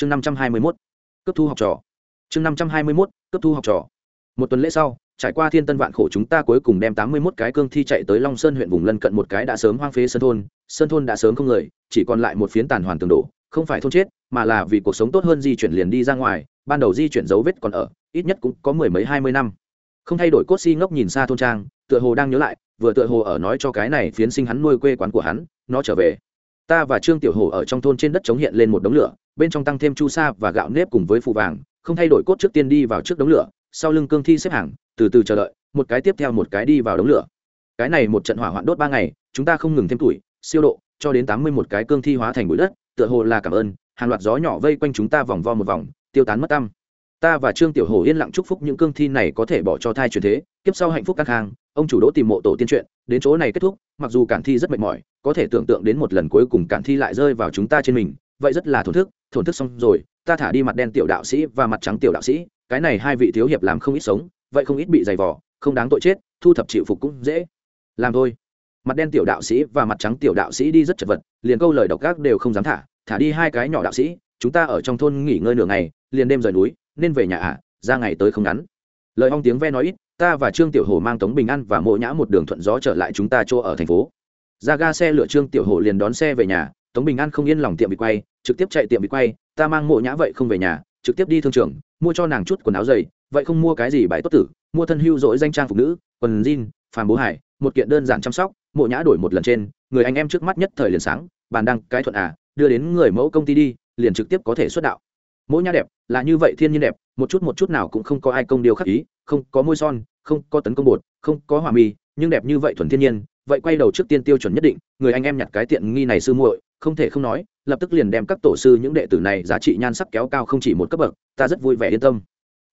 chương năm trăm hai mươi mốt, cấp thu học trò. Chương năm trăm hai mươi mốt, cấp thu học trò. Một tuần lễ sau, trải qua thiên tân vạn khổ chúng ta cuối cùng đem tám mươi mốt cái cương thi chạy tới long sơn huyện vùng lân cận một cái đã sớm hoang phế sơn thôn. Sơn thôn đã sớm không người, chỉ còn lại một phiến tàn hoàn tường đổ, không phải thôn chết, mà là vì cuộc sống tốt hơn di chuyển liền đi ra ngoài, ban đầu di chuyển dấu vết còn ở, ít nhất cũng có mười mấy hai mươi năm. Không thay đổi cốt si ngốc nhìn xa thôn trang, tựa hồ đang nhớ lại, vừa tựa hồ ở nói cho cái này phiến sinh hắn nuôi quê quán của hắn, nó trở về ta và trương tiểu Hổ ở trong thôn trên đất chống hiện lên một đống lửa, bên trong tăng thêm chu sa và gạo nếp cùng với phụ vàng, không thay đổi cốt trước tiên đi vào trước đống lửa, sau lưng cương thi xếp hàng, từ từ chờ đợi, một cái tiếp theo một cái đi vào đống lửa. Cái này một trận hỏa hoạn đốt ba ngày, chúng ta không ngừng thêm tuổi, siêu độ, cho đến tám mươi một cái cương thi hóa thành bụi đất, tựa hồ là cảm ơn, hàng loạt gió nhỏ vây quanh chúng ta vòng vo một vòng, tiêu tán mất tâm. Ta và trương tiểu hồ yên lặng chúc phúc những cương thi này có thể bỏ cho thai truyền thế, kiếp sau hạnh phúc các hàng, ông chủ đỗ tìm mộ tổ tiên truyện đến chỗ này kết thúc mặc dù cản thi rất mệt mỏi, có thể tưởng tượng đến một lần cuối cùng cản thi lại rơi vào chúng ta trên mình, vậy rất là thổn thức thổn thức xong rồi, ta thả đi mặt đen tiểu đạo sĩ và mặt trắng tiểu đạo sĩ, cái này hai vị thiếu hiệp làm không ít sống, vậy không ít bị dày vỏ không đáng tội chết, thu thập chịu phục cũng dễ. Làm thôi. Mặt đen tiểu đạo sĩ và mặt trắng tiểu đạo sĩ đi rất chật vật, liền câu lời độc gác đều không dám thả thả đi hai cái nhỏ đạo sĩ, chúng ta ở trong thôn nghỉ ngơi nửa ngày, liền đêm rời núi, nên về nhà ạ ra ngày tới không ngắn. Lời hong tiếng ve nói ít ta và trương tiểu hồ mang tống bình an và mộ nhã một đường thuận gió trở lại chúng ta chỗ ở thành phố. Ra ga xe lựa trương tiểu hồ liền đón xe về nhà, tống bình an không yên lòng tiệm bị quay, trực tiếp chạy tiệm bị quay, ta mang mộ nhã vậy không về nhà, trực tiếp đi thương trường, mua cho nàng chút quần áo dày, vậy không mua cái gì bài tốt tử, mua thân hưu dỗi danh trang phụ nữ, quần jean, phàm bố hải một kiện đơn giản chăm sóc, mộ nhã đổi một lần trên, người anh em trước mắt nhất thời liền sáng, bàn đăng cái thuận à đưa đến người mẫu công ty đi, liền trực tiếp có thể xuất đạo. Mỗi nhã đẹp, là như vậy thiên nhiên đẹp một chút một chút nào cũng không có ai công điều khắc ý, không có môi son, không có tấn công bột, không có hòa mì, nhưng đẹp như vậy thuần thiên nhiên, vậy quay đầu trước tiên tiêu chuẩn nhất định, người anh em nhặt cái tiện nghi này sư muội, không thể không nói, lập tức liền đem các tổ sư những đệ tử này giá trị nhan sắc kéo cao không chỉ một cấp bậc, ta rất vui vẻ yên tâm.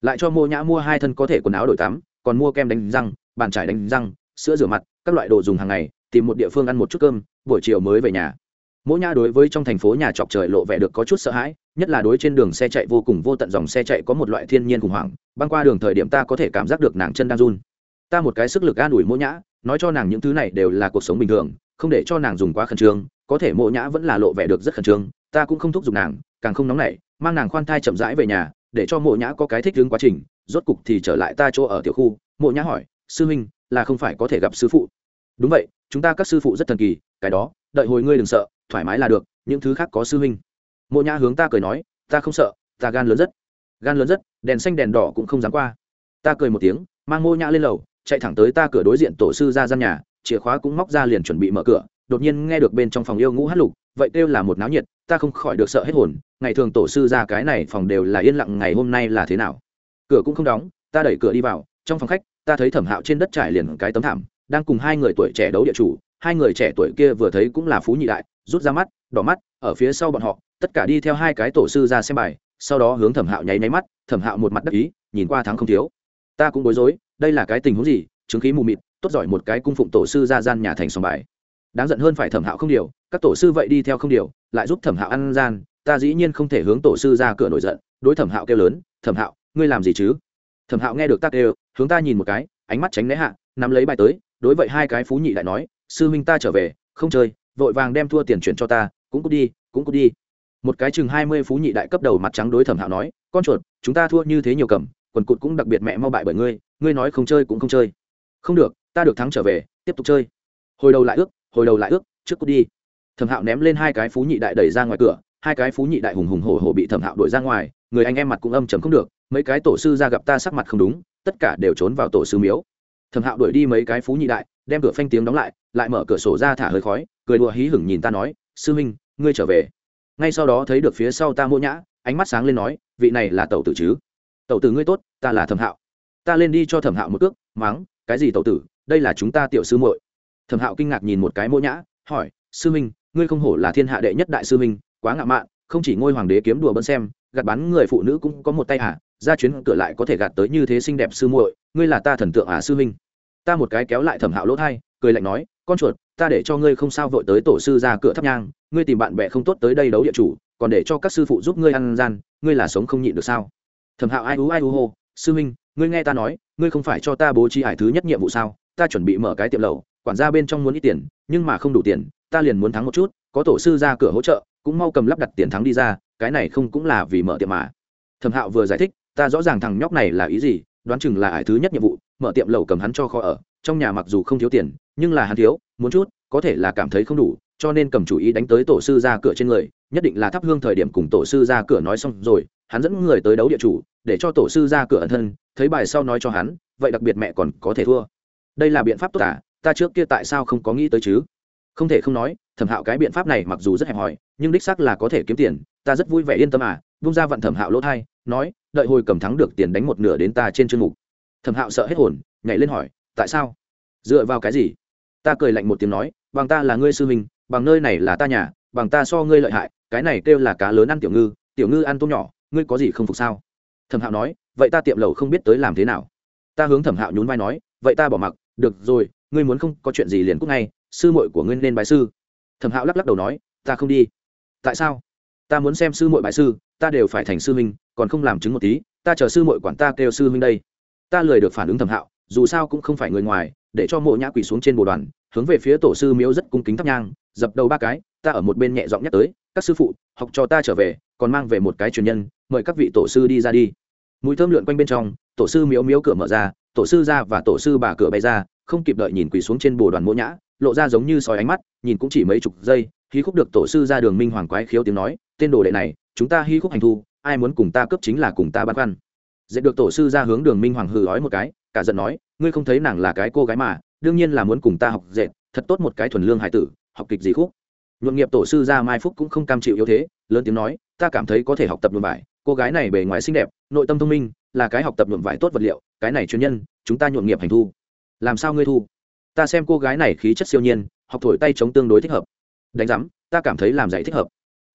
Lại cho mua nhã mua hai thân có thể quần áo đổi tắm, còn mua kem đánh răng, bàn trải đánh răng, sữa rửa mặt, các loại đồ dùng hàng ngày, tìm một địa phương ăn một chút cơm, buổi chiều mới về nhà mỗi nhã đối với trong thành phố nhà trọc trời lộ vẻ được có chút sợ hãi, nhất là đối trên đường xe chạy vô cùng vô tận dòng xe chạy có một loại thiên nhiên khủng hoảng, băng qua đường thời điểm ta có thể cảm giác được nàng chân đang run. Ta một cái sức lực an ủi mỗi nhã, nói cho nàng những thứ này đều là cuộc sống bình thường, không để cho nàng dùng quá khẩn trương, có thể mộ nhã vẫn là lộ vẻ được rất khẩn trương, ta cũng không thúc giục nàng, càng không nóng nảy, mang nàng khoan thai chậm rãi về nhà, để cho mộ nhã có cái thích ứng quá trình, rốt cục thì trở lại ta chỗ ở tiểu khu. Mộ nhã hỏi, sư huynh, là không phải có thể gặp sư phụ? Đúng vậy, chúng ta các sư phụ rất thần kỳ, cái đó, đợi hồi ngươi đừng sợ thoải mái là được, những thứ khác có sư huynh. Mộ nhã hướng ta cười nói, ta không sợ, ta gan lớn rất. Gan lớn rất, đèn xanh đèn đỏ cũng không dám qua. Ta cười một tiếng, mang mộ nhã lên lầu, chạy thẳng tới ta cửa đối diện tổ sư ra gian nhà, chìa khóa cũng móc ra liền chuẩn bị mở cửa, đột nhiên nghe được bên trong phòng yêu ngũ hát lục, vậy kêu là một náo nhiệt, ta không khỏi được sợ hết hồn, ngày thường tổ sư ra cái này phòng đều là yên lặng, ngày hôm nay là thế nào? Cửa cũng không đóng, ta đẩy cửa đi vào, trong phòng khách, ta thấy thẩm hạo trên đất trải liền cái tấm thảm, đang cùng hai người tuổi trẻ đấu địa chủ hai người trẻ tuổi kia vừa thấy cũng là phú nhị đại, rút ra mắt, đỏ mắt, ở phía sau bọn họ, tất cả đi theo hai cái tổ sư ra xem bài, sau đó hướng thẩm hạo nháy nháy mắt, thẩm hạo một mặt đắc ý, nhìn qua thắng không thiếu. Ta cũng bối rối, đây là cái tình huống gì, chứng khí mù mịt, tốt giỏi một cái cung phụng tổ sư ra gian nhà thành sòng bài. Đáng giận hơn phải thẩm hạo không điều, các tổ sư vậy đi theo không điều, lại giúp thẩm hạo ăn gian, ta dĩ nhiên không thể hướng tổ sư ra cửa nổi giận, đối thẩm hạo kêu lớn, thẩm hạo, ngươi làm gì chứ? Thẩm hạo nghe được ta đều, hướng ta nhìn một cái, ánh mắt tránh né hạ, nắm lấy bài tới, đối vậy hai cái phú nhị lại nói sư huynh ta trở về, không chơi, vội vàng đem thua tiền chuyển cho ta, cũng cút đi, cũng cút đi. Một cái chừng hai mươi phú nhị đại cấp đầu mặt trắng đối thẩm hạo nói, con chuột, chúng ta thua như thế nhiều cầm, quần cụt cũng đặc biệt mẹ mau bại bởi ngươi ngươi nói không chơi cũng không chơi. Không được, ta được thắng trở về, tiếp tục chơi. Hồi đầu lại ước, hồi đầu lại ước, trước cút đi. Thẩm hạo ném lên hai cái phú nhị đại đẩy ra ngoài cửa, hai cái phú nhị đại hùng hùng hổ hổ bị thẩm hạo đuổi ra ngoài, người anh em mặt cũng âm chầm không được, mấy cái tổ sư ra gặp ta sắc mặt không đúng, tất cả đều trốn vào tổ sư miếu. Thẩm hạo đuổi đi mấy cái phú nhị đại đem cửa phanh tiếng đóng lại lại mở cửa sổ ra thả hơi khói, cười đùa hí hửng nhìn ta nói, sư huynh, ngươi trở về. Ngay sau đó thấy được phía sau ta mỗ nhã, ánh mắt sáng lên nói, vị này là tẩu tử chứ? Tẩu tử ngươi tốt, ta là thẩm hạo. Ta lên đi cho thẩm hạo một cước mắng cái gì tẩu tử, đây là chúng ta tiểu sư muội. Thẩm hạo kinh ngạc nhìn một cái mỗ nhã, hỏi, sư minh ngươi không hổ là thiên hạ đệ nhất đại sư minh quá ngạo mạn, không chỉ ngôi hoàng đế kiếm đùa bận xem, gạt bắn người phụ nữ cũng có một tay à ra chuyến cửa lại có thể gạt tới như thế xinh đẹp sư muội, ngươi là ta thần tượng à sư minh ta một cái kéo lại thẩm hạo lỗ thai, cười lạnh nói, con chuột, ta để cho ngươi không sao vội tới tổ sư ra cửa thắp nhang, ngươi tìm bạn bè không tốt tới đây đấu địa chủ, còn để cho các sư phụ giúp ngươi ăn gian, ngươi là sống không nhịn được sao? Thẩm hạo ai ú ai ú hô, sư minh ngươi nghe ta nói, ngươi không phải cho ta bố trí hải thứ nhất nhiệm vụ sao? Ta chuẩn bị mở cái tiệm lầu, quản gia bên trong muốn ít tiền, nhưng mà không đủ tiền, ta liền muốn thắng một chút, có tổ sư ra cửa hỗ trợ, cũng mau cầm lắp đặt tiền thắng đi ra, cái này không cũng là vì mở tiệm mà. Thẩm hạo vừa giải thích, ta rõ ràng thằng nhóc này là ý gì, đoán chừng là hải thứ nhất nhiệm vụ mở tiệm lầu cầm hắn cho kho ở, trong nhà mặc dù không thiếu tiền, nhưng là hắn thiếu, muốn chút, có thể là cảm thấy không đủ, cho nên cầm chủ ý đánh tới tổ sư ra cửa trên người, nhất định là thắp hương thời điểm cùng tổ sư ra cửa nói xong rồi, hắn dẫn người tới đấu địa chủ, để cho tổ sư ra cửa ẩn thân, thấy bài sau nói cho hắn, vậy đặc biệt mẹ còn có thể thua. Đây là biện pháp tốt cả ta trước kia tại sao không có nghĩ tới chứ? Không thể không nói, thẩm hạo cái biện pháp này mặc dù rất hẹp hòi, nhưng đích xác là có thể kiếm tiền, ta rất vui vẻ yên tâm à bung ra vận thẩm hạo lỗ thai, nói, đợi hồi cầm thắng được tiền đánh một nửa đến ta trên chương mục thẩm hạo sợ hết hồn, nhảy lên hỏi, tại sao? Dựa vào cái gì? Ta cười lạnh một tiếng nói, bằng ta là ngươi sư huynh, bằng nơi này là ta nhà, bằng ta so ngươi lợi hại, cái này kêu là cá lớn ăn tiểu ngư tiểu ngư ăn tôm nhỏ, ngươi có gì không phục sao? Thẩm hạo nói, vậy ta tiệm lầu không biết tới làm thế nào. Ta hướng thẩm hạo nhún vai nói, vậy ta bỏ mặc, được rồi, ngươi muốn không có chuyện gì liền cúc ngay, sư muội của ngươi nên bài sư. Thẩm hạo lắc lắc đầu nói, ta không đi. Tại sao? Ta muốn xem sư muội bài sư, ta đều phải thành sư huynh, còn không làm chứng một tí, ta chờ sư muội quản ta kêu sư huynh đây ta lười được phản ứng thẩm hạo, dù sao cũng không phải người ngoài, để cho mộ nhã quỳ xuống trên bồ đoàn, hướng về phía tổ sư miếu rất cung kính thắp nhang, dập đầu ba cái, ta ở một bên nhẹ giọng nhắc tới, các sư phụ, học cho ta trở về, còn mang về một cái truyền nhân, mời các vị tổ sư đi ra đi. Mùi thơm lượn quanh bên trong, tổ sư miếu miếu cửa mở ra, tổ sư ra và tổ sư bà cửa bay ra, không kịp đợi nhìn quỳ xuống trên bồ đoàn mỗ nhã, lộ ra giống như sói ánh mắt, nhìn cũng chỉ mấy chục giây, hí khúc được tổ sư ra đường minh hoàng quái khiếu tiếng nói, tên đồ đệ này, chúng ta hí khúc hành thu, ai muốn cùng ta cấp chính là cùng ta băn khoăn dễ được tổ sư ra hướng đường minh hoàng hừ ói một cái, cả giận nói, ngươi không thấy nàng là cái cô gái mà, đương nhiên là muốn cùng ta học dệt, thật tốt một cái thuần lương hải tử, học kịch gì khúc? Nhuộm nghiệp tổ sư ra mai phúc cũng không cam chịu yếu thế, lớn tiếng nói, ta cảm thấy có thể học tập nhuộm vải, cô gái này bề ngoài xinh đẹp, nội tâm thông minh, là cái học tập nhuộm vải tốt vật liệu, cái này chuyên nhân, chúng ta nhuộm nghiệp hành thu. Làm sao ngươi thu? Ta xem cô gái này khí chất siêu nhiên, học thổi tay chống tương đối thích hợp. Đánh giám, ta cảm thấy làm dạy thích hợp.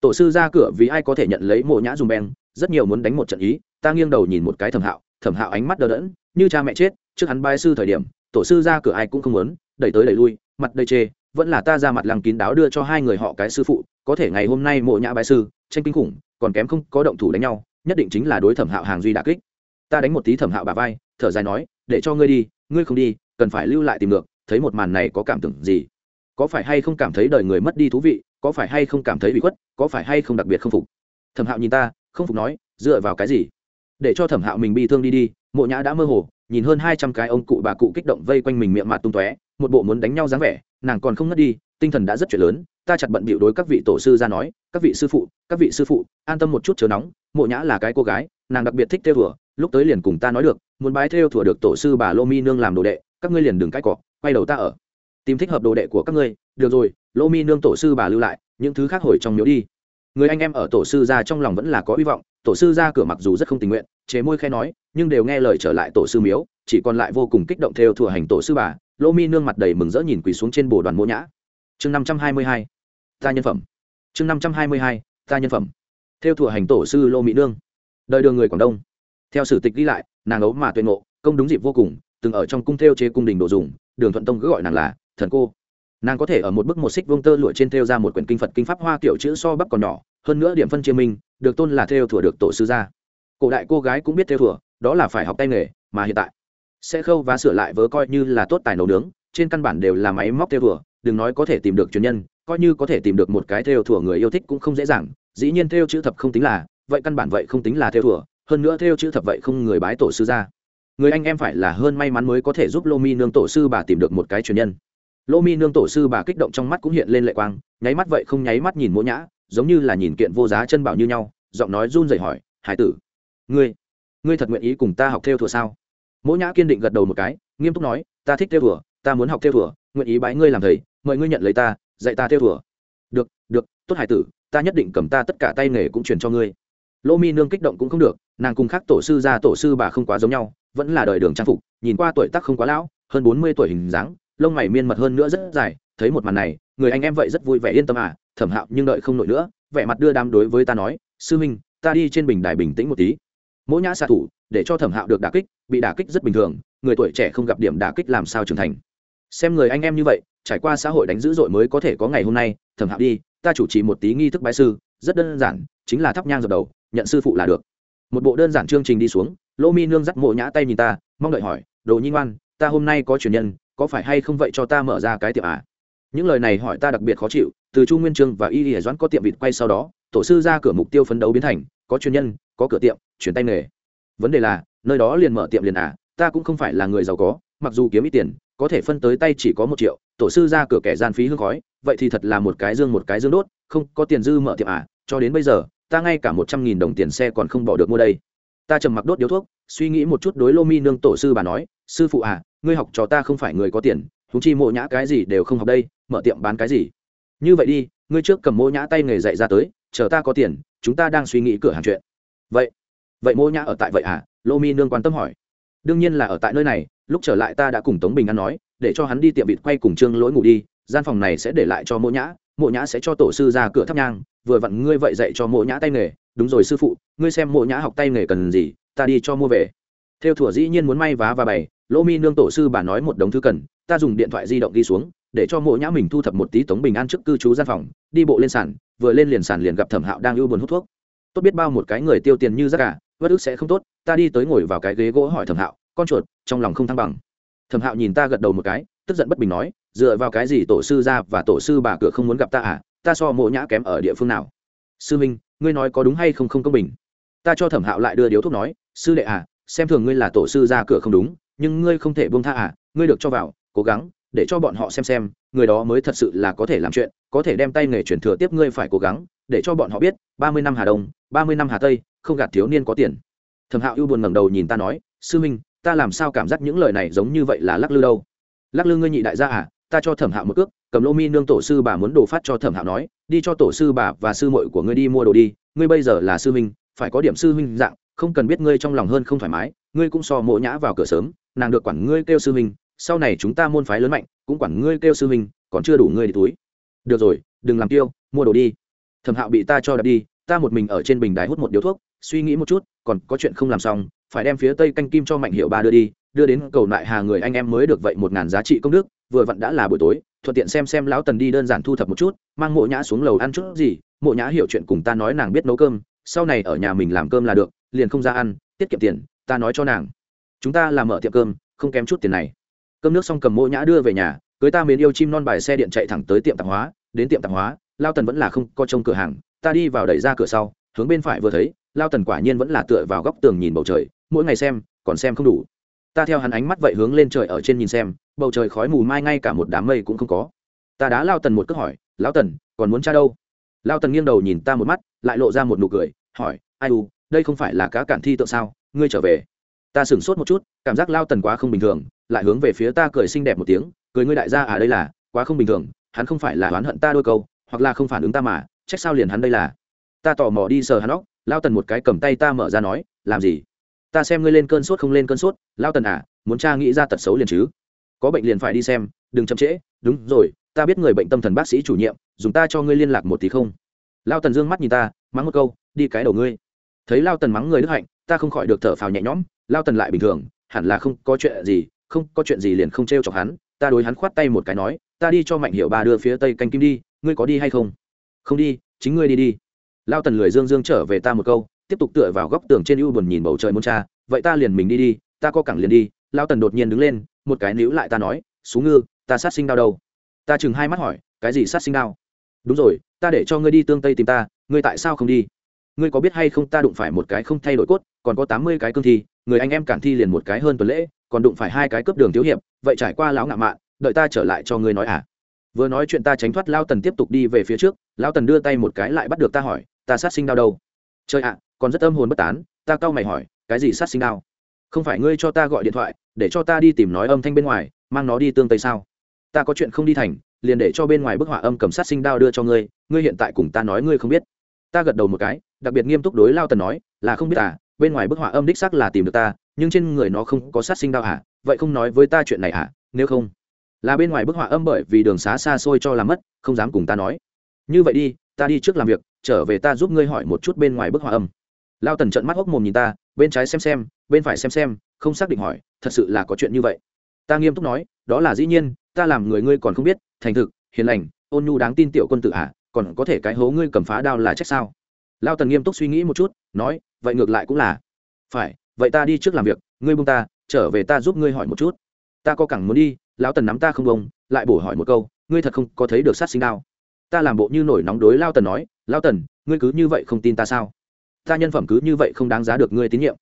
Tổ sư ra cửa vì ai có thể nhận lấy mộ nhã dùng beng, rất nhiều muốn đánh một trận ý ta nghiêng đầu nhìn một cái thẩm hạo thẩm hạo ánh mắt đờ đẫn, như cha mẹ chết, trước hắn bai sư thời điểm, tổ sư ra cửa ai cũng không muốn, đẩy tới đẩy lui, mặt đầy chê, vẫn là ta ra mặt lăng kín đáo đưa cho hai người họ cái sư phụ, có thể ngày hôm nay mộ nhã bai sư, tranh kinh khủng, còn kém không có động thủ đánh nhau, nhất định chính là đối thẩm hạo hàng duy đà kích. Ta đánh một tí thẩm hạo bà vai, thở dài nói, để cho ngươi đi, ngươi không đi, cần phải lưu lại tìm được thấy một màn này có cảm tưởng gì? Có phải hay không cảm thấy đời người mất đi thú vị, có phải hay không cảm thấy bị khuất, có phải hay không đặc biệt không phục? Thẩm hạo nhìn ta, không phục nói, dựa vào cái gì? Để cho thẩm hạo mình bị thương đi đi, mộ nhã đã mơ hồ, nhìn hơn hai trăm cái ông cụ bà cụ kích động vây quanh mình miệng mặt tung tóe, một bộ muốn đánh nhau dáng vẻ, nàng còn không ngất đi, tinh thần đã rất chuyện lớn, ta chặt bận bịu đối các vị tổ sư ra nói, các vị sư phụ, các vị sư phụ, an tâm một chút chờ nóng, mộ nhã là cái cô gái, nàng đặc biệt thích theo thùa lúc tới liền cùng ta nói được, muốn bái theo thùa được tổ sư bà lô mi nương làm đồ đệ, các ngươi liền đừng cãi cọ, quay đầu ta ở. Tìm thích hợp đồ đệ của các ngươi, được rồi, lô mi nương tổ sư bà lưu lại, những thứ khác hồi trong miếu đi. Người anh em ở tổ sư ra trong lòng vẫn là có hy vọng tổ sư ra cửa mặc dù rất không tình nguyện, chế môi khe nói, nhưng đều nghe lời trở lại tổ sư miếu, chỉ còn lại vô cùng kích động theo thừa hành tổ sư bà, lô mi nương mặt đầy mừng rỡ nhìn quỳ xuống trên bồ đoàn mỗ nhã. Chương năm trăm hai mươi hai, ta nhân phẩm. Chương năm trăm hai mươi hai, ta nhân phẩm. Theo thừa hành tổ sư lô mỹ nương, đời đường người quảng đông. Theo sử tịch ghi lại, nàng ấu mà tuyên ngộ, công đúng dịp vô cùng, từng ở trong cung theo chế cung đình đồ dùng, đường thuận tông cứ gọi nàng là thần cô nàng có thể ở một bức một xích vương tơ lụa trên theo ra một quyển kinh phật kinh pháp hoa kiểu chữ so bắp còn nhỏ, hơn nữa điểm phân chia minh, được tôn là theo thủa được tổ sư gia. Cổ đại cô gái cũng biết theo thủa, đó là phải học tay nghề, mà hiện tại, sẽ khâu và sửa lại vớ coi như là tốt tài nấu nướng, trên căn bản đều là máy móc theo thủa, đừng nói có thể tìm được truyền nhân, coi như có thể tìm được một cái theo thủa người yêu thích cũng không dễ dàng, dĩ nhiên theo chữ thập không tính là, vậy căn bản vậy không tính là theo thủa, hơn nữa theo chữ thập vậy không người bái tổ sư ra người anh em phải là hơn may mắn mới có thể giúp lô mi nương tổ sư bà tìm được một cái truyền nhân lô mi nương tổ sư bà kích động trong mắt cũng hiện lên lệ quang, nháy mắt vậy không nháy mắt nhìn mỗ nhã, giống như là nhìn kiện vô giá chân bảo như nhau, giọng nói run rẩy hỏi, hải tử, ngươi ngươi thật nguyện ý cùng ta học theo thùa sao? Mỗ nhã kiên định gật đầu một cái, nghiêm túc nói, ta thích theo thùa, ta muốn học theo thùa, nguyện ý bái ngươi làm thầy, mời ngươi nhận lấy ta, dạy ta theo thùa. Được được, tốt hải tử, ta nhất định cầm ta tất cả tay nghề cũng truyền cho ngươi. Lô mi nương kích động cũng không được, nàng cùng khác tổ sư ra tổ sư bà không quá giống nhau, vẫn là đời đường trang phục, nhìn qua tuổi tác không quá lão, hơn bốn mươi tuổi hình dáng lông mày miên mật hơn nữa rất dài, thấy một màn này, người anh em vậy rất vui vẻ yên tâm à thẩm hạo nhưng đợi không nổi nữa, vẻ mặt đưa đám đối với ta nói, sư minh ta đi trên bình đài bình tĩnh một tí. Mỗi nhã xạ thủ, để cho thẩm hạo được đả kích, bị đả kích rất bình thường, người tuổi trẻ không gặp điểm đả kích làm sao trưởng thành. Xem người anh em như vậy, trải qua xã hội đánh dữ dội mới có thể có ngày hôm nay, thẩm hạo đi, ta chủ trì một tí nghi thức bái sư, rất đơn giản, chính là thắp nhang dập đầu, nhận sư phụ là được. Một bộ đơn giản chương trình đi xuống, lô mi nương dắt mộ nhã tay nhìn ta, mong đợi hỏi, đồ nhi ngoan, ta hôm nay có truyền nhân có phải hay không vậy cho ta mở ra cái tiệm à? Những lời này hỏi ta đặc biệt khó chịu, từ chu nguyên trương và y y doãn có tiệm vịt quay sau đó, tổ sư ra cửa mục tiêu phấn đấu biến thành, có chuyên nhân, có cửa tiệm, chuyển tay nghề. Vấn đề là, nơi đó liền mở tiệm liền à ta cũng không phải là người giàu có, mặc dù kiếm ít tiền, có thể phân tới tay chỉ có một triệu, tổ sư ra cửa kẻ gian phí hương khói, vậy thì thật là một cái dương một cái dương đốt, không, có tiền dư mở tiệm à cho đến bây giờ, ta ngay cả một trăm nghìn đồng tiền xe còn không bỏ được mua đây. Ta trầm mặc đốt điếu thuốc, suy nghĩ một chút đối lô mi nương tổ sư bà nói, sư phụ à ngươi học cho ta không phải người có tiền thúng chi mộ nhã cái gì đều không học đây, mở tiệm bán cái gì? Như vậy đi, ngươi trước cầm mộ nhã tay nghề dạy ra tới, chờ ta có tiền, chúng ta đang suy nghĩ cửa hàng chuyện. Vậy vậy mộ nhã ở tại vậy à? Lô mi nương quan tâm hỏi. Đương nhiên là ở tại nơi này, lúc trở lại ta đã cùng tống bình ăn nói, để cho hắn đi tiệm vịt quay cùng trương lỗi ngủ đi, gian phòng này sẽ để lại cho mộ nhã mộ nhã sẽ cho tổ sư ra cửa thắp nhang, vừa vặn ngươi vậy dạy cho mộ nhã tay nghề. Đúng rồi sư phụ, ngươi xem mộ nhã học tay nghề cần gì, ta đi cho mua về theo thủa dĩ nhiên muốn may vá và bày, lỗ mi nương tổ sư bà nói một đống thứ cần, ta dùng điện thoại di động đi xuống, để cho mộ nhã mình thu thập một tí tống bình an trước cư trú gian phòng, đi bộ lên sàn, vừa lên liền sàn liền gặp thẩm hạo đang ưu buồn hút thuốc. Tốt biết bao một cái người tiêu tiền như rác à, cả vất ức sẽ không tốt, ta đi tới ngồi vào cái ghế gỗ hỏi thẩm hạo, con chuột, trong lòng không thăng bằng. Thẩm hạo nhìn ta gật đầu một cái, tức giận bất bình nói, dựa vào cái gì tổ sư ra và tổ sư bà cửa không muốn gặp ta à ta so mộ nhã kém ở địa phương nào? Sư minh, ngươi nói có đúng hay không không công bình? Ta cho thẩm hạo lại đưa điếu thuốc nói, sư đệ à xem thường ngươi là tổ sư ra cửa không đúng, nhưng ngươi không thể buông tha à ngươi được cho vào, cố gắng, để cho bọn họ xem xem, người đó mới thật sự là có thể làm chuyện, có thể đem tay nghề truyền thừa tiếp ngươi phải cố gắng, để cho bọn họ biết, ba mươi năm hà đông, ba mươi năm hà tây, không gạt thiếu niên có tiền. Thẩm hạo ưu buồn ngẩng đầu nhìn ta nói, sư minh ta làm sao cảm giác những lời này giống như vậy là lắc lư đâu? Lắc lư ngươi nhị đại gia à ta cho thẩm hạo một cước, cầm lô mi nương tổ sư bà muốn đồ phát cho thẩm hạo nói, đi cho tổ sư bà và sư muội của ngươi đi mua đồ đi, ngươi bây giờ là sư minh phải có điểm sư minh dạng không cần biết ngươi trong lòng hơn không thoải mái, ngươi cũng so mộ nhã vào cửa sớm, nàng được quản ngươi kêu sư huynh, sau này chúng ta môn phái lớn mạnh, cũng quản ngươi kêu sư huynh, còn chưa đủ ngươi đi túi. Được rồi, đừng làm tiêu mua đồ đi. Thẩm hạo bị ta cho đập đi, ta một mình ở trên bình đài hút một điếu thuốc, suy nghĩ một chút, còn có chuyện không làm xong, phải đem phía tây canh kim cho mạnh hiệu ba đưa đi, đưa đến cầu nại hà người anh em mới được vậy một ngàn giá trị công đức, vừa vặn đã là buổi tối, thuận tiện xem xem lão tần đi đơn giản thu thập một chút, mang mộ nhã xuống lầu ăn chút gì, mộ nhã hiểu chuyện cùng ta nói nàng biết nấu cơm, sau này ở nhà mình làm cơm là được liền không ra ăn, tiết kiệm tiền, ta nói cho nàng. Chúng ta làm mở tiệm cơm, không kém chút tiền này. Cơm nước xong cầm mộ nhã đưa về nhà, cưới ta mến yêu chim non bài xe điện chạy thẳng tới tiệm tạp hóa, đến tiệm tạp hóa, lao tần vẫn là không có trông cửa hàng, ta đi vào đẩy ra cửa sau, hướng bên phải vừa thấy, lao tần quả nhiên vẫn là tựa vào góc tường nhìn bầu trời, mỗi ngày xem, còn xem không đủ. Ta theo hắn ánh mắt vậy hướng lên trời ở trên nhìn xem, bầu trời khói mù mai ngay cả một đám mây cũng không có. Ta đã lao tần một cước hỏi lão tần, còn muốn cha đâu? Lao tần nghiêng đầu nhìn ta một mắt, lại lộ ra một nụ cười, hỏi, ai u đây không phải là cá cản thi tượng sao, ngươi trở về. Ta sửng sốt một chút, cảm giác lao tần quá không bình thường, lại hướng về phía ta cười xinh đẹp một tiếng, cười ngươi đại gia à đây là, quá không bình thường, hắn không phải là oán hận ta đôi câu, hoặc là không phản ứng ta mà, trách sao liền hắn đây là. Ta tò mò đi sờ hắn óc, lao tần một cái cầm tay ta mở ra nói, làm gì? Ta xem ngươi lên cơn sốt không lên cơn sốt, lao tần à muốn cha nghĩ ra tật xấu liền chứ. Có bệnh liền phải đi xem, đừng chậm trễ, đúng rồi, ta biết người bệnh tâm thần bác sĩ chủ nhiệm, dùng ta cho ngươi liên lạc một tí không? Lao tần dương mắt nhìn ta, mắng một câu, đi cái đầu ngươi thấy lao tần mắng người đức hạnh, ta không khỏi được thở phào nhẹ nhõm, lao tần lại bình thường, hẳn là không có chuyện gì, không có chuyện gì liền không t r e o chọc hắn, ta đối hắn khoát tay một cái nói, ta đi cho mạnh hiệu bà đưa phía tây canh kim đi, ngươi có đi hay không? Không đi, chính ngươi đi đi. Lao tần lười dương dương trở về ta một câu, tiếp tục tựa vào góc tường trên ưu buồn nhìn bầu trời môn cha, vậy ta liền mình đi đi, ta có cẳng liền đi, lao tần đột nhiên đứng lên, một cái níu lại ta nói xuống ngư, ta sát sinh đau đâu? Ta chừng hai mắt hỏi, cái gì sát sinh đau? Đúng rồi, ta để cho ngươi đi tương tây tìm ta, ngươi tại sao không đi? Ngươi có biết hay không ta đụng phải một cái không thay đổi cốt, còn có tám mươi cái cương thi, người anh em cản thi liền một cái hơn tuần lễ, còn đụng phải hai cái cướp đường thiếu hiệp, vậy trải qua lão ngạo mạn, đợi ta trở lại cho ngươi nói à. Vừa nói chuyện ta tránh thoát lao tần tiếp tục đi về phía trước, lao tần đưa tay một cái lại bắt được ta hỏi, ta sát sinh đau đâu? Chơi ạ, còn rất âm hồn bất tán, ta cau mày hỏi, cái gì sát sinh đau? Không phải ngươi cho ta gọi điện thoại, để cho ta đi tìm nói âm thanh bên ngoài, mang nó đi tương tây sao? Ta có chuyện không đi thành, liền để cho bên ngoài bức họa âm cầm sát sinh đao đưa cho ngươi ngươi hiện tại cùng ta nói ngươi không biết. Ta gật đầu một cái đặc biệt nghiêm túc đối lao tần nói là không biết à bên ngoài bức họa âm đích xác là tìm được ta nhưng trên người nó không có sát sinh đao à vậy không nói với ta chuyện này à nếu không là bên ngoài bức họa âm bởi vì đường xá xa xôi cho làm mất không dám cùng ta nói. Như vậy đi ta đi trước làm việc trở về ta giúp ngươi hỏi một chút bên ngoài bức họa âm. Lao tần trận mắt hốc mồm nhìn ta bên trái xem xem bên phải xem xem không xác định hỏi thật sự là có chuyện như vậy? Ta nghiêm túc nói đó là dĩ nhiên ta làm người ngươi còn không biết thành thực hiền lành ôn nhu đáng tin tiểu quân tử ạ à, còn có thể cái hố ngươi cầm phá đao là trách sao? Lao tần nghiêm túc suy nghĩ một chút, nói, vậy ngược lại cũng là. Phải, vậy ta đi trước làm việc, ngươi bông ta, trở về ta giúp ngươi hỏi một chút. Ta có cẳng muốn đi lão tần nắm ta không bông lại bổ hỏi một câu, ngươi thật không có thấy được sát sinh đao? Ta làm bộ như nổi nóng đối lao tần nói, lao tần, ngươi cứ như vậy không tin ta sao? Ta nhân phẩm cứ như vậy không đáng giá được ngươi tín nhiệm.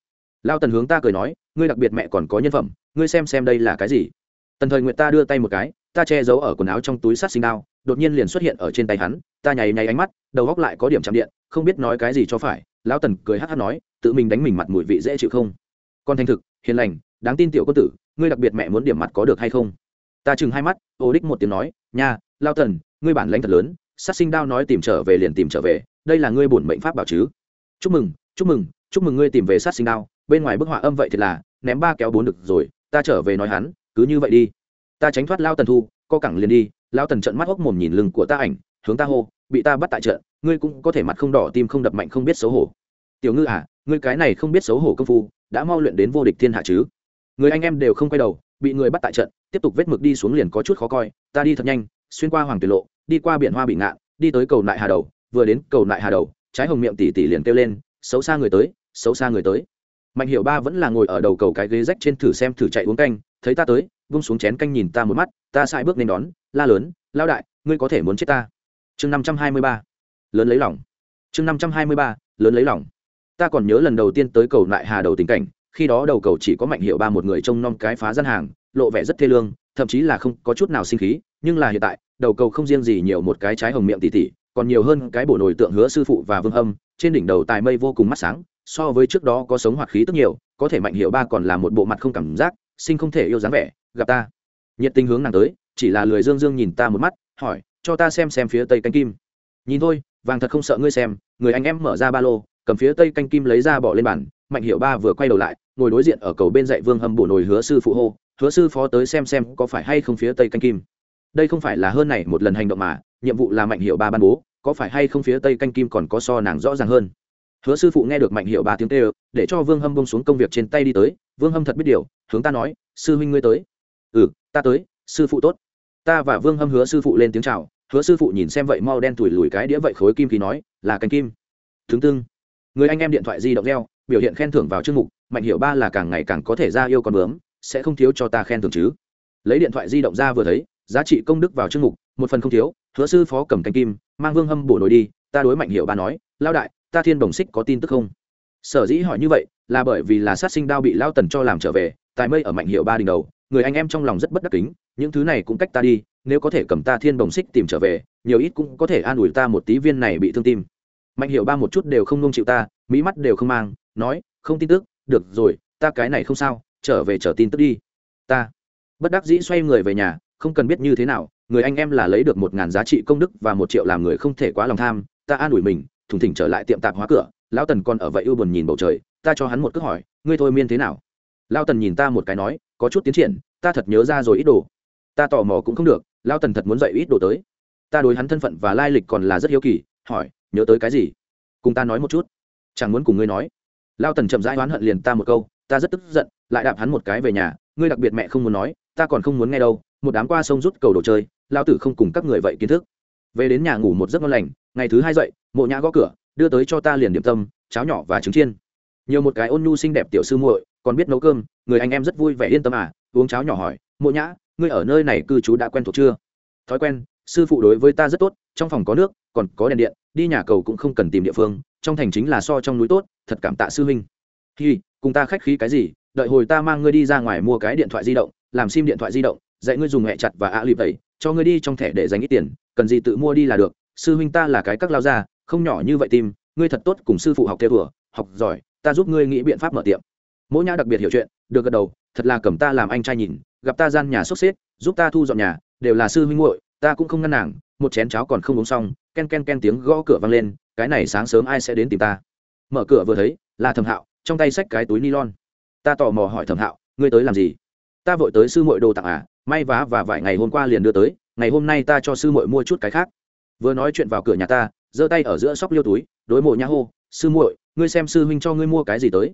Lao tần hướng ta cười nói, ngươi đặc biệt mẹ còn có nhân phẩm, ngươi xem xem đây là cái gì? Tần thời nguyện ta đưa tay một cái, ta che giấu ở quần áo trong túi sát sinh đao đột nhiên liền xuất hiện ở trên tay hắn, ta nháy nháy ánh mắt, đầu góc lại có điểm chạm điện, không biết nói cái gì cho phải, lão tần cười hát hát nói, tự mình đánh mình mặt mùi vị dễ chịu không? Còn thành thực, hiền lành, đáng tin tiểu quân tử, ngươi đặc biệt mẹ muốn điểm mặt có được hay không? Ta chừng hai mắt, ô đích một tiếng nói, nha lao tần, ngươi bản lãnh thật lớn, sát sinh đao nói tìm trở về liền tìm trở về, đây là ngươi bổn mệnh pháp bảo chứ? Chúc mừng chúc mừng chúc mừng ngươi tìm về sát sinh đao, bên ngoài bức họa âm vậy thì là, ném ba kéo bốn được rồi, ta trở về nói hắn, cứ như vậy đi. Ta tránh thoát lao tần thu, co cẳng liền đi lao tần trận mắt hốc mồm nhìn lưng của ta ảnh, hướng ta hô, bị ta bắt tại trận, ngươi cũng có thể mặt không đỏ tim không đập mạnh không biết xấu hổ. Tiểu ngư à ngươi cái này không biết xấu hổ công phu, đã mau luyện đến vô địch thiên hạ chứ? Người anh em đều không quay đầu, bị người bắt tại trận, tiếp tục vết mực đi xuống liền có chút khó coi. Ta đi thật nhanh, xuyên qua hoàng tuyệt lộ, đi qua biển hoa bị ngạn, đi tới cầu nại hà đầu, vừa đến cầu nại hà đầu, trái hồng miệng tỉ tỉ liền kêu lên, xấu xa người tới, xấu xa người tới. Mạnh hiệu ba vẫn là ngồi ở đầu cầu cái ghế rách trên thử xem thử chạy uống canh, thấy ta tới, vung xuống chén canh nhìn ta một mắt, ta sai bước nên đón la lớn, lao đại, ngươi có thể muốn chết ta. Chương năm trăm hai mươi ba, lớn lấy lòng. Chương năm trăm hai mươi ba, lớn lấy lòng. Ta còn nhớ lần đầu tiên tới cầu nại hà đầu tình cảnh, khi đó đầu cầu chỉ có mạnh hiệu ba một người trông nom cái phá gian hàng, lộ vẻ rất thê lương, thậm chí là không có chút nào sinh khí, nhưng là hiện tại, đầu cầu không riêng gì nhiều một cái trái hồng miệng tỉ tỉ, còn nhiều hơn cái bổ nổi tượng hứa sư phụ và vương âm trên đỉnh đầu tài mây vô cùng mắt sáng, so với trước đó có sống hoạt khí tức nhiều, có thể mạnh hiệu ba còn là một bộ mặt không cảm giác, sinh không thể yêu dáng vẻ, gặp ta. Nhiệt tình hướng nàng tới chỉ là lười dương dương nhìn ta một mắt hỏi cho ta xem xem phía tây canh kim. Nhìn thôi vàng thật không sợ ngươi xem người anh em mở ra ba lô cầm phía tây canh kim lấy ra bỏ lên bàn mạnh hiệu ba vừa quay đầu lại ngồi đối diện ở cầu bên dạy vương hâm bổ nồi hứa sư phụ hô hứa sư phó tới xem xem có phải hay không phía tây canh kim. Đây không phải là hơn này một lần hành động mà nhiệm vụ là mạnh hiệu ba ban bố có phải hay không phía tây canh kim còn có so nàng rõ ràng hơn. Hứa sư phụ nghe được mạnh hiệu ba tiếng tê, để cho vương hâm bông xuống công việc trên tay đi tới vương hâm thật biết điều hướng ta nói sư huynh ngươi tới. Ừ ta tới sư phụ tốt ta và vương hâm hứa sư phụ lên tiếng chào, hứa sư phụ nhìn xem vậy mau đen tủi lùi cái đĩa vậy khối kim khí nói, là canh kim. Thứ tương người anh em điện thoại di động reo, biểu hiện khen thưởng vào chương mục, mạnh hiệu ba là càng ngày càng có thể ra yêu con bướm, sẽ không thiếu cho ta khen thưởng chứ? Lấy điện thoại di động ra vừa thấy, giá trị công đức vào chương mục, một phần không thiếu, hứa sư phó cầm canh kim, mang vương hâm bổ nổi đi, ta đối mạnh hiệu ba nói lao đại, ta thiên đồng xích có tin tức không? Sở dĩ hỏi như vậy, là bởi vì là sát sinh đao bị lao tần cho làm trở về, tài mây ở mạnh hiệu ba đỉnh đầu người anh em trong lòng rất bất đắc kính, những thứ này cũng cách ta đi, nếu có thể cầm ta thiên đồng xích tìm trở về, nhiều ít cũng có thể an ủi ta một tí viên này bị thương tim. Mạnh hiệu ba một chút đều không nông chịu ta mỹ mắt đều không mang, nói, không tin tức, được rồi, ta cái này không sao, trở về chờ tin tức đi. Ta. Bất đắc dĩ xoay người về nhà, không cần biết như thế nào, người anh em là lấy được một ngàn giá trị công đức và một triệu làm người không thể quá lòng tham, ta an ủi mình, thùng thỉnh trở lại tiệm tạp hóa cửa, lão tần còn ở vậy ưu buồn nhìn bầu trời, ta cho hắn một cước hỏi, ngươi thôi miên thế nào? Lão tần nhìn ta một cái nói có chút tiến triển, ta thật nhớ ra rồi ít đồ. Ta tò mò cũng không được lão tần thật muốn dạy ít đồ tới. Ta đối hắn thân phận và lai lịch còn là rất hiếu kỳ, hỏi, nhớ tới cái gì? Cùng ta nói một chút. Chẳng muốn cùng ngươi nói. Lao tần chậm rãi oán hận liền ta một câu, ta rất tức giận, lại đạp hắn một cái về nhà, ngươi đặc biệt mẹ không muốn nói, ta còn không muốn nghe đâu, một đám qua sông rút cầu đồ chơi, lao tử không cùng các người vậy kiến thức. Về đến nhà ngủ một giấc ngon lành, ngày thứ hai dậy, mộ nhã gõ cửa, đưa tới cho ta liền điểm tâm, cháo nhỏ và trứng chiên. Nhiều một cái ôn nhu xinh đẹp tiểu sư muội còn biết nấu cơm, người anh em rất vui vẻ yên tâm à uống cháo nhỏ hỏi, mộ nhã, ngươi ở nơi này cư trú đã quen thuộc chưa? Thói quen, sư phụ đối với ta rất tốt, trong phòng có nước, còn có đèn điện, đi nhà cầu cũng không cần tìm địa phương, trong thành chính là so trong núi tốt, thật cảm tạ sư huynh. Hi, cùng ta khách khí cái gì, đợi hồi ta mang ngươi đi ra ngoài mua cái điện thoại di động, làm sim điện thoại di động, dạy ngươi dùng hẹ chặt và ạ lịp tẩy cho ngươi đi trong thẻ để dành ít tiền, cần gì tự mua đi là được, sư huynh ta là cái các lao ra không nhỏ như vậy tim ngươi thật tốt cùng sư phụ học theo vừa học giỏi, ta giúp ngươi nghĩ biện pháp mở tiệm mỗi nhã đặc biệt hiểu chuyện, được gật đầu, thật là cầm ta làm anh trai nhìn, gặp ta gian nhà sốt xếp, giúp ta thu dọn nhà, đều là sư huynh muội, ta cũng không ngăn nàng, một chén cháo còn không uống xong, ken ken ken tiếng gõ cửa vang lên, cái này sáng sớm ai sẽ đến tìm ta? Mở cửa vừa thấy, là thẩm hạo, trong tay xách cái túi nylon. Ta tò mò hỏi thẩm hạo, ngươi tới làm gì? Ta vội tới sư muội đồ tặng à may vá và vài ngày hôm qua liền đưa tới, ngày hôm nay ta cho sư muội mua chút cái khác. Vừa nói chuyện vào cửa nhà ta, giơ tay ở giữa sóc liêu túi, đối mộ nhã hô, sư muội, ngươi xem sư huynh cho ngươi mua cái gì tới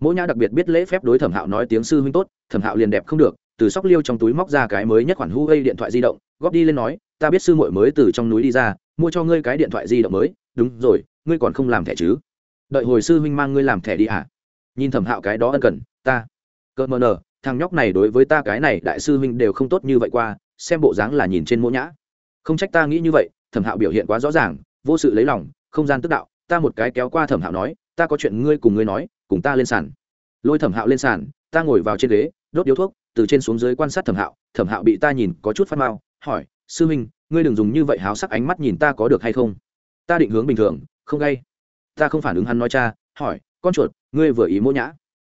mỗi nhã đặc biệt biết lễ phép đối thẩm hạo nói tiếng sư huynh tốt, thẩm hạo liền đẹp không được, từ sóc liêu trong túi móc ra cái mới nhất khoản huawei điện thoại di động, góp đi lên nói, ta biết sư muội mới từ trong núi đi ra, mua cho ngươi cái điện thoại di động mới. Đúng rồi, ngươi còn không làm thẻ chứ? Đợi hồi sư huynh mang ngươi làm thẻ đi à nhìn thẩm hạo cái đó ân cần, ta. Cợt mờ nờ, thằng nhóc này đối với ta cái này đại sư huynh đều không tốt như vậy qua, xem bộ dáng là nhìn trên mỗ nhã. Không trách ta nghĩ như vậy, thẩm hạo biểu hiện quá rõ ràng, vô sự lấy lòng, không gian tức đạo, ta một cái kéo qua thẩm hạo nói, ta có chuyện ngươi cùng ngươi nói cùng ta lên sàn. Lôi thẩm hạo lên sàn, ta ngồi vào trên ghế, đốt điếu thuốc, từ trên xuống dưới quan sát thẩm hạo. Thẩm hạo bị ta nhìn có chút phát mao hỏi, sư huynh ngươi đừng dùng như vậy háo sắc ánh mắt nhìn ta có được hay không? Ta định hướng bình thường, không gay. Ta không phản ứng hắn nói cha, hỏi, con chuột, ngươi vừa ý mỗ nhã.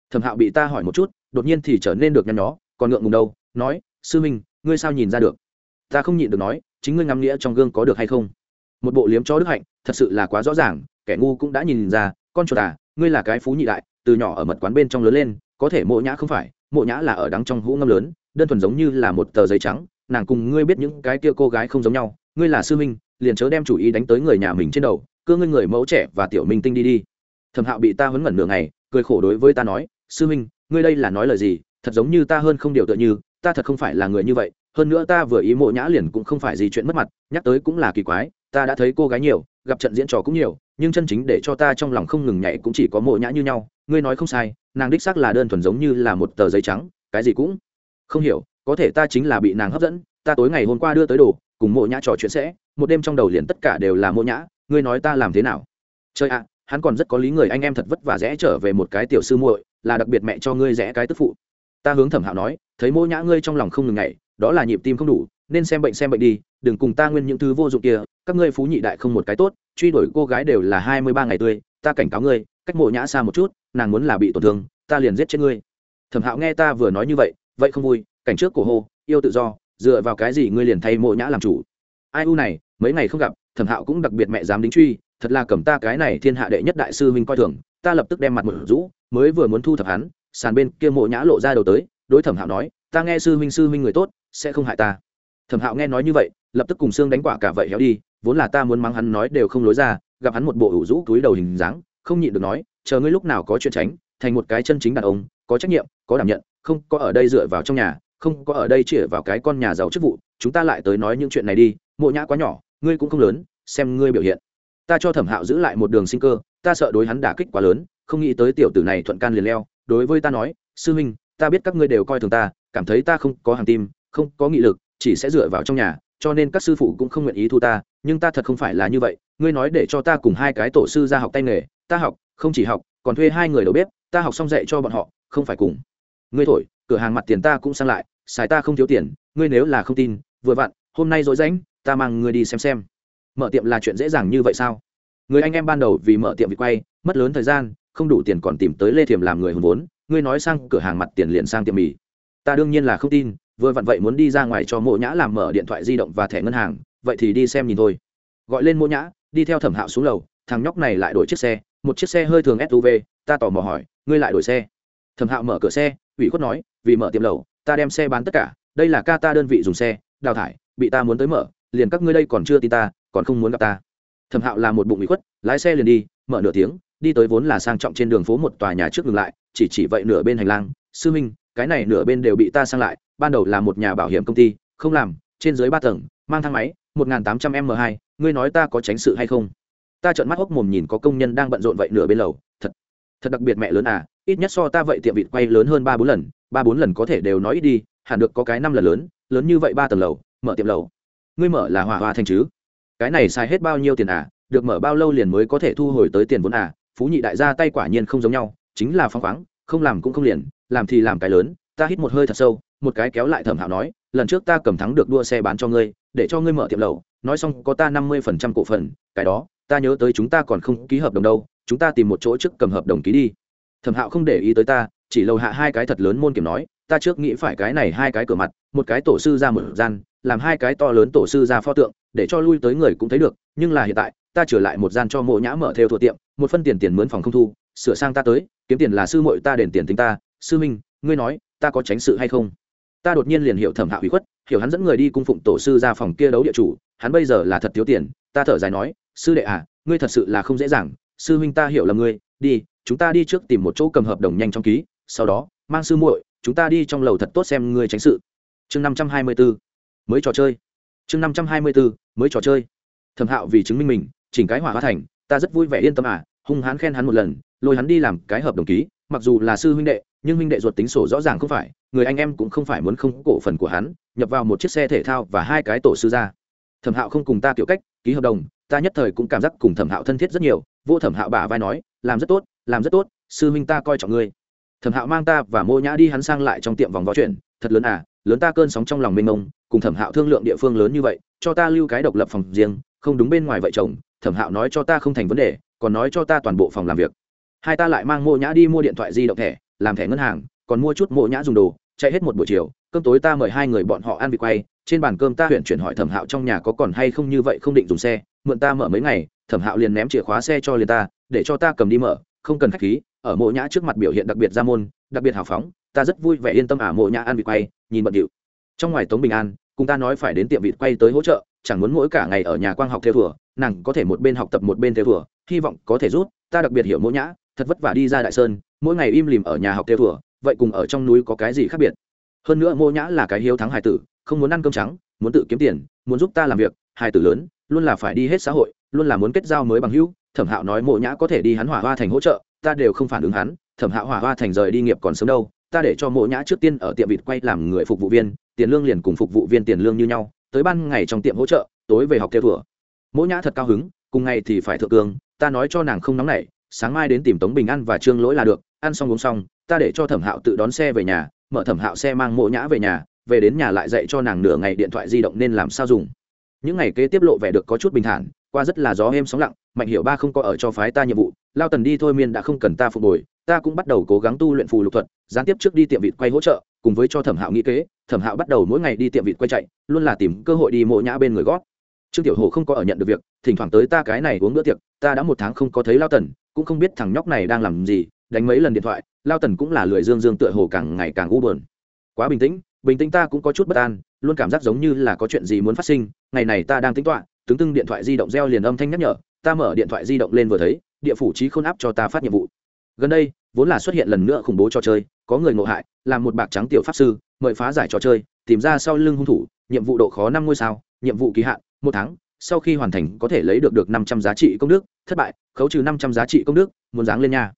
Thẩm hạo bị ta hỏi một chút, đột nhiên thì trở nên được nhăn nhó, còn ngượng ngùng đâu, nói, sư huynh ngươi sao nhìn ra được? Ta không nhịn được nói, chính ngươi ngắm nghĩa trong gương có được hay không? Một bộ liếm cho đức hạnh, thật sự là quá rõ ràng, kẻ ngu cũng đã nhìn ra, con chuột à ngươi là cái phú nhị đại, từ nhỏ ở mật quán bên trong lớn lên, có thể mộ nhã không phải, mộ nhã là ở đắng trong hũ ngâm lớn, đơn thuần giống như là một tờ giấy trắng, nàng cùng ngươi biết những cái kia cô gái không giống nhau, ngươi là sư minh liền chớ đem chủ ý đánh tới người nhà mình trên đầu cơ ngươi người mẫu trẻ và tiểu minh tinh đi đi. Thẩm hạo bị ta huấn ngẩn nửa ngày, cười khổ đối với ta nói, sư minh ngươi đây là nói lời gì? Thật giống như ta hơn không điều tựa như, ta thật không phải là người như vậy, hơn nữa ta vừa ý mộ nhã liền cũng không phải gì chuyện mất mặt, nhắc tới cũng là kỳ quái ta đã thấy cô gái nhiều, gặp trận diễn trò cũng nhiều, nhưng chân chính để cho ta trong lòng không ngừng nhảy cũng chỉ có mộ nhã như nhau. Ngươi nói không sai, nàng đích xác là đơn thuần giống như là một tờ giấy trắng, cái gì cũng không hiểu. Có thể ta chính là bị nàng hấp dẫn, ta tối ngày hôm qua đưa tới đồ, cùng mộ nhã trò chuyện sẽ, một đêm trong đầu liền tất cả đều là mộ nhã, ngươi nói ta làm thế nào? Chơi ạ, hắn còn rất có lý người, anh em thật vất vả rẽ trở về một cái tiểu sư muội, là đặc biệt mẹ cho ngươi rẽ cái tức phụ. Ta hướng thẩm hạo nói, thấy mộ nhã ngươi trong lòng không ngừng ngày đó là nhịp tim không đủ, nên xem bệnh xem bệnh đi đừng cùng ta nguyên những thứ vô dụng kia, các ngươi phú nhị đại không một cái tốt, truy đuổi cô gái đều là hai mươi ba ngày tươi, ta cảnh cáo ngươi, cách mộ nhã xa một chút, nàng muốn là bị tổn thương, ta liền giết chết ngươi. Thẩm hạo nghe ta vừa nói như vậy vậy không vui, cảnh trước cổ hô, yêu tự do, dựa vào cái gì ngươi liền thay mộ nhã làm chủ? Ai u này, mấy ngày không gặp, thẩm hạo cũng đặc biệt mẹ dám đính truy, thật là cầm ta cái này thiên hạ đệ nhất đại sư huynh coi thường, ta lập tức đem mặt một rũ, mới vừa muốn thu thập hắn, sàn bên kia mộ nhã lộ ra đầu tới, đối thẩm hạo nói, ta nghe sư huynh sư huynh người tốt, sẽ không hại ta. Thẩm hạo nghe nói như vậy lập tức cùng xương đánh quả cả vậy héo đi, vốn là ta muốn mắng hắn nói đều không lối ra, gặp hắn một bộ ủ rũ túi đầu hình dáng, không nhịn được nói, chờ ngươi lúc nào có chuyện tránh, thành một cái chân chính đàn ông, có trách nhiệm, có đảm nhận, không có ở đây dựa vào trong nhà, không có ở đây chĩa vào cái con nhà giàu chức vụ, chúng ta lại tới nói những chuyện này đi, mộ nhã quá nhỏ, ngươi cũng không lớn, xem ngươi biểu hiện. Ta cho thẩm hạo giữ lại một đường sinh cơ, ta sợ đối hắn đả kích quá lớn, không nghĩ tới tiểu tử này thuận can liền leo, đối với ta nói, sư huynh, ta biết các ngươi đều coi thường ta, cảm thấy ta không có hàng tim, không có nghị lực, chỉ sẽ dựa vào trong nhà cho nên các sư phụ cũng không nguyện ý thu ta, nhưng ta thật không phải là như vậy. Ngươi nói để cho ta cùng hai cái tổ sư ra học tay nghề, ta học, không chỉ học, còn thuê hai người đầu bếp, ta học xong dạy cho bọn họ, không phải cùng. Ngươi thổi, cửa hàng mặt tiền ta cũng sang lại, xài ta không thiếu tiền, ngươi nếu là không tin, vừa vặn, hôm nay dối rãnh, ta mang ngươi đi xem xem. Mở tiệm là chuyện dễ dàng như vậy sao? Người anh em ban đầu vì mở tiệm bị quay, mất lớn thời gian, không đủ tiền còn tìm tới lê thiềm làm người hùn vốn, ngươi nói sang cửa hàng mặt tiền liền sang tiệm mì. Ta đương nhiên là không tin vừa vặn vậy muốn đi ra ngoài cho mộ nhã làm mở điện thoại di động và thẻ ngân hàng, vậy thì đi xem nhìn thôi. Gọi lên mộ nhã, đi theo thẩm hạo xuống lầu, thằng nhóc này lại đổi chiếc xe, một chiếc xe hơi thường suv ta tò mò hỏi, ngươi lại đổi xe? Thẩm hạo mở cửa xe, ủy khuất nói, vì mở tiệm lầu, ta đem xe bán tất cả, đây là ca ta đơn vị dùng xe, đào thải, bị ta muốn tới mở, liền các ngươi đây còn chưa tin ta, còn không muốn gặp ta. Thẩm hạo là một bụng ủy khuất, lái xe liền đi, mở nửa tiếng, đi tới vốn là sang trọng trên đường phố một tòa nhà trước ngừng lại, chỉ chỉ vậy nửa bên hành lang, sư minh, cái này nửa bên đều bị ta sang lại ban đầu là một nhà bảo hiểm công ty, không làm, trên dưới ba tầng, mang thang máy, một nghìn tám trăm m hai, ngươi nói ta có tránh sự hay không? Ta trợn mắt hốc mồm nhìn có công nhân đang bận rộn vậy nửa bên lầu, thật thật đặc biệt mẹ lớn à ít nhất so ta vậy tiệm vịt quay lớn hơn ba bốn lần, ba bốn lần có thể đều nói ít đi, hẳn được có cái năm lần lớn lớn như vậy ba tầng lầu, mở tiệm lầu. Ngươi mở là hòa hoa thành chứ? Cái này xài hết bao nhiêu tiền à được mở bao lâu liền mới có thể thu hồi tới tiền vốn à? Phú nhị đại gia tay quả nhiên không giống nhau, chính là phong khoáng, không làm cũng không liền, làm thì làm cái lớn, ta hít một hơi thật sâu một cái kéo lại thẩm hạo nói, lần trước ta cầm thắng được đua xe bán cho ngươi, để cho ngươi mở tiệm lầu nói xong có ta năm mươi phần trăm cổ phần, cái đó, ta nhớ tới chúng ta còn không ký hợp đồng đâu, chúng ta tìm một chỗ trước cầm hợp đồng ký đi. Thẩm hạo không để ý tới ta, chỉ lầu hạ hai cái thật lớn môn kiểm nói, ta trước nghĩ phải cái này hai cái cửa mặt, một cái tổ sư ra một gian, làm hai cái to lớn tổ sư ra pho tượng, để cho lui tới người cũng thấy được, nhưng là hiện tại, ta trở lại một gian cho mộ nhã mở theo thua tiệm, một phân tiền tiền mướn phòng không thu, sửa sang ta tới, kiếm tiền là sư muội ta đền tiền tính ta, sư minh, ngươi nói, ta có tránh sự hay không? Ta đột nhiên liền hiểu thẩm hạo hủy khuất, hiểu hắn dẫn người đi cung phụng tổ sư ra phòng kia đấu địa chủ, hắn bây giờ là thật thiếu tiền, ta thở dài nói, sư đệ à ngươi thật sự là không dễ dàng, sư huynh ta hiểu là ngươi, đi, chúng ta đi trước tìm một chỗ cầm hợp đồng nhanh trong ký, sau đó, mang sư muội, chúng ta đi trong lầu thật tốt xem ngươi tránh sự. Chương năm trăm hai mươi bốn mới trò chơi. Chương năm trăm hai mươi bốn mới trò chơi. Thẩm hạo vì chứng minh mình, chỉnh cái hỏa hóa thành, ta rất vui vẻ yên tâm à hung hãn khen hắn một lần, lôi hắn đi làm cái hợp đồng ký, mặc dù là sư huynh đệ nhưng huynh đệ ruột tính sổ rõ ràng không phải, người anh em cũng không phải muốn không cổ phần của hắn, nhập vào một chiếc xe thể thao và hai cái tổ sư ra thẩm hạo không cùng ta kiểu cách, ký hợp đồng, ta nhất thời cũng cảm giác cùng thẩm hạo thân thiết rất nhiều, vô thẩm hạo bả vai nói, làm rất tốt, làm rất tốt, sư huynh ta coi trọng ngươi. Thẩm hạo mang ta và mô nhã đi hắn sang lại trong tiệm vòng võ chuyện, thật lớn à lớn ta cơn sóng trong lòng mênh mông, cùng thẩm hạo thương lượng địa phương lớn như vậy, cho ta lưu cái độc lập phòng riêng, không đúng bên ngoài vợ chồng, thẩm hạo nói cho ta không thành vấn đề, còn nói cho ta toàn bộ phòng làm việc. Hai ta lại mang mô nhã đi mua điện thoại di động thẻ làm thẻ ngân hàng còn mua chút mộ nhã dùng đồ chạy hết một buổi chiều cơm tối ta mời hai người bọn họ ăn vịt quay trên bàn cơm ta huyện chuyển hỏi thẩm hạo trong nhà có còn hay không như vậy không định dùng xe mượn ta mở mấy ngày thẩm hạo liền ném chìa khóa xe cho liền ta để cho ta cầm đi mở không cần khách khí ở mộ nhã trước mặt biểu hiện đặc biệt ra môn đặc biệt hào phóng ta rất vui vẻ yên tâm ả à, mộ nhã ăn vịt quay nhìn bận điệu. Trong ngoài tống bình an cùng ta nói phải đến tiệm vịt quay tới hỗ trợ chẳng muốn mỗi cả ngày ở nhà quang học theo thừa nàng có thể một bên học tập một bên theo thừa hy vọng có thể rút ta đặc biệt hiểu mộ nhã thật vất vả đi ra đại sơn, mỗi ngày im lìm ở nhà học theo vừa vậy cùng ở trong núi có cái gì khác biệt? Hơn nữa mộ nhã là cái hiếu thắng Hải tử, không muốn ăn cơm trắng, muốn tự kiếm tiền, muốn giúp ta làm việc Hải tử lớn, luôn là phải đi hết xã hội, luôn là muốn kết giao mới bằng hữu. Thẩm hạo nói mộ nhã có thể đi hắn hỏa hoa thành hỗ trợ, ta đều không phản ứng hắn. Thẩm hạo hỏa hoa thành rời đi nghiệp còn sớm đâu, ta để cho mộ nhã trước tiên ở tiệm vịt quay làm người phục vụ viên, tiền lương liền cùng phục vụ viên tiền lương như nhau, tới ban ngày trong tiệm hỗ trợ, tối về học theo thùa mỗ nhã thật cao hứng, cùng ngày thì phải thượng cường. ta nói cho nàng không nóng nảy sáng mai đến tìm tống bình ăn và trương lỗi là được, ăn xong uống xong, ta để cho thẩm hạo tự đón xe về nhà, mở thẩm hạo xe mang mộ nhã về nhà, về đến nhà lại dạy cho nàng nửa ngày điện thoại di động nên làm sao dùng. Những ngày kế tiếp lộ vẻ được có chút bình thản, qua rất là gió êm sóng lặng, mạnh hiệu ba không có ở cho phái ta nhiệm vụ, lao tần đi thôi miên đã không cần ta phục hồi, ta cũng bắt đầu cố gắng tu luyện phù lục thuật, gián tiếp trước đi tiệm vịt quay hỗ trợ, cùng với cho thẩm hạo nghĩ kế, thẩm hạo bắt đầu mỗi ngày đi tiệm vịt quay chạy, luôn là tìm cơ hội đi mộ nhã bên người gót. Trương tiểu hồ không có ở nhận được việc, thỉnh thoảng tới ta cái này uống bữa tiệc, ta đã một tháng không có thấy lao tần cũng không biết thằng nhóc này đang làm gì, đánh mấy lần điện thoại, lao tần cũng là lười dương dương tựa hồ càng ngày càng u bờn quá bình tĩnh bình tĩnh ta cũng có chút bất an, luôn cảm giác giống như là có chuyện gì muốn phát sinh, ngày này ta đang tính toạ tướng tưng điện thoại di động reo liền âm thanh nhắc nhở, ta mở điện thoại di động lên vừa thấy, địa phủ trí khôn áp cho ta phát nhiệm vụ. Gần đây, vốn là xuất hiện lần nữa khủng bố trò chơi, có người ngộ hại, làm một bạc trắng tiểu pháp sư, mời phá giải trò chơi, tìm ra sau lưng hung thủ, nhiệm vụ độ khó năm ngôi sao, nhiệm vụ kỳ hạn, một tháng sau khi hoàn thành có thể lấy được được năm trăm giá trị công đức, thất bại, khấu trừ năm trăm giá trị công đức, muốn dáng lên nha.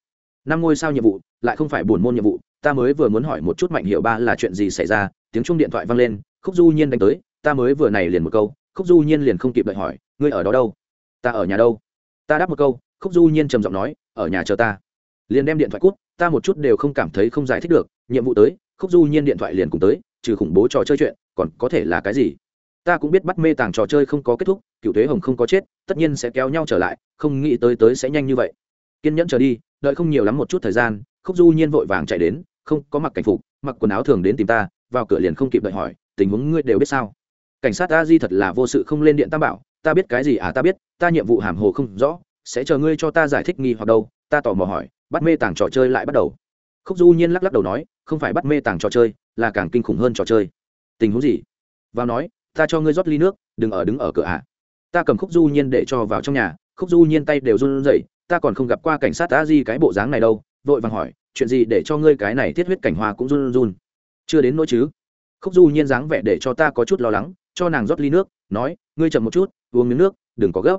Năm ngôi sao nhiệm vụ, lại không phải buồn môn nhiệm vụ, ta mới vừa muốn hỏi một chút mạnh hiệu ba là chuyện gì xảy ra, tiếng chuông điện thoại vang lên, khúc du nhiên đánh tới, ta mới vừa này liền một câu, khúc du nhiên liền không kịp đợi hỏi, ngươi ở đó đâu? Ta ở nhà đâu? Ta đáp một câu, khúc du nhiên trầm giọng nói, ở nhà chờ ta. Liền đem điện thoại cút, ta một chút đều không cảm thấy không giải thích được, nhiệm vụ tới, khúc du nhiên điện thoại liền cùng tới, trừ khủng bố trò chơi chuyện, còn có thể là cái gì? Ta cũng biết bắt mê tàng trò chơi không có kết thúc, cựu thuế hồng không có chết, tất nhiên sẽ kéo nhau trở lại, không nghĩ tới tới sẽ nhanh như vậy. Kiên nhẫn chờ đi, đợi không nhiều lắm một chút thời gian, khúc du nhiên vội vàng chạy đến, không, có mặc cảnh phục, mặc quần áo thường đến tìm ta, vào cửa liền không kịp đợi hỏi, tình huống ngươi đều biết sao? Cảnh sát ta di thật là vô sự không lên điện tam bảo, ta biết cái gì à ta biết, ta nhiệm vụ hàm hồ không rõ, sẽ chờ ngươi cho ta giải thích nghi hoặc đâu, ta tò mò hỏi, bắt mê tàng trò chơi lại bắt đầu. Khúc du nhiên lắc lắc đầu nói, không phải bắt mê tàng trò chơi, là càng kinh khủng hơn trò chơi. Tình huống gì? Vào nói ta cho ngươi rót ly nước, đừng ở đứng ở cửa ạ. À. ta cầm khúc du nhiên để cho vào trong nhà, khúc du nhiên tay đều run rẩy, ta còn không gặp qua cảnh sát ta di cái bộ dáng này đâu, vội vàng hỏi, chuyện gì để cho ngươi cái này thiết huyết cảnh hoa cũng run run? Chưa đến nỗi chứ? Khúc du nhiên dáng vẻ để cho ta có chút lo lắng, cho nàng rót ly nước, nói, ngươi chậm một chút, uống miếng nước, đừng có gấp.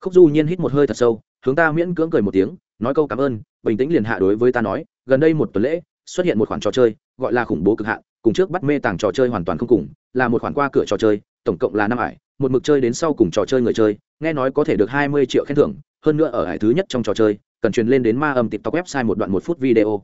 Khúc du nhiên hít một hơi thật sâu, hướng ta miễn cưỡng cười một tiếng, nói câu cảm ơn, bình tĩnh liền hạ đối với ta nói, gần đây một tuần lễ, xuất hiện một khoản trò chơi, gọi là khủng bố cực hạn cùng trước bắt mê tàng trò chơi hoàn toàn không cùng, là một khoản qua cửa trò chơi, tổng cộng là năm ải, một mực chơi đến sau cùng trò chơi người chơi, nghe nói có thể được hai mươi triệu khen thưởng, hơn nữa ở ải thứ nhất trong trò chơi, cần truyền lên đến ma âm tiktok website một đoạn một phút video.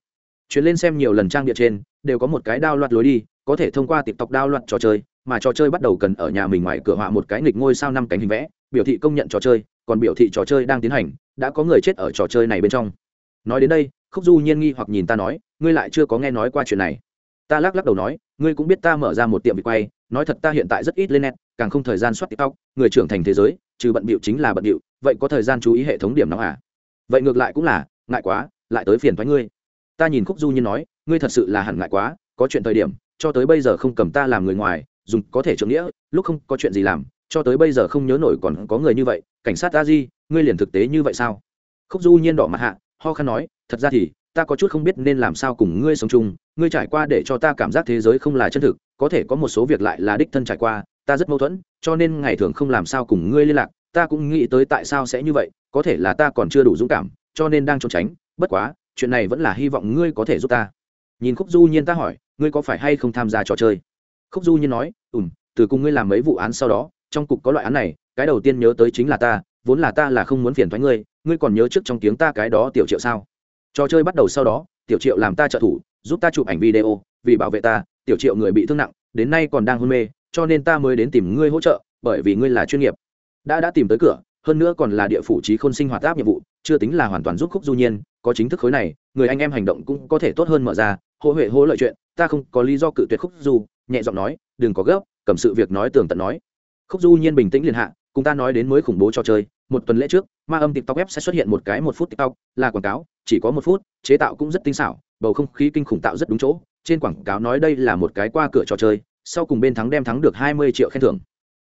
Truyền lên xem nhiều lần trang địa trên, đều có một cái đao loạt lối đi, có thể thông qua tiktok đao loạt trò chơi, mà trò chơi bắt đầu cần ở nhà mình ngoài cửa họa một cái nghịch ngôi sao năm cánh hình vẽ, biểu thị công nhận trò chơi, còn biểu thị trò chơi đang tiến hành, đã có người chết ở trò chơi này bên trong. Nói đến đây, khúc du nhiên nghi hoặc nhìn ta nói, ngươi lại chưa có nghe nói qua chuyện này ta lắc lắc đầu nói, ngươi cũng biết ta mở ra một tiệm vịt quay, nói thật ta hiện tại rất ít lên net, càng không thời gian soát tiktok, người trưởng thành thế giới, trừ bận bịu chính là bận bịu, vậy có thời gian chú ý hệ thống điểm nóng à? Vậy ngược lại cũng là, ngại quá, lại tới phiền thoái ngươi. Ta nhìn khúc du nhiên nói, ngươi thật sự là hẳn ngại quá, có chuyện thời điểm, cho tới bây giờ không cầm ta làm người ngoài, dùng có thể trưởng nghĩa, lúc không có chuyện gì làm, cho tới bây giờ không nhớ nổi còn có người như vậy, cảnh sát a di, ngươi liền thực tế như vậy sao? Khúc du nhiên đỏ mặt hạ, ho khăn nói, thật ra thì ta có chút không biết nên làm sao cùng ngươi sống chung, ngươi trải qua để cho ta cảm giác thế giới không là chân thực, có thể có một số việc lại là đích thân trải qua, ta rất mâu thuẫn, cho nên ngày thường không làm sao cùng ngươi liên lạc, ta cũng nghĩ tới tại sao sẽ như vậy, có thể là ta còn chưa đủ dũng cảm, cho nên đang trốn tránh, bất quá, chuyện này vẫn là hy vọng ngươi có thể giúp ta. Nhìn khúc du nhiên ta hỏi, ngươi có phải hay không tham gia trò chơi? Khúc du nhiên nói ùm từ cùng ngươi làm mấy vụ án sau đó, trong cục có loại án này, cái đầu tiên nhớ tới chính là ta, vốn là ta là không muốn phiền thoái ngươi ngươi còn nhớ trước trong tiếng ta cái đó tiểu triệu sao? Trò chơi bắt đầu sau đó, tiểu triệu làm ta trợ thủ, giúp ta chụp ảnh video, vì bảo vệ ta, tiểu triệu người bị thương nặng, đến nay còn đang hôn mê, cho nên ta mới đến tìm ngươi hỗ trợ, bởi vì ngươi là chuyên nghiệp. Đã đã tìm tới cửa, hơn nữa còn là địa phủ trí khôn sinh hoạt áp nhiệm vụ, chưa tính là hoàn toàn giúp khúc du nhiên, có chính thức khối này, người anh em hành động cũng có thể tốt hơn mở ra, hỗ huệ hỗ lợi chuyện, ta không có lý do cự tuyệt khúc du, nhẹ giọng nói, đừng có gấp, cầm sự việc nói tường tận nói. Khúc du nhiên bình tĩnh liền hạ, cùng ta nói đến mới khủng bố trò chơi một tuần lễ trước, ma âm tiktok web sẽ xuất hiện một cái một phút tiktok, là quảng cáo, chỉ có một phút, chế tạo cũng rất tinh xảo, bầu không khí kinh khủng tạo rất đúng chỗ. Trên quảng cáo nói đây là một cái qua cửa trò chơi, sau cùng bên thắng đem thắng được hai mươi triệu khen thưởng.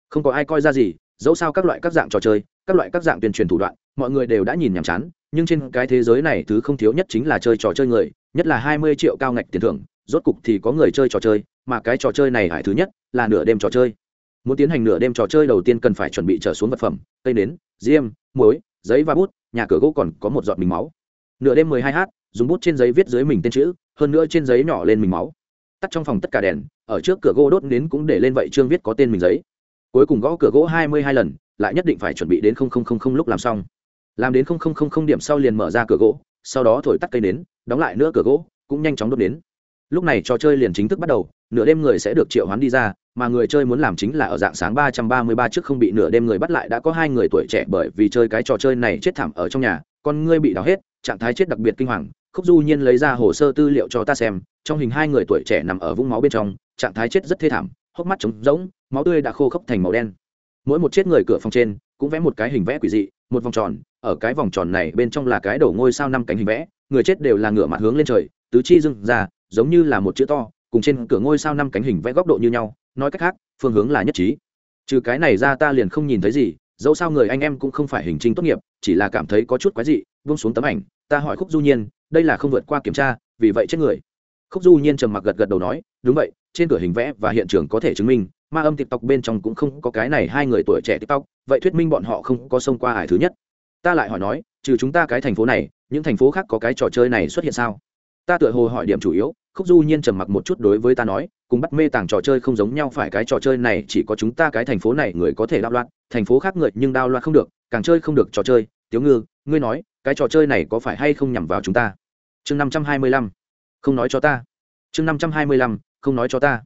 Không có ai coi ra gì, dẫu sao các loại các dạng trò chơi, các loại các dạng tuyên truyền thủ đoạn, mọi người đều đã nhìn nhàm chán, nhưng trên cái thế giới này thứ không thiếu nhất chính là chơi trò chơi người, nhất là hai mươi triệu cao ngạch tiền thưởng, rốt cục thì có người chơi trò chơi, mà cái trò chơi này hải thứ nhất là nửa đêm trò chơi muốn tiến hành nửa đêm trò chơi đầu tiên cần phải chuẩn bị trở xuống vật phẩm, cây nến, diêm, muối, giấy và bút, nhà cửa gỗ còn có một giọt mình máu. Nửa đêm mười hai h dùng bút trên giấy viết dưới mình tên chữ, hơn nữa trên giấy nhỏ lên mình máu. Tắt trong phòng tất cả đèn, ở trước cửa gỗ đốt nến cũng để lên vậy chương viết có tên mình giấy. Cuối cùng gõ cửa gỗ hai mươi hai lần, lại nhất định phải chuẩn bị đến không không không không lúc làm xong. Làm đến không không không không điểm sau liền mở ra cửa gỗ, sau đó thổi tắt cây nến, đóng lại nữa cửa gỗ, cũng nhanh chóng đốt nến. Lúc này trò chơi liền chính thức bắt đầu nửa đêm người sẽ được triệu hoán đi ra, mà người chơi muốn làm chính là ở dạng sáng ba trăm ba mươi ba trước không bị nửa đêm người bắt lại đã có hai người tuổi trẻ bởi vì chơi cái trò chơi này chết thảm ở trong nhà, con ngươi bị đào hết, trạng thái chết đặc biệt kinh hoàng. Khúc du nhiên lấy ra hồ sơ tư liệu cho ta xem, trong hình hai người tuổi trẻ nằm ở vũng máu bên trong, trạng thái chết rất thê thảm, hốc mắt trống rỗng, máu tươi đã khô khốc thành màu đen. Mỗi một chết người cửa phòng trên cũng vẽ một cái hình vẽ quỷ dị, một vòng tròn, ở cái vòng tròn này bên trong là cái đổ ngôi sao năm cánh hình vẽ, người chết đều là ngửa mặt hướng lên trời, tứ chi dưng ra, giống như là một chữ to cùng trên cửa ngôi sao năm cánh hình vẽ góc độ như nhau, nói cách khác, phương hướng là nhất trí. Trừ cái này ra ta liền không nhìn thấy gì, dẫu sao người anh em cũng không phải hình trinh tốt nghiệp, chỉ là cảm thấy có chút quái dị vung xuống tấm ảnh, ta hỏi khúc du nhiên, đây là không vượt qua kiểm tra, vì vậy chết người. Khúc du nhiên trầm mặc gật gật đầu nói, đúng vậy, trên cửa hình vẽ và hiện trường có thể chứng minh, ma âm tiktok bên trong cũng không có cái này hai người tuổi trẻ tiktok, vậy thuyết minh bọn họ không có xông qua ải thứ nhất. Ta lại hỏi nói, trừ chúng ta cái thành phố này, những thành phố khác có cái trò chơi này xuất hiện sao? Ta tựa hồ hỏi điểm chủ yếu, khúc du nhiên trầm mặc một chút đối với ta nói, cùng bắt mê tàng trò chơi không giống nhau phải cái trò chơi này chỉ có chúng ta cái thành phố này người có thể đao loạn, thành phố khác người nhưng đao loạn không được, càng chơi không được trò chơi. Tiếu ngư, ngươi nói, cái trò chơi này có phải hay không nhằm vào chúng ta? Chương năm trăm hai mươi lăm, không nói cho ta. Chương năm trăm hai mươi lăm, không nói cho ta.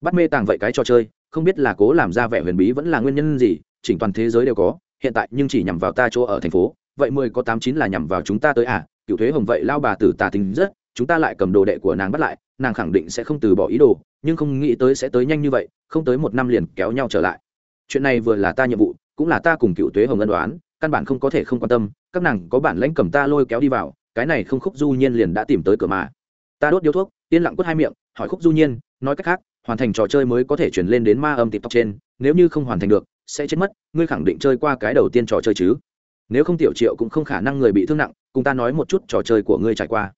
Bắt mê tàng vậy cái trò chơi, không biết là cố làm ra vẻ huyền bí vẫn là nguyên nhân gì, chỉnh toàn thế giới đều có, hiện tại nhưng chỉ nhằm vào ta chỗ ở thành phố, vậy mười có tám chín là nhằm vào chúng ta tới à? Cựu thuế hồng vậy lao bà tử tà tính rất chúng ta lại cầm đồ đệ của nàng bắt lại, nàng khẳng định sẽ không từ bỏ ý đồ, nhưng không nghĩ tới sẽ tới nhanh như vậy, không tới một năm liền kéo nhau trở lại. Chuyện này vừa là ta nhiệm vụ, cũng là ta cùng cựu tuế hồng ân đoán, căn bản không có thể không quan tâm, các nàng có bản lãnh cầm ta lôi kéo đi vào, cái này không khúc du nhiên liền đã tìm tới cửa mà. Ta đốt điếu thuốc, yên lặng quất hai miệng, hỏi khúc du nhiên, nói cách khác, hoàn thành trò chơi mới có thể chuyển lên đến ma âm tóc trên, nếu như không hoàn thành được, sẽ chết mất, ngươi khẳng định chơi qua cái đầu tiên trò chơi chứ? Nếu không tiểu triệu cũng không khả năng người bị thương nặng, cùng ta nói một chút trò chơi của ngươi trải qua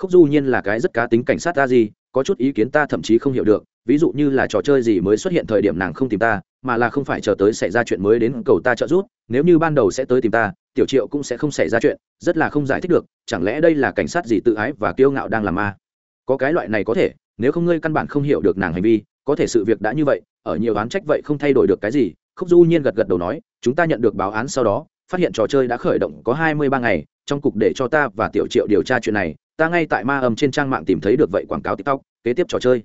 khúc du nhiên là cái rất cá tính cảnh sát ta gì có chút ý kiến ta thậm chí không hiểu được, ví dụ như là trò chơi gì mới xuất hiện thời điểm nàng không tìm ta, mà là không phải chờ tới xảy ra chuyện mới đến cầu ta trợ giúp, nếu như ban đầu sẽ tới tìm ta, tiểu triệu cũng sẽ không xảy ra chuyện, rất là không giải thích được, chẳng lẽ đây là cảnh sát gì tự ái và kiêu ngạo đang làm ma? Có cái loại này có thể, nếu không ngươi căn bản không hiểu được nàng hành vi, có thể sự việc đã như vậy, ở nhiều án trách vậy không thay đổi được cái gì, khúc du nhiên gật gật đầu nói, chúng ta nhận được báo án sau đó, phát hiện trò chơi đã khởi động có hai mươi ba ngày, trong cục để cho ta và tiểu triệu điều tra chuyện này ta ngay tại ma âm trên trang mạng tìm thấy được vậy quảng cáo tiktok, kế tiếp trò chơi.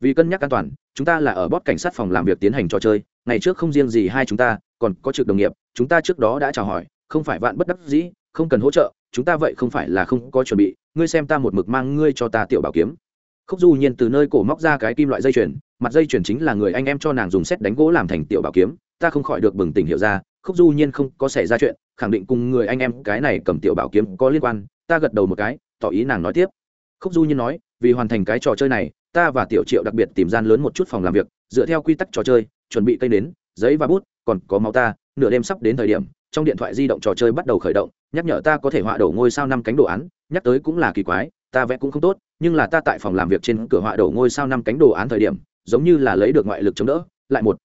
Vì cân nhắc an toàn, chúng ta là ở bót cảnh sát phòng làm việc tiến hành trò chơi. Ngày trước không riêng gì hai chúng ta, còn có trực đồng nghiệp, chúng ta trước đó đã chào hỏi. Không phải vạn bất đắc dĩ, không cần hỗ trợ, chúng ta vậy không phải là không có chuẩn bị. Ngươi xem ta một mực mang ngươi cho ta tiểu bảo kiếm. Khúc du nhiên từ nơi cổ móc ra cái kim loại dây chuyền, mặt dây chuyền chính là người anh em cho nàng dùng xét đánh gỗ làm thành tiểu bảo kiếm. Ta không khỏi được bừng tỉnh hiểu ra, khúc du nhiên không có xảy ra chuyện, khẳng định cùng người anh em cái này cầm tiểu bảo kiếm có liên quan. Ta gật đầu một cái tỏ ý nàng nói tiếp. Khúc du nhiên nói, vì hoàn thành cái trò chơi này, ta và tiểu triệu đặc biệt tìm gian lớn một chút phòng làm việc, dựa theo quy tắc trò chơi, chuẩn bị cây nến, giấy và bút, còn có máu ta, nửa đêm sắp đến thời điểm, trong điện thoại di động trò chơi bắt đầu khởi động, nhắc nhở ta có thể họa đổ ngôi sao năm cánh đồ án, nhắc tới cũng là kỳ quái, ta vẽ cũng không tốt, nhưng là ta tại phòng làm việc trên cửa họa đổ ngôi sao năm cánh đồ án thời điểm, giống như là lấy được ngoại lực chống đỡ, lại một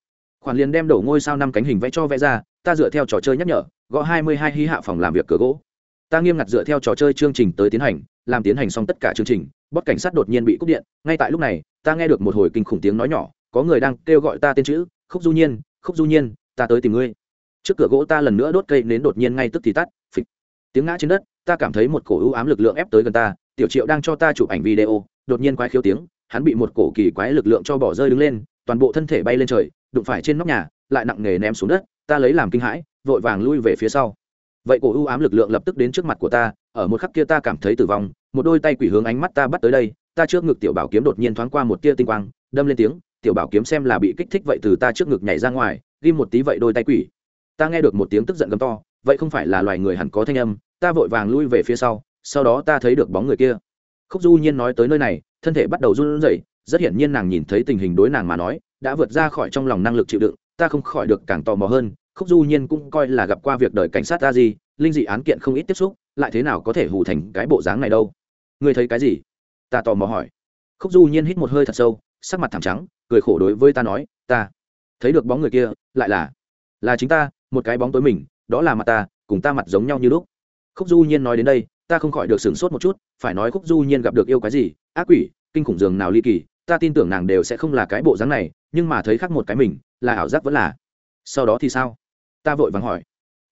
khoản liền đem đổ ngôi sao năm cánh hình vẽ cho vẽ ra, ta dựa theo trò chơi nhắc nhở, gõ hai mươi hai hí hạ phòng làm việc cửa gỗ ta nghiêm ngặt dựa theo trò chơi chương trình tới tiến hành, làm tiến hành xong tất cả chương trình, bót cảnh sát đột nhiên bị cúp điện. Ngay tại lúc này, ta nghe được một hồi kinh khủng tiếng nói nhỏ, có người đang kêu gọi ta tên chữ, khúc du nhiên, khúc du nhiên, ta tới tìm ngươi. Trước cửa gỗ ta lần nữa đốt cây nến đột nhiên ngay tức thì tắt, phịch. Tiếng ngã trên đất, ta cảm thấy một cổ ưu ám lực lượng ép tới gần ta, tiểu triệu đang cho ta chụp ảnh video, đột nhiên quái khiếu tiếng, hắn bị một cổ kỳ quái lực lượng cho bỏ rơi đứng lên, toàn bộ thân thể bay lên trời, đụng phải trên nóc nhà, lại nặng nề ném xuống đất, ta lấy làm kinh hãi, vội vàng lui về phía sau vậy cổ ưu ám lực lượng lập tức đến trước mặt của ta, ở một khắc kia ta cảm thấy tử vong, một đôi tay quỷ hướng ánh mắt ta bắt tới đây, ta trước ngực tiểu bảo kiếm đột nhiên thoáng qua một tia tinh quang, đâm lên tiếng, tiểu bảo kiếm xem là bị kích thích vậy từ ta trước ngực nhảy ra ngoài ghi một tí vậy đôi tay quỷ. Ta nghe được một tiếng tức giận gầm to, vậy không phải là loài người hẳn có thanh âm, ta vội vàng lui về phía sau sau đó ta thấy được bóng người kia. Khúc du nhiên nói tới nơi này, thân thể bắt đầu run rẩy, rất hiển nhiên nàng nhìn thấy tình hình đối nàng mà nói, đã vượt ra khỏi trong lòng năng lực chịu đựng, ta không khỏi được càng tò mò hơn khúc du nhiên cũng coi là gặp qua việc đời cảnh sát ta gì linh dị án kiện không ít tiếp xúc, lại thế nào có thể hù thành cái bộ dáng này đâu? Ngươi thấy cái gì? Ta tò mò hỏi. Khúc du nhiên hít một hơi thật sâu, sắc mặt thẳng trắng, cười khổ đối với ta nói, ta thấy được bóng người kia, lại là là chính ta, một cái bóng tối mình, đó là mặt ta, cùng ta mặt giống nhau như lúc. Khúc du nhiên nói đến đây, ta không khỏi được sửng sốt một chút, phải nói khúc du nhiên gặp được yêu cái gì, ác quỷ, kinh khủng dường nào ly kỳ, ta tin tưởng nàng đều sẽ không là cái bộ dáng này, nhưng mà thấy khác một cái mình, là ảo giác vẫn là sau đó thì sao? Ta vội vàng hỏi.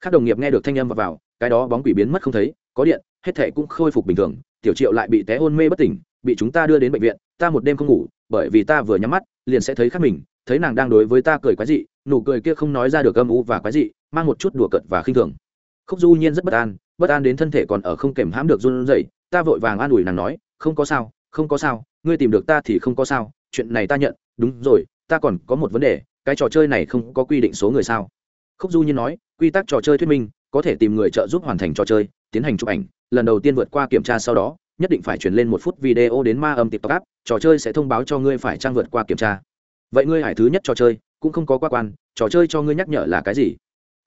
Các đồng nghiệp nghe được thanh âm và vào, cái đó bóng quỷ biến mất không thấy, có điện, hết thệ cũng khôi phục bình thường, tiểu triệu lại bị té hôn mê bất tỉnh, bị chúng ta đưa đến bệnh viện, ta một đêm không ngủ, bởi vì ta vừa nhắm mắt, liền sẽ thấy khắc mình, thấy nàng đang đối với ta cười quái dị, nụ cười kia không nói ra được âm u và quái dị, mang một chút đùa cợt và khinh thường. Khúc du nhiên rất bất an bất an đến thân thể còn ở không kềm hãm được run rẩy, ta vội vàng an ủi nàng nói, không có sao, không có sao, ngươi tìm được ta thì không có sao, chuyện này ta nhận, đúng rồi, ta còn có một vấn đề cái trò chơi này không có quy định số người sao? Khúc du nhiên nói, quy tắc trò chơi thuyết minh, có thể tìm người trợ giúp hoàn thành trò chơi, tiến hành chụp ảnh. Lần đầu tiên vượt qua kiểm tra sau đó, nhất định phải chuyển lên một phút video đến ma âm tiktok app, trò chơi sẽ thông báo cho ngươi phải trang vượt qua kiểm tra. Vậy ngươi hải thứ nhất trò chơi, cũng không có quá quan, trò chơi cho ngươi nhắc nhở là cái gì?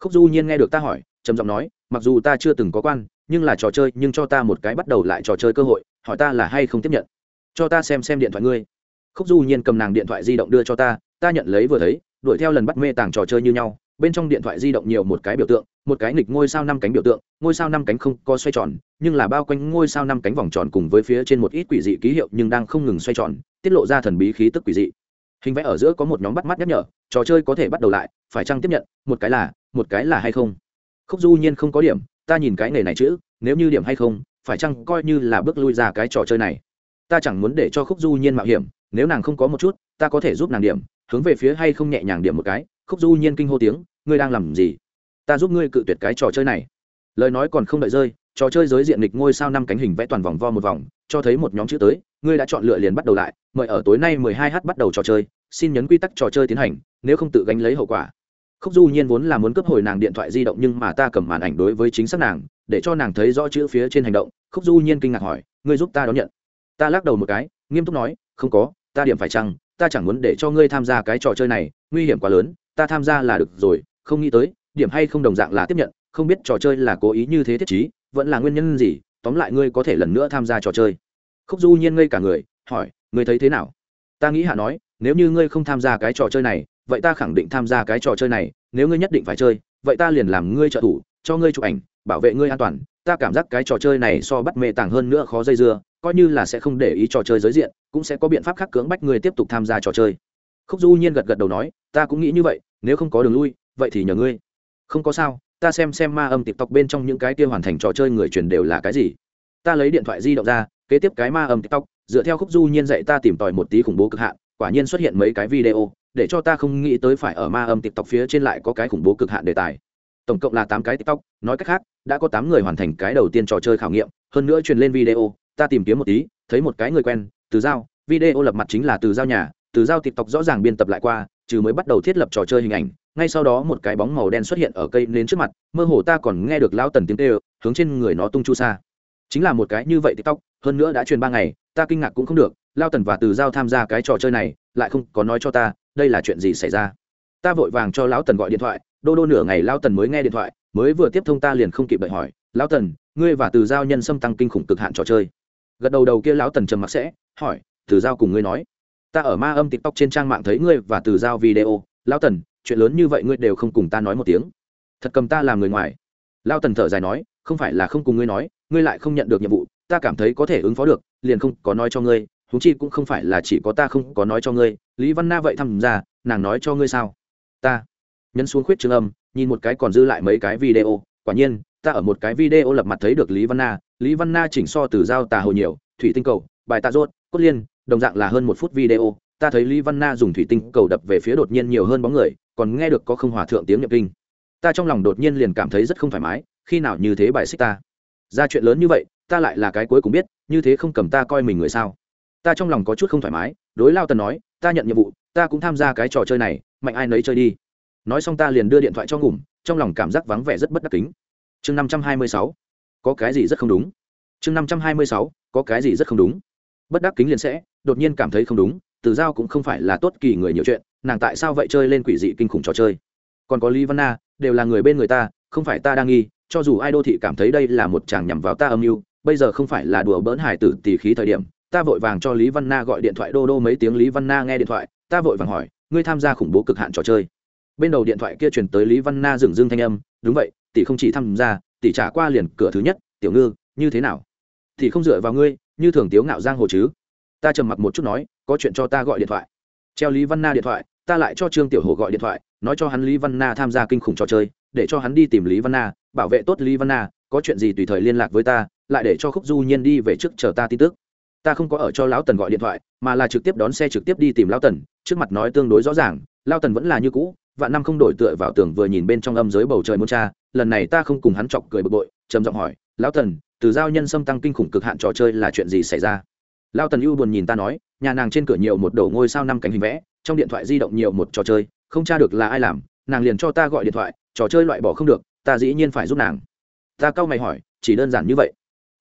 Khúc du nhiên nghe được ta hỏi, trầm giọng nói, mặc dù ta chưa từng có quan, nhưng là trò chơi, nhưng cho ta một cái bắt đầu lại trò chơi cơ hội, hỏi ta là hay không tiếp nhận. Cho ta xem xem điện thoại ngươi khúc du nhiên cầm nàng điện thoại di động đưa cho ta ta nhận lấy vừa thấy, đuổi theo lần bắt mê tàng trò chơi như nhau, bên trong điện thoại di động nhiều một cái biểu tượng, một cái nghịch ngôi sao năm cánh biểu tượng, ngôi sao năm cánh không có xoay tròn, nhưng là bao quanh ngôi sao năm cánh vòng tròn cùng với phía trên một ít quỷ dị ký hiệu nhưng đang không ngừng xoay tròn, tiết lộ ra thần bí khí tức quỷ dị. Hình vẽ ở giữa có một nhóm bắt mắt nhắc nhở, trò chơi có thể bắt đầu lại, phải chăng tiếp nhận, một cái là, một cái là hay không? Khúc du nhiên không có điểm, ta nhìn cái nghề này chữ, nếu như điểm hay không, phải chăng coi như là bước lui ra cái trò chơi này? Ta chẳng muốn để cho khúc du nhiên mạo hiểm nếu nàng không có một chút, ta có thể giúp nàng điểm, hướng về phía hay không nhẹ nhàng điểm một cái, khúc du nhiên kinh hô tiếng, ngươi đang làm gì? Ta giúp ngươi cự tuyệt cái trò chơi này. Lời nói còn không đợi rơi, trò chơi giới diện lịch ngôi sao năm cánh hình vẽ toàn vòng vo một vòng, cho thấy một nhóm chữ tới, ngươi đã chọn lựa liền bắt đầu lại, mời ở tối nay 12 h bắt đầu trò chơi, xin nhấn quy tắc trò chơi tiến hành, nếu không tự gánh lấy hậu quả. Khúc du nhiên vốn là muốn cấp hồi nàng điện thoại di động nhưng mà ta cầm màn ảnh đối với chính xác nàng, để cho nàng thấy rõ chữ phía trên hành động, khúc du nhiên kinh ngạc hỏi, ngươi giúp ta đón nhận. Ta lắc đầu một cái, nghiêm túc nói, không có ta điểm phải chăng, ta chẳng muốn để cho ngươi tham gia cái trò chơi này, nguy hiểm quá lớn, ta tham gia là được rồi, không nghĩ tới, điểm hay không đồng dạng là tiếp nhận, không biết trò chơi là cố ý như thế thiết chí vẫn là nguyên nhân gì, tóm lại ngươi có thể lần nữa tham gia trò chơi. Khúc du nhiên ngây cả người, hỏi, ngươi thấy thế nào? Ta nghĩ hạ nói, nếu như ngươi không tham gia cái trò chơi này, vậy ta khẳng định tham gia cái trò chơi này, nếu ngươi nhất định phải chơi, vậy ta liền làm ngươi trợ thủ, cho ngươi chụp ảnh, bảo vệ ngươi an toàn, ta cảm giác cái trò chơi này so bắt mê tàng hơn nữa khó dây dưa coi như là sẽ không để ý trò chơi giới diện, cũng sẽ có biện pháp khác cưỡng bách người tiếp tục tham gia trò chơi. Khúc du nhiên gật gật đầu nói, ta cũng nghĩ như vậy, nếu không có đường lui, vậy thì nhờ ngươi. Không có sao, ta xem xem ma âm tiktok bên trong những cái kia hoàn thành trò chơi người truyền đều là cái gì. Ta lấy điện thoại di động ra, kế tiếp cái ma âm tiktok dựa theo khúc du nhiên dạy ta tìm tòi một tí khủng bố cực hạn, quả nhiên xuất hiện mấy cái video, để cho ta không nghĩ tới phải ở ma âm tiktok phía trên lại có cái khủng bố cực hạn đề tài. Tổng cộng là tám cái tiktok nói cách khác, đã có tám người hoàn thành cái đầu tiên trò chơi khảo nghiệm, hơn nữa truyền lên video ta tìm kiếm một tí, thấy một cái người quen, từ giao, video lập mặt chính là từ giao nhà, từ giao tộc rõ ràng biên tập lại qua, trừ mới bắt đầu thiết lập trò chơi hình ảnh, ngay sau đó một cái bóng màu đen xuất hiện ở cây nến trước mặt, mơ hồ ta còn nghe được lao tần tiếng tê hướng trên người nó tung chu xa chính là một cái như vậy tiktok, hơn nữa đã truyền ba ngày, ta kinh ngạc cũng không được lao tần và từ giao tham gia cái trò chơi này, lại không có nói cho ta, đây là chuyện gì xảy ra. Ta vội vàng cho lão tần gọi điện thoại, đô đô nửa ngày lao tần mới nghe điện thoại, mới vừa tiếp thông ta liền không kịp đợi hỏi, lão tần, ngươi và từ giao nhân xâm tăng kinh khủng cực hạn trò chơi gật đầu đầu kia lão tần trầm mặc sẽ, hỏi, từ giao cùng ngươi nói, ta ở ma âm tiktok trên trang mạng thấy ngươi và từ giao video. Lão tần, chuyện lớn như vậy ngươi đều không cùng ta nói một tiếng. Thật cầm ta làm người ngoài. Lão tần thở dài nói, không phải là không cùng ngươi nói, ngươi lại không nhận được nhiệm vụ, ta cảm thấy có thể ứng phó được, liền không có nói cho ngươi thú chi cũng không phải là chỉ có ta không có nói cho ngươi. Lý văn na vậy thăm ra nàng nói cho ngươi sao? Ta. Nhấn xuống khuyết trường âm, nhìn một cái còn dư lại mấy cái video quả nhiên, ta ở một cái video lập mặt thấy được lý văn na. Lý văn na chỉnh so từ giao tà hồ nhiều, thủy tinh cầu, bài tạ rốt, cốt liên, đồng dạng là hơn một phút video. Ta thấy lý văn na dùng thủy tinh cầu đập về phía đột nhiên nhiều hơn bóng người, còn nghe được có không hòa thượng tiếng nhập kinh. Ta trong lòng đột nhiên liền cảm thấy rất không thoải mái, khi nào như thế bài xích ta? Ra chuyện lớn như vậy, ta lại là cái cuối cùng biết, như thế không cầm ta coi mình người sao? Ta trong lòng có chút không thoải mái, đối lao tần nói, ta nhận nhiệm vụ, ta cũng tham gia cái trò chơi này, mạnh ai nấy chơi đi. Nói xong ta liền đưa điện thoại cho ngủm trong lòng cảm giác vắng vẻ rất bất đắc kính. Chương năm trăm hai mươi sáu. Có cái gì rất không đúng? Chương năm trăm hai mươi sáu. Có cái gì rất không đúng? Bất đắc kính liền sẽ, đột nhiên cảm thấy không đúng, từ giao cũng không phải là tốt kỳ người nhiều chuyện, nàng tại sao vậy chơi lên quỷ dị kinh khủng trò chơi? Còn có lý văn na, đều là người bên người ta, không phải ta đang nghi, cho dù ai đô thị cảm thấy đây là một chàng nhằm vào ta âm mưu, bây giờ không phải là đùa bỡn hải tử tỉ khí thời điểm, ta vội vàng cho lý văn na gọi điện thoại, đô đô mấy tiếng lý văn na nghe điện thoại, ta vội vàng hỏi, ngươi tham gia khủng bố cực hạn trò chơi? Bên đầu điện thoại kia truyền tới lý văn na dừng dưng thanh âm, đúng vậy, tỷ không chỉ tham gia, tỷ trả qua liền cửa thứ nhất, tiểu ngư, như thế nào? Tỷ không dựa vào ngươi, như thường tiếu ngạo giang hồ chứ. Ta trầm mặc một chút nói, có chuyện cho ta gọi điện thoại. Treo lý văn na điện thoại, ta lại cho trương tiểu hồ gọi điện thoại, nói cho hắn lý văn na tham gia kinh khủng trò chơi, để cho hắn đi tìm lý văn na, bảo vệ tốt lý văn na, có chuyện gì tùy thời liên lạc với ta, lại để cho khúc du nhiên đi về trước chờ ta tin tức. Ta không có ở cho lão tần gọi điện thoại, mà là trực tiếp đón xe trực tiếp đi tìm lão tần, trước mặt nói tương đối rõ ràng, lão tần vẫn là như cũ vạn năm không đổi tựa vào tường vừa nhìn bên trong âm giới bầu trời muôn cha, lần này ta không cùng hắn chọc cười bực bội, trầm giọng hỏi, lão tần, từ giao nhân xâm tăng kinh khủng cực hạn trò chơi là chuyện gì xảy ra? Lão tần ưu buồn nhìn ta nói, nhà nàng trên cửa nhiều một đầu ngôi sao năm cánh hình vẽ, trong điện thoại di động nhiều một trò chơi, không tra được là ai làm, nàng liền cho ta gọi điện thoại, trò chơi loại bỏ không được, ta dĩ nhiên phải giúp nàng. Ta cau mày hỏi, chỉ đơn giản như vậy?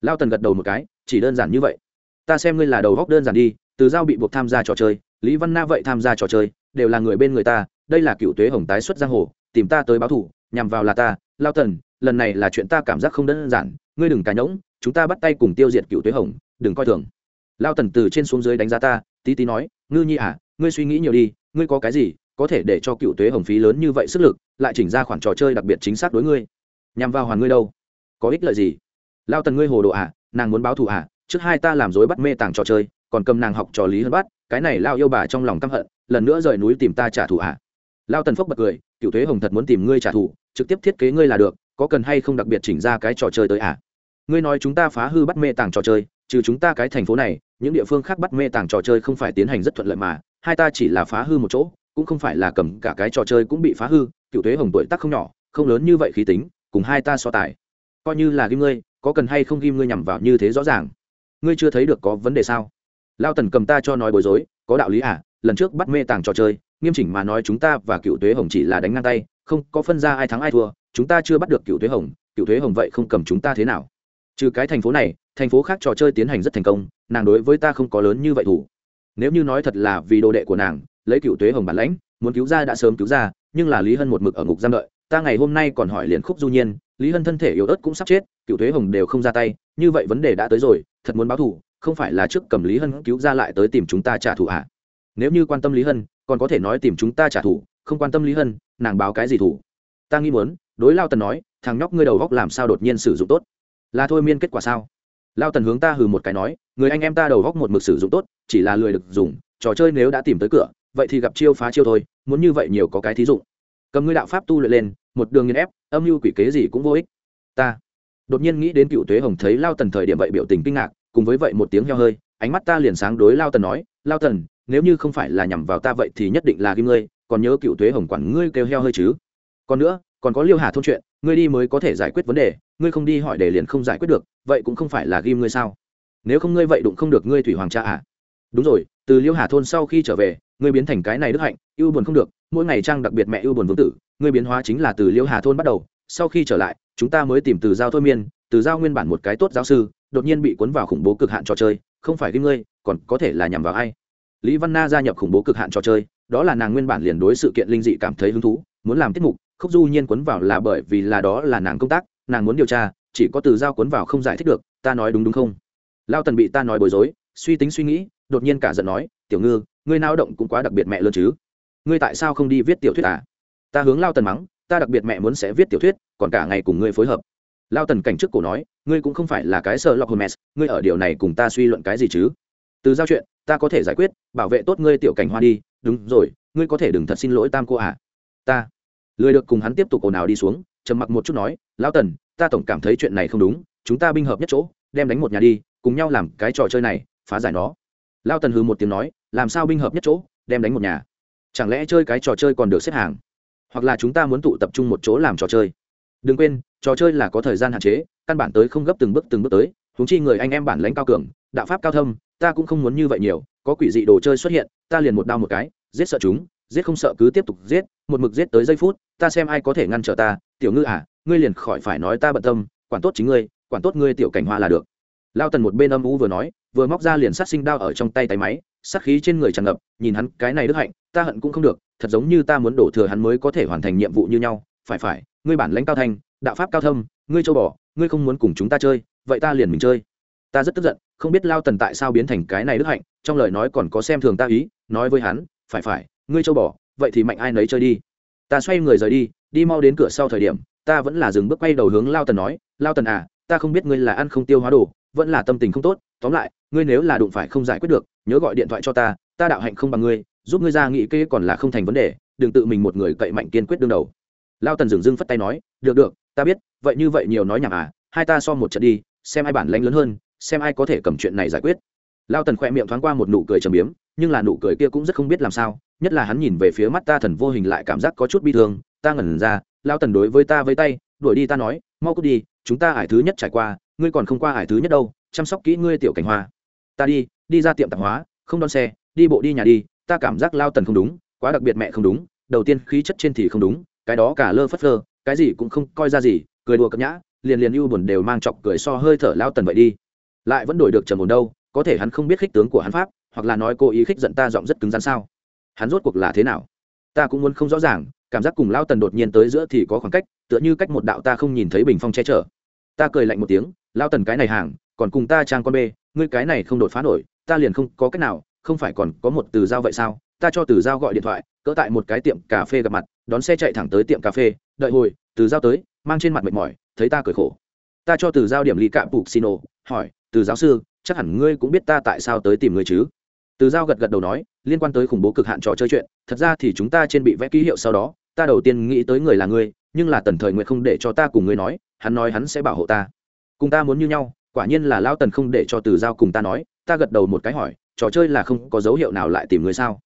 Lao tần gật đầu một cái, chỉ đơn giản như vậy. Ta xem ngươi là đầu góc đơn giản đi, từ giao bị buộc tham gia trò chơi, lý văn na vậy tham gia trò chơi, đều là người bên người ta đây là cựu tuế hồng tái xuất giang hồ, tìm ta tới báo thủ nhằm vào là ta, lao tần, lần này là chuyện ta cảm giác không đơn giản, ngươi đừng cà nhỗng chúng ta bắt tay cùng tiêu diệt cựu tuế hồng, đừng coi thường. Lao tần từ trên xuống dưới đánh giá ta, tí tí nói, ngư nhi à ngươi suy nghĩ nhiều đi, ngươi có cái gì có thể để cho cựu tuế hồng phí lớn như vậy sức lực, lại chỉnh ra khoản trò chơi đặc biệt chính xác đối ngươi? Nhằm vào hoàn ngươi đâu? Có ích lợi gì? Lao tần ngươi hồ đồ à nàng muốn báo thù à trước hai ta làm dối bắt mê tàng trò chơi, còn cầm nàng học trò lý hơn bắt, cái này lao yêu bà trong lòng căm hận, lần nữa rời núi tìm ta trả thù à? Lao tần phốc bật cười cựu thuế hồng thật muốn tìm ngươi trả thù, trực tiếp thiết kế ngươi là được, có cần hay không đặc biệt chỉnh ra cái trò chơi tới à? Ngươi nói chúng ta phá hư bắt mê tàng trò chơi, trừ chúng ta cái thành phố này, những địa phương khác bắt mê tàng trò chơi không phải tiến hành rất thuận lợi mà, hai ta chỉ là phá hư một chỗ, cũng không phải là cầm cả cái trò chơi cũng bị phá hư cựu thuế hồng tuổi tác không nhỏ, không lớn như vậy khí tính, cùng hai ta so tài, coi như là ghim ngươi, có cần hay không ghim ngươi nhằm vào như thế rõ ràng? Ngươi chưa thấy được có vấn đề sao? Lao tần cầm ta cho nói bối rối, có đạo lý à lần trước bắt mê tàng trò chơi nghiêm chỉnh mà nói chúng ta và cựu tuế hồng chỉ là đánh ngang tay, không có phân ra ai thắng ai thua, chúng ta chưa bắt được cựu tuế hồng, cựu tuế hồng vậy không cầm chúng ta thế nào. Trừ cái thành phố này, thành phố khác trò chơi tiến hành rất thành công, nàng đối với ta không có lớn như vậy thủ. Nếu như nói thật là vì đồ đệ của nàng, lấy cựu tuế hồng bản lãnh, muốn cứu ra đã sớm cứu ra, nhưng là lý hân một mực ở ngục giam đợi, ta ngày hôm nay còn hỏi liền khúc du nhiên, lý hân thân thể yếu ớt cũng sắp chết, cựu thuế hồng đều không ra tay, như vậy vấn đề đã tới rồi, thật muốn báo thù, không phải là trước cầm lý hân cứu ra lại tới tìm chúng ta trả thù à nếu như quan tâm lý hân, còn có thể nói tìm chúng ta trả thù, không quan tâm lý hân, nàng báo cái gì thủ ta nghĩ muốn, đối lao tần nói, thằng nhóc ngươi đầu góc làm sao đột nhiên sử dụng tốt? Là thôi miên kết quả sao? Lao tần hướng ta hừ một cái nói, người anh em ta đầu góc một mực sử dụng tốt, chỉ là lười được dùng, trò chơi nếu đã tìm tới cửa, vậy thì gặp chiêu phá chiêu thôi, muốn như vậy nhiều có cái thí dụ cầm ngươi đạo pháp tu luyện lên, một đường nghiên ép, âm mưu quỷ kế gì cũng vô ích. Ta đột nhiên nghĩ đến cựu tuế hồng thấy lao tần thời điểm vậy biểu tình kinh ngạc, cùng với vậy một tiếng heo hơi, ánh mắt ta liền sáng đối lao tần nói, lao tần nếu như không phải là nhằm vào ta vậy thì nhất định là kim ngươi, còn nhớ cựu thuế hồng quản ngươi kêu heo hơi chứ? Còn nữa, còn có liêu hà thôn chuyện, ngươi đi mới có thể giải quyết vấn đề, ngươi không đi hỏi để liền không giải quyết được, vậy cũng không phải là ghim ngươi sao? Nếu không ngươi vậy đụng không được ngươi thủy hoàng cha à? Đúng rồi, từ liêu hà thôn sau khi trở về, ngươi biến thành cái này đức hạnh, ưu buồn không được, mỗi ngày trang đặc biệt mẹ ưu buồn vương tử, ngươi biến hóa chính là từ liêu hà thôn bắt đầu, sau khi trở lại, chúng ta mới tìm từ giao thôi miên, từ giao nguyên bản một cái tốt giáo sư, đột nhiên bị cuốn vào khủng bố cực hạn trò chơi, không phải ghim ngươi, còn có thể là nhằm vào ai? Lý văn na gia nhập khủng bố cực hạn trò chơi, đó là nàng nguyên bản liền đối sự kiện linh dị cảm thấy hứng thú, muốn làm tiết mục, khúc du nhiên cuốn vào là bởi vì là đó là nàng công tác, nàng muốn điều tra, chỉ có từ giao cuốn vào không giải thích được, ta nói đúng đúng không? Lao tần bị ta nói bối rối, suy tính suy nghĩ, đột nhiên cả giận nói, tiểu ngư, ngươi nao động cũng quá đặc biệt mẹ lớn chứ. Ngươi tại sao không đi viết tiểu thuyết à? Ta hướng lao tần mắng, ta đặc biệt mẹ muốn sẽ viết tiểu thuyết, còn cả ngày cùng ngươi phối hợp. Lao tần cảnh trước cổ nói, ngươi cũng không phải là cái sợ lọc hồn mess ngươi ở điều này cùng ta suy luận cái gì chứ? Từ giao chuyện ta có thể giải quyết, bảo vệ tốt ngươi tiểu cảnh hoa đi, đúng rồi, ngươi có thể đừng thật xin lỗi tam cô à. Ta. Lười được cùng hắn tiếp tục ồn ào đi xuống, trầm mặc một chút nói, lão tần, ta tổng cảm thấy chuyện này không đúng, chúng ta binh hợp nhất chỗ, đem đánh một nhà đi, cùng nhau làm cái trò chơi này, phá giải nó. Lao tần hừ một tiếng nói, làm sao binh hợp nhất chỗ, đem đánh một nhà? Chẳng lẽ chơi cái trò chơi còn được xếp hàng? Hoặc là chúng ta muốn tụ tập trung một chỗ làm trò chơi? Đừng quên, trò chơi là có thời gian hạn chế, căn bản tới không gấp từng bước từng bước tới húng chi người anh em bản lãnh cao cường, đạo pháp cao thâm ta cũng không muốn như vậy nhiều, có quỷ dị đồ chơi xuất hiện, ta liền một đao một cái, giết sợ chúng, giết không sợ cứ tiếp tục giết, một mực giết tới giây phút, ta xem ai có thể ngăn trở ta, tiểu ngư à ngươi liền khỏi phải nói ta bận tâm, quản tốt chính ngươi, quản tốt ngươi tiểu cảnh hoa là được. Lao tần một bên âm u vừa nói, vừa móc ra liền sát sinh đao ở trong tay tay máy, sát khí trên người tràn ngập, nhìn hắn, cái này đức hạnh, ta hận cũng không được, thật giống như ta muốn đổ thừa hắn mới có thể hoàn thành nhiệm vụ như nhau, phải phải, ngươi bản lãnh cao thanh đạo pháp cao thâm, ngươi châu bỏ ngươi không muốn cùng chúng ta chơi, vậy ta liền mình chơi. Ta rất tức giận không biết lao tần tại sao biến thành cái này đức hạnh, trong lời nói còn có xem thường ta ý, nói với hắn, phải phải, ngươi châu bỏ vậy thì mạnh ai nấy chơi đi. Ta xoay người rời đi đi mau đến cửa sau thời điểm, ta vẫn là dừng bước quay đầu hướng lao tần nói, lao tần à ta không biết ngươi là ăn không tiêu hóa đồ, vẫn là tâm tình không tốt, tóm lại, ngươi nếu là đụng phải không giải quyết được, nhớ gọi điện thoại cho ta ta đạo hạnh không bằng ngươi, giúp ngươi ra nghị kê còn là không thành vấn đề, đừng tự mình một người cậy mạnh kiên quyết đương đầu. Lao tần dừng dưng phất tay nói, được được, ta biết, vậy như vậy nhiều nói nhảm à hai ta so một trận đi, xem ai bản lãnh lớn hơn xem ai có thể cầm chuyện này giải quyết. Lao tần khoe miệng thoáng qua một nụ cười trầm biếm, nhưng là nụ cười kia cũng rất không biết làm sao, nhất là hắn nhìn về phía mắt ta thần vô hình lại cảm giác có chút bi thương, ta ngẩn ra, lao tần đối với ta với tay, đuổi đi ta nói, mau cút đi, chúng ta ải thứ nhất trải qua, ngươi còn không qua ải thứ nhất đâu, chăm sóc kỹ ngươi tiểu cảnh hoa. Ta đi đi ra tiệm tạp hóa, không đón xe, đi bộ đi nhà đi, ta cảm giác lao tần không đúng, quá đặc biệt mẹ không đúng, đầu tiên khí chất trên thì không đúng, cái đó cả lơ phất lơ cái gì cũng không coi ra gì, cười đùa cập nhã, liền liền ưu buồn đều mang chọc cười so hơi thở lao tần vậy đi lại vẫn đổi được trầm ổn đâu, có thể hắn không biết khích tướng của hắn pháp, hoặc là nói cố ý khích giận ta giọng rất cứng rắn sao? Hắn rốt cuộc là thế nào? Ta cũng muốn không rõ ràng, cảm giác cùng lao tần đột nhiên tới giữa thì có khoảng cách, tựa như cách một đạo ta không nhìn thấy bình phong che chở. Ta cười lạnh một tiếng lao tần cái này hàng, còn cùng ta trang con bê, ngươi cái này không đột phá nổi, ta liền không có cách nào, không phải còn có một từ giao vậy sao? Ta cho từ giao gọi điện thoại, cỡ tại một cái tiệm cà phê gặp mặt, đón xe chạy thẳng tới tiệm cà phê, đợi hồi, từ giao tới, mang trên mặt mệt mỏi, thấy ta cười khổ. Ta cho từ giao điểm ly cạm bục xin ô hỏi, từ giáo sư, chắc hẳn ngươi cũng biết ta tại sao tới tìm ngươi chứ? Từ giao gật gật đầu nói, liên quan tới khủng bố cực hạn trò chơi chuyện, thật ra thì chúng ta trên bị vẽ ký hiệu sau đó, ta đầu tiên nghĩ tới người là ngươi, nhưng là tần thời nguyện không để cho ta cùng ngươi nói, hắn nói hắn sẽ bảo hộ ta. Cùng ta muốn như nhau, quả nhiên là lao tần không để cho từ giao cùng ta nói, ta gật đầu một cái hỏi, trò chơi là không có dấu hiệu nào lại tìm người sao?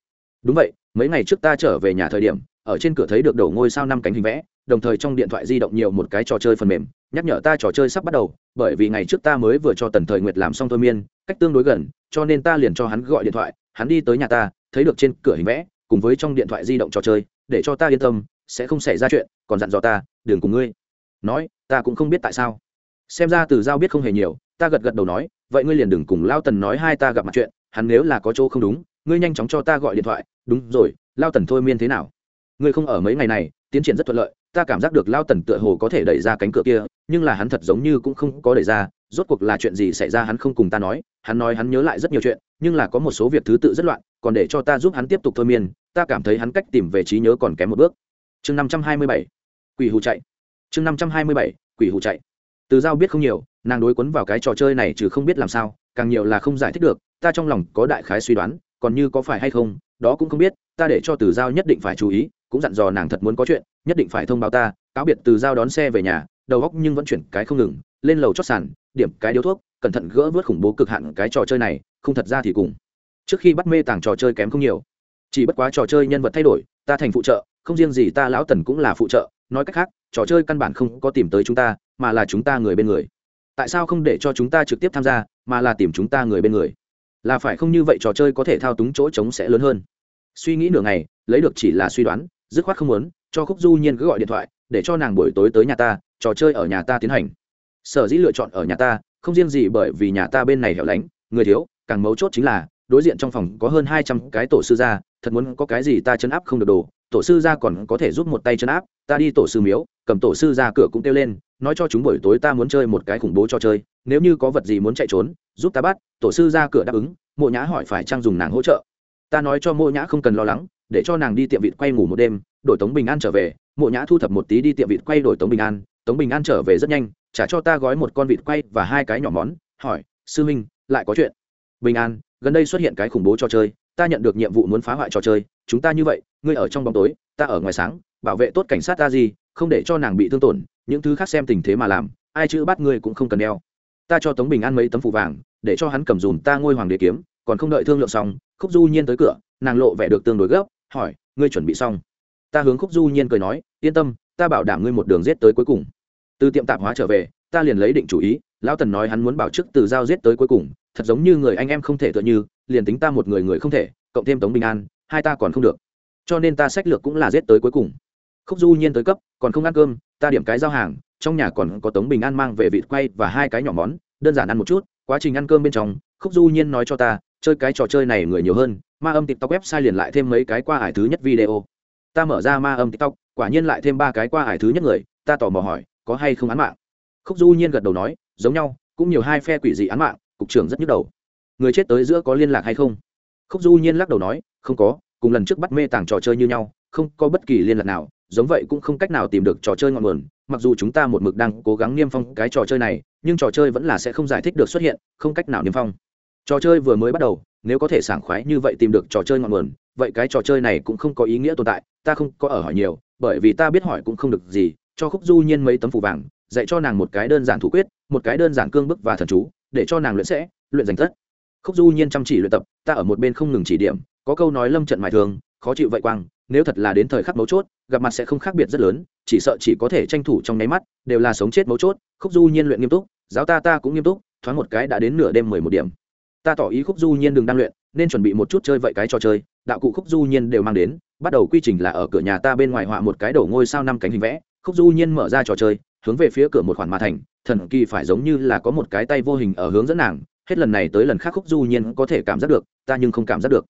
Đúng vậy, mấy ngày trước ta trở về nhà thời điểm, ở trên cửa thấy được đầu ngôi sao năm cánh hình vẽ đồng thời trong điện thoại di động nhiều một cái trò chơi phần mềm, nhắc nhở ta trò chơi sắp bắt đầu, bởi vì ngày trước ta mới vừa cho tần thời nguyệt làm xong thôi miên, cách tương đối gần, cho nên ta liền cho hắn gọi điện thoại, hắn đi tới nhà ta, thấy được trên cửa hình vẽ, cùng với trong điện thoại di động trò chơi, để cho ta yên tâm, sẽ không xảy ra chuyện, còn dặn dò ta, đường cùng ngươi. Nói, ta cũng không biết tại sao. Xem ra từ giao biết không hề nhiều, ta gật gật đầu nói, vậy ngươi liền đừng cùng lao tần nói hai ta gặp mặt chuyện, hắn nếu là có chỗ không đúng, ngươi nhanh chóng cho ta gọi điện thoại. Đúng rồi, lao tần thôi miên thế nào? Ngươi không ở mấy ngày này, tiến triển rất thuận lợi ta cảm giác được lao tần tựa hồ có thể đẩy ra cánh cửa kia, nhưng là hắn thật giống như cũng không có đẩy ra, rốt cuộc là chuyện gì xảy ra hắn không cùng ta nói, hắn nói hắn nhớ lại rất nhiều chuyện, nhưng là có một số việc thứ tự rất loạn, còn để cho ta giúp hắn tiếp tục thôi miên, ta cảm thấy hắn cách tìm về trí nhớ còn kém một bước. Chương năm trăm hai mươi bảy, quỷ hù chạy. Chương năm trăm hai mươi bảy, quỷ hù chạy. Từ giao biết không nhiều, nàng đối quấn vào cái trò chơi này chứ không biết làm sao, càng nhiều là không giải thích được, ta trong lòng có đại khái suy đoán, còn như có phải hay không, đó cũng không biết, ta để cho từ giao nhất định phải chú ý cũng dặn dò nàng thật muốn có chuyện, nhất định phải thông báo ta, cáo biệt từ giao đón xe về nhà, đầu góc nhưng vẫn chuyển cái không ngừng, lên lầu chót sàn, điểm cái điếu thuốc, cẩn thận gỡ vớt khủng bố cực hạn cái trò chơi này, không thật ra thì cùng. Trước khi bắt mê tàng trò chơi kém không nhiều, chỉ bất quá trò chơi nhân vật thay đổi, ta thành phụ trợ, không riêng gì ta lão tần cũng là phụ trợ, nói cách khác, trò chơi căn bản không có tìm tới chúng ta, mà là chúng ta người bên người. Tại sao không để cho chúng ta trực tiếp tham gia, mà là tìm chúng ta người bên người? Là phải không như vậy trò chơi có thể thao túng chỗ trống sẽ lớn hơn. Suy nghĩ nửa ngày, lấy được chỉ là suy đoán dứt khoát không muốn, cho khúc du nhiên cứ gọi điện thoại, để cho nàng buổi tối tới nhà ta, trò chơi ở nhà ta tiến hành. Sở dĩ lựa chọn ở nhà ta, không riêng gì bởi vì nhà ta bên này hẻo lánh, người thiếu, càng mấu chốt chính là, đối diện trong phòng có hơn hai trăm cái tổ sư gia, thật muốn có cái gì ta chấn áp không được đồ, tổ sư gia còn có thể giúp một tay chấn áp, ta đi tổ sư miếu, cầm tổ sư ra cửa cũng kêu lên, nói cho chúng buổi tối ta muốn chơi một cái khủng bố cho chơi, nếu như có vật gì muốn chạy trốn, giúp ta bắt, tổ sư ra cửa đáp ứng, mộ nhã hỏi phải trang dùng nàng hỗ trợ. Ta nói cho mộ nhã không cần lo lắng để cho nàng đi tiệm vịt quay ngủ một đêm, đổi tống bình an trở về. Mộ nhã thu thập một tí đi tiệm vịt quay đổi tống bình an. Tống bình an trở về rất nhanh, trả cho ta gói một con vịt quay và hai cái nhỏ món, hỏi, sư minh lại có chuyện. Bình an, gần đây xuất hiện cái khủng bố trò chơi, ta nhận được nhiệm vụ muốn phá hoại trò chơi, chúng ta như vậy, ngươi ở trong bóng tối, ta ở ngoài sáng, bảo vệ tốt cảnh sát ta gì không để cho nàng bị thương tổn, những thứ khác xem tình thế mà làm, ai chữ bắt ngươi cũng không cần đeo. Ta cho tống bình an mấy tấm phụ vàng, để cho hắn cầm dùm ta ngôi hoàng đế kiếm, còn không đợi thương lượng xong, khúc du nhiên tới cửa, nàng lộ vẻ được tương đối gấp hỏi, ngươi chuẩn bị xong? Ta hướng khúc du nhiên cười nói, yên tâm, ta bảo đảm ngươi một đường giết tới cuối cùng. Từ tiệm tạp hóa trở về, ta liền lấy định chủ ý, lão tần nói hắn muốn bảo chức từ giao giết tới cuối cùng, thật giống như người anh em không thể tựa như, liền tính ta một người người không thể, cộng thêm tống bình an, hai ta còn không được. Cho nên ta sách lược cũng là giết tới cuối cùng. Khúc du nhiên tới cấp, còn không ăn cơm, ta điểm cái giao hàng, trong nhà còn có tống bình an mang về vịt quay và hai cái nhỏ món, đơn giản ăn một chút, quá trình ăn cơm bên trong, khúc du nhiên nói cho ta chơi cái trò chơi này người nhiều hơn, ma âm tiktok website liền lại thêm mấy cái qua ải thứ nhất video. Ta mở ra ma âm tiktok, quả nhiên lại thêm ba cái qua ải thứ nhất người, ta tò mò hỏi, có hay không án mạng? Khúc du nhiên gật đầu nói, giống nhau, cũng nhiều hai phe quỷ dị án mạng, cục trưởng rất nhức đầu. Người chết tới giữa có liên lạc hay không? Khúc du nhiên lắc đầu nói, không có, cùng lần trước bắt mê tàng trò chơi như nhau, không có bất kỳ liên lạc nào, giống vậy cũng không cách nào tìm được trò chơi ngọn nguồn, mặc dù chúng ta một mực đang cố gắng niêm phong cái trò chơi này, nhưng trò chơi vẫn là sẽ không giải thích được xuất hiện, không cách nào niêm phong trò chơi vừa mới bắt đầu, nếu có thể sảng khoái như vậy tìm được trò chơi ngọn nguồn, vậy cái trò chơi này cũng không có ý nghĩa tồn tại, ta không có ở hỏi nhiều, bởi vì ta biết hỏi cũng không được gì, cho khúc du nhiên mấy tấm phủ vàng, dạy cho nàng một cái đơn giản thủ quyết, một cái đơn giản cương bức và thần chú, để cho nàng luyện sẽ, luyện giành tất. Khúc du nhiên chăm chỉ luyện tập, ta ở một bên không ngừng chỉ điểm, có câu nói lâm trận mài thường, khó chịu vậy quang, nếu thật là đến thời khắc mấu chốt, gặp mặt sẽ không khác biệt rất lớn, chỉ sợ chỉ có thể tranh thủ trong nháy mắt, đều là sống chết mấu chốt, khúc du nhiên luyện nghiêm túc, giáo ta ta cũng nghiêm túc, thoáng một cái đã đến nửa đêm mười một điểm ta tỏ ý khúc du nhiên đừng đang luyện, nên chuẩn bị một chút chơi vậy cái trò chơi, đạo cụ khúc du nhiên đều mang đến, bắt đầu quy trình là ở cửa nhà ta bên ngoài họa một cái đầu ngôi sao năm cánh hình vẽ, khúc du nhiên mở ra trò chơi, hướng về phía cửa một khoản mà thành, thần kỳ phải giống như là có một cái tay vô hình ở hướng dẫn nàng, hết lần này tới lần khác khúc du nhiên có thể cảm giác được, ta nhưng không cảm giác được.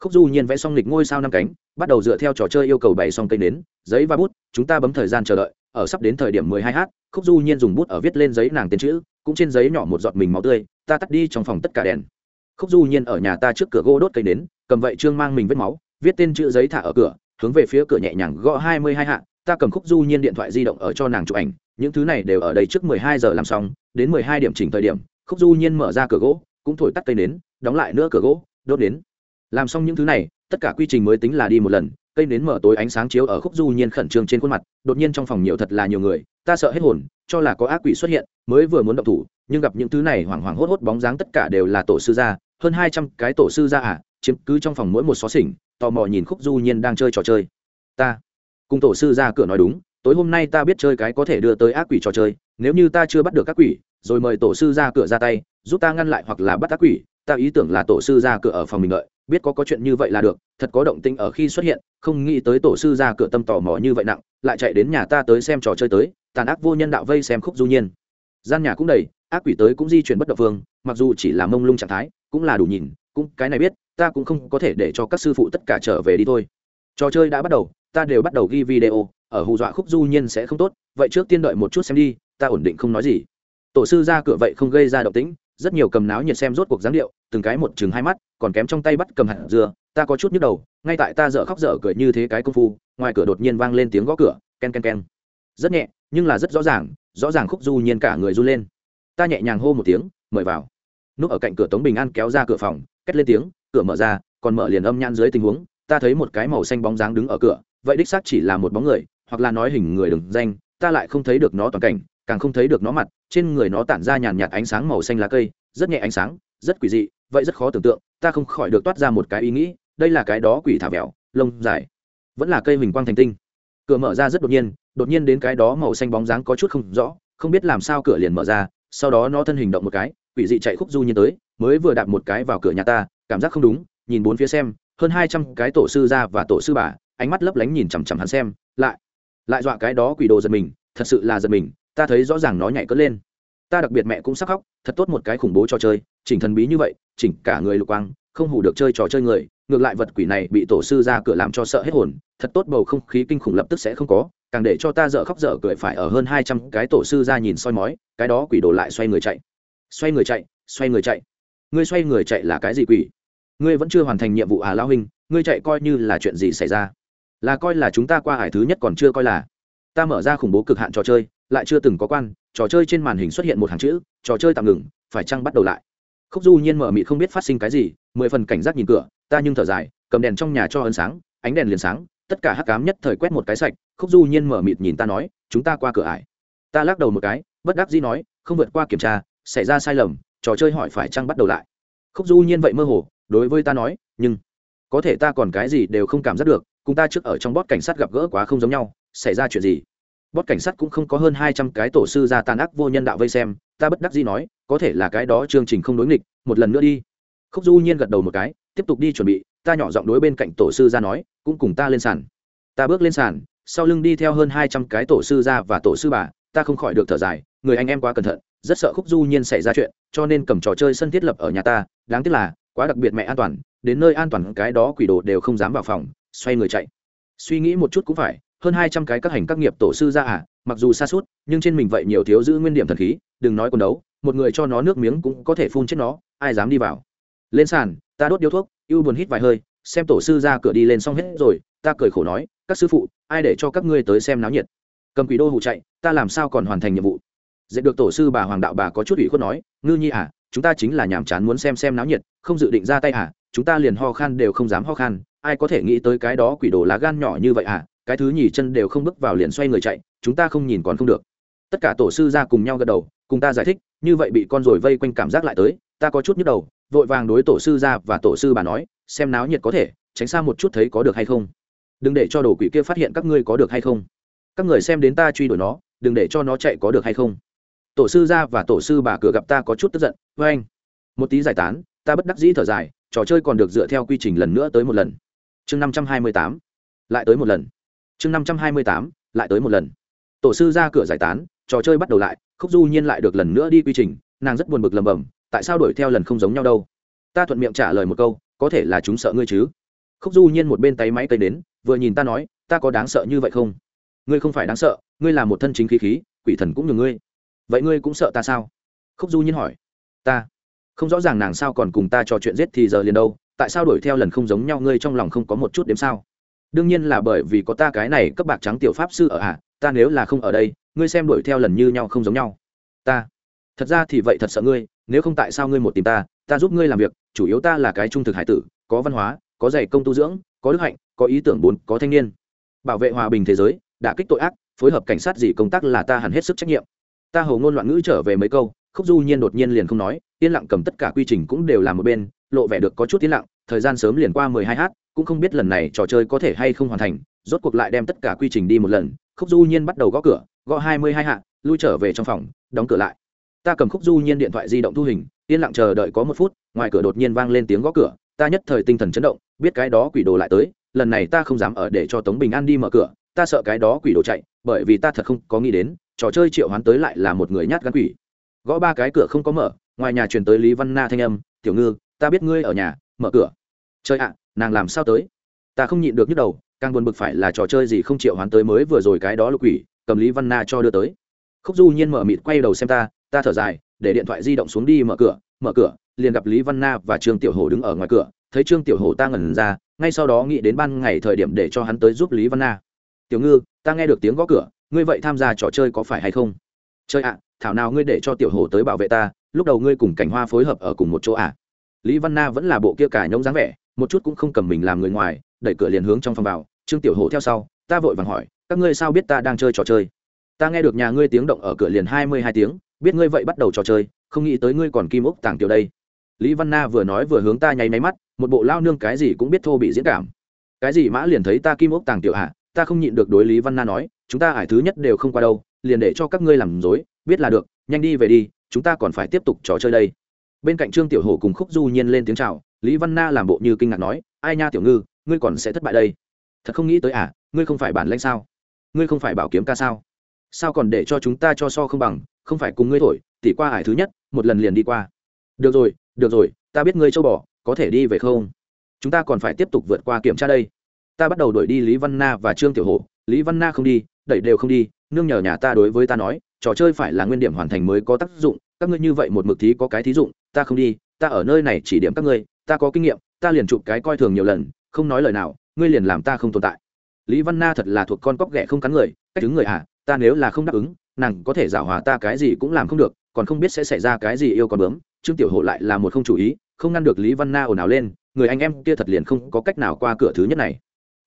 Khúc du nhiên vẽ xong lịch ngôi sao năm cánh, bắt đầu dựa theo trò chơi yêu cầu bày xong cây nến, giấy và bút, chúng ta bấm thời gian chờ đợi, ở sắp đến thời điểm mười hai h, khúc du nhiên dùng bút ở viết lên giấy nàng tên chữ, cũng trên giấy nhỏ một giọt mình máu tươi, ta tắt đi trong phòng tất cả đèn khúc du nhiên ở nhà ta trước cửa gỗ đốt cây nến, cầm vậy trương mang mình vết máu, viết tên chữ giấy thả ở cửa, hướng về phía cửa nhẹ nhàng gõ hai mươi hai hạ, ta cầm khúc du nhiên điện thoại di động ở cho nàng chụp ảnh, những thứ này đều ở đây trước mười hai giờ làm xong, đến mười hai điểm chỉnh thời điểm, khúc du nhiên mở ra cửa gỗ, cũng thổi tắt cây nến, đóng lại nữa cửa gỗ, đốt nến. Làm xong những thứ này, tất cả quy trình mới tính là đi một lần, cây nến mở tối ánh sáng chiếu ở khúc du nhiên khẩn trương trên khuôn mặt, đột nhiên trong phòng nhiều thật là nhiều người, ta sợ hết hồn, cho là có ác quỷ xuất hiện, mới vừa muốn động thủ, nhưng gặp những thứ này hoảng hoảng hốt hốt bóng dáng tất cả đều là tổ sư gia hơn hai trăm cái tổ sư gia à chiếm cứ trong phòng mỗi một xó xỉnh, tò mò nhìn khúc du nhiên đang chơi trò chơi. Ta, cùng tổ sư ra cửa nói đúng, tối hôm nay ta biết chơi cái có thể đưa tới ác quỷ trò chơi, nếu như ta chưa bắt được các quỷ, rồi mời tổ sư ra cửa ra tay, giúp ta ngăn lại hoặc là bắt ác quỷ, ta ý tưởng là tổ sư ra cửa ở phòng mình lợi biết có có chuyện như vậy là được, thật có động tĩnh ở khi xuất hiện, không nghĩ tới tổ sư ra cửa tâm tò mò như vậy nặng, lại chạy đến nhà ta tới xem trò chơi tới, tàn ác vô nhân đạo vây xem khúc du nhiên. Gian nhà cũng đầy, ác quỷ tới cũng di chuyển bất động phương, mặc dù chỉ là mông lung trạng thái cũng là đủ nhìn, cũng cái này biết, ta cũng không có thể để cho các sư phụ tất cả trở về đi thôi. Trò chơi đã bắt đầu, ta đều bắt đầu ghi video, ở hù dọa khúc du nhiên sẽ không tốt, vậy trước tiên đợi một chút xem đi, ta ổn định không nói gì. Tổ sư ra cửa vậy không gây ra động tĩnh, rất nhiều cầm náo nhiệt xem rốt cuộc dáng điệu, từng cái một chừng hai mắt, còn kém trong tay bắt cầm hạt dừa, ta có chút nhức đầu, ngay tại ta dở khóc dở cười như thế cái công phu, ngoài cửa đột nhiên vang lên tiếng gõ cửa, ken ken ken. Rất nhẹ, nhưng là rất rõ ràng rõ ràng khúc du nhiên cả người run lên. Ta nhẹ nhàng hô một tiếng, mời vào núp ở cạnh cửa tống bình an kéo ra cửa phòng, két lên tiếng, cửa mở ra, còn mở liền âm nhan dưới tình huống, ta thấy một cái màu xanh bóng dáng đứng ở cửa, vậy đích xác chỉ là một bóng người, hoặc là nói hình người đừng danh, ta lại không thấy được nó toàn cảnh, càng không thấy được nó mặt, trên người nó tản ra nhàn nhạt ánh sáng màu xanh lá cây, rất nhẹ ánh sáng, rất quỷ dị, vậy rất khó tưởng tượng, ta không khỏi được toát ra một cái ý nghĩ, đây là cái đó quỷ thả vẹo, lông dài, vẫn là cây hình quang thành tinh. Cửa mở ra rất đột nhiên đột nhiên đến cái đó màu xanh bóng dáng có chút không rõ, không biết làm sao cửa liền mở ra, sau đó nó thân hình động một cái quỷ dị chạy khúc du nhiên tới, mới vừa đạp một cái vào cửa nhà ta, cảm giác không đúng, nhìn bốn phía xem, hơn hai trăm cái tổ sư ra và tổ sư bà, ánh mắt lấp lánh nhìn chằm chằm hắn xem, lại lại dọa cái đó quỷ đồ giật mình, thật sự là giật mình, ta thấy rõ ràng nó nhảy cất lên. Ta đặc biệt mẹ cũng sắc khóc, thật tốt một cái khủng bố trò chơi, chỉnh thần bí như vậy, chỉnh cả người lục quang, không hủ được chơi trò chơi người, ngược lại vật quỷ này bị tổ sư ra cửa làm cho sợ hết hồn, thật tốt bầu không khí kinh khủng lập tức sẽ không có, càng để cho ta dở khóc dở cười phải ở hơn hai trăm cái tổ sư ra nhìn soi mói, cái đó quỷ đồ lại xoay người chạy xoay người chạy, xoay người chạy. Ngươi xoay người chạy là cái gì quỷ? Ngươi vẫn chưa hoàn thành nhiệm vụ à lao huynh, ngươi chạy coi như là chuyện gì xảy ra? Là coi là chúng ta qua hải thứ nhất còn chưa coi là. Ta mở ra khủng bố cực hạn trò chơi, lại chưa từng có quan, trò chơi trên màn hình xuất hiện một hàng chữ, trò chơi tạm ngừng, phải chăng bắt đầu lại? Khúc du nhiên mở mị không biết phát sinh cái gì, mười phần cảnh giác nhìn cửa, ta nhưng thở dài, cầm đèn trong nhà cho ấn sáng, ánh đèn liền sáng, tất cả hắc cám nhất thời quét một cái sạch, khúc du nhiên mở mịt nhìn ta nói, chúng ta qua cửa ải. Ta lắc đầu một cái, bất đắc dĩ nói, không vượt qua kiểm tra xảy ra sai lầm, trò chơi hỏi phải chăng bắt đầu lại. Khúc du nhiên vậy mơ hồ, đối với ta nói, nhưng có thể ta còn cái gì đều không cảm giác được, cùng ta trước ở trong bót cảnh sát gặp gỡ quá không giống nhau, xảy ra chuyện gì? Bót cảnh sát cũng không có hơn hai trăm cái tổ sư ra tàn ác vô nhân đạo vây xem, ta bất đắc dĩ nói, có thể là cái đó chương trình không đối nghịch, một lần nữa đi. Khúc du nhiên gật đầu một cái, tiếp tục đi chuẩn bị, ta nhỏ giọng đối bên cạnh tổ sư ra nói, cũng cùng ta lên sàn. Ta bước lên sàn, sau lưng đi theo hơn hai trăm cái tổ sư ra và tổ sư bà, ta không khỏi được thở dài, người anh em quá cẩn thận rất sợ khúc du nhiên xảy ra chuyện, cho nên cầm trò chơi sân thiết lập ở nhà ta, đáng tiếc là, quá đặc biệt mẹ an toàn, đến nơi an toàn cái đó quỷ đồ đều không dám vào phòng, xoay người chạy. Suy nghĩ một chút cũng phải, hơn hai trăm cái các hành các nghiệp tổ sư ra à mặc dù xa suốt, nhưng trên mình vậy nhiều thiếu giữ nguyên điểm thần khí, đừng nói quần đấu, một người cho nó nước miếng cũng có thể phun chết nó, ai dám đi vào. Lên sàn, ta đốt điếu thuốc, ưu buồn hít vài hơi, xem tổ sư ra cửa đi lên xong hết rồi, ta cười khổ nói, các sư phụ, ai để cho các ngươi tới xem náo nhiệt. Cầm quỷ đô hụ chạy, ta làm sao còn hoàn thành nhiệm vụ? Dạy được tổ sư bà hoàng đạo bà có chút ủy khuất nói, ngư nhi à chúng ta chính là nhàm chán muốn xem xem náo nhiệt, không dự định ra tay à chúng ta liền ho khan đều không dám ho khan, ai có thể nghĩ tới cái đó quỷ đồ lá gan nhỏ như vậy à cái thứ nhì chân đều không bước vào liền xoay người chạy, chúng ta không nhìn còn không được. Tất cả tổ sư ra cùng nhau gật đầu, cùng ta giải thích, như vậy bị con rồi vây quanh cảm giác lại tới, ta có chút nhức đầu, vội vàng đối tổ sư ra và tổ sư bà nói, xem náo nhiệt có thể, tránh xa một chút thấy có được hay không? Đừng để cho đồ quỷ kia phát hiện các ngươi có được hay không. Các người xem đến ta truy đuổi nó, đừng để cho nó chạy có được hay không tổ sư ra và tổ sư bà cửa gặp ta có chút tức giận với anh. Một tí giải tán, ta bất đắc dĩ thở dài, trò chơi còn được dựa theo quy trình lần nữa tới một lần. Chương năm trăm hai mươi tám. Lại tới một lần. Chương năm trăm hai mươi tám, lại tới một lần. Tổ sư ra cửa giải tán, trò chơi bắt đầu lại, khúc du nhiên lại được lần nữa đi quy trình, nàng rất buồn bực lầm bầm, tại sao đuổi theo lần không giống nhau đâu? Ta thuận miệng trả lời một câu, có thể là chúng sợ ngươi chứ. Khúc du nhiên một bên tay máy cây đến, vừa nhìn ta nói, ta có đáng sợ như vậy không? Ngươi không phải đáng sợ, ngươi là một thân chính khí khí, quỷ thần cũng như ngươi vậy ngươi cũng sợ ta sao? Khúc du nhiên hỏi. Ta. Không rõ ràng nàng sao còn cùng ta trò chuyện giết thì giờ liền đâu tại sao đuổi theo lần không giống nhau ngươi trong lòng không có một chút đếm sao? Đương nhiên là bởi vì có ta cái này cấp bạc trắng tiểu pháp sư ở ạ à, ta nếu là không ở đây ngươi xem đuổi theo lần như nhau không giống nhau. Ta. Thật ra thì vậy thật sợ ngươi nếu không tại sao ngươi một tìm ta ta giúp ngươi làm việc chủ yếu ta là cái trung thực hải tử có văn hóa có dạy công tu dưỡng có đức hạnh có ý tưởng bốn có thanh niên. Bảo vệ hòa bình thế giới đã kích tội ác phối hợp cảnh sát gì công tác là ta hẳn hết sức trách nhiệm ta hầu ngôn loạn ngữ trở về mấy câu, khúc du nhiên đột nhiên liền không nói, yên lặng cầm tất cả quy trình cũng đều làm một bên, lộ vẻ được có chút yên lặng, thời gian sớm liền qua mười hai h cũng không biết lần này trò chơi có thể hay không hoàn thành, rốt cuộc lại đem tất cả quy trình đi một lần, khúc du nhiên bắt đầu gõ cửa, gõ hai mươi hai hạ lui trở về trong phòng, đóng cửa lại. Ta cầm khúc du nhiên điện thoại di động thu hình, yên lặng chờ đợi có một phút, ngoài cửa đột nhiên vang lên tiếng gõ cửa, ta nhất thời tinh thần chấn động, biết cái đó quỷ đồ lại tới, lần này ta không dám ở để cho tống bình an đi mở cửa ta sợ cái đó quỷ đồ chạy, bởi vì ta thật không có nghĩ đến, trò chơi triệu hoán tới lại là một người nhát gắn quỷ. Gõ ba cái cửa không có mở, ngoài nhà truyền tới lý văn na thanh âm, tiểu ngư, ta biết ngươi ở nhà, mở cửa. Chơi ạ, nàng làm sao tới? Ta không nhịn được nhức đầu, càng buồn bực phải là trò chơi gì không triệu hoán tới mới vừa rồi cái đó lục quỷ, cầm lý văn na cho đưa tới. Khúc du nhiên mở mịt quay đầu xem ta ta thở dài, để điện thoại di động xuống đi mở cửa mở cửa, liền gặp lý văn na và trương tiểu hồ đứng ở ngoài cửa, thấy trương tiểu hồ ta ngẩn ra, ngay sau đó nghĩ đến ban ngày thời điểm để cho hắn tới giúp lý văn na tiểu ngư, ta nghe được tiếng gõ cửa, ngươi vậy tham gia trò chơi có phải hay không? Chơi ạ, thảo nào ngươi để cho tiểu hồ tới bảo vệ ta, lúc đầu ngươi cùng cảnh hoa phối hợp ở cùng một chỗ ạ. Lý văn na vẫn là bộ kia cả nhông dáng vẻ, một chút cũng không cầm mình làm người ngoài, đẩy cửa liền hướng trong phòng vào, trương tiểu hồ theo sau, ta vội vàng hỏi, các ngươi sao biết ta đang chơi trò chơi? Ta nghe được nhà ngươi tiếng động ở cửa liền hai mươi hai tiếng, biết ngươi vậy bắt đầu trò chơi, không nghĩ tới ngươi còn kim ốc tàng tiểu đây. Lý văn na vừa nói vừa hướng ta nháy máy mắt, một bộ lao nương cái gì cũng biết thô bị diễn cảm. Cái gì mã liền thấy ta kim ốc tàng tiểu hạ ta không nhịn được đối lý văn na nói, chúng ta ải thứ nhất đều không qua đâu, liền để cho các ngươi làm dối, biết là được, nhanh đi về đi, chúng ta còn phải tiếp tục trò chơi đây. Bên cạnh trương tiểu hổ cùng khúc du nhiên lên tiếng chào, lý văn na làm bộ như kinh ngạc nói, ai nha tiểu ngư, ngươi còn sẽ thất bại đây. Thật không nghĩ tới à ngươi không phải bản lãnh sao? Ngươi không phải bảo kiếm ca sao? Sao còn để cho chúng ta cho so không bằng, không phải cùng ngươi thổi, tỉ qua ải thứ nhất, một lần liền đi qua. Được rồi được rồi, ta biết ngươi châu bỏ có thể đi về không? Chúng ta còn phải tiếp tục vượt qua kiểm tra đây ta bắt đầu đuổi đi lý văn na và trương tiểu hổ. Lý văn na không đi, đẩy đều không đi, nương nhờ nhà ta đối với ta nói, trò chơi phải là nguyên điểm hoàn thành mới có tác dụng, các ngươi như vậy một mực thí có cái thí dụng, ta không đi, ta ở nơi này chỉ điểm các ngươi, ta có kinh nghiệm, ta liền chụp cái coi thường nhiều lần, không nói lời nào, ngươi liền làm ta không tồn tại. Lý văn na thật là thuộc con cóc ghẻ không cắn người, cách đứng người à ta nếu là không đáp ứng, nàng có thể giảo hòa ta cái gì cũng làm không được, còn không biết sẽ xảy ra cái gì yêu con bướm, trương tiểu hộ lại là một không chủ ý, không ngăn được lý văn na ồn ào lên, người anh em kia thật liền không có cách nào qua cửa thứ nhất này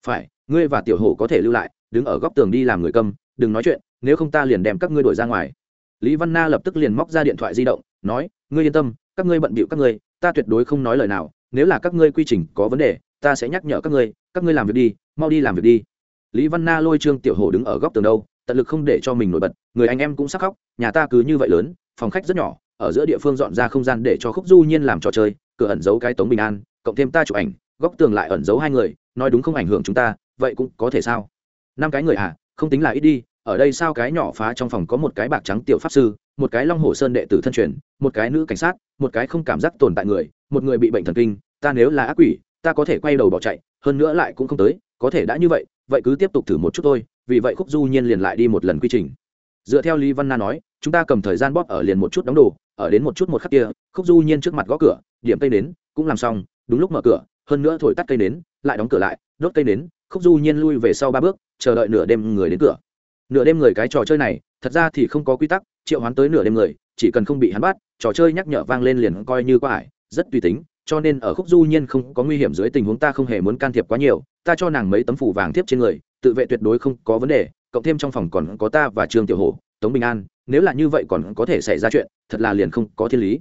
phải, ngươi và tiểu Hổ có thể lưu lại, đứng ở góc tường đi làm người câm, đừng nói chuyện, nếu không ta liền đem các ngươi đuổi ra ngoài. Lý văn na lập tức liền móc ra điện thoại di động, nói, ngươi yên tâm, các ngươi bận bịu các ngươi, ta tuyệt đối không nói lời nào, nếu là các ngươi quy trình có vấn đề, ta sẽ nhắc nhở các ngươi các ngươi làm việc đi, mau đi làm việc đi. Lý văn na lôi trương tiểu hổ đứng ở góc tường đâu, tận lực không để cho mình nổi bật, người anh em cũng sắc khóc, nhà ta cứ như vậy lớn, phòng khách rất nhỏ, ở giữa địa phương dọn ra không gian để cho khúc du nhiên làm trò chơi, cửa ẩn giấu cái tống bình an, cộng thêm ta chụp ảnh, góc tường lại ẩn giấu hai người nói đúng không ảnh hưởng chúng ta, vậy cũng có thể sao? Năm cái người à không tính là ít đi, ở đây sao cái nhỏ phá trong phòng có một cái bạc trắng tiểu pháp sư, một cái long hồ sơn đệ tử thân truyền, một cái nữ cảnh sát, một cái không cảm giác tồn tại người, một người bị bệnh thần kinh, ta nếu là ác quỷ, ta có thể quay đầu bỏ chạy, hơn nữa lại cũng không tới, có thể đã như vậy vậy cứ tiếp tục thử một chút thôi, vì vậy khúc du nhiên liền lại đi một lần quy trình. Dựa theo lý văn na nói, chúng ta cầm thời gian bóp ở liền một chút đóng đồ, ở đến một chút một khắc kia, khúc du nhiên trước mặt gõ cửa, điểm cây đến, cũng làm xong, đúng lúc mở cửa hơn nữa thổi tắt cây nến, lại đóng cửa lại, đốt cây nến, khúc du nhiên lui về sau ba bước, chờ đợi nửa đêm người đến cửa. Nửa đêm người cái trò chơi này, thật ra thì không có quy tắc, triệu hoán tới nửa đêm người, chỉ cần không bị hắn bắt, trò chơi nhắc nhở vang lên liền coi như quá ải, rất tùy tính, cho nên ở khúc du nhiên không có nguy hiểm dưới tình huống ta không hề muốn can thiệp quá nhiều, ta cho nàng mấy tấm phủ vàng tiếp trên người, tự vệ tuyệt đối không có vấn đề, cộng thêm trong phòng còn có ta và trương tiểu hổ, tống bình an, nếu là như vậy còn có thể xảy ra chuyện, thật là liền không có thiên lý.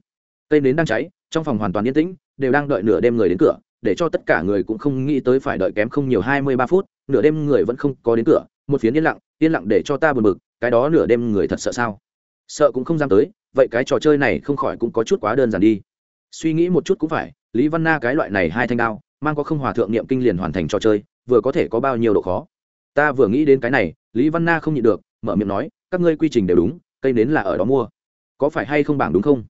Cây nến đang cháy, trong phòng hoàn toàn yên tĩnh, đều đang đợi nửa đêm người đến cửa để cho tất cả người cũng không nghĩ tới phải đợi kém không nhiều hai mươi ba phút, nửa đêm người vẫn không có đến cửa, một phiến yên lặng yên lặng để cho ta buồn bực, cái đó nửa đêm người thật sợ sao? Sợ cũng không dám tới, vậy cái trò chơi này không khỏi cũng có chút quá đơn giản đi. Suy nghĩ một chút cũng phải, lý văn na cái loại này hai thanh đao, mang có không hòa thượng niệm kinh liền hoàn thành trò chơi, vừa có thể có bao nhiêu độ khó? Ta vừa nghĩ đến cái này, lý văn na không nhịn được, mở miệng nói, các ngươi quy trình đều đúng, cây nến là ở đó mua. Có phải hay không bảng đúng không?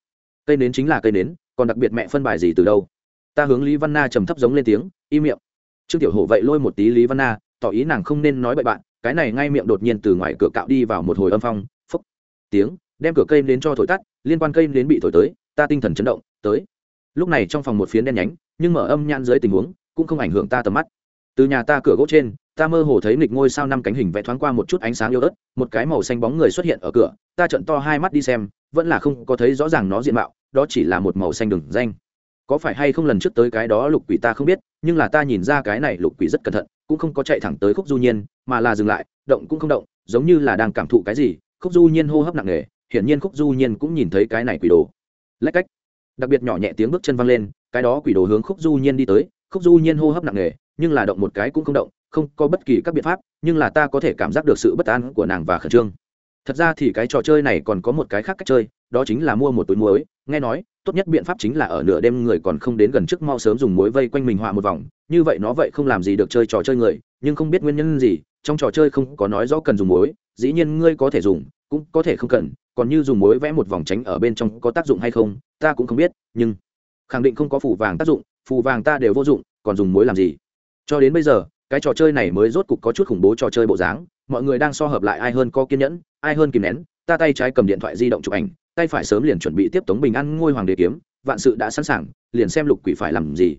Cây nến chính là cây nến, còn đặc biệt mẹ phân bài gì từ đâu? Ta hướng lý văn na trầm thấp giống lên tiếng im miệng. Trương tiểu hổ vậy lôi một tí lý văn na, tỏ ý nàng không nên nói bậy bạn, cái này ngay miệng đột nhiên từ ngoài cửa cạo đi vào một hồi âm phong, phúc. Tiếng, đem cửa cây đến cho thổi tắt, liên quan cây đến bị thổi tới, ta tinh thần chấn động, tới. Lúc này trong phòng một phiến đen nhánh, nhưng mở âm nhãn dưới tình huống, cũng không ảnh hưởng ta tầm mắt. Từ nhà ta cửa gỗ trên, ta mơ hồ thấy nghịch ngôi sao năm cánh hình vẽ thoáng qua một chút ánh sáng yêu ớt, một cái màu xanh bóng người xuất hiện ở cửa, ta trận to hai mắt đi xem, vẫn là không có thấy rõ ràng nó diện mạo, đó chỉ là một màu xanh đường danh có phải hay không lần trước tới cái đó lục quỷ ta không biết, nhưng là ta nhìn ra cái này lục quỷ rất cẩn thận, cũng không có chạy thẳng tới khúc du nhiên, mà là dừng lại, động cũng không động, giống như là đang cảm thụ cái gì, khúc du nhiên hô hấp nặng nề, hiển nhiên khúc du nhiên cũng nhìn thấy cái này quỷ đồ. Lách cách. Đặc biệt nhỏ nhẹ tiếng bước chân văng lên, cái đó quỷ đồ hướng khúc du nhiên đi tới, khúc du nhiên hô hấp nặng nề, nhưng là động một cái cũng không động, không có bất kỳ các biện pháp, nhưng là ta có thể cảm giác được sự bất an của nàng và khẩn trương. Thật ra thì cái trò chơi này còn có một cái khác cách chơi, đó chính là mua một túi muối, nghe nói tốt nhất biện pháp chính là ở nửa đêm người còn không đến gần trước mau sớm dùng muối vây quanh mình họa một vòng. Như vậy nó vậy không làm gì được chơi trò chơi người, nhưng không biết nguyên nhân gì, trong trò chơi không có nói rõ cần dùng muối, dĩ nhiên ngươi có thể dùng, cũng có thể không cần, còn như dùng muối vẽ một vòng tránh ở bên trong có tác dụng hay không, ta cũng không biết, nhưng khẳng định không có phủ vàng tác dụng, phù vàng ta đều vô dụng, còn dùng muối làm gì? Cho đến bây giờ, cái trò chơi này mới rốt cục có chút khủng bố trò chơi bộ dáng, mọi người đang so hợp lại ai hơn có kiên nhẫn, ai hơn kìm nén, ta tay trái cầm điện thoại di động chụp ảnh tay phải sớm liền chuẩn bị tiếp tống bình an ngôi hoàng đế kiếm, vạn sự đã sẵn sàng, liền xem lục quỷ phải làm gì.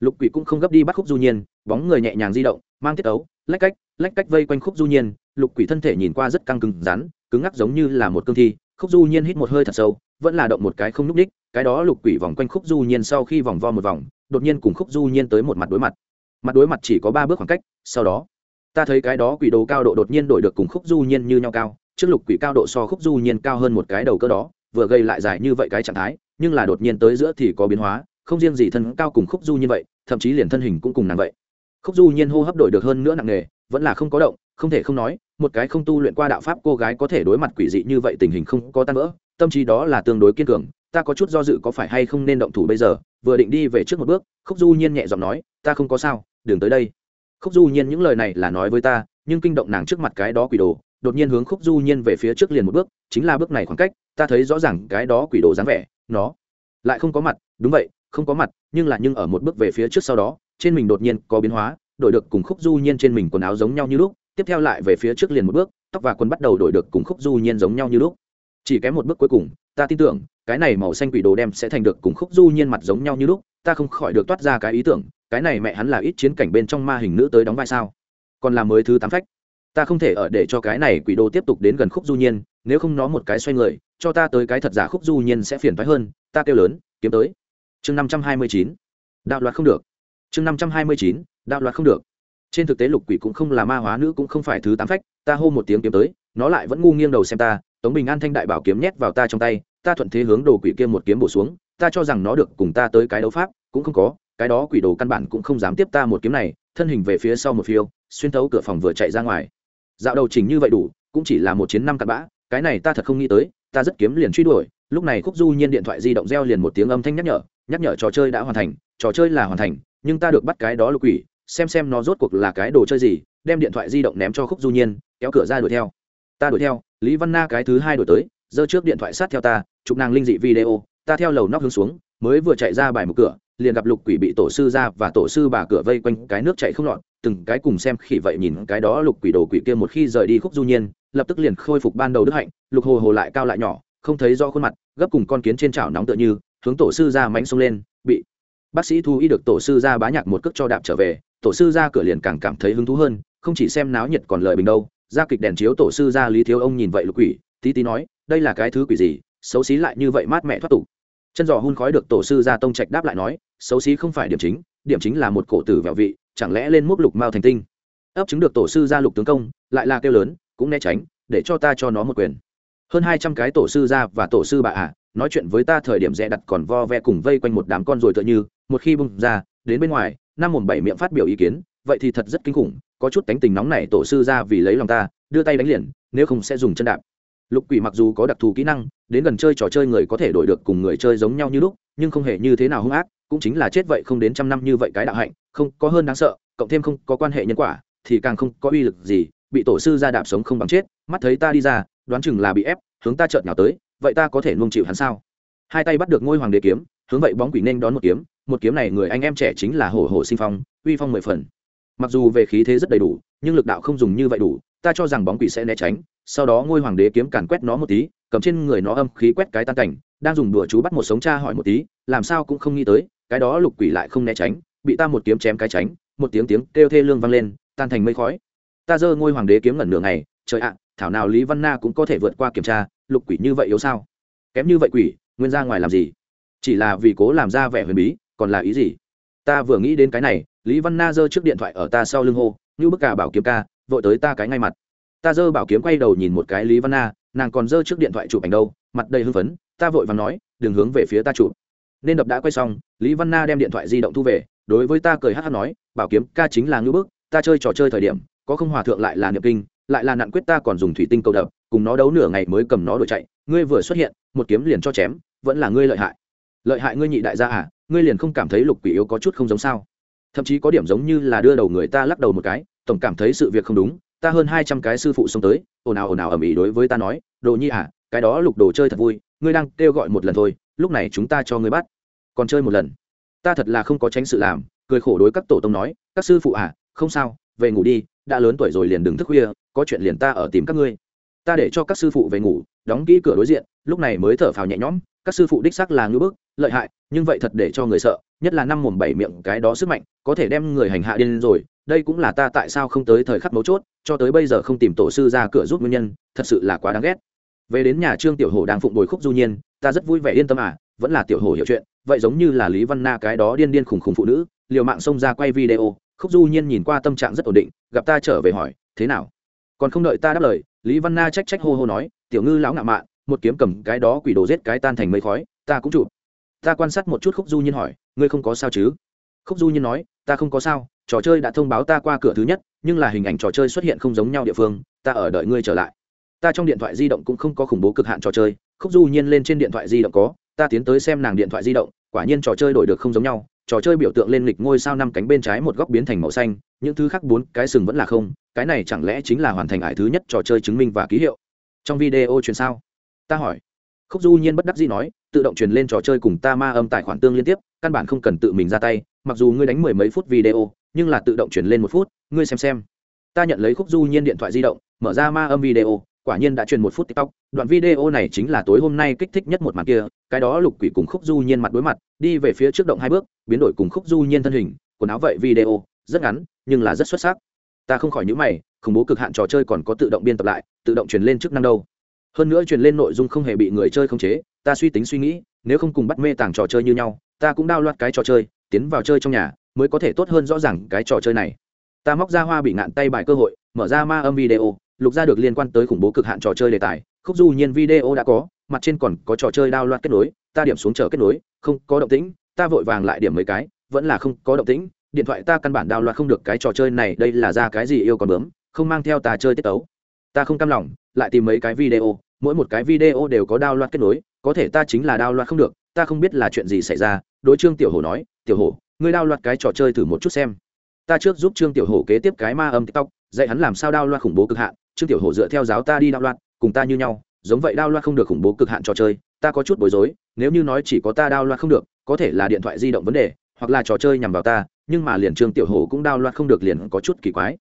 Lục quỷ cũng không gấp đi bắt khúc du nhiên, bóng người nhẹ nhàng di động, mang tiết ấu, lách cách lách cách vây quanh khúc du nhiên, lục quỷ thân thể nhìn qua rất căng cứng, rắn, cứng ngắc giống như là một cương thi, khúc du nhiên hít một hơi thật sâu, vẫn là động một cái không n ú c đích, cái đó lục quỷ vòng quanh khúc du nhiên sau khi vòng vo một vòng, đột nhiên cùng khúc du nhiên tới một mặt đối mặt. Mặt đối mặt chỉ có ba bước khoảng cách, sau đó, ta thấy cái đó quỷ đồ cao độ đột nhiên đổi được cùng khúc du nhiên như nhau cao trước lục quỷ cao độ so khúc du nhiên cao hơn một cái đầu cơ đó, vừa gây lại dài như vậy cái trạng thái, nhưng là đột nhiên tới giữa thì có biến hóa, không riêng gì thân cao cùng khúc du nhiên vậy, thậm chí liền thân hình cũng cùng nàng vậy. Khúc du nhiên hô hấp đổi được hơn nữa nặng nề, vẫn là không có động, không thể không nói, một cái không tu luyện qua đạo pháp cô gái có thể đối mặt quỷ dị như vậy tình hình không có tan vỡ, tâm trí đó là tương đối kiên cường, ta có chút do dự có phải hay không nên động thủ bây giờ, vừa định đi về trước một bước, khúc du nhiên nhẹ giọng nói, ta không có sao, đừng tới đây. Khúc du nhiên những lời này là nói với ta, nhưng kinh động nàng trước mặt cái đó quỷ đồ đột nhiên hướng khúc du nhiên về phía trước liền một bước, chính là bước này khoảng cách, ta thấy rõ ràng cái đó quỷ đồ dáng vẻ, nó lại không có mặt, đúng vậy, không có mặt, nhưng là nhưng ở một bước về phía trước sau đó, trên mình đột nhiên có biến hóa, đổi được cùng khúc du nhiên trên mình quần áo giống nhau như lúc, tiếp theo lại về phía trước liền một bước, tóc và quần bắt đầu đổi được cùng khúc du nhiên giống nhau như lúc. Chỉ kém một bước cuối cùng, ta tin tưởng, cái này màu xanh quỷ đồ đem sẽ thành được cùng khúc du nhiên mặt giống nhau như lúc, ta không khỏi được toát ra cái ý tưởng, cái này mẹ hắn là ít chiến cảnh bên trong ma hình nữ tới đóng vai sao? Còn là mới thứ tám phách ta không thể ở để cho cái này quỷ đồ tiếp tục đến gần khúc du nhiên, nếu không nó một cái xoay người, cho ta tới cái thật giả khúc du nhiên sẽ phiền thoái hơn, ta kêu lớn, kiếm tới. Chương năm trăm hai mươi chín. Đạo loạt không được. Chương năm trăm hai mươi chín. Đạo loạt không được. Trên thực tế lục quỷ cũng không là ma hóa nữ cũng không phải thứ tám phách, ta hô một tiếng kiếm tới, nó lại vẫn ngu nghiêng đầu xem ta, tống bình an thanh đại bảo kiếm nhét vào ta trong tay, ta thuận thế hướng đồ quỷ kia một kiếm bổ xuống, ta cho rằng nó được cùng ta tới cái đấu pháp, cũng không có, cái đó quỷ đồ căn bản cũng không dám tiếp ta một kiếm này, thân hình về phía sau một phiêu, xuyên thấu cửa phòng vừa chạy ra ngoài dạo đầu chỉnh như vậy đủ, cũng chỉ là một chiến năm cặn bã, cái này ta thật không nghĩ tới, ta rất kiếm liền truy đuổi. Lúc này khúc du nhiên điện thoại di động reo liền một tiếng âm thanh nhắc nhở nhắc nhở trò chơi đã hoàn thành, trò chơi là hoàn thành, nhưng ta được bắt cái đó lục quỷ, xem xem nó rốt cuộc là cái đồ chơi gì, đem điện thoại di động ném cho khúc du nhiên, kéo cửa ra đuổi theo. Ta đuổi theo, lý văn na cái thứ hai đuổi tới, giơ trước điện thoại sát theo ta, chụp nàng linh dị video, ta theo lầu nóc hướng xuống, mới vừa chạy ra bài một cửa, liền gặp lục quỷ bị tổ sư ra và tổ sư bà cửa vây quanh, cái nước chạy không lọt từng cái cùng xem khỉ vậy nhìn cái đó lục quỷ đồ quỷ kia một khi rời đi khúc du nhiên, lập tức liền khôi phục ban đầu đức hạnh, lục hồ hồ lại cao lại nhỏ, không thấy do khuôn mặt, gấp cùng con kiến trên chảo nóng tựa như, hướng tổ sư ra mánh xông lên, bị bác sĩ thu y được tổ sư ra bá nhạc một cước cho đạp trở về, tổ sư ra cửa liền càng cảm thấy hứng thú hơn, không chỉ xem náo nhiệt còn lời bình đâu, ra kịch đèn chiếu tổ sư ra lý thiếu ông nhìn vậy lục quỷ, tí tí nói, đây là cái thứ quỷ gì, xấu xí lại như vậy mát mẹ thoát tục. Chân giò hun khói được tổ sư ra tông trạch đáp lại nói, xấu xí không phải điểm chính điểm chính là một cổ tử vẹo vị chẳng lẽ lên mốc lục mao thành tinh? Ấp chứng được tổ sư gia lục tướng công lại là kêu lớn cũng né tránh để cho ta cho nó một quyền. Hơn hai trăm cái tổ sư gia và tổ sư bà ạ à, nói chuyện với ta thời điểm rẽ đặt còn vo ve cùng vây quanh một đám con rồi tựa như một khi bung ra đến bên ngoài năm mồm bảy miệng phát biểu ý kiến vậy thì thật rất kinh khủng có chút tánh tình nóng này tổ sư ra vì lấy lòng ta đưa tay đánh liền nếu không sẽ dùng chân đạp. Lục quỷ mặc dù có đặc thù kỹ năng đến gần chơi trò chơi người có thể đổi được cùng người chơi giống nhau như lúc nhưng không hề như thế nào hung ác cũng chính là chết vậy không đến trăm năm như vậy cái đạo hạnh, không có hơn đáng sợ, cộng thêm không có quan hệ nhân quả, thì càng không có uy lực gì, bị tổ sư ra đạp sống không bằng chết, mắt thấy ta đi ra, đoán chừng là bị ép, hướng ta chợt nhào tới, vậy ta có thể nuông chịu hắn sao? Hai tay bắt được ngôi hoàng đế kiếm, hướng vậy bóng quỷ nên đón một kiếm một kiếm này người anh em trẻ chính là hổ hổ sinh phong, uy phong mười phần. Mặc dù về khí thế rất đầy đủ, nhưng lực đạo không dùng như vậy đủ, ta cho rằng bóng quỷ sẽ né tránh, sau đó ngôi hoàng đế kiếm càn quét nó một tí, cầm trên người nó âm khí quét cái tan cảnh, đang dùng đùa chú bắt một sống cha hỏi một tí, làm sao cũng không nghĩ tới cái đó lục quỷ lại không né tránh, bị ta một kiếm chém cái tránh, một tiếng tiếng kêu thê lương vang lên, tan thành mây khói. Ta giơ ngôi hoàng đế kiếm ngẩn nửa ngày, trời ạ, thảo nào lý văn na cũng có thể vượt qua kiểm tra, lục quỷ như vậy yếu sao? Kém như vậy quỷ, nguyên ra ngoài làm gì? Chỉ là vì cố làm ra vẻ huyền bí, còn là ý gì? Ta vừa nghĩ đến cái này, lý văn na giơ trước điện thoại ở ta sau lưng hô như bức cả bảo kiếm ca, vội tới ta cái ngay mặt. Ta giơ bảo kiếm quay đầu nhìn một cái lý văn na, nàng còn giơ trước điện thoại chụp ảnh đâu, mặt đầy hưng phấn, ta vội và nói, đừng hướng về phía ta chụp. Nên đập đã quay xong lý văn na đem điện thoại di động thu về, đối với ta cười hát hát nói, bảo kiếm, ca chính là ngưỡng bức, ta chơi trò chơi thời điểm, có không hòa thượng lại là niệm kinh, lại là nạn quyết ta còn dùng thủy tinh cầu đập, cùng nó đấu nửa ngày mới cầm nó đuổi chạy. Ngươi vừa xuất hiện, một kiếm liền cho chém, vẫn là ngươi lợi hại. Lợi hại ngươi nhị đại gia à ngươi liền không cảm thấy lục quỷ yếu có chút không giống sao? Thậm chí có điểm giống như là đưa đầu người ta lắc đầu một cái, tổng cảm thấy sự việc không đúng, ta hơn hai trăm cái sư phụ xông tới, ồn ào ồn ào ầm ĩ đối với ta nói, đồ nhi à cái đó lục đồ chơi thật vui, ngươi đang kêu gọi một lần thôi, lúc này chúng ta cho ngươi bắt còn chơi một lần. Ta thật là không có tránh sự làm, cười khổ đối các tổ tông nói, các sư phụ à không sao, về ngủ đi, đã lớn tuổi rồi liền đừng thức khuya, có chuyện liền ta ở tìm các ngươi. Ta để cho các sư phụ về ngủ, đóng kỹ cửa đối diện, lúc này mới thở phào nhẹ nhõm, các sư phụ đích sắc là ngưỡng bức, lợi hại, nhưng vậy thật để cho người sợ, nhất là năm mồm bảy miệng cái đó sức mạnh, có thể đem người hành hạ điên rồi, đây cũng là ta tại sao không tới thời khắc mấu chốt, cho tới bây giờ không tìm tổ sư ra cửa giúp nguyên nhân, thật sự là quá đáng ghét. Về đến nhà trương tiểu hồ đang phụng bồi khúc du nhiên, ta rất vui vẻ yên tâm à vẫn là tiểu hồ hiểu chuyện vậy giống như là lý văn na cái đó điên điên khùng khùng phụ nữ, liều mạng xông ra quay video, khúc du nhiên nhìn qua tâm trạng rất ổn định, gặp ta trở về hỏi, thế nào? Còn không đợi ta đáp lời, lý văn na trách trách hô hô nói, tiểu ngư lão ngạo mạn, một kiếm cầm cái đó quỷ đồ giết cái tan thành mây khói, ta cũng chụp. Ta quan sát một chút khúc du nhiên hỏi, ngươi không có sao chứ? Khúc du nhiên nói, ta không có sao, trò chơi đã thông báo ta qua cửa thứ nhất, nhưng là hình ảnh trò chơi xuất hiện không giống nhau địa phương, ta ở đợi ngươi trở lại. Ta trong điện thoại di động cũng không có khủng bố cực hạn trò chơi, khúc du nhiên lên trên điện thoại di động có ta tiến tới xem nàng điện thoại di động, quả nhiên trò chơi đổi được không giống nhau, trò chơi biểu tượng lên lịch ngôi sao năm cánh bên trái một góc biến thành màu xanh, những thứ khác bốn cái sừng vẫn là không, cái này chẳng lẽ chính là hoàn thành ải thứ nhất trò chơi chứng minh và ký hiệu? Trong video truyền sao? Ta hỏi. Khúc du nhiên bất đắc dĩ nói, tự động truyền lên trò chơi cùng ta ma âm tài khoản tương liên tiếp, căn bản không cần tự mình ra tay, mặc dù ngươi đánh mười mấy phút video, nhưng là tự động truyền lên một phút, ngươi xem xem. Ta nhận lấy khúc du nhiên điện thoại di động, mở ra ma âm video quả nhiên đã truyền một phút tiktok, đoạn video này chính là tối hôm nay kích thích nhất một màn kia, cái đó lục quỷ cùng khúc du nhiên mặt đối mặt, đi về phía trước động hai bước, biến đổi cùng khúc du nhiên thân hình, quần áo vậy video, rất ngắn, nhưng là rất xuất sắc. Ta không khỏi nhữ mày, khủng bố cực hạn trò chơi còn có tự động biên tập lại, tự động truyền lên chức năng đâu. Hơn nữa truyền lên nội dung không hề bị người chơi khống chế, ta suy tính suy nghĩ, nếu không cùng bắt mê tàng trò chơi như nhau, ta cũng đao loạt cái trò chơi, tiến vào chơi trong nhà, mới có thể tốt hơn rõ ràng cái trò chơi này. Ta móc ra hoa bị ngạn tay bài cơ hội, mở ra ma âm video lục ra được liên quan tới khủng bố cực hạn trò chơi đề tài, khúc du nhiên video đã có, mặt trên còn có trò chơi đao loạt kết nối, ta điểm xuống chờ kết nối, không có động tĩnh, ta vội vàng lại điểm mấy cái, vẫn là không có động tĩnh, điện thoại ta căn bản đao loạt không được, cái trò chơi này đây là ra cái gì yêu còn bướm, không mang theo ta chơi tiết tấu. Ta không cam lòng, lại tìm mấy cái video, mỗi một cái video đều có đao loạt kết nối, có thể ta chính là đao loạt không được, ta không biết là chuyện gì xảy ra, đối trương tiểu hổ nói, tiểu hổ, ngươi đao loạt cái trò chơi thử một chút xem. Ta trước giúp trương tiểu hổ kế tiếp cái ma âm tiktok, dạy hắn làm sao đao loạt khủng bố cực hạn trương tiểu hổ dựa theo giáo ta đi đao loạn, cùng ta như nhau giống vậy đao loạn không được khủng bố cực hạn trò chơi ta có chút bối rối nếu như nói chỉ có ta đao loạn không được có thể là điện thoại di động vấn đề hoặc là trò chơi nhằm vào ta nhưng mà liền trương tiểu hổ cũng đao loạn không được liền có chút kỳ quái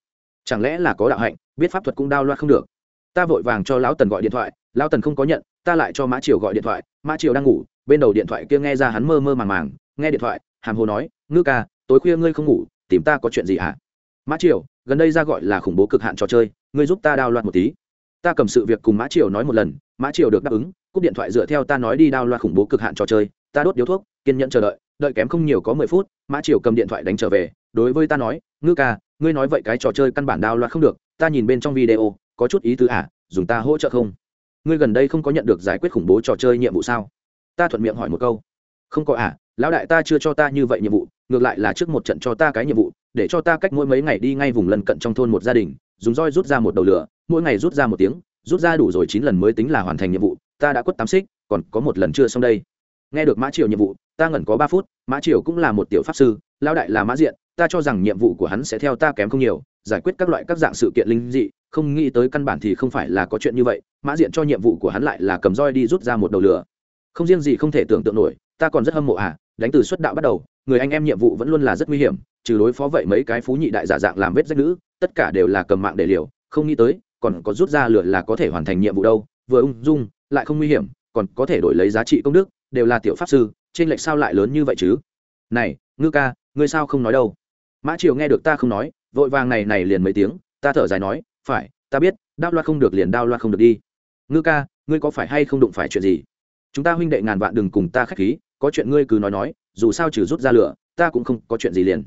chẳng lẽ là có đạo hạnh biết pháp thuật cũng đao loạn không được ta vội vàng cho lão tần gọi điện thoại lão tần không có nhận ta lại cho mã triều gọi điện thoại mã triều đang ngủ bên đầu điện thoại kia nghe ra hắn mơ mơ màng màng nghe điện thoại hàm hồ nói ngư ca tối khuya ngươi không ngủ tìm ta có chuyện gì hả à? mã triều gần đây ra gọi là khủng bố cực hạn trò chơi, ngươi giúp ta đao loạt một tí. Ta cầm sự việc cùng mã triều nói một lần, mã triều được đáp ứng, cúp điện thoại dựa theo ta nói đi đao loạt khủng bố cực hạn trò chơi, ta đốt điếu thuốc, kiên nhẫn chờ đợi đợi kém không nhiều có mười phút, mã triều cầm điện thoại đánh trở về, đối với ta nói, ngư ca, ngươi nói vậy cái trò chơi căn bản đao loạt không được, ta nhìn bên trong video, có chút ý tứ à dùng ta hỗ trợ không? Ngươi gần đây không có nhận được giải quyết khủng bố trò chơi nhiệm vụ sao? Ta thuận miệng hỏi một câu. Không có à lão đại ta chưa cho ta như vậy nhiệm vụ, ngược lại là trước một trận cho ta cái nhiệm vụ để cho ta cách mỗi mấy ngày đi ngay vùng lân cận trong thôn một gia đình, dùng roi rút ra một đầu lửa, mỗi ngày rút ra một tiếng, rút ra đủ rồi chín lần mới tính là hoàn thành nhiệm vụ, ta đã quất tám xích, còn có một lần chưa xong đây. Nghe được mã triều nhiệm vụ, ta ngẩn có ba phút, mã triều cũng là một tiểu pháp sư, lão đại là mã diện, ta cho rằng nhiệm vụ của hắn sẽ theo ta kém không nhiều, giải quyết các loại các dạng sự kiện linh dị, không nghĩ tới căn bản thì không phải là có chuyện như vậy, mã diện cho nhiệm vụ của hắn lại là cầm roi đi rút ra một đầu lửa. Không riêng gì không thể tưởng tượng nổi, ta còn rất hâm mộ à đánh từ xuất đạo bắt đầu người anh em nhiệm vụ vẫn luôn là rất nguy hiểm, trừ đối phó vậy mấy cái phú nhị đại giả dạng làm vết rách nữ, tất cả đều là cầm mạng để liều, không nghĩ tới, còn có rút ra lửa là có thể hoàn thành nhiệm vụ đâu, vừa ung dung, lại không nguy hiểm, còn có thể đổi lấy giá trị công đức, đều là tiểu pháp sư, trên lệch sao lại lớn như vậy chứ? Này, ngư ca, ngươi sao không nói đâu? Mã triều nghe được ta không nói, vội vàng này này liền mấy tiếng, ta thở dài nói, phải, ta biết, đao loa không được liền đao loa không được đi. Ngư ca, ngươi có phải hay không đụng phải chuyện gì? Chúng ta huynh đệ ngàn vạn đừng cùng ta k h á c h khí, có chuyện ngươi cứ nói nói dù sao trừ rút ra lửa, ta cũng không có chuyện gì liền.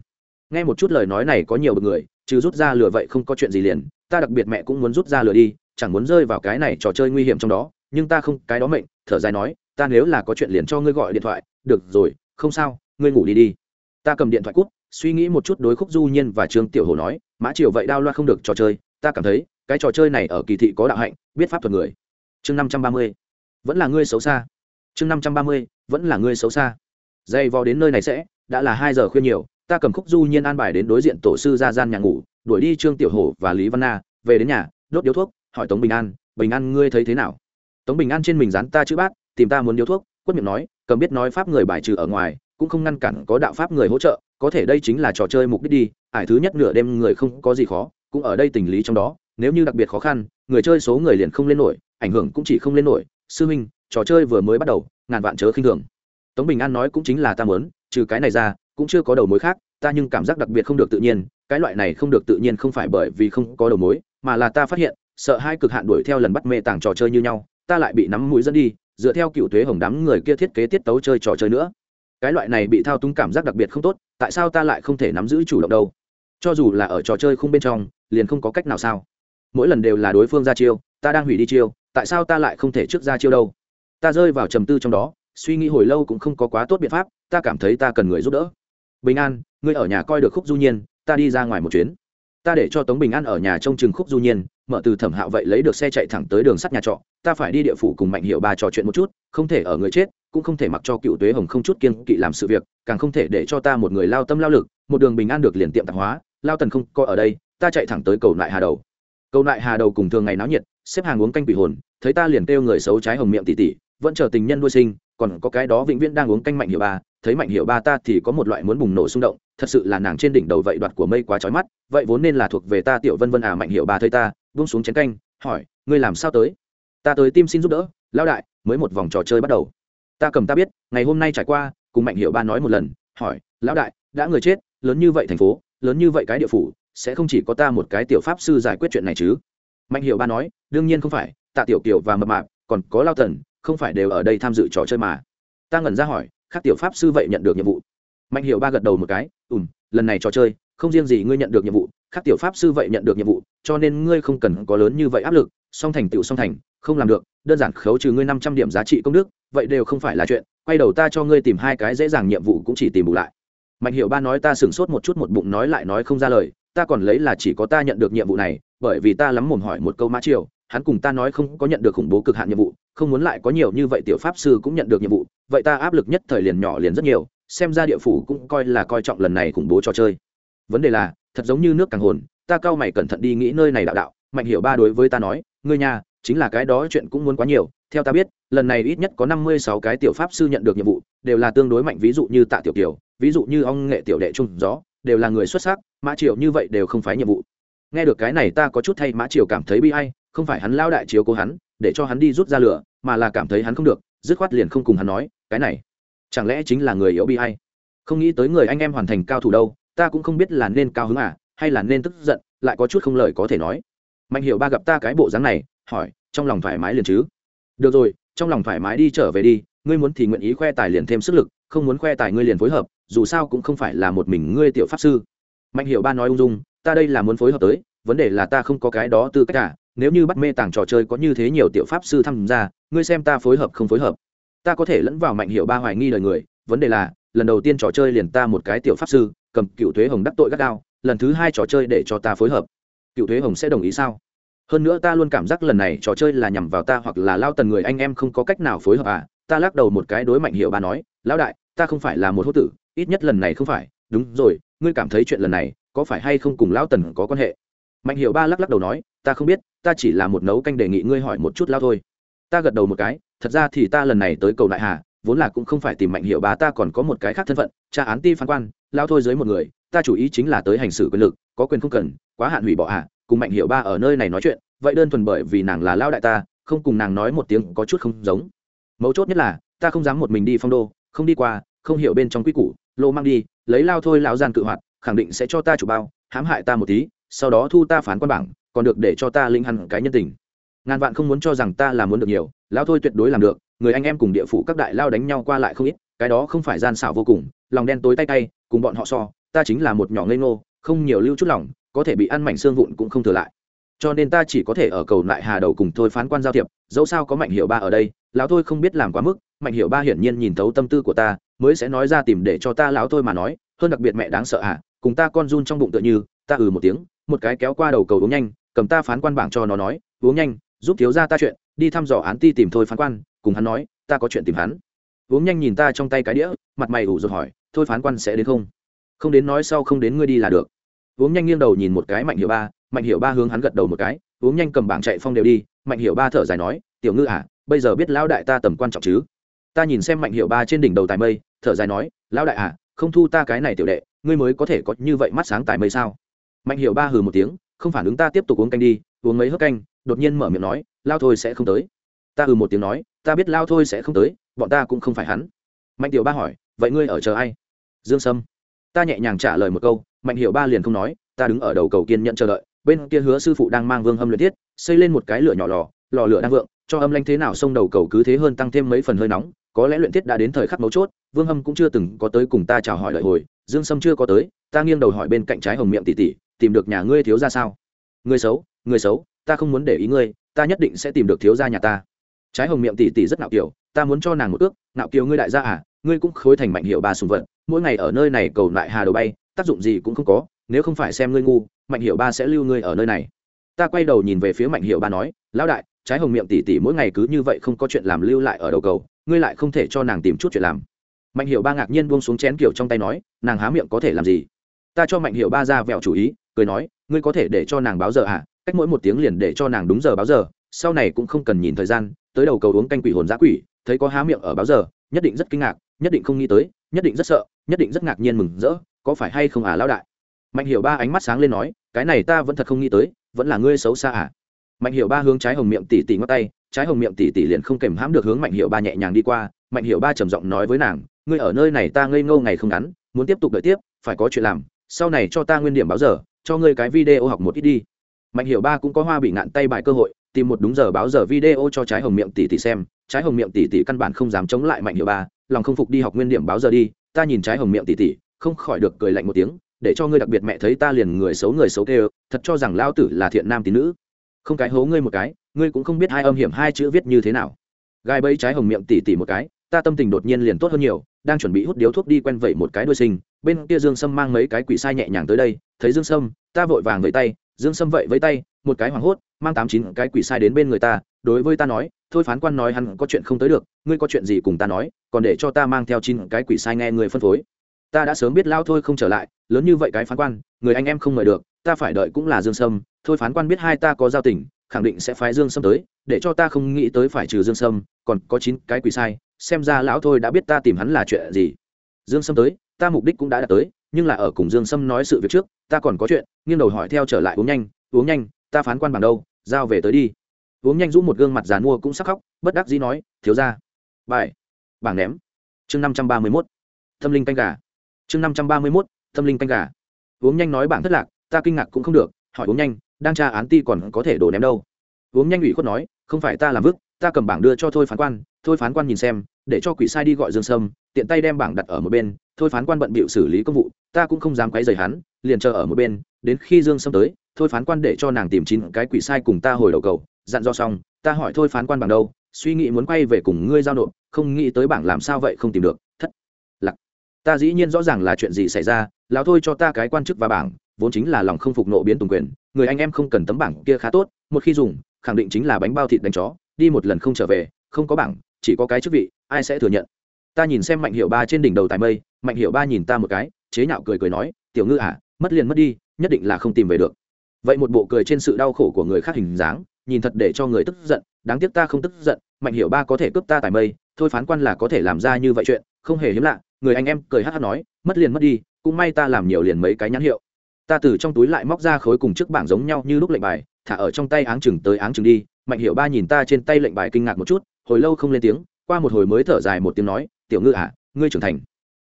Nghe một chút lời nói này có nhiều bậc người, trừ rút ra lửa vậy không có chuyện gì liền, ta đặc biệt mẹ cũng muốn rút ra lửa đi, chẳng muốn rơi vào cái này trò chơi nguy hiểm trong đó, nhưng ta không, cái đó mệnh, thở dài nói, ta nếu là có chuyện liền cho ngươi gọi điện thoại, được rồi, không sao, ngươi ngủ đi đi. Ta cầm điện thoại cút, suy nghĩ một chút đối khúc du nhiên và trương tiểu hồ nói, mã triều vậy đao loa không được trò chơi, ta cảm thấy, cái trò chơi này ở kỳ thị có đạo hạnh, biết pháp thuật người. Chương năm trăm ba mươi, vẫn là ngươi xấu xa. Chương năm trăm ba mươi, vẫn là ngươi xấu xa dây vò đến nơi này sẽ, đã là hai giờ khuyên nhiều, ta cầm khúc du nhiên an bài đến đối diện tổ sư ra gian nhà ngủ, đuổi đi trương tiểu hổ và lý văn na, về đến nhà, đốt điếu thuốc, hỏi tống bình an bình an, ngươi thấy thế nào? Tống bình an trên mình dán ta chữ bát, tìm ta muốn điếu thuốc, quất miệng nói, cầm biết nói pháp người bài trừ ở ngoài, cũng không ngăn cản có đạo pháp người hỗ trợ, có thể đây chính là trò chơi mục đích đi, ải thứ nhất nửa đêm người không có gì khó, cũng ở đây tình lý trong đó, nếu như đặc biệt khó khăn, người chơi số người liền không lên nổi, ảnh hưởng cũng chỉ không lên nổi. Sư huynh trò chơi vừa mới bắt đầu, ngàn vạn chớ khinh thường tống bình an nói cũng chính là ta muốn, trừ cái này ra, cũng chưa có đầu mối khác, ta nhưng cảm giác đặc biệt không được tự nhiên, cái loại này không được tự nhiên không phải bởi vì không có đầu mối, mà là ta phát hiện, sợ hai cực hạn đuổi theo lần bắt mê tàng trò chơi như nhau, ta lại bị nắm mũi dẫn đi, dựa theo cựu thuế hồng đám người kia thiết kế tiết tấu chơi trò chơi nữa. Cái loại này bị thao túng cảm giác đặc biệt không tốt, tại sao ta lại không thể nắm giữ chủ động đâu? Cho dù là ở trò chơi không bên trong, liền không có cách nào sao? Mỗi lần đều là đối phương ra chiêu, ta đang hủy đi chiêu, tại sao ta lại không thể trước ra chiêu đâu? Ta rơi vào trầm tư trong đó suy nghĩ hồi lâu cũng không có quá tốt biện pháp, ta cảm thấy ta cần người giúp đỡ. Bình an, ngươi ở nhà coi được khúc du nhiên, ta đi ra ngoài một chuyến. Ta để cho tống bình an ở nhà trông chừng khúc du nhiên, mở từ thẩm hạo vậy lấy được xe chạy thẳng tới đường sắt nhà trọ, ta phải đi địa phủ cùng mạnh hiệu ba trò chuyện một chút, không thể ở người chết, cũng không thể mặc cho cựu tuế hồng không chút kiên kỵ làm sự việc, càng không thể để cho ta một người lao tâm lao lực, một đường bình an được liền tiệm tạp hóa, lao tần không coi ở đây, ta chạy thẳng tới cầu nại hà đầu. Cầu nại hà đầu cùng thường ngày náo nhiệt, xếp hàng uống canh quỷ hồn, thấy ta liền kêu người xấu trái hồng miệng tỉ tỉ, vẫn chờ tình nhân nuôi sinh còn có cái đó vĩnh viễn đang uống canh mạnh hiệu ba, thấy mạnh hiệu ba ta thì có một loại muốn bùng nổ xung động, thật sự là nàng trên đỉnh đầu vậy đoạt của mây quá trói mắt, vậy vốn nên là thuộc về ta tiểu vân vân à mạnh hiệu ba thấy ta, buông xuống chén canh, hỏi, ngươi làm sao tới? Ta tới tim xin giúp đỡ lao đại, mới một vòng trò chơi bắt đầu. Ta cầm ta biết, ngày hôm nay trải qua, cùng mạnh hiệu ba nói một lần, hỏi, lão đại, đã người chết, lớn như vậy thành phố, lớn như vậy cái địa phủ, sẽ không chỉ có ta một cái tiểu pháp sư giải quyết chuyện này chứ? Mạnh hiệu ba nói, đương nhiên không phải, tạ tiểu kiều và mập mạp, còn có lao tần không phải đều ở đây tham dự trò chơi mà. Ta ngẩn ra hỏi các tiểu pháp sư vậy nhận được nhiệm vụ? Mạnh hiệu ba gật đầu một cái ùm lần này trò chơi, không riêng gì ngươi nhận được nhiệm vụ, khác tiểu pháp sư vậy nhận được nhiệm vụ, cho nên ngươi không cần có lớn như vậy áp lực, song thành tựu song thành, không làm được, đơn giản khấu trừ ngươi năm trăm điểm giá trị công đức, vậy đều không phải là chuyện, quay đầu ta cho ngươi tìm hai cái dễ dàng nhiệm vụ cũng chỉ tìm bù lại. Mạnh hiệu ba nói ta sửng sốt một chút một bụng nói lại nói không ra lời, ta còn lấy là chỉ có ta nhận được nhiệm vụ này, bởi vì ta lắm mồm hỏi một câu mã triều hắn cùng ta nói không có nhận được khủng bố cực hạn nhiệm vụ, không muốn lại có nhiều như vậy tiểu pháp sư cũng nhận được nhiệm vụ, vậy ta áp lực nhất thời liền nhỏ liền rất nhiều, xem ra địa phủ cũng coi là coi trọng lần này khủng bố trò chơi. Vấn đề là, thật giống như nước càng hồn, ta cao mày cẩn thận đi nghĩ nơi này đạo đạo, mạnh hiểu ba đối với ta nói, ngươi nhà, chính là cái đó chuyện cũng muốn quá nhiều, theo ta biết, lần này ít nhất có năm mươi sáu cái tiểu pháp sư nhận được nhiệm vụ, đều là tương đối mạnh, ví dụ như tạ tiểu kiều, ví dụ như ông nghệ tiểu đệ trung gió, đều là người xuất sắc, mã triều như vậy đều không phải nhiệm vụ. Nghe được cái này ta có chút thay mã triều cảm thấy bi hay không phải hắn lao đại chiếu cố hắn, để cho hắn đi rút ra lửa, mà là cảm thấy hắn không được, dứt khoát liền không cùng hắn nói, cái này, chẳng lẽ chính là người yếu bi hay không nghĩ tới người anh em hoàn thành cao thủ đâu, ta cũng không biết là nên cao hứng à hay là nên tức giận, lại có chút không lời có thể nói. Mạnh hiểu ba gặp ta cái bộ dáng này, hỏi, trong lòng thoải mái liền chứ? Được rồi, trong lòng thoải mái đi trở về đi, ngươi muốn thì nguyện ý khoe tài liền thêm sức lực, không muốn khoe tài ngươi liền phối hợp, dù sao cũng không phải là một mình ngươi tiểu pháp sư. Mạnh hiểu ba nói ung dung, ta đây là muốn phối hợp tới, vấn đề là ta không có cái đó tư cách cả nếu như bắt mê tàng trò chơi có như thế nhiều tiểu pháp sư tham gia, ngươi xem ta phối hợp không phối hợp. Ta có thể lẫn vào mạnh hiệu ba hoài nghi lời người, vấn đề là, lần đầu tiên trò chơi liền ta một cái tiểu pháp sư, cầm cựu thuế hồng đắc tội gắt gao, lần thứ hai trò chơi để cho ta phối hợp. Cựu thuế hồng sẽ đồng ý sao? Hơn nữa ta luôn cảm giác lần này trò chơi là nhằm vào ta hoặc là lao tần người anh em không có cách nào phối hợp à? Ta lắc đầu một cái đối mạnh hiệu bà nói, lão đại, ta không phải là một hốt tử, ít nhất lần này không phải. Đúng rồi, ngươi cảm thấy chuyện lần này có phải hay không cùng lão tần có quan hệ? Mạnh hiệu ba lắc lắc đầu nói ta không biết, ta chỉ là một nấu canh đề nghị ngươi hỏi một chút lao thôi. Ta gật đầu một cái, thật ra thì ta lần này tới cầu đại hà, vốn là cũng không phải tìm mạnh hiệu bà ta còn có một cái khác thân phận, tra án ti phán quan, lao thôi dưới một người, ta chủ ý chính là tới hành xử quyền lực, có quyền không cần, quá hạn hủy bỏ hạ cùng mạnh hiệu ba ở nơi này nói chuyện, vậy đơn thuần bởi vì nàng là lao đại ta, không cùng nàng nói một tiếng có chút không giống. Mấu chốt nhất là, ta không dám một mình đi phong đô, không đi qua, không hiểu bên trong quy củ, lô mang đi, lấy lao thôi lão gian cự hoạt, khẳng định sẽ cho ta chủ bao, hãm hại ta một tí, sau đó thu ta phán quan bảng còn được để cho ta linh hẳn cái nhân tình. Ngàn vạn không muốn cho rằng ta là muốn được nhiều, lão thôi tuyệt đối làm được, người anh em cùng địa phủ các đại lao đánh nhau qua lại không ít, cái đó không phải gian xảo vô cùng, lòng đen tối tay tay, cùng bọn họ so, ta chính là một nhỏ ngây ngô, không nhiều lưu chút lòng, có thể bị ăn mảnh xương vụn cũng không thừa lại. Cho nên ta chỉ có thể ở cầu lại hà đầu cùng thôi phán quan giao thiệp, dẫu sao có mạnh hiệu ba ở đây, lão thôi không biết làm quá mức, mạnh hiệu ba hiển nhiên nhìn thấu tâm tư của ta, mới sẽ nói ra tìm để cho ta lão thôi mà nói, hơn đặc biệt mẹ đáng sợ à cùng ta con run trong bụng tựa như, ta ừ một tiếng, một cái kéo qua đầu cầu uống nhanh cầm ta phán quan bảng cho nó nói, uống nhanh, giúp thiếu ra ta chuyện, đi thăm dò án ti tìm thôi phán quan. Cùng hắn nói, ta có chuyện tìm hắn. Uống nhanh nhìn ta trong tay cái đĩa, mặt mày ủ rồi hỏi, thôi phán quan sẽ đến không? Không đến nói sau không đến ngươi đi là được. Uống nhanh nghiêng đầu nhìn một cái mạnh hiệu ba, mạnh hiệu ba hướng hắn gật đầu một cái, uống nhanh cầm bảng chạy phong đều đi. Mạnh hiệu ba thở dài nói, tiểu ngư à bây giờ biết lão đại ta tầm quan trọng chứ? Ta nhìn xem mạnh hiệu ba trên đỉnh đầu tài mây, thở dài nói, lão đại à không thu ta cái này tiểu đệ, ngươi mới có thể có như vậy mắt sáng tài mây sao? Mạnh hiệu ba hừ một tiếng không phản ứng ta tiếp tục uống canh đi, uống mấy hớp canh, đột nhiên mở miệng nói, lao thôi sẽ không tới. Ta ừ một tiếng nói, ta biết lao thôi sẽ không tới, bọn ta cũng không phải hắn. Mạnh tiểu ba hỏi, vậy ngươi ở chờ ai? Dương sâm. Ta nhẹ nhàng trả lời một câu, mạnh hiệu ba liền không nói, ta đứng ở đầu cầu kiên nhận chờ đợi, bên kia hứa sư phụ đang mang vương hâm luyện thiết, xây lên một cái lửa nhỏ lò lò lửa đang vượng, cho âm lanh thế nào sông đầu cầu cứ thế hơn tăng thêm mấy phần hơi nóng, có lẽ luyện thiết đã đến thời khắc mấu chốt, vương hâm cũng chưa từng có tới cùng ta chào hỏi lời hồi. Dương sâm chưa có tới, ta nghiêng đầu hỏi bên cạnh trái hồng miệng tỉ tỉ tìm được nhà ngươi thiếu ra sao? Người xấu người xấu, ta không muốn để ý ngươi, ta nhất định sẽ tìm được thiếu gia nhà ta. Trái hồng miệng tỉ tỉ rất nạo kiểu, ta muốn cho nàng một ước, nạo kiều ngươi đại gia à ngươi cũng khối thành mạnh hiệu ba sùng vật, mỗi ngày ở nơi này cầu lại hà đầu bay, tác dụng gì cũng không có, nếu không phải xem ngươi ngu, mạnh hiệu ba sẽ lưu ngươi ở nơi này. Ta quay đầu nhìn về phía mạnh hiệu ba nói, lão đại, trái hồng miệng tỉ tỉ mỗi ngày cứ như vậy không có chuyện làm lưu lại ở đầu cầu, ngươi lại không thể cho nàng tìm chút chuyện làm. Mạnh hiệu ba ngạc nhiên buông xuống chén kiểu trong tay nói, nàng há miệng có thể làm gì? Ta cho mạnh hiệu ba ra vẹo chủ ý cười nói, ngươi có thể để cho nàng báo giờ à? Cách mỗi một tiếng liền để cho nàng đúng giờ báo giờ, sau này cũng không cần nhìn thời gian, tới đầu cầu uống canh quỷ hồn giã quỷ, thấy có há miệng ở báo giờ, nhất định rất kinh ngạc, nhất định không nghĩ tới, nhất định rất sợ, nhất định rất ngạc nhiên mừng rỡ, có phải hay không à lão đại? Mạnh hiểu ba ánh mắt sáng lên nói, cái này ta vẫn thật không nghĩ tới, vẫn là ngươi xấu xa à? Mạnh hiểu ba hướng trái hồng miệng tỉ tỉ ngót tay, trái hồng miệng tỉ tỉ liền không kèm hãm được hướng mạnh hiểu ba nhẹ nhàng đi qua, mạnh hiểu ba trầm giọng nói với nàng, ngươi ở nơi này ta ngây ngâu ngày không ngắn, muốn tiếp tục đợi tiếp, phải có chuyện làm, sau này cho ta nguyên điểm báo giờ cho ngươi cái video học một ít đi. Mạnh hiểu ba cũng có hoa bị ngạn tay bài cơ hội, tìm một đúng giờ báo giờ video cho trái hồng miệng tỷ tỷ xem. Trái hồng miệng tỷ tỷ căn bản không dám chống lại mạnh hiểu ba, lòng không phục đi học nguyên điểm báo giờ đi. Ta nhìn trái hồng miệng tỷ tỷ, không khỏi được cười lạnh một tiếng, để cho ngươi đặc biệt mẹ thấy ta liền người xấu người xấu kêu, thật cho rằng lao tử là thiện nam tín nữ. Không cái hố ngươi một cái, ngươi cũng không biết hai âm hiểm hai chữ viết như thế nào. Gai bẫy trái hồng miệng tỉ tỉ một cái ta tâm tình đột nhiên liền tốt hơn nhiều, đang chuẩn bị hút điếu thuốc đi quen vẩy một cái đuôi sinh, bên kia dương sâm mang mấy cái quỷ sai nhẹ nhàng tới đây, thấy dương sâm, ta vội vàng vẫy tay, dương sâm vậy với tay, một cái hoảng hốt, mang tám chín cái quỷ sai đến bên người ta, đối với ta nói, thôi phán quan nói hắn có chuyện không tới được, ngươi có chuyện gì cùng ta nói, còn để cho ta mang theo chín cái quỷ sai nghe người phân phối. Ta đã sớm biết lao thôi không trở lại, lớn như vậy cái phán quan, người anh em không mời được, ta phải đợi cũng là dương sâm, thôi phán quan biết hai ta có giao tình, khẳng định sẽ phái dương sâm tới, để cho ta không nghĩ tới phải trừ dương sâm, còn có chín cái quỷ sai xem ra lão thôi đã biết ta tìm hắn là chuyện gì. Dương sâm tới, ta mục đích cũng đã đạt tới, nhưng là ở cùng dương sâm nói sự việc trước, ta còn có chuyện, nghiêng đầu hỏi theo trở lại uống nhanh uống nhanh, ta phán quan bằng đâu, giao về tới đi. Uống nhanh rũ một gương mặt dàn mua cũng sắc khóc, bất đắc dĩ nói, thiếu ra bài, bảng ném. Chương năm trăm ba mươi mốt. Tâm linh canh gà. Chương năm trăm ba mươi mốt tâm linh canh gà. Uống nhanh nói bảng thất lạc, ta kinh ngạc cũng không được, hỏi uống nhanh, đang tra án ti còn có thể đổ ném đâu? Uống nhanh ủy khuất nói, không phải ta làm vứt ta cầm bảng đưa cho thôi phán quan, thôi phán quan nhìn xem, để cho quỷ sai đi gọi dương sâm, tiện tay đem bảng đặt ở một bên, thôi phán quan bận bịu xử lý công vụ, ta cũng không dám quấy rầy hắn, liền chờ ở một bên, đến khi dương sâm tới, thôi phán quan để cho nàng tìm chín cái quỷ sai cùng ta hồi đầu cầu, dặn do xong, ta hỏi thôi phán quan bằng đâu, suy nghĩ muốn quay về cùng ngươi giao nộp, không nghĩ tới bảng làm sao vậy không tìm được, thất lạc. Ta dĩ nhiên rõ ràng là chuyện gì xảy ra, lão thôi cho ta cái quan chức và bảng, vốn chính là lòng không phục nộ biến tùng quyền, người anh em không cần tấm bảng kia khá tốt, một khi dùng, khẳng định chính là bánh bao thịt đánh chó đi một lần không trở về, không có bảng, chỉ có cái chức vị, ai sẽ thừa nhận? Ta nhìn xem mạnh hiệu ba trên đỉnh đầu tài mây, mạnh hiệu ba nhìn ta một cái, chế nhạo cười cười nói, tiểu ngư à mất liền mất đi, nhất định là không tìm về được. Vậy một bộ cười trên sự đau khổ của người khác hình dáng, nhìn thật để cho người tức giận, đáng tiếc ta không tức giận, mạnh hiệu ba có thể cướp ta tài mây, thôi phán quan là có thể làm ra như vậy chuyện, không hề hiếm lạ, người anh em cười hát hát nói, mất liền mất đi, cũng may ta làm nhiều liền mấy cái nhãn hiệu. Ta từ trong túi lại móc ra khối cùng chiếc bảng giống nhau như lúc lệnh bài, thả ở trong tay áng chừng tới áng chừng đi mạnh hiệu ba nhìn ta trên tay lệnh bài kinh ngạc một chút, hồi lâu không lên tiếng, qua một hồi mới thở dài một tiếng nói, tiểu ngư à ngươi trưởng thành.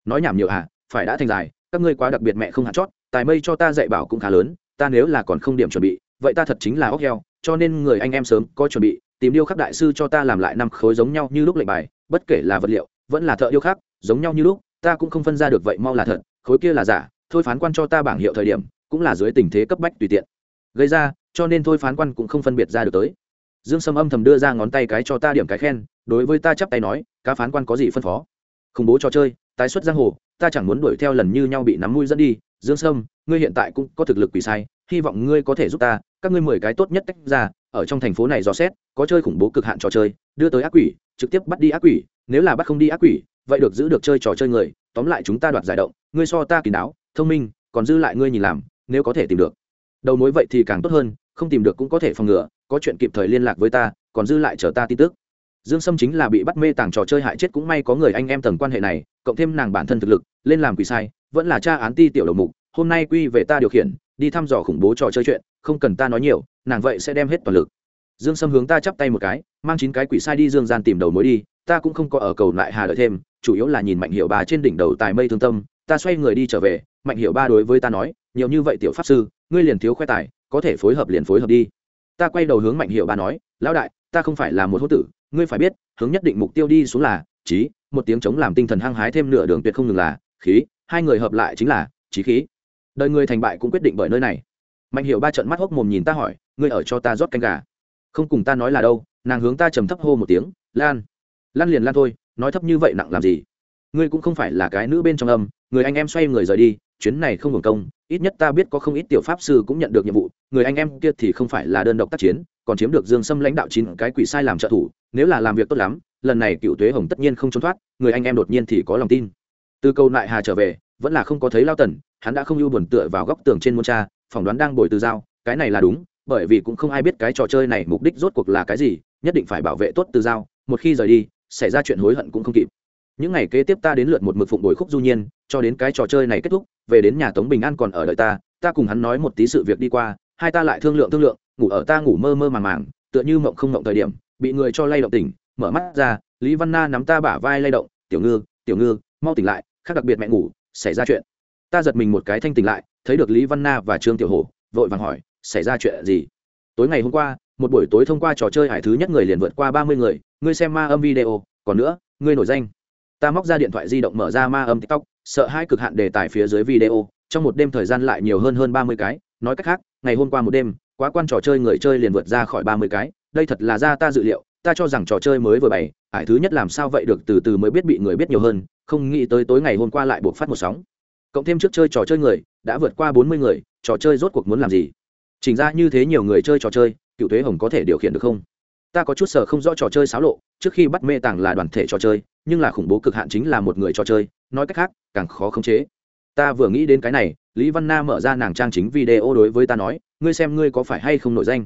Nói nhảm nhiều à phải đã thành dài, các ngươi quá đặc biệt mẹ không hạt chót, tài mây cho ta dạy bảo cũng khá lớn, ta nếu là còn không điểm chuẩn bị, vậy ta thật chính là óc heo, cho nên người anh em sớm có chuẩn bị, tìm điêu khắc đại sư cho ta làm lại năm khối giống nhau như lúc lệnh bài, bất kể là vật liệu, vẫn là thợ điêu khắc, giống nhau như lúc, ta cũng không phân ra được vậy mau là thật, khối kia là giả, thôi phán quan cho ta bảng hiệu thời điểm, cũng là dưới tình thế cấp bách tùy tiện. Gây ra, cho nên thôi phán quan cũng không phân biệt ra được tới dương sâm âm thầm đưa ra ngón tay cái cho ta điểm cái khen, đối với ta chắp tay nói, cá phán quan có gì phân phó? Khủng bố trò chơi, tái xuất giang hồ, ta chẳng muốn đuổi theo lần như nhau bị nắm mũi dẫn đi. Dương sâm, ngươi hiện tại cũng có thực lực quỷ sai, hy vọng ngươi có thể giúp ta, các ngươi mười cái tốt nhất tách ra, ở trong thành phố này dò xét, có chơi khủng bố cực hạn trò chơi, đưa tới ác quỷ, trực tiếp bắt đi ác quỷ, nếu là bắt không đi ác quỷ, vậy được giữ được chơi trò chơi người, tóm lại chúng ta đoạt giải động, ngươi so ta kỳ đáo, thông minh, còn dư lại ngươi nhìn làm, nếu có thể tìm được. Đầu mối vậy thì càng tốt hơn, không tìm được cũng có thể phòng ngừa có chuyện kịp thời liên lạc với ta, còn dư lại chờ ta tin tức. Dương sâm chính là bị bắt mê tàng trò chơi hại chết cũng may có người anh em tầng quan hệ này, cộng thêm nàng bản thân thực lực, lên làm quỷ sai, vẫn là cha án ti tiểu đầu mục, hôm nay quy về ta điều khiển, đi thăm dò khủng bố trò chơi chuyện, không cần ta nói nhiều, nàng vậy sẽ đem hết toàn lực. Dương sâm hướng ta chắp tay một cái, mang chín cái quỷ sai đi dương gian tìm đầu mối đi, ta cũng không có ở cầu lại hà đợi thêm, chủ yếu là nhìn mạnh hiệu bà trên đỉnh đầu tài mây thương tâm, ta xoay người đi trở về, mạnh hiệu ba đối với ta nói, nhiều như vậy tiểu pháp sư, ngươi liền thiếu khoe tài, có thể phối hợp liền phối hợp đi ta quay đầu hướng mạnh hiệu ba nói, lão đại, ta không phải là một hốt tử, ngươi phải biết, hướng nhất định mục tiêu đi xuống là trí một tiếng chống làm tinh thần hăng hái thêm nửa đường tuyệt không ngừng là, khí, hai người hợp lại chính là trí khí. Đời người thành bại cũng quyết định bởi nơi này. Mạnh hiệu ba trận mắt hốc mồm nhìn ta hỏi, ngươi ở cho ta rót canh gà? Không cùng ta nói là đâu. Nàng hướng ta trầm thấp hô một tiếng, lan lan liền lan thôi, nói thấp như vậy nặng làm gì? Ngươi cũng không phải là cái nữ bên trong âm, người anh em xoay người rời đi chuyến này không hưởng công, ít nhất ta biết có không ít tiểu pháp sư cũng nhận được nhiệm vụ, người anh em kia thì không phải là đơn độc tác chiến, còn chiếm được dương sâm lãnh đạo chín cái quỷ sai làm trợ thủ, nếu là làm việc tốt lắm, lần này cựu tuế hồng tất nhiên không trốn thoát, người anh em đột nhiên thì có lòng tin. Từ câu nại hà trở về, vẫn là không có thấy lao tần, hắn đã không ưu buồn tựa vào góc tường trên môn cha, phỏng đoán đang bồi từ dao cái này là đúng, bởi vì cũng không ai biết cái trò chơi này mục đích rốt cuộc là cái gì, nhất định phải bảo vệ tốt từ dao một khi rời đi, xảy ra chuyện hối hận cũng không kịp. Những ngày kế tiếp ta đến lượt một mực phụng bồi khúc du nhiên cho đến cái trò chơi này kết thúc, về đến nhà tống bình an còn ở đợi ta ta cùng hắn nói một tí sự việc đi qua, hai ta lại thương lượng thương lượng, ngủ ở ta ngủ mơ mơ màng màng, tựa như mộng không mộng thời điểm, bị người cho lay động tỉnh, mở mắt ra, lý văn na nắm ta bả vai lay động, tiểu ngư tiểu ngư, mau tỉnh lại, khác đặc biệt mẹ ngủ, xảy ra chuyện. Ta giật mình một cái thanh tỉnh lại, thấy được lý văn na và trương tiểu hổ, vội vàng hỏi, xảy ra chuyện gì? Tối ngày hôm qua, một buổi tối thông qua trò chơi hải thứ nhất người liền vượt qua ba mươi người, ngươi xem ma âm video, còn nữa, ngươi nổi danh. Ta móc ra điện thoại di động mở ra ma âm tiktok sợ hai cực hạn đề tài phía dưới video, trong một đêm thời gian lại nhiều hơn hơn ba mươi cái. Nói cách khác, ngày hôm qua một đêm, quá quan trò chơi người chơi liền vượt ra khỏi ba mươi cái. Đây thật là ra ta dự liệu, ta cho rằng trò chơi mới vừa bày, ải thứ nhất làm sao vậy được từ từ mới biết bị người biết nhiều hơn, không nghĩ tới tối ngày hôm qua lại buộc phát một sóng. Cộng thêm trước chơi trò chơi người, đã vượt qua bốn mươi người, trò chơi rốt cuộc muốn làm gì? Chỉnh ra như thế nhiều người chơi trò chơi, cựu thuế hồng có thể điều khiển được không? Ta có chút sở không rõ trò chơi xáo lộ, trước khi bắt mê tàng là đoàn thể trò chơi, nhưng là khủng bố cực hạn chính là một người trò chơi nói cách khác, càng khó khống chế. Ta vừa nghĩ đến cái này, lý văn na mở ra nàng trang chính video đối với ta nói, ngươi xem ngươi có phải hay không nổi danh?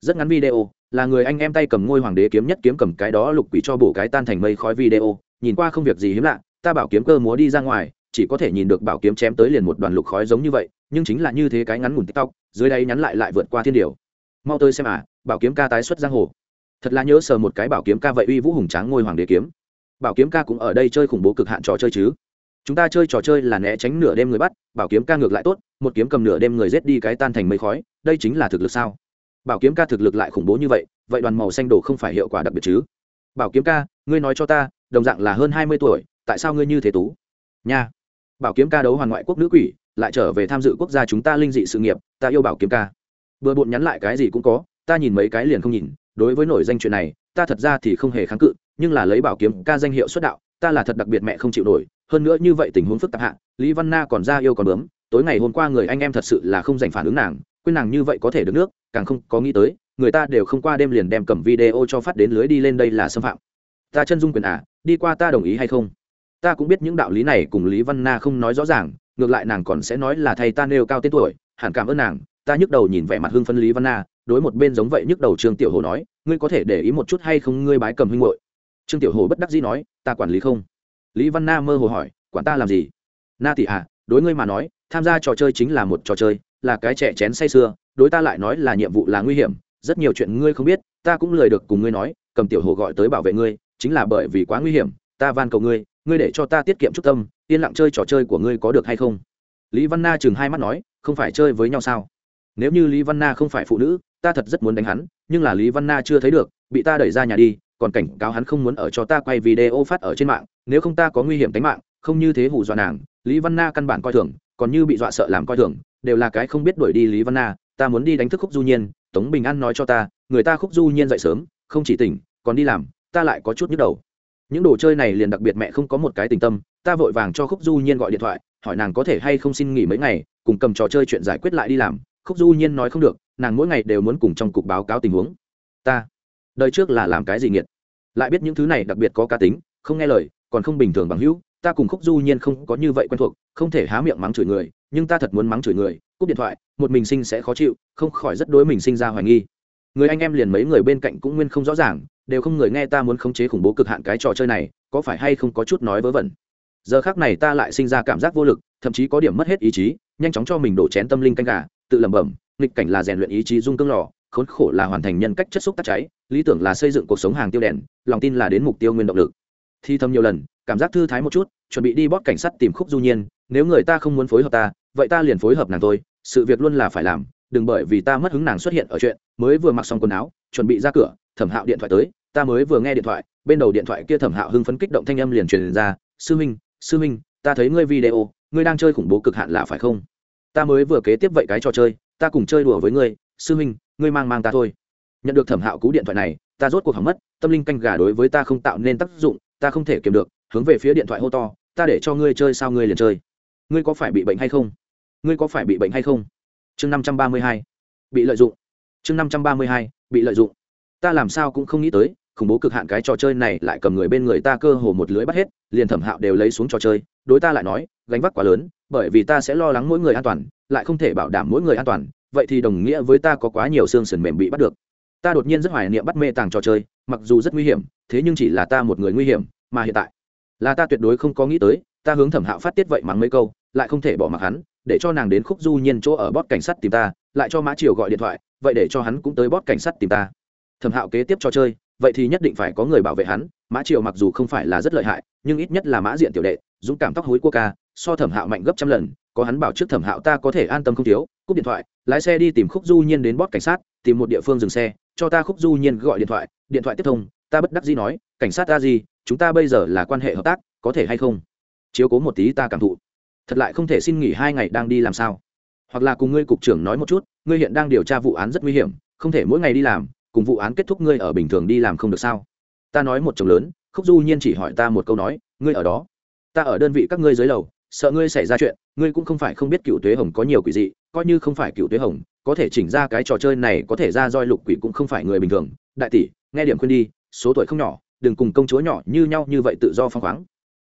Rất ngắn video, là người anh em tay cầm ngôi hoàng đế kiếm nhất kiếm cầm cái đó lục quỷ cho bổ cái tan thành mây khói video, nhìn qua không việc gì hiếm lạ, ta bảo kiếm cơ múa đi ra ngoài, chỉ có thể nhìn được bảo kiếm chém tới liền một đoàn lục khói giống như vậy, nhưng chính là như thế cái ngắn ngủn tiktok, dưới đây nhắn lại lại vượt qua thiên điều. Mau tới xem à bảo kiếm ca tái xuất giang hồ. Thật là nhớ sờ một cái bảo kiếm ca vậy uy vũ hùng tráng ngôi hoàng đế kiếm bảo kiếm ca cũng ở đây chơi khủng bố cực hạn trò chơi chứ. Chúng ta chơi trò chơi là né tránh nửa đêm người bắt, bảo kiếm ca ngược lại tốt, một kiếm cầm nửa đêm người rết đi cái tan thành mây khói, đây chính là thực lực sao? Bảo kiếm ca thực lực lại khủng bố như vậy vậy đoàn màu xanh đồ không phải hiệu quả đặc biệt chứ? Bảo kiếm ca, ngươi nói cho ta, đồng dạng là hơn hai mươi tuổi, tại sao ngươi như thế tú? Nha. Bảo kiếm ca đấu hoàn ngoại quốc nữ quỷ, lại trở về tham dự quốc gia chúng ta linh dị sự nghiệp, ta yêu bảo kiếm ca. Bừa bộn nhắn lại cái gì cũng có, ta nhìn mấy cái liền không nhìn, đối với nổi danh chuyện này, ta thật ra thì không hề kháng cự nhưng là lấy bảo kiếm ca danh hiệu xuất đạo, ta là thật đặc biệt mẹ không chịu nổi. Hơn nữa như vậy tình huống phức tạp hạ, lý văn na còn ra yêu còn bướm, tối ngày hôm qua người anh em thật sự là không dành phản ứng nàng, quên nàng như vậy có thể được nước, càng không có nghĩ tới, người ta đều không qua đêm liền đem cầm video cho phát đến lưới đi lên đây là xâm phạm. Ta chân dung quyền à đi qua ta đồng ý hay không? Ta cũng biết những đạo lý này cùng lý văn na không nói rõ ràng, ngược lại nàng còn sẽ nói là thay ta nêu cao tên tuổi, hẳn cảm ơn nàng. Ta nhức đầu nhìn vẻ mặt hưng phân lý văn na, đối một bên giống vậy nhức đầu trương tiểu hồ nói, ngươi có thể để ý một chút hay không, ngươi bái cầm huynh hội trương tiểu hồ bất đắc dĩ nói, ta quản lý không? Lý văn na mơ hồ hỏi, quản ta làm gì? Na tỷ à đối ngươi mà nói, tham gia trò chơi chính là một trò chơi, là cái trẻ chén say sưa, đối ta lại nói là nhiệm vụ là nguy hiểm, rất nhiều chuyện ngươi không biết, ta cũng lời được cùng ngươi nói, cầm tiểu hồ gọi tới bảo vệ ngươi, chính là bởi vì quá nguy hiểm, ta van cầu ngươi ngươi để cho ta tiết kiệm chút tâm, yên lặng chơi trò chơi của ngươi có được hay không? Lý văn na chừng hai mắt nói, không phải chơi với nhau sao? Nếu như lý văn na không phải phụ nữ, ta thật rất muốn đánh hắn, nhưng là lý văn na chưa thấy được, bị ta đẩy ra nhà đi còn cảnh cáo hắn không muốn ở cho ta quay video phát ở trên mạng, nếu không ta có nguy hiểm tính mạng, không như thế hù dọa nàng. Lý văn na căn bản coi thường, còn như bị dọa sợ làm coi thường, đều là cái không biết đuổi đi lý văn na, ta muốn đi đánh thức khúc du nhiên, tống bình an nói cho ta, người ta khúc du nhiên dậy sớm, không chỉ tỉnh, còn đi làm, ta lại có chút nhức đầu. Những đồ chơi này liền đặc biệt mẹ không có một cái tình tâm, ta vội vàng cho khúc du nhiên gọi điện thoại, hỏi nàng có thể hay không xin nghỉ mấy ngày, cùng cầm trò chơi chuyện giải quyết lại đi làm. Khúc du nhiên nói không được, nàng mỗi ngày đều muốn cùng trong cục báo cáo tình huống. Ta đời trước là làm cái gì nghiệt. Lại biết những thứ này đặc biệt có cá tính, không nghe lời, còn không bình thường bằng hữu, ta cùng khúc du nhiên không có như vậy quen thuộc, không thể há miệng mắng chửi người, nhưng ta thật muốn mắng chửi người, cúp điện thoại, một mình sinh sẽ khó chịu, không khỏi rất đối mình sinh ra hoài nghi. Người anh em liền mấy người bên cạnh cũng nguyên không rõ ràng, đều không người nghe ta muốn khống chế khủng bố cực hạn cái trò chơi này, có phải hay không có chút nói vớ vẩn. Giờ khác này ta lại sinh ra cảm giác vô lực, thậm chí có điểm mất hết ý chí, nhanh chóng cho mình đổ chén tâm linh canh gà, tự lẩm bẩm, nghịch cảnh là rèn luyện ý chí dung cương lò khốn khổ là hoàn thành nhân cách chất xúc tắt cháy, lý tưởng là xây dựng cuộc sống hàng tiêu đèn, lòng tin là đến mục tiêu nguyên động lực. Thi thầm nhiều lần, cảm giác thư thái một chút, chuẩn bị đi bóp cảnh sát tìm khúc du nhiên, nếu người ta không muốn phối hợp ta, vậy ta liền phối hợp nàng thôi, sự việc luôn là phải làm, đừng bởi vì ta mất hứng nàng xuất hiện ở chuyện, mới vừa mặc xong quần áo, chuẩn bị ra cửa, thẩm hạo điện thoại tới, ta mới vừa nghe điện thoại, bên đầu điện thoại kia thẩm hạo hưng phấn kích động thanh âm liền truyền ra, sư minh sư minh, ta thấy ngươi video, ngươi đang chơi khủng bố cực hạn là phải không? Ta mới vừa kế tiếp vậy cái trò chơi, ta cùng chơi đùa với ngươi, sư minh ngươi mang mang ta thôi. Nhận được thẩm hạo cú điện thoại này, ta rốt cuộc hỏng mất, tâm linh canh gà đối với ta không tạo nên tác dụng, ta không thể kiềm được, hướng về phía điện thoại hô to, ta để cho ngươi chơi sao ngươi liền chơi. Ngươi có phải bị bệnh hay không? Ngươi có phải bị bệnh hay không? Chương năm trăm ba mươi hai, bị lợi dụng. Chương năm trăm ba mươi hai, bị lợi dụng. Ta làm sao cũng không nghĩ tới, khủng bố cực hạn cái trò chơi này lại cầm người bên người ta cơ hồ một lưới bắt hết, liền thẩm hạo đều lấy xuống trò chơi, đối ta lại nói, gánh vác quá lớn, bởi vì ta sẽ lo lắng mỗi người an toàn, lại không thể bảo đảm mỗi người an toàn vậy thì đồng nghĩa với ta có quá nhiều xương sườn mềm bị bắt được. Ta đột nhiên rất hoài niệm bắt mê tàng trò chơi, mặc dù rất nguy hiểm, thế nhưng chỉ là ta một người nguy hiểm, mà hiện tại là ta tuyệt đối không có nghĩ tới, ta hướng thẩm hạo phát tiết vậy mắng mấy câu, lại không thể bỏ mặc hắn, để cho nàng đến khúc du nhiên chỗ ở bót cảnh sát tìm ta, lại cho mã triều gọi điện thoại, vậy để cho hắn cũng tới bót cảnh sát tìm ta. Thẩm hạo kế tiếp cho chơi, vậy thì nhất định phải có người bảo vệ hắn, mã triều mặc dù không phải là rất lợi hại, nhưng ít nhất là mã diện tiểu đệ, dũng cảm tóc hối cua ca, so thẩm hạo mạnh gấp trăm lần có hắn bảo trước thẩm hạo ta có thể an tâm không thiếu, cúp điện thoại, lái xe đi tìm khúc du nhiên đến bót cảnh sát, tìm một địa phương dừng xe, cho ta khúc du nhiên gọi điện thoại điện thoại tiếp thông, ta bất đắc dĩ nói, cảnh sát ta gì chúng ta bây giờ là quan hệ hợp tác, có thể hay không? Chiếu cố một tí ta cảm thụ. Thật lại không thể xin nghỉ hai ngày đang đi làm sao? Hoặc là cùng ngươi cục trưởng nói một chút, ngươi hiện đang điều tra vụ án rất nguy hiểm, không thể mỗi ngày đi làm, cùng vụ án kết thúc ngươi ở bình thường đi làm không được sao? Ta nói một chồng lớn, khúc du nhiên chỉ hỏi ta một câu nói, ngươi ở đó, ta ở đơn vị các ngươi dưới lầu sợ ngươi xảy ra chuyện, ngươi cũng không phải không biết cựu tuế hồng có nhiều quỷ dị, coi như không phải cựu tuế hồng, có thể chỉnh ra cái trò chơi này có thể ra roi lục quỷ cũng không phải người bình thường. Đại tỷ, nghe điểm khuyên đi, số tuổi không nhỏ, đừng cùng công chúa nhỏ như nhau như vậy tự do phăng khoáng.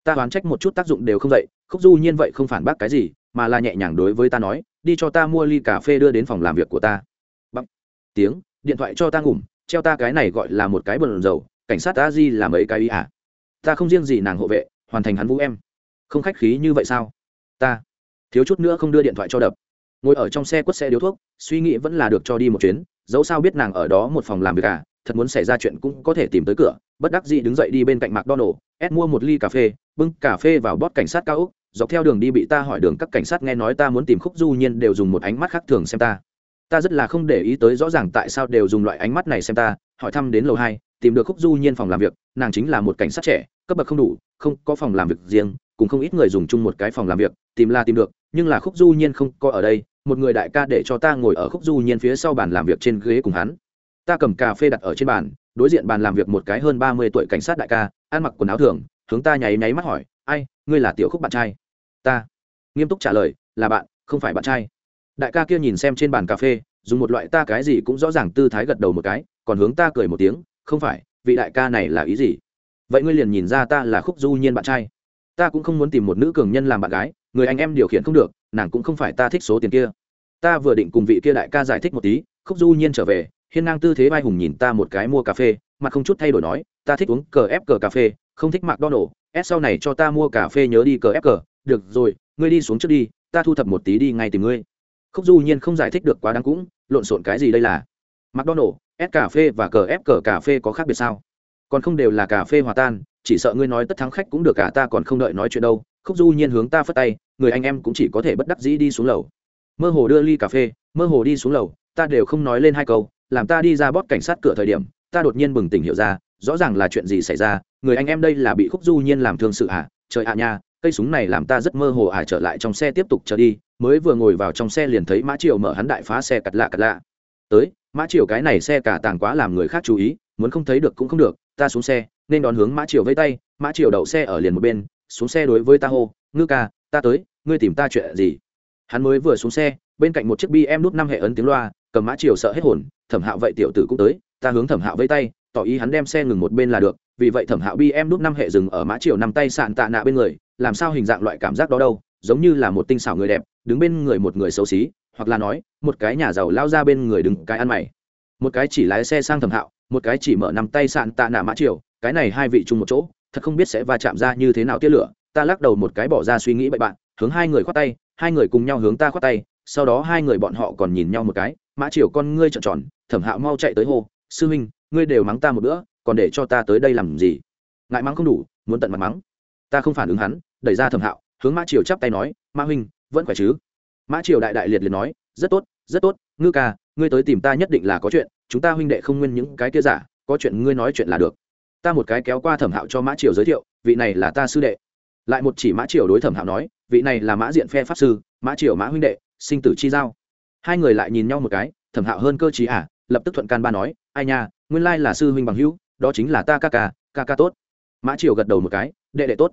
Ta đoán trách một chút tác dụng đều không dậy khúc du nhiên vậy không phản bác cái gì, mà là nhẹ nhàng đối với ta nói, đi cho ta mua ly cà phê đưa đến phòng làm việc của ta. Bằng tiếng, điện thoại cho ta ngủm, treo ta cái này gọi là một cái bờn dầu cảnh sát ta di làm mấy cái ý à? Ta không riêng gì nàng hộ vệ, hoàn thành hắn vũ em không khách khí như vậy sao? Ta. Thiếu chút nữa không đưa điện thoại cho đập. Ngồi ở trong xe quất xe điếu thuốc, suy nghĩ vẫn là được cho đi một chuyến. Dẫu sao biết nàng ở đó một phòng làm việc à thật muốn xảy ra chuyện cũng có thể tìm tới cửa. Bất đắc dĩ đứng dậy đi bên cạnh mcdonald, ép mua một ly cà phê, bưng cà phê vào bót cảnh sát cao úc. Dọc theo đường đi bị ta hỏi đường, các cảnh sát nghe nói ta muốn tìm khúc du nhiên đều dùng một ánh mắt khác thường xem ta. Ta rất là không để ý tới rõ ràng tại sao đều dùng loại ánh mắt này xem ta, hỏi thăm đến lầu hai, tìm được khúc du nhiên phòng làm việc, nàng chính là một cảnh sát trẻ, cấp bậc không đủ, không có phòng làm việc riêng cũng không ít người dùng chung một cái phòng làm việc, tìm là tìm được, nhưng là khúc du nhiên không có ở đây, một người đại ca để cho ta ngồi ở khúc du nhiên phía sau bàn làm việc trên ghế cùng hắn. Ta cầm cà phê đặt ở trên bàn, đối diện bàn làm việc một cái hơn ba mươi tuổi cảnh sát đại ca, ăn mặc quần áo thường, hướng ta nháy nháy mắt hỏi, ai, ngươi là tiểu khúc bạn trai? Ta. Nghiêm túc trả lời, là bạn, không phải bạn trai. Đại ca kia nhìn xem trên bàn cà phê, dùng một loại ta cái gì cũng rõ ràng tư thái gật đầu một cái, còn hướng ta cười một tiếng, không phải, vị đại ca này là ý gì? Vậy ngươi liền nhìn ra ta là khúc du nhiên bạn trai ta cũng không muốn tìm một nữ cường nhân làm bạn gái, người anh em điều khiển không được, nàng cũng không phải ta thích số tiền kia. Ta vừa định cùng vị kia đại ca giải thích một tí, khúc du nhiên trở về, hiên ngang tư thế vai hùng nhìn ta một cái mua cà phê, mặt không chút thay đổi nói, ta thích uống cờ ép cờ cà phê, không thích mặc đo nổ ép sau này cho ta mua cà phê nhớ đi cờ ép cờ. Được rồi, ngươi đi xuống trước đi, ta thu thập một tí đi ngay tìm ngươi. Khúc du nhiên không giải thích được quá đáng cũng, lộn xộn cái gì đây là? Mặc đo nổ ép cà phê và cờ ép cờ cà phê có khác biệt sao? Còn không đều là cà phê hòa tan chỉ sợ ngươi nói tất thắng khách cũng được cả, ta còn không đợi nói chuyện đâu. Khúc du nhiên hướng ta phất tay, người anh em cũng chỉ có thể bất đắc dĩ đi xuống lầu. Mơ hồ đưa ly cà phê, mơ hồ đi xuống lầu, ta đều không nói lên hai câu, làm ta đi ra bót cảnh sát cửa thời điểm, ta đột nhiên bừng tỉnh hiểu ra, rõ ràng là chuyện gì xảy ra, người anh em đây là bị khúc du nhiên làm thương sự ạ à? trời ạ nha, cây súng này làm ta rất mơ hồ ả à trở lại trong xe tiếp tục trở đi, mới vừa ngồi vào trong xe liền thấy mã triều mở hắn đại phá xe cặt lạ cặt lạ. Tới, mã triều cái này xe cả tàng quá làm người khác chú ý muốn không thấy được cũng không được, ta xuống xe, nên đón hướng mã triều vây tay, mã triều đậu xe ở liền một bên, xuống xe đối với ta hô, ngư ca, ta tới, ngươi tìm ta chuyện gì? Hắn mới vừa xuống xe, bên cạnh một chiếc bi em nút năm hệ ấn tiếng loa, cầm mã triều sợ hết hồn, thẩm hạo vậy tiểu tử cũng tới, ta hướng thẩm hạo vây tay, tỏ ý hắn đem xe ngừng một bên là được, vì vậy thẩm hạo bi em nút năm hệ dừng ở mã triều nằm tay sạn tạ nạ bên người, làm sao hình dạng loại cảm giác đó đâu, giống như là một tinh xảo người đẹp, đứng bên người một người xấu xí, hoặc là nói, một cái nhà giàu lao ra bên người đứng cái ăn mày. Một cái chỉ lái xe sang thẩm hạo một cái chỉ mở năm tay sạn tạ nạ mã triều, cái này hai vị chung một chỗ, thật không biết sẽ va chạm ra như thế nào tia lửa, ta lắc đầu một cái bỏ ra suy nghĩ bậy bạn, hướng hai người khoát tay, hai người cùng nhau hướng ta khoát tay, sau đó hai người bọn họ còn nhìn nhau một cái, mã triều con ngươi trợn tròn, thẩm hạo mau chạy tới hô, sư huynh, ngươi đều mắng ta một bữa, còn để cho ta tới đây làm gì? Ngại mắng không đủ, muốn tận mặt mắng. Ta không phản ứng hắn, đẩy ra thẩm hạo, hướng mã triều chắp tay nói, mã huynh, vẫn khỏe chứ? Mã triều đại đại liệt liệt nói, rất tốt rất tốt, ngư ca, ngươi tới tìm ta nhất định là có chuyện chúng ta huynh đệ không nguyên những cái kia giả có chuyện ngươi nói chuyện là được. Ta một cái kéo qua thẩm hạo cho mã triều giới thiệu vị này là ta sư đệ. Lại một chỉ mã triều đối thẩm hạo nói vị này là mã diện phe pháp sư mã triều mã huynh đệ sinh tử chi giao. Hai người lại nhìn nhau một cái thẩm hạo hơn cơ chí à, lập tức thuận can ba nói ai nha nguyên lai là sư huynh bằng hữu đó chính là ta ca ca ca ca tốt. Mã triều gật đầu một cái đệ đệ tốt.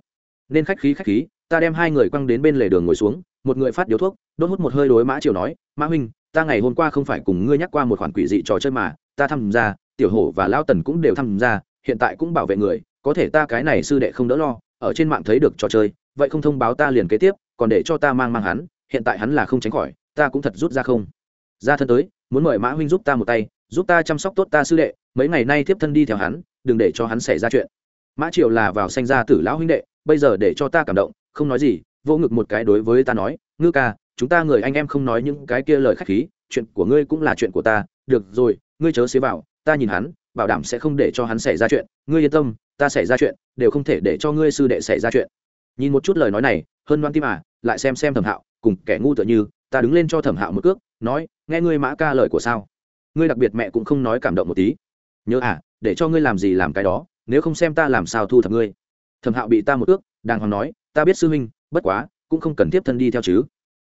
Nên khách khí khách khí ta đem hai người quăng đến bên lề đường ngồi xuống một người phát điếu thuốc đốt hút một hơi đối mã triều nói mã huynh ta ngày hôm qua không phải cùng ngươi nhắc qua một khoản quỷ dị trò chơi mà, ta tham gia, tiểu hổ và lao tần cũng đều tham gia, hiện tại cũng bảo vệ người, có thể ta cái này sư đệ không đỡ lo, ở trên mạng thấy được trò chơi, vậy không thông báo ta liền kế tiếp, còn để cho ta mang mang hắn, hiện tại hắn là không tránh khỏi, ta cũng thật rút ra không? Ra thân tới, muốn mời mã huynh giúp ta một tay, giúp ta chăm sóc tốt ta sư đệ, mấy ngày nay tiếp thân đi theo hắn, đừng để cho hắn xảy ra chuyện. Mã triều là vào sanh ra tử lão huynh đệ, bây giờ để cho ta cảm động, không nói gì vô ngực một cái đối với ta nói, ngư ca chúng ta người anh em không nói những cái kia lời khách khí, chuyện của ngươi cũng là chuyện của ta, được rồi, ngươi chớ xế vào, ta nhìn hắn, bảo đảm sẽ không để cho hắn xảy ra chuyện, ngươi yên tâm, ta xảy ra chuyện, đều không thể để cho ngươi sư đệ xảy ra chuyện. Nhìn một chút lời nói này hơn đoan tim à lại xem xem thẩm hạo, cùng kẻ ngu tựa như, ta đứng lên cho thẩm hạo một cước, nói, nghe ngươi mã ca lời của sao. Ngươi đặc biệt mẹ cũng không nói cảm động một tí. Nhớ à để cho ngươi làm gì làm cái đó, nếu không xem ta làm sao thu thập ngươi. Thẩm hạo bị ta một ước đàng hoàng nói, ta biết sư huynh, bất quá, cũng không cần tiếp thân đi theo chứ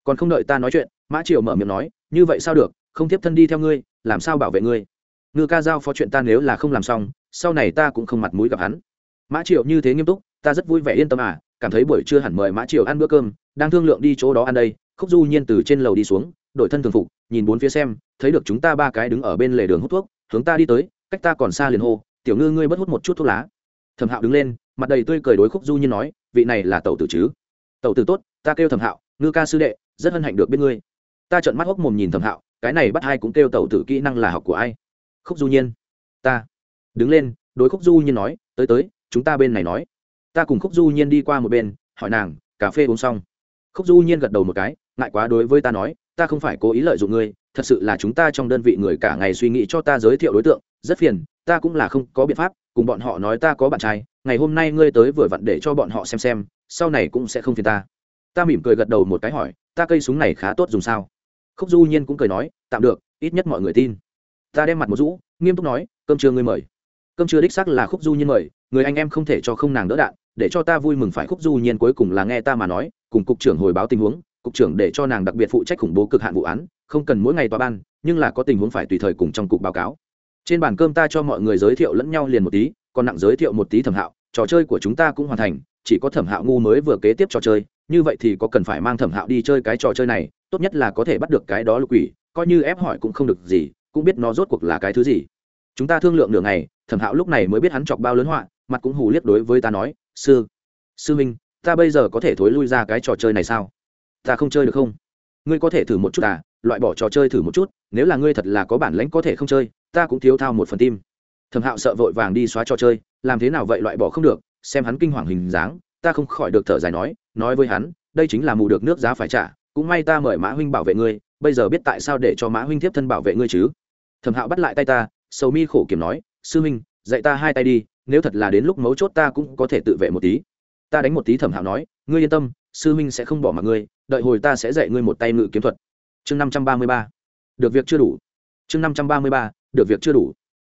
còn không đợi ta nói chuyện, mã triều mở miệng nói, như vậy sao được? Không tiếp thân đi theo ngươi, làm sao bảo vệ ngươi? Ngư ca giao phó chuyện ta nếu là không làm xong, sau này ta cũng không mặt mũi gặp hắn. Mã triều như thế nghiêm túc, ta rất vui vẻ yên tâm à cảm thấy buổi trưa hẳn mời mã triều ăn bữa cơm, đang thương lượng đi chỗ đó ăn đây. Khúc du nhiên từ trên lầu đi xuống, đổi thân thường phục, nhìn bốn phía xem, thấy được chúng ta ba cái đứng ở bên lề đường hút thuốc, hướng ta đi tới, cách ta còn xa liền hô, tiểu ngư ngươi bất hút một chút thuốc lá. Thẩm hạo đứng lên, mặt đầy tươi cười đối khúc du nhiên nói, vị này là tẩu tử chứ? Tẩu tử tốt, ta kêu thẩm hạo, ngư ca sư đệ rất hân hạnh được biết ngươi. Ta trợn mắt hốc mồm nhìn thẩm hạo, cái này bắt hai cũng kêu tẩu tử kỹ năng là học của ai? Khúc du nhiên. Ta. Đứng lên, đối khúc du nhiên nói, tới tới, chúng ta bên này nói. Ta cùng khúc du nhiên đi qua một bên, hỏi nàng, cà phê uống xong. Khúc du nhiên gật đầu một cái, ngại quá đối với ta nói, ta không phải cố ý lợi dụng ngươi, thật sự là chúng ta trong đơn vị người cả ngày suy nghĩ cho ta giới thiệu đối tượng, rất phiền, ta cũng là không có biện pháp, cùng bọn họ nói ta có bạn trai, ngày hôm nay ngươi tới vừa vặn để cho bọn họ xem xem, sau này cũng sẽ không phiền ta ta mỉm cười gật đầu một cái hỏi, ta cây súng này khá tốt dùng sao? Khúc du nhiên cũng cười nói, tạm được, ít nhất mọi người tin. Ta đem mặt một rũ, nghiêm túc nói, cơm trưa ngươi mời. Cơm trưa đích sắc là khúc du nhiên mời, người anh em không thể cho không nàng đỡ đạn, để cho ta vui mừng phải khúc du nhiên cuối cùng là nghe ta mà nói, cùng cục trưởng hồi báo tình huống, cục trưởng để cho nàng đặc biệt phụ trách khủng bố cực hạn vụ án, không cần mỗi ngày tòa ban, nhưng là có tình huống phải tùy thời cùng trong cục báo cáo. Trên bàn cơm ta cho mọi người giới thiệu lẫn nhau liền một tí, còn nặng giới thiệu một tí thẩm hạo, trò chơi của chúng ta cũng hoàn thành, chỉ có thẩm hạo ngu mới vừa kế tiếp trò chơi như vậy thì có cần phải mang thẩm hạo đi chơi cái trò chơi này, tốt nhất là có thể bắt được cái đó lục quỷ, coi như ép hỏi cũng không được gì, cũng biết nó rốt cuộc là cái thứ gì. Chúng ta thương lượng nửa ngày, thẩm hạo lúc này mới biết hắn chọc bao lớn họa, mặt cũng hù liếc đối với ta nói, sư sư minh ta bây giờ có thể thối lui ra cái trò chơi này sao? Ta không chơi được không? Ngươi có thể thử một chút à loại bỏ trò chơi thử một chút, nếu là ngươi thật là có bản lãnh có thể không chơi, ta cũng thiếu thao một phần tim. Thẩm hạo sợ vội vàng đi xóa trò chơi, làm thế nào vậy loại bỏ không được, xem hắn kinh hoàng hình dáng ta không khỏi được thở dài nói nói với hắn, đây chính là mù được nước giá phải trả, cũng may ta mời mã huynh bảo vệ ngươi, bây giờ biết tại sao để cho mã huynh tiếp thân bảo vệ ngươi chứ? Thẩm hạo bắt lại tay ta, sầu mi khổ kiểm nói, sư huynh, dạy ta hai tay đi, nếu thật là đến lúc mấu chốt ta cũng có thể tự vệ một tí. Ta đánh một tí, thẩm hạo nói, ngươi yên tâm, sư huynh sẽ không bỏ mặc ngươi, đợi hồi ta sẽ dạy ngươi một tay ngự kiếm thuật. Chương năm trăm ba mươi ba. Được việc chưa đủ. Chương năm trăm ba mươi ba, được việc chưa đủ.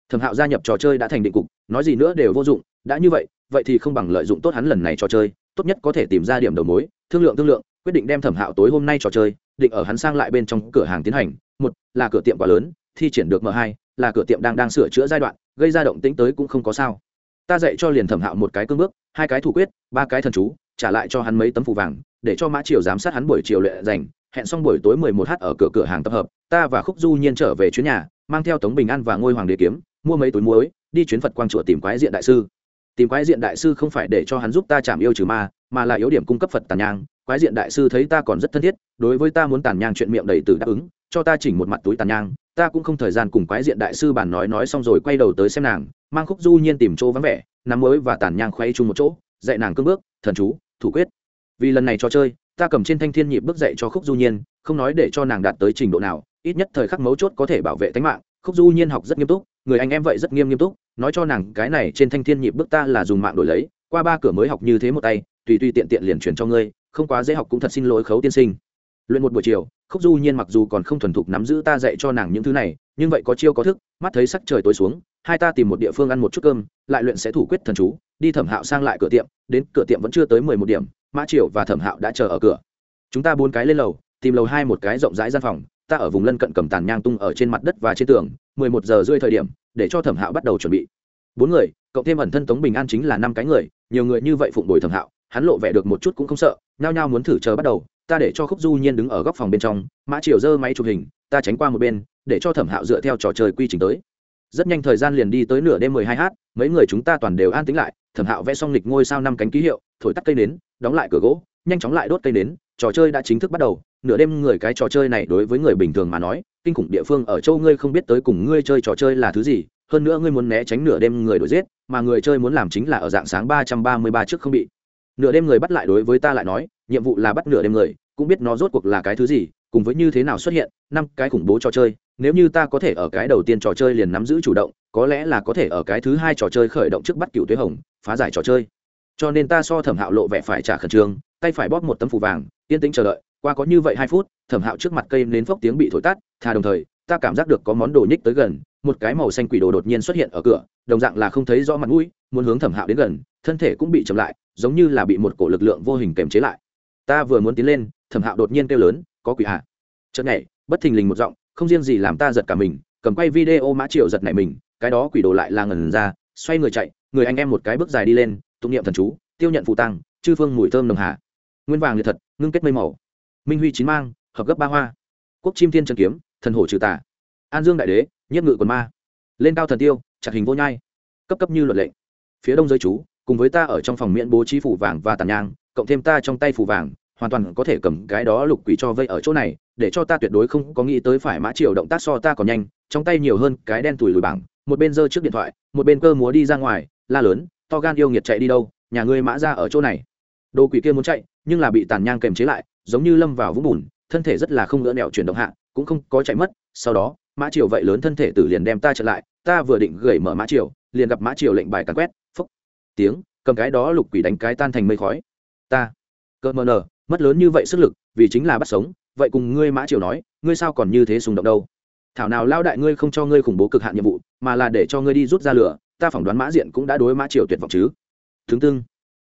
Thẩm hạo gia nhập trò chơi đã thành định cục, nói gì nữa đều vô dụng đã như vậy vậy thì không bằng lợi dụng tốt hắn lần này trò chơi, tốt nhất có thể tìm ra điểm đầu mối, thương lượng thương lượng, quyết định đem thẩm hạo tối hôm nay trò chơi, định ở hắn sang lại bên trong cửa hàng tiến hành. Một, là cửa tiệm quá lớn, thi triển được m hai, là cửa tiệm đang đang sửa chữa giai đoạn, gây ra động tĩnh tới cũng không có sao. Ta dạy cho liền thẩm hạo một cái cương bước, hai cái thủ quyết, ba cái thần chú, trả lại cho hắn mấy tấm phù vàng, để cho mã triều giám sát hắn buổi chiều luyện dành hẹn xong buổi tối mười một h ở cửa cửa hàng tập hợp, ta và khúc du nhiên trở về chuyến nhà, mang theo tống bình an và ngôi hoàng đế kiếm, mua mấy túi muối, đi chuyến phật quang chùa tìm quái diện đại sư tìm quái diện đại sư không phải để cho hắn giúp ta chạm yêu trừ ma, mà là yếu điểm cung cấp phật tàn nhang. Quái diện đại sư thấy ta còn rất thân thiết, đối với ta muốn tàn nhang chuyện miệng đầy từ đáp ứng, cho ta chỉnh một mặt túi tàn nhang. Ta cũng không thời gian cùng quái diện đại sư bàn nói nói xong rồi quay đầu tới xem nàng, mang khúc du nhiên tìm chỗ vắng vẻ, nắm mới và tàn nhang khoay chung một chỗ, dạy nàng cương bước, thần chú, thủ quyết. Vì lần này cho chơi, ta cầm trên thanh thiên nhịp bước dạy cho khúc du nhiên, không nói để cho nàng đạt tới trình độ nào, ít nhất thời khắc mấu chốt có thể bảo vệ tính mạng. Khúc du nhiên học rất nghiêm túc, người anh em vậy rất nghiêm nghiêm túc nói cho nàng cái này trên thanh thiên nhịp bước ta là dùng mạng đổi lấy, qua ba cửa mới học như thế một tay, tùy tùy tiện tiện liền truyền cho ngươi, không quá dễ học cũng thật xin lỗi khấu tiên sinh. Luyện một buổi chiều, khúc du nhiên mặc dù còn không thuần thục nắm giữ ta dạy cho nàng những thứ này, nhưng vậy có chiêu có thức, mắt thấy sắc trời tối xuống, hai ta tìm một địa phương ăn một chút cơm, lại luyện sẽ thủ quyết thần chú, đi thẩm hạo sang lại cửa tiệm, đến cửa tiệm vẫn chưa tới mười một điểm, mã triều và thẩm hạo đã chờ ở cửa. Chúng ta bốn cái lên lầu, tìm lầu hai một cái rộng rãi gian phòng, ta ở vùng lân cận cầm tàn nhang tung ở trên mặt đất và trên tường, mười một giờ rưỡi thời điểm để cho thẩm hạo bắt đầu chuẩn bị. Bốn người, cộng thêm ẩn thân tống bình an chính là năm cái người, nhiều người như vậy phụng đổi thẩm hạo, hắn lộ vẻ được một chút cũng không sợ, nhao nhao muốn thử chờ bắt đầu, ta để cho khúc du nhiên đứng ở góc phòng bên trong, mã triều giơ máy chụp hình, ta tránh qua một bên, để cho thẩm hạo dựa theo trò chơi quy trình tới. Rất nhanh thời gian liền đi tới nửa đêm mười hai h mấy người chúng ta toàn đều an tính lại, thẩm hạo vẽ xong lịch ngôi sao năm cánh ký hiệu, thổi tắt cây nến, đóng lại cửa gỗ, nhanh chóng lại đốt cây nến, trò chơi đã chính thức bắt đầu nửa đêm người cái trò chơi này đối với người bình thường mà nói, kinh khủng địa phương ở châu ngươi không biết tới cùng ngươi chơi trò chơi là thứ gì, hơn nữa ngươi muốn né tránh nửa đêm người đuổi giết, mà người chơi muốn làm chính là ở dạng sáng ba trăm ba mươi ba trước không bị. Nửa đêm người bắt lại đối với ta lại nói, nhiệm vụ là bắt nửa đêm người, cũng biết nó rốt cuộc là cái thứ gì, cùng với như thế nào xuất hiện, năm cái khủng bố trò chơi, nếu như ta có thể ở cái đầu tiên trò chơi liền nắm giữ chủ động, có lẽ là có thể ở cái thứ hai trò chơi khởi động trước bắt cựu tuế hồng, phá giải trò chơi. Cho nên ta so thẩm hạo lộ vẻ phải trả khẩn trương, tay phải bóp một tấm phù vàng, yên tĩnh chờ đợi qua có như vậy hai phút, thẩm hạo trước mặt cây nến phốc tiếng bị thổi tắt, thà đồng thời, ta cảm giác được có món đồ nhích tới gần, một cái màu xanh quỷ đồ đột nhiên xuất hiện ở cửa, đồng dạng là không thấy rõ mặt mũi, muốn hướng thẩm hạo đến gần, thân thể cũng bị chậm lại, giống như là bị một cổ lực lượng vô hình kềm chế lại. Ta vừa muốn tiến lên, thẩm hạo đột nhiên kêu lớn, có quỷ hạ chợt nhảy, bất thình lình một giọng, không riêng gì làm ta giật cả mình, cầm quay video mã triệu giật này mình, cái đó quỷ đồ lại là ngần ra, xoay người chạy, người anh em một cái bước dài đi lên, tụng niệm thần chú, tiêu nhận phụ tăng chư phương mùi thơm nồng hạ nguyên vàng liệt thật, ngưng kết mây màu minh huy chín mang, hợp gấp ba hoa. Quốc chim thiên trần kiếm, thần hổ trừ tả an dương đại đế, nhất ngự quần ma. Lên cao thần tiêu, chặt hình vô nhai. Cấp cấp như luật lệnh. Phía đông giới chú, cùng với ta ở trong phòng miễn bố trí phủ vàng và tàn nhang, cộng thêm ta trong tay phủ vàng, hoàn toàn có thể cầm cái đó lục quỷ cho vây ở chỗ này, để cho ta tuyệt đối không có nghĩ tới phải mã triều động tác so ta còn nhanh, trong tay nhiều hơn cái đen tủi lùi bảng, một bên giơ trước điện thoại, một bên cơ múa đi ra ngoài, la lớn, to gan yêu nghiệt chạy đi đâu, nhà ngươi mã ra ở chỗ này. Đồ quỷ kia muốn chạy, nhưng là bị tàn nhang kềm chế lại giống như lâm vào vũng bùn, thân thể rất là không ngỡ nẹo chuyển động hạ, cũng không có chạy mất. Sau đó, mã triều vậy lớn thân thể tử liền đem ta trở lại, ta vừa định gửi mở mã triều, liền gặp mã triều lệnh bài càn quét phúc tiếng, cầm cái đó lục quỷ đánh cái tan thành mây khói. Ta, cơ mờ nờ, mất lớn như vậy sức lực, vì chính là bắt sống, vậy cùng ngươi mã triều nói, ngươi sao còn như thế sùng động đâu? Thảo nào lao đại ngươi không cho ngươi khủng bố cực hạn nhiệm vụ, mà là để cho ngươi đi rút ra lửa, ta phỏng đoán mã diện cũng đã đối mã triều tuyệt vọng chứ. Thứ tư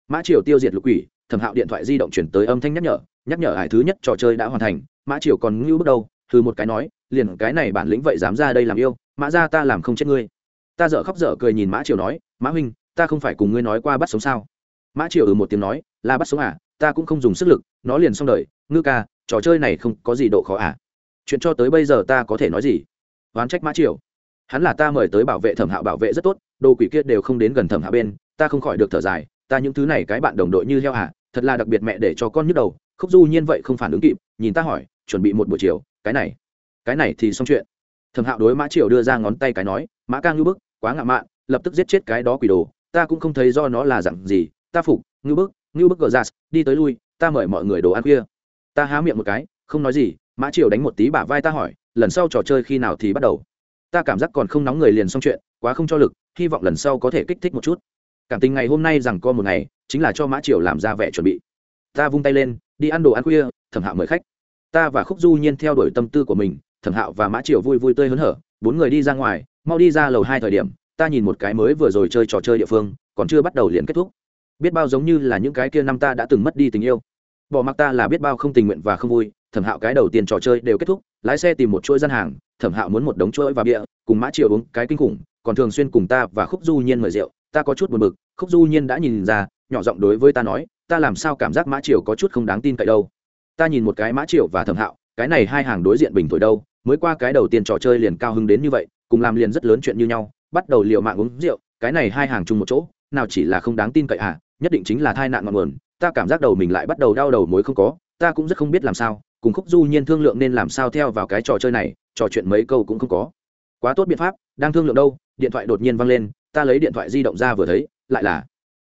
mã triều tiêu diệt lục quỷ, thẩm hạo điện thoại di động chuyển tới âm thanh nhắc nhở nhắc nhở hải thứ nhất trò chơi đã hoàn thành, mã triều còn ngưu bước đầu từ một cái nói, liền cái này bản lĩnh vậy dám ra đây làm yêu, mã ra ta làm không chết ngươi. Ta dở khóc dở cười nhìn mã triều nói, mã huynh, ta không phải cùng ngươi nói qua bắt sống sao? Mã triều ừ một tiếng nói, là bắt sống à ta cũng không dùng sức lực, nó liền xong đời, ngư ca, trò chơi này không có gì độ khó à. Chuyện cho tới bây giờ ta có thể nói gì? Oán trách mã triều. Hắn là ta mời tới bảo vệ thẩm hạo bảo vệ rất tốt, đồ quỷ kia đều không đến gần thẩm hạo bên, ta không khỏi được thở dài, ta những thứ này cái bạn đồng đội như heo hả thật là đặc biệt mẹ để cho con nhức đầu khúc du nhiên vậy không phản ứng kịp, nhìn ta hỏi, chuẩn bị một buổi chiều, cái này cái này thì xong chuyện. Thẩm hạo đối mã triều đưa ra ngón tay cái nói, mã ca ngưu bức, quá ngạo mạn, lập tức giết chết cái đó quỷ đồ, ta cũng không thấy do nó là dặn gì, ta phục, ngưu bức ngưu bức gờ ra đi tới lui, ta mời mọi người đồ ăn khuya. Ta há miệng một cái, không nói gì, mã triều đánh một tí bả vai ta hỏi, lần sau trò chơi khi nào thì bắt đầu? Ta cảm giác còn không nóng người liền xong chuyện, quá không cho lực, hy vọng lần sau có thể kích thích một chút. Cảm tình ngày hôm nay rằng co một ngày, chính là cho mã triều làm ra vẻ chuẩn bị. Ta vung tay lên đi ăn đồ ăn khuya thẩm hạo mời khách. Ta và khúc du nhiên theo đuổi tâm tư của mình thẩm hạo và mã triều vui vui tươi hớn hở bốn người đi ra ngoài mau đi ra lầu hai thời điểm ta nhìn một cái mới vừa rồi chơi trò chơi địa phương còn chưa bắt đầu liền kết thúc. Biết bao giống như là những cái kia năm ta đã từng mất đi tình yêu. Bỏ mặc ta là biết bao không tình nguyện và không vui thẩm hạo cái đầu tiên trò chơi đều kết thúc lái xe tìm một chuỗi gian hàng thẩm hạo muốn một đống chuỗi và bịa, cùng mã triều uống cái kinh khủng còn thường xuyên cùng ta và khúc du nhiên mời rượu ta có chút buồn bực khúc du nhiên đã nhìn ra nhỏ giọng đối với ta nói ta làm sao cảm giác mã triều có chút không đáng tin cậy đâu? Ta nhìn một cái mã triều và thẩm hạo, cái này hai hàng đối diện bình thổi đâu, mới qua cái đầu tiên trò chơi liền cao hứng đến như vậy, cùng làm liền rất lớn chuyện như nhau, bắt đầu liều mạng uống rượu, cái này hai hàng chung một chỗ, nào chỉ là không đáng tin cậy à nhất định chính là tai nạn ngọn nguồn, ta cảm giác đầu mình lại bắt đầu đau đầu mối không có, ta cũng rất không biết làm sao, cùng khúc du nhiên thương lượng nên làm sao theo vào cái trò chơi này, trò chuyện mấy câu cũng không có. Quá tốt biện pháp, đang thương lượng đâu, điện thoại đột nhiên văng lên, ta lấy điện thoại di động ra vừa thấy, lại là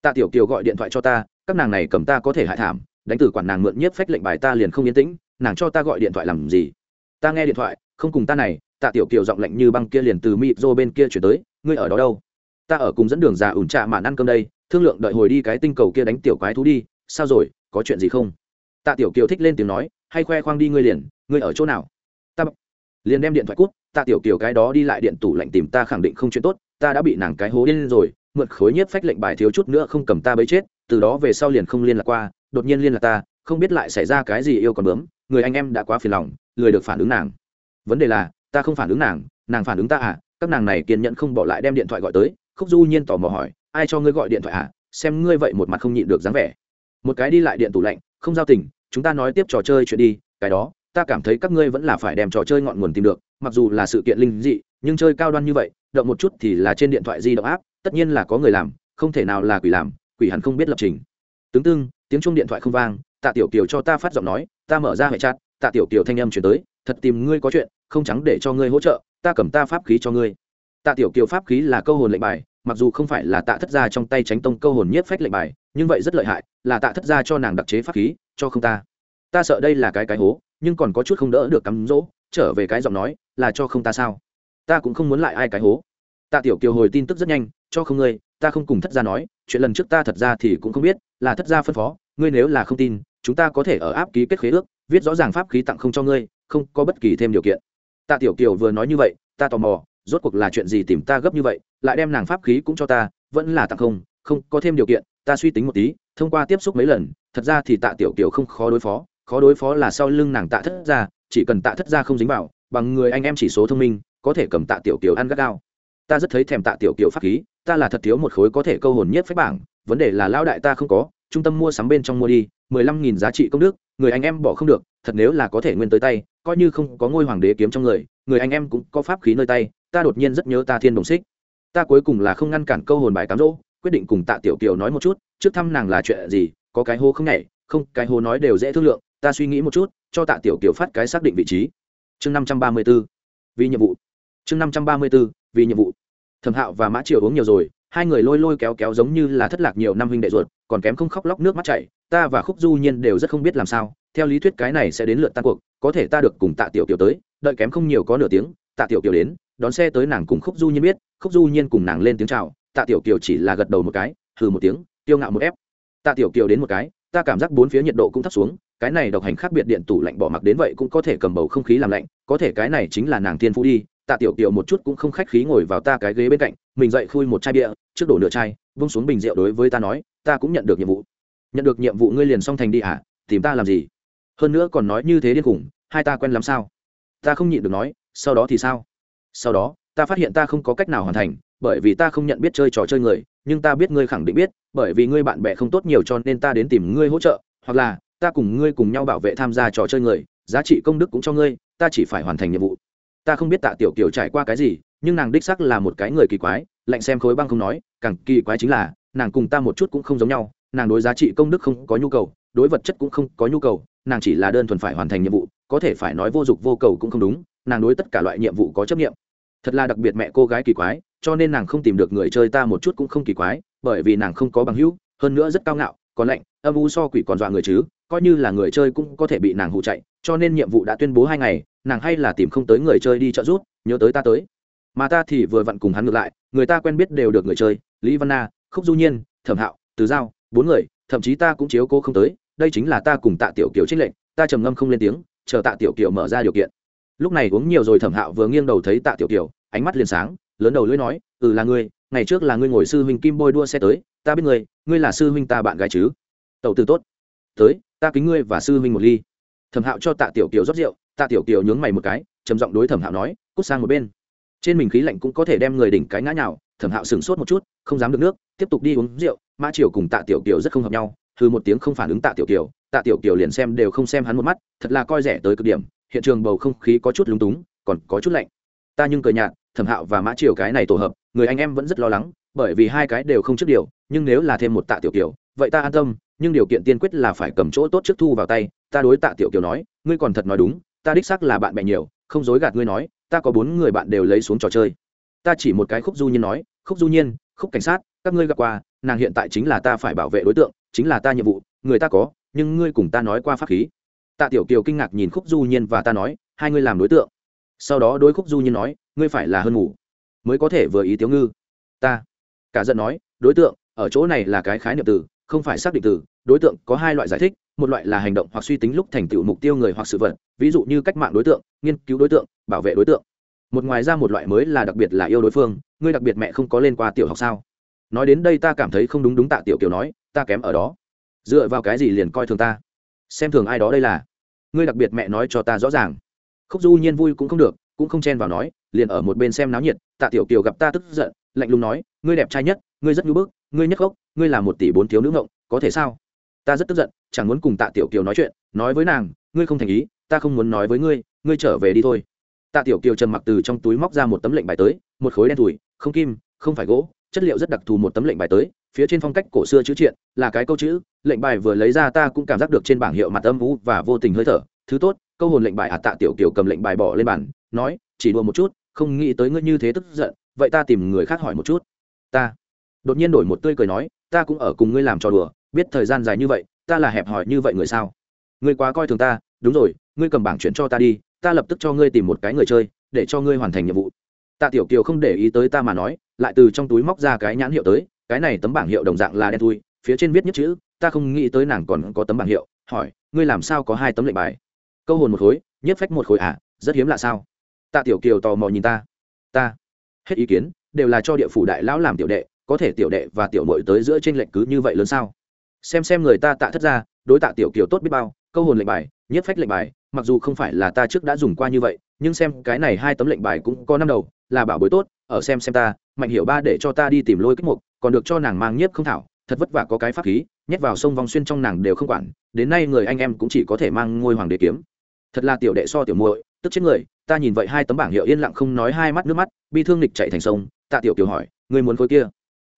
tạ tiểu kiều gọi điện thoại cho ta các nàng này cầm ta có thể hại thảm, đánh từ quản nàng mượn nhiếp phách lệnh bài ta liền không yên tĩnh, nàng cho ta gọi điện thoại làm gì? Ta nghe điện thoại, không cùng ta này, tạ tiểu kiều giọng lạnh như băng kia liền từ mịp rô bên kia chuyển tới, ngươi ở đó đâu? Ta ở cùng dẫn đường già ủn trạ mạn ăn cơm đây, thương lượng đợi hồi đi cái tinh cầu kia đánh tiểu quái thú đi, sao rồi, có chuyện gì không? Tạ tiểu kiều thích lên tiếng nói, hay khoe khoang đi ngươi liền, ngươi ở chỗ nào? Ta liền đem điện thoại cút, tạ tiểu kiều cái đó đi lại điện tủ lạnh tìm ta khẳng định không chuyện tốt, ta đã bị nàng cái hố điên rồi, mượn khối nhiếp phách lệnh bài thiếu chút nữa không cầm ta bấy chết từ đó về sau liền không liên lạc qua, đột nhiên liên lạc ta, không biết lại xảy ra cái gì yêu còn bướm, người anh em đã quá phiền lòng, lười được phản ứng nàng. Vấn đề là, ta không phản ứng nàng nàng phản ứng ta à? Các nàng này kiên nhẫn không bỏ lại đem điện thoại gọi tới, khúc du nhiên tò mò hỏi, ai cho ngươi gọi điện thoại à? Xem ngươi vậy một mặt không nhịn được dáng vẻ. Một cái đi lại điện tủ lạnh, không giao tình, chúng ta nói tiếp trò chơi chuyện đi, cái đó, ta cảm thấy các ngươi vẫn là phải đem trò chơi ngọn nguồn tìm được, mặc dù là sự kiện linh dị, nhưng chơi cao đoan như vậy, động một chút thì là trên điện thoại di động áp tất nhiên là có người làm, không thể nào là quỷ làm quỷ hẳn không biết lập trình. Tướng tương tiếng chuông điện thoại không vang, tạ tiểu kiều cho ta phát giọng nói, ta mở ra hệ chat, tạ tiểu kiều thanh âm chuyển tới, thật tìm ngươi có chuyện, không trắng để cho ngươi hỗ trợ, ta cầm ta pháp khí cho ngươi. Tạ tiểu kiều pháp khí là câu hồn lệnh bài, mặc dù không phải là tạ thất gia trong tay tránh tông câu hồn nhất phách lệnh bài, nhưng vậy rất lợi hại, là tạ thất gia cho nàng đặc chế pháp khí, cho không ta. Ta sợ đây là cái cái hố, nhưng còn có chút không đỡ được cắm rỗ, trở về cái giọng nói, là cho không ta sao? Ta cũng không muốn lại ai cái hố. Tạ tiểu kiều hồi tin tức rất nhanh, cho không ngươi ta không cùng thất gia nói, chuyện lần trước ta thật ra thì cũng không biết, là thất gia phân phó, ngươi nếu là không tin, chúng ta có thể ở áp ký kết khế ước, viết rõ ràng pháp khí tặng không cho ngươi, không có bất kỳ thêm điều kiện. Tạ tiểu kiều vừa nói như vậy, ta tò mò, rốt cuộc là chuyện gì tìm ta gấp như vậy, lại đem nàng pháp khí cũng cho ta, vẫn là tặng không không có thêm điều kiện, ta suy tính một tí, thông qua tiếp xúc mấy lần, thật ra thì tạ tiểu kiều không khó đối phó, khó đối phó là sau lưng nàng tạ thất ra chỉ cần tạ thất ra không dính vào, bằng người anh em chỉ số thông minh, có thể cầm tạ tiểu kiều ăn gắt gao ta rất thấy thèm tạ tiểu kiểu pháp khí ta là thật thiếu một khối có thể câu hồn nhất phép bảng vấn đề là lao đại ta không có trung tâm mua sắm bên trong mua đi mười lăm nghìn giá trị công đức người anh em bỏ không được thật nếu là có thể nguyên tới tay coi như không có ngôi hoàng đế kiếm trong người người anh em cũng có pháp khí nơi tay ta đột nhiên rất nhớ ta thiên đồng xích. Ta cuối cùng là không ngăn cản câu hồn bài cám rỗ, quyết định cùng tạ tiểu kiều nói một chút trước thăm nàng là chuyện gì có cái hô không nhảy không cái hô nói đều dễ thương lượng ta suy nghĩ một chút cho tạ tiểu kiều phát cái xác định vị trí. Chương năm trăm ba mươi b ố vì nhiệm vụ. Chương năm trăm ba mươi b ố vì nhiệm vụ. Thẩm hạo và mã triều uống nhiều rồi, hai người lôi lôi kéo kéo giống như là thất lạc nhiều năm huynh đệ ruột, còn kém không khóc lóc nước mắt chảy, ta và khúc du nhiên đều rất không biết làm sao, theo lý thuyết cái này sẽ đến lượt tan cuộc, có thể ta được cùng tạ tiểu kiều tới, đợi kém không nhiều có nửa tiếng, tạ tiểu kiều đến, đón xe tới nàng cùng khúc du nhiên biết, khúc du nhiên cùng nàng lên tiếng chào, tạ tiểu kiều chỉ là gật đầu một cái, hừ một tiếng tiêu ngạo một ép. Tạ tiểu kiều đến một cái, ta cảm giác bốn phía nhiệt độ cũng thấp xuống, cái này độc hành khác biệt điện tủ lạnh bỏ mặc đến vậy cũng có thể cầm bầu không khí làm lạnh, có thể cái này chính là nàng tiên phú đi tạ tiểu tiểu một chút cũng không khách khí ngồi vào ta cái ghế bên cạnh, mình dậy khui một chai bia, trước đổ nửa chai, vung xuống bình rượu đối với ta nói, ta cũng nhận được nhiệm vụ. Nhận được nhiệm vụ ngươi liền xong thành đi hả tìm ta làm gì? Hơn nữa còn nói như thế điên khủng, hai ta quen lắm sao? Ta không nhịn được nói, sau đó thì sao? Sau đó, ta phát hiện ta không có cách nào hoàn thành, bởi vì ta không nhận biết chơi trò chơi người, nhưng ta biết ngươi khẳng định biết, bởi vì ngươi bạn bè không tốt nhiều cho nên ta đến tìm ngươi hỗ trợ, hoặc là, ta cùng ngươi cùng nhau bảo vệ tham gia trò chơi người, giá trị công đức cũng cho ngươi, ta chỉ phải hoàn thành nhiệm vụ ta không biết tạ tiểu kiều trải qua cái gì, nhưng nàng đích sắc là một cái người kỳ quái, lạnh xem khối băng không nói, càng kỳ quái chính là, nàng cùng ta một chút cũng không giống nhau, nàng đối giá trị công đức không có nhu cầu, đối vật chất cũng không có nhu cầu, nàng chỉ là đơn thuần phải hoàn thành nhiệm vụ, có thể phải nói vô dụng vô cầu cũng không đúng, nàng đối tất cả loại nhiệm vụ có chấp nghiệm thật là đặc biệt mẹ cô gái kỳ quái, cho nên nàng không tìm được người chơi ta một chút cũng không kỳ quái, bởi vì nàng không có bằng hữu, hơn nữa rất cao ngạo, còn lạnh, âm u so quỷ còn dọa người chứ, coi như là người chơi cũng có thể bị nàng hụ chạy, cho nên nhiệm vụ đã tuyên bố hai ngày nàng hay là tìm không tới người chơi đi trợ giúp, nhớ tới ta tới. Mà ta thì vừa vặn cùng hắn ngược lại, người ta quen biết đều được người chơi, lý văn na, khúc du nhiên, thẩm hạo, từ giao, bốn người, thậm chí ta cũng chiếu cô không tới, đây chính là ta cùng tạ tiểu kiều trích lệnh, ta trầm ngâm không lên tiếng, chờ tạ tiểu kiều mở ra điều kiện. Lúc này uống nhiều rồi thẩm hạo vừa nghiêng đầu thấy tạ tiểu kiều, ánh mắt liền sáng, lớn đầu lưỡi nói ừ là ngươi, ngày trước là ngươi ngồi sư huynh kim bôi đua xe tới, ta biết ngươi ngươi là sư huynh ta bạn gái chứ? Tẩu từ tốt, tới, ta kính ngươi và sư huynh một ly. Thẩm hạo cho tạ tiểu kiều rót rượu tạ tiểu kiều nhướng mày một cái, trầm giọng đối thẩm hạo nói, cút sang một bên. Trên mình khí lạnh cũng có thể đem người đỉnh cái ngã nhào, thẩm hạo sửng sốt một chút, không dám được nước, tiếp tục đi uống rượu, mã triều cùng tạ tiểu kiều rất không hợp nhau thư một tiếng không phản ứng tạ tiểu kiều, tạ tiểu kiều liền xem đều không xem hắn một mắt, thật là coi rẻ tới cực điểm, hiện trường bầu không khí có chút lúng túng, còn có chút lạnh. Ta nhưng cười nhạt, thẩm hạo và mã triều cái này tổ hợp, người anh em vẫn rất lo lắng, bởi vì hai cái đều không trước điều, nhưng nếu là thêm một tạ tiểu kiều, vậy ta an tâm, nhưng điều kiện tiên quyết là phải cầm chỗ tốt trước thu vào tay, ta đối tạ tiểu kiều nói, ngươi còn thật nói đúng ta đích xác là bạn bè nhiều, không dối gạt ngươi nói, ta có bốn người bạn đều lấy xuống trò chơi. Ta chỉ một cái khúc du nhiên nói, khúc du nhiên, khúc cảnh sát, các ngươi gặp qua, nàng hiện tại chính là ta phải bảo vệ đối tượng, chính là ta nhiệm vụ, người ta có, nhưng ngươi cùng ta nói qua pháp khí. Tạ tiểu kiều kinh ngạc nhìn khúc du nhiên và ta nói, hai ngươi làm đối tượng. Sau đó đối khúc du nhiên nói, ngươi phải là hơn ngủ, mới có thể vừa ý tiếu ngư. Ta cả giận nói, đối tượng, ở chỗ này là cái khái niệm từ, không phải xác định từ, đối tượng có hai loại giải thích một loại là hành động hoặc suy tính lúc thành tựu mục tiêu người hoặc sự vật, ví dụ như cách mạng đối tượng, nghiên cứu đối tượng, bảo vệ đối tượng. Một ngoài ra một loại mới là đặc biệt là yêu đối phương, ngươi đặc biệt mẹ không có lên qua tiểu học sao? Nói đến đây ta cảm thấy không đúng đúng tạ tiểu kiểu nói, ta kém ở đó. Dựa vào cái gì liền coi thường ta? Xem thường ai đó đây là. Ngươi đặc biệt mẹ nói cho ta rõ ràng. Khúc du nhiên vui cũng không được, cũng không chen vào nói, liền ở một bên xem náo nhiệt, tạ tiểu kiều gặp ta tức giận, lạnh lùng nói, ngươi đẹp trai nhất, ngươi rất nhu bức, ngươi nhất gốc, ngươi là một tỷ bốn thiếu nữ ngộng, có thể sao? Ta rất tức giận, chẳng muốn cùng tạ tiểu kiều nói chuyện, nói với nàng, ngươi không thành ý, ta không muốn nói với ngươi ngươi trở về đi thôi. Tạ tiểu kiều trầm mặc từ trong túi móc ra một tấm lệnh bài tới, một khối đen thùi không kim, không phải gỗ, chất liệu rất đặc thù một tấm lệnh bài tới, phía trên phong cách cổ xưa chữ triện, là cái câu chữ, lệnh bài vừa lấy ra ta cũng cảm giác được trên bảng hiệu mặt âm vũ và vô tình hơi thở. Thứ tốt, câu hồn lệnh bài à tạ tiểu kiều cầm lệnh bài bỏ lên bàn, nói, chỉ đùa một chút, không nghĩ tới ngươi như thế tức giận, vậy ta tìm người khác hỏi một chút. Ta đột nhiên đổi một tươi cười nói, ta cũng ở cùng ngươi làm trò đùa biết thời gian dài như vậy, ta là hẹp hòi như vậy người sao? Ngươi quá coi thường ta, đúng rồi, ngươi cầm bảng chuyển cho ta đi, ta lập tức cho ngươi tìm một cái người chơi, để cho ngươi hoàn thành nhiệm vụ. Tạ tiểu kiều không để ý tới ta mà nói, lại từ trong túi móc ra cái nhãn hiệu tới, cái này tấm bảng hiệu đồng dạng là đen thui, phía trên viết nhất chữ, ta không nghĩ tới nàng còn có tấm bảng hiệu, hỏi, ngươi làm sao có hai tấm lệnh bài? Câu hồn một khối, nhất phách một khối à rất hiếm lạ sao? Tạ tiểu kiều tò mò nhìn ta. Ta, hết ý kiến, đều là cho địa phủ đại lão làm tiểu đệ, có thể tiểu đệ và tiểu mội tới giữa trên lệnh cứ như vậy lớn sao? Xem xem người ta tạ thất ra, đối tạ tiểu kiều tốt biết bao, câu hồn lệnh bài, nhất phách lệnh bài, mặc dù không phải là ta trước đã dùng qua như vậy, nhưng xem cái này hai tấm lệnh bài cũng có năm đầu, là bảo bối tốt, ở xem xem ta, mạnh hiểu ba để cho ta đi tìm lôi kích mục, còn được cho nàng mang nhiếp không thảo, thật vất vả có cái pháp khí, nhét vào sông vòng xuyên trong nàng đều không quản, đến nay người anh em cũng chỉ có thể mang ngôi hoàng đế kiếm. Thật là tiểu đệ so tiểu muội, tức chết người, ta nhìn vậy hai tấm bảng hiệu yên lặng không nói hai mắt nước mắt, bi thương nghịch chạy thành sông, tạ tiểu kiều hỏi người muốn khối kia?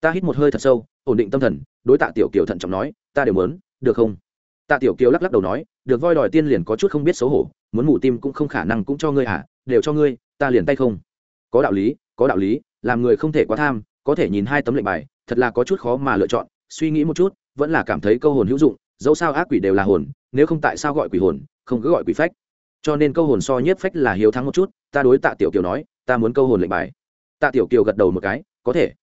Ta hít một hơi thật sâu, ổn định tâm thần đối tạ tiểu kiều thận trọng nói, ta đều muốn, được không? Tạ tiểu kiều lắc lắc đầu nói, được voi đòi tiên liền có chút không biết xấu hổ, muốn mù tim cũng không khả năng cũng cho ngươi hả đều cho ngươi, ta liền tay không. Có đạo lý, có đạo lý, làm người không thể quá tham, có thể nhìn hai tấm lệnh bài, thật là có chút khó mà lựa chọn, suy nghĩ một chút, vẫn là cảm thấy câu hồn hữu dụng, dẫu sao ác quỷ đều là hồn, nếu không tại sao gọi quỷ hồn, không cứ gọi quỷ phách. Cho nên câu hồn so nhất phách là hiếu thắng một chút, ta đối tạ tiểu kiều nói, ta muốn câu hồn lệnh bài. Tạ tiểu kiều gật đầu một cái, có thể.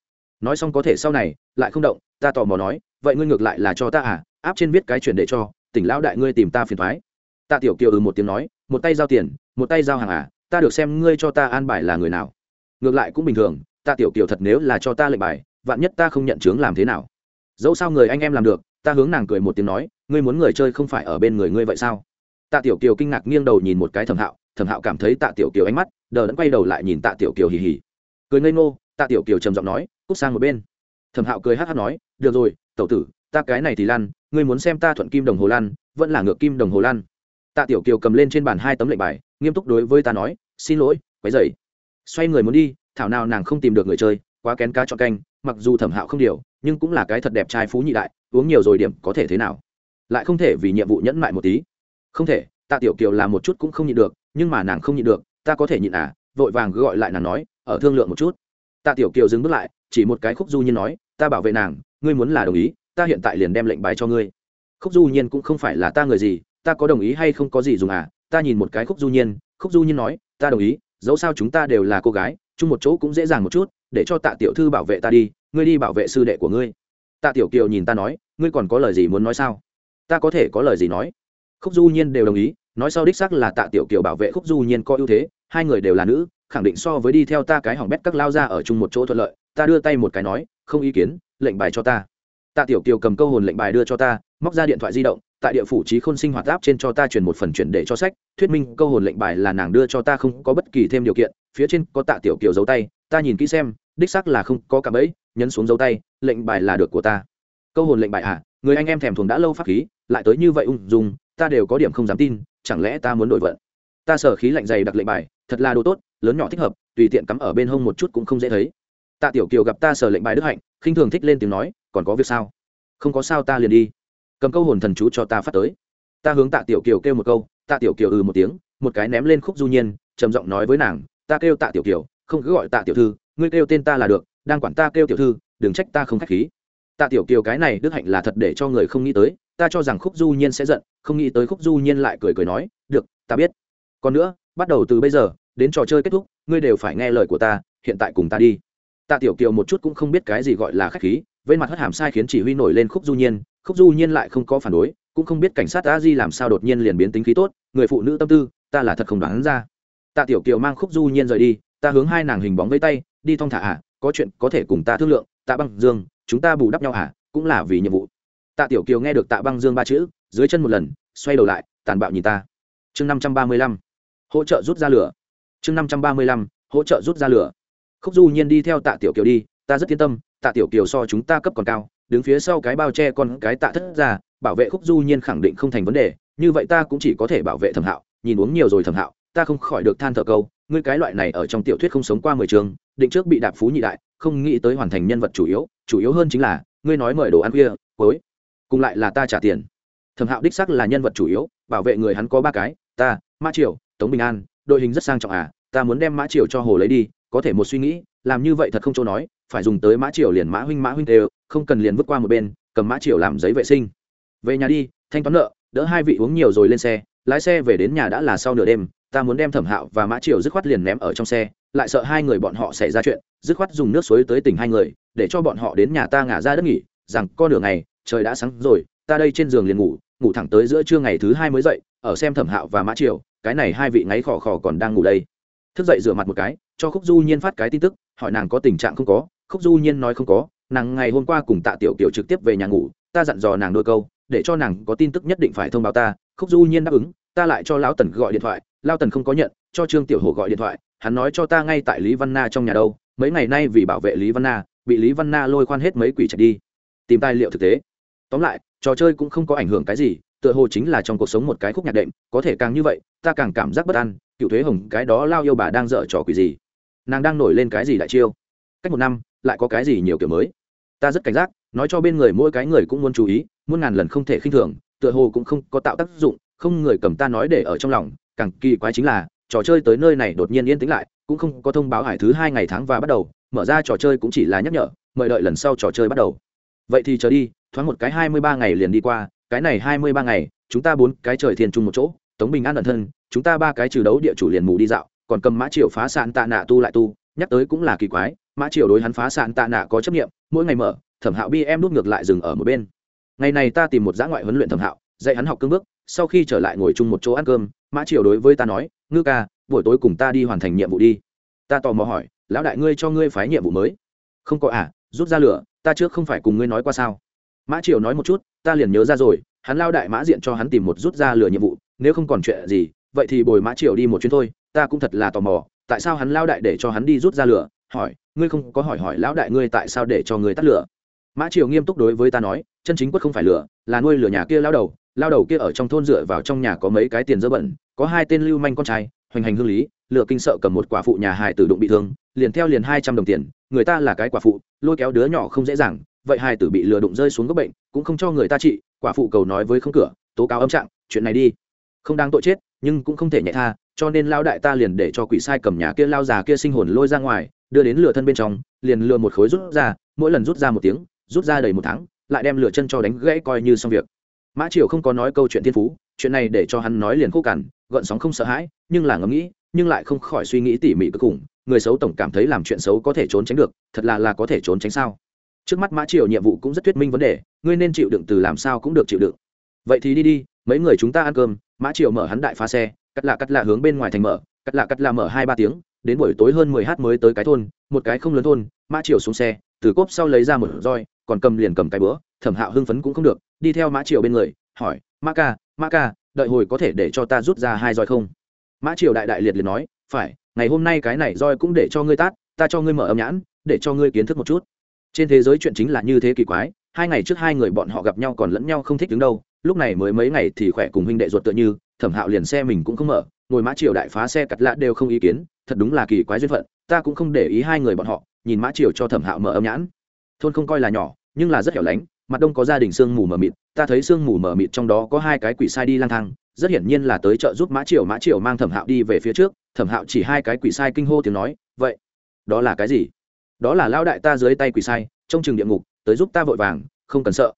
Nói xong có thể sau này, lại không động ta tò mò nói, vậy ngươi ngược lại là cho ta à? Áp trên viết cái chuyện để cho, tỉnh lão đại ngươi tìm ta phiền thoái. Tạ tiểu kiều ừ một tiếng nói, một tay giao tiền, một tay giao hàng à? Ta được xem ngươi cho ta an bài là người nào. Ngược lại cũng bình thường tạ tiểu kiều thật nếu là cho ta lệnh bài, vạn nhất ta không nhận chứng làm thế nào? Dẫu sao người anh em làm được, ta hướng nàng cười một tiếng nói, ngươi muốn người chơi không phải ở bên người ngươi vậy sao? Tạ tiểu kiều kinh ngạc nghiêng đầu nhìn một cái thẩm hạo thẩm hạo cảm thấy tạ tiểu kiều ánh mắt, đờ đẫn quay đầu lại nhìn tạ tiểu kiều hì hì. Cười ngây ngô tạ tiểu kiều trầm giọng nói, cút sang một bên thẩm hạo cười hát hát nói, được rồi, tẩu tử, ta cái này thì lan ngươi muốn xem ta thuận kim đồng hồ lan vẫn là ngược kim đồng hồ lan tạ tiểu kiều cầm lên trên bàn hai tấm lệnh bài, nghiêm túc đối với ta nói, xin lỗi, quấy dậy xoay người muốn đi, thảo nào nàng không tìm được người chơi, quá kén cá chọn canh, mặc dù thẩm hạo không điều, nhưng cũng là cái thật đẹp trai phú nhị đại, uống nhiều rồi điểm có thể thế nào? Lại không thể vì nhiệm vụ nhẫn mại một tí. Không thể, tạ tiểu kiều làm một chút cũng không nhịn được, nhưng mà nàng không nhịn được, ta có thể nhịn à? Vội vàng gọi lại nàng nói, ở thương lượng một chút tạ tiểu kiều dừng bước lại, chỉ một cái khúc du nhiên nói, ta bảo vệ nàng, ngươi muốn là đồng ý, ta hiện tại liền đem lệnh bài cho ngươi. Khúc du nhiên cũng không phải là ta người gì, ta có đồng ý hay không có gì dùng à? Ta nhìn một cái khúc du nhiên, khúc du nhiên nói, ta đồng ý, dẫu sao chúng ta đều là cô gái, chung một chỗ cũng dễ dàng một chút, để cho tạ tiểu thư bảo vệ ta đi, ngươi đi bảo vệ sư đệ của ngươi. Tạ tiểu kiều nhìn ta nói, ngươi còn có lời gì muốn nói sao? Ta có thể có lời gì nói. Khúc du nhiên đều đồng ý, nói sau đích xác là tạ tiểu kiều bảo vệ khúc du nhiên có ưu thế, hai người đều là nữ khẳng định so với đi theo ta cái hỏng bét các lao ra ở chung một chỗ thuận lợi, ta đưa tay một cái nói, không ý kiến, lệnh bài cho ta. Tạ tiểu kiều cầm câu hồn lệnh bài đưa cho ta, móc ra điện thoại di động, tại địa phủ trí khôn sinh hoạt áp trên cho ta chuyển một phần chuyển để cho sách, thuyết minh câu hồn lệnh bài là nàng đưa cho ta không có bất kỳ thêm điều kiện, phía trên có tạ tiểu kiều giấu tay, ta nhìn kỹ xem, đích xác là không có cả bẫy, nhấn xuống dấu tay, lệnh bài là được của ta. Câu hồn lệnh bài à người anh em thèm thuồng đã lâu pháp khí, lại tới như vậy ung dung, ta đều có điểm không dám tin, chẳng lẽ ta muốn đổi vận? Ta sở khí lạnh dày đặc lệnh bài, thật là đồ tốt lớn nhỏ thích hợp, tùy tiện cắm ở bên hông một chút cũng không dễ thấy. Tạ tiểu kiều gặp ta sở lệnh bài đức hạnh, khinh thường thích lên tiếng nói, còn có việc sao? Không có sao ta liền đi. Cầm câu hồn thần chú cho ta phát tới. Ta hướng tạ tiểu kiều kêu một câu, tạ tiểu kiều ừ một tiếng, một cái ném lên khúc du nhiên, trầm giọng nói với nàng, ta kêu tạ tiểu kiều, không cứ gọi tạ tiểu thư, ngươi kêu tên ta là được, đang quản ta kêu tiểu thư, đừng trách ta không k h á c h khí. Tạ tiểu kiều cái này đức hạnh là thật để cho người không nghĩ tới, ta cho rằng khúc du nhiên sẽ giận, không nghĩ tới khúc du nhiên lại cười cười nói, được, ta biết. Còn nữa, bắt đầu từ bây giờ đến trò chơi kết thúc, ngươi đều phải nghe lời của ta, hiện tại cùng ta đi. Tạ tiểu kiều một chút cũng không biết cái gì gọi là khách khí, vây mặt hất hàm sai khiến chỉ huy nổi lên khúc du nhiên, khúc du nhiên lại không có phản đối, cũng không biết cảnh sát a di làm sao đột nhiên liền biến tính khí tốt, người phụ nữ tâm tư, ta là thật không đoán ra. Tạ tiểu kiều mang khúc du nhiên rời đi, ta hướng hai nàng hình bóng vây tay, đi thong thả à có chuyện có thể cùng ta thương lượng, tạ băng dương, chúng ta bù đắp nhau à cũng là vì nhiệm vụ. Tạ tiểu kiều nghe được tạ băng dương ba chữ, dưới chân một lần, xoay đầu lại, tàn bạo nhìn ta. Chương năm trăm ba mươi lăm, hỗ trợ rút ra lửa chương năm trăm ba mươi lăm, hỗ trợ rút ra lửa. Khúc du nhiên đi theo tạ tiểu kiều đi, ta rất yên tâm, tạ tiểu kiều so chúng ta cấp còn cao, đứng phía sau cái bao che con cái tạ thất ra, bảo vệ khúc du nhiên khẳng định không thành vấn đề, như vậy ta cũng chỉ có thể bảo vệ thẩm hạo, nhìn uống nhiều rồi thẩm hạo, ta không khỏi được than thở câu, ngươi cái loại này ở trong tiểu thuyết không sống qua mười trường, định trước bị đạp phú nhị đại, không nghĩ tới hoàn thành nhân vật chủ yếu chủ yếu hơn chính là, ngươi nói mời đồ ăn khuya, cuối, cùng lại là ta trả tiền. Thẩm hạo đích sắc là nhân vật chủ yếu, bảo vệ người hắn có ba cái, ta, Ma triều, tống bình an đội hình rất sang trọng à ta muốn đem mã triều cho hồ lấy đi, có thể một suy nghĩ, làm như vậy thật không chỗ nói, phải dùng tới mã triều liền mã huynh mã huynh đều, không cần liền vứt qua một bên, cầm mã triều làm giấy vệ sinh. Về nhà đi, thanh toán nợ, đỡ hai vị uống nhiều rồi lên xe, lái xe về đến nhà đã là sau nửa đêm, ta muốn đem thẩm hạo và mã triều dứt khoát liền ném ở trong xe, lại sợ hai người bọn họ xảy ra chuyện, dứt khoát dùng nước suối tới tỉnh hai người, để cho bọn họ đến nhà ta ngả ra đất nghỉ, rằng con nửa ngày, trời đã sáng rồi, ta đây trên giường liền ngủ ngủ thẳng tới giữa trưa ngày thứ hai mới dậy, ở xem thẩm hạo và mã triều cái này hai vị ngáy khò khò còn đang ngủ đây. Thức dậy rửa mặt một cái, cho khúc du nhiên phát cái tin tức, hỏi nàng có tình trạng không có. Khúc du nhiên nói không có, nàng ngày hôm qua cùng tạ tiểu kiểu trực tiếp về nhà ngủ, ta dặn dò nàng đôi câu, để cho nàng có tin tức nhất định phải thông báo ta. Khúc du nhiên đáp ứng, ta lại cho lão tần gọi điện thoại. Lao tần không có nhận, cho trương tiểu hồ gọi điện thoại. Hắn nói cho ta ngay tại lý văn na trong nhà đâu. Mấy ngày nay vì bảo vệ lý văn na, bị lý văn na lôi khoan hết mấy quỷ chạy đi. Tìm tài liệu thực tế. Tóm lại, trò chơi cũng không có ảnh hưởng cái gì tựa hồ chính là trong cuộc sống một cái khúc nhạc đệm, có thể càng như vậy, ta càng cảm giác bất an, cựu thuế hồng, cái đó lao yêu bà đang dở trò quỷ gì? Nàng đang nổi lên cái gì đại chiêu? Cách một năm, lại có cái gì nhiều kiểu mới? Ta rất cảnh giác, nói cho bên người mỗi cái người cũng muốn chú ý, muôn ngàn lần không thể khinh thường, tựa hồ cũng không có tạo tác dụng, không người cầm ta nói để ở trong lòng, càng kỳ quái chính là, trò chơi tới nơi này đột nhiên yên tĩnh lại, cũng không có thông báo hải thứ hai ngày tháng và bắt đầu, mở ra trò chơi cũng chỉ là nhắc nhở, mời đợi lần sau trò chơi bắt đầu. Vậy thì chờ đi, thoáng một cái hai mươi ba ngày liền đi qua cái này hai mươi ba ngày, chúng ta bốn cái trời thiên chung một chỗ, tống bình an ẩn thân, chúng ta ba cái trừ đấu địa chủ liền mù đi dạo, còn cầm mã triệu phá sạn tạ nạ tu lại tu, nhắc tới cũng là kỳ quái, mã triệu đối hắn phá sạn tạ nạ có chấp nghiệm mỗi ngày mở, thẩm hạo bi em đút ngược lại dừng ở một bên. Ngày này ta tìm một giã ngoại huấn luyện thẩm hạo, dạy hắn học cương bước, sau khi trở lại ngồi chung một chỗ ăn cơm, mã triều đối với ta nói, ngư ca, buổi tối cùng ta đi hoàn thành nhiệm vụ đi. Ta tò mò hỏi, lão đại ngươi cho ngươi phái nhiệm vụ mới? Không có à rút ra lửa, ta trước không phải cùng ngươi nói qua sao? Mã triều nói một chút ta liền nhớ ra rồi, hắn lao đại mã diện cho hắn tìm một rút ra lửa nhiệm vụ, nếu không còn chuyện gì, vậy thì bồi mã triều đi một chuyến thôi, ta cũng thật là tò mò, tại sao hắn lao đại để cho hắn đi rút ra lửa? Hỏi, ngươi không có hỏi hỏi lão đại ngươi tại sao để cho ngươi tắt lửa? Mã triều nghiêm túc đối với ta nói, chân chính quất không phải lửa, là nuôi lửa nhà kia lao đầu lao đầu kia ở trong thôn dựa vào trong nhà có mấy cái tiền dơ bẩn, có hai tên lưu manh con trai, hoành hành hương lý lựa kinh sợ cầm một quả phụ nhà hài tử đụng bị thương, liền theo liền hai trăm đồng tiền, người ta là cái quả phụ, lôi kéo đứa nhỏ không dễ dàng vậy hai tử bị lừa đụng rơi xuống gốc bệnh, cũng không cho người ta trị, quả phụ cầu nói với không cửa, tố cáo âm trạng, chuyện này đi không đáng tội chết, nhưng cũng không thể nhẹ tha, cho nên lao đại ta liền để cho quỷ sai cầm nhà kia lao già kia sinh hồn lôi ra ngoài, đưa đến lửa thân bên trong, liền lừa một khối rút ra, mỗi lần rút ra một tiếng, rút ra đầy một tháng, lại đem lửa chân cho đánh gãy coi như xong việc mã triều không có nói câu chuyện thiên phú, chuyện này để cho hắn nói liền khô cằn gợn sóng không sợ hãi, nhưng là ngẫm nghĩ, nhưng lại không khỏi suy nghĩ tỉ mỉ cực khủng. người xấu tổng cảm thấy làm chuyện xấu có thể trốn tránh được, thật là là có thể trốn tránh sao trước mắt mã triều nhiệm vụ cũng rất thuyết minh vấn đề, ngươi nên chịu đựng từ làm sao cũng được chịu đựng. Vậy thì đi đi, mấy người chúng ta ăn cơm, mã triều mở hắn đại phá xe, cắt lạ cắt lạ hướng bên ngoài thành mở, cắt lạ cắt lạ mở hai ba tiếng, đến buổi tối hơn mười h mới tới cái thôn, một cái không lớn thôn, mã triều xuống xe, từ cốp sau lấy ra một roi, còn cầm liền cầm cái bữa, thẩm hạo hưng phấn cũng không được, đi theo mã triều bên người, hỏi, mã ca mã ca, đợi hồi có thể để cho ta rút ra hai roi không? Mã triều đại đại liệt liền nói, phải, ngày hôm nay cái này roi cũng để cho ngươi tát, ta cho ngươi mở âm nhãn, để cho ngươi kiến thức một chút trên thế giới chuyện chính là như thế kỳ quái, hai ngày trước hai người bọn họ gặp nhau còn lẫn nhau không thích đứng đâu, lúc này mới mấy ngày thì khỏe cùng huynh đệ ruột tựa như, thẩm hạo liền xe mình cũng không mở, ngồi mã triều đại phá xe cắt lạ đều không ý kiến, thật đúng là kỳ quái duyên phận, ta cũng không để ý hai người bọn họ, nhìn mã triều cho thẩm hạo mở âm nhãn. Thôn không coi là nhỏ, nhưng là rất hẻo lánh, mặt đông có gia đình sương mù mờ mịt, ta thấy sương mù mờ mịt trong đó có hai cái quỷ sai đi lang thang, rất hiển nhiên là tới chợ giúp mã triều mã triều mang thẩm hạo đi về phía trước, thẩm hạo chỉ hai cái quỷ sai kinh hô tiếng nói, vậy, đó là cái gì? Đó là lao đại ta dưới tay quỷ sai, trong trường địa ngục, tới giúp ta vội vàng, không cần sợ.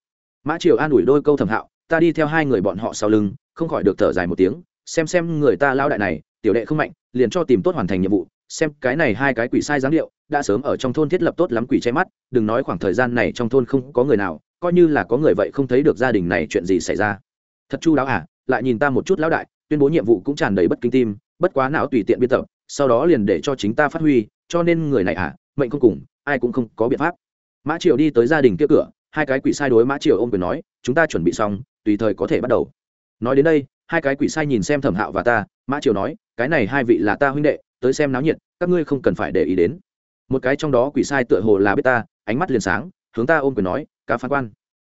Mã triều an ủi đôi câu thẩm hạo, ta đi theo hai người bọn họ sau lưng, không khỏi được thở dài một tiếng, xem xem người ta lao đại này, tiểu đệ không mạnh, liền cho tìm tốt hoàn thành nhiệm vụ, xem cái này hai cái quỷ sai dáng điệu, đã sớm ở trong thôn thiết lập tốt lắm quỷ che mắt, đừng nói khoảng thời gian này trong thôn không có người nào, coi như là có người vậy không thấy được gia đình này chuyện gì xảy ra. Thật chu đáo à lại nhìn ta một chút lão đại, tuyên bố nhiệm vụ cũng tràn đầy bất kinh tim, bất quá não tùy tiện biên tập, sau đó liền để cho chính ta phát huy cho nên người này à mệnh không cùng, ai cũng không có biện pháp. Mã triều đi tới gia đình kia cửa, hai cái quỷ sai đối mã triều ôm quyền nói, chúng ta chuẩn bị xong, tùy thời có thể bắt đầu. Nói đến đây, hai cái quỷ sai nhìn xem thẩm hạo và ta, mã triều nói, cái này hai vị là ta huynh đệ, tới xem náo nhiệt, các ngươi không cần phải để ý đến. Một cái trong đó quỷ sai tựa hồ là biết ta, ánh mắt liền sáng, hướng ta ôm quyền nói, cá phán quan.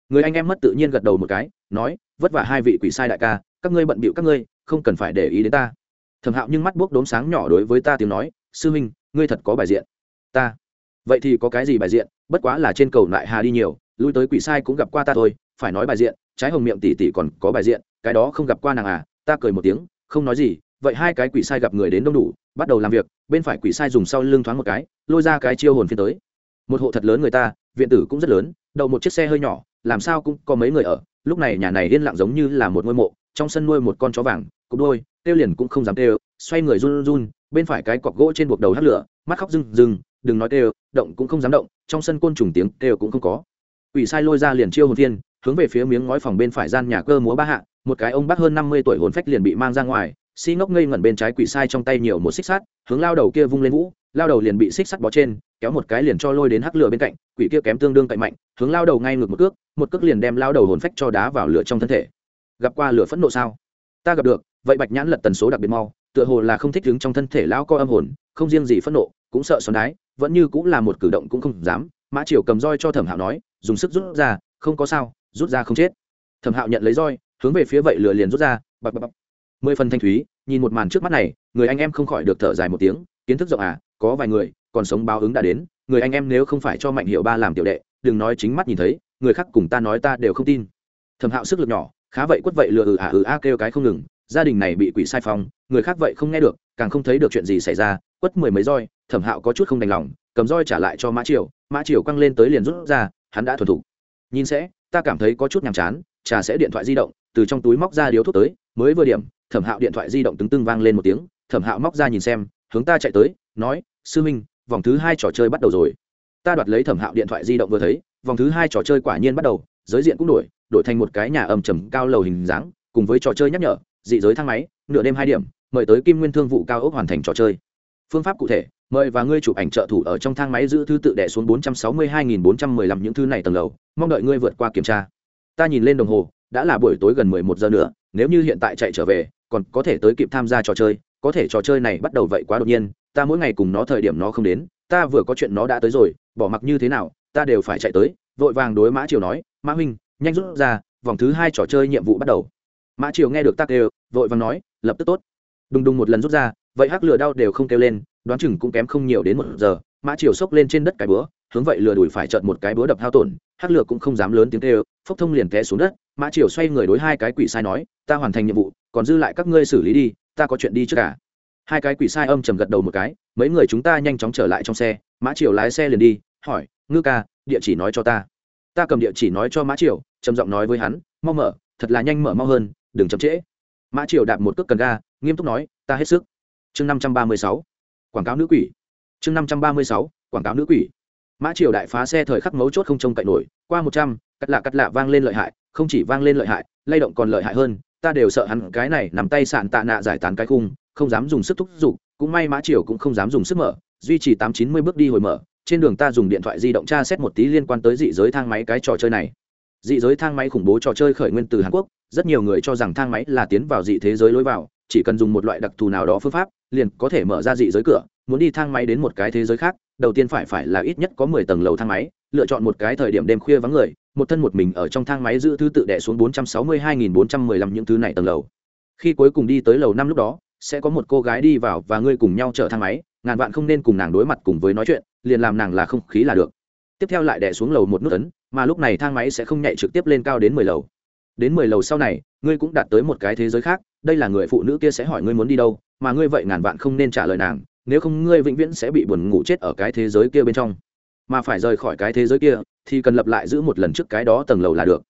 Người anh em mất tự nhiên gật đầu một cái, nói, vất vả hai vị quỷ sai đại ca, các ngươi bận bịu các ngươi, không cần phải để ý đến ta. Thẩm hạo nhưng mắt buốc đốm sáng nhỏ đối với ta tiếng nói, sư huynh ngươi thật có bài diện. Ta. Vậy thì có cái gì bài diện? Bất quá là trên cầu lại hà đi nhiều lui tới quỷ sai cũng gặp qua ta thôi phải nói bài diện trái hồng miệng tỉ tỉ còn có bài diện cái đó không gặp qua nàng à ta cười một tiếng không nói gì vậy hai cái quỷ sai gặp người đến đông đủ bắt đầu làm việc bên phải quỷ sai dùng sau lưng thoáng một cái lôi ra cái chiêu hồn phiên tới. Một hộ thật lớn người ta viện tử cũng rất lớn đậu một chiếc xe hơi nhỏ làm sao cũng có mấy người ở lúc này nhà này yên lặng giống như là một ngôi mộ trong sân nuôi một con chó vàng cục đôi tiêu liền cũng không dám tiêu, xoay người run run bên phải cái cọc gỗ trên buộc đầu hắt lửa, mắt khóc rừng rừng đừng nói têu động cũng không dám động, trong sân côn trùng tiếng têu cũng không có. Quỷ sai lôi ra liền chiêu hồn thiên hướng về phía miếng ngói phòng bên phải gian nhà cơ múa ba hạ, một cái ông bác hơn năm mươi tuổi hồn phách liền bị mang ra ngoài, si ngốc ngây ngẩn bên trái quỷ sai trong tay nhiều một xích sắt, hướng lao đầu kia vung lên vũ, lao đầu liền bị xích sắt bó trên, kéo một cái liền cho lôi đến hắc lửa bên cạnh, quỷ kia kém tương đương cậy mạnh, hướng lao đầu ngay ngược một cước một cước liền đem lao đầu hồn phách cho đá vào lửa trong thân thể. Gặp qua lửa phẫn nộ sao? Ta gặp được, vậy bạch nhãn lật tần số đặc biệt mau tựa hồ là không thích đứng trong thân thể lão co âm hồn, không riêng gì phẫn nộ, cũng sợ xoắn đái, vẫn như cũng là một cử động cũng không dám. Mã triều cầm roi cho thẩm hạo nói, dùng sức rút ra, không có sao, rút ra không chết. Thẩm hạo nhận lấy roi, hướng về phía vậy lửa liền rút ra, bập bập bập. Mười phần thanh thúy, nhìn một màn trước mắt này, người anh em không khỏi được thở dài một tiếng, kiến thức rộng à có vài người, còn sống báo ứng đã đến, người anh em nếu không phải cho mạnh hiệu ba làm tiểu đệ, đừng nói chính mắt nhìn thấy, người khác cùng ta nói ta đều không tin. Thẩm hạo sức lực nhỏ, khá vậy quất vậy lừa ừ à ừ a kêu cái không ngừng, gia đình này bị quỷ sai phong người khác vậy không nghe được, càng không thấy được chuyện gì xảy ra, quất mười mấy roi, thẩm hạo có chút không đành lòng, cầm roi trả lại cho mã triều mã triều quăng lên tới liền rút ra, hắn đã thuần thục. Nhìn sẽ, ta cảm thấy có chút nhàm chán, trà sẽ điện thoại di động, từ trong túi móc ra điếu thuốc tới, mới vừa điểm, thẩm hạo điện thoại di động tứng tưng vang lên một tiếng, thẩm hạo móc ra nhìn xem, hướng ta chạy tới, nói, sư minh, vòng thứ hai trò chơi bắt đầu rồi. Ta đoạt lấy thẩm hạo điện thoại di động vừa thấy, vòng thứ hai trò chơi quả nhiên bắt đầu, giới diện cũng đổi đổi thành một cái nhà âm trầm cao lầu hình dáng, cùng với trò chơi nhắc nhở, dị giới thang máy, nửa đêm hai điểm mời tới kim nguyên thương vụ cao ốc hoàn thành trò chơi. Phương pháp cụ thể, mời và ngươi chụp ảnh trợ thủ ở trong thang máy giữ thứ tự đẻ xuống bốn trăm sáu mươi hai nghìn bốn trăm mười lăm những thứ này tầng lầu, mong đợi ngươi vượt qua kiểm tra. Ta nhìn lên đồng hồ, đã là buổi tối gần mười một giờ nữa, nếu như hiện tại chạy trở về, còn có thể tới kịp tham gia trò chơi, có thể trò chơi này bắt đầu vậy quá đột nhiên, ta mỗi ngày cùng nó thời điểm nó không đến, ta vừa có chuyện nó đã tới rồi, bỏ mặc như thế nào, ta đều phải chạy tới, vội vàng đối mã triều nói, mã huynh, nhanh rút ra, vòng thứ hai trò chơi nhiệm vụ bắt đầu. Mã triều nghe được tắc đều vội vàng nói, lập tức tốt đùng đùng một lần rút ra, vậy hắc lửa đau đều không kêu lên, đoán chừng cũng kém không nhiều đến một giờ, mã triều xốc lên trên đất cái búa, hướng vậy lừa đuổi phải trợn một cái búa đập hao tổn, hắc lửa cũng không dám lớn tiếng kêu, phốc thông liền té xuống đất, mã triều xoay người đối hai cái quỷ sai nói, ta hoàn thành nhiệm vụ, còn dư lại các ngươi xử lý đi, ta có chuyện đi trước cả. Hai cái quỷ sai âm trầm gật đầu một cái, mấy người chúng ta nhanh chóng trở lại trong xe, mã triều lái xe liền đi, hỏi, ngư ca, địa chỉ nói cho ta. Ta cầm địa chỉ nói cho mã triều, trầm giọng nói với hắn, mau mở, thật là nhanh mở mau hơn, đừng chậm trễ. Mã triều đạp một cước cần ga nghiêm túc nói, ta hết sức. Chương năm trăm ba mươi sáu, quảng cáo nữ quỷ. Chương năm trăm ba mươi sáu, quảng cáo nữ quỷ. Mã triều đại phá xe thời khắc mấu chốt không trông cậy nổi, qua một trăm, cắt lạ cắt lạ vang lên lợi hại, không chỉ vang lên lợi hại, lay động còn lợi hại hơn, ta đều sợ hắn cái này nằm tay sạn tạ nạ giải tán cái khung, không dám dùng sức thúc giục, cũng may mã triều cũng không dám dùng sức mở, duy trì tám chín mươi bước đi hồi mở, trên đường ta dùng điện thoại di động tra xét một tí liên quan tới dị giới thang máy cái trò chơi này. Dị giới thang máy khủng bố trò chơi khởi nguyên từ hàn quốc, rất nhiều người cho rằng thang máy là tiến vào dị thế giới lối vào chỉ cần dùng một loại đặc thù nào đó phương pháp, liền có thể mở ra dị giới cửa, muốn đi thang máy đến một cái thế giới khác, đầu tiên phải phải là ít nhất có mười tầng lầu thang máy, lựa chọn một cái thời điểm đêm khuya vắng người, một thân một mình ở trong thang máy giữ thứ tự đẻ xuống bốn trăm sáu mươi hai nghìn bốn trăm mười lăm những thứ này tầng lầu. Khi cuối cùng đi tới lầu năm lúc đó, sẽ có một cô gái đi vào và ngươi cùng nhau chở thang máy, ngàn vạn không nên cùng nàng đối mặt cùng với nói chuyện, liền làm nàng là không khí là được. Tiếp theo lại đẻ xuống lầu một nút ấn, mà lúc này thang máy sẽ không nhảy trực tiếp lên cao đến mười lầu đến mười lầu sau này, ngươi cũng đạt tới một cái thế giới khác, đây là người phụ nữ kia sẽ hỏi ngươi muốn đi đâu, mà ngươi vậy ngàn vạn không nên trả lời nàng, nếu không ngươi vĩnh viễn sẽ bị buồn ngủ chết ở cái thế giới kia bên trong. Mà phải rời khỏi cái thế giới kia, thì cần lập lại giữ một lần trước cái đó tầng lầu là được.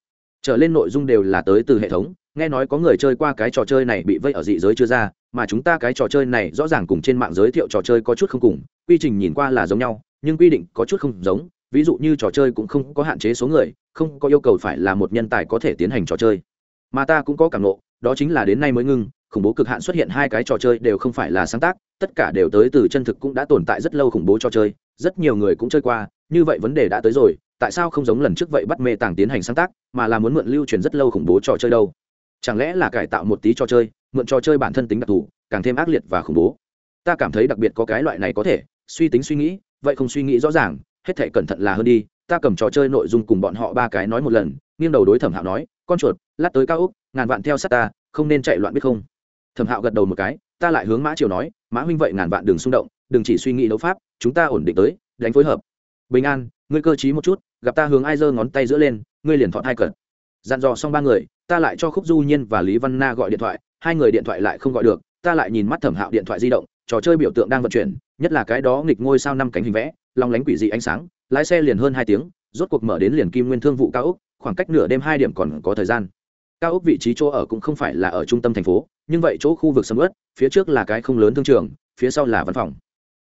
Trở lên nội dung đều là tới từ hệ thống, nghe nói có người chơi qua cái trò chơi này bị vây ở dị giới chưa ra, mà chúng ta cái trò chơi này rõ ràng cùng trên mạng giới thiệu trò chơi có chút không cùng, quy trình nhìn qua là giống nhau, nhưng quy định có chút không giống ví dụ như trò chơi cũng không có hạn chế số người, không có yêu cầu phải là một nhân tài có thể tiến hành trò chơi. Mà ta cũng có cảm nộ đó chính là đến nay mới ngưng, khủng bố cực hạn xuất hiện hai cái trò chơi đều không phải là sáng tác, tất cả đều tới từ chân thực cũng đã tồn tại rất lâu khủng bố trò chơi, rất nhiều người cũng chơi qua, như vậy vấn đề đã tới rồi, tại sao không giống lần trước vậy bắt mê tàng tiến hành sáng tác, mà là muốn mượn lưu truyền rất lâu khủng bố trò chơi đâu? Chẳng lẽ là cải tạo một tí trò chơi, mượn trò chơi bản thân tính đặc thù, càng thêm ác liệt và khủng bố? Ta cảm thấy đặc biệt có cái loại này có thể, suy tính suy nghĩ, vậy không suy nghĩ rõ ràng hết thể cẩn thận là hơn đi, ta cầm trò chơi nội dung cùng bọn họ ba cái nói một lần, nghiêng đầu đối thẩm hạo nói, con chuột, lát tới cao úc ngàn vạn theo sát ta, không nên chạy loạn biết không? Thẩm hạo gật đầu một cái, ta lại hướng mã triều nói, mã huynh vậy ngàn vạn đừng xung động, đừng chỉ suy nghĩ đấu pháp, chúng ta ổn định tới, đánh phối hợp. Bình an, ngươi cơ t một chút, gặp ta hướng ai giơ ngón tay giữa lên, ngươi liền thọn hai cợt dặn dò xong ba người, ta lại cho khúc du nhiên và lý văn na gọi điện thoại, hai người điện thoại lại không gọi được, ta lại nhìn mắt thẩm hạo điện thoại di động, trò chơi biểu tượng đang vận chuyển, nhất là cái đó nghịch ngôi sao năm cánh hình vẽ long lánh quỷ dị ánh sáng, lái xe liền hơn hai tiếng, rốt cuộc mở đến liền kim nguyên thương vụ cao úc khoảng cách nửa đêm hai điểm còn có thời gian. Cao úc vị trí chỗ ở cũng không phải là ở trung tâm thành phố, nhưng vậy chỗ khu vực sầm ướt phía trước là cái không lớn thương trường, phía sau là văn phòng.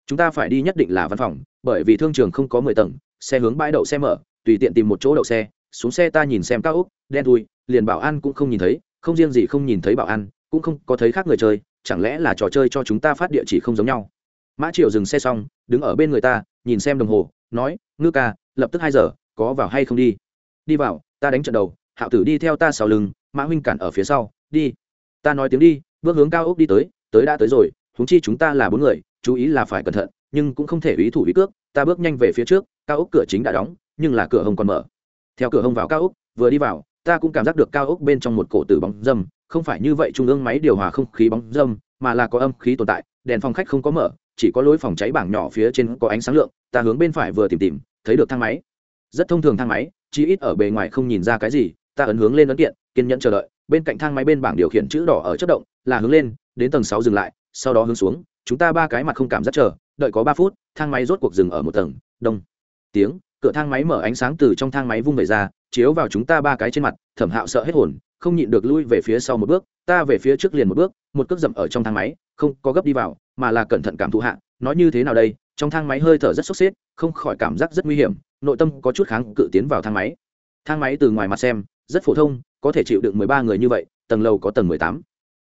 Chúng ta phải đi nhất định là văn phòng, bởi vì thương trường không có mười tầng, xe hướng bãi đậu xe mở, tùy tiện tìm một chỗ đậu xe, xuống xe ta nhìn xem cao úc đen thui, liền bảo an cũng không nhìn thấy, không riêng gì không nhìn thấy bảo an, cũng không có thấy khác người chơi, chẳng lẽ là trò chơi cho chúng ta phát địa chỉ không giống nhau. Mã Triệu dừng xe xong, đứng ở bên người ta nhìn xem đồng hồ, nói, ngư ca, lập tức hai giờ, có vào hay không đi? Đi vào, ta đánh trận đầu, hạo tử đi theo ta sau lưng, mã huynh cản ở phía sau, đi. Ta nói tiếng đi, bước hướng cao ốc đi tới tới đã tới rồi húng chi chúng ta là bốn người, chú ý là phải cẩn thận, nhưng cũng không thể ý thủ ý cước, ta bước nhanh về phía trước, cao ốc cửa chính đã đóng, nhưng là cửa hông còn mở. Theo cửa hông vào cao ốc, vừa đi vào, ta cũng cảm giác được cao ốc bên trong một cổ tử bóng dâm, không phải như vậy trung ương máy điều hòa không khí bóng dâm, mà là có âm khí tồn tại, đèn phòng khách không có mở chỉ có lối phòng cháy bảng nhỏ phía trên có ánh sáng lượng, ta hướng bên phải vừa tìm tìm, thấy được thang máy. Rất thông thường thang máy chi ít ở bề ngoài không nhìn ra cái gì, ta ấn hướng lên ấn kiện, kiên nhẫn chờ đợi, bên cạnh thang máy bên bảng điều khiển chữ đỏ ở chất động, là hướng lên, đến tầng sáu dừng lại, sau đó hướng xuống, chúng ta ba cái mặt không cảm giác chờ, đợi có ba phút, thang máy rốt cuộc dừng ở một tầng, đông. Tiếng, cửa thang máy mở ánh sáng từ trong thang máy vung về ra, chiếu vào chúng ta ba cái trên mặt, thẩm hạo sợ hết hồn, không nhịn được lui về phía sau một bước, ta về phía trước liền một bước một cước dậm ở trong thang máy, không có gấp đi vào, mà là cẩn thận cảm thụ hạ, nói như thế nào đây, trong thang máy hơi thở rất sốc xếp, không khỏi cảm giác rất nguy hiểm, nội tâm có chút kháng cự tiến vào thang máy. Thang máy từ ngoài mặt xem, rất phổ thông, có thể chịu được mười ba người như vậy, tầng lầu có tầng mười tám.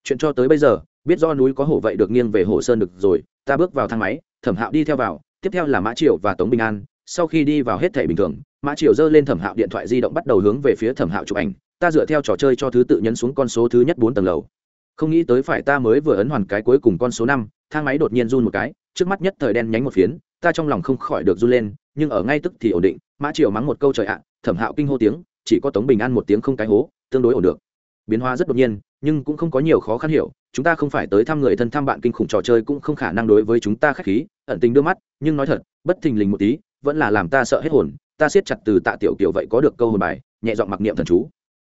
Chuyện cho tới bây giờ, biết do núi có hổ vậy được nghiêng về hồ sơn được rồi, ta bước vào thang máy, thẩm hạo đi theo vào, tiếp theo là mã triệu và tống bình an, sau khi đi vào hết thể bình thường, mã triệu giơ lên thẩm hạo điện thoại di động bắt đầu hướng về phía thẩm hạo chụp ảnh, ta dựa theo trò chơi cho thứ tự nhấn xuống con số thứ nhất bốn tầng lầu không nghĩ tới phải ta mới vừa ấn hoàn cái cuối cùng con số năm, thang máy đột nhiên run một cái, trước mắt nhất thời đen nhánh một phiến, ta trong lòng không khỏi được run lên, nhưng ở ngay tức thì ổn định, mã triều mắng một câu trời ạ, thẩm hạo kinh hô tiếng, chỉ có tống bình an một tiếng không cái hố, tương đối ổn được. Biến hóa rất đột nhiên, nhưng cũng không có nhiều khó khăn hiểu, chúng ta không phải tới thăm người thân thăm bạn kinh khủng trò chơi cũng không khả năng đối với chúng ta khách khí, ẩn tình đưa mắt, nhưng nói thật, bất thình lình một tí, vẫn là làm ta sợ hết hồn, ta siết chặt từ tạ tiểu kiểu vậy có được câu hồn bài, nhẹ giọng mặc niệm thần chú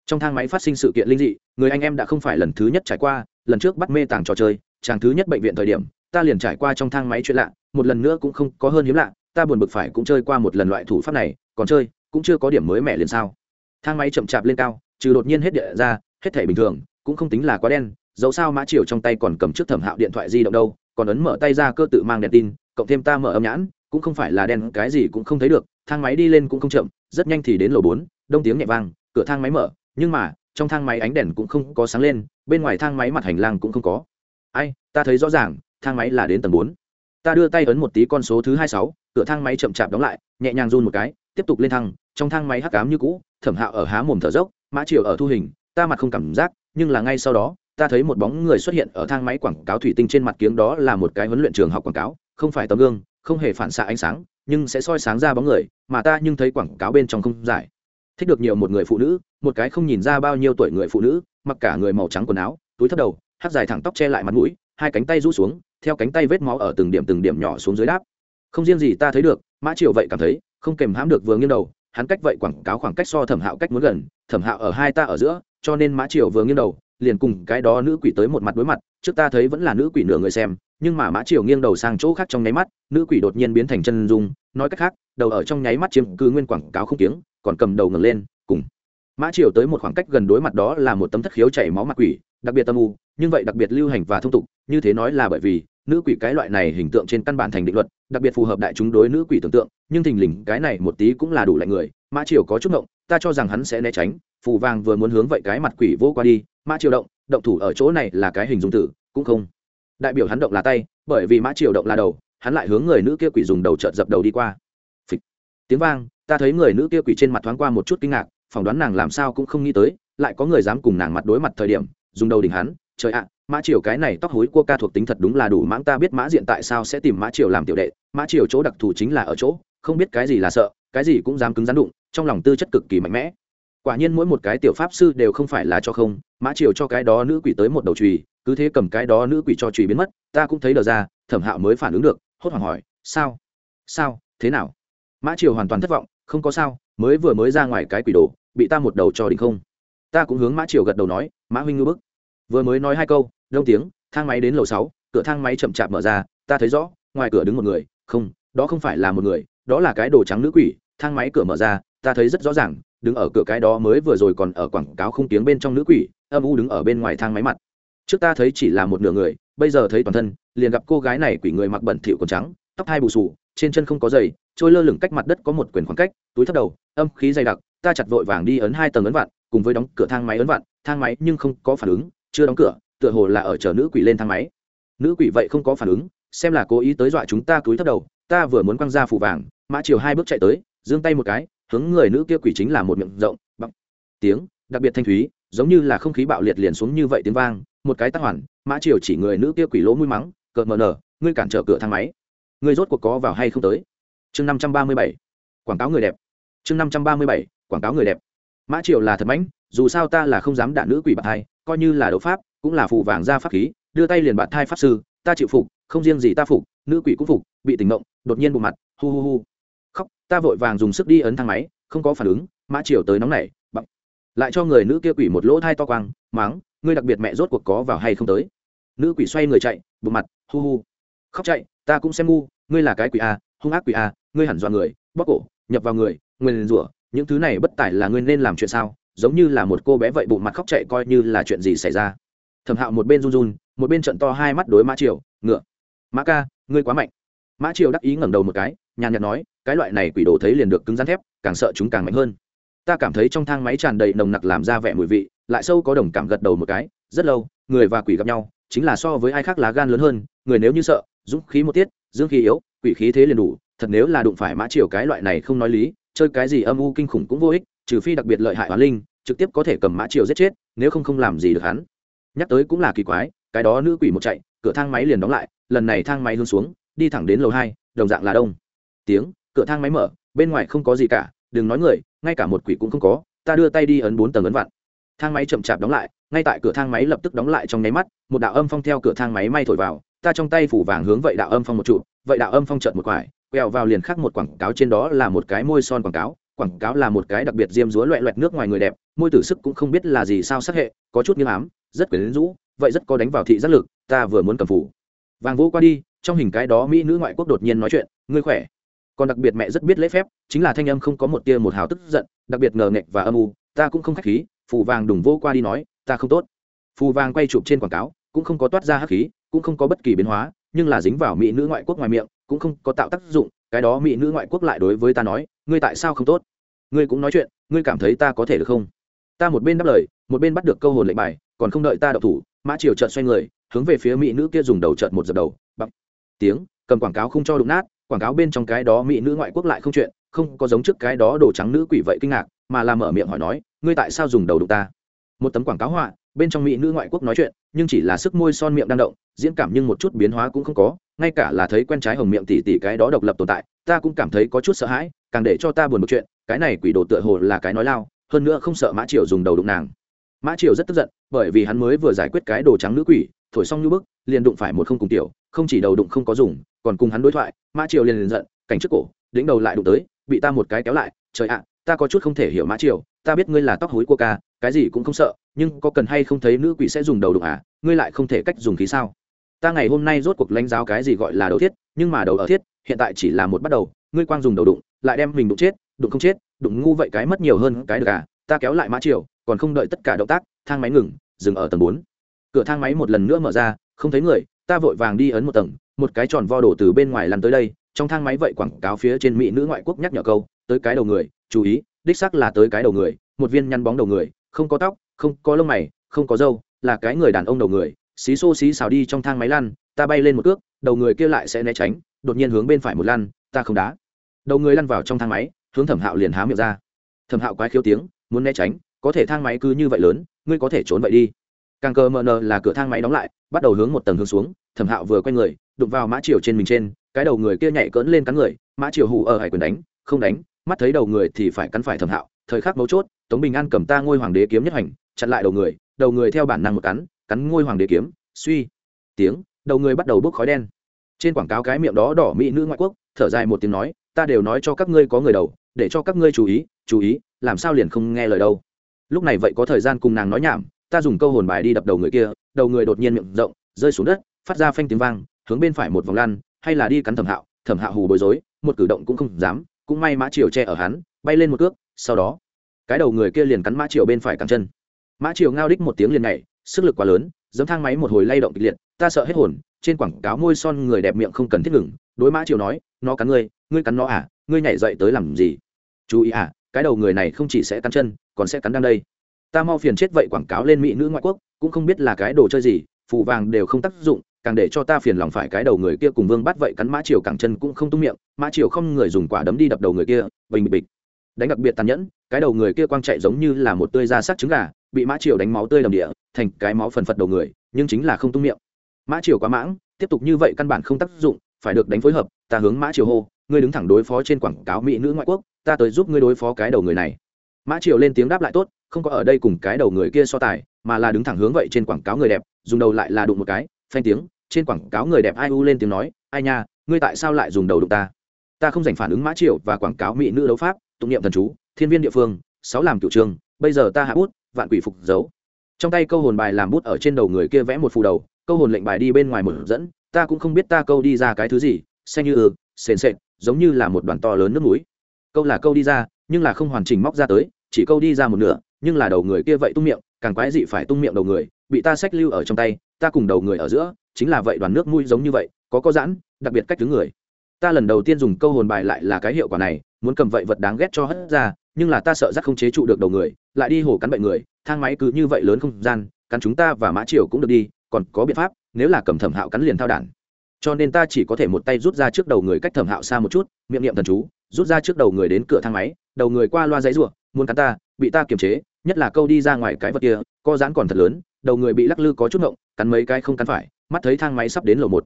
trong thang máy phát sinh sự kiện linh dị, người anh em đã không phải lần thứ nhất trải qua, lần trước bắt mê tàng trò chơi, chàng thứ nhất bệnh viện thời điểm, ta liền trải qua trong thang máy chuyện lạ, một lần nữa cũng không có hơn hiếm lạ, ta buồn bực phải cũng chơi qua một lần loại thủ pháp này, còn chơi, cũng chưa có điểm mới mẻ liền sao. Thang máy chậm chạp lên cao, trừ đột nhiên hết địa ra, hết thể bình thường, cũng không tính là quá đen, dẫu sao mã triều trong tay còn cầm trước thẩm hạo điện thoại di động đâu, còn ấn mở tay ra cơ tự mang đèn tin, cộng thêm ta mở âm nhãn, cũng không phải là đen, cái gì cũng không thấy được, thang máy đi lên cũng không chậm, rất nhanh thì đến lầu bốn, đông tiếng nhẹ vang, cửa thang máy mở nhưng mà, trong thang máy ánh đèn cũng không có sáng lên, bên ngoài thang máy mặt hành lang cũng không có. Ai, ta thấy rõ ràng, thang máy là đến tầng bốn. Ta đưa tay ấn một tí con số thứ hai sáu, cửa thang máy chậm chạp đóng lại, nhẹ nhàng run một cái, tiếp tục lên thang, trong thang máy hắc cám như cũ, thẩm hạo ở há mồm thở dốc, mã triều ở thu hình, ta mặt không cảm giác, nhưng là ngay sau đó, ta thấy một bóng người xuất hiện ở thang máy quảng cáo thủy tinh trên mặt kiếng đó là một cái huấn luyện trường học quảng cáo, không phải tấm gương, không hề phản xạ ánh sáng, nhưng sẽ soi sáng ra bóng người, mà ta nhưng thấy quảng cáo bên trong không giải thích được nhiều một người phụ nữ, một cái không nhìn ra bao nhiêu tuổi người phụ nữ, mặc cả người màu trắng quần áo, túi thấp đầu, hát dài thẳng tóc che lại mặt mũi, hai cánh tay rũ xuống, theo cánh tay vết máu ở từng điểm từng điểm nhỏ xuống dưới đáp. Không riêng gì ta thấy được, mã triều vậy cảm thấy, không kèm hãm được vừa nghiêng đầu, hắn cách vậy quảng cáo khoảng cách so thẩm hạo cách muốn gần, thẩm hạo ở hai ta ở giữa, cho nên mã triều vừa nghiêng đầu, liền cùng cái đó nữ quỷ tới một mặt đối mặt, trước ta thấy vẫn là nữ quỷ nửa người xem, nhưng mà mã triều nghiêng đầu sang chỗ khác trong nháy mắt, nữ quỷ đột nhiên biến thành chân dung, nói cách khác, đầu ở trong nháy mắt chiếm cứ nguyên quảng cáo không tiếng còn cầm đầu ngẩng lên, cùng. Mã triều tới một khoảng cách gần đối mặt đó là một tấm thất khiếu chảy máu mặt quỷ, đặc biệt tâm u, nhưng vậy đặc biệt lưu hành và thông tục, như thế nói là bởi vì, nữ quỷ cái loại này hình tượng trên căn bản thành định luật, đặc biệt phù hợp đại chúng đối nữ quỷ tưởng tượng, nhưng thình lình cái này một tí cũng là đủ lạnh người. Mã triều có chút ngộng, ta cho rằng hắn sẽ né tránh, phù vàng vừa muốn hướng vậy cái mặt quỷ vô qua đi, mã triều động động thủ ở chỗ này là cái hình dung tử, cũng không. Đại biểu hắn động là tay, bởi vì mã triều động là đầu, hắn lại hướng người nữ kia quỷ dùng đầu trợt dập đầu đi qua. Phịch. tiếng vang ta thấy người nữ kia quỷ trên mặt thoáng qua một chút kinh ngạc, phỏng đoán nàng làm sao cũng không nghĩ tới, lại có người dám cùng nàng mặt đối mặt thời điểm, dùng đầu đỉnh hắn, trời ạ, mã triều cái này tóc hối cua ca thuộc tính thật đúng là đủ mãng, ta biết mã diện tại sao sẽ tìm mã triều làm tiểu đệ, mã triều chỗ đặc thù chính là ở chỗ, không biết cái gì là sợ, cái gì cũng dám cứng rắn đụng, trong lòng tư chất cực kỳ mạnh mẽ. Quả nhiên mỗi một cái tiểu pháp sư đều không phải là cho không, mã triều cho cái đó nữ quỷ tới một đầu chùy, cứ thế cầm cái đó nữ quỷ cho chùy biến mất, ta cũng thấy đờ ra, thẩm hạo mới phản ứng được, hốt hoảng hỏi, sao? Sao? Thế nào? Mã triều hoàn toàn thất vọng không có sao, mới vừa mới ra ngoài cái quỷ đồ, bị ta một đầu cho đỉnh không. Ta cũng hướng mã triều gật đầu nói, mã huynh ngư bức. Vừa mới nói hai câu, đông tiếng, thang máy đến lầu sáu, cửa thang máy chậm chạp mở ra, ta thấy rõ, ngoài cửa đứng một người, không, đó không phải là một người, đó là cái đồ trắng nữ quỷ. Thang máy cửa mở ra, ta thấy rất rõ ràng, đứng ở cửa cái đó mới vừa rồi còn ở quảng cáo không tiếng bên trong nữ quỷ, âm u đứng ở bên ngoài thang máy mặt. Trước ta thấy chỉ là một nửa người, bây giờ thấy toàn thân, liền gặp cô gái này quỷ người mặc bẩn thỉu còn trắng, tóc hai bù sù trên chân không có giày trôi lơ lửng cách mặt đất có một quyển khoảng cách túi thấp đầu âm khí dày đặc ta chặt vội vàng đi ấn hai tầng ấn vạn, cùng với đóng cửa thang máy ấn vạn, thang máy nhưng không có phản ứng chưa đóng cửa tựa hồ là ở chờ nữ quỷ lên thang máy. Nữ quỷ vậy không có phản ứng xem là cố ý tới dọa chúng ta túi thấp đầu ta vừa muốn quăng ra phủ vàng mã triều hai bước chạy tới giương tay một cái hướng người nữ kia quỷ chính là một miệng rộng bằng tiếng đặc biệt thanh thúy giống như là không khí bạo liệt liền xuống như vậy tiếng vang một cái tắc hoàn mã triều chỉ người nữ kia quỷ lỗ mũi mắng cợt mờ nở ngươi cản trở cửa thang máy ngươi rốt cuộc có vào hay không tới? Chương năm trăm ba mươi bảy, quảng cáo người đẹp. Chương năm trăm ba mươi bảy, quảng cáo người đẹp. Mã triều là thật mãnh, dù sao ta là không dám đạn nữ quỷ bạc thai, coi như là đấu pháp, cũng là phụ vàng ra pháp khí, đưa tay liền bạt thai pháp sư, ta chịu phục, không riêng gì ta phục, nữ quỷ cũng phục, bị tỉnh mộng, đột nhiên bộ mặt, hu hu hu. Khóc, ta vội vàng dùng sức đi ấn thang máy, không có phản ứng, mã triều tới nóng nảy bậm lại cho người nữ kia quỷ một lỗ thai to quang, máng, ngươi đặc biệt mẹ rốt cuộc có vào hay không tới? Nữ quỷ xoay người chạy bộ mặt, hu hu. Khóc chạy ta cũng xem ngu, ngươi là cái quỷ a hung ác quỷ a ngươi hẳn dọa người bóc cổ, nhập vào người, nguyền rủa, những thứ này bất tài là ngươi nên làm chuyện sao? Giống như là một cô bé vậy bụng mặt khóc chạy coi như là chuyện gì xảy ra. Thẩm hạo một bên run run, một bên trận to hai mắt đối mã triều, ngựa. Mã ca, ngươi quá mạnh. Mã triều đắc ý ngẩng đầu một cái, nhàn nhạt nói, cái loại này quỷ đồ thấy liền được cứng rắn thép, càng sợ chúng càng mạnh hơn. Ta cảm thấy trong thang máy tràn đầy nồng nặc làm ra vẻ mùi vị, lại sâu có đồng cảm gật đầu một cái, rất lâu, người và quỷ gặp nhau, chính là so với ai khác lá gan lớn hơn, người nếu như sợ dũng khí một tiết, dương khí yếu, quỷ khí thế liền đủ, thật nếu là đụng phải mã triều cái loại này không nói lý, chơi cái gì âm u kinh khủng cũng vô ích, trừ phi đặc biệt lợi hại hóa linh, trực tiếp có thể cầm mã triều giết chết, nếu không không làm gì được hắn. Nhắc tới cũng là kỳ quái, cái đó nữ quỷ một chạy, cửa thang máy liền đóng lại, lần này thang máy hướng xuống, đi thẳng đến lầu hai, đồng dạng là đông. Tiếng, cửa thang máy mở, bên ngoài không có gì cả, đừng nói người, ngay cả một quỷ cũng không có, ta đưa tay đi ấn bốn tầng ấn vặn thang máy chậm chạp đóng lại, ngay tại cửa thang máy lập tức đóng lại trong nháy mắt, một đạo âm phong theo cửa thang máy may thổi vào ta trong tay phủ vàng hướng vậy đạo âm phong một trụ, vậy đạo âm phong trợn một quải, quẹo vào liền khắc một quảng cáo trên đó là một cái môi son quảng cáo quảng cáo là một cái đặc biệt diêm dúa loẹ loẹt nước ngoài người đẹp, môi tử sức cũng không biết là gì sao sắc hệ, có chút nghiêm ám, rất quyển rũ, vậy rất có đánh vào thị giác lực, ta vừa muốn cầm phủ. Vàng vỗ qua đi, trong hình cái đó mỹ nữ ngoại quốc đột nhiên nói chuyện, ngươi khỏe? Còn đặc biệt mẹ rất biết lễ phép, chính là thanh âm không có một tia một hào tức giận, đặc biệt ngờ nghệch và âm u, ta cũng không khách khí phù vàng đùng vô qua đi nói, ta không tốt. Phù vàng quay chụp trên quảng cáo, cũng không có toát ra hắc khí cũng không có bất kỳ biến hóa, nhưng là dính vào mỹ nữ ngoại quốc ngoài miệng, cũng không có tạo tác dụng, cái đó mỹ nữ ngoại quốc lại đối với ta nói, ngươi tại sao không tốt? Ngươi cũng nói chuyện, ngươi cảm thấy ta có thể được không? Ta một bên đáp lời, một bên bắt được câu hồn lệnh bài, còn không đợi ta đậu thủ, mã triều trợn xoay người, hướng về phía mỹ nữ kia dùng đầu trợn một giật đầu bằng tiếng, cầm quảng cáo không cho đụng nát, quảng cáo bên trong cái đó mỹ nữ ngoại quốc lại không chuyện, không có giống trước cái đó đồ trắng nữ quỷ vậy kinh ngạc, mà làm mở miệng hỏi nói, ngươi tại sao dùng đầu đụng ta? Một tấm quảng cáo họa bên trong mỹ nữ ngoại quốc nói chuyện, nhưng chỉ là sức môi son miệng đang động, diễn cảm nhưng một chút biến hóa cũng không có, ngay cả là thấy quen trái hồng miệng tỉ tỉ cái đó độc lập tồn tại, ta cũng cảm thấy có chút sợ hãi, càng để cho ta buồn một chuyện, cái này quỷ đồ tựa hồ là cái nói lao, hơn nữa không sợ mã triều dùng đầu đụng nàng. Mã triều rất tức giận, bởi vì hắn mới vừa giải quyết cái đồ trắng nữ quỷ, thổi xong như bức, liền đụng phải một không cùng tiểu, không chỉ đầu đụng không có dùng, còn cùng hắn đối thoại, mã triều liền liền giận, cảnh trước cổ, đỉnh đầu lại đụng tới, bị ta một cái kéo lại, trời ạ, ta có chút không thể hiểu mã triều, ta biết ngươi là tóc hối của ca cái gì cũng không sợ, nhưng có cần hay không thấy nữ quỷ sẽ dùng đầu đụng à? Ngươi lại không thể cách dùng khí sao? Ta ngày hôm nay rốt cuộc lãnh giáo cái gì gọi là đầu thiết, nhưng mà đầu ở thiết, hiện tại chỉ là một bắt đầu, ngươi quang dùng đầu đụng, lại đem mình đụng chết, đụng không chết, đụng ngu vậy cái mất nhiều hơn cái được à? Ta kéo lại mã triều, còn không đợi tất cả động tác, thang máy ngừng, dừng ở tầng bốn. Cửa thang máy một lần nữa mở ra, không thấy người, ta vội vàng đi ấn một tầng, một cái tròn vo đổ từ bên ngoài lăn tới đây, trong thang máy vậy quảng cáo phía trên mỹ nữ ngoại quốc nhắc nhở câu, tới cái đầu người, chú ý, đích xác là tới cái đầu người, một viên nhăn bóng đầu người không có tóc, không có lông mày, không có râu, là cái người đàn ông đầu người, xí xô xí xào đi trong thang máy lăn, ta bay lên một cước, đầu người kia lại sẽ né tránh, đột nhiên hướng bên phải một lăn, ta không đá. Đầu người lăn vào trong thang máy, hướng thẩm hạo liền há miệng ra. Thẩm hạo quái khiếu tiếng, muốn né tránh, có thể thang máy cứ như vậy lớn, ngươi có thể trốn vậy đi. Càng cờ mờ nờ là cửa thang máy đóng lại, bắt đầu hướng một tầng hướng xuống, thẩm hạo vừa quay người, đụng vào mã triều trên mình trên, cái đầu người kia nhảy cỡn lên cắn người, mã triều hù ở hải quyền đánh, không đánh, mắt thấy đầu người thì phải cắn phải thẩm hạo thời khắc mấu chốt, tống bình an cầm ta ngôi hoàng đế kiếm nhất hành, chặn lại đầu người đầu người theo bản năng một cắn cắn ngôi hoàng đế kiếm, suy, tiếng, đầu người bắt đầu bốc khói đen. Trên quảng cáo cái miệng đó đỏ mỹ nữ ngoại quốc, thở dài một tiếng nói, ta đều nói cho các ngươi có người đầu, để cho các ngươi chú ý chú ý, làm sao liền không nghe lời đâu. Lúc này vậy có thời gian cùng nàng nói nhảm, ta dùng câu hồn bài đi đập đầu người kia, đầu người đột nhiên miệng rộng, rơi xuống đất, phát ra phanh tiếng vang, hướng bên phải một vòng lăn, hay là đi cắn thẩm hạo thẩm hạo hù bối rối, một cử động cũng không dám, cũng may mã triều che ở hắn, bay lên một cước sau đó, cái đầu người kia liền cắn mã triều bên phải cẳng chân. Mã triều ngao đích một tiếng liền nhảy, sức lực quá lớn giấm thang máy một hồi lay động kịch liệt, ta sợ hết hồn, trên quảng cáo môi son người đẹp miệng không cần thiết ngừng. Đối mã triều nói, nó cắn ngươi ngươi cắn nó à ngươi nhảy dậy tới làm gì? Chú ý à cái đầu người này không chỉ sẽ cắn chân, còn sẽ cắn đang đây. Ta mau phiền chết vậy, quảng cáo lên mỹ nữ ngoại quốc, cũng không biết là cái đồ chơi gì, phụ vàng đều không tác dụng, càng để cho ta phiền lòng phải cái đầu người kia cùng vương bắt vậy cắn mã triều cẳng chân cũng không tung miệng, mã triều không người dùng quả đấm đi đập đầu người kia, bình bịch đánh đặc biệt tàn nhẫn, cái đầu người kia quang chạy giống như là một tươi da sắc trứng gà, bị mã triều đánh máu tươi đầm địa, thành cái máu phần phật đầu người, nhưng chính là không tung miệng. Mã triều quá mãng, tiếp tục như vậy căn bản không tác dụng, phải được đánh phối hợp, ta hướng mã triều hô, ngươi đứng thẳng đối phó trên quảng cáo mỹ nữ ngoại quốc, ta tới giúp ngươi đối phó cái đầu người này. Mã triều lên tiếng đáp lại tốt, không có ở đây cùng cái đầu người kia so tài, mà là đứng thẳng hướng vậy trên quảng cáo người đẹp, dùng đầu lại là đụng một cái, phanh tiếng, trên quảng cáo người đẹp ai u lên tiếng nói, ai nha, ngươi tại sao lại dùng đầu đụng ta? Ta không dành phản ứng mã triều và quảng cáo mỹ nữ đấu pháp tụng niệm thần chú, thiên viên địa phương, sáu làm cựu trường, bây giờ ta hạ bút, vạn quỷ phục giấu trong tay câu hồn bài làm bút ở trên đầu người kia vẽ một phù đầu, câu hồn lệnh bài đi bên ngoài một dẫn, ta cũng không biết ta câu đi ra cái thứ gì, xanh như ừ sền sệt, giống như là một đoàn to lớn nước núi. Câu là câu đi ra, nhưng là không hoàn chỉnh móc ra tới, chỉ câu đi ra một nửa, nhưng là đầu người kia vậy tung miệng, càng quái dị phải tung miệng đầu người, bị ta sách lưu ở trong tay, ta cùng đầu người ở giữa, chính là vậy đoàn nước mũi giống như vậy, có có giãn, đặc biệt cách thứ người. Ta lần đầu tiên dùng câu hồn bài lại là cái hiệu quả này muốn cầm vậy vật đáng ghét cho hất ra, nhưng là ta sợ rắc không chế trụ được đầu người, lại đi hồ cắn bệnh người, thang máy cứ như vậy lớn không gian, cắn chúng ta và mã triều cũng được đi, còn có biện pháp, nếu là cầm thẩm hạo cắn liền thao đản. Cho nên ta chỉ có thể một tay rút ra trước đầu người cách thẩm hạo xa một chút, miệng niệm thần chú, rút ra trước đầu người đến cửa thang máy, đầu người qua loa giấy ruộng muốn cắn ta, bị ta kiềm chế, nhất là câu đi ra ngoài cái vật kia co giãn còn thật lớn, đầu người bị lắc lư có chút ngộng, cắn mấy cái không cắn phải, mắt thấy thang máy sắp đến lầu một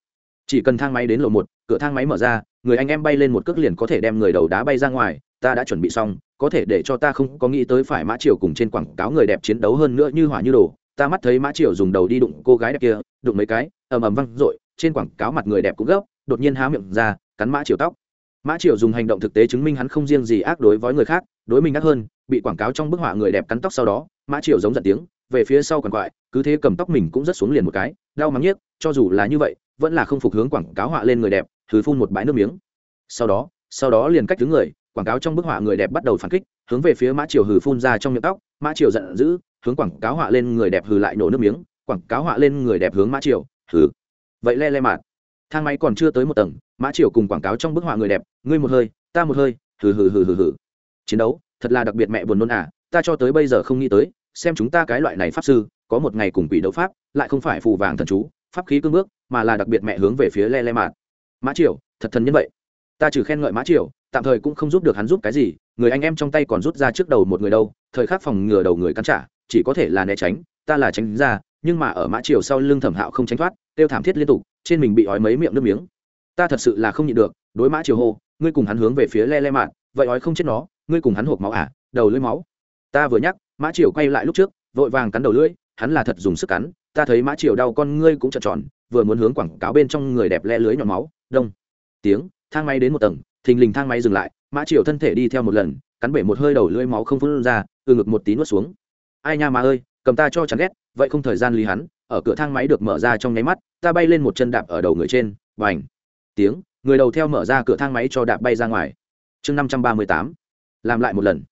chỉ cần thang máy đến lầu một, cửa thang máy mở ra, người anh em bay lên một cước liền có thể đem người đầu đá bay ra ngoài, ta đã chuẩn bị xong, có thể để cho ta không có nghĩ tới phải mã triều cùng trên quảng cáo người đẹp chiến đấu hơn nữa như hỏa như đồ. Ta mắt thấy mã triều dùng đầu đi đụng cô gái đẹp kia, đụng mấy cái, ầm ầm văng r trên quảng cáo mặt người đẹp cũng gấp, đột nhiên há miệng ra, cắn mã triều tóc. Mã triều dùng hành động thực tế chứng minh hắn không riêng gì ác đối với người khác, đối mình ác hơn, bị quảng cáo trong bức họa người đẹp cắn tóc sau đó, mã triều giống giận tiếng, về phía sau còn quại, cứ thế cầm tóc mình cũng rất xuống liền một cái đau mắng nhiếc, cho dù là như vậy, vẫn là không phục hướng quảng cáo họa lên người đẹp, thứ phun một bãi nước miếng. Sau đó sau đó liền cách thứ người, quảng cáo trong bức họa người đẹp bắt đầu phản kích, hướng về phía mã triều hừ phun ra trong miệng tóc, mã triều giận dữ, hướng quảng cáo họa lên người đẹp hừ lại nổ nước miếng, quảng cáo họa lên người đẹp hướng mã triều, hừ. Vậy le le mạt. Thang máy còn chưa tới một tầng, mã triều cùng quảng cáo trong bức họa người đẹp, ngươi một hơi, ta một hơi, hừ hừ hừ hừ hừ. Chiến đấu, thật là đặc biệt mẹ buồn nôn à ta cho tới bây giờ không nghĩ tới, xem chúng ta cái loại này pháp sư có một ngày cùng quỷ đấu pháp, lại không phải phù vàng thần chú, pháp khí cương bước, mà là đặc biệt mẹ hướng về phía le le mạt. Mã triều, thật thần nhân vậy. Ta trừ khen ngợi mã triều, tạm thời cũng không giúp được hắn giúp cái gì, người anh em trong tay còn rút ra trước đầu một người đâu, thời khắc phòng ngừa đầu người cắn trả, chỉ có thể là né tránh, ta là tránh ra, nhưng mà ở mã triều sau lưng thẩm hạo không tránh thoát, tiêu thảm thiết liên tục, trên mình bị ói mấy miệng nước miếng. Ta thật sự là không nhịn được, đối mã triều hô, ngươi cùng hắn hướng về phía le le mạn vậy ói không chết nó, ngươi cùng hắn hộp máu à đầu lưỡi máu. Ta vừa nhắc, mã triều quay lại lúc trước, vội vàng cắn đầu lưỡi hắn là thật dùng sức cắn, ta thấy mã triều đau con ngươi cũng trợn tròn, vừa muốn hướng quảng cáo bên trong người đẹp le lưới nhỏ máu, đông. Tiếng, thang máy đến một tầng, thình lình thang máy dừng lại, mã triều thân thể đi theo một lần, cắn bể một hơi đầu lưỡi máu không phun ra, từ ngực một tí nuốt xuống. Ai nha mà ơi, cầm ta cho chán ghét, vậy không thời gian lý hắn, ở cửa thang máy được mở ra trong nháy mắt, ta bay lên một chân đạp ở đầu người trên và ảnh tiếng, người đầu theo mở ra cửa thang máy cho đạp bay ra ngoài. Chương năm trăm ba mươi tám, làm lại một lần.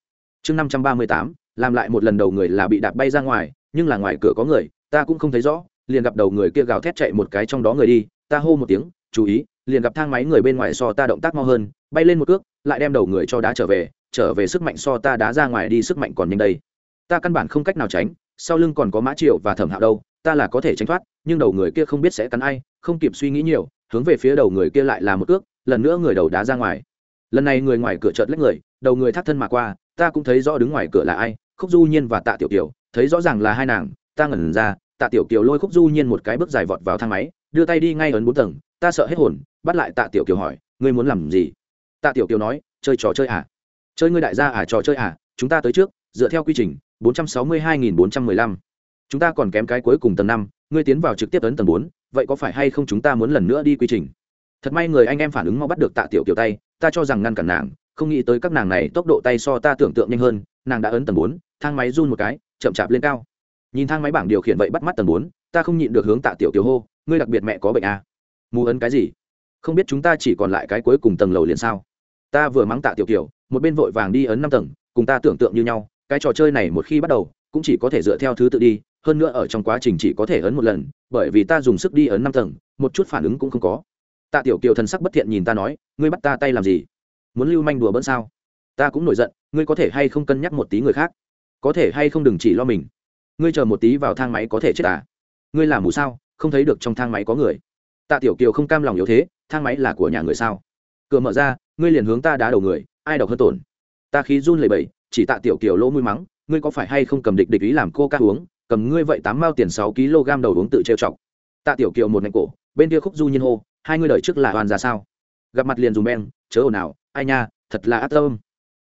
Chương năm trăm ba mươi tám, làm lại một lần đầu người là bị đạp bay ra ngoài nhưng là ngoài cửa có người, ta cũng không thấy rõ, liền gặp đầu người kia gào thét chạy một cái trong đó người đi, ta hô một tiếng, chú ý, liền gặp thang máy người bên ngoài so ta động tác mau hơn, bay lên một cước, lại đem đầu người cho đá trở về trở về sức mạnh so ta đá ra ngoài đi sức mạnh còn nhanh đây ta căn bản không cách nào tránh, sau lưng còn có mã triệu và thẩm hạo đâu, ta là có thể tránh thoát, nhưng đầu người kia không biết sẽ cắn ai, không kịp suy nghĩ nhiều, hướng về phía đầu người kia lại là một cước, lần nữa người đầu đá ra ngoài lần này người ngoài cửa chợt lách người, đầu người thắt thân mà qua, ta cũng thấy rõ đứng ngoài cửa là ai, khúc du nhiên và tạ tiểu tiểu thấy rõ ràng là hai nàng, ta ngẩn ra, tạ tiểu kiều lôi khúc du nhiên một cái bước dài vọt vào thang máy, đưa tay đi ngay ấn bốn tầng, ta sợ hết hồn, bắt lại tạ tiểu kiều hỏi, ngươi muốn làm gì? Tạ tiểu kiều nói, chơi trò chơi à? Chơi ngươi đại gia à trò chơi à chúng ta tới trước, dựa theo quy trình, bốn trăm sáu mươi hai nghìn bốn trăm mười lăm. Chúng ta còn kém cái cuối cùng tầng năm, ngươi tiến vào trực tiếp ấn tầng bốn, vậy có phải hay không chúng ta muốn lần nữa đi quy trình? Thật may người anh em phản ứng mau bắt được tạ tiểu kiều tay, ta cho rằng ngăn cản nàng, không nghĩ tới các nàng này tốc độ tay so ta tưởng tượng nhanh hơn, nàng đã ấn tầng bốn, thang máy run một cái chậm chạp lên cao. Nhìn thang máy bảng điều khiển vậy bắt mắt tầng bốn, ta không nhịn được hướng tạ tiểu kiều hô, ngươi đặc biệt mẹ có bệnh à? mù ấn cái gì? Không biết chúng ta chỉ còn lại cái cuối cùng tầng lầu liền sao? Ta vừa mắng tạ tiểu kiều, một bên vội vàng đi ấn năm tầng, cùng ta tưởng tượng như nhau, cái trò chơi này một khi bắt đầu, cũng chỉ có thể dựa theo thứ tự đi, hơn nữa ở trong quá trình chỉ có thể ấn một lần, bởi vì ta dùng sức đi ấn năm tầng, một chút phản ứng cũng không có. Tạ tiểu kiều thần sắc bất thiện nhìn ta nói, ngươi bắt ta tay làm gì? Muốn lưu manh đùa bỡn sao? Ta cũng nổi giận, ngươi có thể hay không cân nhắc một tí người khác? Có thể hay không đừng chỉ lo mình? Ngươi chờ một tí vào thang máy có thể chết à? Ngươi làm mù sao? Không thấy được trong thang máy có người. Tạ tiểu kiều không cam lòng yếu thế, thang máy là của nhà người sao? Cửa mở ra, ngươi liền hướng ta đá đầu người, ai đọc hơn tổn? Ta khí run lẩy bẩy, chỉ tạ tiểu kiều lỗ mũi mắng, ngươi có phải hay không cầm địch địch ý làm cô ca uống, cầm ngươi vậy tám mao tiền sáu kg đầu uống tự trêu chọc. Tạ tiểu kiều một ngành cổ, bên kia khúc du nhiên hô, hai ngươi đợi trước là hoàn ra sao? Gặp mặt liền dùng beng, chớ ồn ào, ai nha, thật là ác tâm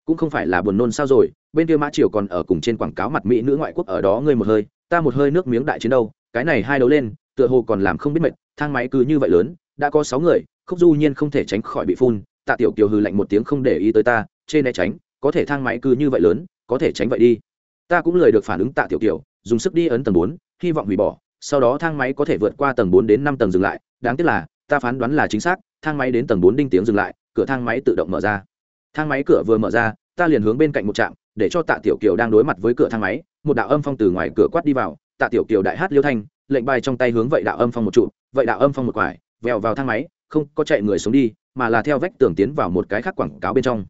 cũng không phải là buồn nôn sao rồi, bên kia mã triều còn ở cùng trên quảng cáo mặt mỹ nữ ngoại quốc ở đó ngươi một hơi, ta một hơi nước miếng đại chiến đâu, cái này hai đấu lên, tựa hồ còn làm không biết mệt, thang máy cứ như vậy lớn, đã có sáu người, khúc du nhiên không thể tránh khỏi bị phun, tạ tiểu kiều hừ lạnh một tiếng không để ý tới ta trên né tránh, có thể thang máy cứ như vậy lớn, có thể tránh vậy đi. Ta cũng lời được phản ứng tạ tiểu kiều, dùng sức đi ấn tầng bốn, hy vọng hủy bỏ, sau đó thang máy có thể vượt qua tầng bốn đến năm tầng dừng lại, đáng tiếc là, ta phán đoán là chính xác, thang máy đến tầng bốn đinh tiếng dừng lại, cửa thang máy tự động mở ra thang máy cửa vừa mở ra, ta liền hướng bên cạnh một trạm, để cho tạ tiểu kiều đang đối mặt với cửa thang máy, một đạo âm phong từ ngoài cửa quát đi vào. Tạ tiểu kiều đại hát liêu thanh, lệnh bài trong tay hướng vậy đạo âm phong một trụ, vậy đạo âm phong một quải, vèo vào thang máy, không có chạy người xuống đi, mà là theo vách tường tiến vào một cái khác quảng cáo bên trong.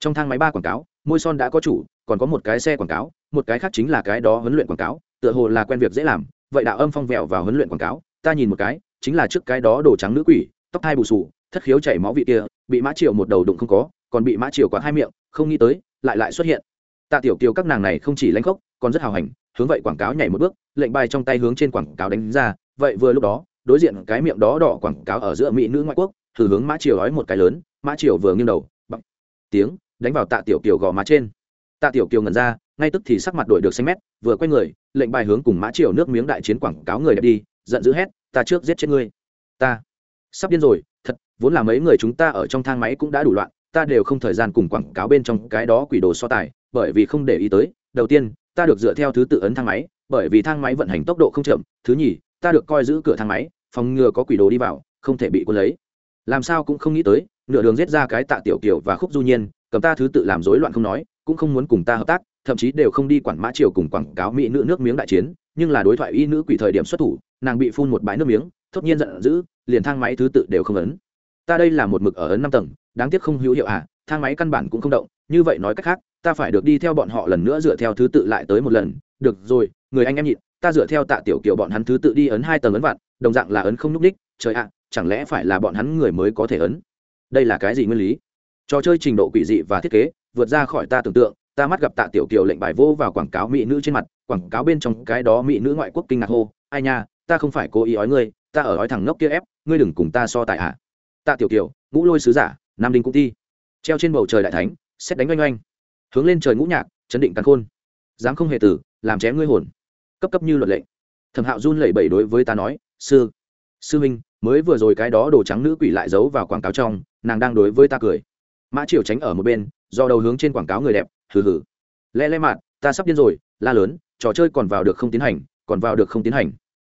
Trong thang máy ba quảng cáo, môi son đã có chủ, còn có một cái xe quảng cáo, một cái khác chính là cái đó huấn luyện quảng cáo, tựa hồ là quen việc dễ làm, vậy đạo âm phong vẹo vào huấn luyện quảng cáo, ta nhìn một cái, chính là trước cái đó đồ trắng nữ quỷ, tóc hai bù sù thất khiếu chảy máu vị kia, bị mã triệu một đầu đụng không có còn bị mã triều quạt hai miệng, không nghĩ tới, lại lại xuất hiện. Tạ tiểu kiều các nàng này không chỉ lãnh khốc, còn rất hào hành hướng vậy quảng cáo nhảy một bước, lệnh bài trong tay hướng trên quảng cáo đánh ra. Vậy vừa lúc đó, đối diện cái miệng đó đỏ quảng cáo ở giữa mỹ nữ ngoại quốc, thử hướng mã triều nói một cái lớn, mã triều vừa nghiêng đầu bằng tiếng, đánh vào tạ tiểu kiều gò má trên. Tạ tiểu kiều ngẩn ra, ngay tức thì sắc mặt đổi được xanh mét, vừa quay người, lệnh bài hướng cùng mã triều nước miếng đại chiến quảng cáo người đẹp đi, giận dữ hét, ta trước giết chết ngươi. Ta. Sắp điên rồi, thật, vốn là mấy người chúng ta ở trong thang máy cũng đã đủ loạn ta đều không thời gian cùng quảng cáo bên trong cái đó quỷ đồ so tài, bởi vì không để ý tới, đầu tiên, ta được dựa theo thứ tự ấn thang máy, bởi vì thang máy vận hành tốc độ không chậm, thứ nhì, ta được coi giữ cửa thang máy, phòng ngừa có quỷ đồ đi vào, không thể bị quân lấy. Làm sao cũng không nghĩ tới, nửa đường giết ra cái tạ tiểu kiều và khúc du nhiên, cầm ta thứ tự làm rối loạn không nói, cũng không muốn cùng ta hợp tác, thậm chí đều không đi quản mã triều cùng quảng cáo mỹ nữ nước miếng đại chiến, nhưng là đối thoại y nữ quỷ thời điểm xuất thủ, nàng bị phun một bãi nước miếng, thốt nhiên giận dữ, liền thang máy thứ tự đều không ấn. Ta đây là một mực ở ấn năm tầng đáng tiếc không hữu hiệu à thang máy căn bản cũng không động, như vậy nói cách khác, ta phải được đi theo bọn họ lần nữa dựa theo thứ tự lại tới một lần. Được rồi, người anh em nhịn, ta dựa theo tạ tiểu kiểu bọn hắn thứ tự đi ấn hai tầng ấn vạn, đồng dạng là ấn không núp đích. Trời ạ, chẳng lẽ phải là bọn hắn người mới có thể ấn? Đây là cái gì nguyên lý? Trò chơi trình độ quỷ dị và thiết kế, vượt ra khỏi ta tưởng tượng, ta mắt gặp tạ tiểu kiều lệnh bài vô vào quảng cáo mỹ nữ trên mặt, quảng cáo bên trong cái đó mỹ nữ ngoại quốc kinh ngạc hô, ai nha, ta không phải cố ý ói ngươi, ta ở ói thằng ngốc kia ép, ngươi đừng cùng ta so tại à. tạ tiểu kiều, ngũ lôi sứ giả nam đinh cũng thi. Treo trên bầu trời đại thánh, xét đánh oanh oanh. Hướng lên trời ngũ nhạc, chấn định cắn khôn. Dám không hề tử, làm chém ngươi hồn. Cấp cấp như luật lệ. thẩm hạo run lẩy bẩy đối với ta nói, sư sư minh mới vừa rồi cái đó đồ trắng nữ quỷ lại giấu vào quảng cáo trong, nàng đang đối với ta cười. Mã triều tránh ở một bên, do đầu hướng trên quảng cáo người đẹp, hừ hừ. Le le mạt ta sắp điên rồi, la lớn, trò chơi còn vào được không tiến hành, còn vào được không tiến hành.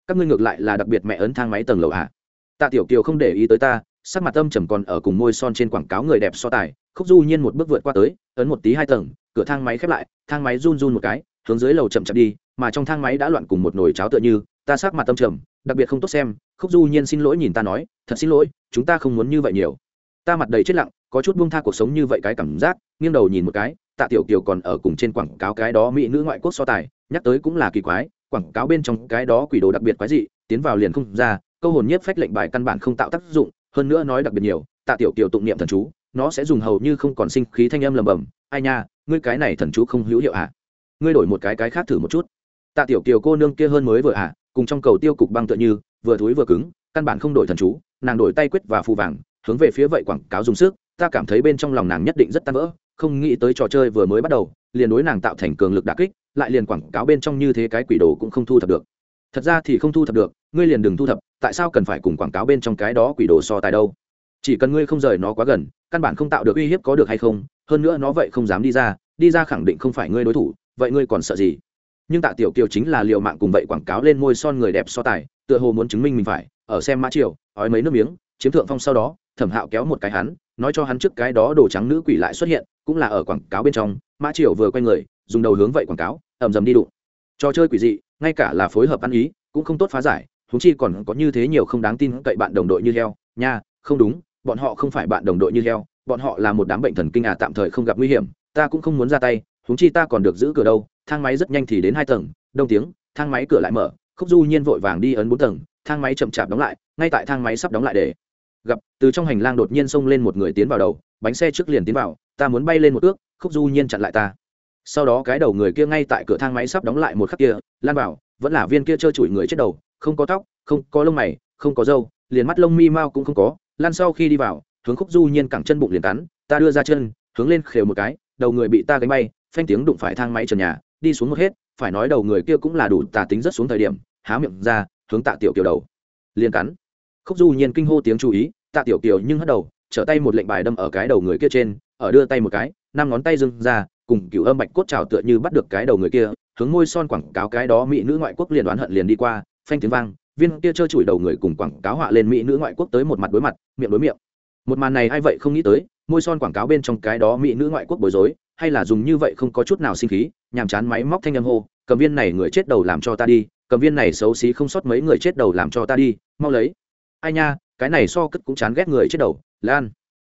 Các ngươi ngược lại là đặc biệt mẹ ấn thang máy tầng lầu ạ à. tạ tiểu kiều không để ý tới ta sắc mặt tâm trầm còn ở cùng môi son trên quảng cáo người đẹp so tài, khúc du nhiên một bước vượt qua tới, ấn một tí hai tầng, cửa thang máy khép lại, thang máy run run một cái, hướng dưới lầu chậm chậm đi, mà trong thang máy đã loạn cùng một nồi cháo tựa như, ta sắc mặt tâm trầm, đặc biệt không tốt xem, khúc du nhiên xin lỗi nhìn ta nói, thật xin lỗi, chúng ta không muốn như vậy nhiều. Ta mặt đầy chết lặng, có chút buông tha cuộc sống như vậy cái cảm giác, nghiêng đầu nhìn một cái, tạ tiểu kiều còn ở cùng trên quảng cáo cái đó mỹ nữ ngoại quốc so tài, nhắc tới cũng là kỳ quái, quảng cáo bên trong cái đó quỷ đồ đặc biệt quái dị, tiến vào liền không ra, câu hồn nhiếp phách lệnh bài căn bản không tạo tác dụng hơn nữa nói đặc biệt nhiều tạ tiểu kiều tụng niệm thần chú nó sẽ dùng hầu như không còn sinh khí thanh âm lầm bầm ai nha ngươi cái này thần chú không hữu hiệu ạ à? ngươi đổi một cái cái khác thử một chút tạ tiểu kiều cô nương kia hơn mới vừa ạ à, cùng trong cầu tiêu cục băng tựa như vừa thúi vừa cứng căn bản không đổi thần chú nàng đổi tay quyết và phù vàng hướng về phía vậy quảng cáo dùng sức ta cảm thấy bên trong lòng nàng nhất định rất tan vỡ không nghĩ tới trò chơi vừa mới bắt đầu liền đối nàng tạo thành cường lực đà kích lại liền quảng cáo bên trong như thế cái quỷ đồ cũng không thu thập được thật ra thì không thu thập được ngươi liền đừng thu thập tại sao cần phải cùng quảng cáo bên trong cái đó quỷ đồ so tài đâu? Chỉ cần ngươi không rời nó quá gần, căn bản không tạo được uy hiếp có được hay không, hơn nữa nó vậy không dám đi ra đi ra khẳng định không phải ngươi đối thủ, vậy ngươi còn sợ gì? Nhưng tạ tiểu kiều chính là liều mạng cùng vậy quảng cáo lên môi son người đẹp so tài, tựa hồ muốn chứng minh mình phải, ở xem mã triều, ói mấy nước miếng, chiếm thượng phong sau đó, thẩm hạo kéo một cái hắn, nói cho hắn trước cái đó đồ trắng nữ quỷ lại xuất hiện, cũng là ở quảng cáo bên trong, mã triều vừa quay người, dùng đầu hướng vậy quảng cáo ẩm dầm đi đụng. Trò chơi quỷ dị, ngay cả là phối hợp ăn ý, cũng không tốt phá giải huống chi còn có như thế nhiều không đáng tin cậy bạn đồng đội như heo. Nha, không đúng, bọn họ không phải bạn đồng đội như heo. Bọn họ là một đám bệnh thần kinh à tạm thời không gặp nguy hiểm. Ta cũng không muốn ra tay, huống chi ta còn được giữ cửa đâu. Thang máy rất nhanh thì đến hai tầng. Đông tiếng, thang máy cửa lại mở. Khúc du nhiên vội vàng đi ấn bốn tầng. Thang máy chậm chạp đóng lại, ngay tại thang máy sắp đóng lại để gặp, từ trong hành lang đột nhiên xông lên một người tiến vào đầu. Bánh xe trước liền tiến vào, ta muốn bay lên một ước khúc du nhiên chặn lại ta. Sau đó cái đầu người kia ngay tại cửa thang máy sắp đóng lại một khắc kia, lan vào, vẫn là viên kia trơ trụi người chết đầu không có tóc, không có lông mày, không có râu, liền mắt lông mi mao cũng không có lan sau khi đi vào, hướng khúc du nhiên cẳng chân bụng liền cắn, ta đưa ra chân, hướng lên khều một cái, đầu người bị ta gánh bay, phanh tiếng đụng phải thang máy trần nhà, đi xuống một hết, phải nói đầu người kia cũng là đủ tà tính rất xuống thời điểm, há miệng ra, hướng tạ tiểu kiều đầu, liền cắn. Khúc du nhiên kinh hô tiếng chú ý, tạ tiểu kiều nhưng hất đầu, trở tay một lệnh bài đâm ở cái đầu người kia trên, ở đưa tay một cái, năm ngón tay dưng ra, cùng cựu âm bạch cốt trào tựa như bắt được cái đầu người kia, hướng môi son quảng cáo cái đó mỹ nữ ngoại quốc liền đoán hận liền đi qua phanh tiếng vang, viên kia trơ chùi đầu người cùng quảng cáo họa lên mỹ nữ ngoại quốc tới một mặt đối mặt, miệng đối miệng. Một màn này ai vậy không nghĩ tới, môi son quảng cáo bên trong cái đó mỹ nữ ngoại quốc bối rối, hay là dùng như vậy không có chút nào sinh khí, nhàm chán máy móc thanh âm hô, cầm viên này người chết đầu làm cho ta đi, cầm viên này xấu xí không sót mấy người chết đầu làm cho ta đi, mau lấy. Ai nha, cái này so cất cũng chán ghét người chết đầu, lan.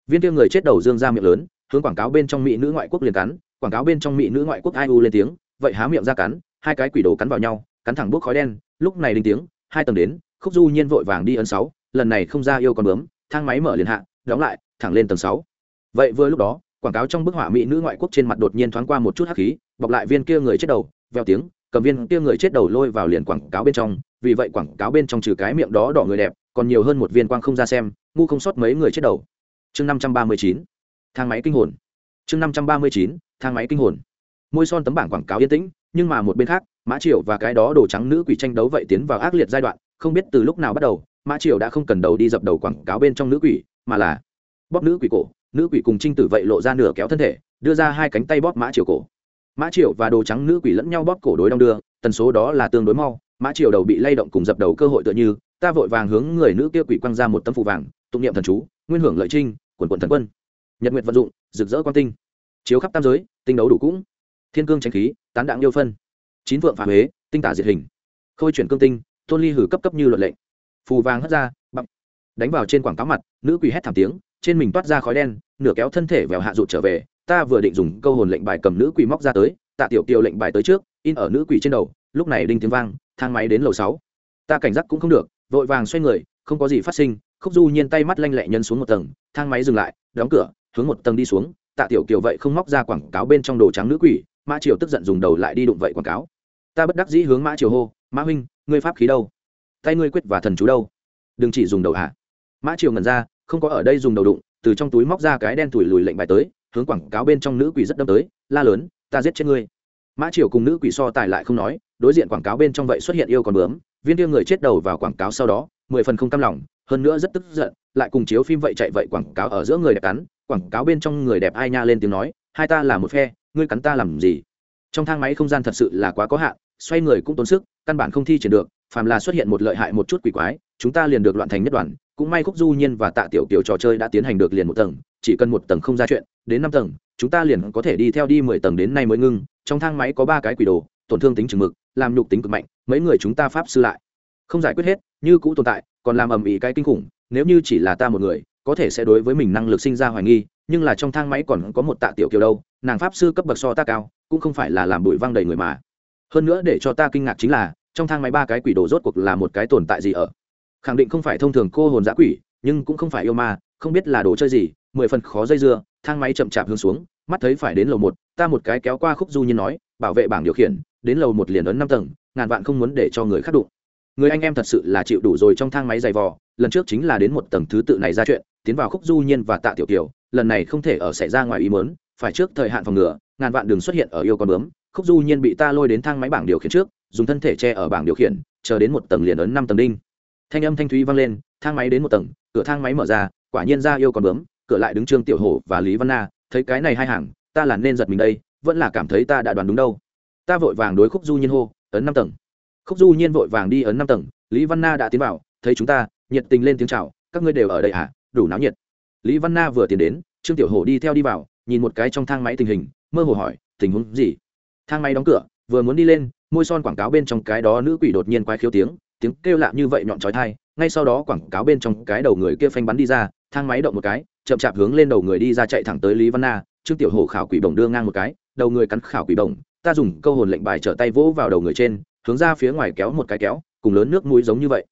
Viên kia người chết đầu dương ra miệng lớn, hướng quảng cáo bên trong mỹ nữ ngoại quốc liền cắn, quảng cáo bên trong mỹ nữ ngoại quốc ai u lên tiếng, vậy há miệng ra cắn, hai cái quỷ đồ cắn vào nhau cắn thẳng bốc khói đen, lúc này đinh tiếng, hai tầng đến, khúc du nhiên vội vàng đi ấn sáu, lần này không ra yêu con bướm, thang máy mở liền hạ, đóng lại, thẳng lên tầng sáu. Vậy vừa lúc đó, quảng cáo trong bức họa mỹ nữ ngoại quốc trên mặt đột nhiên thoáng qua một chút hắc khí, bọc lại viên kia người chết đầu, veo tiếng, cầm viên kia người chết đầu lôi vào liền quảng cáo bên trong, vì vậy quảng cáo bên trong trừ cái miệng đó đỏ người đẹp, còn nhiều hơn một viên quang không ra xem, ngu không sót mấy người chết đầu. Chương năm trăm ba mươi chín, thang máy kinh hồn. Chương năm trăm ba mươi chín, thang máy kinh hồn. Môi son tấm bảng quảng cáo yên tĩnh, nhưng mà một bên khác mã triều và cái đó đồ trắng nữ quỷ tranh đấu vậy tiến vào ác liệt giai đoạn, không biết từ lúc nào bắt đầu, mã triều đã không cần đầu đi dập đầu quảng cáo bên trong nữ quỷ, mà là bóp nữ quỷ cổ. Nữ quỷ cùng trinh tử vậy lộ ra nửa kéo thân thể, đưa ra hai cánh tay bóp mã triều cổ. Mã triều và đồ trắng nữ quỷ lẫn nhau bóp cổ đối đong đưa, tần số đó là tương đối mau. Mã triều đầu bị lay động cùng dập đầu cơ hội tựa như, ta vội vàng hướng người nữ kia quỷ quăng ra một tấm phù vàng, tụng niệm thần chú, nguyên hưởng lợi trinh, quần quần thần quân. Nhật nguyệt vận dụng, rực rỡ quan tinh, chiếu khắp tam giới, tinh đấu đủ cũng. Thiên cương tranh khí, tán đạn yêu phân chín vượng phá huế, tinh tả diệt hình. Khôi chuyển cương tinh, tôn ly hử cấp cấp như luật lệnh. Phù vàng hất ra bắp đánh vào trên quảng cáo mặt, nữ quỷ hét thảm tiếng, trên mình toát ra khói đen, nửa kéo thân thể vào hạ rụt trở về. Ta vừa định dùng câu hồn lệnh bài cầm nữ quỷ móc ra tới, tạ tiểu kiều lệnh bài tới trước, in ở nữ quỷ trên đầu, lúc này đinh tiếng vang, thang máy đến lầu sáu. Ta cảnh giác cũng không được, vội vàng xoay người, không có gì phát sinh, khúc du nhiên tay mắt lanh lẹ nhân xuống một tầng, thang máy dừng lại, đóng cửa, hướng một tầng đi xuống, tạ tiểu kiều vậy không móc ra quảng cáo bên trong đồ trắng nữ quỷ ma triều tức giận dùng đầu lại đi đụng vậy quảng cáo ta bất đắc dĩ hướng mã triều hô, mã huynh, ngươi pháp khí đâu? Tay ngươi quyết và thần chú đâu? Đừng chỉ dùng đầu hạ. Mã triều ngẩn ra, không có ở đây dùng đầu đụng, từ trong túi móc ra cái đen thủi lùi lệnh bài tới, hướng quảng cáo bên trong nữ quỷ rất đâm tới, la lớn, ta giết chết ngươi. Mã triều cùng nữ quỷ so tài lại không nói, đối diện quảng cáo bên trong vậy xuất hiện yêu còn bướm, viên tiêu người chết đầu vào quảng cáo sau đó, mười phần không cam lòng, hơn nữa rất tức giận, lại cùng chiếu phim vậy chạy vậy quảng cáo ở giữa người đẹp cắn, quảng cáo bên trong người đẹp ai nha lên tiếng nói, hai ta là một phe, ngươi cắn ta làm gì? Trong thang máy không gian thật sự là quá có hạn xoay người cũng tốn sức, căn bản không thi triển được, phàm là xuất hiện một lợi hại một chút quỷ quái, chúng ta liền được loạn thành nhất đoàn. Cũng may khúc du nhiên và tạ tiểu kiều trò chơi đã tiến hành được liền một tầng, chỉ cần một tầng không ra chuyện, đến năm tầng, chúng ta liền có thể đi theo đi mười tầng đến nay mới ngưng. Trong thang máy có ba cái quỷ đồ, tổn thương tính chừng mực, làm nhục tính cực mạnh, mấy người chúng ta pháp sư lại. Không giải quyết hết, như cũ tồn tại, còn làm ầm ĩ cái kinh khủng, nếu như chỉ là ta một người, có thể sẽ đối với mình năng lực sinh ra hoài nghi, nhưng là trong thang máy còn có một tạ tiểu kiều đâu, nàng pháp sư cấp bậc so ta cao, cũng không phải là làm bụi văng đầy người mà hơn nữa để cho ta kinh ngạc chính là, trong thang máy ba cái quỷ đồ rốt cuộc là một cái tồn tại gì ở? Khẳng định không phải thông thường cô hồn giã quỷ, nhưng cũng không phải yêu ma, không biết là đồ chơi gì, mười phần khó dây dưa, thang máy chậm chạp hướng xuống, mắt thấy phải đến lầu một, ta một cái kéo qua khúc du nhiên nói, bảo vệ bảng điều khiển, đến lầu một liền ấn năm tầng, ngàn vạn không muốn để cho người khác đụng. Người anh em thật sự là chịu đủ rồi trong thang máy dày vò, lần trước chính là đến một tầng thứ tự này ra chuyện, tiến vào khúc du nhiên và tạ tiểu kiều, lần này không thể ở xảy ra ngoài ý mớn phải trước thời hạn phòng ngừa, ngàn vạn đường xuất hiện ở yêu con bướm khúc du nhiên bị ta lôi đến thang máy bảng điều khiển trước, dùng thân thể che ở bảng điều khiển, chờ đến một tầng liền ấn năm tầng đinh. Thanh âm thanh thúy vang lên, thang máy đến một tầng, cửa thang máy mở ra, quả nhiên ra yêu còn bướm, cửa lại đứng trương tiểu hổ và lý văn na, thấy cái này hai hàng, ta là nên giật mình đây, vẫn là cảm thấy ta đã đoán đúng đâu. Ta vội vàng đối khúc du nhiên hô, ấn năm tầng. Khúc du nhiên vội vàng đi ấn năm tầng, lý văn na đã tiến vào, thấy chúng ta, nhiệt tình lên tiếng chào, các ngươi đều ở đây à đủ náo nhiệt. Lý văn na vừa tiến đến, trương tiểu hổ đi theo đi vào, nhìn một cái trong thang máy tình hình, mơ hồ hỏi, tình huống gì? Thang máy đóng cửa, vừa muốn đi lên, môi son quảng cáo bên trong cái đó nữ quỷ đột nhiên quái khiếu tiếng tiếng kêu lạ như vậy nhọn trói thai ngay sau đó quảng cáo bên trong cái đầu người kia phanh bắn đi ra, thang máy động một cái, chậm chạp hướng lên đầu người đi ra chạy thẳng tới lý văn na, trương tiểu hổ khảo quỷ bổng đưa ngang một cái, đầu người cắn khảo quỷ bổng, ta dùng câu hồn lệnh bài trở tay vỗ vào đầu người trên, hướng ra phía ngoài kéo một cái kéo, cùng lớn nước mũi giống như vậy.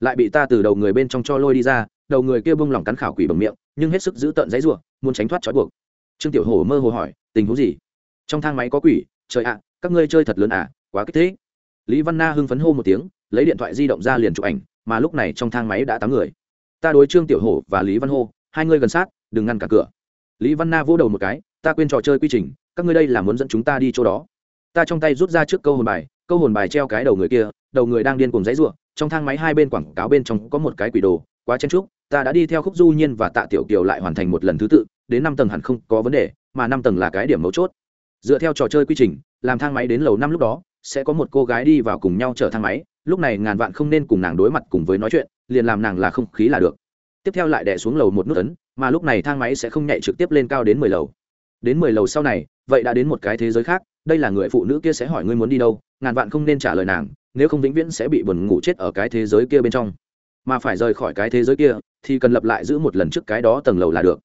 Lại bị ta từ đầu người bên trong cho lôi đi ra, đầu người kia bông lỏng cắn khảo quỷ bằng miệng, nhưng hết sức giữ tợn giấy ruộng muốn tránh thoát trói buộc. Trương tiểu hổ mơ hồ hỏi, tình huống gì? Trong thang máy có quỷ trời ạ, các ngươi chơi thật lớn à quá kích thích. Lý văn na hưng phấn hô một tiếng, lấy điện thoại di động ra liền chụp ảnh, mà lúc này trong thang máy đã tám người. Ta đối trương tiểu hổ và lý văn hô, hai người gần sát, đừng ngăn cả cửa. Lý văn na vỗ đầu một cái, ta quên trò chơi quy trình, các ngươi đây là muốn dẫn chúng ta đi chỗ đó. Ta trong tay rút ra trước câu hồn bài, câu hồn bài treo cái đầu người kia, đầu người đang điên cùng dãy ruộng trong thang máy hai bên quảng cáo bên trong có một cái quỷ đồ, quá chen trúc ta đã đi theo khúc du nhiên và tạ tiểu kiều lại hoàn thành một lần thứ tự, đến năm tầng hẳn không có vấn đề, mà năm tầng là cái điểm mấu chốt dựa theo trò chơi quy trình, làm thang máy đến lầu năm lúc đó, sẽ có một cô gái đi vào cùng nhau chở thang máy, lúc này ngàn vạn không nên cùng nàng đối mặt cùng với nói chuyện, liền làm nàng là không khí là được. Tiếp theo lại đè xuống lầu một nút ấn, mà lúc này thang máy sẽ không nhảy trực tiếp lên cao đến mười lầu. Đến mười lầu sau này, vậy đã đến một cái thế giới khác, đây là người phụ nữ kia sẽ hỏi ngươi muốn đi đâu, ngàn vạn không nên trả lời nàng, nếu không vĩnh viễn sẽ bị buồn ngủ chết ở cái thế giới kia bên trong. Mà phải rời khỏi cái thế giới kia, thì cần lập lại giữ một lần trước cái đó tầng lầu là được.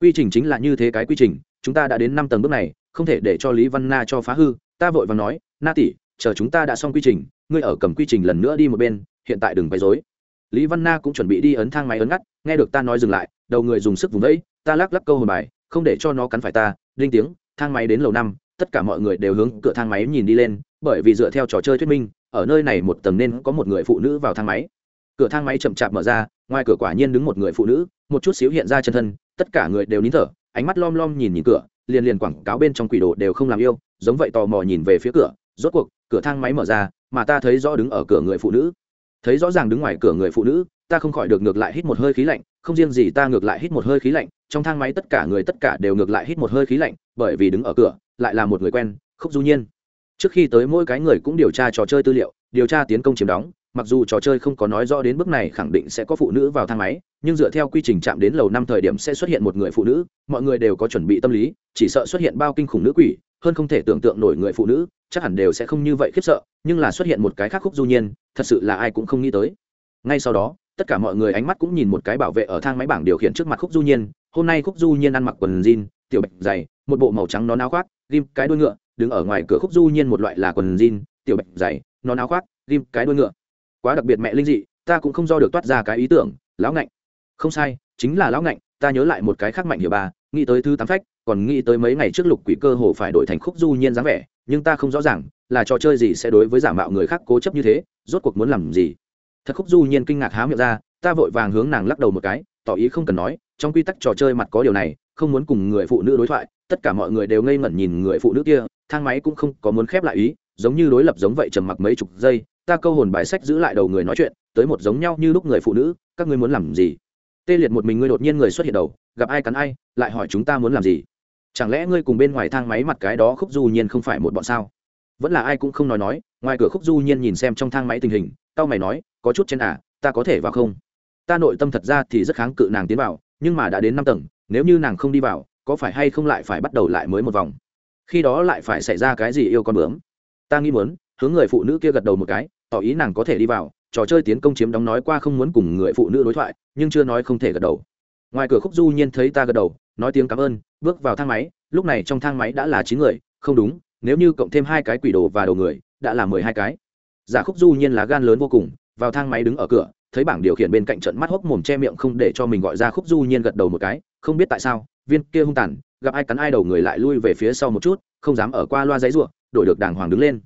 Quy trình chính là như thế cái quy trình, chúng ta đã đến năm tầng bước này không thể để cho lý văn na cho phá hư, ta vội và nói, na tỷ, chờ chúng ta đã xong quy trình, ngươi ở cầm quy trình lần nữa đi một bên, hiện tại đừng bày dối lý văn na cũng chuẩn bị đi ấn thang máy ấn ngắt, nghe được ta nói dừng lại, đầu người dùng sức vùng vẫy, ta lắc lắc câu hồn bài, không để cho nó cắn phải ta linh tiếng, thang máy đến lầu năm, tất cả mọi người đều hướng cửa thang máy nhìn đi lên, bởi vì dựa theo trò chơi thuyết minh, ở nơi này một tầng nên có một người phụ nữ vào thang máy. Cửa thang máy chậm chạp mở ra, ngoài cửa quả nhiên đứng một người phụ nữ, một chút xíu hiện ra chân thân, tất cả người đều nín thở, ánh mắt lom lom nhìn nhìn cửa liền liền quảng cáo bên trong quỷ đồ đều không làm yêu, giống vậy tò mò nhìn về phía cửa, rốt cuộc, cửa thang máy mở ra, mà ta thấy rõ đứng ở cửa người phụ nữ. Thấy rõ ràng đứng ngoài cửa người phụ nữ, ta không khỏi được ngược lại hít một hơi khí lạnh, không riêng gì ta ngược lại hít một hơi khí lạnh, trong thang máy tất cả người tất cả đều ngược lại hít một hơi khí lạnh, bởi vì đứng ở cửa, lại là một người quen, khúc du nhiên. Trước khi tới mỗi cái người cũng điều tra trò chơi tư liệu, điều tra tiến công chiếm đóng, mặc dù trò chơi không có nói rõ đến bước này khẳng định sẽ có phụ nữ vào thang máy nhưng dựa theo quy trình chạm đến lầu năm thời điểm sẽ xuất hiện một người phụ nữ, mọi người đều có chuẩn bị tâm lý, chỉ sợ xuất hiện bao kinh khủng nữ quỷ, hơn không thể tưởng tượng nổi người phụ nữ, chắc hẳn đều sẽ không như vậy khiếp sợ, nhưng là xuất hiện một cái khác khúc du nhiên, thật sự là ai cũng không nghĩ tới. Ngay sau đó, tất cả mọi người ánh mắt cũng nhìn một cái bảo vệ ở thang máy bảng điều khiển trước mặt khúc du nhiên, hôm nay khúc du nhiên ăn mặc quần jean, tiểu bạch dày, một bộ màu trắng nón áo khoác, ghim cái đuôi ngựa, đứng ở ngoài cửa khúc du nhiên một loại là quần jean, tiểu bạch dày, nón áo khoác, ghim cái đuôi ngựa. Quá đặc biệt mẹ linh dị, ta cũng không do được toát ra cái ý tưởng, lão ngạnh không sai, chính là lão ngạnh, ta nhớ lại một cái khác mạnh hiểu ba nghĩ tới thứ tám phách, còn nghĩ tới mấy ngày trước lục quỷ cơ hồ phải đổi thành khúc du nhiên dáng vẻ, nhưng ta không rõ ràng, là trò chơi gì sẽ đối với giả mạo người khác cố chấp như thế, rốt cuộc muốn làm gì. Thật khúc du nhiên kinh ngạc há miệng ra, ta vội vàng hướng nàng lắc đầu một cái, tỏ ý không cần nói, trong quy tắc trò chơi mặt có điều này, không muốn cùng người phụ nữ đối thoại, tất cả mọi người đều ngây ngẩn nhìn người phụ nữ kia, thang máy cũng không có muốn khép lại ý, giống như đối lập giống vậy trầm mặc mấy chục giây, ta câu hồn bài sách giữ lại đầu người nói chuyện, tới một giống nhau như lúc người phụ nữ, các ngươi muốn làm gì? Tê liệt một mình ngươi đột nhiên người xuất hiện đầu, gặp ai cắn ai, lại hỏi chúng ta muốn làm gì? Chẳng lẽ ngươi cùng bên ngoài thang máy mặt cái đó khúc du nhiên không phải một bọn sao? Vẫn là ai cũng không nói nói, ngoài cửa khúc du nhiên nhìn xem trong thang máy tình hình tao mày nói, có chút trên à ta có thể vào không? Ta nội tâm thật ra thì rất kháng cự nàng tiến vào, nhưng mà đã đến năm tầng, nếu như nàng không đi vào, có phải hay không lại phải bắt đầu lại mới một vòng? Khi đó lại phải xảy ra cái gì yêu con bướm? Ta nghĩ muốn, hướng người phụ nữ kia gật đầu một cái, tỏ ý nàng có thể đi vào trò chơi tiến công chiếm đóng nói qua không muốn cùng người phụ nữ đối thoại, nhưng chưa nói không thể gật đầu. Ngoài cửa khúc du nhiên thấy ta gật đầu, nói tiếng cảm ơn, bước vào thang máy, lúc này trong thang máy đã là chín người, không đúng, nếu như cộng thêm hai cái quỷ đồ và đầu người, đã là mười hai cái. Giả khúc du nhiên là gan lớn vô cùng, vào thang máy đứng ở cửa, thấy bảng điều khiển bên cạnh trận mắt hốc mồm che miệng không để cho mình gọi ra khúc du nhiên gật đầu một cái, không biết tại sao, viên kia hung tàn, gặp ai cắn ai đầu người lại lui về phía sau một chút, không dám ở qua loa giấy ruộng đổi được đàng hoàng đứng lên.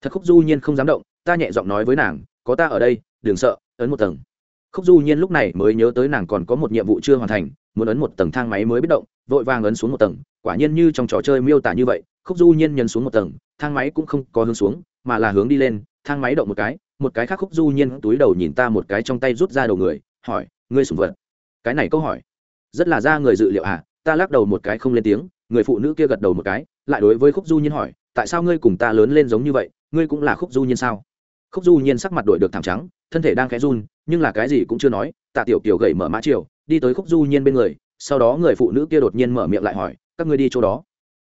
Thật khúc du nhiên không dám động, ta nhẹ giọng nói với nàng có ta ở đây, đừng sợ, ấn một tầng. Khúc du nhiên lúc này mới nhớ tới nàng còn có một nhiệm vụ chưa hoàn thành, muốn ấn một tầng thang máy mới biết động, vội vàng ấn xuống một tầng, quả nhiên như trong trò chơi miêu tả như vậy, khúc du nhiên nhấn xuống một tầng, thang máy cũng không có hướng xuống, mà là hướng đi lên, thang máy động một cái một cái khác khúc du nhiên túi đầu nhìn ta một cái trong tay rút ra đầu người, hỏi, ngươi sủng vật? Cái này câu hỏi, rất là ra người dự liệu à ta lắc đầu một cái không lên tiếng, người phụ nữ kia gật đầu một cái, lại đối với khúc du nhiên hỏi, tại sao ngươi cùng ta lớn lên giống như vậy, ngươi cũng là khúc du nhiên sao? Khúc du nhiên sắc mặt đổi được thẳng trắng, thân thể đang khẽ run, nhưng là cái gì cũng chưa nói, tạ tiểu kiều gậy mở mã triều đi tới khúc du nhiên bên người, sau đó người phụ nữ kia đột nhiên mở miệng lại hỏi, các ngươi đi chỗ đó?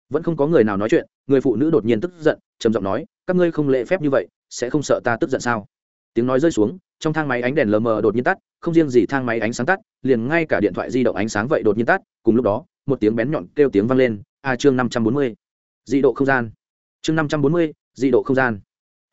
Vẫn không có người nào nói chuyện, người phụ nữ đột nhiên tức giận, trầm giọng nói, các ngươi không lễ phép như vậy, sẽ không sợ ta tức giận sao? Tiếng nói rơi xuống, trong thang máy ánh đèn lờ mờ đột nhiên tắt, không riêng gì thang máy ánh sáng tắt, liền ngay cả điện thoại di động ánh sáng vậy đột nhiên tắt, cùng lúc đó, một tiếng bén nhọn kêu tiếng vang lên, a chương năm trăm bốn mươi, dị độ không gian. Chương năm trăm bốn mươi, dị độ không gian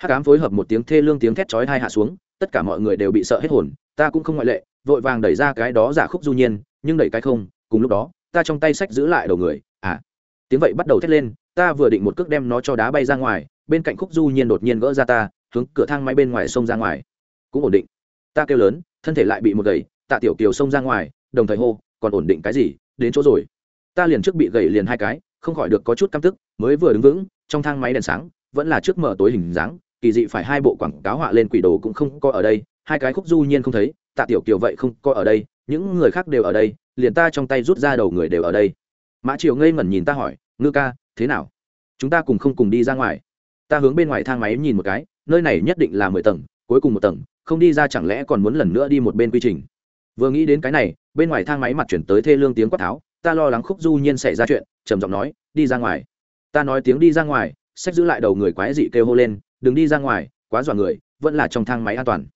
hát cám phối hợp một tiếng thê lương tiếng thét chói hai hạ xuống, tất cả mọi người đều bị sợ hết hồn, ta cũng không ngoại lệ, vội vàng đẩy ra cái đó giả khúc du nhiên, nhưng đẩy cái không, cùng lúc đó, ta trong tay sách giữ lại đầu người à. Tiếng vậy bắt đầu thét lên, ta vừa định một cước đem nó cho đá bay ra ngoài, bên cạnh khúc du nhiên đột nhiên gỡ ra ta, hướng cửa thang máy bên ngoài xông ra ngoài. Cũng ổn định. Ta kêu lớn, thân thể lại bị một gầy, tạ tiểu kiều xông ra ngoài, đồng thời hô, còn ổn định cái gì, đến chỗ rồi. Ta liền trước bị gầy liền hai cái, không khỏi được có chút căm tức, mới vừa đứng vững, trong thang máy đèn sáng, vẫn là trước mở tối hình dáng kỳ dị phải hai bộ quảng cáo họa lên quỷ đồ cũng không có ở đây, hai cái khúc du nhiên không thấy, tạ tiểu kiều vậy không có ở đây, những người khác đều ở đây, liền ta trong tay rút ra đầu người đều ở đây. Mã triều ngây ngẩn nhìn ta hỏi, ngư ca, thế nào? Chúng ta cùng không cùng đi ra ngoài? Ta hướng bên ngoài thang máy nhìn một cái, nơi này nhất định là mười tầng, cuối cùng một tầng, không đi ra chẳng lẽ còn muốn lần nữa đi một bên quy trình? Vừa nghĩ đến cái này, bên ngoài thang máy mặt chuyển tới thê lương tiếng quát tháo, ta lo lắng khúc du nhiên xảy ra chuyện, trầm giọng nói, đi ra ngoài. Ta nói tiếng đi ra ngoài sách giữ lại đầu người quái dị kêu hô lên đừng đi ra ngoài, quá dọa người, vẫn là trong thang máy an toàn.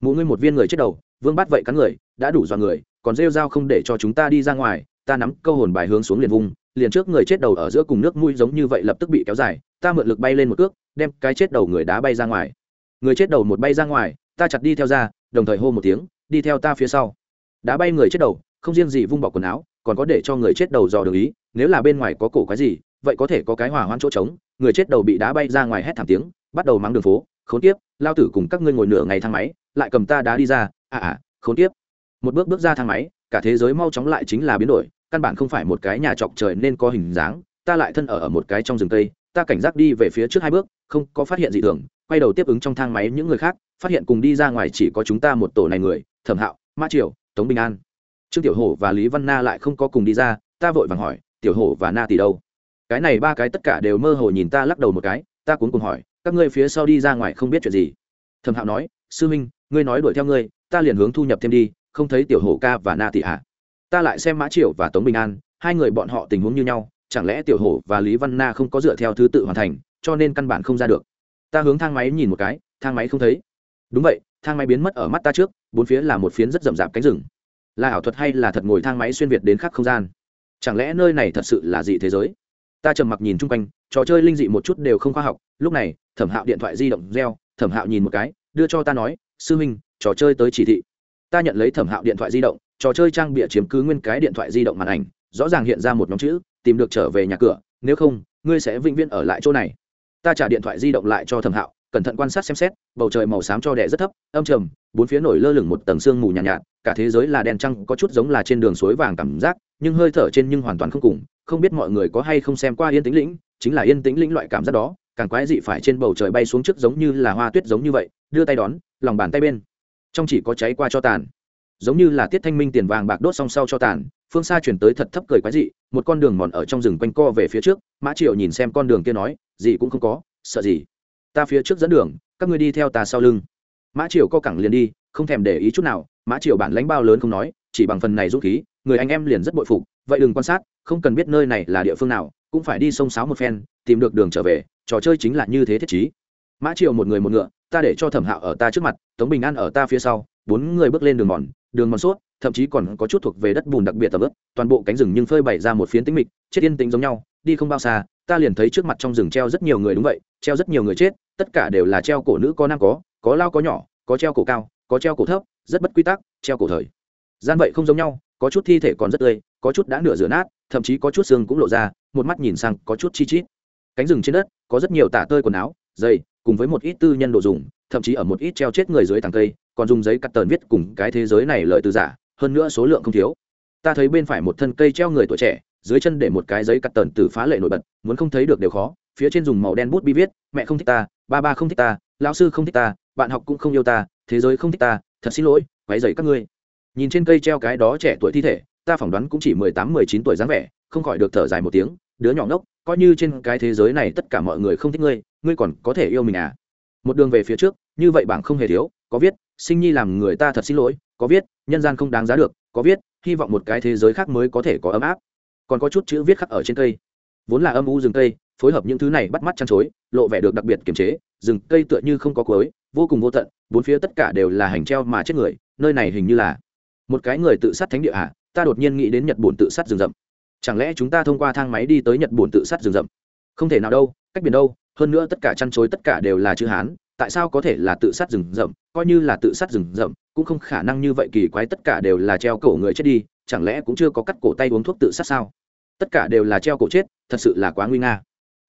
Mụ ngươi một viên người chết đầu, vương bắt vậy cắn người, đã đủ dọa người, còn rêu dao không để cho chúng ta đi ra ngoài, ta nắm câu hồn bài hướng xuống liền vùng, liền trước người chết đầu ở giữa cùng nước mũi giống như vậy lập tức bị kéo dài, ta mượn lực bay lên một cước, đem cái chết đầu người đá bay ra ngoài. Người chết đầu một bay ra ngoài, ta chặt đi theo ra, đồng thời hô một tiếng, đi theo ta phía sau. Đá bay người chết đầu, không riêng gì vung bỏ quần áo, còn có để cho người chết đầu dò đường ý, nếu là bên ngoài có cổ cái gì, vậy có thể có cái hỏa hoạn chỗ trống, người chết đầu bị đá bay ra ngoài hét thảm tiếng bắt đầu mắng đường phố, khốn tiếp lao tử cùng các ngươi ngồi nửa ngày thang máy, lại cầm ta đá đi ra à à khốn tiếp một bước bước ra thang máy, cả thế giới mau chóng lại chính là biến đổi, căn bản không phải một cái nhà trọc trời nên có hình dáng, ta lại thân ở ở một cái trong rừng tây ta cảnh giác đi về phía trước hai bước, không có phát hiện gì thường, quay đầu tiếp ứng trong thang máy những người khác, phát hiện cùng đi ra ngoài chỉ có chúng ta một tổ này người, thẩm hạo mã triều, tống bình an. Trương tiểu hổ và lý văn na lại không có cùng đi ra, ta vội vàng hỏi, tiểu hổ và na tỷ đâu? Cái này ba cái tất cả đều mơ hồ nhìn ta lắc đầu một cái, ta cuốn cùng hỏi các ngươi phía sau đi ra ngoài không biết chuyện gì. Thẩm hạo nói, sư minh, ngươi nói đuổi theo ngươi, ta liền hướng thu nhập thêm đi, không thấy tiểu hổ ca và na tỷ hạ ta lại xem mã triệu và tống bình an, hai người bọn họ tình huống như nhau, chẳng lẽ tiểu hổ và lý văn na không có dựa theo thứ tự hoàn thành, cho nên căn bản không ra được? Ta hướng thang máy nhìn một cái, thang máy không thấy. Đúng vậy, thang máy biến mất ở mắt ta trước, bốn phía là một phiến rất rậm rạp cánh rừng. Là ảo thuật hay là thật ngồi thang máy xuyên việt đến khác không gian? Chẳng lẽ nơi này thật sự là dị thế giới? Ta trầm mặc nhìn chung quanh, trò chơi linh dị một chút đều không khoa học, lúc này thẩm hạo điện thoại di động reo thẩm hạo nhìn một cái đưa cho ta nói sư huynh trò chơi tới chỉ thị. Ta nhận lấy thẩm hạo điện thoại di động trò chơi trang bịa chiếm cứ nguyên cái điện thoại di động màn ảnh rõ ràng hiện ra một nhóm chữ tìm được trở về nhà cửa nếu không ngươi sẽ vĩnh viễn ở lại chỗ này. Ta trả điện thoại di động lại cho thẩm hạo cẩn thận quan sát xem xét bầu trời màu xám cho đẻ rất thấp âm trầm bốn phía nổi lơ lửng một tầng sương mù nhàn nhạt, nhạt cả thế giới là đèn trăng có chút giống là trên đường suối vàng cảm giác nhưng hơi thở trên nhưng hoàn toàn không cùng không biết mọi người có hay không xem qua yên tĩnh lĩnh chính là yên tĩnh lĩnh loại cảm giác đó càng quái dị phải trên bầu trời bay xuống trước giống như là hoa tuyết giống như vậy, đưa tay đón, lòng bàn tay bên trong chỉ có cháy qua cho tàn. Giống như là tiết thanh minh tiền vàng bạc đốt song sau cho tàn, phương xa chuyển tới thật thấp cười quái dị, một con đường mòn ở trong rừng quanh co về phía trước, mã triệu nhìn xem con đường kia nói, gì cũng không có, sợ gì. Ta phía trước dẫn đường, các ngươi đi theo ta sau lưng. Mã triệu co cẳng liền đi, không thèm để ý chút nào, mã triệu bản lãnh bao lớn không nói, chỉ bằng phần này dũng khí, người anh em liền rất bội phục, vậy đừng quan sát, không cần biết nơi này là địa phương nào, cũng phải đi sông sáo một phen tìm được đường trở về, trò chơi chính là như thế thiết chí mã triều một người một ngựa, ta để cho thẩm hạo ở ta trước mặt, tống bình an ở ta phía sau, bốn người bước lên đường mòn đường mòn suốt, thậm chí còn có chút thuộc về đất bùn đặc biệt tầm ướp toàn bộ cánh rừng nhưng phơi bày ra một phiến tĩnh mịch, chết yên tĩnh giống nhau, đi không bao xa, ta liền thấy trước mặt trong rừng treo rất nhiều người đúng vậy, treo rất nhiều người chết, tất cả đều là treo cổ nữ có nam có có lao có nhỏ, có treo cổ cao, có treo cổ thấp, rất bất quy tắc, treo cổ thời. Gian vậy không giống nhau, có chút thi thể còn rất tươi, có chút đã nửa rửa nát, thậm chí có chút xương cũng lộ ra, một mắt nhìn sang có chút chi chít cánh rừng trên đất, có rất nhiều tả tơi quần áo dây cùng với một ít tư nhân đồ dùng, thậm chí ở một ít treo chết người dưới tàng cây, còn dùng giấy cắt tờn viết cùng cái thế giới này lợi từ giả, hơn nữa số lượng không thiếu. Ta thấy bên phải một thân cây treo người tuổi trẻ, dưới chân để một cái giấy cắt tờn từ phá lệ nổi bật, muốn không thấy được đều khó, phía trên dùng màu đen bút bi viết, mẹ không thích ta, ba ba không thích ta, lão sư không thích ta, bạn học cũng không yêu ta, thế giới không thích ta, thật xin lỗi, quấy dày các ngươi. Nhìn trên cây treo cái đó trẻ tuổi thi thể, ta phỏng đoán cũng chỉ mười tám, mười chín tuổi dáng vẻ, không khỏi được thở dài một tiếng đứa nhỏ ngốc, coi như trên cái thế giới này tất cả mọi người không thích ngươi ngươi còn có thể yêu mình à? Một đường về phía trước, như vậy bảng không hề thiếu, có viết, sinh nhi làm người ta thật xin lỗi, có viết, nhân gian không đáng giá được, có viết, hy vọng một cái thế giới khác mới có thể có ấm áp. Còn có chút chữ viết khắc ở trên cây. Vốn là âm u rừng cây, phối hợp những thứ này bắt mắt chăn chối lộ vẻ được đặc biệt kiềm chế, rừng cây tựa như không có cuối, vô cùng vô tận, bốn phía tất cả đều là hành treo mà chết người, nơi này hình như là một cái người tự sát thánh địa hạ ta đột nhiên nghĩ đến nhật bổn tự sát rừng rậm chẳng lẽ chúng ta thông qua thang máy đi tới nhật bổn tự sát rừng rậm? Không thể nào đâu, cách biển đâu, hơn nữa tất cả chăn chối tất cả đều là chữ hán, tại sao có thể là tự sát rừng rậm? Coi như là tự sát rừng rậm, cũng không khả năng như vậy kỳ quái, tất cả đều là treo cổ người chết đi, chẳng lẽ cũng chưa có cắt cổ tay uống thuốc tự sát sao? Tất cả đều là treo cổ chết, thật sự là quá nguy nga.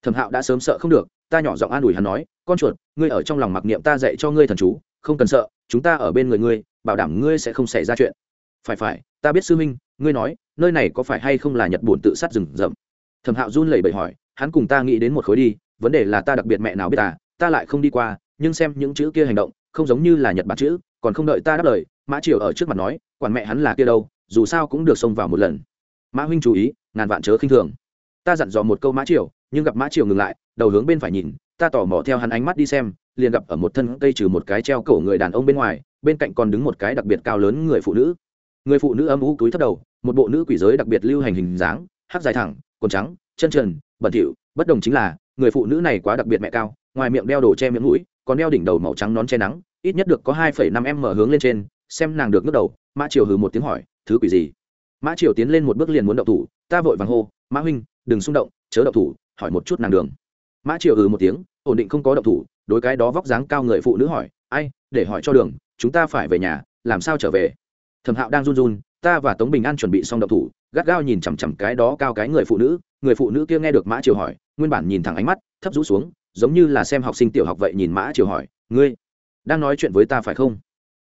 Thẩm hạo đã sớm sợ không được, ta nhỏ giọng an ủi hắn nói, con chuột, ngươi ở trong lòng mặc niệm ta dạy cho ngươi thần chú, không cần sợ, chúng ta ở bên người ngươi, bảo đảm ngươi sẽ không xảy ra chuyện. Phải phải, ta biết sư minh ngươi nói, nơi này có phải hay không là nhật bổn tự sát rừng rậm? Thẩm hạo run lẩy bẩy hỏi, hắn cùng ta nghĩ đến một khối đi, vấn đề là ta đặc biệt mẹ nào biết ta ta lại không đi qua, nhưng xem những chữ kia hành động, không giống như là nhật bản chữ, còn không đợi ta đáp lời, mã triều ở trước mặt nói, quản mẹ hắn là kia đâu, dù sao cũng được xông vào một lần. Mã huynh chú ý, ngàn vạn chớ khinh thường. Ta dặn dò một câu mã triều, nhưng gặp mã triều ngừng lại, đầu hướng bên phải nhìn, ta tò mò theo hắn ánh mắt đi xem, liền gặp ở một thân cây trừ một cái treo cổ người đàn ông bên ngoài, bên cạnh còn đứng một cái đặc biệt cao lớn người phụ nữ người phụ nữ âm u túi thấp đầu, một bộ nữ quỷ giới đặc biệt lưu hành hình dáng hát dài thẳng, quần trắng, chân trần, bẩn thỉu, bất đồng chính là, người phụ nữ này quá đặc biệt mẹ cao, ngoài miệng đeo đồ che miệng mũi, còn đeo đỉnh đầu màu trắng nón che nắng, ít nhất được có hai phẩy năm m hướng lên trên, xem nàng được ngước đầu, mã triều hừ một tiếng hỏi, thứ quỷ gì? Mã triều tiến lên một bước liền muốn động thủ, ta vội vàng hô, mã huynh, đừng xung động, chớ động thủ, hỏi một chút nàng đường. Mã triều hừ một tiếng, ổn định không có động thủ, đối cái đó vóc dáng cao người phụ nữ hỏi, ai, để hỏi cho đường, chúng ta phải về nhà, làm sao trở về? Thẩm hạo đang run run, ta và tống bình an chuẩn bị xong động thủ, gắt gao nhìn chằm chằm cái đó cao cái người phụ nữ, người phụ nữ kia nghe được mã triều hỏi, nguyên bản nhìn thẳng ánh mắt, thấp rũ xuống, giống như là xem học sinh tiểu học vậy nhìn mã triều hỏi, ngươi đang nói chuyện với ta phải không?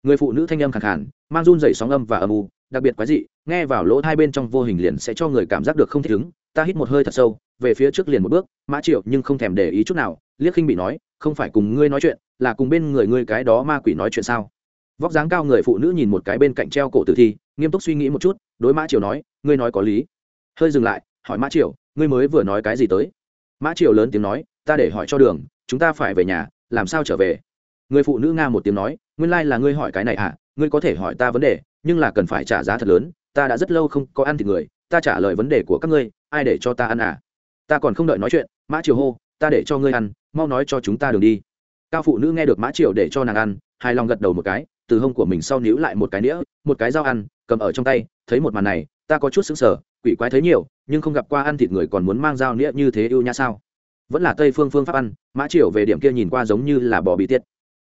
Người phụ nữ thanh âm khẳng khàn, mang run dày sóng âm và âm u, đặc biệt quái dị, nghe vào lỗ hai bên trong vô hình liền sẽ cho người cảm giác được không thích ứng, ta hít một hơi thật sâu, về phía trước liền một bước, mã triệu nhưng không thèm để ý chút nào liếc khinh bị nói, không phải cùng ngươi nói chuyện, là cùng bên người ngươi cái đó ma quỷ nói chuyện sao? Vóc dáng cao người phụ nữ nhìn một cái bên cạnh treo cổ tử thi, nghiêm túc suy nghĩ một chút, đối mã triều nói, ngươi nói có lý. Hơi dừng lại, hỏi mã triều, ngươi mới vừa nói cái gì tới? Mã triều lớn tiếng nói, ta để hỏi cho đường, chúng ta phải về nhà, làm sao trở về? Người phụ nữ nga một tiếng nói, nguyên lai、like、là ngươi hỏi cái này à ngươi có thể hỏi ta vấn đề, nhưng là cần phải trả giá thật lớn, ta đã rất lâu không có ăn thịt người, ta trả lời vấn đề của các ngươi, ai để cho ta ăn à? Ta còn không đợi nói chuyện, mã triều hô, ta để cho ngươi ăn, mau nói cho chúng ta đường đi. Cao phụ nữ nghe được mã triều để cho nàng ăn, hài lòng gật đầu một cái từ hông của mình sau níu lại một cái nĩa, một cái dao ăn, cầm ở trong tay, thấy một màn này, ta có chút xứng sở quỷ quái thấy nhiều, nhưng không gặp qua ăn thịt người còn muốn mang dao nĩa như thế ưu nhã sao? Vẫn là tây phương phương pháp ăn, mã triều về điểm kia nhìn qua giống như là bò bị tiết.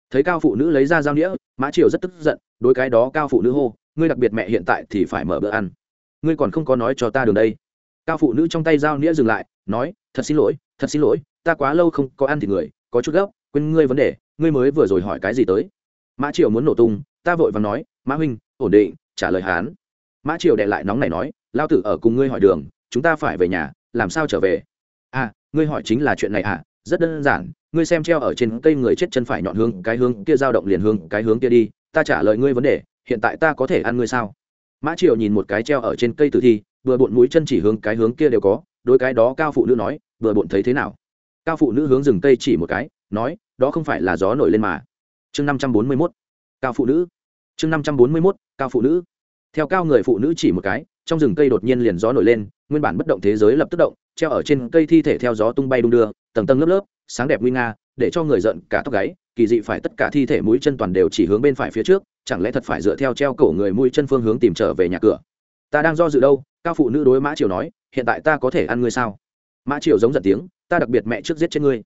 Thấy cao phụ nữ lấy ra dao nĩa, mã triều rất tức giận, đối cái đó cao phụ nữ hô, ngươi đặc biệt mẹ hiện tại thì phải mở bữa ăn. Ngươi còn không có nói cho ta đường đây. Cao phụ nữ trong tay dao nĩa dừng lại, nói, thật xin lỗi, thật xin lỗi, ta quá lâu không có ăn thịt người, có chút gấp, quên ngươi vấn đề, ngươi mới vừa rồi hỏi cái gì tới? Mã triều muốn nổ tung, ta vội và nói, mã huynh, ổn định, trả lời hán mã triều đệ lại nóng này nói, lao tử ở cùng ngươi hỏi đường, chúng ta phải về nhà, làm sao trở về? À ngươi hỏi chính là chuyện này à? Rất đơn giản, ngươi xem treo ở trên cây người chết chân phải nhọn hướng, cái hướng kia dao động liền hướng, cái hướng kia đi, ta trả lời ngươi vấn đề, hiện tại ta có thể ăn ngươi sao? Mã triều nhìn một cái treo ở trên cây tử thi, vừa bộn mũi chân chỉ hướng, cái hướng kia đều có đôi cái đó cao phụ nữ nói, vừa bộn thấy thế nào? Cao phụ nữ hướng rừng cây chỉ một cái, nói, đó không phải là gió nổi lên mà chương năm trăm bốn mươi mốt, cao phụ nữ. Chương năm trăm bốn mươi mốt, cao phụ nữ. Theo cao người phụ nữ chỉ một cái, trong rừng cây đột nhiên liền gió nổi lên, nguyên bản bất động thế giới lập tức động, treo ở trên cây thi thể theo gió tung bay đung đưa, tầng tầng lớp lớp, sáng đẹp nguy nga, để cho người giận cả tóc gáy, kỳ dị phải tất cả thi thể mũi chân toàn đều chỉ hướng bên phải phía trước, chẳng lẽ thật phải dựa theo treo cổ người mũi chân phương hướng tìm trở về nhà cửa? Ta đang do dự đâu, cao phụ nữ đối mã triều nói, hiện tại ta có thể ăn ngươi sao? Mã triều giống giận tiếng, ta đặc biệt mẹ trước giết chết ngươi.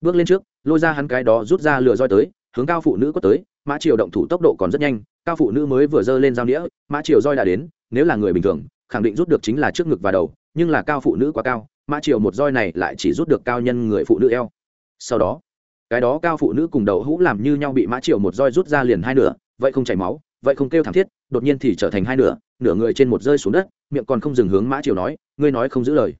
Bước lên trước, lôi ra hắn cái đó rút ra lừa roi tới hướng cao phụ nữ có tới, mã triều động thủ tốc độ còn rất nhanh, cao phụ nữ mới vừa giơ lên dao đĩa mã triều roi đã đến, nếu là người bình thường, khẳng định rút được chính là trước ngực và đầu, nhưng là cao phụ nữ quá cao, mã triều một roi này lại chỉ rút được cao nhân người phụ nữ eo. Sau đó, cái đó cao phụ nữ cùng đầu hũ làm như nhau bị mã triều một roi rút ra liền hai nửa, vậy không chảy máu, vậy không kêu thảm thiết, đột nhiên thì trở thành hai nửa nửa người trên một rơi xuống đất, miệng còn không dừng hướng mã triều nói, ngươi nói không giữ lời.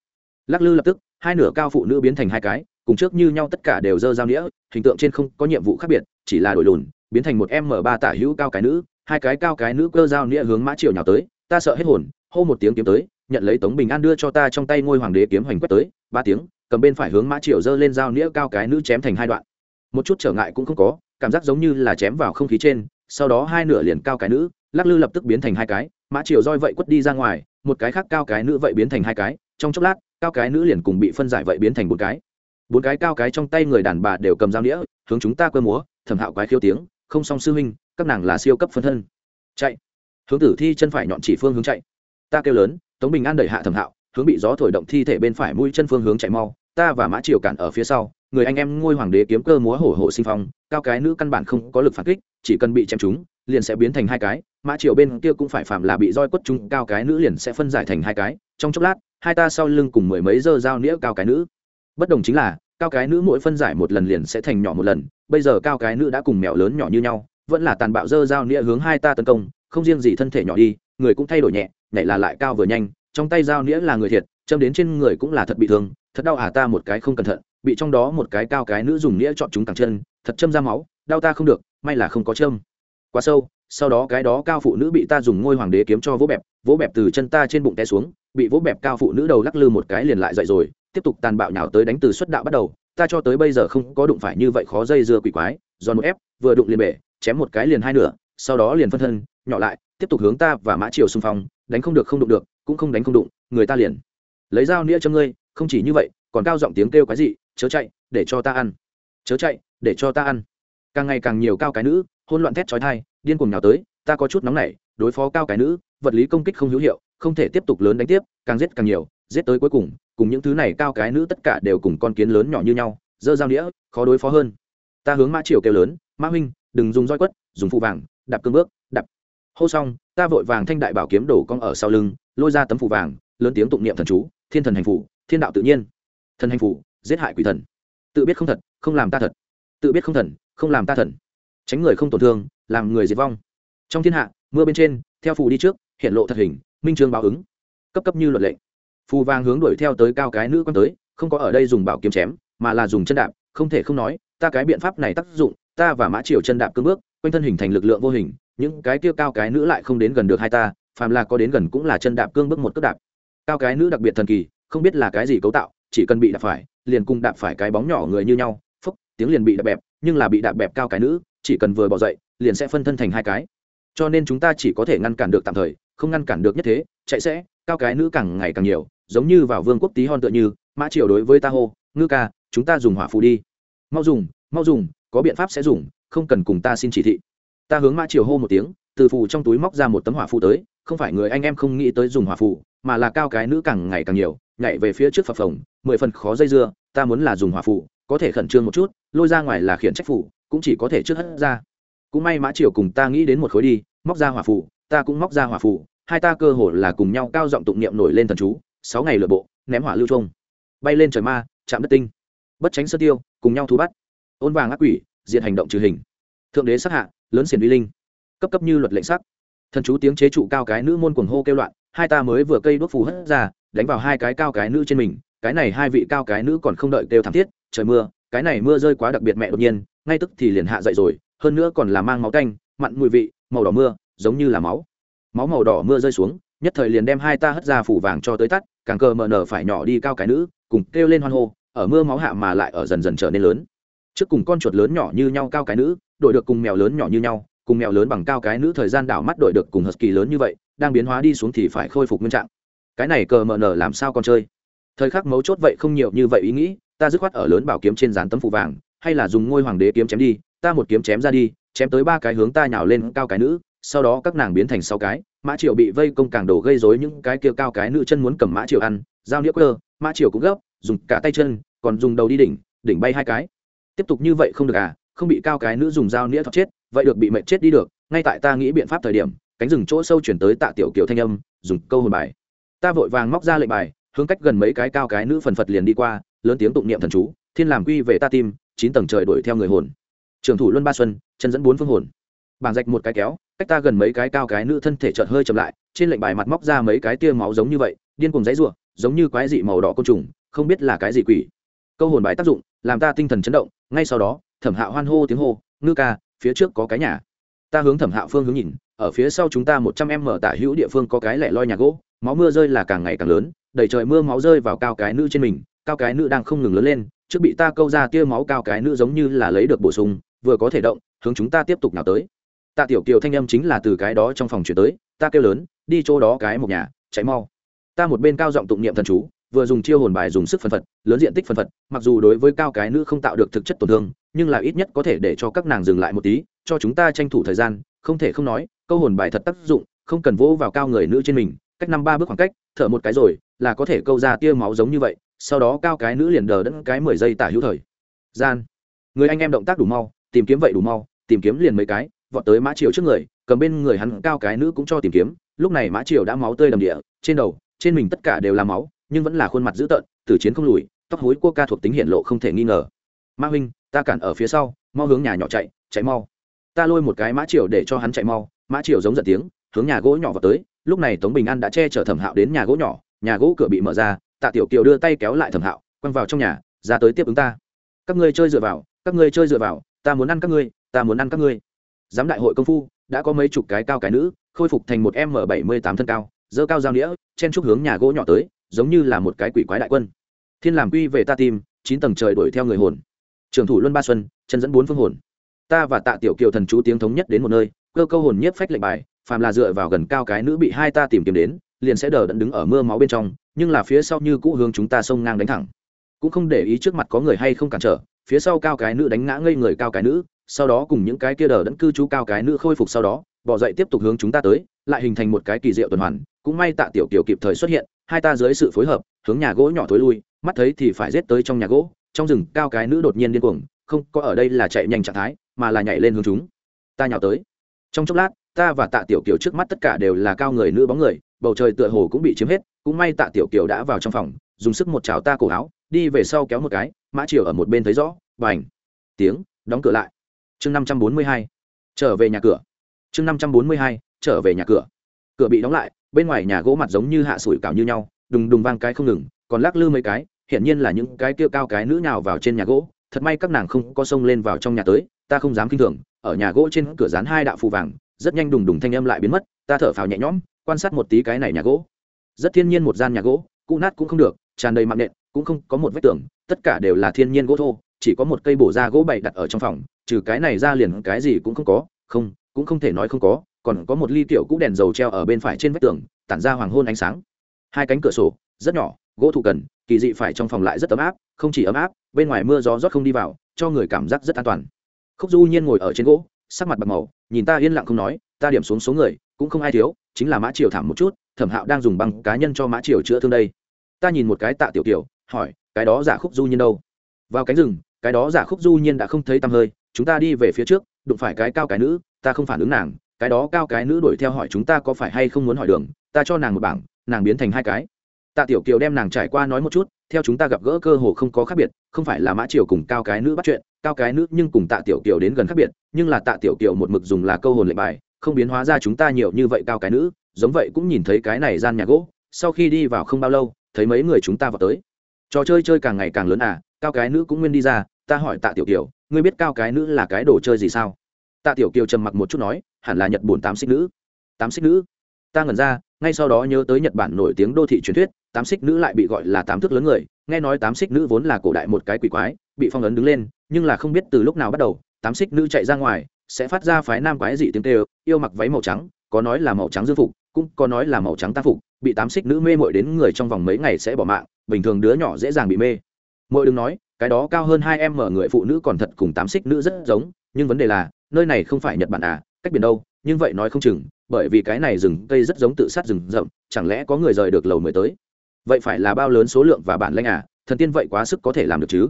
Lắc lư lập tức, hai nửa cao phụ nữ biến thành hai cái, cùng trước như nhau tất cả đều dơ dao đĩa hình tượng trên không có nhiệm vụ khác biệt chỉ là đổi lùn, biến thành một m ba tả hữu cao cái nữ, hai cái cao cái nữ cơ dao nĩa hướng mã triều nhào tới, ta sợ hết hồn, hô một tiếng kiếm tới, nhận lấy tống bình an đưa cho ta trong tay ngôi hoàng đế kiếm hoành quét tới, ba tiếng, cầm bên phải hướng mã triều giơ lên dao nĩa cao cái nữ chém thành hai đoạn. Một chút trở ngại cũng không có, cảm giác giống như là chém vào không khí trên, sau đó hai nửa liền cao cái nữ, lắc lư lập tức biến thành hai cái, mã triều roi vậy quất đi ra ngoài, một cái khác cao cái nữ vậy biến thành hai cái, trong chốc lát, cao cái nữ liền cùng bị phân giải vậy biến thành bốn cái. Bốn cái cao cái trong tay người đàn bà đều cầm dao đĩa hướng chúng ta cơ múa thẩm hạo quái khiêu tiếng, không song sư huynh, các nàng là siêu cấp phân thân. Chạy. Hướng tử thi chân phải nhọn chỉ phương hướng chạy. Ta kêu lớn, tống bình an đẩy hạ thẩm hạo, hướng bị gió thổi động thi thể bên phải mũi chân phương hướng chạy mau, ta và mã triều cản ở phía sau, người anh em ngôi hoàng đế kiếm cơ múa hổ hổ sinh phong, cao cái nữ căn bản không có lực phản kích, chỉ cần bị chém chúng liền sẽ biến thành hai cái, mã triều bên kia cũng phải phạm là bị roi quất chúng cao cái nữ liền sẽ phân giải thành hai cái, trong chốc lát, hai ta sau lưng cùng mười mấy giờ dao nĩa cao cái nữ. Bất đồng chính là cao cái nữ mỗi phân giải một lần liền sẽ thành nhỏ một lần, bây giờ cao cái nữ đã cùng mèo lớn nhỏ như nhau, vẫn là tàn bạo dơ dao nĩa hướng hai ta tấn công, không riêng gì thân thể nhỏ đi, người cũng thay đổi nhẹ, nhảy là lại cao vừa nhanh, trong tay dao nĩa là người thiệt, châm đến trên người cũng là thật bị thương, thật đau à ta một cái không cẩn thận, bị trong đó một cái cao cái nữ dùng nĩa chọn chúng cẳng chân, thật châm ra máu, đau ta không được, may là không có châm. Quá sâu, sau đó cái đó cao phụ nữ bị ta dùng ngôi hoàng đế kiếm cho vỗ bẹp vỗ bẹp từ chân ta trên bụng té xuống, bị vỗ bẹp cao phụ nữ đầu lắc lư một cái liền lại dậy rồi tiếp tục tàn bạo nhào tới đánh từ xuất đạo bắt đầu, ta cho tới bây giờ không có đụng phải như vậy khó dây dưa quỷ quái, giòn một ép, vừa đụng liền bể, chém một cái liền hai nửa, sau đó liền phân thân, nhỏ lại, tiếp tục hướng ta và mã triều xung phong, đánh không được không đụng được, cũng không đánh không đụng, người ta liền lấy dao nĩa cho ngươi, không chỉ như vậy, còn cao giọng tiếng kêu cái gì chớ chạy, để cho ta ăn, chớ chạy, để cho ta ăn. Càng ngày càng nhiều cao cái nữ hôn loạn thét trói thai điên cuồng nhào tới, ta có chút nóng nảy, đối phó cao cái nữ, vật lý công kích không hữu hiệu, không thể tiếp tục lớn đánh tiếp, càng giết càng nhiều, giết tới cuối cùng cùng những thứ này cao cái nữ tất cả đều cùng con kiến lớn nhỏ như nhau, dơ dao đĩa, khó đối phó hơn. Ta hướng mã triều kêu lớn, mã huynh, đừng dùng roi quất, dùng phụ vàng, đạp cương bước, đạp. Hô xong, ta vội vàng thanh đại bảo kiếm đổ cong ở sau lưng, lôi ra tấm phụ vàng, lớn tiếng tụng niệm thần chú, thiên thần hành phủ, thiên đạo tự nhiên. Thần hành phủ, giết hại quỷ thần. Tự biết không thật, không làm ta thật. Tự biết không thần, không làm ta thần. Tránh người không tổn thương, làm người diệt vong. Trong thiên hạ, mưa bên trên, theo phù đi trước, hiện lộ thật hình, minh trương báo ứng. Cấp cấp như luật lệnh phù vàng hướng đuổi theo tới cao cái nữ quan tới, không có ở đây dùng bảo kiếm chém, mà là dùng chân đạp, không thể không nói, ta cái biện pháp này tác dụng, ta và mã triều chân đạp cương bước, quanh thân hình thành lực lượng vô hình, những cái kia cao cái nữ lại không đến gần được hai ta, phàm là có đến gần cũng là chân đạp cương bước một cước đạp. Cao cái nữ đặc biệt thần kỳ, không biết là cái gì cấu tạo, chỉ cần bị đạp phải, liền cùng đạp phải cái bóng nhỏ người như nhau, phúc, tiếng liền bị đạp bẹp, nhưng là bị đạp bẹp cao cái nữ, chỉ cần vừa bỏ dậy, liền sẽ phân thân thành hai cái. Cho nên chúng ta chỉ có thể ngăn cản được tạm thời, không ngăn cản được nhất thế, chạy sẽ, cao cái nữ càng ngày càng nhiều giống như vào vương quốc tí hon tựa như, mã triều đối với ta hô, ngư ca, chúng ta dùng hỏa phù đi. Mau dùng mau dùng, có biện pháp sẽ dùng, không cần cùng ta xin chỉ thị. Ta hướng mã triều hô một tiếng, từ phù trong túi móc ra một tấm hỏa phù tới, không phải người anh em không nghĩ tới dùng hỏa phù, mà là cao cái nữ càng ngày càng nhiều, nhảy về phía trước phập phồng, mười phần khó dây dưa, ta muốn là dùng hỏa phù, có thể khẩn trương một chút, lôi ra ngoài là khiển trách phủ cũng chỉ có thể trước hất ra. Cũng may mã triều cùng ta nghĩ đến một khối đi, móc ra hỏa phù, ta cũng móc ra hỏa phù, hai ta cơ hồ là cùng nhau cao giọng tụng niệm nổi lên thần chú sáu ngày lượt bộ, ném hỏa lưu trông. Bay lên trời ma, chạm đất tinh. Bất tránh sơ tiêu, cùng nhau thu bắt. Ôn vàng ác quỷ diện hành động trừ hình. Thượng đế sắc hạ, lớn xiển uy linh. Cấp cấp như luật lệnh sắc. Thần chú tiếng chế trụ cao cái nữ môn cuồng hô kêu loạn, hai ta mới vừa cây đuốc phù hất ra, đánh vào hai cái cao cái nữ trên mình, cái này hai vị cao cái nữ còn không đợi kêu thảm thiết, trời mưa, cái này mưa rơi quá đặc biệt mẹ đột nhiên, ngay tức thì liền hạ dậy rồi, hơn nữa còn là mang máu canh mặn mùi vị, màu đỏ mưa, giống như là máu. Máu màu đỏ mưa rơi xuống nhất thời liền đem hai ta hất ra phủ vàng cho tới tắt, càng cờ mờ nở phải nhỏ đi cao cái nữ, cùng kêu lên hoan hô, ở mưa máu hạ mà lại ở dần dần trở nên lớn. Trước cùng con chuột lớn nhỏ như nhau cao cái nữ đội được cùng mèo lớn nhỏ như nhau, cùng mèo lớn bằng cao cái nữ thời gian đảo mắt đội được cùng husky lớn như vậy, đang biến hóa đi xuống thì phải khôi phục nguyên trạng. Cái này cờ mờ nở làm sao con chơi? Thời khắc mấu chốt vậy không nhiều như vậy ý nghĩ, ta dứt khoát ở lớn bảo kiếm trên dán tấm phụ vàng, hay là dùng ngôi hoàng đế kiếm chém đi, ta một kiếm chém ra đi, chém tới ba cái hướng ta nhào lên cao cái nữ, sau đó các nàng biến thành sáu cái mã triều bị vây công càng đổ gây rối những cái kia cao cái nữ chân muốn cầm mã triều ăn dao nĩa cơ mã triều cũng gấp, dùng cả tay chân, còn dùng đầu đi đỉnh đỉnh bay hai cái. Tiếp tục như vậy không được à không bị cao cái nữ dùng dao nĩa thọc chết, vậy được bị mệnh chết đi được, ngay tại ta nghĩ biện pháp thời điểm, cánh rừng chỗ sâu chuyển tới tạ tiểu kiều thanh âm, dùng câu hồn bài. Ta vội vàng móc ra lệnh bài, hướng cách gần mấy cái cao cái nữ phần phật liền đi qua, lớn tiếng tụng niệm thần chú, thiên làm quy về ta tim, chín tầng trời đuổi theo người hồn. Trường thủ luân ba xuân, chân dẫn bốn phương hồn. Bảng rạch một cái kéo cách ta gần mấy cái cao cái nữ thân thể chợt hơi chậm lại, trên lệnh bài mặt móc ra mấy cái tia máu giống như vậy, điên cùng giấy rủa, giống như quái dị màu đỏ côn trùng, không biết là cái gì quỷ. Câu hồn bài tác dụng, làm ta tinh thần chấn động, ngay sau đó, thẩm hạo hoan hô tiếng hô, ngư ca, phía trước có cái nhà. Ta hướng thẩm hạo phương hướng nhìn, ở phía sau chúng ta một trăm em mở tả hữu địa phương có cái lẻ loi nhà gỗ, máu mưa rơi là càng ngày càng lớn, đầy trời mưa máu rơi vào cao cái nữ trên mình, cao cái nữ đang không ngừng lớn lên, trước bị ta câu ra tia máu cao cái nữ giống như là lấy được bổ sung, vừa có thể động, hướng chúng ta tiếp tục nào tới tạ tiểu kiều thanh âm chính là từ cái đó trong phòng chuyển tới, ta kêu lớn, đi chỗ đó cái một nhà cháy mau. Ta một bên cao giọng tụng niệm thần chú, vừa dùng chiêu hồn bài dùng sức phân phật, lớn diện tích phân phật, mặc dù đối với cao cái nữ không tạo được thực chất tổn thương, nhưng là ít nhất có thể để cho các nàng dừng lại một tí, cho chúng ta tranh thủ thời gian, không thể không nói, câu hồn bài thật tác dụng, không cần vỗ vào cao người nữ trên mình, cách năm ba bước khoảng cách, thở một cái rồi, là có thể câu ra tia máu giống như vậy, sau đó cao cái nữ liền đờ đẫn cái mười giây tả hữu thời. Gian. Người anh em động tác đủ mau, tìm kiếm vậy đủ mau, tìm kiếm liền mấy cái vọt tới mã triều trước người, cầm bên người hắn cao cái nữ cũng cho tìm kiếm. Lúc này mã triều đã máu tươi đầm địa, trên đầu, trên mình tất cả đều là máu, nhưng vẫn là khuôn mặt dữ tợn tử chiến không lùi, tóc hối cua ca thuộc tính hiện lộ không thể nghi ngờ. Ma huynh, ta cản ở phía sau, mau hướng nhà nhỏ chạy chạy mau. Ta lôi một cái mã triều để cho hắn chạy mau. Mã triều giống giận tiếng, hướng nhà gỗ nhỏ vào tới. Lúc này tống bình an đã che chở thẩm hạo đến nhà gỗ nhỏ. Nhà gỗ cửa bị mở ra, tạ tiểu kiều đưa tay kéo lại thẩm hạo, quăng vào trong nhà, ra tới tiếp ứng ta. Các ngươi chơi dựa vào, các ngươi chơi dựa vào, ta muốn ăn các ngươi, ta muốn ăn các ngươi giám đại hội công phu, đã có mấy chục cái cao cái nữ, khôi phục thành một m bảy mươi tám thân cao, dơ cao giao nghĩa chen chúc hướng nhà gỗ nhỏ tới, giống như là một cái quỷ quái đại quân. Thiên làm quy về ta tim chín tầng trời đuổi theo người hồn. Trưởng thủ luân ba xuân, chân dẫn bốn phương hồn. Ta và tạ tiểu kiều thần chú tiếng thống nhất đến một nơi, cơ câu hồn nhiếp phách lệnh bài, phàm là dựa vào gần cao cái nữ bị hai ta tìm kiếm đến, liền sẽ đờ đẫn đứng ở mưa máu bên trong, nhưng là phía sau như cũ hướng chúng ta xông ngang đánh thẳng. Cũng không để ý trước mặt có người hay không cản trở, phía sau cao cái nữ đánh ngã ngây người cao cái nữ sau đó cùng những cái kia đờ đẫn cư trú cao cái nữ khôi phục sau đó, bỏ dậy tiếp tục hướng chúng ta tới, lại hình thành một cái kỳ diệu tuần hoàn, cũng may tạ tiểu kiều kịp thời xuất hiện, hai ta dưới sự phối hợp, hướng nhà gỗ nhỏ thối lui, mắt thấy thì phải giết tới trong nhà gỗ, trong rừng, cao cái nữ đột nhiên điên cuồng, không, có ở đây là chạy nhanh trạng thái, mà là nhảy lên hướng chúng. Ta nhào tới. Trong chốc lát, ta và tạ tiểu kiều trước mắt tất cả đều là cao người nữ bóng người, bầu trời tựa hồ cũng bị chiếm hết, cũng may tạ tiểu kiều đã vào trong phòng, dùng sức một chảo ta cổ áo, đi về sau kéo một cái, mã triều ở một bên thấy rõ và ảnh tiếng, đóng cửa lại chương năm trăm bốn mươi hai, trở về nhà cửa. chương năm trăm bốn mươi hai, trở về nhà cửa. cửa bị đóng lại, bên ngoài nhà gỗ mặt giống như hạ sủi cảo như nhau, đùng đùng vang cái không ngừng, còn lắc lư mấy cái, hiển nhiên là những cái kia cao cái nữ nhào vào trên nhà gỗ. thật may các nàng không có sông lên vào trong nhà tới, ta không dám kinh thường, ở nhà gỗ trên cửa dán hai đạo phù vàng, rất nhanh đùng đùng thanh âm lại biến mất, ta thở phào nhẹ nhõm, quan sát một tí cái này nhà gỗ. rất thiên nhiên một gian nhà gỗ cụ nát cũng không được, tràn đầy mạng nện, cũng không có một vách tường, tất cả đều là thiên nhiên gỗ thô chỉ có một cây bổ da gỗ bày đặt ở trong phòng, trừ cái này ra liền cái gì cũng không có, không, cũng không thể nói không có, còn có một ly tiểu cũ đèn dầu treo ở bên phải trên vách tường, tản ra hoàng hôn ánh sáng. Hai cánh cửa sổ, rất nhỏ, gỗ thủ cần, kỳ dị phải trong phòng lại rất ấm áp, không chỉ ấm áp, bên ngoài mưa gió rót không đi vào, cho người cảm giác rất an toàn. Khúc du nhiên ngồi ở trên gỗ, sắc mặt bạc màu, nhìn ta yên lặng không nói, ta điểm xuống số người, cũng không ai thiếu, chính là mã triều thảm một chút, thẩm hạo đang dùng băng cá nhân cho mã triều chữa thương đây. Ta nhìn một cái tạ tiểu tiểu, hỏi, cái đó giả khúc du nhiên đâu? Vào cánh rừng cái đó giả khúc du nhiên đã không thấy tăm hơi, chúng ta đi về phía trước, đụng phải cái cao cái nữ, ta không phản ứng nàng, cái đó cao cái nữ đuổi theo hỏi chúng ta có phải hay không muốn hỏi đường, ta cho nàng một bảng, nàng biến thành hai cái. Tạ tiểu kiều đem nàng trải qua nói một chút, theo chúng ta gặp gỡ cơ hồ không có khác biệt, không phải là mã triều cùng cao cái nữ bắt chuyện, cao cái nữ nhưng cùng tạ tiểu kiều đến gần khác biệt, nhưng là tạ tiểu kiều một mực dùng là câu hồn lệnh bài, không biến hóa ra chúng ta nhiều như vậy cao cái nữ, giống vậy cũng nhìn thấy cái này gian nhà gỗ, sau khi đi vào không bao lâu, thấy mấy người chúng ta vào tới. Trò chơi chơi càng ngày càng lớn à cao cái nữ cũng nguyên đi ra ta hỏi tạ tiểu kiều, ngươi biết cao cái nữ là cái đồ chơi gì sao? Tạ tiểu kiều trầm mặc một chút nói, hẳn là nhật bổn tám xích nữ. Tám xích nữ? Ta ngẩn ra, ngay sau đó nhớ tới nhật bản nổi tiếng đô thị truyền thuyết, tám xích nữ lại bị gọi là tám thước lớn người. Nghe nói tám xích nữ vốn là cổ đại một cái quỷ quái, bị phong ấn đứng lên, nhưng là không biết từ lúc nào bắt đầu, tám xích nữ chạy ra ngoài, sẽ phát ra phái nam quái dị tiếng tê yêu mặc váy màu trắng, có nói là màu trắng dương phục, cũng có nói là màu trắng tác phục. Bị tám xích nữ mê mội đến người trong vòng mấy ngày sẽ bỏ mạng, bình thường đứa nhỏ dễ dàng bị mê. Mội đừng nói cái đó cao hơn hai em mở người phụ nữ còn thật cùng tám xích nữ rất giống, nhưng vấn đề là, nơi này không phải nhật bản à cách biển đâu, nhưng vậy nói không chừng, bởi vì cái này rừng cây rất giống tự sát rừng rậm, chẳng lẽ có người rời được lầu mới tới? Vậy phải là bao lớn số lượng và bản lanh à thần tiên vậy quá sức có thể làm được chứ?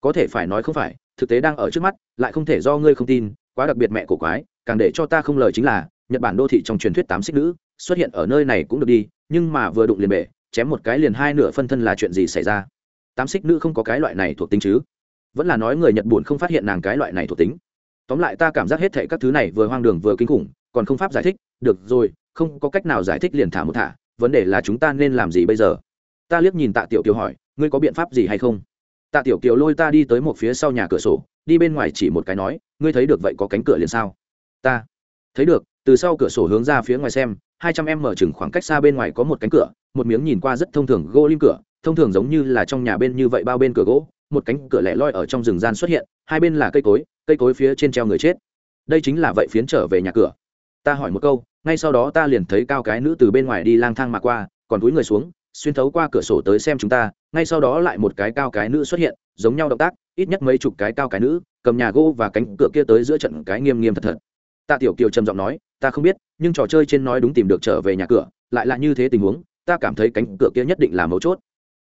Có thể phải nói không phải, thực tế đang ở trước mắt, lại không thể do ngươi không tin, quá đặc biệt mẹ của quái, càng để cho ta không lời chính là, nhật bản đô thị trong truyền thuyết tám xích nữ, xuất hiện ở nơi này cũng được đi, nhưng mà vừa đụng liền bể, chém một cái liền hai nửa phân thân là chuyện gì xảy ra? Tám xích nữ không có cái loại này thuộc tính chứ. Vẫn là nói người nhật buồn không phát hiện nàng cái loại này thuộc tính. Tóm lại ta cảm giác hết thệ các thứ này vừa hoang đường vừa kinh khủng, còn không pháp giải thích, được rồi, không có cách nào giải thích liền thả một thả, vấn đề là chúng ta nên làm gì bây giờ? Ta liếc nhìn tạ tiểu kiều hỏi, ngươi có biện pháp gì hay không? Tạ tiểu kiều lôi ta đi tới một phía sau nhà cửa sổ, đi bên ngoài chỉ một cái nói, ngươi thấy được vậy có cánh cửa liền sao? Ta. Thấy được, từ sau cửa sổ hướng ra phía ngoài xem, hai trăm em mở chừng khoảng cách xa bên ngoài có một cánh cửa, một miếng nhìn qua rất thông thường gỗ lim cửa thông thường giống như là trong nhà bên như vậy bao bên cửa gỗ, một cánh cửa lẻ loi ở trong rừng gian xuất hiện, hai bên là cây cối cây cối phía trên treo người chết. Đây chính là vậy phiến trở về nhà cửa. Ta hỏi một câu, ngay sau đó ta liền thấy cao cái nữ từ bên ngoài đi lang thang mà qua, còn túi người xuống, xuyên thấu qua cửa sổ tới xem chúng ta, ngay sau đó lại một cái cao cái nữ xuất hiện, giống nhau động tác, ít nhất mấy chục cái cao cái nữ, cầm nhà gỗ và cánh cửa kia tới giữa trận cái nghiêm nghiêm thật thật. Tạ tiểu kiều trầm giọng nói, ta không biết, nhưng trò chơi trên nói đúng tìm được trở về nhà cửa, lại là như thế tình huống, ta cảm thấy cánh cửa kia nhất định là mấu chốt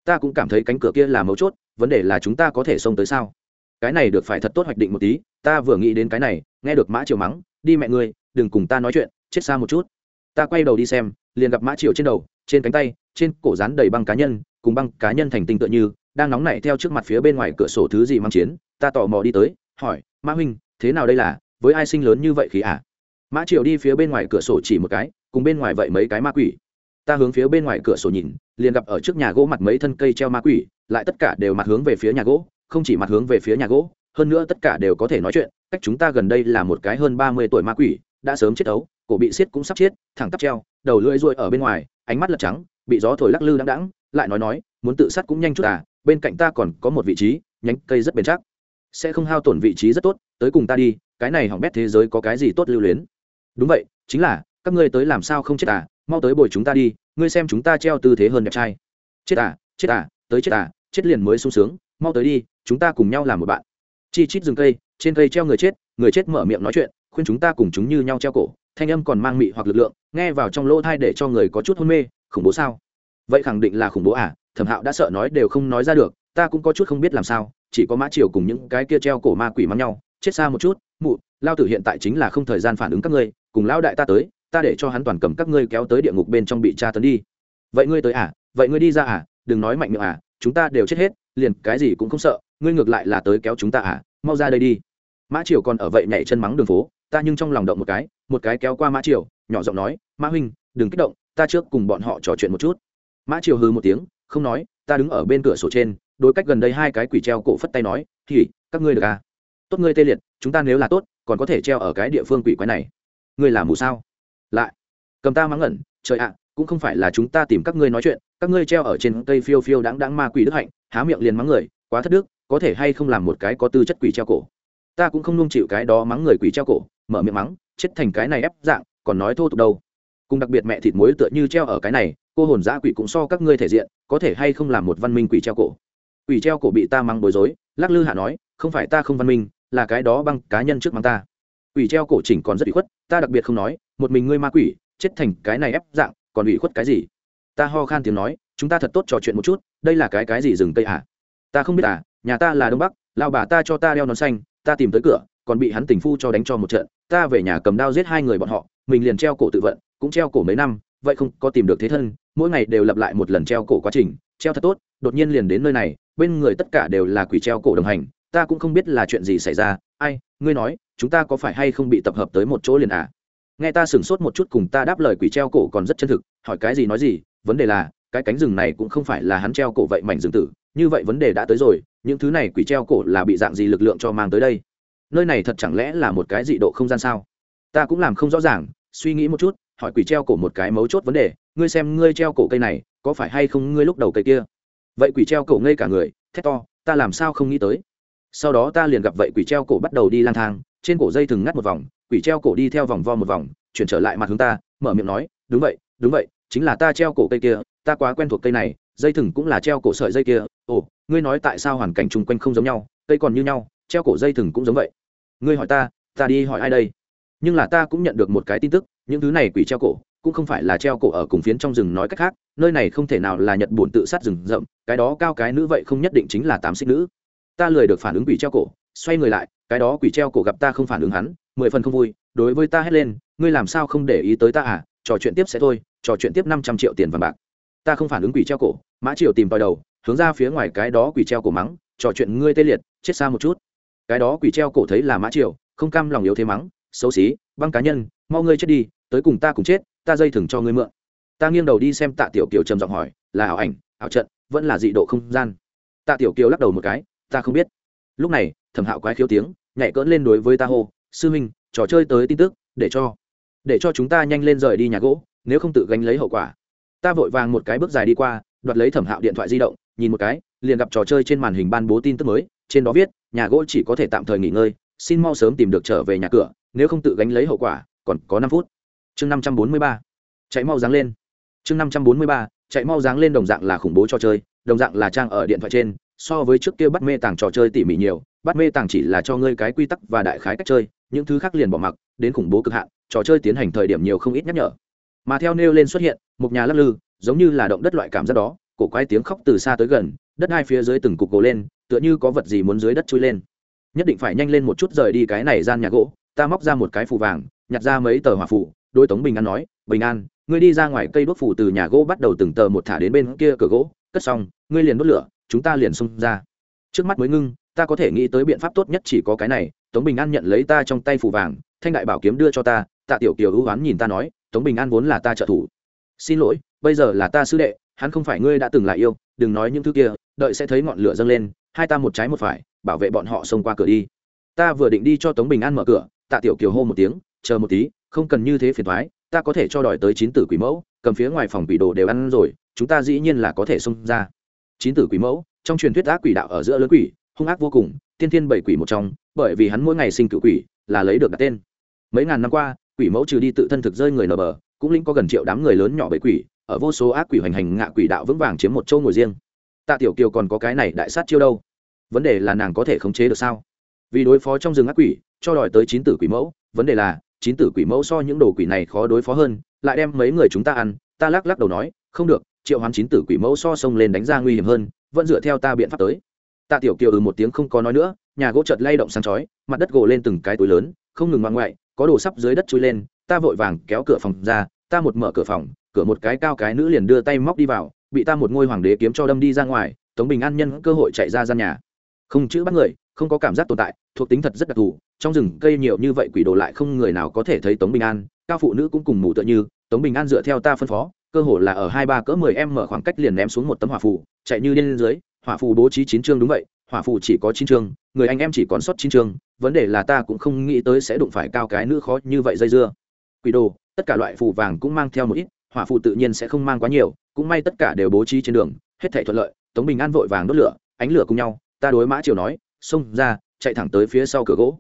ta cũng cảm thấy cánh cửa kia là mấu chốt, vấn đề là chúng ta có thể xông tới sao? Cái này được phải thật tốt hoạch định một tí, ta vừa nghĩ đến cái này, nghe được mã triều mắng, đi mẹ ngươi, đừng cùng ta nói chuyện, chết xa một chút. Ta quay đầu đi xem, liền gặp mã triều trên đầu, trên cánh tay, trên cổ rán đầy băng cá nhân, cùng băng cá nhân thành tinh tựa như, đang nóng nảy theo trước mặt phía bên ngoài cửa sổ thứ gì mang chiến, ta tò mò đi tới, hỏi, mã huynh, thế nào đây là, với ai sinh lớn như vậy khí à? Mã triều đi phía bên ngoài cửa sổ chỉ một cái, cùng bên ngoài vậy mấy cái ma quỷ ta hướng phía bên ngoài cửa sổ nhìn liền gặp ở trước nhà gỗ mặt mấy thân cây treo ma quỷ lại tất cả đều mặt hướng về phía nhà gỗ không chỉ mặt hướng về phía nhà gỗ hơn nữa tất cả đều có thể nói chuyện cách chúng ta gần đây là một cái hơn ba mươi tuổi ma quỷ đã sớm chết ấu cổ bị xiết cũng sắp chết thẳng tắp treo đầu lưỡi ruồi ở bên ngoài ánh mắt lật trắng bị gió thổi lắc lư đắng đãng, lại nói nói muốn tự sát cũng nhanh chút à bên cạnh ta còn có một vị trí nhánh cây rất bền chắc. Sẽ không hao tổn vị trí rất tốt tới cùng ta đi cái này hỏng bét thế giới có cái gì tốt lưu luyến. Đúng vậy chính là các ngươi tới làm sao không chết à mau tới bồi chúng ta đi, ngươi xem chúng ta treo tư thế hơn đẹp trai. Chết à chết à tới chết à chết liền mới sung sướng, mau tới đi, chúng ta cùng nhau làm một bạn. Chi chít rừng cây, trên cây treo người chết người chết mở miệng nói chuyện, khuyên chúng ta cùng chúng như nhau treo cổ, thanh âm còn mang mị hoặc lực lượng, nghe vào trong lỗ thai để cho người có chút hôn mê, khủng bố sao? Vậy khẳng định là khủng bố à thẩm hạo đã sợ nói đều không nói ra được, ta cũng có chút không biết làm sao, chỉ có mã triều cùng những cái kia treo cổ ma quỷ mắng nhau, chết xa một chút, mụ, lao tử hiện tại chính là không thời gian phản ứng các ngươi, cùng lao đại ta tới ta để cho hắn toàn cầm các ngươi kéo tới địa ngục bên trong bị tra tấn đi. Vậy ngươi tới à? Vậy ngươi đi ra à? Đừng nói mạnh miệng à? Chúng ta đều chết hết, liền cái gì cũng không sợ, ngươi ngược lại là tới kéo chúng ta à? Mau ra đây đi. Mã triều còn ở vậy nhảy chân mắng đường phố, ta nhưng trong lòng động một cái một cái kéo qua mã triều, nhỏ giọng nói, mã huynh, đừng kích động, ta trước cùng bọn họ trò chuyện một chút. Mã triều hư một tiếng, không nói, ta đứng ở bên cửa sổ trên, đối cách gần đây hai cái quỷ treo cổ phất tay nói, thì, các ngươi được à? Tốt ngươi tê liệt, chúng ta nếu là tốt, còn có thể treo ở cái địa phương quỷ quái này. Ngươi làm mù sao? Lại. Cầm ta mắng ngẩn, trời ạ, cũng không phải là chúng ta tìm các ngươi nói chuyện, các ngươi treo ở trên cây phiêu phiêu đáng đáng ma quỷ đức hạnh, há miệng liền mắng người, quá thất đức, có thể hay không làm một cái có tư chất quỷ treo cổ. Ta cũng không nung chịu cái đó mắng người quỷ treo cổ, mở miệng mắng, chết thành cái này ép dạng, còn nói thô tục đâu. Cùng đặc biệt mẹ thịt muối tựa như treo ở cái này, cô hồn giã quỷ cũng so các ngươi thể diện, có thể hay không làm một văn minh quỷ treo cổ. Quỷ treo cổ bị ta mắng bối rối, lắc lư hạ nói, không phải ta không văn minh, là cái đó băng cá nhân trước mắng ta. Quỷ treo cổ chỉnh còn rất ủy khuất, ta đặc biệt không nói một mình ngươi ma quỷ, chết thành cái này ép dạng, còn ủy khuất cái gì? Ta ho khan tiếng nói, chúng ta thật tốt trò chuyện một chút, đây là cái cái gì rừng tây à? Ta không biết à nhà ta là đông bắc lao bà ta cho ta đeo nón xanh, ta tìm tới cửa, còn bị hắn tình phu cho đánh cho một trận, ta về nhà cầm đao giết hai người bọn họ, mình liền treo cổ tự vận, cũng treo cổ mấy năm, vậy không có tìm được thế thân, mỗi ngày đều lặp lại một lần treo cổ quá trình, treo thật tốt, đột nhiên liền đến nơi này, bên người tất cả đều là quỷ treo cổ đồng hành, ta cũng không biết là chuyện gì xảy ra, ai, ngươi nói, chúng ta có phải hay không bị tập hợp tới một chỗ liền à? Nghe ta sửng sốt một chút cùng ta đáp lời quỷ treo cổ còn rất chân thực, hỏi cái gì nói gì, vấn đề là, cái cánh rừng này cũng không phải là hắn treo cổ vậy mảnh rừng tử, như vậy vấn đề đã tới rồi, những thứ này quỷ treo cổ là bị dạng gì lực lượng cho mang tới đây? Nơi này thật chẳng lẽ là một cái dị độ không gian sao? Ta cũng làm không rõ ràng, suy nghĩ một chút, hỏi quỷ treo cổ một cái mấu chốt vấn đề, ngươi xem ngươi treo cổ cây này, có phải hay không ngươi lúc đầu cây kia? Vậy quỷ treo cổ ngây cả người, thét to, ta làm sao không nghĩ tới? Sau đó ta liền gặp vậy quỷ treo cổ bắt đầu đi lang thang, trên cổ dây thừng ngắt một vòng quỷ treo cổ đi theo vòng vo một vòng, chuyển trở lại mặt hướng ta, mở miệng nói, đúng vậy đúng vậy, chính là ta treo cổ cây kia, ta quá quen thuộc cây này, dây thừng cũng là treo cổ sợi dây kia. Ồ, ngươi nói tại sao hoàn cảnh chung quanh không giống nhau, cây còn như nhau, treo cổ dây thừng cũng giống vậy. Ngươi hỏi ta ta đi hỏi ai đây? Nhưng là ta cũng nhận được một cái tin tức, những thứ này quỷ treo cổ cũng không phải là treo cổ ở cùng phiến trong rừng nói cách khác, nơi này không thể nào là nhật bổn tự sát rừng rậm, cái đó cao cái nữ vậy không nhất định chính là tám xích nữ. Ta lười được phản ứng quỷ treo cổ, xoay người lại, cái đó quỷ treo cổ gặp ta không phản ứng hắn mười phần không vui, đối với ta hét lên, ngươi làm sao không để ý tới ta à trò chuyện tiếp sẽ thôi, trò chuyện tiếp năm trăm triệu tiền vàng bạc. Ta không phản ứng quỷ treo cổ, mã triều tìm tòi đầu, hướng ra phía ngoài cái đó quỷ treo cổ mắng, trò chuyện ngươi tê liệt, chết xa một chút. Cái đó quỷ treo cổ thấy là mã triều, không cam lòng yếu thế mắng, xấu xí, băng cá nhân, mau ngươi chết đi, tới cùng ta cùng chết, ta dây thừng cho ngươi mượn. Ta nghiêng đầu đi xem tạ tiểu kiều trầm giọng hỏi, là ảo ảnh, ảo trận, vẫn là dị độ không gian? Tạ tiểu kiều lắc đầu một cái, ta không biết. Lúc này, thẩm hạo quái khiếu tiếng, nhảy cỡn lên đối với ta hô sư huynh, trò chơi tới tin tức, để cho để cho chúng ta nhanh lên rời đi nhà gỗ, nếu không tự gánh lấy hậu quả. Ta vội vàng một cái bước dài đi qua, đoạt lấy thẩm hạo điện thoại di động, nhìn một cái, liền gặp trò chơi trên màn hình ban bố tin tức mới, trên đó viết, nhà gỗ chỉ có thể tạm thời nghỉ ngơi, xin mau sớm tìm được trở về nhà cửa, nếu không tự gánh lấy hậu quả, còn có năm phút. Chương năm trăm bốn mươi ba, chạy mau dáng lên. Chương năm trăm bốn mươi ba, chạy mau dáng lên đồng dạng là khủng bố trò chơi, đồng dạng là trang ở điện thoại trên, so với trước kia bắt mê tàng trò chơi tỉ mỉ nhiều bắt mê tàng chỉ là cho ngươi cái quy tắc và đại khái cách chơi, những thứ khác liền bỏ mặc, đến khủng bố cực hạn, trò chơi tiến hành thời điểm nhiều không ít nhắc nhở. Mà theo nêu lên xuất hiện, một nhà lắc lư, giống như là động đất loại cảm giác đó, cổ quái tiếng khóc từ xa tới gần, đất hai phía dưới từng cục gồ lên, tựa như có vật gì muốn dưới đất chui lên. Nhất định phải nhanh lên một chút rời đi cái này gian nhà gỗ, ta móc ra một cái phù vàng, nhặt ra mấy tờ hỏa phù đôi tống bình an nói, bình an, ngươi đi ra ngoài cây đốt phủ từ nhà gỗ bắt đầu từng tờ một thả đến bên kia cửa gỗ, cất xong, ngươi liền đốt lửa, chúng ta liền xông ra. Trước mắt mới ngưng ta có thể nghĩ tới biện pháp tốt nhất chỉ có cái này, tống bình an nhận lấy ta trong tay phù vàng, thanh đại bảo kiếm đưa cho ta, tạ tiểu kiều hữu hoán nhìn ta nói, tống bình an vốn là ta trợ thủ. Xin lỗi, bây giờ là ta sư đệ, hắn không phải ngươi đã từng là yêu, đừng nói những thứ kia, đợi sẽ thấy ngọn lửa dâng lên, hai ta một trái một phải, bảo vệ bọn họ xông qua cửa đi. Ta vừa định đi cho tống bình an mở cửa, tạ tiểu kiều hô một tiếng, chờ một tí, không cần như thế phiền thoái ta có thể cho đòi tới chín tử quỷ mẫu, cầm phía ngoài phòng quỷ đồ đều ăn rồi, chúng ta dĩ nhiên là có thể xông ra. Chín tử quỷ mẫu, trong truyền thuyết ác quỷ đạo ở giữa lớn quỷ hung ác vô cùng, tiên thiên bảy quỷ một trong, bởi vì hắn mỗi ngày sinh cựu quỷ, là lấy được đặt tên. Mấy ngàn năm qua, quỷ mẫu trừ đi tự thân thực rơi người nở bờ, cũng lĩnh có gần triệu đám người lớn nhỏ bảy quỷ, ở vô số ác quỷ hoành hành ngạ quỷ đạo vững vàng chiếm một châu ngồi riêng. Tạ tiểu kiều còn có cái này đại sát chiêu đâu? Vấn đề là nàng có thể khống chế được sao? Vì đối phó trong rừng ác quỷ, cho đòi tới chín tử quỷ mẫu, vấn đề là, chín tử quỷ mẫu so những đồ quỷ này khó đối phó hơn, lại đem mấy người chúng ta ăn, ta lắc lắc đầu nói, không được, triệu hoán chín tử quỷ mẫu so sông lên đánh ra nguy hiểm hơn, vẫn dựa theo ta biện pháp tới tạ tiểu kiều ừ một tiếng không có nói nữa, nhà gỗ chợt lay động sáng chói, mặt đất gồ lên từng cái túi lớn, không ngừng ngoan ngoại có đồ sắp dưới đất chui lên, ta vội vàng kéo cửa phòng ra, ta một mở cửa phòng, cửa một cái cao cái nữ liền đưa tay móc đi vào, bị ta một ngôi hoàng đế kiếm cho đâm đi ra ngoài, tống bình an nhân cơ hội chạy ra gian nhà. Không chữ bắt người, không có cảm giác tồn tại, thuộc tính thật rất đặc thù, trong rừng cây nhiều như vậy quỷ đồ lại không người nào có thể thấy tống bình an, cao phụ nữ cũng cùng mù tựa như, tống bình an dựa theo ta phân phó, cơ hồ là ở hai ba cỡ mười em mở khoảng cách liền ném xuống một tấm hỏa phù, chạy như lên dưới hỏa phù bố trí chín chương đúng vậy, hỏa phù chỉ có chín chương, người anh em chỉ còn sót chín chương, vấn đề là ta cũng không nghĩ tới sẽ đụng phải cao cái nữ khó như vậy dây dưa. Quỷ đồ, tất cả loại phù vàng cũng mang theo một ít, hỏa phù tự nhiên sẽ không mang quá nhiều, cũng may tất cả đều bố trí trên đường, hết thể thuận lợi, tống bình an vội vàng đốt lửa, ánh lửa cùng nhau, ta đối mã triều nói, xông ra, chạy thẳng tới phía sau cửa gỗ.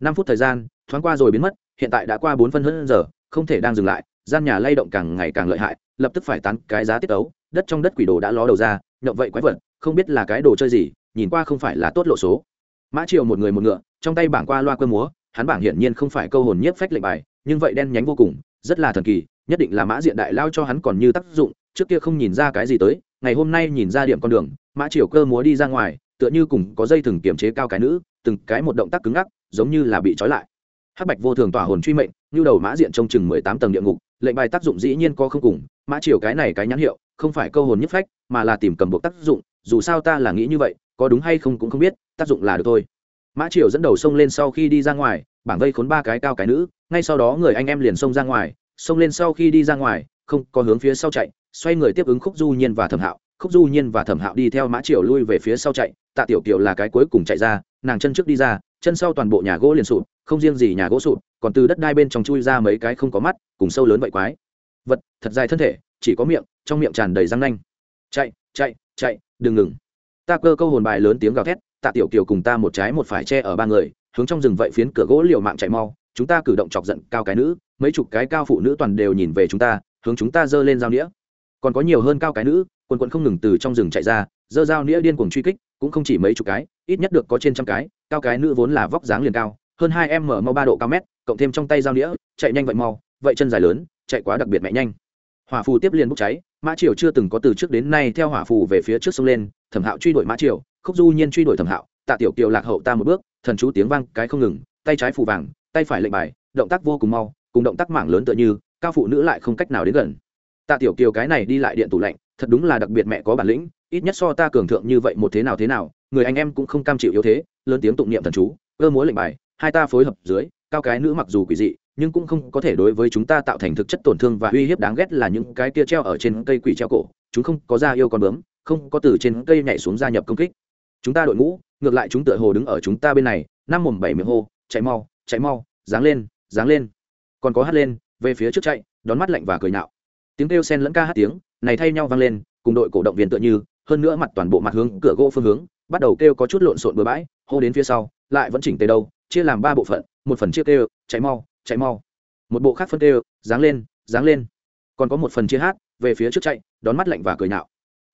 Năm phút thời gian, thoáng qua rồi biến mất, hiện tại đã qua bốn phân hơn giờ, không thể đang dừng lại, gian nhà lay động càng ngày càng lợi hại, lập tức phải tán cái giá tiết tấu, đất trong đất quỷ đồ đã ló đầu ra nhậu vậy quái vật không biết là cái đồ chơi gì, nhìn qua không phải là tốt lộ số. Mã triều một người một ngựa, trong tay bảng qua loa cơ múa, hắn bảng hiển nhiên không phải câu hồn nhiếp phách lệnh bài, nhưng vậy đen nhánh vô cùng, rất là thần kỳ, nhất định là mã diện đại lao cho hắn còn như tác dụng, trước kia không nhìn ra cái gì tới, ngày hôm nay nhìn ra điểm con đường, mã triều cơ múa đi ra ngoài, tựa như cùng có dây thừng kiểm chế cao cái nữ, từng cái một động tác cứng ngắc, giống như là bị trói lại. Hắc bạch vô thường tỏa hồn truy mệnh như đầu mã diện trong chừng mười tám tầng địa ngục, lệnh bài tác dụng dĩ nhiên có không cùng, mã triều cái này cái nhãn hiệu, không phải câu hồn nhất phách, mà là tìm cầm buộc tác dụng dù sao ta là nghĩ như vậy, có đúng hay không cũng không biết, tác dụng là được thôi. Mã triều dẫn đầu xông lên sau khi đi ra ngoài, bảng vây khốn ba cái cao cái nữ, ngay sau đó người anh em liền xông ra ngoài, xông lên sau khi đi ra ngoài, không có hướng phía sau chạy, xoay người tiếp ứng khúc du nhiên và thẩm hạo. Khúc du nhiên và thẩm hạo đi theo mã triều lui về phía sau chạy, tạ tiểu kiều là cái cuối cùng chạy ra, nàng chân trước đi ra, chân sau toàn bộ nhà gỗ liền sụp, không riêng gì nhà gỗ sụp, còn từ đất đai bên trong chui ra mấy cái không có mắt, cùng sâu lớn vậy quái. Vật thật dài thân thể, chỉ có miệng, trong miệng tràn đầy răng nanh. Chạy chạy chạy, đừng ngừng. Ta cơ câu hồn bài lớn tiếng gào thét, tạ tiểu kiều cùng ta một trái một phải che ở ba người, hướng trong rừng vậy phiến cửa gỗ liều mạng chạy mau, chúng ta cử động chọc giận cao cái nữ, mấy chục cái cao phụ nữ toàn đều nhìn về chúng ta, hướng chúng ta giơ lên dao nĩa. Còn có nhiều hơn cao cái nữ, quần quần không ngừng từ trong rừng chạy ra, giơ dao nĩa điên cuồng truy kích, cũng không chỉ mấy chục cái, ít nhất được có trên trăm cái, cao cái nữ vốn là vóc dáng liền cao, hơn hai em mở mau ba độ cao mét, cộng thêm trong tay dao nĩa, chạy nhanh vậy mau, vậy chân dài lớn, chạy quá đặc biệt mẹ nhanh. Hỏa phù tiếp liền bốc cháy mã triều chưa từng có từ trước đến nay theo hỏa phù về phía trước sông lên, thẩm hạo truy đuổi mã triều, khúc du nhiên truy đuổi thẩm hạo, tạ tiểu kiều lạc hậu ta một bước, thần chú tiếng vang, cái không ngừng, tay trái phù vàng, tay phải lệnh bài, động tác vô cùng mau, cùng động tác mảng lớn tựa như, cao phụ nữ lại không cách nào đến gần. Tạ tiểu kiều cái này đi lại điện tủ lạnh, thật đúng là đặc biệt mẹ có bản lĩnh, ít nhất so ta cường thượng như vậy một thế nào thế nào, người anh em cũng không cam chịu yếu thế, lớn tiếng tụng niệm thần chú ơ múa lệnh bài, hai ta phối hợp dưới, cao cái nữ mặc dù quỷ dị nhưng cũng không có thể đối với chúng ta tạo thành thực chất tổn thương và uy hiếp đáng ghét là những cái kia treo ở trên cây quỷ treo cổ. Chúng không có da yêu con bướm, không có từ trên cây nhảy xuống gia nhập công kích. Chúng ta đội ngũ, ngược lại chúng tựa hồ đứng ở chúng ta bên này, năm mồm bảy miệng hô, chạy mau chạy mau dáng lên dáng lên. Còn có hát lên, về phía trước chạy, đón mắt lạnh và cười nhạo. Tiếng kêu sen lẫn ca hát tiếng, này thay nhau vang lên, cùng đội cổ động viên tựa như, hơn nữa mặt toàn bộ mặt hướng cửa gỗ phương hướng, bắt đầu kêu có chút lộn xộn bừa bãi, hô đến phía sau, lại vẫn chỉnh tề đâu, chia làm ba bộ phận, một phần chia kêu, chạy mau chạy mau. Một bộ khác phân tê dáng lên dáng lên. Còn có một phần chia hát, về phía trước chạy, đón mắt lạnh và cười nhạo.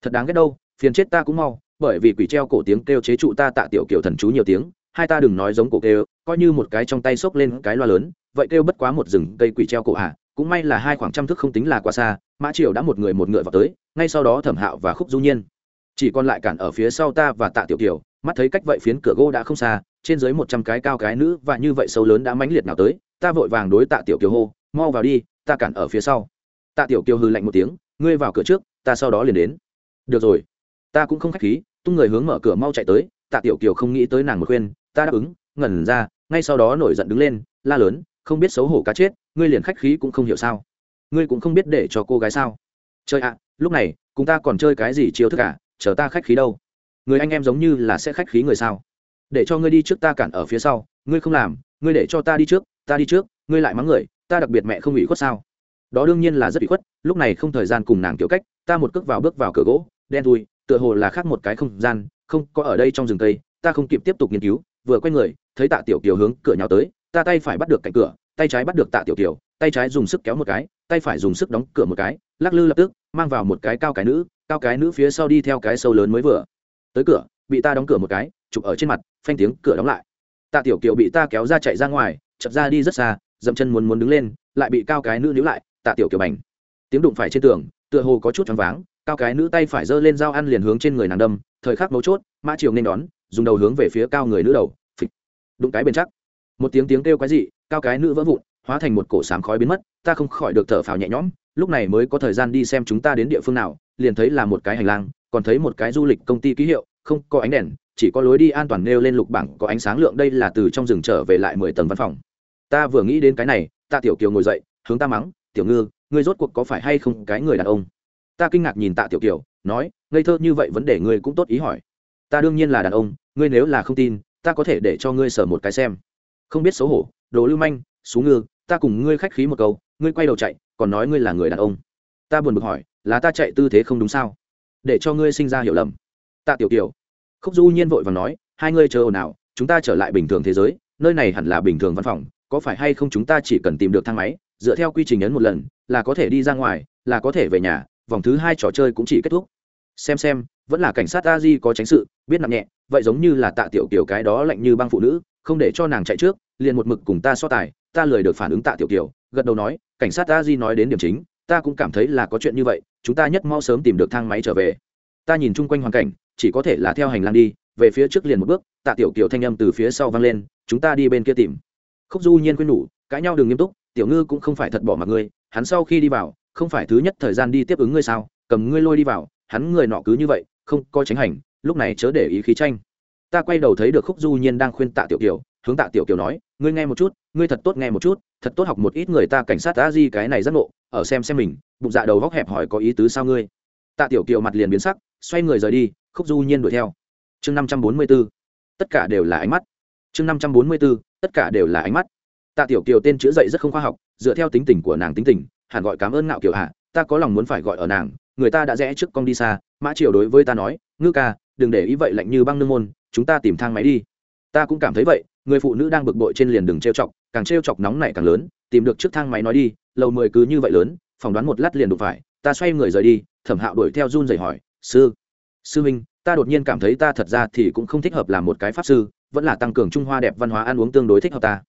Thật đáng ghét đâu, phiền chết ta cũng mau, bởi vì quỷ treo cổ tiếng kêu chế trụ ta tạ tiểu kiểu thần chú nhiều tiếng, hai ta đừng nói giống cổ kêu, coi như một cái trong tay xốc lên cái loa lớn, vậy kêu bất quá một rừng cây quỷ treo cổ à cũng may là hai khoảng trăm thước không tính là quá xa, mã triều đã một người một ngựa vào tới, ngay sau đó thẩm hạo và khúc du nhiên. Chỉ còn lại cản ở phía sau ta và tạ tiểu kiều mắt thấy cách vậy phiến cửa gỗ đã không xa, trên dưới một trăm cái cao cái nữ và như vậy sâu lớn đã mãnh liệt nào tới ta vội vàng đối tạ tiểu kiều hô, mau vào đi, ta cản ở phía sau. Tạ tiểu kiều hư lạnh một tiếng, ngươi vào cửa trước, ta sau đó liền đến. Được rồi. Ta cũng không khách khí, tung người hướng mở cửa mau chạy tới, tạ tiểu kiều không nghĩ tới nàng một khuyên, ta đáp ứng, ngẩn ra, ngay sau đó nổi giận đứng lên, la lớn, không biết xấu hổ cá chết, ngươi liền khách khí cũng không hiểu sao? Ngươi cũng không biết để cho cô gái sao? Chơi ạ, lúc này, cùng ta còn chơi cái gì chiêu thức cả chờ ta khách khí đâu? Người anh em giống như là sẽ khách khí người sao? Để cho ngươi đi trước ta cản ở phía sau, ngươi không làm, ngươi để cho ta đi trước ta đi trước, ngươi lại mắng người, ta đặc biệt mẹ không ủy khuất sao? Đó đương nhiên là rất ủy khuất, lúc này không thời gian cùng nàng kiểu cách, ta một cước vào bước vào cửa gỗ, đen thui, tựa hồ là khác một cái không gian, không, có ở đây trong rừng cây, ta không kịp tiếp tục nghiên cứu, vừa quay người, thấy tạ tiểu kiều hướng cửa nhào tới, ta tay phải bắt được cạnh cửa, tay trái bắt được tạ tiểu kiều, tay trái dùng sức kéo một cái, tay phải dùng sức đóng cửa một cái, lắc lư lập tức, mang vào một cái cao cái nữ, cao cái nữ phía sau đi theo cái sâu lớn mới vừa. Tới cửa, bị ta đóng cửa một cái, chụp ở trên mặt, phanh tiếng, cửa đóng lại. Tạ tiểu kiều bị ta kéo ra chạy ra ngoài chập ra đi rất xa, dậm chân muốn muốn đứng lên, lại bị cao cái nữ níu lại, tạ tiểu kiểu bành. Tiếng đụng phải trên tường, tựa hồ có chút choáng váng, cao cái nữ tay phải giơ lên dao ăn liền hướng trên người nàng đâm, thời khắc mấu chốt, mã triều nên đón, dùng đầu hướng về phía cao người nữ đầu, phịch. Đụng cái bền chắc. Một tiếng tiếng kêu cái gì cao cái nữ vỡ vụn, hóa thành một cổ sám khói biến mất, ta không khỏi được thở phào nhẹ nhõm, lúc này mới có thời gian đi xem chúng ta đến địa phương nào, liền thấy là một cái hành lang, còn thấy một cái du lịch công ty ký hiệu, không có ánh đèn, chỉ có lối đi an toàn nêu lên lục bảng có ánh sáng lượng, đây là từ trong rừng trở về lại mười tầng văn phòng ta vừa nghĩ đến cái này tạ tiểu kiều ngồi dậy, hướng ta mắng, tiểu ngư, ngươi rốt cuộc có phải hay không cái người đàn ông? Ta kinh ngạc nhìn tạ tiểu kiều, nói, ngây thơ như vậy vấn đề ngươi cũng tốt ý hỏi. Ta đương nhiên là đàn ông, ngươi nếu là không tin, ta có thể để cho ngươi sở một cái xem. Không biết xấu hổ, đồ lưu manh, xú ngư, ta cùng ngươi khách khí một câu, ngươi quay đầu chạy, còn nói ngươi là người đàn ông. Ta buồn bực hỏi, là ta chạy tư thế không đúng sao? Để cho ngươi sinh ra hiểu lầm. Tạ tiểu kiều, khúc du nhiên vội và nói, hai ngươi chờ ồn ào, chúng ta trở lại bình thường thế giới, nơi này hẳn là bình thường văn phòng có phải hay không chúng ta chỉ cần tìm được thang máy, dựa theo quy trình ấn một lần, là có thể đi ra ngoài, là có thể về nhà, vòng thứ hai trò chơi cũng chỉ kết thúc. Xem xem, vẫn là cảnh sát a di có tránh sự, biết nặng nhẹ, vậy giống như là tạ tiểu kiểu cái đó lạnh như băng phụ nữ, không để cho nàng chạy trước, liền một mực cùng ta so tài, ta lười được phản ứng tạ tiểu kiểu gật đầu nói, cảnh sát a di nói đến điểm chính, ta cũng cảm thấy là có chuyện như vậy, chúng ta nhất mau sớm tìm được thang máy trở về. Ta nhìn chung quanh hoàn cảnh, chỉ có thể là theo hành lang đi, về phía trước liền một bước, tạ tiểu kiều thanh âm từ phía sau vang lên, chúng ta đi bên kia tìm khúc du nhiên khuyên nhủ, cãi nhau đừng nghiêm túc, tiểu ngư cũng không phải thật bỏ mặc ngươi, hắn sau khi đi vào, không phải thứ nhất thời gian đi tiếp ứng ngươi sao? Cầm ngươi lôi đi vào, hắn người nọ cứ như vậy, không coi tránh hành, lúc này chớ để ý khí tranh. Ta quay đầu thấy được khúc du nhiên đang khuyên tạ tiểu kiều, hướng tạ tiểu kiều nói, ngươi nghe một chút, ngươi thật tốt nghe một chút, thật tốt học một ít người ta cảnh sát đã di cái này rất ngộ, ở xem xem mình, bụng dạ đầu vóc hẹp hỏi có ý tứ sao ngươi? Tạ tiểu kiều mặt liền biến sắc, xoay người rời đi, khúc du nhiên đuổi theo. Chương năm trăm bốn mươi b ố tất cả đều là ánh mắt. Chương năm trăm bốn mươi b ố tất cả đều là ánh mắt. Tạ tiểu kiều tên chữa dậy rất không khoa học, dựa theo tính tình của nàng tính tình, hẳn gọi cảm ơn ngạo kiều hạ, ta có lòng muốn phải gọi ở nàng, người ta đã rẽ trước con đi xa, mã triều đối với ta nói, ngư ca, đừng để ý vậy lạnh như băng nương môn, chúng ta tìm thang máy đi. Ta cũng cảm thấy vậy, người phụ nữ đang bực bội trên liền đừng trêu chọc, càng trêu chọc nóng này càng lớn, tìm được chiếc thang máy nói đi, lầu mười cứ như vậy lớn phỏng đoán một lát liền đụng phải, ta xoay người rời đi, thẩm hạo đuổi theo run rẩy hỏi, sư sư minh ta đột nhiên cảm thấy ta thật ra thì cũng không thích hợp làm một cái pháp sư vẫn là tăng cường trung hoa đẹp văn hóa ăn uống tương đối thích hợp ta.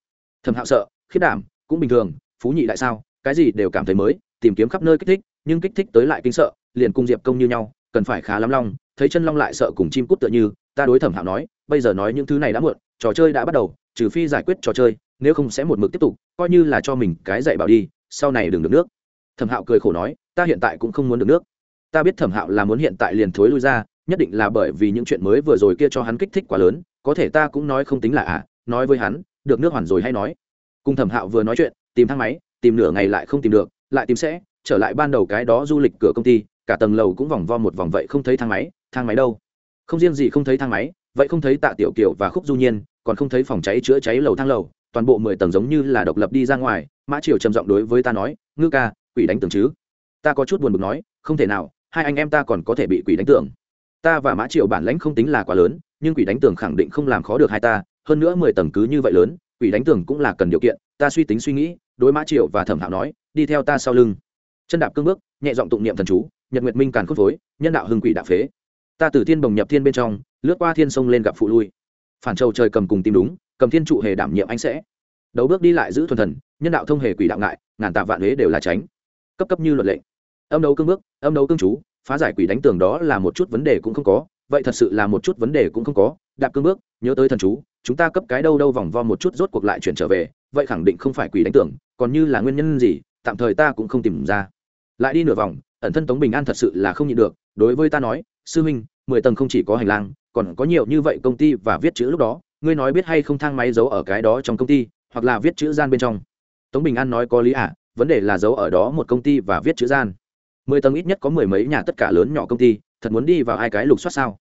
Thẩm hạo sợ khiết đảm, cũng bình thường, phú nhị đại sao, cái gì đều cảm thấy mới, tìm kiếm khắp nơi kích thích, nhưng kích thích tới lại kinh sợ, liền cùng diệp công như nhau, cần phải khá lắm long, thấy chân long lại sợ cùng chim cút tựa như, ta đối thẩm hạo nói, bây giờ nói những thứ này đã muộn, trò chơi đã bắt đầu, trừ phi giải quyết trò chơi, nếu không sẽ một mực tiếp tục, coi như là cho mình cái dạy bảo đi, sau này đừng được nước. Thẩm hạo cười khổ nói, ta hiện tại cũng không muốn được nước. Ta biết thẩm hạo là muốn hiện tại liền thối lui ra, nhất định là bởi vì những chuyện mới vừa rồi kia cho hắn kích thích quá lớn có thể ta cũng nói không tính là à nói với hắn, được nước hoàn rồi hay nói. Cùng thẩm hạo vừa nói chuyện, tìm thang máy, tìm nửa ngày lại không tìm được, lại tìm sẽ, trở lại ban đầu cái đó du lịch cửa công ty, cả tầng lầu cũng vòng vo một vòng vậy không thấy thang máy thang máy đâu? Không riêng gì không thấy thang máy, vậy không thấy tạ tiểu kiều và khúc du nhiên, còn không thấy phòng cháy chữa cháy lầu thang lầu, toàn bộ mười tầng giống như là độc lập đi ra ngoài, mã triều trầm giọng đối với ta nói, ngư ca, quỷ đánh tường chứ? Ta có chút buồn bực nói, không thể nào, hai anh em ta còn có thể bị quỷ đánh tường. Ta và mã triều bản lãnh không tính là quá lớn nhưng quỷ đánh tường khẳng định không làm khó được hai ta, hơn nữa mười tầng cứ như vậy lớn, quỷ đánh tường cũng là cần điều kiện, ta suy tính suy nghĩ, đối mã triệu và thẩm hạo nói, đi theo ta sau lưng. Chân đạp cương bước, nhẹ giọng tụng niệm thần chú, nhật nguyệt minh càn khúc phối, nhân đạo hưng quỷ đạo phế. Ta từ thiên bồng nhập thiên bên trong, lướt qua thiên sông lên gặp phụ lui. Phản trầu trời cầm cùng tìm đúng, cầm thiên trụ hề đảm nhiệm anh sẽ. Đấu bước đi lại giữ thuần thần, nhân đạo thông hề quỷ đạo ngại, ngàn tạ vạn huế đều là tránh. Cấp cấp như luật lệ. âm đấu cương bước, âm đấu cương chú, phá giải quỷ đánh tường đó là một chút vấn đề cũng không có vậy thật sự là một chút vấn đề cũng không có đạp cương bước nhớ tới thần chú chúng ta cấp cái đâu đâu vòng vo một chút rốt cuộc lại chuyển trở về vậy khẳng định không phải quỷ đánh tưởng còn như là nguyên nhân gì tạm thời ta cũng không tìm ra. Lại đi nửa vòng ẩn thân tống bình an thật sự là không nhịn được đối với ta nói sư huynh mười tầng không chỉ có hành lang còn có nhiều như vậy công ty và viết chữ lúc đó ngươi nói biết hay không thang máy giấu ở cái đó trong công ty hoặc là viết chữ gian bên trong? Tống bình an nói có lý ạ à, vấn đề là giấu ở đó một công ty và viết chữ gian. Mười tầng ít nhất có mười mấy nhà tất cả lớn nhỏ công ty thật muốn đi vào hai cái lục soát sao?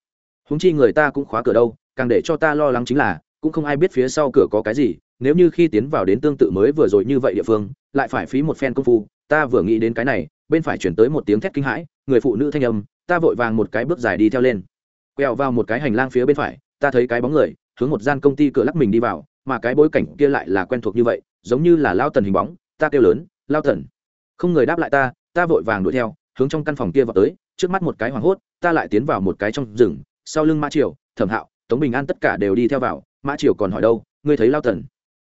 Húng chi người ta cũng khóa cửa đâu, càng để cho ta lo lắng chính là, cũng không ai biết phía sau cửa có cái gì, nếu như khi tiến vào đến tương tự mới vừa rồi như vậy địa phương, lại phải phí một phen công phu, ta vừa nghĩ đến cái này, bên phải chuyển tới một tiếng thét kinh hãi, người phụ nữ thanh âm, ta vội vàng một cái bước dài đi theo lên. Quẹo vào một cái hành lang phía bên phải, ta thấy cái bóng người, hướng một gian công ty cửa lắc mình đi vào, mà cái bối cảnh kia lại là quen thuộc như vậy, giống như là lao tần hình bóng, ta kêu lớn, lao tần, không người đáp lại ta ta vội vàng đuổi theo, hướng trong căn phòng kia vào tới trước mắt một cái hoảng hốt, ta lại tiến vào một cái trong rừng, sau lưng mã triều, thẩm hạo, tống bình an tất cả đều đi theo vào. Mã triều còn hỏi đâu, ngươi thấy lao tần?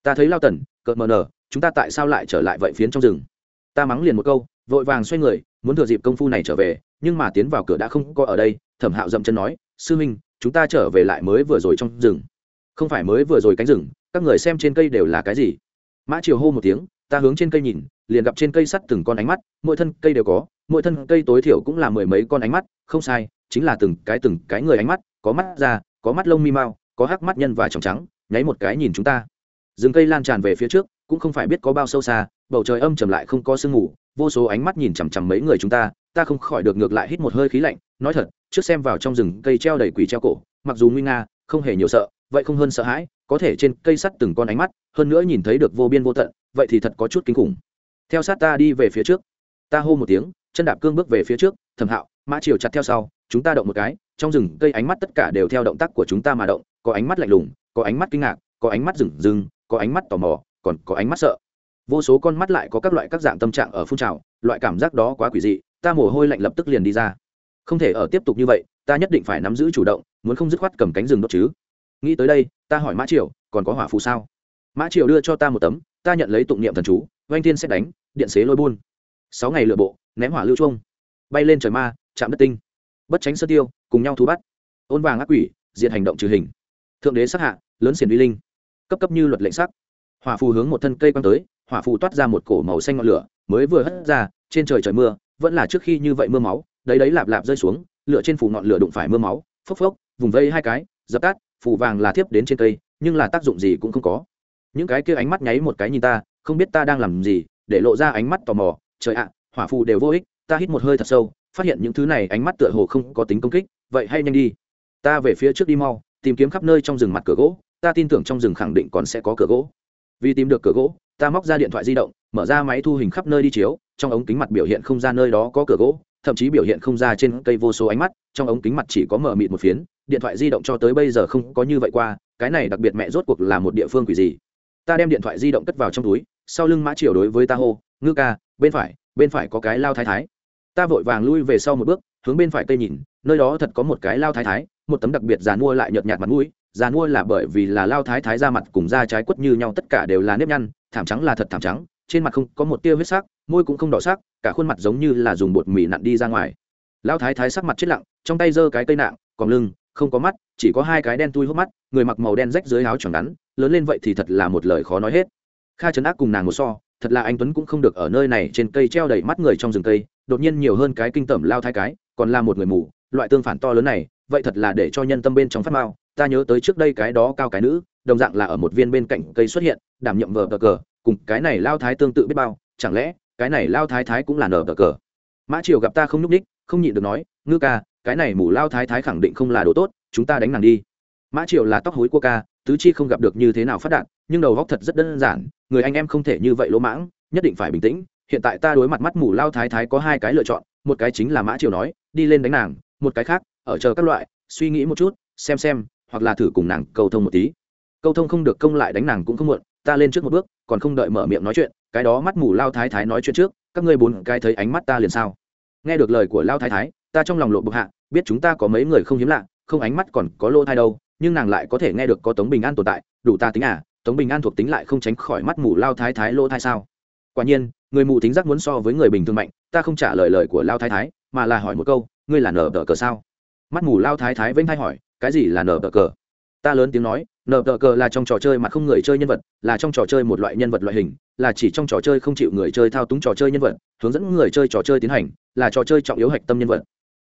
Ta thấy lao tần, cợt mờ nở, chúng ta tại sao lại trở lại vậy phiến trong rừng? Ta mắng liền một câu, vội vàng xoay người, muốn thừa dịp công phu này trở về, nhưng mà tiến vào cửa đã không có ở đây, thẩm hạo dậm chân nói, sư minh, chúng ta trở về lại mới vừa rồi trong rừng. Không phải mới vừa rồi cánh rừng, các người xem trên cây đều là cái gì? Mã triều hô một tiếng, ta hướng trên cây nhìn, liền gặp trên cây sắt từng con ánh mắt, mỗi thân cây đều có mỗi thân cây tối thiểu cũng là mười mấy con ánh mắt, không sai, chính là từng cái từng cái người ánh mắt, có mắt da, có mắt lông mi mau, có hắc mắt nhân và tròng trắng, nháy một cái nhìn chúng ta. Rừng cây lan tràn về phía trước, cũng không phải biết có bao sâu xa, bầu trời âm trầm lại không có sương mù, vô số ánh mắt nhìn chằm chằm mấy người chúng ta ta không khỏi được ngược lại hít một hơi khí lạnh, nói thật, trước xem vào trong rừng cây treo đầy quỷ treo cổ, mặc dù nguy nga, không hề nhiều sợ, vậy không hơn sợ hãi, có thể trên cây sắt từng con ánh mắt, hơn nữa nhìn thấy được vô biên vô tận, vậy thì thật có chút kinh khủng. Theo sát ta đi về phía trước. Ta hô một tiếng chân đạp cương bước về phía trước thẩm hạo, mã chiều chặt theo sau, chúng ta động một cái, trong rừng cây ánh mắt tất cả đều theo động tác của chúng ta mà động, có ánh mắt lạnh lùng, có ánh mắt kinh ngạc, có ánh mắt rừng rừng, có ánh mắt tò mò, còn có ánh mắt sợ. Vô số con mắt lại có các loại các dạng tâm trạng ở phun trào, loại cảm giác đó quá quỷ dị, ta mồ hôi lạnh lập tức liền đi ra. Không thể ở tiếp tục như vậy, ta nhất định phải nắm giữ chủ động, muốn không dứt khoát cầm cánh rừng đốt chứ. Nghĩ tới đây, ta hỏi mã triều, còn có hỏa phù sao? Mã triều đưa cho ta một tấm, ta nhận lấy tụng niệm thần chú, oanh thiên xét đánh, điện xế lôi buôn. Sáu ngày lựa bộ ném hỏa lưu trung bay lên trời ma, chạm đất tinh, bất tránh sơ tiêu, cùng nhau thú bắt. Ôn vàng ác quỷ diện hành động trừ hình. Thượng đế sát hạ, lớn xiển uy linh, cấp cấp như luật lệnh sắc. Hỏa phù hướng một thân cây quăng tới, hỏa phù toát ra một cổ màu xanh ngọn lửa, mới vừa hất ra, trên trời trời mưa, vẫn là trước khi như vậy mưa máu, đấy đấy lạp lạp rơi xuống, lửa trên phủ ngọn lửa đụng phải mưa máu, phốc phốc, vùng vây hai cái, dập tắt phủ vàng là thiếp đến trên cây, nhưng là tác dụng gì cũng không có. Những cái kia ánh mắt nháy một cái nhìn ta, không biết ta đang làm gì, để lộ ra ánh mắt tò mò, trời ạ hỏa phù đều vô ích, ta hít một hơi thật sâu, phát hiện những thứ này ánh mắt tựa hồ không có tính công kích, vậy hay nhanh đi. Ta về phía trước đi mau, tìm kiếm khắp nơi trong rừng mặt cửa gỗ, ta tin tưởng trong rừng khẳng định còn sẽ có cửa gỗ. Vì tìm được cửa gỗ, ta móc ra điện thoại di động, mở ra máy thu hình khắp nơi đi chiếu, trong ống kính mặt biểu hiện không ra nơi đó có cửa gỗ, thậm chí biểu hiện không ra trên cây vô số ánh mắt, trong ống kính mặt chỉ có mở mịt một phiến, điện thoại di động cho tới bây giờ không có như vậy qua, cái này đặc biệt mẹ rốt cuộc là một địa phương quỷ gì. Ta đem điện thoại di động cất vào trong túi, sau lưng mã triều đối với ta hô, ngư ca, bên phải bên phải có cái lao thái thái. Ta vội vàng lui về sau một bước, hướng bên phải cây nhìn, nơi đó thật có một cái lao thái thái, một tấm đặc biệt già mua lại nhợt nhạt mặt mũi. Già mua là bởi vì là lao thái thái ra mặt cùng da trái quất như nhau tất cả đều là nếp nhăn, thảm trắng là thật thảm trắng, trên mặt không có một tia huyết sắc, môi cũng không đỏ sắc, cả khuôn mặt giống như là dùng bột mì nặn đi ra ngoài. Lao thái thái sắc mặt chết lặng, trong tay giơ cái cây nạng, còn lưng, không có mắt, chỉ có hai cái đen tui hốc mắt, người mặc màu đen rách dưới áo tròn ngắn, lớn lên vậy thì thật là một lời khó nói hết. Kha trấn ác cùng nàng một so thật là anh tuấn cũng không được ở nơi này trên cây treo đầy mắt người trong rừng cây, đột nhiên nhiều hơn cái kinh tởm lao thái cái, còn là một người mù, loại tương phản to lớn này, vậy thật là để cho nhân tâm bên trong phát mao ta nhớ tới trước đây cái đó cao cái nữ, đồng dạng là ở một viên bên cạnh cây xuất hiện, đảm nhiệm vờ cờ cờ, cùng cái này lao thái tương tự biết bao, chẳng lẽ cái này lao thái thái cũng là nở cờ cờ? Mã triều gặp ta không nhúc ních không nhịn được nói, ngư ca, cái này mù lao thái thái khẳng định không là đồ tốt, chúng ta đánh nàng đi. Mã triều là tóc hối của ca tứ chi không gặp được như thế nào phát đạt, nhưng đầu góc thật rất đơn giản, người anh em không thể như vậy lỗ mãng, nhất định phải bình tĩnh. Hiện tại ta đối mặt mắt mù lao thái thái có hai cái lựa chọn, một cái chính là mã triều nói, đi lên đánh nàng, một cái khác, ở chờ các loại, suy nghĩ một chút, xem xem, hoặc là thử cùng nàng cầu thông một tí. Câu thông không được công lại đánh nàng cũng không muộn, ta lên trước một bước, còn không đợi mở miệng nói chuyện, cái đó mắt mù lao thái thái nói chuyện trước, các ngươi bốn cái thấy ánh mắt ta liền sao? Nghe được lời của lao thái thái, ta trong lòng lộ bực hạ, biết chúng ta có mấy người không hiếm lạ, không ánh mắt còn có lô thai đâu nhưng nàng lại có thể nghe được có tống bình an tồn tại, đủ ta tính à tống bình an thuộc tính lại không tránh khỏi mắt mù lao thái thái lỗ thai sao? Quả nhiên, người mù tính giác muốn so với người bình thường mạnh, ta không trả lời lời của lao thái thái, mà là hỏi một câu, ngươi là nở tờ cờ sao? Mắt mù lao thái thái vênh thay hỏi, cái gì là nở tờ cờ? Ta lớn tiếng nói, nở tờ cờ là trong trò chơi mà không người chơi nhân vật, là trong trò chơi một loại nhân vật loại hình, là chỉ trong trò chơi không chịu người chơi thao túng trò chơi nhân vật, hướng dẫn người chơi trò chơi tiến hành, là trò chơi trọng yếu hạch tâm nhân vật.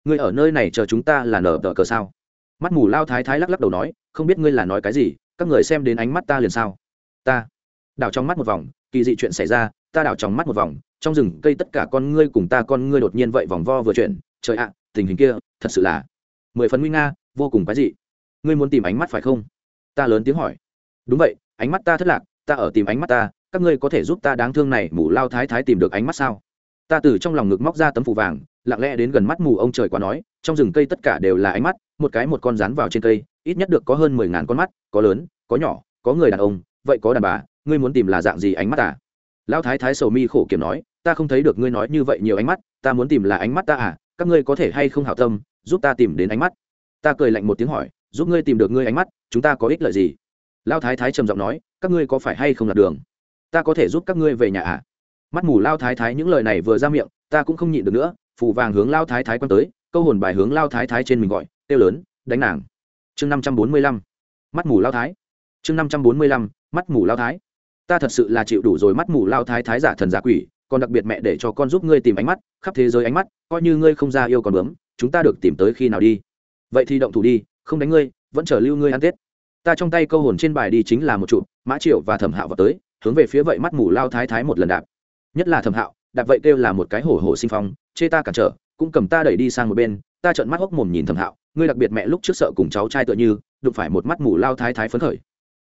Ngươi ở nơi này chờ chúng ta là nở tờ cờ sao? Mắt mù lao thái thái lắc lắc đầu nói, không biết ngươi là nói cái gì, các người xem đến ánh mắt ta liền sao? Ta. Đảo trong mắt một vòng, kỳ dị chuyện xảy ra, ta đảo trong mắt một vòng, trong rừng cây tất cả con ngươi cùng ta con ngươi đột nhiên vậy vòng vo vừa chuyển, trời ạ, tình hình kia, thật sự là mười phần nguy nga, vô cùng quái dị. Ngươi muốn tìm ánh mắt phải không? Ta lớn tiếng hỏi. Đúng vậy, ánh mắt ta thất lạc, ta ở tìm ánh mắt ta, các ngươi có thể giúp ta đáng thương này mù lao thái thái tìm được ánh mắt sao? Ta từ trong lòng ngực móc ra tấm phủ vàng, lặng lẽ đến gần mắt mù ông trời quá nói trong rừng cây tất cả đều là ánh mắt, một cái một con rán vào trên cây, ít nhất được có hơn mười ngàn con mắt, có lớn, có nhỏ, có người đàn ông, vậy có đàn bà, ngươi muốn tìm là dạng gì ánh mắt à? Lão thái thái sầu mi khổ kiểm nói, ta không thấy được ngươi nói như vậy nhiều ánh mắt, ta muốn tìm là ánh mắt ta à các ngươi có thể hay không hảo tâm, giúp ta tìm đến ánh mắt. Ta cười lạnh một tiếng hỏi, giúp ngươi tìm được ngươi ánh mắt, chúng ta có ích lợi gì? Lao thái thái trầm giọng nói, các ngươi có phải hay không lạc đường? Ta có thể giúp các ngươi về nhà à? Mắt mù lao thái thái những lời này vừa ra miệng, ta cũng không nhịn được nữa, phù vàng hướng lao thái thái quan tới câu hồn bài hướng lao thái thái trên mình gọi, kêu lớn, đánh nàng. Chương năm trăm bốn mươi lăm, mắt mù lao thái. Chương năm trăm bốn mươi lăm, mắt mù lao thái. Ta thật sự là chịu đủ rồi mắt mù lao thái thái giả thần giả quỷ, còn đặc biệt mẹ để cho con giúp ngươi tìm ánh mắt, khắp thế giới ánh mắt, coi như ngươi không ra yêu còn bướm, chúng ta được tìm tới khi nào đi? Vậy thì động thủ đi, không đánh ngươi, vẫn chờ lưu ngươi ăn tết. Ta trong tay câu hồn trên bài đi chính là một trụ, mã triệu và thẩm hạo vào tới, hướng về phía vậy mắt mù lao thái thái một lần đạp. Nhất là thẩm hạo, đạp vậy kêu là một cái hổ hổ sinh phong, chê ta cản trở cũng cầm ta đẩy đi sang một bên, ta trợn mắt hốc mồm nhìn thẩm hạo, ngươi đặc biệt mẹ lúc trước sợ cùng cháu trai tựa như, đụng phải một mắt mù lao thái thái phấn khởi.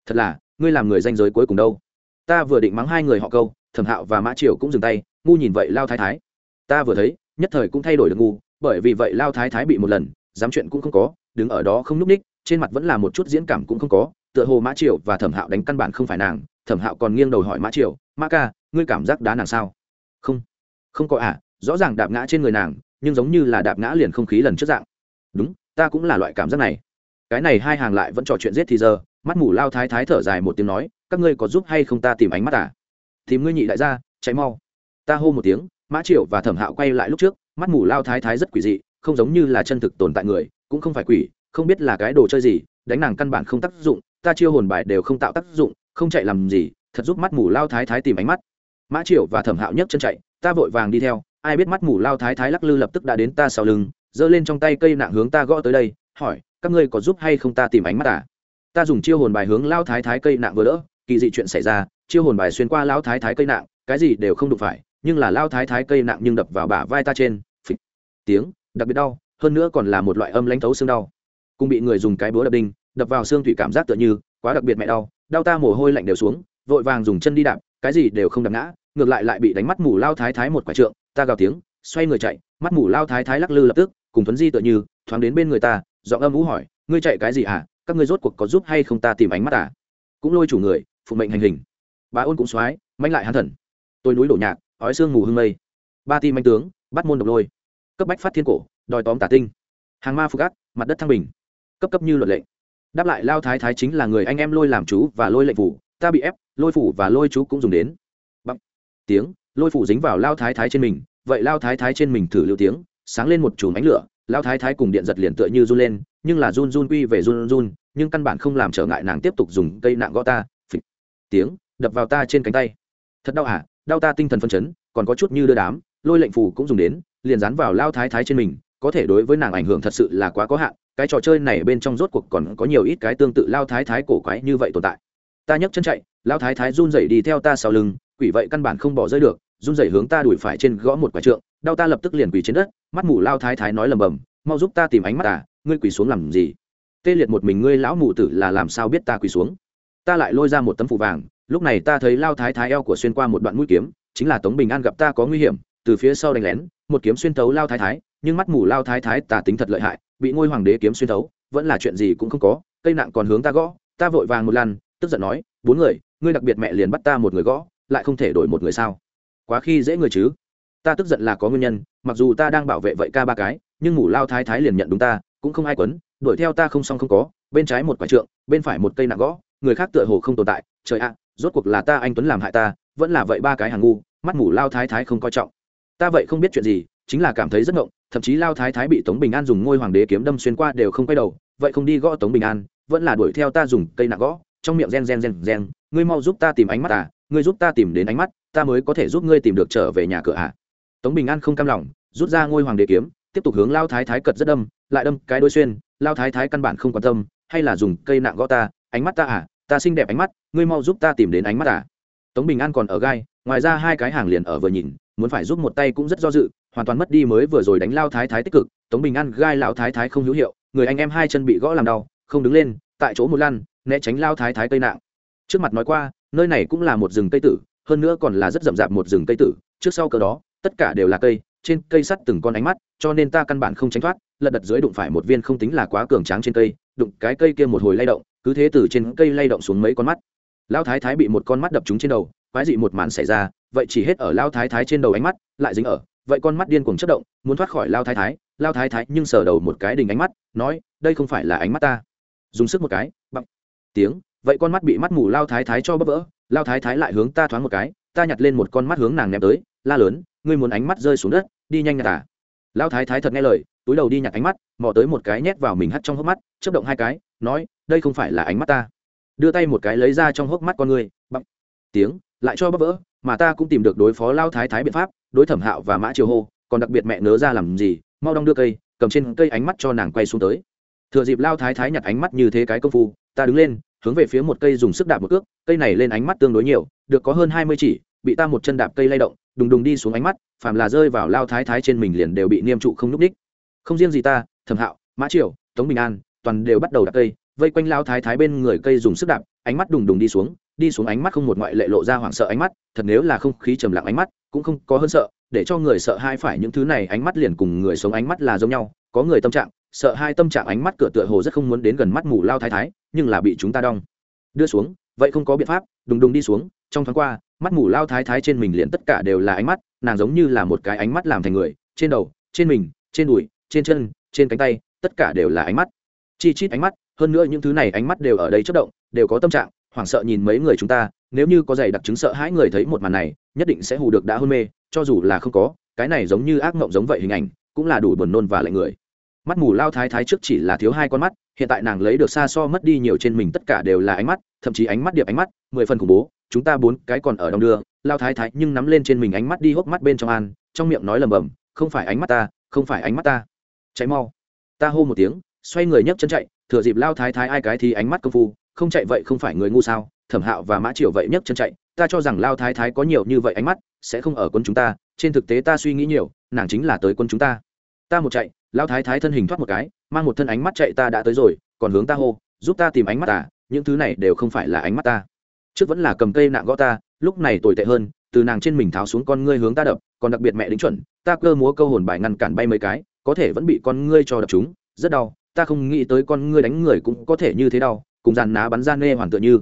Thật là, ngươi làm người danh giới cuối cùng đâu? Ta vừa định mắng hai người họ câu, thẩm hạo và mã triều cũng dừng tay, ngu nhìn vậy lao thái thái. Ta vừa thấy, nhất thời cũng thay đổi được ngu, bởi vì vậy lao thái thái bị một lần, dám chuyện cũng không có, đứng ở đó không n ú c ních, trên mặt vẫn là một chút diễn cảm cũng không có, tựa hồ mã triều và thẩm hạo đánh căn bản không phải nàng, thẩm hạo còn nghiêng đầu hỏi mã triều, mã ca, ngươi cảm giác đá nàng sao? Không không có à rõ ràng đạp ngã trên người nàng nhưng giống như là đạp ngã liền không khí lần trước dạng. Đúng, ta cũng là loại cảm giác này. Cái này hai hàng lại vẫn trò chuyện giết thì giờ, mắt mù lao thái thái thở dài một tiếng nói, các ngươi có giúp hay không ta tìm ánh mắt à? Tìm ngươi nhị đại gia cháy mau. Ta hô một tiếng, mã triệu và thẩm hạo quay lại lúc trước, mắt mù lao thái thái rất quỷ dị, không giống như là chân thực tồn tại người, cũng không phải quỷ, không biết là cái đồ chơi gì, đánh nàng căn bản không tác dụng, ta chiêu hồn bài đều không tạo tác dụng, không chạy làm gì, thật giúp mắt mù lao thái thái tìm ánh mắt. Mã triệu và thẩm hạo nhấc chân chạy, ta vội vàng đi theo ai biết mắt mù lao thái thái lắc lư lập tức đã đến ta sau lưng, giơ lên trong tay cây nạng hướng ta gõ tới đây, hỏi, các ngươi có giúp hay không ta tìm ánh mắt à? Ta dùng chiêu hồn bài hướng lao thái thái cây nạng vừa đỡ, kỳ dị chuyện xảy ra, chiêu hồn bài xuyên qua lao thái thái cây nạng, cái gì đều không đụng phải, nhưng là lao thái thái cây nặng nhưng đập vào bả vai ta trên, phịch, tiếng, đặc biệt đau, hơn nữa còn là một loại âm lãnh thấu xương đau. Cùng bị người dùng cái búa đập đinh, đập vào xương thủy cảm giác tựa như, quá đặc biệt mẹ đau đau ta mồ hôi lạnh đều xuống, vội vàng dùng chân đi đạp, cái gì đều không đập ngã, ngược lại lại bị đánh mắt mù lao thái thái một quả trượng ta gào tiếng, xoay người chạy, mắt mù lao thái thái lắc lư lập tức, cùng tuấn di tựa như, thoáng đến bên người ta, giọng âm ú hỏi, ngươi chạy cái gì hả các ngươi rốt cuộc có giúp hay không ta tìm ánh mắt à? Cũng lôi chủ người, phụ mệnh hành hình. Bà ôn cũng xoái manh lại hắn thần. Tôi núi đổ nhạc, ói xương mù hưng mây. Ba tim anh tướng, bắt môn độc lôi. Cấp bách phát thiên cổ, đòi tóm tả tinh. Hàng ma phục ác, mặt đất thăng bình. Cấp cấp như luật lệnh đáp lại lao thái thái chính là người anh em lôi làm chú và lôi lệnh phủ, ta bị ép, lôi phủ và lôi chú cũng dùng đến. Bằng tiếng lôi phủ dính vào lao thái thái trên mình, vậy lao thái thái trên mình thử lưu tiếng, sáng lên một chùm ánh lửa, lao thái thái cùng điện giật liền tựa như run lên, nhưng là run run quy về run run, nhưng căn bản không làm trở ngại nàng tiếp tục dùng cây nạng gõ ta, phịch, tiếng, đập vào ta trên cánh tay. Thật đau hả? Đau ta tinh thần phân chấn, còn có chút như đưa đám, lôi lệnh phủ cũng dùng đến, liền dán vào lao thái thái trên mình, có thể đối với nàng ảnh hưởng thật sự là quá có hạn, cái trò chơi này bên trong rốt cuộc còn có nhiều ít cái tương tự lao thái thái cổ quái như vậy tồn tại. Ta nhấc chân chạy, lao thái thái run rẩy đi theo ta sau lưng quỷ vậy căn bản không bỏ rơi được, run rẩy hướng ta đuổi phải trên gõ một quả trượng, đau ta lập tức liền quỳ trên đất, mắt mù lao thái thái nói lầm bầm, mau giúp ta tìm ánh mắt à ngươi quỳ xuống làm gì? Tê liệt một mình ngươi lão mù tử là làm sao biết ta quỳ xuống? Ta lại lôi ra một tấm phủ vàng, lúc này ta thấy lao thái thái eo của xuyên qua một đoạn mũi kiếm, chính là tống bình an gặp ta có nguy hiểm, từ phía sau đánh lén, một kiếm xuyên tấu lao thái thái, nhưng mắt mù lao thái thái tà tính thật lợi hại, bị ngôi hoàng đế kiếm xuyên tấu vẫn là chuyện gì cũng không có, cây nặng còn hướng ta gõ, ta vội vàng một lần, tức giận nói, bốn người, ngươi đặc biệt mẹ liền bắt ta một người gõ lại không thể đổi một người sao? Quá khi dễ người chứ. Ta tức giận là có nguyên nhân, mặc dù ta đang bảo vệ vậy ca ba cái, nhưng ngủ lao thái thái liền nhận đúng ta, cũng không ai quấn, đuổi theo ta không xong không có, bên trái một quả trượng, bên phải một cây nặng gõ, người khác tựa hồ không tồn tại. Trời ạ, rốt cuộc là ta anh tuấn làm hại ta, vẫn là vậy ba cái hàng ngu, mắt ngủ lao thái thái không coi trọng. Ta vậy không biết chuyện gì, chính là cảm thấy rất ngộng, thậm chí lao thái thái bị tống bình an dùng ngôi hoàng đế kiếm đâm xuyên qua đều không quay đầu, vậy không đi gõ tống bình an, vẫn là đuổi theo ta dùng cây nặng gõ, trong miệng gen gen gen gen ngươi mau giúp ta tìm ánh mắt à ngươi giúp ta tìm đến ánh mắt, ta mới có thể giúp ngươi tìm được trở về nhà cửa à tống bình an không cam lòng, rút ra ngôi hoàng đế kiếm, tiếp tục hướng lao thái thái cật rất đâm, lại đâm cái đôi xuyên, lao thái thái căn bản không quan tâm, hay là dùng cây nặng gõ ta, ánh mắt ta à ta xinh đẹp ánh mắt, ngươi mau giúp ta tìm đến ánh mắt à. Tống bình an còn ở gai, ngoài ra hai cái hàng liền ở vừa nhìn, muốn phải giúp một tay cũng rất do dự, hoàn toàn mất đi mới vừa rồi đánh lao thái thái tích cực, tống bình an gai lao thái thái không hữu hiệu, người anh em hai chân bị gõ làm đau, không đứng lên, tại chỗ một lăn, né tránh lao thái thái cây nạng trước mặt nói qua nơi này cũng là một rừng cây tử, hơn nữa còn là rất rậm rạp một rừng cây tử, trước sau cờ đó, tất cả đều là cây, trên cây sắt từng con ánh mắt, cho nên ta căn bản không tránh thoát, lật đật dưới đụng phải một viên không tính là quá cường tráng trên cây, đụng cái cây kia một hồi lay động, cứ thế từ trên cây lay động xuống mấy con mắt. Lao thái thái bị một con mắt đập trúng trên đầu, quái dị một màn xảy ra, vậy chỉ hết ở lao thái thái trên đầu ánh mắt, lại dính ở, vậy con mắt điên cuồng chất động, muốn thoát khỏi lao thái thái lao thái thái nhưng sờ đầu một cái đình ánh mắt, nói, đây không phải là ánh mắt ta. Dùng sức một cái bằng tiếng vậy con mắt bị mắt mù lao thái thái cho bấp vỡ, lao thái thái lại hướng ta thoáng một cái, ta nhặt lên một con mắt hướng nàng ném tới, la lớn, ngươi muốn ánh mắt rơi xuống đất, đi nhanh nhặt à. Lao thái thái thật nghe lời, túi đầu đi nhặt ánh mắt, mò tới một cái nhét vào mình hắt trong hốc mắt chấp động hai cái, nói, đây không phải là ánh mắt ta. Đưa tay một cái lấy ra trong hốc mắt con người bằng tiếng, lại cho bấp vỡ, mà ta cũng tìm được đối phó lao thái thái biện pháp, đối thẩm hạo và mã triều hô, còn đặc biệt mẹ nớ ra làm gì, mau đong đưa cây, cầm trên cây ánh mắt cho nàng quay xuống tới. Thừa dịp lao thái thái nhặt ánh mắt như thế cái công phu, ta đứng lên hướng về phía một cây dùng sức đạp một cước, cây này lên ánh mắt tương đối nhiều, được có hơn hai mươi chỉ, bị ta một chân đạp cây lay động, đùng đùng đi xuống ánh mắt, phàm là rơi vào lao thái thái trên mình liền đều bị niêm trụ không n ú c ních không riêng gì ta, thẩm hạo, mã triều, tống bình an, toàn đều bắt đầu đạp cây, vây quanh lao thái thái bên người cây dùng sức đạp, ánh mắt đùng đùng đi xuống đi xuống ánh mắt không một ngoại lệ lộ ra hoảng sợ ánh mắt, thật nếu là không khí trầm lặng ánh mắt, cũng không có hơn sợ, để cho người sợ hai phải những thứ này ánh mắt liền cùng người sống ánh mắt là giống nhau, có người tâm trạng sợ hai tâm trạng ánh mắt cửa tựa hồ rất không muốn đến gần mắt mù lao thái thái, nhưng là bị chúng ta đong. Đưa xuống, vậy không có biện pháp, đùng đùng đi xuống, trong tháng qua, mắt mù lao thái thái trên mình liền tất cả đều là ánh mắt, nàng giống như là một cái ánh mắt làm thành người, trên đầu, trên mình, trên đùi, trên chân, trên cánh tay, tất cả đều là ánh mắt. Chi chít ánh mắt, hơn nữa những thứ này ánh mắt đều ở đây chất động, đều có tâm trạng, hoảng sợ nhìn mấy người chúng ta, nếu như có giày đặc chứng sợ hãi người thấy một màn này, nhất định sẽ hù được đã hôn mê, cho dù là không có, cái này giống như ác mộng giống vậy hình ảnh, cũng là đủ buồn nôn và lạnh người mắt mù lao thái thái trước chỉ là thiếu hai con mắt, hiện tại nàng lấy được xa so mất đi nhiều trên mình tất cả đều là ánh mắt, thậm chí ánh mắt điệp ánh mắt, mười phần khủng bố, chúng ta bốn cái còn ở đong đưa, lao thái thái nhưng nắm lên trên mình ánh mắt đi hốc mắt bên trong an, trong miệng nói lầm bầm, không phải ánh mắt ta, không phải ánh mắt ta. Cháy mau. Ta hô một tiếng, xoay người nhấc chân chạy, thừa dịp lao thái thái ai cái thì ánh mắt công phu, không chạy vậy không phải người ngu sao, thẩm hạo và mã triều vậy nhấc chân chạy, ta cho rằng lao thái thái có nhiều như vậy ánh mắt, sẽ không ở quân chúng ta, trên thực tế ta suy nghĩ nhiều, nàng chính là tới quân chúng ta. Ta một chạy Lão thái thái thân hình thoát một cái, mang một thân ánh mắt chạy ta đã tới rồi, còn hướng ta hô, giúp ta tìm ánh mắt ta, những thứ này đều không phải là ánh mắt ta. Trước vẫn là cầm cây nạng gõ ta, lúc này tồi tệ hơn, từ nàng trên mình tháo xuống con ngươi hướng ta đập, còn đặc biệt mẹ đính chuẩn, ta cơ múa câu hồn bài ngăn cản bay mấy cái, có thể vẫn bị con ngươi cho đập chúng, rất đau, ta không nghĩ tới con ngươi đánh người cũng có thể như thế đau, cùng dàn ná bắn ra nê hoàn tựa như.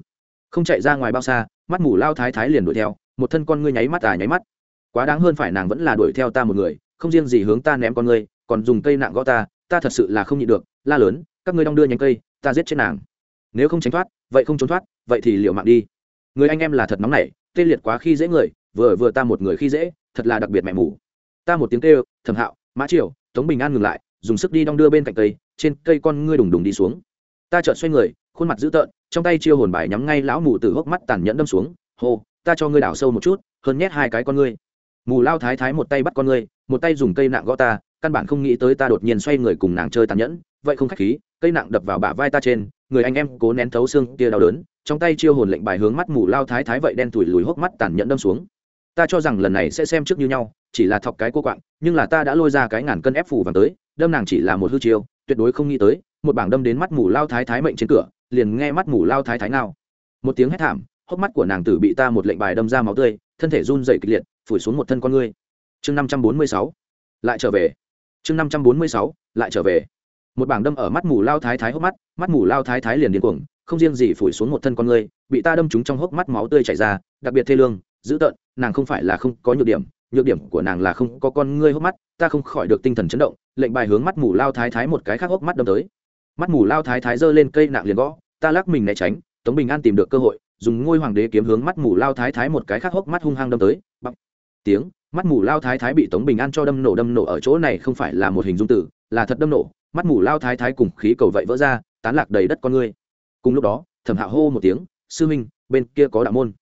Không chạy ra ngoài bao xa, mắt mù lao thái thái liền đuổi theo, một thân con ngươi nháy mắt à nháy mắt. Quá đáng hơn phải nàng vẫn là đuổi theo ta một người, không riêng gì hướng ta ném con ngươi còn dùng cây nặng gõ ta ta thật sự là không nhịn được, la lớn, các ngươi đong đưa nhánh cây, ta giết chết nàng. Nếu không tránh thoát, vậy không trốn thoát, vậy thì liệu mạng đi. Người anh em là thật nóng nảy, tê liệt quá khi dễ người, vừa vừa ta một người khi dễ, thật là đặc biệt mẹ mù. Ta một tiếng kêu thẩm hạo, mã triều, tống bình an ngừng lại, dùng sức đi đong đưa bên cạnh cây, trên cây con ngươi đùng đùng đi xuống. Ta chợt xoay người, khuôn mặt dữ tợn, trong tay chiêu hồn bài nhắm ngay lão mù từ hốc mắt tàn nhẫn đâm xuống, hô, ta cho ngươi đảo sâu một chút, hơn nhét hai cái con ngươi. Mù lao thái thái một tay bắt con ngươi, một tay dùng cây nặng gõ ta căn bản không nghĩ tới ta đột nhiên xoay người cùng nàng chơi tàn nhẫn, vậy không khách khí, cây nặng đập vào bả vai ta trên, người anh em cố nén thấu xương kia đau đớn, trong tay chiêu hồn lệnh bài hướng mắt mù lao thái thái vậy đen thủi lùi hốc mắt tàn nhẫn đâm xuống. Ta cho rằng lần này sẽ xem trước như nhau, chỉ là thọc cái cô quạng, nhưng là ta đã lôi ra cái ngàn cân ép phủ vàng tới, đâm nàng chỉ là một hư chiêu, tuyệt đối không nghĩ tới, một bảng đâm đến mắt mù lao thái thái mệnh trên cửa, liền nghe mắt mù lao thái thái nào một tiếng hét thảm, hốc mắt của nàng tử bị ta một lệnh bài đâm ra máu tươi, thân thể run dậy kịch liệt, phủi xuống một thân con ngươi. Chương năm trăm bốn mươi sáu, lại trở về chương năm trăm bốn mươi sáu, lại trở về. Một bảng đâm ở mắt mù lao thái thái hốc mắt mắt mù lao thái thái liền điên cuồng, không riêng gì phủi xuống một thân con ngươi bị ta đâm trúng trong hốc mắt máu tươi chảy ra, đặc biệt thê lương, dữ tợn, nàng không phải là không có nhược điểm nhược điểm của nàng là không có con ngươi hốc mắt, ta không khỏi được tinh thần chấn động, lệnh bài hướng mắt mù lao thái thái một cái khác hốc mắt đâm tới. Mắt mù lao thái thái giơ lên cây nạng liền gõ, ta lắc mình né tránh, tống bình an tìm được cơ hội, dùng ngôi hoàng đế kiếm hướng mắt mù lao thái thái một cái khác hốc mắt hung hăng đâm tới bằng tiếng mắt mù lao thái thái bị tống bình an cho đâm nổ đâm nổ ở chỗ này không phải là một hình dung tử, là thật đâm nổ. Mắt mù lao thái thái cùng khí cầu vậy vỡ ra, tán lạc đầy đất con ngươi cùng lúc đó, thẩm hạo hô một tiếng, sư minh, bên kia có đạo môn.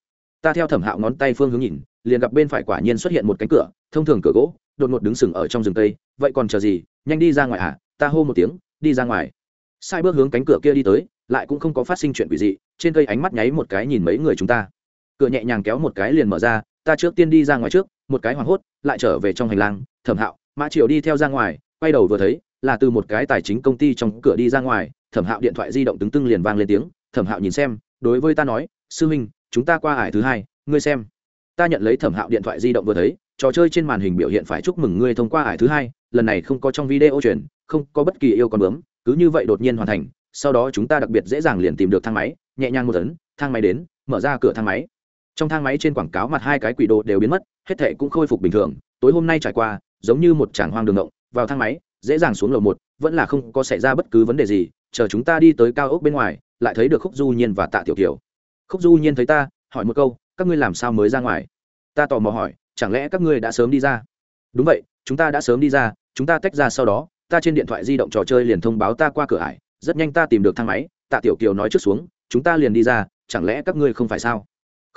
Ta theo thẩm hạo ngón tay phương hướng nhìn, liền gặp bên phải quả nhiên xuất hiện một cánh cửa, thông thường cửa gỗ, đột ngột đứng sừng ở trong rừng tây vậy còn chờ gì? Nhanh đi ra ngoài à ta hô một tiếng, đi ra ngoài. Sai bước hướng cánh cửa kia đi tới, lại cũng không có phát sinh chuyện quỷ dị, trên cây ánh mắt nháy một cái nhìn mấy người chúng ta. Cửa nhẹ nhàng kéo một cái liền mở ra, ta trước tiên đi ra ngoài trước một cái hoảng hốt, lại trở về trong hành lang, thẩm hạo, mã triều đi theo ra ngoài, quay đầu vừa thấy, là từ một cái tài chính công ty trong cửa đi ra ngoài, thẩm hạo điện thoại di động tứng tưng liền vang lên tiếng, thẩm hạo nhìn xem, đối với ta nói, sư huynh, chúng ta qua ải thứ hai, ngươi xem. Ta nhận lấy thẩm hạo điện thoại di động vừa thấy, trò chơi trên màn hình biểu hiện phải chúc mừng ngươi thông qua ải thứ hai, lần này không có trong video truyền, không có bất kỳ yêu con bướm, cứ như vậy đột nhiên hoàn thành, sau đó chúng ta đặc biệt dễ dàng liền tìm được thang máy, nhẹ nhàng một tấn, thang máy đến, mở ra cửa thang máy trong thang máy trên quảng cáo mặt hai cái quỷ đồ đều biến mất, hết thệ cũng khôi phục bình thường. Tối hôm nay trải qua, giống như một tràng hoang đường động, vào thang máy, dễ dàng xuống lầu một, vẫn là không có xảy ra bất cứ vấn đề gì, chờ chúng ta đi tới cao ốc bên ngoài, lại thấy được khúc du nhiên và tạ tiểu kiều. Khúc du nhiên thấy ta, hỏi một câu, các ngươi làm sao mới ra ngoài? Ta tò mò hỏi, chẳng lẽ các ngươi đã sớm đi ra? Đúng vậy, chúng ta đã sớm đi ra, chúng ta tách ra sau đó, ta trên điện thoại di động trò chơi liền thông báo ta qua cửa ải, rất nhanh ta tìm được thang máy. Tạ tiểu kiều nói trước xuống, chúng ta liền đi ra, chẳng lẽ các ngươi không phải sao?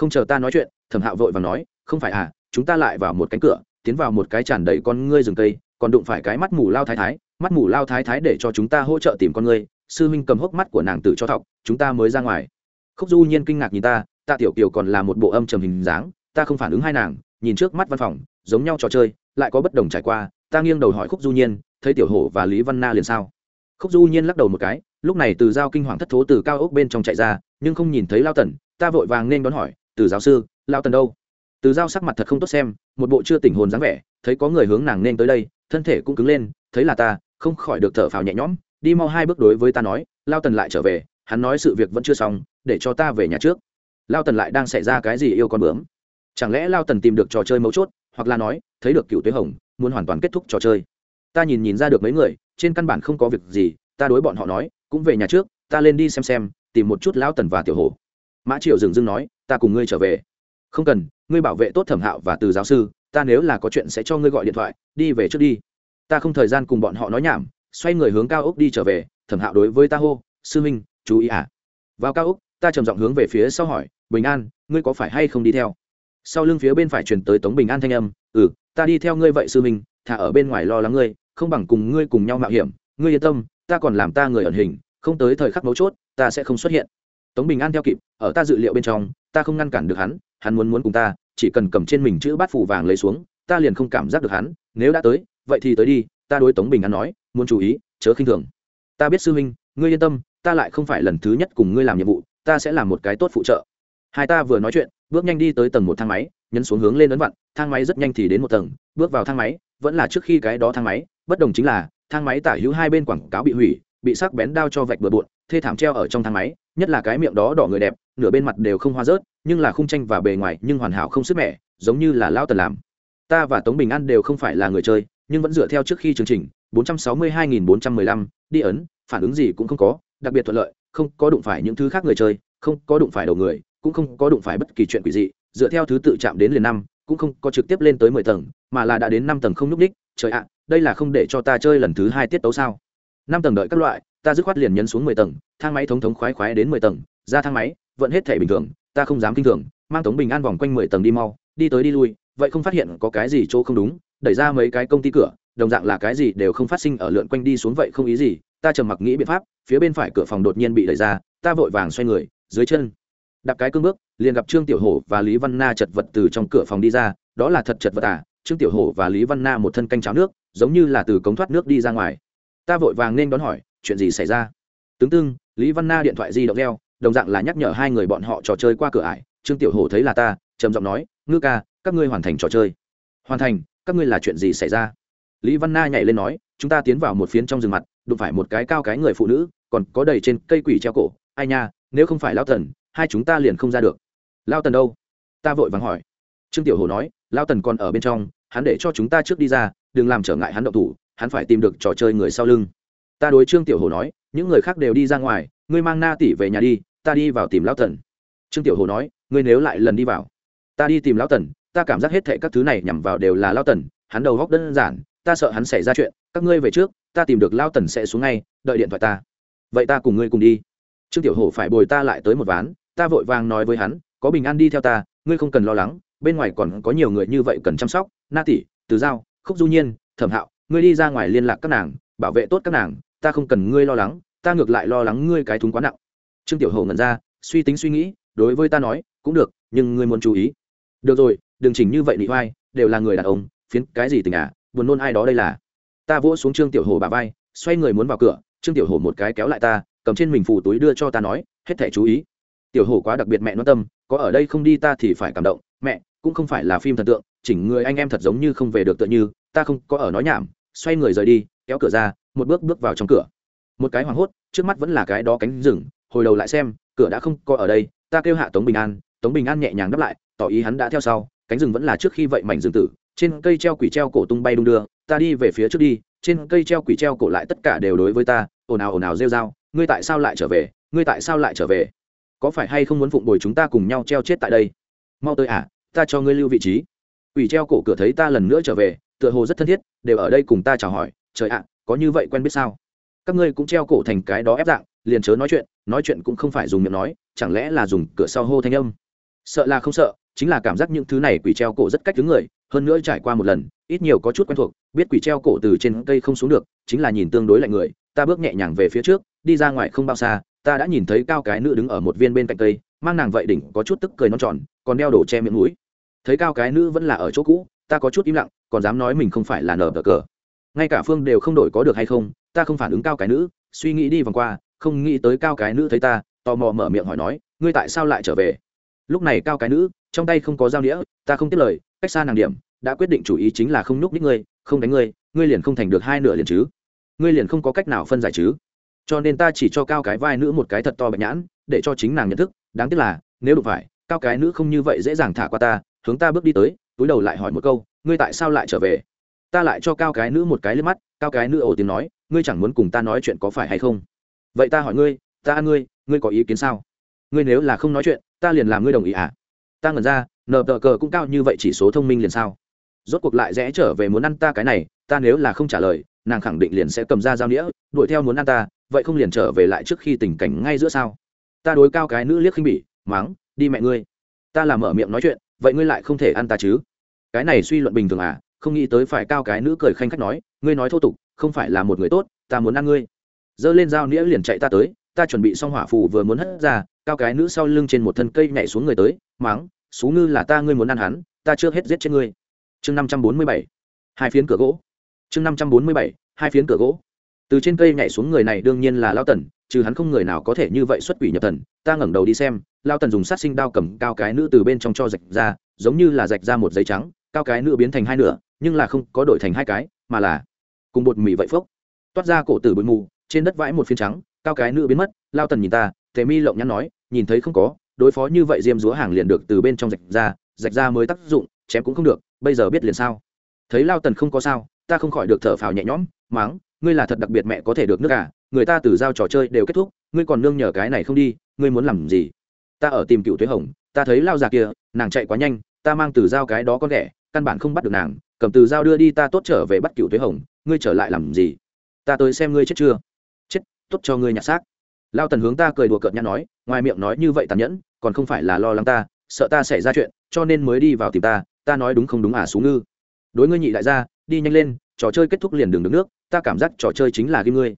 Không chờ ta nói chuyện, thẩm hạo vội và nói, không phải à chúng ta lại vào một cánh cửa, tiến vào một cái tràn đầy con ngươi rừng cây, còn đụng phải cái mắt mù lao thái thái, mắt mù lao thái thái để cho chúng ta hỗ trợ tìm con ngươi, sư minh cầm hốc mắt của nàng tử cho thọc, chúng ta mới ra ngoài. Khúc du nhiên kinh ngạc nhìn ta ta tiểu kiều còn là một bộ âm trầm hình dáng, ta không phản ứng hai nàng, nhìn trước mắt văn phòng, giống nhau trò chơi, lại có bất đồng trải qua, ta nghiêng đầu hỏi khúc du nhiên, thấy tiểu hổ và lý văn na liền sao? Khúc du nhiên lắc đầu một cái, lúc này từ giao kinh hoàng thất thố từ cao ốc bên trong chạy ra, nhưng không nhìn thấy lao tần, ta vội vàng nên đón hỏi từ giáo sư, lao tần đâu? Từ giao sắc mặt thật không tốt xem, một bộ chưa tỉnh hồn dáng vẻ, thấy có người hướng nàng nên tới đây, thân thể cũng cứng lên, thấy là ta, không khỏi được thở phào nhẹ nhõm, đi mau hai bước đối với ta nói, lao tần lại trở về, hắn nói sự việc vẫn chưa xong, để cho ta về nhà trước. Lao tần lại đang xảy ra cái gì yêu con bướm? Chẳng lẽ lao tần tìm được trò chơi mấu chốt, hoặc là nói, thấy được cựu tuế hồng, muốn hoàn toàn kết thúc trò chơi? Ta nhìn nhìn ra được mấy người, trên căn bản không có việc gì, ta đối bọn họ nói, cũng về nhà trước, ta lên đi xem xem, tìm một chút lao tần và tiểu hồ mã triệu dừng dưng nói, ta cùng ngươi trở về. Không cần, ngươi bảo vệ tốt thẩm hạo và từ giáo sư, ta nếu là có chuyện sẽ cho ngươi gọi điện thoại, đi về trước đi. Ta không thời gian cùng bọn họ nói nhảm. Xoay người hướng cao ốc đi trở về, thẩm hạo đối với ta hô, sư minh, chú ý à? Vào cao ốc ta trầm giọng hướng về phía sau hỏi, bình an, ngươi có phải hay không đi theo? Sau lưng phía bên phải truyền tới tống bình an thanh âm ừ ta đi theo ngươi vậy sư minh, thả ở bên ngoài lo lắng ngươi, không bằng cùng ngươi cùng nhau mạo hiểm. Ngươi yên tâm, ta còn làm ta người ẩn hình, không tới thời khắc mấu chốt, ta sẽ không xuất hiện tống bình an theo kịp, ở ta dự liệu bên trong, ta không ngăn cản được hắn hắn muốn muốn cùng ta, chỉ cần cầm trên mình chữ bát phủ vàng lấy xuống, ta liền không cảm giác được hắn, nếu đã tới, vậy thì tới đi, ta đối tống bình an nói, muốn chú ý, chớ khinh thường. Ta biết sư huynh, ngươi yên tâm, ta lại không phải lần thứ nhất cùng ngươi làm nhiệm vụ, ta sẽ làm một cái tốt phụ trợ. Hai ta vừa nói chuyện, bước nhanh đi tới tầng một thang máy, nhấn xuống hướng lên ấn vặn thang máy rất nhanh thì đến một tầng, bước vào thang máy, vẫn là trước khi cái đó thang máy, bất đồng chính là, thang máy tả hữu hai bên quảng cáo bị hủy, bị sắc bén đao cho vạch bừa bộn thê thảm treo ở trong thang máy nhất là cái miệng đó đỏ người đẹp nửa bên mặt đều không hoa rớt nhưng là khung tranh và bề ngoài nhưng hoàn hảo không sức mẻ giống như là lao tần làm. Ta và tống bình an đều không phải là người chơi nhưng vẫn dựa theo trước khi chương trình 462.415, đi ấn phản ứng gì cũng không có đặc biệt thuận lợi không có đụng phải những thứ khác người chơi không có đụng phải đầu người cũng không có đụng phải bất kỳ chuyện quỷ dị dựa theo thứ tự chạm đến liền năm cũng không có trực tiếp lên tới mười tầng mà là đã đến năm tầng không n ú c ních trời ạ đây là không để cho ta chơi lần thứ hai tiết tấu sao? Năm tầng đợi các loại ta dứt khoát liền nhấn xuống mười tầng, thang máy thống thống khoái khoái đến mười tầng, ra thang máy, vẫn hết thể bình thường, ta không dám kinh thường, mang tống bình an vòng quanh mười tầng đi mau, đi tới đi lui, vậy không phát hiện có cái gì chỗ không đúng, đẩy ra mấy cái công ty cửa, đồng dạng là cái gì đều không phát sinh ở lượn quanh đi xuống vậy không ý gì, ta trầm mặc nghĩ biện pháp, phía bên phải cửa phòng đột nhiên bị đẩy ra, ta vội vàng xoay người, dưới chân, đạp cái cương bước, liền gặp trương tiểu hổ và lý văn na chật vật từ trong cửa phòng đi ra, đó là thật chật vật à trương tiểu hổ và lý văn na một thân canh cháo nước, giống như là từ cống thoát nước đi ra ngoài. Ta vội vàng nên đón hỏi chuyện gì xảy ra? Tướng tưng lý văn na điện thoại di động reo đồng dạng là nhắc nhở hai người bọn họ trò chơi qua cửa ải. Trương tiểu hổ thấy là ta trầm giọng nói ngư ca các ngươi hoàn thành trò chơi. Hoàn thành? Các ngươi là chuyện gì xảy ra? Lý văn na nhảy lên nói chúng ta tiến vào một phiến trong rừng mặt đụng phải một cái cao cái người phụ nữ còn có đầy trên cây quỷ treo cổ. Ai nha nếu không phải lao thần, hai chúng ta liền không ra được. Lao tần đâu? Ta vội vàng hỏi. Trương tiểu hồ nói lao tần còn ở bên trong hắn để cho chúng ta trước đi ra đừng làm trở ngại hắn động thủ hắn phải tìm được trò chơi người sau lưng ta đối trương tiểu hồ nói, những người khác đều đi ra ngoài, ngươi mang na tỷ về nhà đi, ta đi vào tìm Lão tần trương tiểu hồ nói, ngươi nếu lại lần đi vào, ta đi tìm Lão tần ta cảm giác hết thệ các thứ này nhằm vào đều là Lão tần hắn đầu góc đơn giản, ta sợ hắn xảy ra chuyện, các ngươi về trước, ta tìm được Lão tần sẽ xuống ngay, đợi điện thoại ta. Vậy ta cùng ngươi cùng đi. Trương tiểu hổ phải bồi ta lại tới một ván, ta vội vàng nói với hắn, có bình an đi theo ta, ngươi không cần lo lắng, bên ngoài còn có nhiều người như vậy cần chăm sóc, na tỷ, từ giao, khúc du nhiên, thẩm hạo, ngươi đi ra ngoài liên lạc các nàng, bảo vệ tốt các nàng ta không cần ngươi lo lắng, ta ngược lại lo lắng ngươi cái thúng quá nặng. Trương tiểu hổ ngẩn ra, suy tính suy nghĩ, đối với ta nói, cũng được, nhưng ngươi muốn chú ý. Được rồi, đừng chỉnh như vậy nị hoai, đều là người đàn ông, phiến cái gì tình à buồn nôn ai đó đây là. Ta vỗ xuống trương tiểu hổ bà vai, xoay người muốn vào cửa, trương tiểu hổ một cái kéo lại ta, cầm trên mình phủ túi đưa cho ta nói, hết thể chú ý. Tiểu hổ quá đặc biệt mẹ nó tâm, có ở đây không đi ta thì phải cảm động, mẹ, cũng không phải là phim thần tượng, chỉnh người anh em thật giống như không về được tựa như, ta không có ở nói nhảm, xoay người rời đi, kéo cửa ra một bước bước vào trong cửa. Một cái hoảng hốt, trước mắt vẫn là cái đó cánh rừng, hồi đầu lại xem, cửa đã không có ở đây, ta kêu hạ tống bình an, tống bình an nhẹ nhàng đáp lại, tỏ ý hắn đã theo sau, cánh rừng vẫn là trước khi vậy mảnh rừng tử, trên cây treo quỷ treo cổ tung bay đung đưa, ta đi về phía trước đi, trên cây treo quỷ treo cổ lại tất cả đều đối với ta, ồn ào ồn ào rêu r a o ngươi tại sao lại trở về, ngươi tại sao lại trở về? Có phải hay không muốn phụng bồi chúng ta cùng nhau treo chết tại đây? Mau tới à ta cho ngươi lưu vị trí. Quỷ treo cổ cửa thấy ta lần nữa trở về, tựa hồ rất thân thiết, đều ở đây cùng ta chào hỏi, trời ạ có như vậy quen biết sao? Các ngươi cũng treo cổ thành cái đó ép dạng, liền chớ nói chuyện nói chuyện cũng không phải dùng miệng nói, chẳng lẽ là dùng cửa sau hô thanh âm? Sợ là không sợ, chính là cảm giác những thứ này quỷ treo cổ rất cách thứ người, hơn nữa trải qua một lần, ít nhiều có chút quen thuộc, biết quỷ treo cổ từ trên cây không xuống được, chính là nhìn tương đối lạnh người, ta bước nhẹ nhàng về phía trước, đi ra ngoài không bao xa, ta đã nhìn thấy cao cái nữ đứng ở một viên bên cạnh cây, mang nàng vậy đỉnh có chút tức cười non tròn, còn đeo đổ che miệng mũi. Thấy cao cái nữ vẫn là ở chỗ cũ, ta có chút im lặng, còn dám nói mình không phải là nở cờ cờ ngay cả phương đều không đổi có được hay không, ta không phản ứng cao cái nữ, suy nghĩ đi vòng qua, không nghĩ tới cao cái nữ thấy ta, tò mò mở miệng hỏi nói, ngươi tại sao lại trở về? Lúc này cao cái nữ, trong tay không có dao đĩa ta không tiếp lời, cách xa nàng điểm, đã quyết định chủ ý chính là không nhúc ních ngươi, không đánh ngươi ngươi liền không thành được hai nửa liền chứ. Ngươi liền không có cách nào phân giải chứ. Cho nên ta chỉ cho cao cái vai nữ một cái thật to bạch nhãn, để cho chính nàng nhận thức, đáng tiếc là, nếu đụng phải, cao cái nữ không như vậy dễ dàng thả qua ta, hướng ta bước đi tới, túi đầu lại hỏi một câu, ngươi tại sao lại trở về? Ta lại cho cao cái nữ một cái lên mắt, cao cái nữ ổ tiếng nói, ngươi chẳng muốn cùng ta nói chuyện có phải hay không? Vậy ta hỏi ngươi, ta ăn ngươi ngươi có ý kiến sao? Ngươi nếu là không nói chuyện, ta liền làm ngươi đồng ý à? Ta ngẩn ra, nờ tờ cờ cũng cao như vậy chỉ số thông minh liền sao? Rốt cuộc lại rẽ trở về muốn ăn ta cái này, ta nếu là không trả lời, nàng khẳng định liền sẽ cầm ra dao nghĩa đuổi theo muốn ăn ta, vậy không liền trở về lại trước khi tình cảnh ngay giữa sao? Ta đối cao cái nữ liếc khinh bỉ, mắng, đi mẹ ngươi. Ta làm mở miệng nói chuyện, vậy ngươi lại không thể ăn ta chứ? Cái này suy luận bình thường à? Không nghĩ tới phải cao cái nữ cười khanh khách nói, ngươi nói thô tục, không phải là một người tốt, ta muốn ăn ngươi. Giơ lên dao nĩa liền chạy ta tới, ta chuẩn bị xong hỏa phù vừa muốn hất ra, cao cái nữ sau lưng trên một thân cây nhảy xuống người tới, mắng, xú ngư là ta, ngươi muốn ăn hắn, ta chưa hết giết chết ngươi. Chương năm trăm bốn mươi bảy, hai phiến cửa gỗ. Chương năm trăm bốn mươi bảy, hai phiến cửa gỗ. Từ trên cây nhảy xuống người này đương nhiên là lao tần, trừ hắn không người nào có thể như vậy xuất quỷ nhập thần, ta ngẩng đầu đi xem, lao tần dùng sát sinh đao cầm cao cái nữ từ bên trong cho rạch ra, giống như là rạch ra một giấy trắng, cao cái nữ biến thành hai nửa nhưng là không có đổi thành hai cái, mà là cùng bột mì vậy phốc. Toát ra cổ tử bụi mù, trên đất vãi một phiến trắng, cao cái nữ biến mất, lao tần nhìn ta, tề mi lộng nhắn nói, nhìn thấy không có, đối phó như vậy diêm dúa hàng liền được từ bên trong rạch ra rạch ra mới tác dụng, chém cũng không được, bây giờ biết liền sao. Thấy lao tần không có sao, ta không khỏi được thở phào nhẹ nhõm, máng, ngươi là thật đặc biệt mẹ có thể được nước cả người ta từ giao trò chơi đều kết thúc, ngươi còn nương nhờ cái này không đi, ngươi muốn làm gì? Ta ở tìm cựu thuế hồng, ta thấy lao già kia, nàng chạy quá nhanh, ta mang từ giao cái đó con ghẻ căn bản không bắt được nàng, cầm từ dao đưa đi ta tốt trở về bắt cựu thuế hồng, ngươi trở lại làm gì? Ta tới xem ngươi chết chưa? Chết, tốt cho ngươi nhặt xác. Lao tần hướng ta cười đùa cợt nhã nói, ngoài miệng nói như vậy tàn nhẫn, còn không phải là lo lắng ta, sợ ta xảy ra chuyện, cho nên mới đi vào tìm ta ta nói đúng không đúng à xuống ngư? Đối ngươi nhị đại gia, đi nhanh lên, trò chơi kết thúc liền đường đứng nước, ta cảm giác trò chơi chính là kim ngươi.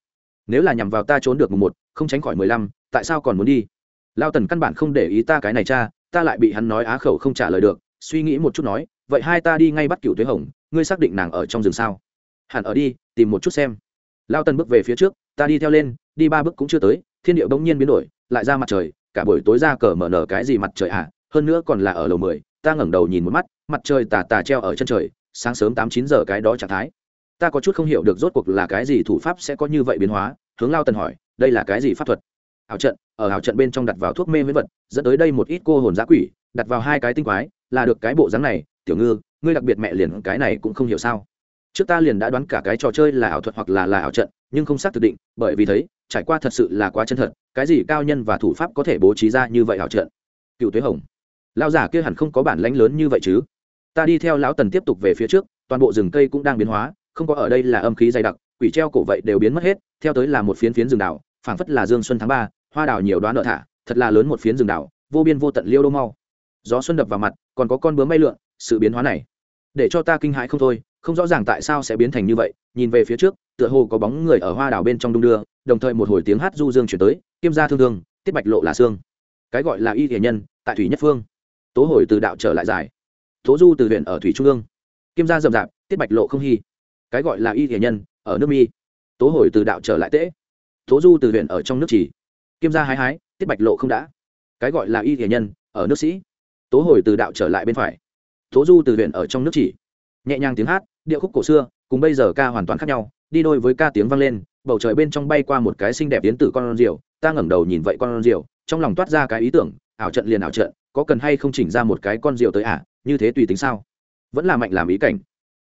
Nếu là nhằm vào ta trốn được mùng một, không tránh khỏi mười lăm, tại sao còn muốn đi? Lao tần căn bản không để ý ta cái này cha, ta lại bị hắn nói á khẩu không trả lời được, suy nghĩ một chút nói vậy hai ta đi ngay bắt cựu tuế hồng, ngươi xác định nàng ở trong rừng sao? Hẳn ở đi, tìm một chút xem. Lao tần bước về phía trước, ta đi theo lên, đi ba bước cũng chưa tới, thiên điệu bỗng nhiên biến đổi, lại ra mặt trời, cả buổi tối ra cờ mở nở cái gì mặt trời ạ à? hơn nữa còn là ở lầu mười, ta ngẩng đầu nhìn một mắt, mặt trời tà tà treo ở chân trời, sáng sớm tám chín giờ cái đó trạng thái. Ta có chút không hiểu được rốt cuộc là cái gì thủ pháp sẽ có như vậy biến hóa, hướng lao tần hỏi, đây là cái gì pháp thuật? Ảo trận, ở ảo trận bên trong đặt vào thuốc mê với vật, dẫn tới đây một ít cô hồn giã quỷ, đặt vào hai cái tinh quái, là được cái bộ dáng này tiểu ngư, ngươi đặc biệt mẹ liền cái này cũng không hiểu sao. Trước ta liền đã đoán cả cái trò chơi là ảo thuật hoặc là là ảo trận, nhưng không xác thực định, bởi vì thấy, trải qua thật sự là quá chân thật, cái gì cao nhân và thủ pháp có thể bố trí ra như vậy ảo trận? Cựu tuế hồng lao giả kia hẳn không có bản lãnh lớn như vậy chứ? Ta đi theo lão tần tiếp tục về phía trước, toàn bộ rừng cây cũng đang biến hóa, không có ở đây là âm khí dày đặc, quỷ treo cổ vậy đều biến mất hết, theo tới là một phiến phiến rừng đảo, phảng phất là dương xuân tháng ba, hoa đào nhiều đoán nợ thả, thật là lớn một phiến rừng đảo, vô biên vô tận liêu đô mau. Gió xuân đập vào mặt, còn có con bướm bay lượn sự biến hóa này. Để cho ta kinh hãi không thôi, không rõ ràng tại sao sẽ biến thành như vậy, nhìn về phía trước, tựa hồ có bóng người ở hoa đảo bên trong đung đưa, đồng thời một hồi tiếng hát du dương chuyển tới kiêm gia thương thương, tiết bạch lộ là xương. Cái gọi là y thể nhân, tại thủy nhất phương. Tố hồi từ đạo trở lại giải. Tố du từ huyện ở thủy trung ương. Kiêm gia rậm rạp, tiết bạch lộ không hy. Cái gọi là y thể nhân, ở nước mi. Tố hồi từ đạo trở lại tễ. Tố du từ huyện ở trong nước chỉ. Kiêm gia hái hái, tiết bạch lộ không đã. Cái gọi là y thể nhân, ở nước sĩ. Tố hồi từ đạo trở lại bên phải tố du từ huyện ở trong nước chỉ. Nhẹ nhàng tiếng hát, điệu khúc cổ xưa, cùng bây giờ ca hoàn toàn khác nhau, đi đôi với ca tiếng vang lên, bầu trời bên trong bay qua một cái xinh đẹp tiến tử con rượu, ta ngẩng đầu nhìn vậy con rượu, trong lòng toát ra cái ý tưởng, ảo trận liền ảo trận, có cần hay không chỉnh ra một cái con rượu tới ả à? như thế tùy tính sao? Vẫn là mạnh làm ý cảnh.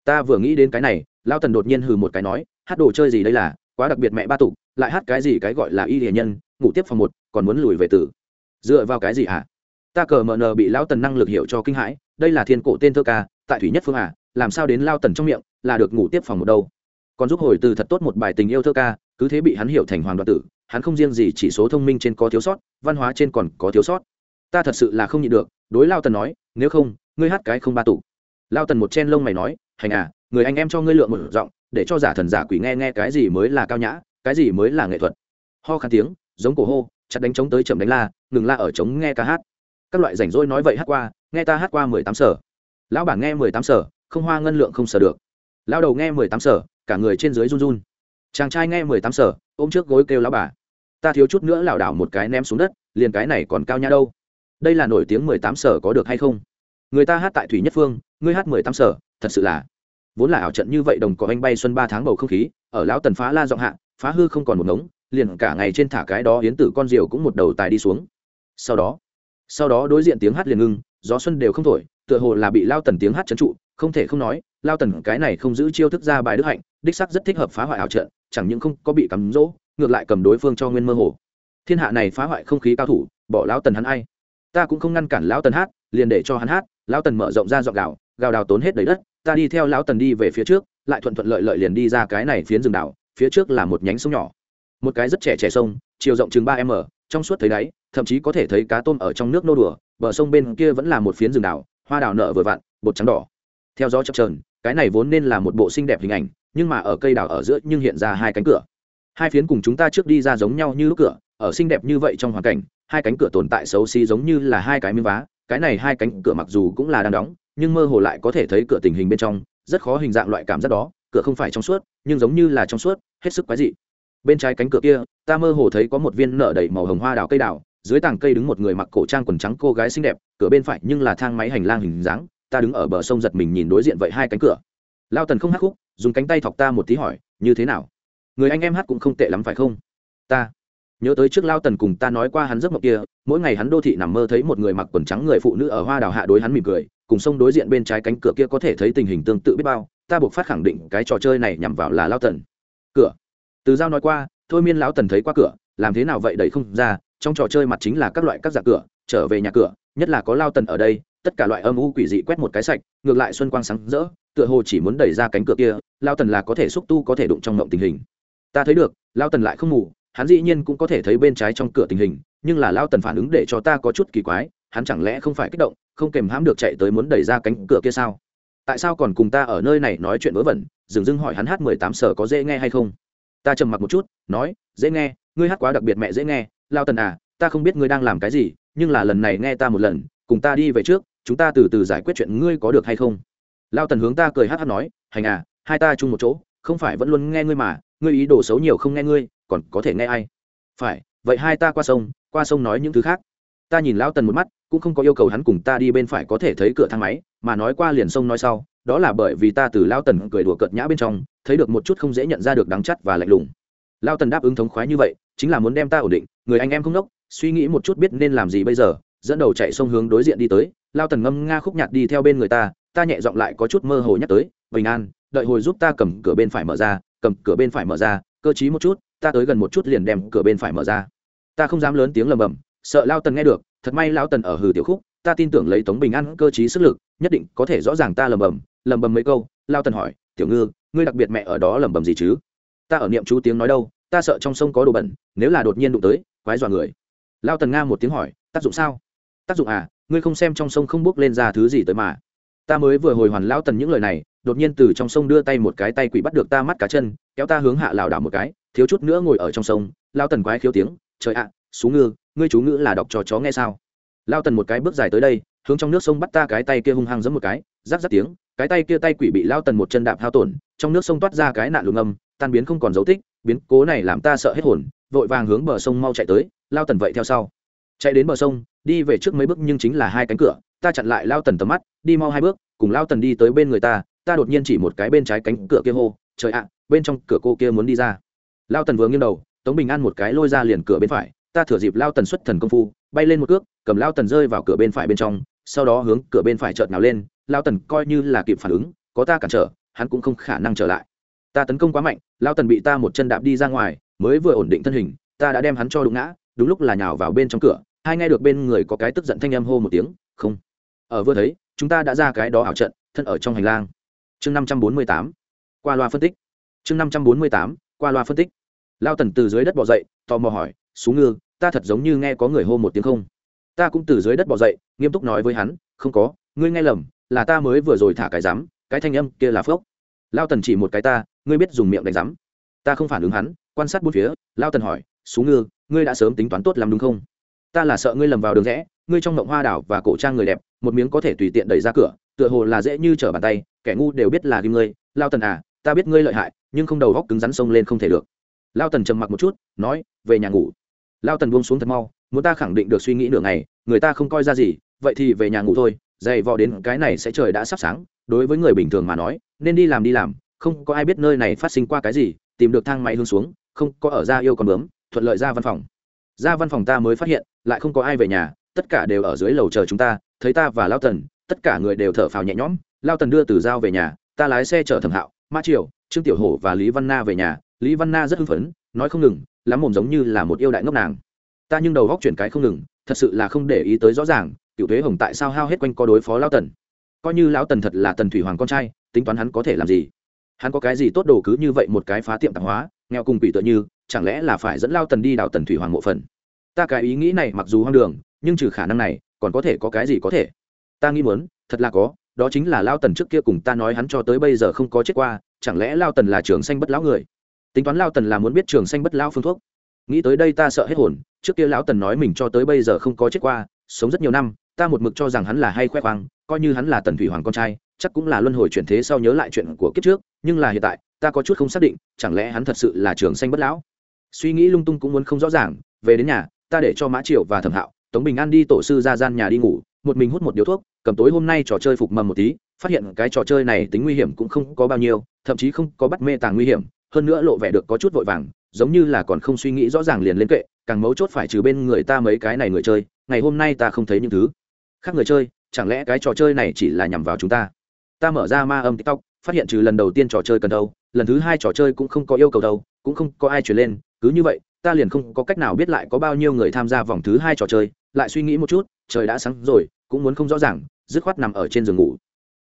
Ta vừa nghĩ đến cái này lao tần đột nhiên hừ một cái nói, hát đồ chơi gì đây là, quá đặc biệt mẹ ba tục, lại hát cái gì cái gọi là y hiền nhân, ngủ tiếp phòng một, còn muốn lùi về tử. Dựa vào cái gì hả ta cờ mờ nờ bị lão tần năng lực hiểu cho kinh hãi, đây là thiên cổ tên thơ ca, tại thủy nhất phương à làm sao đến lao tần trong miệng, là được ngủ tiếp phòng một đâu. Còn giúp hồi từ thật tốt một bài tình yêu thơ ca, cứ thế bị hắn hiểu thành hoàng đoạt tử, hắn không riêng gì chỉ số thông minh trên có thiếu sót, văn hóa trên còn có thiếu sót. Ta thật sự là không nhịn được, đối lao tần nói, nếu không, ngươi hát cái không ba tụ. Lao tần một chen lông mày nói, hành à người anh em cho ngươi lượng một giọng, để cho giả thần giả quỷ nghe nghe cái gì mới là cao nhã, cái gì mới là nghệ thuật. Ho khăn tiếng, giống cổ hô, chặt đánh trống tới chậm đánh la, ngừng la ở trống nghe ca hát các loại rảnh rỗi nói vậy hát qua, nghe ta hát qua mười tám sở. Lão bản nghe mười tám sở, không hoa ngân lượng không sở được. Lao đầu nghe mười tám sở, cả người trên dưới run run. Chàng trai nghe mười tám sở, ôm trước gối kêu lão bà. Ta thiếu chút nữa lảo đảo một cái ném xuống đất, liền cái này còn cao nhã đâu. Đây là nổi tiếng mười tám sở có được hay không? Người ta hát tại thủy nhất phương, ngươi hát mười tám sở, thật sự là. Vốn là ảo trận như vậy đồng có anh bay xuân ba tháng bầu không khí, ở lão tần phá la giọng hạ, phá hư không còn một ngống, liền cả ngày trên thả cái đó hiến tử con diều cũng một đầu tài đi xuống. Sau đó sau đó đối diện tiếng hát liền ngưng, gió xuân đều không thổi, tựa hồ là bị lao tần tiếng hát trấn trụ, không thể không nói, lao tần cái này không giữ chiêu thức ra bài đức hạnh, đích sắc rất thích hợp phá hoại ảo trận, chẳng những không có bị cắm rỗ, ngược lại cầm đối phương cho nguyên mơ hồ. Thiên hạ này phá hoại không khí cao thủ, bỏ lao tần hắn ai? Ta cũng không ngăn cản lão tần hát, liền để cho hắn hát lão tần mở rộng ra dọn gạo gào đào tốn hết đầy đất, ta đi theo lão tần đi về phía trước, lại thuận thuận lợi lợi liền đi ra cái này phiến rừng đảo, phía trước là một nhánh sông nhỏ. Một cái rất trẻ trẻ sông, chiều rộng chừng ba m trong suốt thấy đáy, thậm chí có thể thấy cá tôm ở trong nước nô đùa, bờ sông bên kia vẫn là một phiến rừng đảo, hoa đào nở vừa vặn, bột trắng đỏ. Theo gió chập trờn cái này vốn nên là một bộ xinh đẹp hình ảnh, nhưng mà ở cây đào ở giữa nhưng hiện ra hai cánh cửa. Hai phiến cùng chúng ta trước đi ra giống nhau như lúc cửa, ở xinh đẹp như vậy trong hoàn cảnh, hai cánh cửa tồn tại xấu xí giống như là hai cái miếng vá, cái này hai cánh cửa mặc dù cũng là đang đóng, nhưng mơ hồ lại có thể thấy cửa tình hình bên trong, rất khó hình dạng loại cảm giác đó, cửa không phải trong suốt, nhưng giống như là trong suốt, hết sức quái dị bên trái cánh cửa kia, ta mơ hồ thấy có một viên nở đầy màu hồng hoa đào cây đào, dưới tảng cây đứng một người mặc cổ trang quần trắng cô gái xinh đẹp, cửa bên phải nhưng là thang máy hành lang hình dáng, ta đứng ở bờ sông giật mình nhìn đối diện vậy hai cánh cửa. Lao tần không hắc khúc, dùng cánh tay thọc ta một tí hỏi, như thế nào? Người anh em hát cũng không tệ lắm phải không? Ta. Nhớ tới trước lao tần cùng ta nói qua hắn giấc mộng kia, mỗi ngày hắn đô thị nằm mơ thấy một người mặc quần trắng người phụ nữ ở hoa đào hạ đối hắn mỉm cười, cùng sông đối diện bên trái cánh cửa kia có thể thấy tình hình tương tự biết bao, ta buộc phát khẳng định cái trò chơi này nhằm vào là lao tần. Cửa từ giao nói qua, thôi miên lão tần thấy qua cửa, làm thế nào vậy đẩy không ra, trong trò chơi mặt chính là các loại các dạng cửa, trở về nhà cửa, nhất là có lao tần ở đây, tất cả loại âm u quỷ dị quét một cái sạch, ngược lại xuân quang sáng rỡ, tựa hồ chỉ muốn đẩy ra cánh cửa kia, lao tần là có thể xúc tu, có thể đụng trong mộng tình hình. Ta thấy được, lao tần lại không ngủ, hắn dĩ nhiên cũng có thể thấy bên trái trong cửa tình hình, nhưng là lao tần phản ứng để cho ta có chút kỳ quái, hắn chẳng lẽ không phải kích động, không kèm hãm được chạy tới muốn đẩy ra cánh cửa kia sao? Tại sao còn cùng ta ở nơi này nói chuyện vớ vẩn? Dừng dưng hỏi hắn hát mười tám sở có dễ nghe hay không? Ta trầm mặc một chút, nói, dễ nghe, ngươi hát quá đặc biệt mẹ dễ nghe, lao tần à ta không biết ngươi đang làm cái gì, nhưng là lần này nghe ta một lần, cùng ta đi về trước, chúng ta từ từ giải quyết chuyện ngươi có được hay không? Lao tần hướng ta cười hát hát nói, hành à hai ta chung một chỗ, không phải vẫn luôn nghe ngươi mà, ngươi ý đồ xấu nhiều không nghe ngươi, còn có thể nghe ai? Phải, vậy hai ta qua sông qua sông nói những thứ khác ta nhìn lão tần một mắt, cũng không có yêu cầu hắn cùng ta đi bên phải có thể thấy cửa thang máy, mà nói qua liền sông nói sau, đó là bởi vì ta từ lão tần cười đùa cợt nhã bên trong, thấy được một chút không dễ nhận ra được đắng chắt và lạnh lùng. Lão tần đáp ứng thống khoái như vậy, chính là muốn đem ta ổn định, người anh em không đốc, suy nghĩ một chút biết nên làm gì bây giờ, dẫn đầu chạy sông hướng đối diện đi tới lao tần ngâm nga khúc nhạt đi theo bên người ta ta nhẹ giọng lại có chút mơ hồ nhắc tới, bình an, đợi hồi giúp ta cầm cửa bên phải mở ra, cầm cửa bên phải mở ra, cơ chí một chút, ta tới gần một chút liền đem cửa bên phải mở ra. Ta không dám lớn tiếng lầm bầm sợ lao tần nghe được thật may lao tần ở hừ tiểu khúc ta tin tưởng lấy tống bình an cơ chí sức lực nhất định có thể rõ ràng ta lầm bầm lầm bầm mấy câu lao tần hỏi tiểu ngư ngươi đặc biệt mẹ ở đó lầm bầm gì chứ? Ta ở niệm chú tiếng nói đâu ta sợ trong sông có đồ bẩn nếu là đột nhiên đụng tới quái dọa người. Lao tần nga một tiếng hỏi tác dụng sao? Tác dụng à ngươi không xem trong sông không bước lên ra thứ gì tới mà. Ta mới vừa hồi hoàn lao tần những lời này đột nhiên từ trong sông đưa tay một cái tay quỷ bắt được ta mắt cá chân kéo ta hướng hạ lảo đảo một cái thiếu chút nữa ngồi ở trong sông lao tần quái khiếu tiếng trời ạ à, xuống ngư, ngươi chú ngữ là đọc cho chó nghe sao? Lao tần một cái bước dài tới đây, hướng trong nước sông bắt ta cái tay kia hung hăng giấm một cái, rắc rắc tiếng, cái tay kia tay quỷ bị lao tần một chân đạp hao tổn, trong nước sông toát ra cái nạn lùm âm, tan biến không còn dấu tích, biến cố này làm ta sợ hết hồn, vội vàng hướng bờ sông mau chạy tới, lao tần vậy theo sau. Chạy đến bờ sông, đi về trước mấy bước nhưng chính là hai cánh cửa, ta chặn lại lao tần tầm mắt, đi mau hai bước, cùng lao tần đi tới bên người ta ta đột nhiên chỉ một cái bên trái cánh cửa kia hô, trời ạ, bên trong cửa cô kia muốn đi ra. Lao tần vừa nghiêng đầu, tống bình an một cái lôi ra liền cửa bên phải ta thừa dịp lao tần xuất thần công phu, bay lên một cước, cầm lao tần rơi vào cửa bên phải bên trong, sau đó hướng cửa bên phải chợt nào lên, lao tần coi như là kịp phản ứng, có ta cản trở, hắn cũng không khả năng trở lại. Ta tấn công quá mạnh, lao tần bị ta một chân đạp đi ra ngoài, mới vừa ổn định thân hình, ta đã đem hắn cho đụng ngã, đúng lúc là nhào vào bên trong cửa, hai nghe được bên người có cái tức giận thanh âm hô một tiếng, không, ở vừa thấy, chúng ta đã ra cái đó ảo trận, thân ở trong hành lang. Chương năm trăm bốn mươi tám, qua loa phân tích. Chương năm trăm bốn mươi tám, qua loa phân tích. Lao tần từ dưới đất bỏ dậy, tò mò hỏi xuống ngư ta thật giống như nghe có người hô một tiếng không? Ta cũng từ dưới đất bỏ dậy, nghiêm túc nói với hắn, không có, ngươi nghe lầm, là ta mới vừa rồi thả cái rắm, cái thanh âm kia là phốc. Lao tần chỉ một cái ta, ngươi biết dùng miệng đánh rắm. Ta không phản ứng hắn, quan sát bốn phía, lao tần hỏi xuống ngư, ngươi đã sớm tính toán tốt lắm đúng không? Ta là sợ ngươi lầm vào đường rẽ, ngươi trong mộng hoa đảo và cổ trang người đẹp, một miếng có thể tùy tiện đẩy ra cửa, tựa hồ là dễ như trở bàn tay, kẻ ngu đều biết là kim ngươi. Lao tần à ta biết ngươi lợi hại, nhưng không đầu góc cứng rắn sông lên không thể được. Lao tần trầm mặc một chút, nói, về nhà ngủ lao tần buông xuống thật mau, muốn ta khẳng định được suy nghĩ nửa ngày, người ta không coi ra gì, vậy thì về nhà ngủ thôi, dày vò đến cái này sẽ trời đã sắp sáng, đối với người bình thường mà nói, nên đi làm đi làm, không có ai biết nơi này phát sinh qua cái gì, tìm được thang máy hướng xuống, không có ở ra yêu con bướm, thuận lợi ra văn phòng. Ra văn phòng ta mới phát hiện, lại không có ai về nhà, tất cả đều ở dưới lầu chờ chúng ta, thấy ta và lao tần, tất cả người đều thở phào nhẹ nhõm, lao tần đưa từ giao về nhà, ta lái xe chở thẩm hạo mã triều, trương tiểu hổ và lý văn na về nhà, lý văn na rất hưng phấn, nói không ngừng lắm mồm giống như là một yêu đại ngốc nàng. Ta nhưng đầu góc chuyển cái không ngừng, thật sự là không để ý tới rõ ràng, cựu thuế hồng tại sao hao hết quanh co đối phó lao tần. Coi như lão tần thật là tần thủy hoàng con trai, tính toán hắn có thể làm gì? Hắn có cái gì tốt đồ cứ như vậy một cái phá tiệm tạp hóa, nghèo cùng quỷ tựa như, chẳng lẽ là phải dẫn lao tần đi đào tần thủy hoàng mộ phần? Ta cái ý nghĩ này mặc dù hoang đường, nhưng trừ khả năng này, còn có thể có cái gì có thể? Ta nghĩ muốn, thật là có, đó chính là lao tần trước kia cùng ta nói hắn cho tới bây giờ không có chết qua, chẳng lẽ lao tần là trường xanh bất lão người? Tính toán lao tần là muốn biết trường xanh bất lão phương thuốc. Nghĩ tới đây ta sợ hết hồn, trước kia lão tần nói mình cho tới bây giờ không có chết qua, sống rất nhiều năm, ta một mực cho rằng hắn là hay khoe khoang, coi như hắn là tần thủy hoàng con trai, chắc cũng là luân hồi chuyển thế sau nhớ lại chuyện của kiếp trước, nhưng là hiện tại, ta có chút không xác định, chẳng lẽ hắn thật sự là trường xanh bất lão? Suy nghĩ lung tung cũng muốn không rõ ràng, về đến nhà, ta để cho mã triệu và thẩm hạo, tống bình an đi tổ sư ra gian nhà đi ngủ, một mình hút một điếu thuốc, cầm tối hôm nay trò chơi phục mầm một tí, phát hiện cái trò chơi này tính nguy hiểm cũng không có bao nhiêu, thậm chí không có bắt mê tàng nguy hiểm hơn nữa lộ vẻ được có chút vội vàng, giống như là còn không suy nghĩ rõ ràng liền lên kệ, càng mấu chốt phải trừ bên người ta mấy cái này người chơi, ngày hôm nay ta không thấy những thứ khác người chơi, chẳng lẽ cái trò chơi này chỉ là nhằm vào chúng ta? Ta mở ra ma âm tiktok, phát hiện trừ lần đầu tiên trò chơi cần đâu, lần thứ hai trò chơi cũng không có yêu cầu đâu, cũng không có ai chuyển lên, cứ như vậy, ta liền không có cách nào biết lại có bao nhiêu người tham gia vòng thứ hai trò chơi, lại suy nghĩ một chút, trời đã sáng rồi, cũng muốn không rõ ràng, dứt khoát nằm ở trên giường ngủ.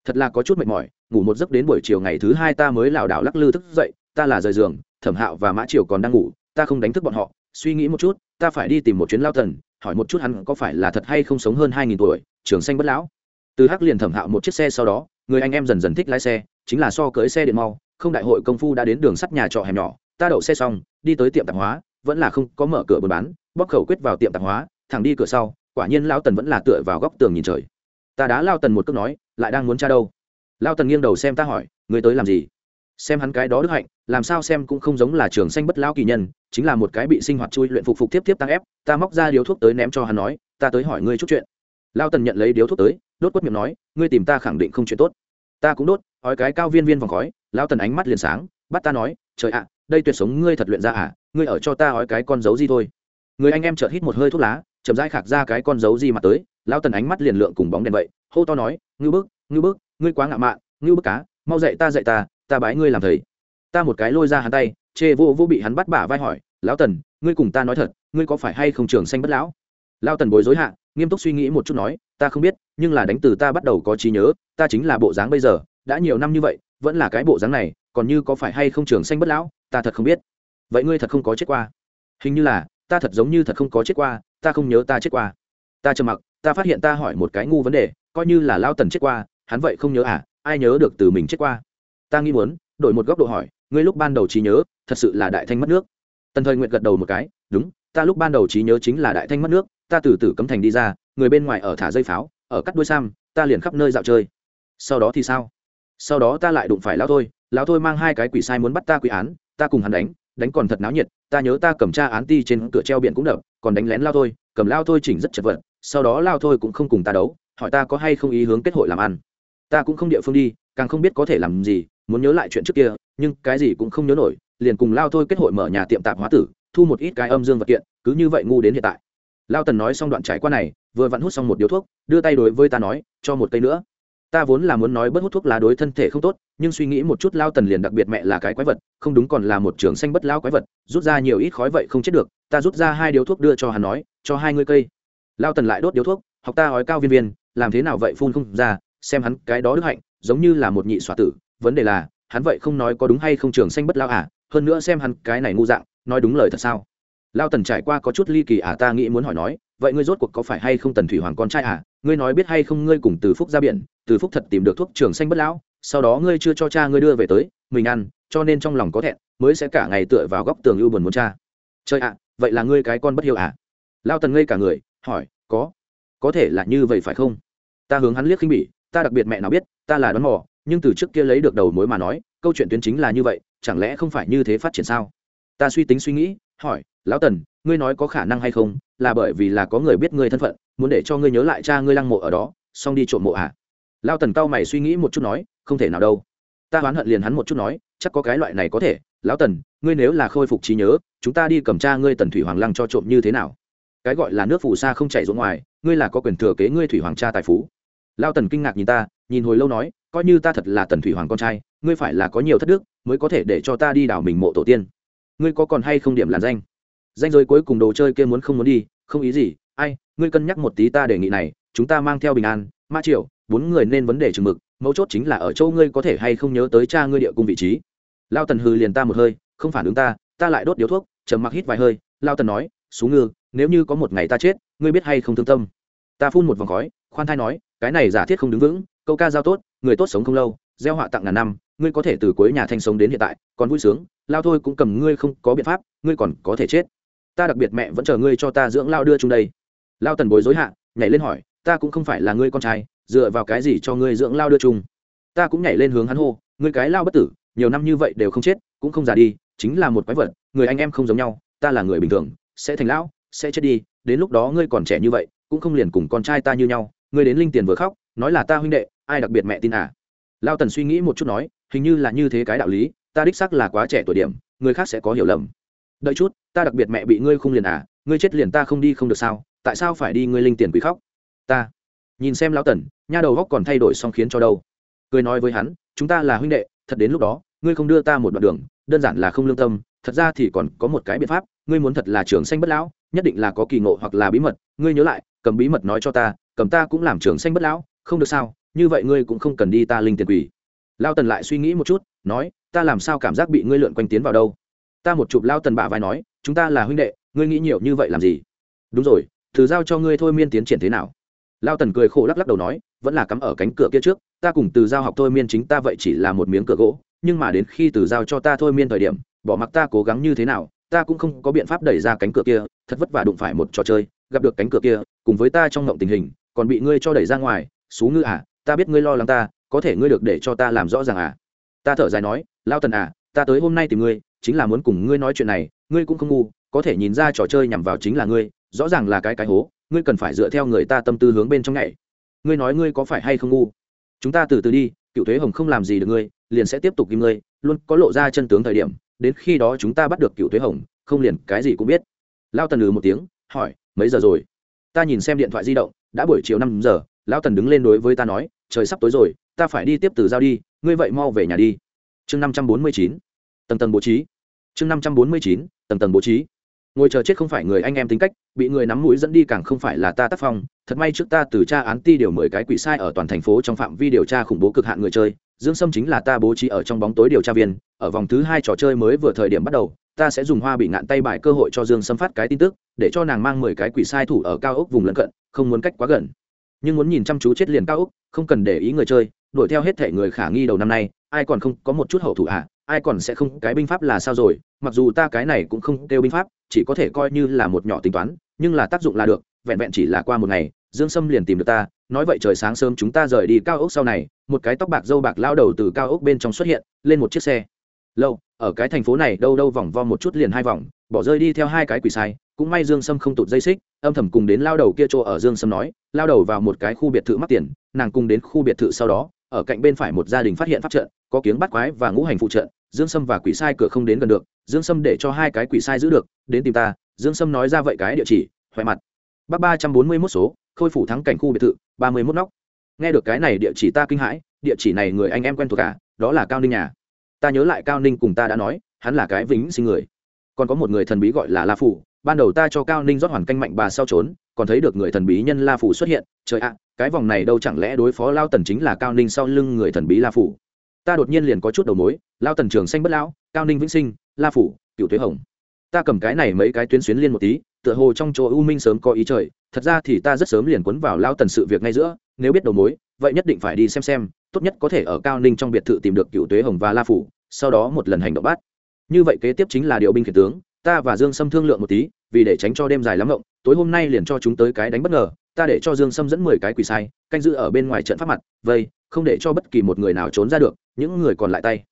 Thật là có chút mệt mỏi, ngủ một giấc đến buổi chiều ngày thứ hai ta mới lảo đảo lắc lư thức dậy ta là rời giường, thẩm hạo và mã triều còn đang ngủ, ta không đánh thức bọn họ, suy nghĩ một chút, ta phải đi tìm một chuyến lao thần, hỏi một chút hắn có phải là thật hay không sống hơn hai nghìn tuổi, trường xanh bất lão. Từ hắc liền thẩm hạo một chiếc xe sau đó, người anh em dần dần thích lái xe, chính là so cưới xe điện mau, không đại hội công phu đã đến đường sắt nhà trọ hẻm nhỏ, ta đậu xe xong, đi tới tiệm tạp hóa, vẫn là không có mở cửa buôn bán bóc khẩu quyết vào tiệm tạp hóa, thẳng đi cửa sau, quả nhiên lao tần vẫn là tựa vào góc tường nhìn trời. Ta đã lao tần một cước nói, lại đang muốn cha đâu? Lao tần nghiêng đầu xem ta hỏi, người tới làm gì? Xem hắn cái đó đức hạnh, làm sao xem cũng không giống là trường xanh bất lão kỳ nhân, chính là một cái bị sinh hoạt chui luyện phục phục tiếp tiếp tăng ép, ta móc ra điếu thuốc tới ném cho hắn nói, ta tới hỏi ngươi chút chuyện. Lao tần nhận lấy điếu thuốc tới, đốt quất miệng nói, ngươi tìm ta khẳng định không chuyện tốt. Ta cũng đốt ói cái cao viên viên vòng khói lao tần ánh mắt liền sáng, bắt ta nói, trời ạ, đây tuyệt sống ngươi thật luyện ra à ngươi ở cho ta ói cái con dấu gì thôi. Người anh em chợt hít một hơi thuốc lá, chậm rãi khạc ra cái con dấu gì mà tới lao tần ánh mắt liền lượng cùng bóng đèn vậy, hô to nói ngư bức ngư bức, ngươi quá ngạo mạn ngư bức cá, mau dậy ta dậy ta ta bái ngươi làm thầy. Ta một cái lôi ra hắn tay, chê vô vô bị hắn bắt bả vai hỏi, lão tần, ngươi cùng ta nói thật, ngươi có phải hay không trường xanh bất lão? Lao tần bối rối hạ, nghiêm túc suy nghĩ một chút nói, ta không biết, nhưng là đánh từ ta bắt đầu có trí nhớ, ta chính là bộ dáng bây giờ, đã nhiều năm như vậy, vẫn là cái bộ dáng này, còn như có phải hay không trường xanh bất lão, ta thật không biết. Vậy ngươi thật không có chết qua. Hình như là, ta thật giống như thật không có chết qua, ta không nhớ ta chết qua. Ta trầm mặc, ta phát hiện ta hỏi một cái ngu vấn đề, coi như là lao tần chết qua, hắn vậy không nhớ à ai nhớ được từ mình chết qua? Ta nghĩ muốn, đổi một góc độ hỏi, ngươi lúc ban đầu trí nhớ, thật sự là đại thanh mất nước. Tần thời nguyện gật đầu một cái, đúng, ta lúc ban đầu trí nhớ chính là đại thanh mất nước, ta từ từ cấm thành đi ra, người bên ngoài ở thả dây pháo, ở cắt đuôi sam ta liền khắp nơi dạo chơi. Sau đó thì sao? Sau đó ta lại đụng phải lão thôi lão thôi mang hai cái quỷ sai muốn bắt ta quỷ án, ta cùng hắn đánh đánh còn thật náo nhiệt, ta nhớ ta cầm tra án ti trên cửa treo biển cũng đập, còn đánh lén lao thôi, cầm lao thôi chỉnh rất chật vật, sau đó lao thôi cũng không cùng ta đấu, hỏi ta có hay không ý hướng kết hội làm ăn. Ta cũng không địa phương đi, càng không biết có thể làm gì muốn nhớ lại chuyện trước kia, nhưng cái gì cũng không nhớ nổi, liền cùng lao thôi kết hội mở nhà tiệm tạp hóa tử, thu một ít cái âm dương vật kiện, cứ như vậy ngu đến hiện tại. Lao tần nói xong đoạn trải qua này, vừa vặn hút xong một điếu thuốc, đưa tay đối với ta nói, cho một cây nữa. Ta vốn là muốn nói bớt hút thuốc lá đối thân thể không tốt, nhưng suy nghĩ một chút lao tần liền đặc biệt mẹ là cái quái vật, không đúng còn là một trường xanh bất lao quái vật, rút ra nhiều ít khói vậy không chết được, ta rút ra hai điếu thuốc đưa cho hắn nói, cho hai ngươi cây. Lao tần lại đốt điếu thuốc, học ta hói cao viên viên, làm thế nào vậy phun không ra, xem hắn cái đó đức hạnh, giống như là một nhị xoa tử vấn đề là, hắn vậy không nói có đúng hay không trường xanh bất lao à hơn nữa xem hắn cái này ngu dạng, nói đúng lời thật sao? Lao tần trải qua có chút ly kỳ à ta nghĩ muốn hỏi nói, vậy ngươi rốt cuộc có phải hay không tần thủy hoàng con trai à? Ngươi nói biết hay không ngươi cùng từ phúc ra biển, từ phúc thật tìm được thuốc trường xanh bất lão, sau đó ngươi chưa cho cha ngươi đưa về tới, mình ăn, cho nên trong lòng có thẹn, mới sẽ cả ngày tựa vào góc tường ưu buồn muốn cha. Chơi ạ, vậy là ngươi cái con bất hiếu à? Lao tần ngây cả người, hỏi, có có thể là như vậy phải không? Ta hướng hắn liếc khinh bỉ, ta đặc biệt mẹ nào biết, ta là đoán mò nhưng từ trước kia lấy được đầu mối mà nói, câu chuyện tuyến chính là như vậy, chẳng lẽ không phải như thế phát triển sao? Ta suy tính suy nghĩ, hỏi, lão tần, ngươi nói có khả năng hay không? Là bởi vì là có người biết ngươi thân phận, muốn để cho ngươi nhớ lại cha ngươi lăng mộ ở đó, xong đi trộm mộ à? Lao tần cao mày suy nghĩ một chút nói, không thể nào đâu. Ta oán hận liền hắn một chút nói, chắc có cái loại này có thể. Lão tần, ngươi nếu là khôi phục trí nhớ, chúng ta đi cầm cha ngươi tần thủy hoàng lăng cho trộm như thế nào? Cái gọi là nước phù sa không chảy xuống ngoài, ngươi là có quyền thừa kế ngươi thủy hoàng cha tài phú. Lao tần kinh ngạc nhìn ta, nhìn hồi lâu nói coi như ta thật là tần thủy hoàng con trai, ngươi phải là có nhiều thất đức mới có thể để cho ta đi đảo mình mộ tổ tiên. Ngươi có còn hay không điểm làn danh? Danh giới cuối cùng đồ chơi kia muốn không muốn đi, không ý gì. Ai, ngươi cân nhắc một tí ta đề nghị này, chúng ta mang theo bình an, ma triệu bốn người nên vấn đề chừng mực, mấu chốt chính là ở châu ngươi có thể hay không nhớ tới cha ngươi địa cung vị trí. Lao tần hư liền ta một hơi, không phản ứng ta ta lại đốt điếu thuốc chầm mặc hít vài hơi, lao tần nói xuống ngư, nếu như có một ngày ta chết, ngươi biết hay không thương tâm? Ta phun một vòng khói, khoan thai nói, cái này giả thiết không đứng vững, câu ca giao tốt người tốt sống không lâu, gieo họa tặng ngàn năm, ngươi có thể từ cuối nhà thanh sống đến hiện tại, còn vui sướng, lao thôi cũng cầm ngươi không có biện pháp, ngươi còn có thể chết. Ta đặc biệt mẹ vẫn chờ ngươi cho ta dưỡng lao đưa chung đây. Lao tần bối rối hạ, nhảy lên hỏi, ta cũng không phải là ngươi con trai, dựa vào cái gì cho ngươi dưỡng lao đưa chung? Ta cũng nhảy lên hướng hắn hô, ngươi cái lao bất tử, nhiều năm như vậy đều không chết, cũng không già đi, chính là một quái vật, người anh em không giống nhau, ta là người bình thường, sẽ thành lão, sẽ chết đi, đến lúc đó ngươi còn trẻ như vậy, cũng không liền cùng con trai ta như nhau, ngươi đến linh tiền vừa khóc nói là ta huynh đệ, ai đặc biệt mẹ tin à? Lao tần suy nghĩ một chút nói, hình như là như thế cái đạo lý, ta đích xác là quá trẻ tuổi điểm, người khác sẽ có hiểu lầm. Đợi chút, ta đặc biệt mẹ bị ngươi không liền à ngươi chết liền ta không đi không được sao, tại sao phải đi ngươi linh tiền quý khóc? Ta. Nhìn xem lão tần, nha đầu góc còn thay đổi xong khiến cho đâu? Cười nói với hắn, chúng ta là huynh đệ, thật đến lúc đó, ngươi không đưa ta một đoạn đường, đơn giản là không lương tâm, thật ra thì còn có một cái biện pháp, ngươi muốn thật là trường xanh bất lão, nhất định là có kỳ ngộ hoặc là bí mật, ngươi nhớ lại, cầm bí mật nói cho ta, cầm ta cũng làm trường xanh bất lão không được sao, như vậy ngươi cũng không cần đi ta linh tiền quỷ. Lao tần lại suy nghĩ một chút, nói, ta làm sao cảm giác bị ngươi lượn quanh tiến vào đâu? Ta một chụp lao tần bạ vai nói, chúng ta là huynh đệ, ngươi nghĩ nhiều như vậy làm gì? Đúng rồi, thử giao cho ngươi thôi miên tiến triển thế nào? Lao tần cười khổ lắc lắc đầu nói, vẫn là cắm ở cánh cửa kia trước, ta cùng từ giao học thôi miên chính ta vậy chỉ là một miếng cửa gỗ, nhưng mà đến khi từ giao cho ta thôi miên thời điểm, bỏ mặc ta cố gắng như thế nào, ta cũng không có biện pháp đẩy ra cánh cửa kia, thật vất vả đụng phải một trò chơi, gặp được cánh cửa kia, cùng với ta trong ngộng tình hình, còn bị ngươi cho đẩy ra ngoài xú ngư à ta biết ngươi lo lắng ta, có thể ngươi được để cho ta làm rõ ràng à. Ta thở dài nói, lao tần à ta tới hôm nay tìm ngươi, chính là muốn cùng ngươi nói chuyện này, ngươi cũng không ngu, có thể nhìn ra trò chơi nhằm vào chính là ngươi, rõ ràng là cái cái hố, ngươi cần phải dựa theo người ta tâm tư hướng bên trong ngày ngươi nói ngươi có phải hay không ngu? Chúng ta từ từ đi, cựu thuế hồng không làm gì được ngươi, liền sẽ tiếp tục kim ngươi, luôn có lộ ra chân tướng thời điểm, đến khi đó chúng ta bắt được cựu thuế hồng, không liền cái gì cũng biết. Lao tần ừ một tiếng, hỏi, mấy giờ rồi? Ta nhìn xem điện thoại di động, đã buổi chiều năm giờ Lão tần đứng lên đối với ta nói, trời sắp tối rồi, ta phải đi tiếp từ giao đi, ngươi vậy mau về nhà đi. Chương năm trăm bốn mươi chín, tầng tầng bố trí. Chương năm trăm bốn mươi chín, tầng tầng bố trí. Ngồi chờ chết không phải người anh em tính cách, bị người nắm mũi dẫn đi càng không phải là ta tác phong. Thật may trước ta từ tra án ti điều mười cái quỷ sai ở toàn thành phố trong phạm vi điều tra khủng bố cực hạn người chơi. Dương sâm chính là ta bố trí ở trong bóng tối điều tra viên. Ở vòng thứ hai trò chơi mới vừa thời điểm bắt đầu, ta sẽ dùng hoa bị ngạn tay bài cơ hội cho dương sâm phát cái tin tức, để cho nàng mang mười cái quỷ sai thủ ở cao ốc vùng lân cận, không muốn cách quá gần nhưng muốn nhìn chăm chú chết liền cao úc, không cần để ý người chơi đuổi theo hết thể người khả nghi đầu năm nay ai còn không có một chút hậu thủ ạ à, ai còn sẽ không cái binh pháp là sao rồi mặc dù ta cái này cũng không kêu binh pháp chỉ có thể coi như là một nhỏ tính toán nhưng là tác dụng là được vẹn vẹn chỉ là qua một ngày dương sâm liền tìm được ta nói vậy trời sáng sớm chúng ta rời đi cao ốc sau này một cái tóc bạc dâu bạc lao đầu từ cao ốc bên trong xuất hiện lên một chiếc xe. Lâu ở cái thành phố này đâu đâu vòng vo một chút liền hai vòng bỏ rơi đi theo hai cái quỷ sai cũng may dương sâm không tụt dây xích, âm thầm cùng đến lao đầu kia chỗ ở dương sâm nói, lao đầu vào một cái khu biệt thự mắc tiền, nàng cùng đến khu biệt thự sau đó, ở cạnh bên phải một gia đình phát hiện pháp trận, có kiếng bắt quái và ngũ hành phụ trận, dương sâm và quỷ sai cửa không đến gần được, dương sâm để cho hai cái quỷ sai giữ được, đến tìm ta, dương sâm nói ra vậy cái địa chỉ hoại mặt. Bắc ba trăm bốn mươi mốt số, khôi phủ thắng cảnh khu biệt thự, ba mươi mốt nóc. Nghe được cái này địa chỉ ta kinh hãi, địa chỉ này người anh em quen thuộc cả đó là cao ninh nhà. Ta nhớ lại cao ninh cùng ta đã nói, hắn là cái vĩnh sinh người. Còn có một người thần bí gọi là la phủ ban đầu ta cho cao ninh rót hoàn canh mạnh bà sau trốn, còn thấy được người thần bí nhân la phủ xuất hiện, trời ạ, cái vòng này đâu chẳng lẽ đối phó lao tần chính là cao ninh sau lưng người thần bí la phủ? Ta đột nhiên liền có chút đầu mối, lao tần trường xanh bất lão, cao ninh vĩnh sinh, la phủ, cựu thuế hồng. Ta cầm cái này mấy cái tuyến xuyến liên một tí, tựa hồ trong chỗ u minh sớm có ý trời, thật ra thì ta rất sớm liền quấn vào lao tần sự việc ngay giữa, nếu biết đầu mối, vậy nhất định phải đi xem xem, tốt nhất có thể ở cao ninh trong biệt thự tìm được cựu tuế hồng và la phủ, sau đó một lần hành động bắt. Như vậy kế tiếp chính là điều binh khiển tướng ta và dương sâm thương lượng một tí, vì để tránh cho đêm dài lắm ngộng tối hôm nay liền cho chúng tới cái đánh bất ngờ, ta để cho dương sâm dẫn mười cái quỷ sai, canh giữ ở bên ngoài trận pháp mặt, vây, không để cho bất kỳ một người nào trốn ra được, những người còn lại tay.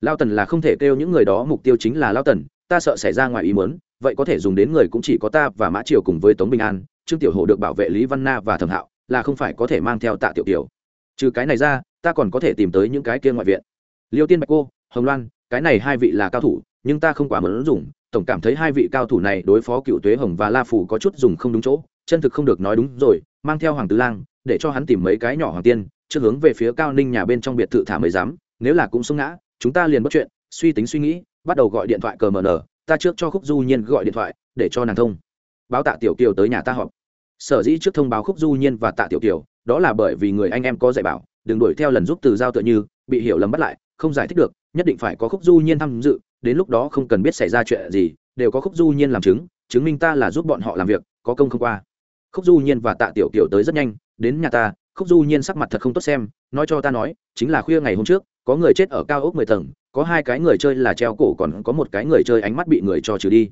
Lao tần là không thể kêu những người đó, mục tiêu chính là lao tần, ta sợ xảy ra ngoài ý muốn, vậy có thể dùng đến người cũng chỉ có ta và mã triều cùng với tống bình an, trương tiểu hồ được bảo vệ lý văn na và thẩm hạo, là không phải có thể mang theo tạ tiểu tiểu trừ cái này ra, ta còn có thể tìm tới những cái kia ngoại viện. Liêu tiên bạch cô, hồng loan, cái này hai vị là cao thủ, nhưng ta không quá muốn dùng tổng cảm thấy hai vị cao thủ này đối phó cựu tuế hồng và la phủ có chút dùng không đúng chỗ, chân thực không được nói đúng rồi, mang theo hoàng tứ lang, để cho hắn tìm mấy cái nhỏ hoàng tiên trước hướng về phía cao ninh nhà bên trong biệt thự thả mới dám nếu là cũng xông ngã, chúng ta liền bất chuyện, suy tính suy nghĩ, bắt đầu gọi điện thoại cờ mờ nở ta trước cho khúc du nhiên gọi điện thoại, để cho nàng thông. Báo tạ tiểu kiều tới nhà ta họp. Sở dĩ trước thông báo khúc du nhiên và tạ tiểu kiều, đó là bởi vì người anh em có dạy bảo, đừng đuổi theo lần giúp từ giao tựa như, bị hiểu lầm bắt lại, không giải thích được, nhất định phải có khúc du nhiên tham dự đến lúc đó không cần biết xảy ra chuyện gì, đều có khúc du nhiên làm chứng chứng minh ta là giúp bọn họ làm việc, có công không qua. Khúc du nhiên và tạ tiểu kiểu tới rất nhanh, đến nhà ta, khúc du nhiên sắc mặt thật không tốt xem, nói cho ta nói, chính là khuya ngày hôm trước, có người chết ở cao ốc mười tầng, có hai cái người chơi là treo cổ còn có một cái người chơi ánh mắt bị người cho trừ đi.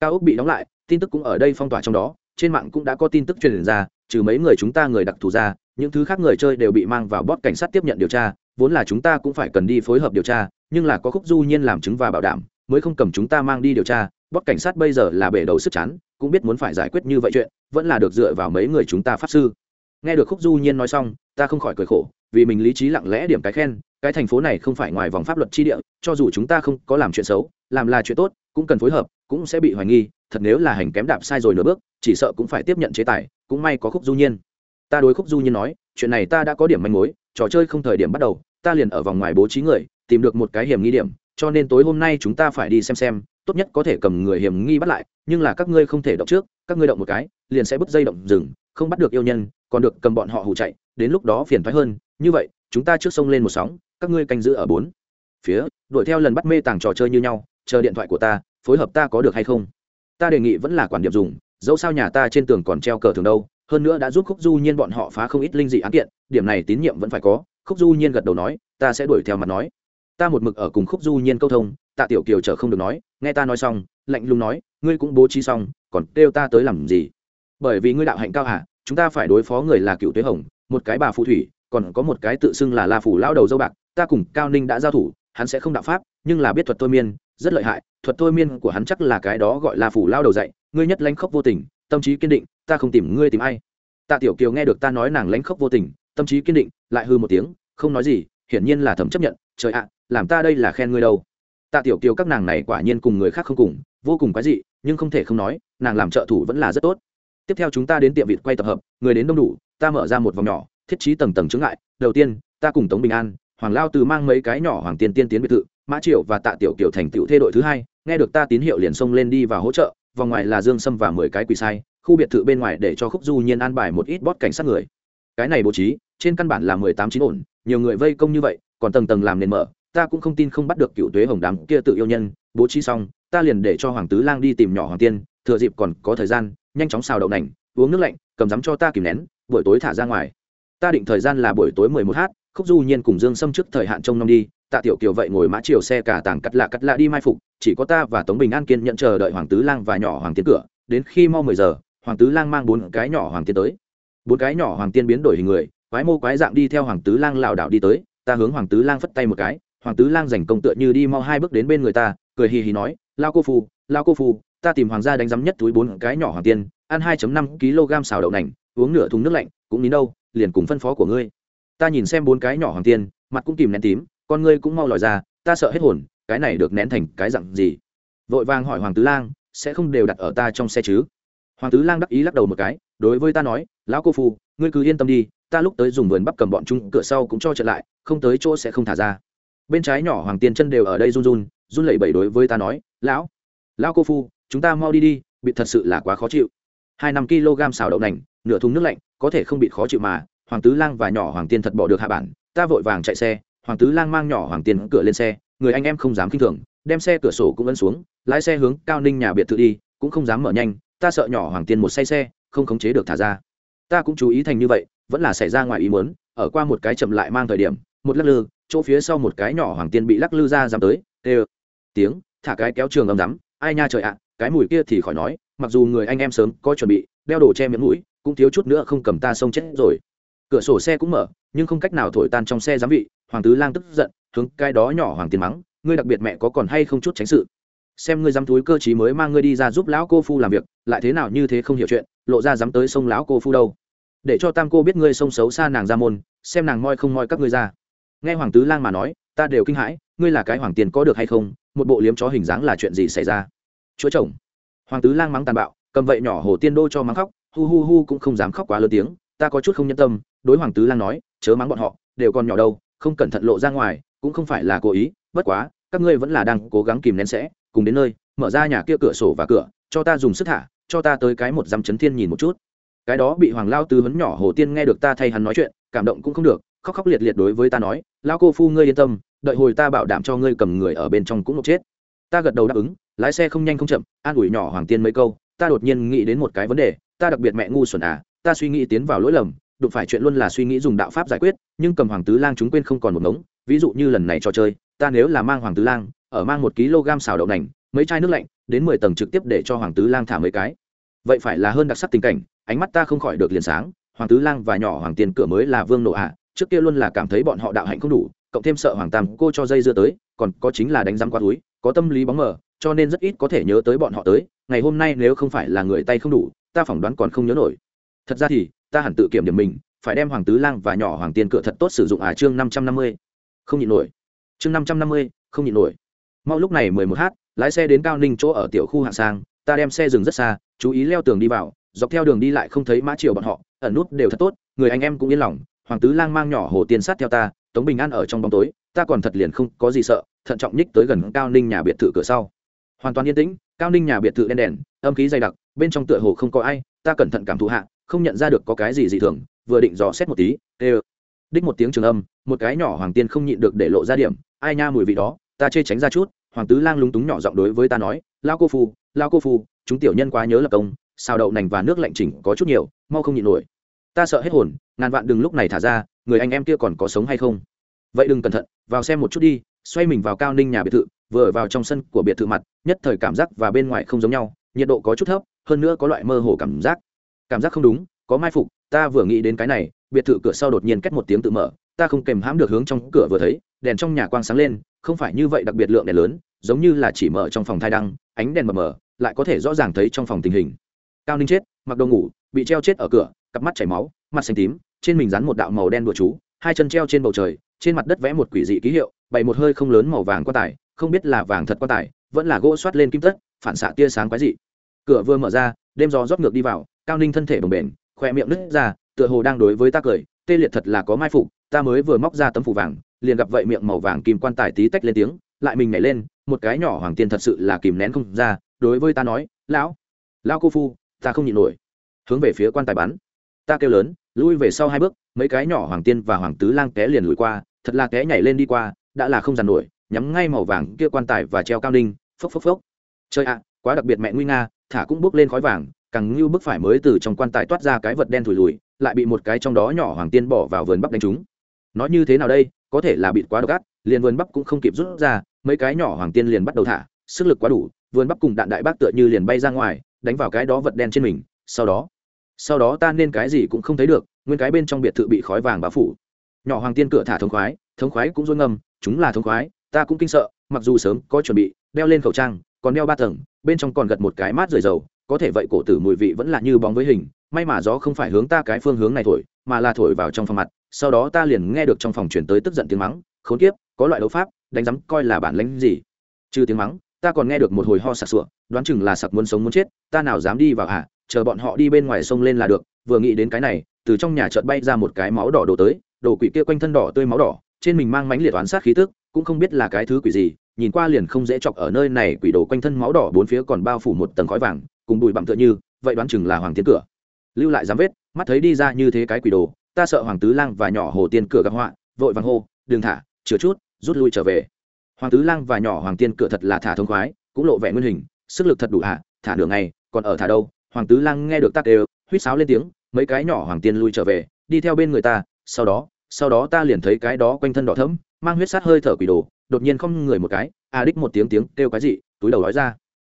Cao ốc bị đóng lại, tin tức cũng ở đây phong tỏa trong đó, trên mạng cũng đã có tin tức truyền ra, trừ mấy người chúng ta người đặc thù ra, những thứ khác người chơi đều bị mang vào bót cảnh sát tiếp nhận điều tra, vốn là chúng ta cũng phải cần đi phối hợp điều tra nhưng là có khúc du nhiên làm chứng và bảo đảm, mới không cầm chúng ta mang đi điều tra bóc cảnh sát bây giờ là bể đầu sức chán, cũng biết muốn phải giải quyết như vậy chuyện, vẫn là được dựa vào mấy người chúng ta pháp sư. Nghe được khúc du nhiên nói xong, ta không khỏi cười khổ, vì mình lý trí lặng lẽ điểm cái khen, cái thành phố này không phải ngoài vòng pháp luật chi địa, cho dù chúng ta không có làm chuyện xấu, làm là chuyện tốt, cũng cần phối hợp, cũng sẽ bị hoài nghi, thật nếu là hành kém đạp sai rồi nửa bước, chỉ sợ cũng phải tiếp nhận chế tài, cũng may có khúc du nhiên. Ta đối khúc du nhiên nói, chuyện này ta đã có điểm manh mối, trò chơi không thời điểm bắt đầu, ta liền ở vòng ngoài bố trí người tìm được một cái hiểm nghi điểm, cho nên tối hôm nay chúng ta phải đi xem xem, tốt nhất có thể cầm người hiểm nghi bắt lại, nhưng là các ngươi không thể động trước, các ngươi động một cái, liền sẽ bứt dây động rừng, không bắt được yêu nhân, còn được cầm bọn họ hù chạy, đến lúc đó phiền thoái hơn, như vậy, chúng ta trước sông lên một sóng, các ngươi canh giữ ở bốn phía, đuổi theo lần bắt mê tàng trò chơi như nhau, chờ điện thoại của ta, phối hợp ta có được hay không? Ta đề nghị vẫn là quản điểm dùng, dẫu sao nhà ta trên tường còn treo cờ thường đâu, hơn nữa đã giúp khúc du nhiên bọn họ phá không ít linh dị án kiện, điểm này tín nhiệm vẫn phải có, khúc du nhiên gật đầu nói, ta sẽ đuổi theo mặt nói ta một mực ở cùng khúc du nhiên câu thông, tạ tiểu kiều chở không được nói, nghe ta nói xong, lạnh lùng nói, ngươi cũng bố trí xong, còn kêu ta tới làm gì? Bởi vì ngươi đạo hạnh cao hả, chúng ta phải đối phó người là cựu tuế hồng, một cái bà phù thủy, còn có một cái tự xưng là la phủ lao đầu dâu bạc, ta cùng cao ninh đã giao thủ, hắn sẽ không đạo pháp, nhưng là biết thuật thôi miên, rất lợi hại, thuật thôi miên của hắn chắc là cái đó gọi là phủ lao đầu dạy, ngươi nhất lãnh khốc vô tình, tâm trí kiên định, ta không tìm ngươi tìm ai. Tạ tiểu kiều nghe được ta nói nàng lãnh khốc vô tình, tâm trí kiên định, lại hư một tiếng, không nói gì, hiển nhiên là thầm chấp nhận trời ạ, làm ta đây là khen ngươi đâu. Tạ tiểu kiều các nàng này quả nhiên cùng người khác không cùng, vô cùng quái dị, nhưng không thể không nói, nàng làm trợ thủ vẫn là rất tốt. Tiếp theo chúng ta đến tiệm vịt quay tập hợp, người đến đông đủ, ta mở ra một vòng nhỏ, thiết trí tầng tầng chướng ngại. Đầu tiên, ta cùng tống bình an, hoàng lao từ mang mấy cái nhỏ hoàng tiên tiên tiến biệt thự, mã triệu và tạ tiểu kiều thành tựu thê đội thứ hai, nghe được ta tín hiệu liền xông lên đi và hỗ trợ, vòng ngoài là dương sâm và mười cái quỳ sai, khu biệt thự bên ngoài để cho khúc du nhiên an bài một ít bót cảnh sát người. Cái này bố trí, trên căn bản là mười tám chín ổn, nhiều người vây công như vậy còn tầng tầng làm nền mở, ta cũng không tin không bắt được cựu tuế hồng đám kia tự yêu nhân, bố trí xong, ta liền để cho hoàng tứ lang đi tìm nhỏ hoàng tiên, thừa dịp còn có thời gian, nhanh chóng xào đậu nành, uống nước lạnh, cầm rắm cho ta kìm nén, buổi tối thả ra ngoài. Ta định thời gian là buổi tối mười một h khúc du nhiên cùng dương xâm trước thời hạn trông nom đi, tạ tiểu kiều vậy ngồi mã chiều xe cả tảng cắt lạ cắt lạ đi mai phục, chỉ có ta và tống bình an kiên nhận chờ đợi hoàng tứ lang và nhỏ hoàng tiên cửa, đến khi mau mười giờ, hoàng tứ lang mang bốn cái nhỏ hoàng tiên tới. Bốn cái nhỏ hoàng tiên biến đổi hình người, quái mô quái dạng đi theo hoàng tứ lang lảo đảo đi tới ta hướng hoàng tứ lang phất tay một cái, hoàng tứ lang giành công tựa như đi mau hai bước đến bên người ta, cười hì hì nói, lao cô phu, lao cô phu, ta tìm hoàng gia đánh giám nhất túi bốn cái nhỏ hoàng tiên, ăn hai năm kg xào đậu nành, uống nửa thùng nước lạnh, cũng nín đâu, liền cùng phân phó của ngươi. Ta nhìn xem bốn cái nhỏ hoàng tiên, mặt cũng kìm nén tím, con ngươi cũng mau lòi ra, ta sợ hết hồn, cái này được nén thành cái dặn gì? Vội vàng hỏi hoàng tứ lang, sẽ không đều đặt ở ta trong xe chứ? Hoàng tứ lang đắc ý lắc đầu một cái, đối với ta nói, lão cô phu, ngươi cứ yên tâm đi ta lúc tới dùng vườn bắp cầm bọn chúng, cửa sau cũng cho trở lại, không tới chỗ sẽ không thả ra. Bên trái nhỏ hoàng tiên chân đều ở đây run run run lẩy bẩy đối với ta nói, lão lão cô phu, chúng ta mau đi đi, bị thật sự là quá khó chịu. Hai năm kg xào đậu nành, nửa thùng nước lạnh, có thể không bị khó chịu mà, hoàng tứ lang và nhỏ hoàng tiên thật bỏ được hạ bản, ta vội vàng chạy xe, hoàng tứ lang mang nhỏ hoàng tiên cửa lên xe, người anh em không dám kinh thường, đem xe cửa sổ cũng ấn xuống, lái xe hướng cao ninh nhà biệt thự đi, cũng không dám mở nhanh, ta sợ nhỏ hoàng tiên một say xe, không khống chế được thả ra. Ta cũng chú ý thành như vậy vẫn là xảy ra ngoài ý muốn, ở qua một cái chậm lại mang thời điểm, một lắc lư, chỗ phía sau một cái nhỏ hoàng tiên bị lắc lư ra dám tới, tê tiếng, thả cái kéo trường ầm rắm ai nha trời ạ, cái mùi kia thì khỏi nói, mặc dù người anh em sớm có chuẩn bị, đeo đồ che miệng mũi, cũng thiếu chút nữa không cầm ta xông chết rồi. Cửa sổ xe cũng mở, nhưng không cách nào thổi tan trong xe giám vị, hoàng tứ lang tức giận, hướng cái đó nhỏ hoàng tiên mắng, ngươi đặc biệt mẹ có còn hay không chút tránh sự. Xem ngươi dám túi cơ chí mới mang ngươi đi ra giúp lão cô phu làm việc, lại thế nào như thế không hiểu chuyện, lộ ra dám tới sông lão cô phu đâu để cho tam cô biết ngươi sông xấu xa nàng ra môn, xem nàng moi không moi các ngươi ra. Nghe hoàng tứ lang mà nói, ta đều kinh hãi, ngươi là cái hoàng tiền có được hay không, một bộ liếm chó hình dáng là chuyện gì xảy ra? Chúa chồng. Hoàng tứ lang mắng tàn bạo, cầm vậy nhỏ hồ tiên đô cho mắng khóc, hu hu hu cũng không dám khóc quá lớn tiếng, ta có chút không nhân tâm, đối hoàng tứ lang nói, chớ mắng bọn họ, đều còn nhỏ đâu, không cẩn thận lộ ra ngoài, cũng không phải là cố ý, bất quá, các ngươi vẫn là đang cố gắng kìm nén sẽ, cùng đến nơi, mở ra nhà kia cửa sổ và cửa, cho ta dùng sức thả, cho ta tới cái một dăm chấn thiên nhìn một chút cái đó bị hoàng lao tư vấn nhỏ hồ tiên nghe được ta thay hắn nói chuyện, cảm động cũng không được, khóc khóc liệt liệt đối với ta nói lao cô phu ngươi yên tâm, đợi hồi ta bảo đảm cho ngươi cầm người ở bên trong cũng một chết. Ta gật đầu đáp ứng, lái xe không nhanh không chậm, an ủi nhỏ hoàng tiên mấy câu, ta đột nhiên nghĩ đến một cái vấn đề, ta đặc biệt mẹ ngu xuẩn à ta suy nghĩ tiến vào lỗi lầm, đụng phải chuyện luôn là suy nghĩ dùng đạo pháp giải quyết, nhưng cầm hoàng tứ lang chúng quên không còn một ngống, ví dụ như lần này trò chơi, ta nếu là mang hoàng tứ lang, ở mang một kg xào đậu nành, mấy chai nước lạnh, đến mười tầng trực tiếp để cho hoàng tứ lang thả mấy cái. Vậy phải là hơn đặc sắc tình cảnh ánh mắt ta không khỏi được liền sáng, hoàng tứ lang và nhỏ hoàng tiền cửa mới là vương nộ ạ. trước kia luôn là cảm thấy bọn họ đạo hạnh không đủ, cộng thêm sợ hoàng tam cô cho dây dưa tới, còn có chính là đánh răng qua túi, có tâm lý bóng mờ, cho nên rất ít có thể nhớ tới bọn họ tới, ngày hôm nay nếu không phải là người tay không đủ, ta phỏng đoán còn không nhớ nổi. Thật ra thì, ta hẳn tự kiểm điểm mình, phải đem hoàng tứ lang và nhỏ hoàng tiền cửa thật tốt sử dụng à chương năm trăm năm mươi. Không nhịn nổi. Chương năm trăm năm mươi, không nhịn nổi. Mau lúc này mười một h lái xe đến cao ninh chỗ ở tiểu khu hạng sang, ta đem xe dừng rất xa, chú ý leo tường đi vào dọc theo đường đi lại không thấy mã triều bọn họ, ẩn nút đều thật tốt, người anh em cũng yên lòng. Hoàng tứ lang mang nhỏ hồ tiên sát theo ta, tống bình an ở trong bóng tối, ta còn thật liền không có gì sợ, thận trọng nhích tới gần cao ninh nhà biệt thự cửa sau. Hoàn toàn yên tĩnh, cao ninh nhà biệt thự đen đèn, âm khí dày đặc, bên trong tựa hồ không có ai, ta cẩn thận cảm thụ hạ, không nhận ra được có cái gì dị thường, vừa định dò xét một tí ê đích một tiếng trường âm, một cái nhỏ hoàng tiên không nhịn được để lộ ra điểm, ai nha mùi vị đó, ta chê tránh ra chút, hoàng tứ lang lúng túng nhỏ giọng đối với ta nói, lao cô phu, lao cô phu, chúng tiểu nhân quá nhớ lập công xào đậu nành và nước lạnh chỉnh có chút nhiều, mau không nhịn nổi. Ta sợ hết hồn, ngàn vạn đừng lúc này thả ra, người anh em kia còn có sống hay không? Vậy đừng cẩn thận, vào xem một chút đi, xoay mình vào cao ninh nhà biệt thự, vừa vào trong sân của biệt thự mặt, nhất thời cảm giác và bên ngoài không giống nhau, nhiệt độ có chút thấp, hơn nữa có loại mơ hồ cảm giác. Cảm giác không đúng, có mai phục, ta vừa nghĩ đến cái này, biệt thự cửa sau đột nhiên cách một tiếng tự mở, ta không kèm hãm được hướng trong cửa vừa thấy, đèn trong nhà quang sáng lên, không phải như vậy đặc biệt lượng đèn lớn, giống như là chỉ mở trong phòng thai đăng, ánh đèn mờ mờ, lại có thể rõ ràng thấy trong phòng tình hình cao ninh chết, mặc đồ ngủ, bị treo chết ở cửa, cặp mắt chảy máu, mặt xanh tím, trên mình rắn một đạo màu đen bùa chú, hai chân treo trên bầu trời, trên mặt đất vẽ một quỷ dị ký hiệu, bày một hơi không lớn màu vàng quan tài, không biết là vàng thật quan tài, vẫn là gỗ xoát lên kim tất, phản xạ tia sáng quái dị. Cửa vừa mở ra, đêm gió rót ngược đi vào, cao ninh thân thể bồng bềnh, khoe miệng nứt ra, tựa hồ đang đối với ta cười, tê liệt thật là có mai phục, ta mới vừa móc ra tấm phủ vàng, liền gặp vậy miệng màu vàng kìm quan tài tí tách lên tiếng, lại mình nhảy lên, một cái nhỏ hoàng tiên thật sự là kìm nén không ra, đối với ta nói, lão lão cô phu ta không nhịn nổi. Hướng về phía quan tài bắn. Ta kêu lớn, lui về sau hai bước, mấy cái nhỏ hoàng tiên và hoàng tứ lang té liền lùi qua, thật là té nhảy lên đi qua, đã là không dàn nổi, nhắm ngay màu vàng kia quan tài và treo cao ninh phốc phốc phốc. Chơi ạ, quá đặc biệt mẹ nguy nga, thả cũng bước lên khói vàng, càng như bức phải mới từ trong quan tài toát ra cái vật đen thùi lùi, lại bị một cái trong đó nhỏ hoàng tiên bỏ vào vườn bắp đánh trúng. Nói như thế nào đây, có thể là bị quá độc ác, liền vườn bắp cũng không kịp rút ra, mấy cái nhỏ hoàng tiên liền bắt đầu thả, sức lực quá đủ, vườn bắp cùng đạn đại bác tựa như liền bay ra ngoài đánh vào cái đó vật đen trên mình sau đó sau đó ta nên cái gì cũng không thấy được nguyên cái bên trong biệt thự bị khói vàng bao phủ. Nhỏ hoàng tiên cửa thả thống khoái thống khoái cũng dối ngầm, chúng là thống khoái ta cũng kinh sợ mặc dù sớm có chuẩn bị đeo lên khẩu trang còn đeo ba tầng bên trong còn gật một cái mát rời dầu có thể vậy cổ tử mùi vị vẫn là như bóng với hình may mà gió không phải hướng ta cái phương hướng này thổi mà là thổi vào trong phòng mặt sau đó ta liền nghe được trong phòng chuyển tới tức giận tiếng mắng khốn kiếp có loại đấu pháp đánh giám coi là bản lánh gì. Trừ tiếng mắng ta còn nghe được một hồi ho sặc sụa, đoán chừng là sặc muốn sống muốn chết, ta nào dám đi vào hả? Chờ bọn họ đi bên ngoài sông lên là được, vừa nghĩ đến cái này, từ trong nhà chợt bay ra một cái máu đỏ đổ tới, đồ quỷ kia quanh thân đỏ tươi máu đỏ, trên mình mang mánh liệt oán sát khí tức, cũng không biết là cái thứ quỷ gì, nhìn qua liền không dễ chọc ở nơi này, quỷ đồ quanh thân máu đỏ bốn phía còn bao phủ một tầng khói vàng, cùng bụi bặm tựa như, vậy đoán chừng là hoàng tiến cửa. Lưu lại dám vết, mắt thấy đi ra như thế cái quỷ đồ, ta sợ hoàng tứ lang và nhỏ hồ tiên cửa gặp họa, vội vàng hô, đừng thả chứa chút, rút lui trở về hoàng tứ lang và nhỏ hoàng tiên cửa thật là thả thông khoái, cũng lộ vẻ nguyên hình, sức lực thật đủ hạ thả nửa ngày, còn ở thả đâu? Hoàng tứ lang nghe được tắc đều, huýt sáo lên tiếng, mấy cái nhỏ hoàng tiên lui trở về, đi theo bên người ta, sau đó sau đó ta liền thấy cái đó quanh thân đỏ thẫm, mang huyết sát hơi thở quỷ đồ, đột nhiên không người một cái a đích một tiếng tiếng kêu cái gì túi đầu nói ra.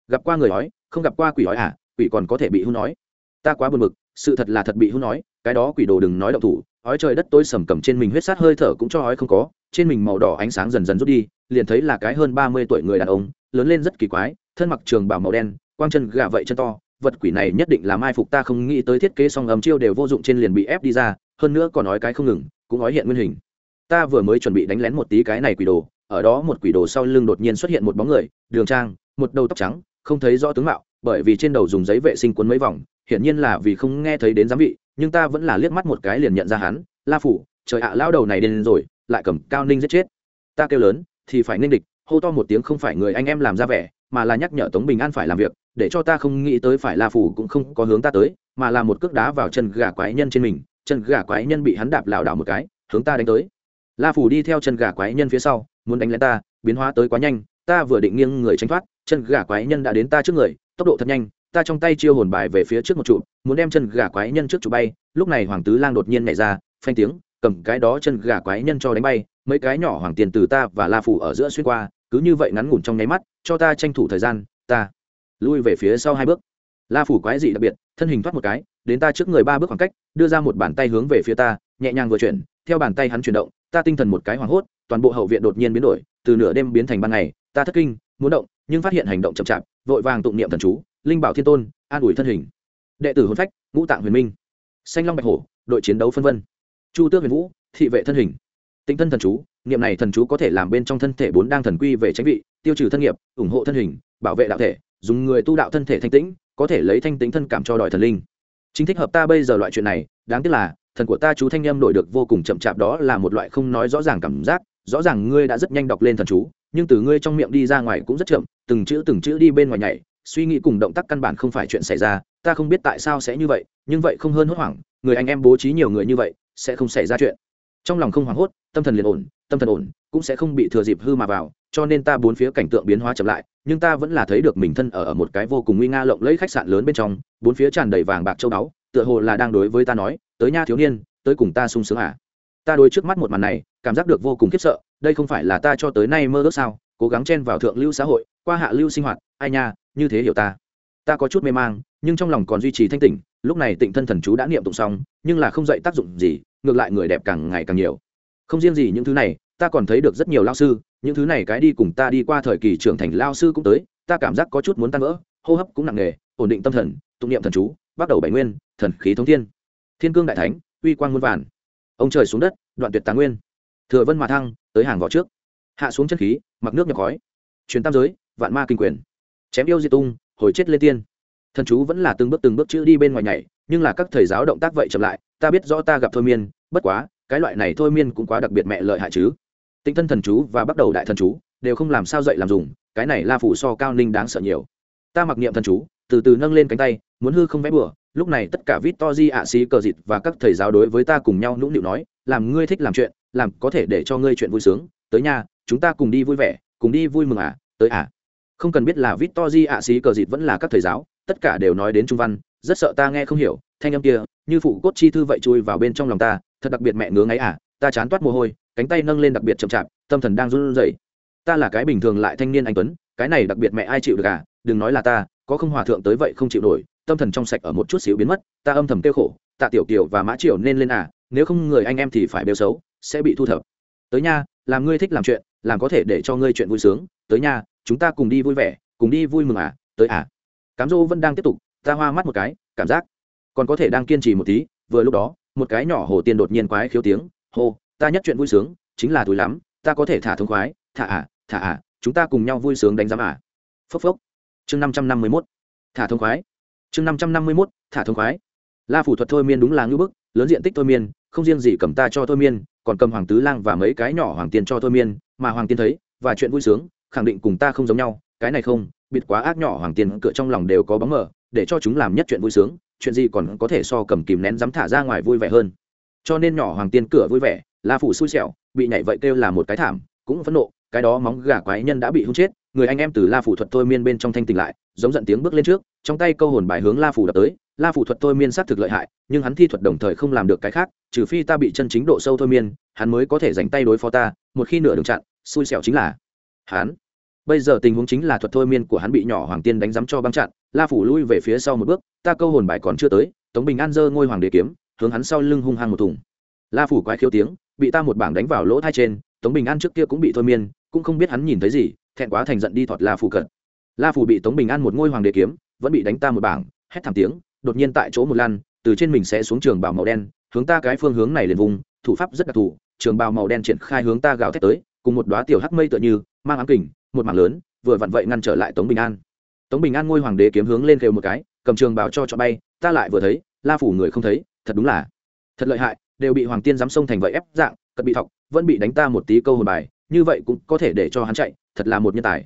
Gặp qua người nói, không gặp qua quỷ nói à quỷ còn có thể bị hôn nói. Ta quá buồn bực, sự thật là thật bị hôn nói, cái đó quỷ đồ đừng nói động thủ ói trời đất tôi sầm cầm trên mình huyết sát hơi thở cũng cho ói không có trên mình màu đỏ ánh sáng dần dần rút đi, liền thấy là cái hơn ba mươi tuổi người đàn ông, lớn lên rất kỳ quái, thân mặc trường bảo màu đen, quang chân gà vậy chân to, vật quỷ này nhất định là mai phục ta không nghĩ tới thiết kế song ấm chiêu đều vô dụng trên liền bị ép đi ra, hơn nữa còn nói cái không ngừng, cũng nói hiện nguyên hình. Ta vừa mới chuẩn bị đánh lén một tí cái này quỷ đồ, ở đó một quỷ đồ sau lưng đột nhiên xuất hiện một bóng người, đường trang, một đầu tóc trắng, không thấy rõ tướng mạo, bởi vì trên đầu dùng giấy vệ sinh cuốn mấy vòng, hiển nhiên là vì không nghe thấy đến giám vị, nhưng ta vẫn là liếc mắt một cái liền nhận ra hắn, la phủ, trời ạ, lão đầu này đến rồi lại cầm cao ninh giết chết. Ta kêu lớn, thì phải nên địch, hô to một tiếng không phải người anh em làm ra vẻ, mà là nhắc nhở tống bình an phải làm việc, để cho ta không nghĩ tới phải la phủ cũng không có hướng ta tới, mà là một cước đá vào chân gà quái nhân trên mình, chân gà quái nhân bị hắn đạp lảo đảo một cái, hướng ta đánh tới. La phủ đi theo chân gà quái nhân phía sau, muốn đánh lên ta, biến hóa tới quá nhanh, ta vừa định nghiêng người tránh thoát, chân gà quái nhân đã đến ta trước người, tốc độ thật nhanh, ta trong tay chiêu hồn bài về phía trước một trụ, muốn đem chân gà quái nhân trước trụ bay, lúc này hoàng tứ lang đột nhiên nhảy ra, phanh tiếng cầm cái đó chân gà quái nhân cho đánh bay, mấy cái nhỏ hoàng tiền từ ta và la phủ ở giữa xuyên qua, cứ như vậy ngắn ngủn trong nháy mắt, cho ta tranh thủ thời gian, ta lui về phía sau hai bước. La phủ quái dị đặc biệt, thân hình thoát một cái, đến ta trước người ba bước khoảng cách, đưa ra một bàn tay hướng về phía ta, nhẹ nhàng vừa chuyển, theo bàn tay hắn chuyển động, ta tinh thần một cái hoảng hốt, toàn bộ hậu viện đột nhiên biến đổi, từ nửa đêm biến thành ban ngày, ta thất kinh, muốn động, nhưng phát hiện hành động chậm chạp, vội vàng tụng niệm thần chú, linh bảo thiên tôn, an ủi thân hình. Đệ tử hôn phách, ngũ tạng huyền minh. Xanh long bạch hổ, đội chiến đấu phân vân chu tước huyền vũ, thị vệ thân hình. Tinh thân thần chú, niệm này thần chú có thể làm bên trong thân thể bốn đang thần quy về tránh vị, tiêu trừ thân nghiệp, ủng hộ thân hình, bảo vệ đạo thể, dùng người tu đạo thân thể thanh tĩnh, có thể lấy thanh tĩnh thân cảm cho đòi thần linh. Chính thích hợp ta bây giờ loại chuyện này, đáng tiếc là, thần của ta chú thanh em đổi được vô cùng chậm chạp đó là một loại không nói rõ ràng cảm giác, rõ ràng ngươi đã rất nhanh đọc lên thần chú, nhưng từ ngươi trong miệng đi ra ngoài cũng rất chậm, từng chữ từng chữ đi bên ngoài nhảy, suy nghĩ cùng động tác căn bản không phải chuyện xảy ra, ta không biết tại sao sẽ như vậy, nhưng vậy không hơn hốt hoảng, người anh em bố trí nhiều người như vậy sẽ không xảy ra chuyện. Trong lòng không hoảng hốt, tâm thần liền ổn, tâm thần ổn, cũng sẽ không bị thừa dịp hư mà vào, cho nên ta bốn phía cảnh tượng biến hóa chậm lại, nhưng ta vẫn là thấy được mình thân ở ở một cái vô cùng nguy nga lộng lẫy khách sạn lớn bên trong, bốn phía tràn đầy vàng bạc châu báu, tựa hồ là đang đối với ta nói, tới nha thiếu niên, tới cùng ta sung sướng à? Ta đối trước mắt một màn này, cảm giác được vô cùng khiếp sợ, đây không phải là ta cho tới nay mơ ước sao, cố gắng chen vào thượng lưu xã hội, qua hạ lưu sinh hoạt, ai nha, như thế hiểu ta. Ta có chút mê mang, nhưng trong lòng còn duy trì thanh tỉnh lúc này tịnh thân thần chú đã niệm tụng xong, nhưng là không dạy tác dụng gì, ngược lại người đẹp càng ngày càng nhiều. Không riêng gì những thứ này, ta còn thấy được rất nhiều lao sư, những thứ này cái đi cùng ta đi qua thời kỳ trưởng thành lao sư cũng tới, ta cảm giác có chút muốn tan vỡ, hô hấp cũng nặng nề, ổn định tâm thần, tụng niệm thần chú, bắt đầu bảy nguyên, thần khí thống thiên. Thiên cương đại thánh, uy quang muôn vàn. Ông trời xuống đất, đoạn tuyệt tà nguyên. Thừa vân mà thăng, tới hàng vỏ trước. Hạ xuống chân khí, mặc nước nhập khói. Truyền tam giới, vạn ma kinh quyền. Chém yêu diệt tung, hồi chết lên tiên thần chú vẫn là từng bước từng bước chữ đi bên ngoài nhảy, nhưng là các thầy giáo động tác vậy chậm lại, ta biết rõ ta gặp thôi miên, bất quá, cái loại này thôi miên cũng quá đặc biệt mẹ lợi hại chứ. Tinh thân thần chú và bắt đầu đại thần chú, đều không làm sao dậy làm dùng, cái này la phủ so cao ninh đáng sợ nhiều. Ta mặc niệm thần chú, từ từ nâng lên cánh tay, muốn hư không vẽ bừa, lúc này tất cả vít to di ạ xí cờ dịt và các thầy giáo đối với ta cùng nhau nũng nịu nói, làm ngươi thích làm chuyện, làm có thể để cho ngươi chuyện vui sướng, tới nhà, chúng ta cùng đi vui vẻ, cùng đi vui mừng à tới à. Không cần biết là vít to di ạ xí cờ dịt vẫn là các thầy giáo tất cả đều nói đến trung văn, rất sợ ta nghe không hiểu, thanh âm kia, như phụ cốt chi thư vậy chui vào bên trong lòng ta, thật đặc biệt mẹ ngứa ngáy à ta chán toát mồ hôi, cánh tay nâng lên đặc biệt chậm chạp, tâm thần đang run rẩy. Ta là cái bình thường lại thanh niên anh tuấn, cái này đặc biệt mẹ ai chịu được à đừng nói là ta, có không hòa thượng tới vậy không chịu nổi, tâm thần trong sạch ở một chút xíu biến mất, ta âm thầm tiêu khổ, tạ tiểu kiều và mã triều nên lên à nếu không người anh em thì phải bêu xấu, sẽ bị thu thập. Tới nha, làm ngươi thích làm chuyện, làm có thể để cho ngươi chuyện vui sướng, tới nha, chúng ta cùng đi vui vẻ, cùng đi vui mừng à tới à cám dỗ vẫn đang tiếp tục, ta hoa mắt một cái, cảm giác còn có thể đang kiên trì một tí, vừa lúc đó, một cái nhỏ hồ tiên đột nhiên quái khiếu tiếng, hô, ta nhất chuyện vui sướng, chính là túi lắm, ta có thể thả thông khoái, thả à thả à chúng ta cùng nhau vui sướng đánh giám à. Phốc phốc. Chương năm trăm năm mươi mốt. Thả thông khoái. Chương năm trăm năm mươi mốt, thả thông khoái. La phủ thuật thôi miên đúng là ngưỡng bức, lớn diện tích thôi miên, không riêng gì cầm ta cho thôi miên, còn cầm hoàng tứ lang và mấy cái nhỏ hoàng tiên cho thôi miên, mà hoàng tiên thấy, và chuyện vui sướng, khẳng định cùng ta không giống nhau, cái này không bịt quá ác nhỏ hoàng tiên cửa trong lòng đều có bóng mờ, để cho chúng làm nhất chuyện vui sướng, chuyện gì còn có thể so cầm kìm nén dám thả ra ngoài vui vẻ hơn. Cho nên nhỏ hoàng tiên cửa vui vẻ, la phủ xui xẻo, bị nhảy vậy kêu là một cái thảm, cũng phẫn nộ, cái đó móng gà quái nhân đã bị hung chết, người anh em từ la phủ thuật thôi miên bên trong thanh tỉnh lại, giống giận tiếng bước lên trước, trong tay câu hồn bài hướng la phủ đập tới, la phủ thuật thôi miên xác thực lợi hại, nhưng hắn thi thuật đồng thời không làm được cái khác, trừ phi ta bị chân chính độ sâu thôi miên, hắn mới có thể dành tay đối phó ta, một khi nửa đường chặn, xui xẻo chính là hắn bây giờ tình huống chính là thuật thôi miên của hắn bị nhỏ hoàng tiên đánh giám cho băng chặn, la phủ lui về phía sau một bước, ta câu hồn bài còn chưa tới, tống bình an giơ ngôi hoàng đế kiếm, hướng hắn sau lưng hung hăng một thùng. La phủ quái khiêu tiếng, bị ta một bảng đánh vào lỗ thai trên, tống bình an trước kia cũng bị thôi miên, cũng không biết hắn nhìn thấy gì, thẹn quá thành giận đi thọt la phủ cận. La phủ bị tống bình an một ngôi hoàng đế kiếm, vẫn bị đánh ta một bảng, hét thảm tiếng, đột nhiên tại chỗ một lan từ trên mình sẽ xuống trường bào màu đen, hướng ta cái phương hướng này liền vùng, thủ pháp rất đặc thù, trường bào màu đen triển khai hướng ta gào thét tới, cùng một đoá tiểu hắc mây tựa như, mang ám kình một mảng lớn, vừa vặn vậy ngăn trở lại tống bình an. Tống bình an ngôi hoàng đế kiếm hướng lên kêu một cái, cầm trường bào cho cho bay, ta lại vừa thấy, la phủ người không thấy, thật đúng là thật lợi hại, đều bị hoàng tiên dám sông thành vậy ép dạng, cật bị thọc, vẫn bị đánh ta một tí câu hồn bài, như vậy cũng có thể để cho hắn chạy, thật là một nhân tài.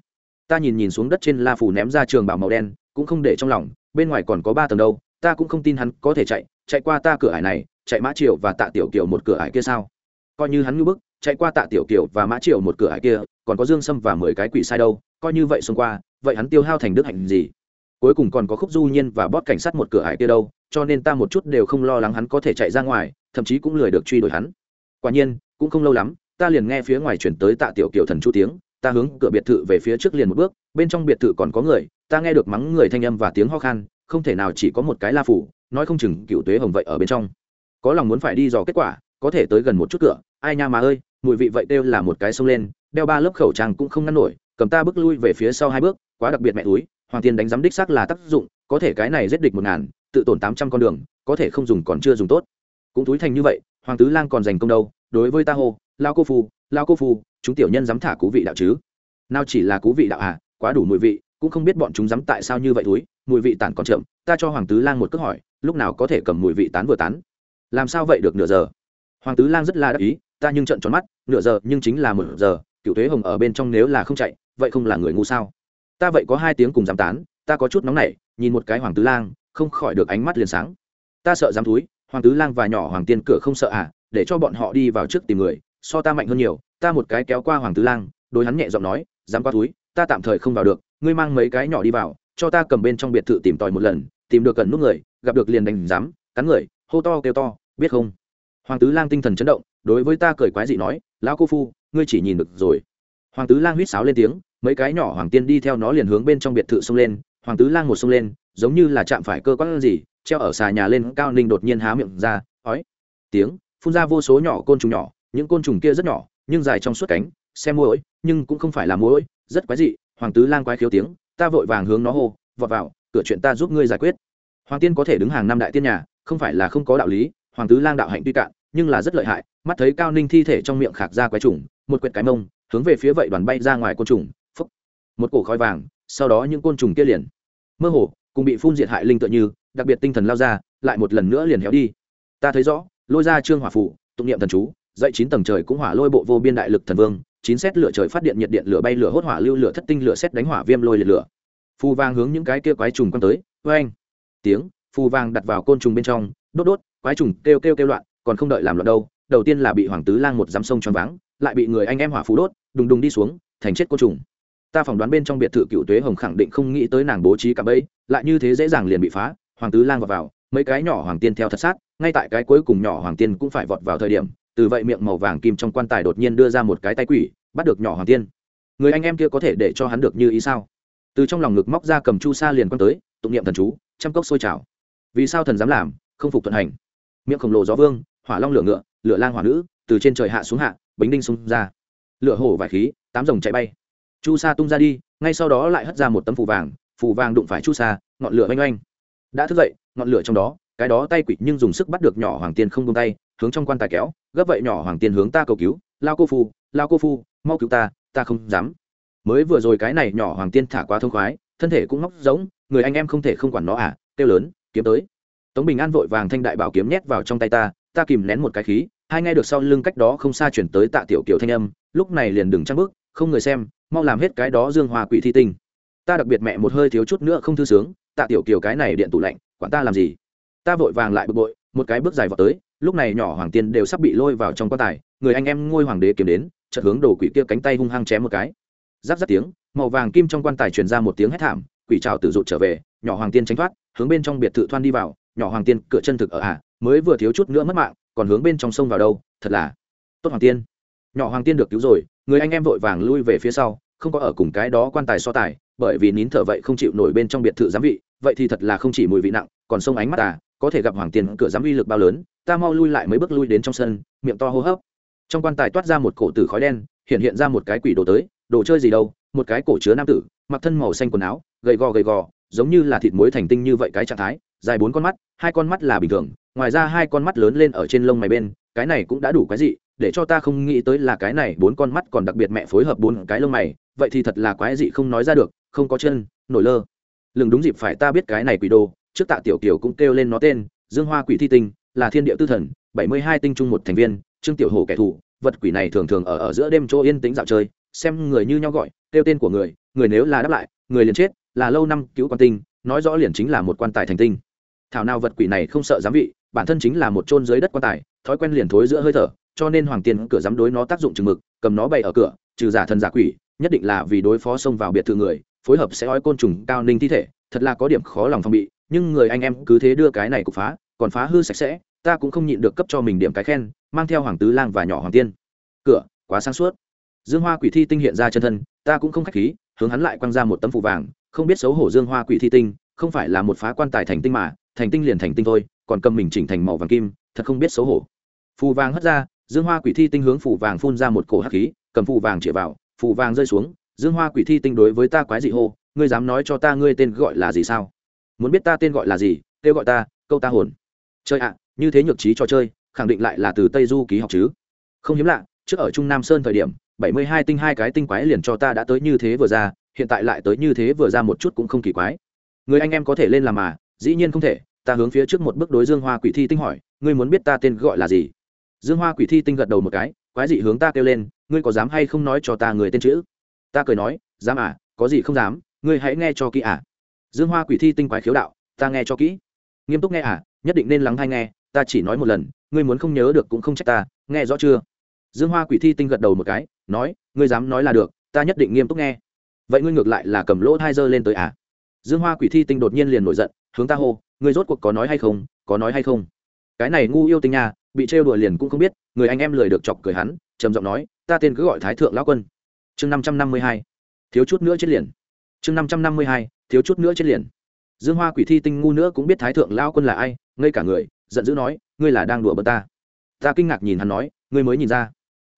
Ta nhìn nhìn xuống đất trên la phủ ném ra trường bảo màu đen, cũng không để trong lòng, bên ngoài còn có ba tầng đâu, ta cũng không tin hắn có thể chạy chạy qua ta cửa ải này, chạy mã triều và tạ tiểu kiều một cửa ải kia sao? Coi như hắn ngưỡng bức, chạy qua tạ tiểu kiều và mã triều một cửa ải kia còn có dương sâm và mười cái quỷ sai đâu, coi như vậy xông qua, vậy hắn tiêu hao thành đức hạnh gì? Cuối cùng còn có khúc du nhiên và bót cảnh sát một cửa hải kia đâu, cho nên ta một chút đều không lo lắng hắn có thể chạy ra ngoài, thậm chí cũng lười được truy đuổi hắn. Quả nhiên, cũng không lâu lắm, ta liền nghe phía ngoài chuyển tới tạ tiểu kiều thần chu tiếng, ta hướng cửa biệt thự về phía trước liền một bước, bên trong biệt thự còn có người, ta nghe được mắng người thanh âm và tiếng ho khan, không thể nào chỉ có một cái la phủ, nói không chừng cựu tuế hồng vậy ở bên trong. Có lòng muốn phải đi dò kết quả, có thể tới gần một chút cửa, ai nha mà ơi, mùi vị vậy đều là một cái sông lên đeo ba lớp khẩu trang cũng không ngăn nổi, cầm ta bước lui về phía sau hai bước, quá đặc biệt mẹ túi hoàng tiên đánh giám đích xác là tác dụng, có thể cái này giết địch một ngàn, tự tổn tám trăm con đường, có thể không dùng còn chưa dùng tốt. Cũng túi thành như vậy, hoàng tứ lang còn dành công đâu, đối với ta hô lao cô phu lao cô phu, chúng tiểu nhân dám thả cú vị đạo chứ? Nào chỉ là cú vị đạo à quá đủ mùi vị, cũng không biết bọn chúng dám tại sao như vậy túi mùi vị tản còn chậm, ta cho hoàng tứ lang một cước hỏi, lúc nào có thể cầm mùi vị tán vừa tán? Làm sao vậy được nửa giờ? Hoàng tứ lang rất là đắc ý, ta nhưng trận tròn mắt, nửa giờ nhưng chính là một giờ cựu thuế hồng ở bên trong nếu là không chạy, vậy không là người ngu sao? Ta vậy có hai tiếng cùng dám tán, ta có chút nóng nảy, nhìn một cái hoàng tứ lang, không khỏi được ánh mắt liền sáng. Ta sợ dám túi, hoàng tứ lang và nhỏ hoàng tiên cửa không sợ à để cho bọn họ đi vào trước tìm người, so ta mạnh hơn nhiều. Ta một cái kéo qua hoàng tứ lang đôi hắn nhẹ giọng nói, dám qua túi, ta tạm thời không vào được, ngươi mang mấy cái nhỏ đi vào, cho ta cầm bên trong biệt thự tìm tòi một lần, tìm được cần nút người, gặp được liền đánh dám cắn người, hô to kêu to, biết không? Hoàng tứ lang tinh thần chấn động, đối với ta cười quái dị nói, lão cô phu ngươi chỉ nhìn được rồi. Hoàng tứ lang huýt sáo lên tiếng, mấy cái nhỏ hoàng tiên đi theo nó liền hướng bên trong biệt thự xông lên. Hoàng tứ lang một xông lên, giống như là chạm phải cơ quan gì, treo ở xà nhà lên, cao ninh đột nhiên há miệng ra, ói. Tiếng, phun ra vô số nhỏ côn trùng nhỏ, những côn trùng kia rất nhỏ, nhưng dài trong suốt cánh, xem môi nhưng cũng không phải là môi rất quái dị. Hoàng tứ lang quái khiếu tiếng, ta vội vàng hướng nó hô, vọt vào, cửa chuyện ta giúp ngươi giải quyết. Hoàng tiên có thể đứng hàng năm đại tiên nhà, không phải là không có đạo lý. Hoàng tứ lang đạo hạnh tuy cạn, nhưng là rất lợi hại. Mắt thấy cao ninh thi thể trong miệng khạc ra quái trùng một quẹt cái mông, hướng về phía vậy đoàn bay ra ngoài côn trùng, phúc, một cổ khói vàng, sau đó những côn trùng kia liền mơ hồ, cùng bị phun diệt hại linh tựa như, đặc biệt tinh thần lao ra, lại một lần nữa liền héo đi. Ta thấy rõ, lôi ra trương hỏa phụ tụng niệm thần chú, dậy chín tầng trời cũng hỏa lôi bộ vô biên đại lực thần vương, chín xét lửa trời phát điện nhiệt điện lửa bay lửa hốt hỏa lưu lửa thất tinh lửa xét đánh hỏa viêm lôi liệt lửa. Phù vàng hướng những cái kia quái trùng quăng tới vê anh tiếng, phù vàng đặt vào côn trùng bên trong, đốt đốt, quái trùng kêu kêu kêu loạn, còn không đợi làm loạn đâu, đầu tiên là bị hoàng tứ lang một dám sông choáng váng lại bị người anh em hỏa phú đốt đùng đùng đi xuống thành chết côn trùng. Ta phỏng đoán bên trong biệt thự cựu tuế hồng khẳng định không nghĩ tới nàng bố trí cả bẫy lại như thế dễ dàng liền bị phá hoàng tứ lang vào, vào mấy cái nhỏ hoàng tiên theo thật sát ngay tại cái cuối cùng nhỏ hoàng tiên cũng phải vọt vào thời điểm từ vậy miệng màu vàng kim trong quan tài đột nhiên đưa ra một cái tay quỷ bắt được nhỏ hoàng tiên. Người anh em kia có thể để cho hắn được như ý sao? Từ trong lòng ngực móc ra cầm chu sa liền quăng tới tụng niệm thần chú chăm cốc sôi trào. Vì sao thần dám làm không phục thuận hành. Miệng khổng lồ gió vương hỏa long lửa ngựa lửa lang hỏa nữ từ trên trời hạ xuống hạ bính đinh xung ra. Lửa hổ vải khí, tám rồng chạy bay. Chu sa tung ra đi, ngay sau đó lại hất ra một tấm phù vàng phù vàng đụng phải chu sa, ngọn lửa oanh oanh. Đã thức dậy, ngọn lửa trong đó, cái đó tay quỷ nhưng dùng sức bắt được nhỏ hoàng tiên không tung tay, hướng trong quan tài kéo, gấp vậy nhỏ hoàng tiên hướng ta cầu cứu, lao cô phu, lao cô phu, mau cứu ta ta không dám. Mới vừa rồi cái này nhỏ hoàng tiên thả quá thông khoái, thân thể cũng móc giống người anh em không thể không quản nó à kêu lớn, kiếm tới. Tống bình an vội vàng thanh đại bảo kiếm nhét vào trong tay ta ta kìm nén một cái khí hai nghe được sau lưng cách đó không xa chuyển tới tạ tiểu kiều thanh âm lúc này liền đừng trăng bước không người xem mau làm hết cái đó dương hoa quỷ thi tinh. Ta đặc biệt mẹ một hơi thiếu chút nữa không thư sướng tạ tiểu kiều cái này điện tủ lạnh quản ta làm gì? Ta vội vàng lại bực bội một cái bước dài vào tới lúc này nhỏ hoàng tiên đều sắp bị lôi vào trong quan tài người anh em ngôi hoàng đế kiếm đến chợt hướng đồ quỷ kia cánh tay hung hăng chém một cái. Giáp giáp tiếng màu vàng kim trong quan tài truyền ra một tiếng hét thảm quỷ trào tự rụt trở về nhỏ hoàng tiên tránh thoát hướng bên trong biệt thự thoan đi vào nhỏ hoàng tiên cửa chân thực ở ả à, mới vừa thiếu chút nữa mất mạng còn hướng bên trong sông vào đâu, thật là tốt hoàng tiên. Nhỏ hoàng tiên được cứu rồi, người anh em vội vàng lui về phía sau, không có ở cùng cái đó quan tài so tài, bởi vì nín thở vậy không chịu nổi bên trong biệt thự giám vị, vậy thì thật là không chỉ mùi vị nặng, còn sông ánh mắt à có thể gặp hoàng tiên cửa giám uy lực bao lớn, ta mau lui lại mấy bước lui đến trong sân, miệng to hô hấp. Trong quan tài toát ra một cổ tử khói đen, hiện hiện ra một cái quỷ đồ tới, đồ chơi gì đâu, một cái cổ chứa nam tử, mặc thân màu xanh quần áo, gầy gò gầy gò, giống như là thịt muối thành tinh như vậy cái trạng thái dài bốn con mắt, hai con mắt là bình thường, ngoài ra hai con mắt lớn lên ở trên lông mày bên, cái này cũng đã đủ cái gì để cho ta không nghĩ tới là cái này bốn con mắt còn đặc biệt mẹ phối hợp bốn cái lông mày, vậy thì thật là quái dị không nói ra được, không có chân, nổi lơ. Lừng đúng dịp phải ta biết cái này quỷ đồ, trước tạ tiểu kiều cũng kêu lên nó tên, dương hoa quỷ thi tinh, là thiên địa tư thần, bảy mươi hai tinh chung một thành viên, trương tiểu hồ kẻ thù, vật quỷ này thường thường ở ở giữa đêm chỗ yên tĩnh dạo chơi, xem người như nhau gọi, kêu tên của người người nếu là đáp lại, người liền chết, là lâu năm cứu quan tinh, nói rõ liền chính là một quan tài thành tinh thảo nào vật quỷ này không sợ giám vị, bản thân chính là một chôn dưới đất quan tài, thói quen liền thối giữa hơi thở, cho nên hoàng tiên cửa dám đối nó tác dụng chừng mực, cầm nó bày ở cửa, trừ giả thần giả quỷ, nhất định là vì đối phó xông vào biệt thự người, phối hợp sẽ ói côn trùng cao ninh thi thể, thật là có điểm khó lòng phòng bị, nhưng người anh em cứ thế đưa cái này cục phá, còn phá hư sạch sẽ, ta cũng không nhịn được cấp cho mình điểm cái khen, mang theo hoàng tứ lang và nhỏ hoàng tiên. Cửa, quá sáng suốt. Dương hoa quỷ thi tinh hiện ra chân thân, ta cũng không khách khí, hướng hắn lại quăng ra một tấm phụ vàng, không biết xấu hổ dương hoa quỷ thi tinh, không phải là một phá quan tài thành tinh mà thành tinh liền thành tinh thôi, còn cầm mình chỉnh thành màu vàng kim, thật không biết xấu hổ. Phù vàng hất ra, dương hoa quỷ thi tinh hướng phù vàng phun ra một cổ hắc khí, cầm phù vàng chĩa vào, phù vàng rơi xuống, dương hoa quỷ thi tinh đối với ta quái dị hô, ngươi dám nói cho ta ngươi tên gọi là gì sao? Muốn biết ta tên gọi là gì, kêu gọi ta, câu ta hồn. Chơi ạ, như thế nhược trí cho chơi, khẳng định lại là từ tây du ký học chứ. Không hiếm lạ, trước ở trung nam sơn thời điểm, bảy mươi hai tinh hai cái tinh quái liền cho ta đã tới như thế vừa ra, hiện tại lại tới như thế vừa ra một chút cũng không kỳ quái. Người anh em có thể lên làm mà dĩ nhiên không thể, ta hướng phía trước một bước đối dương hoa quỷ thi tinh hỏi, ngươi muốn biết ta tên gọi là gì? Dương hoa quỷ thi tinh gật đầu một cái, quái dị hướng ta kêu lên, ngươi có dám hay không nói cho ta người tên chữ? Ta cười nói, dám à có gì không dám, ngươi hãy nghe cho kỹ à. Dương hoa quỷ thi tinh quái khiếu đạo, ta nghe cho kỹ. Nghiêm túc nghe à nhất định nên lắng hay nghe, ta chỉ nói một lần, ngươi muốn không nhớ được cũng không trách ta, nghe rõ chưa? Dương hoa quỷ thi tinh gật đầu một cái, nói, ngươi dám nói là được, ta nhất định nghiêm túc nghe. Vậy ngươi ngược lại là cầm lỗ hai dơ lên tới à? Dương hoa quỷ thi tinh đột nhiên liền nổi giận hướng ta hô người rốt cuộc có nói hay không? Có nói hay không? Cái này ngu yêu tinh nha, bị trêu đùa liền cũng không biết, người anh em lười được chọc cười hắn, trầm giọng nói, ta tên cứ gọi thái thượng lão quân. Chương năm trăm năm mươi hai, thiếu chút nữa chết liền. Chương năm trăm năm mươi hai, thiếu chút nữa chết liền. Dương hoa quỷ thi tinh ngu nữa cũng biết thái thượng lão quân là ai, ngây cả người, giận dữ nói, ngươi là đang đùa bật ta. Ta kinh ngạc nhìn hắn nói, ngươi mới nhìn ra.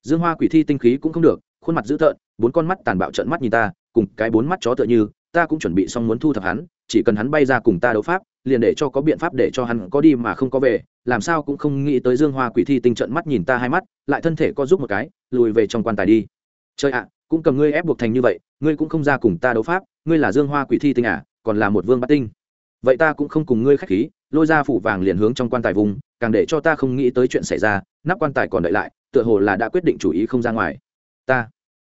Dương hoa quỷ thi tinh khí cũng không được, khuôn mặt dữ tợn, bốn con mắt tàn bạo trợn mắt nhìn ta, cùng cái bốn mắt chó tựa như, ta cũng chuẩn bị xong muốn thu thập hắn chỉ cần hắn bay ra cùng ta đấu pháp, liền để cho có biện pháp để cho hắn có đi mà không có về, làm sao cũng không nghĩ tới dương hoa quỷ thi tinh trận mắt nhìn ta hai mắt, lại thân thể co giúp một cái, lùi về trong quan tài đi. Chơi ạ, cũng cầm ngươi ép buộc thành như vậy, ngươi cũng không ra cùng ta đấu pháp, ngươi là dương hoa quỷ thi tinh à còn là một vương bát tinh. Vậy ta cũng không cùng ngươi khách khí, lôi ra phủ vàng liền hướng trong quan tài vùng, càng để cho ta không nghĩ tới chuyện xảy ra, nắp quan tài còn đợi lại, tựa hồ là đã quyết định chủ ý không ra ngoài. Ta,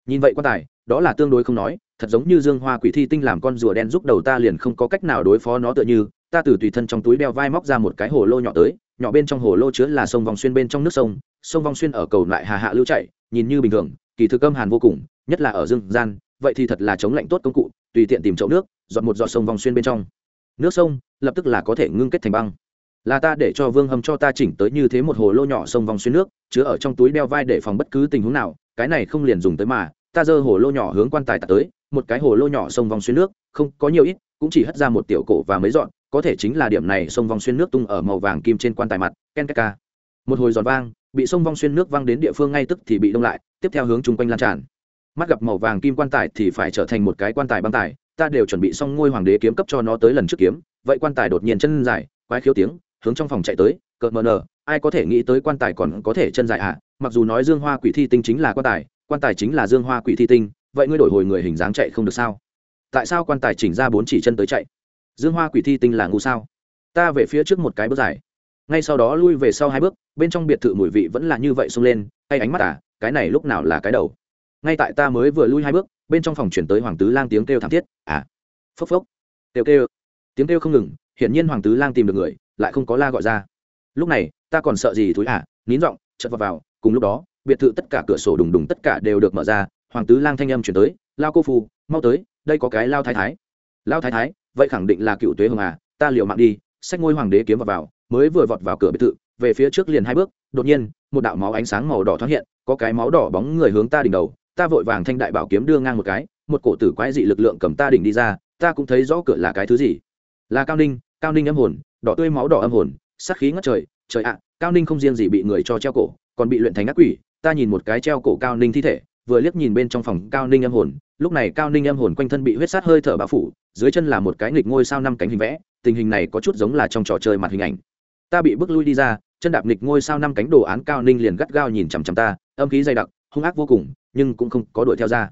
nhìn vậy quan tài đó là tương đối không nói, thật giống như dương hoa quỷ thi tinh làm con rùa đen giúp đầu ta liền không có cách nào đối phó nó tựa như, ta từ tùy thân trong túi đeo vai móc ra một cái hồ lô nhỏ tới, nhỏ bên trong hồ lô chứa là sông vòng xuyên bên trong nước sông sông vòng xuyên ở cầu lại hà hạ lưu chạy, nhìn như bình thường, kỳ thực âm hàn vô cùng, nhất là ở dương gian, vậy thì thật là chống lạnh tốt công cụ, tùy tiện tìm chậu nước, dọn một giọt sông vòng xuyên bên trong. Nước sông, lập tức là có thể ngưng kết thành băng. Là ta để cho vương hầm cho ta chỉnh tới như thế một hồ lô nhỏ sông vòng xuyên nước, chứa ở trong túi đeo vai để phòng bất cứ tình huống nào, cái này không liền dùng tới mà ta giơ hồ lô nhỏ hướng quan tài tạt tới, một cái hồ lô nhỏ sông vòng xuyên nước, không, có nhiều ít, cũng chỉ hất ra một tiểu cổ và mấy dọn, có thể chính là điểm này sông vòng xuyên nước tung ở màu vàng kim trên quan tài mặt, ken ka một hồi giòn vang, bị sông vong xuyên nước văng đến địa phương ngay tức thì bị đông lại, tiếp theo hướng chung quanh lan tràn mắt gặp màu vàng kim quan tài thì phải trở thành một cái quan tài băng tài, ta đều chuẩn bị xong ngôi hoàng đế kiếm cấp cho nó tới lần trước kiếm, vậy quan tài đột nhiên chân dài, quái khiếu tiếng, hướng trong phòng chạy tới, cợt mờ nờ, ai có thể nghĩ tới quan tài còn có thể chân dài ạ à? mặc dù nói dương hoa quỷ thi tinh chính là quan tài quan tài chính là dương hoa quỷ thi tinh, vậy ngươi đổi hồi người hình dáng chạy không được sao? Tại sao quan tài chỉnh ra bốn chỉ chân tới chạy? Dương hoa quỷ thi tinh là ngu sao? Ta về phía trước một cái bước dài. Ngay sau đó lui về sau hai bước, bên trong biệt thự mùi vị vẫn là như vậy xông lên hay ánh mắt à cái này lúc nào là cái đầu? Ngay tại ta mới vừa lui hai bước, bên trong phòng chuyển tới hoàng tứ lang tiếng kêu thảm thiết à. Phốc phốc. Kêu kêu. Tiếng kêu không ngừng, hiển nhiên hoàng tứ lang tìm được người, lại không có la gọi ra. Lúc này, ta còn sợ gì thúi à nín giọng, chợt vào vào, cùng lúc đó biệt thự tất cả cửa sổ đùng đùng tất cả đều được mở ra hoàng tứ lang thanh âm chuyển tới lao cô phù mau tới đây có cái lao thái thái. Lao thái thái vậy khẳng định là cựu tuế hồng à ta liều mạng đi. Xách ngôi hoàng đế kiếm vào, vào mới vừa vọt vào cửa biệt thự về phía trước liền hai bước đột nhiên một đạo máu ánh sáng màu đỏ thoáng hiện có cái máu đỏ bóng người hướng ta đỉnh đầu ta vội vàng thanh đại bảo kiếm đưa ngang một cái một cổ tử quái dị lực lượng cầm ta đỉnh đi ra ta cũng thấy rõ cửa là cái thứ gì. Là cao ninh cao ninh âm hồn đỏ tươi máu đỏ âm hồn sắc khí ngất trời trời ạ cao ninh không riêng gì bị người cho treo cổ còn bị luyện thành ác quỷ ta nhìn một cái treo cổ cao ninh thi thể, vừa liếc nhìn bên trong phòng cao ninh âm hồn, lúc này cao ninh âm hồn quanh thân bị huyết sát hơi thở bao phủ, dưới chân là một cái nghịch ngôi sao năm cánh hình vẽ, tình hình này có chút giống là trong trò chơi mặt hình ảnh. Ta bị bước lui đi ra, chân đạp nghịch ngôi sao năm cánh đồ án cao ninh liền gắt gao nhìn chằm chằm ta, âm khí dày đặc, hung ác vô cùng, nhưng cũng không có đuổi theo ra.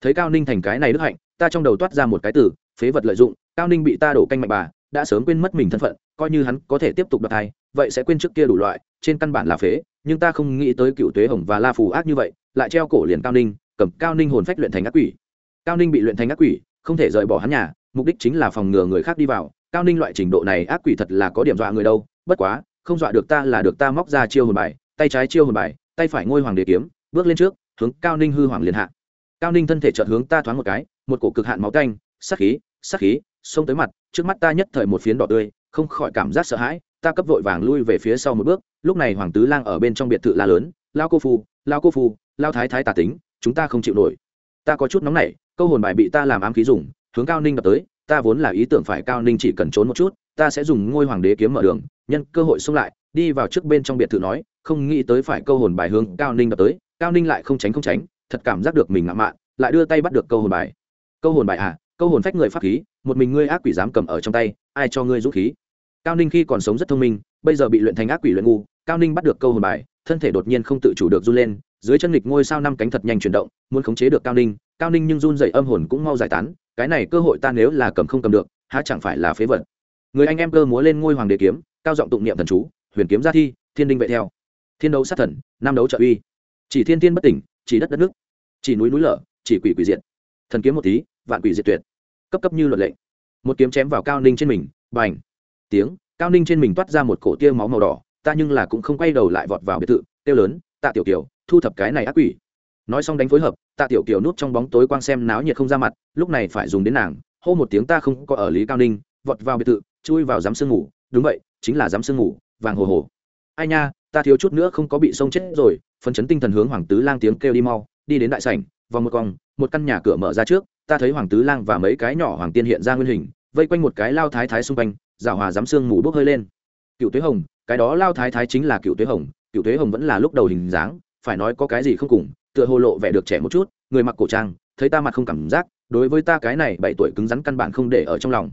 Thấy cao ninh thành cái này đức hạnh, ta trong đầu toát ra một cái từ, phế vật lợi dụng, cao ninh bị ta đổ canh mạnh bà, đã sớm quên mất mình thân phận, coi như hắn có thể tiếp tục đoạt thai, vậy sẽ quên trước kia đủ loại, trên căn bản là phế nhưng ta không nghĩ tới cựu tuế hồng và la phù ác như vậy, lại treo cổ liền cao ninh, cầm cao ninh hồn phách luyện thành ác quỷ. Cao ninh bị luyện thành ác quỷ, không thể rời bỏ hắn nhà, mục đích chính là phòng ngừa người khác đi vào. Cao ninh loại trình độ này ác quỷ thật là có điểm dọa người đâu, bất quá, không dọa được ta là được ta móc ra chiêu hồn bài, tay trái chiêu hồn bài, tay phải ngôi hoàng đế kiếm, bước lên trước, hướng cao ninh hư hoàng liền hạ. Cao ninh thân thể chợt hướng ta thoáng một cái, một cổ cực hạn máu canh sắc khí sắc khí, xông tới mặt, trước mắt ta nhất thời một phiến đỏ tươi, không khỏi cảm giác sợ hãi ta cấp vội vàng lui về phía sau một bước, lúc này hoàng tứ lang ở bên trong biệt thự la lớn lao cô phu lao cô phu lao thái thái tà tính, chúng ta không chịu nổi. Ta có chút nóng nảy, câu hồn bài bị ta làm ám khí dùng, hướng cao ninh đập tới, ta vốn là ý tưởng phải cao ninh chỉ cần trốn một chút, ta sẽ dùng ngôi hoàng đế kiếm mở đường, nhân cơ hội xông lại, đi vào trước bên trong biệt thự nói, không nghĩ tới phải câu hồn bài hướng cao ninh đập tới, cao ninh lại không tránh không tránh, thật cảm giác được mình ngã mạn, lại đưa tay bắt được câu hồn bài. Câu hồn bài à câu hồn phách người pháp khí, một mình ngươi ác quỷ dám cầm ở trong tay, ai cho ngươi dũng khí? Cao ninh khi còn sống rất thông minh, bây giờ bị luyện thành ác quỷ luyện ngu, cao ninh bắt được câu hồn bài, thân thể đột nhiên không tự chủ được run lên, dưới chân nghịch ngôi sao năm cánh thật nhanh chuyển động, muốn khống chế được cao ninh cao ninh nhưng run dậy âm hồn cũng mau giải tán, cái này cơ hội ta nếu là cầm không cầm được, há chẳng phải là phế vật. Người anh em cơ múa lên ngôi hoàng đế kiếm, cao giọng tụng niệm thần chú, huyền kiếm gia thi, thiên đinh vệ theo. Thiên đấu sát thần nam đấu trợ uy. Chỉ thiên thiên bất tỉnh, chỉ đất đất nước. Chỉ núi núi lở, chỉ quỷ quỷ diệt. Thần kiếm một tí, vạn quỷ diệt tuyệt. Cấp cấp như luật lệnh một kiếm chém vào cao ninh trên mình, bành tiếng, cao ninh trên mình toát ra một cổ tia máu màu đỏ, ta nhưng là cũng không quay đầu lại vọt vào biệt thự tiêu lớn, tạ tiểu kiều, thu thập cái này ác quỷ. Nói xong đánh phối hợp, tạ tiểu kiều núp trong bóng tối quang xem náo nhiệt không ra mặt, lúc này phải dùng đến nàng, hô một tiếng ta không có ở lý cao ninh vọt vào biệt thự, chui vào dám sương ngủ. Đúng vậy, chính là dám sương ngủ, vàng hồ hồ. Ai nha, ta thiếu chút nữa không có bị sông chết rồi. Phấn chấn tinh thần hướng hoàng tứ lang tiếng kêu đi mau, đi đến đại sảnh, vòng một vòng một căn nhà cửa mở ra trước, ta thấy hoàng tứ lang và mấy cái nhỏ hoàng tiên hiện ra nguyên hình, vây quanh một cái lao thái thái xung quanh rào hòa dám xương mù bốc hơi lên. Cựu tuế hồng, cái đó lao thái thái chính là cựu tuế hồng, cựu tuế hồng vẫn là lúc đầu hình dáng, phải nói có cái gì không cùng, tựa hồ lộ vẻ được trẻ một chút, người mặc cổ trang, thấy ta mặt không cảm giác, đối với ta cái này bảy tuổi cứng rắn căn bản không để ở trong lòng.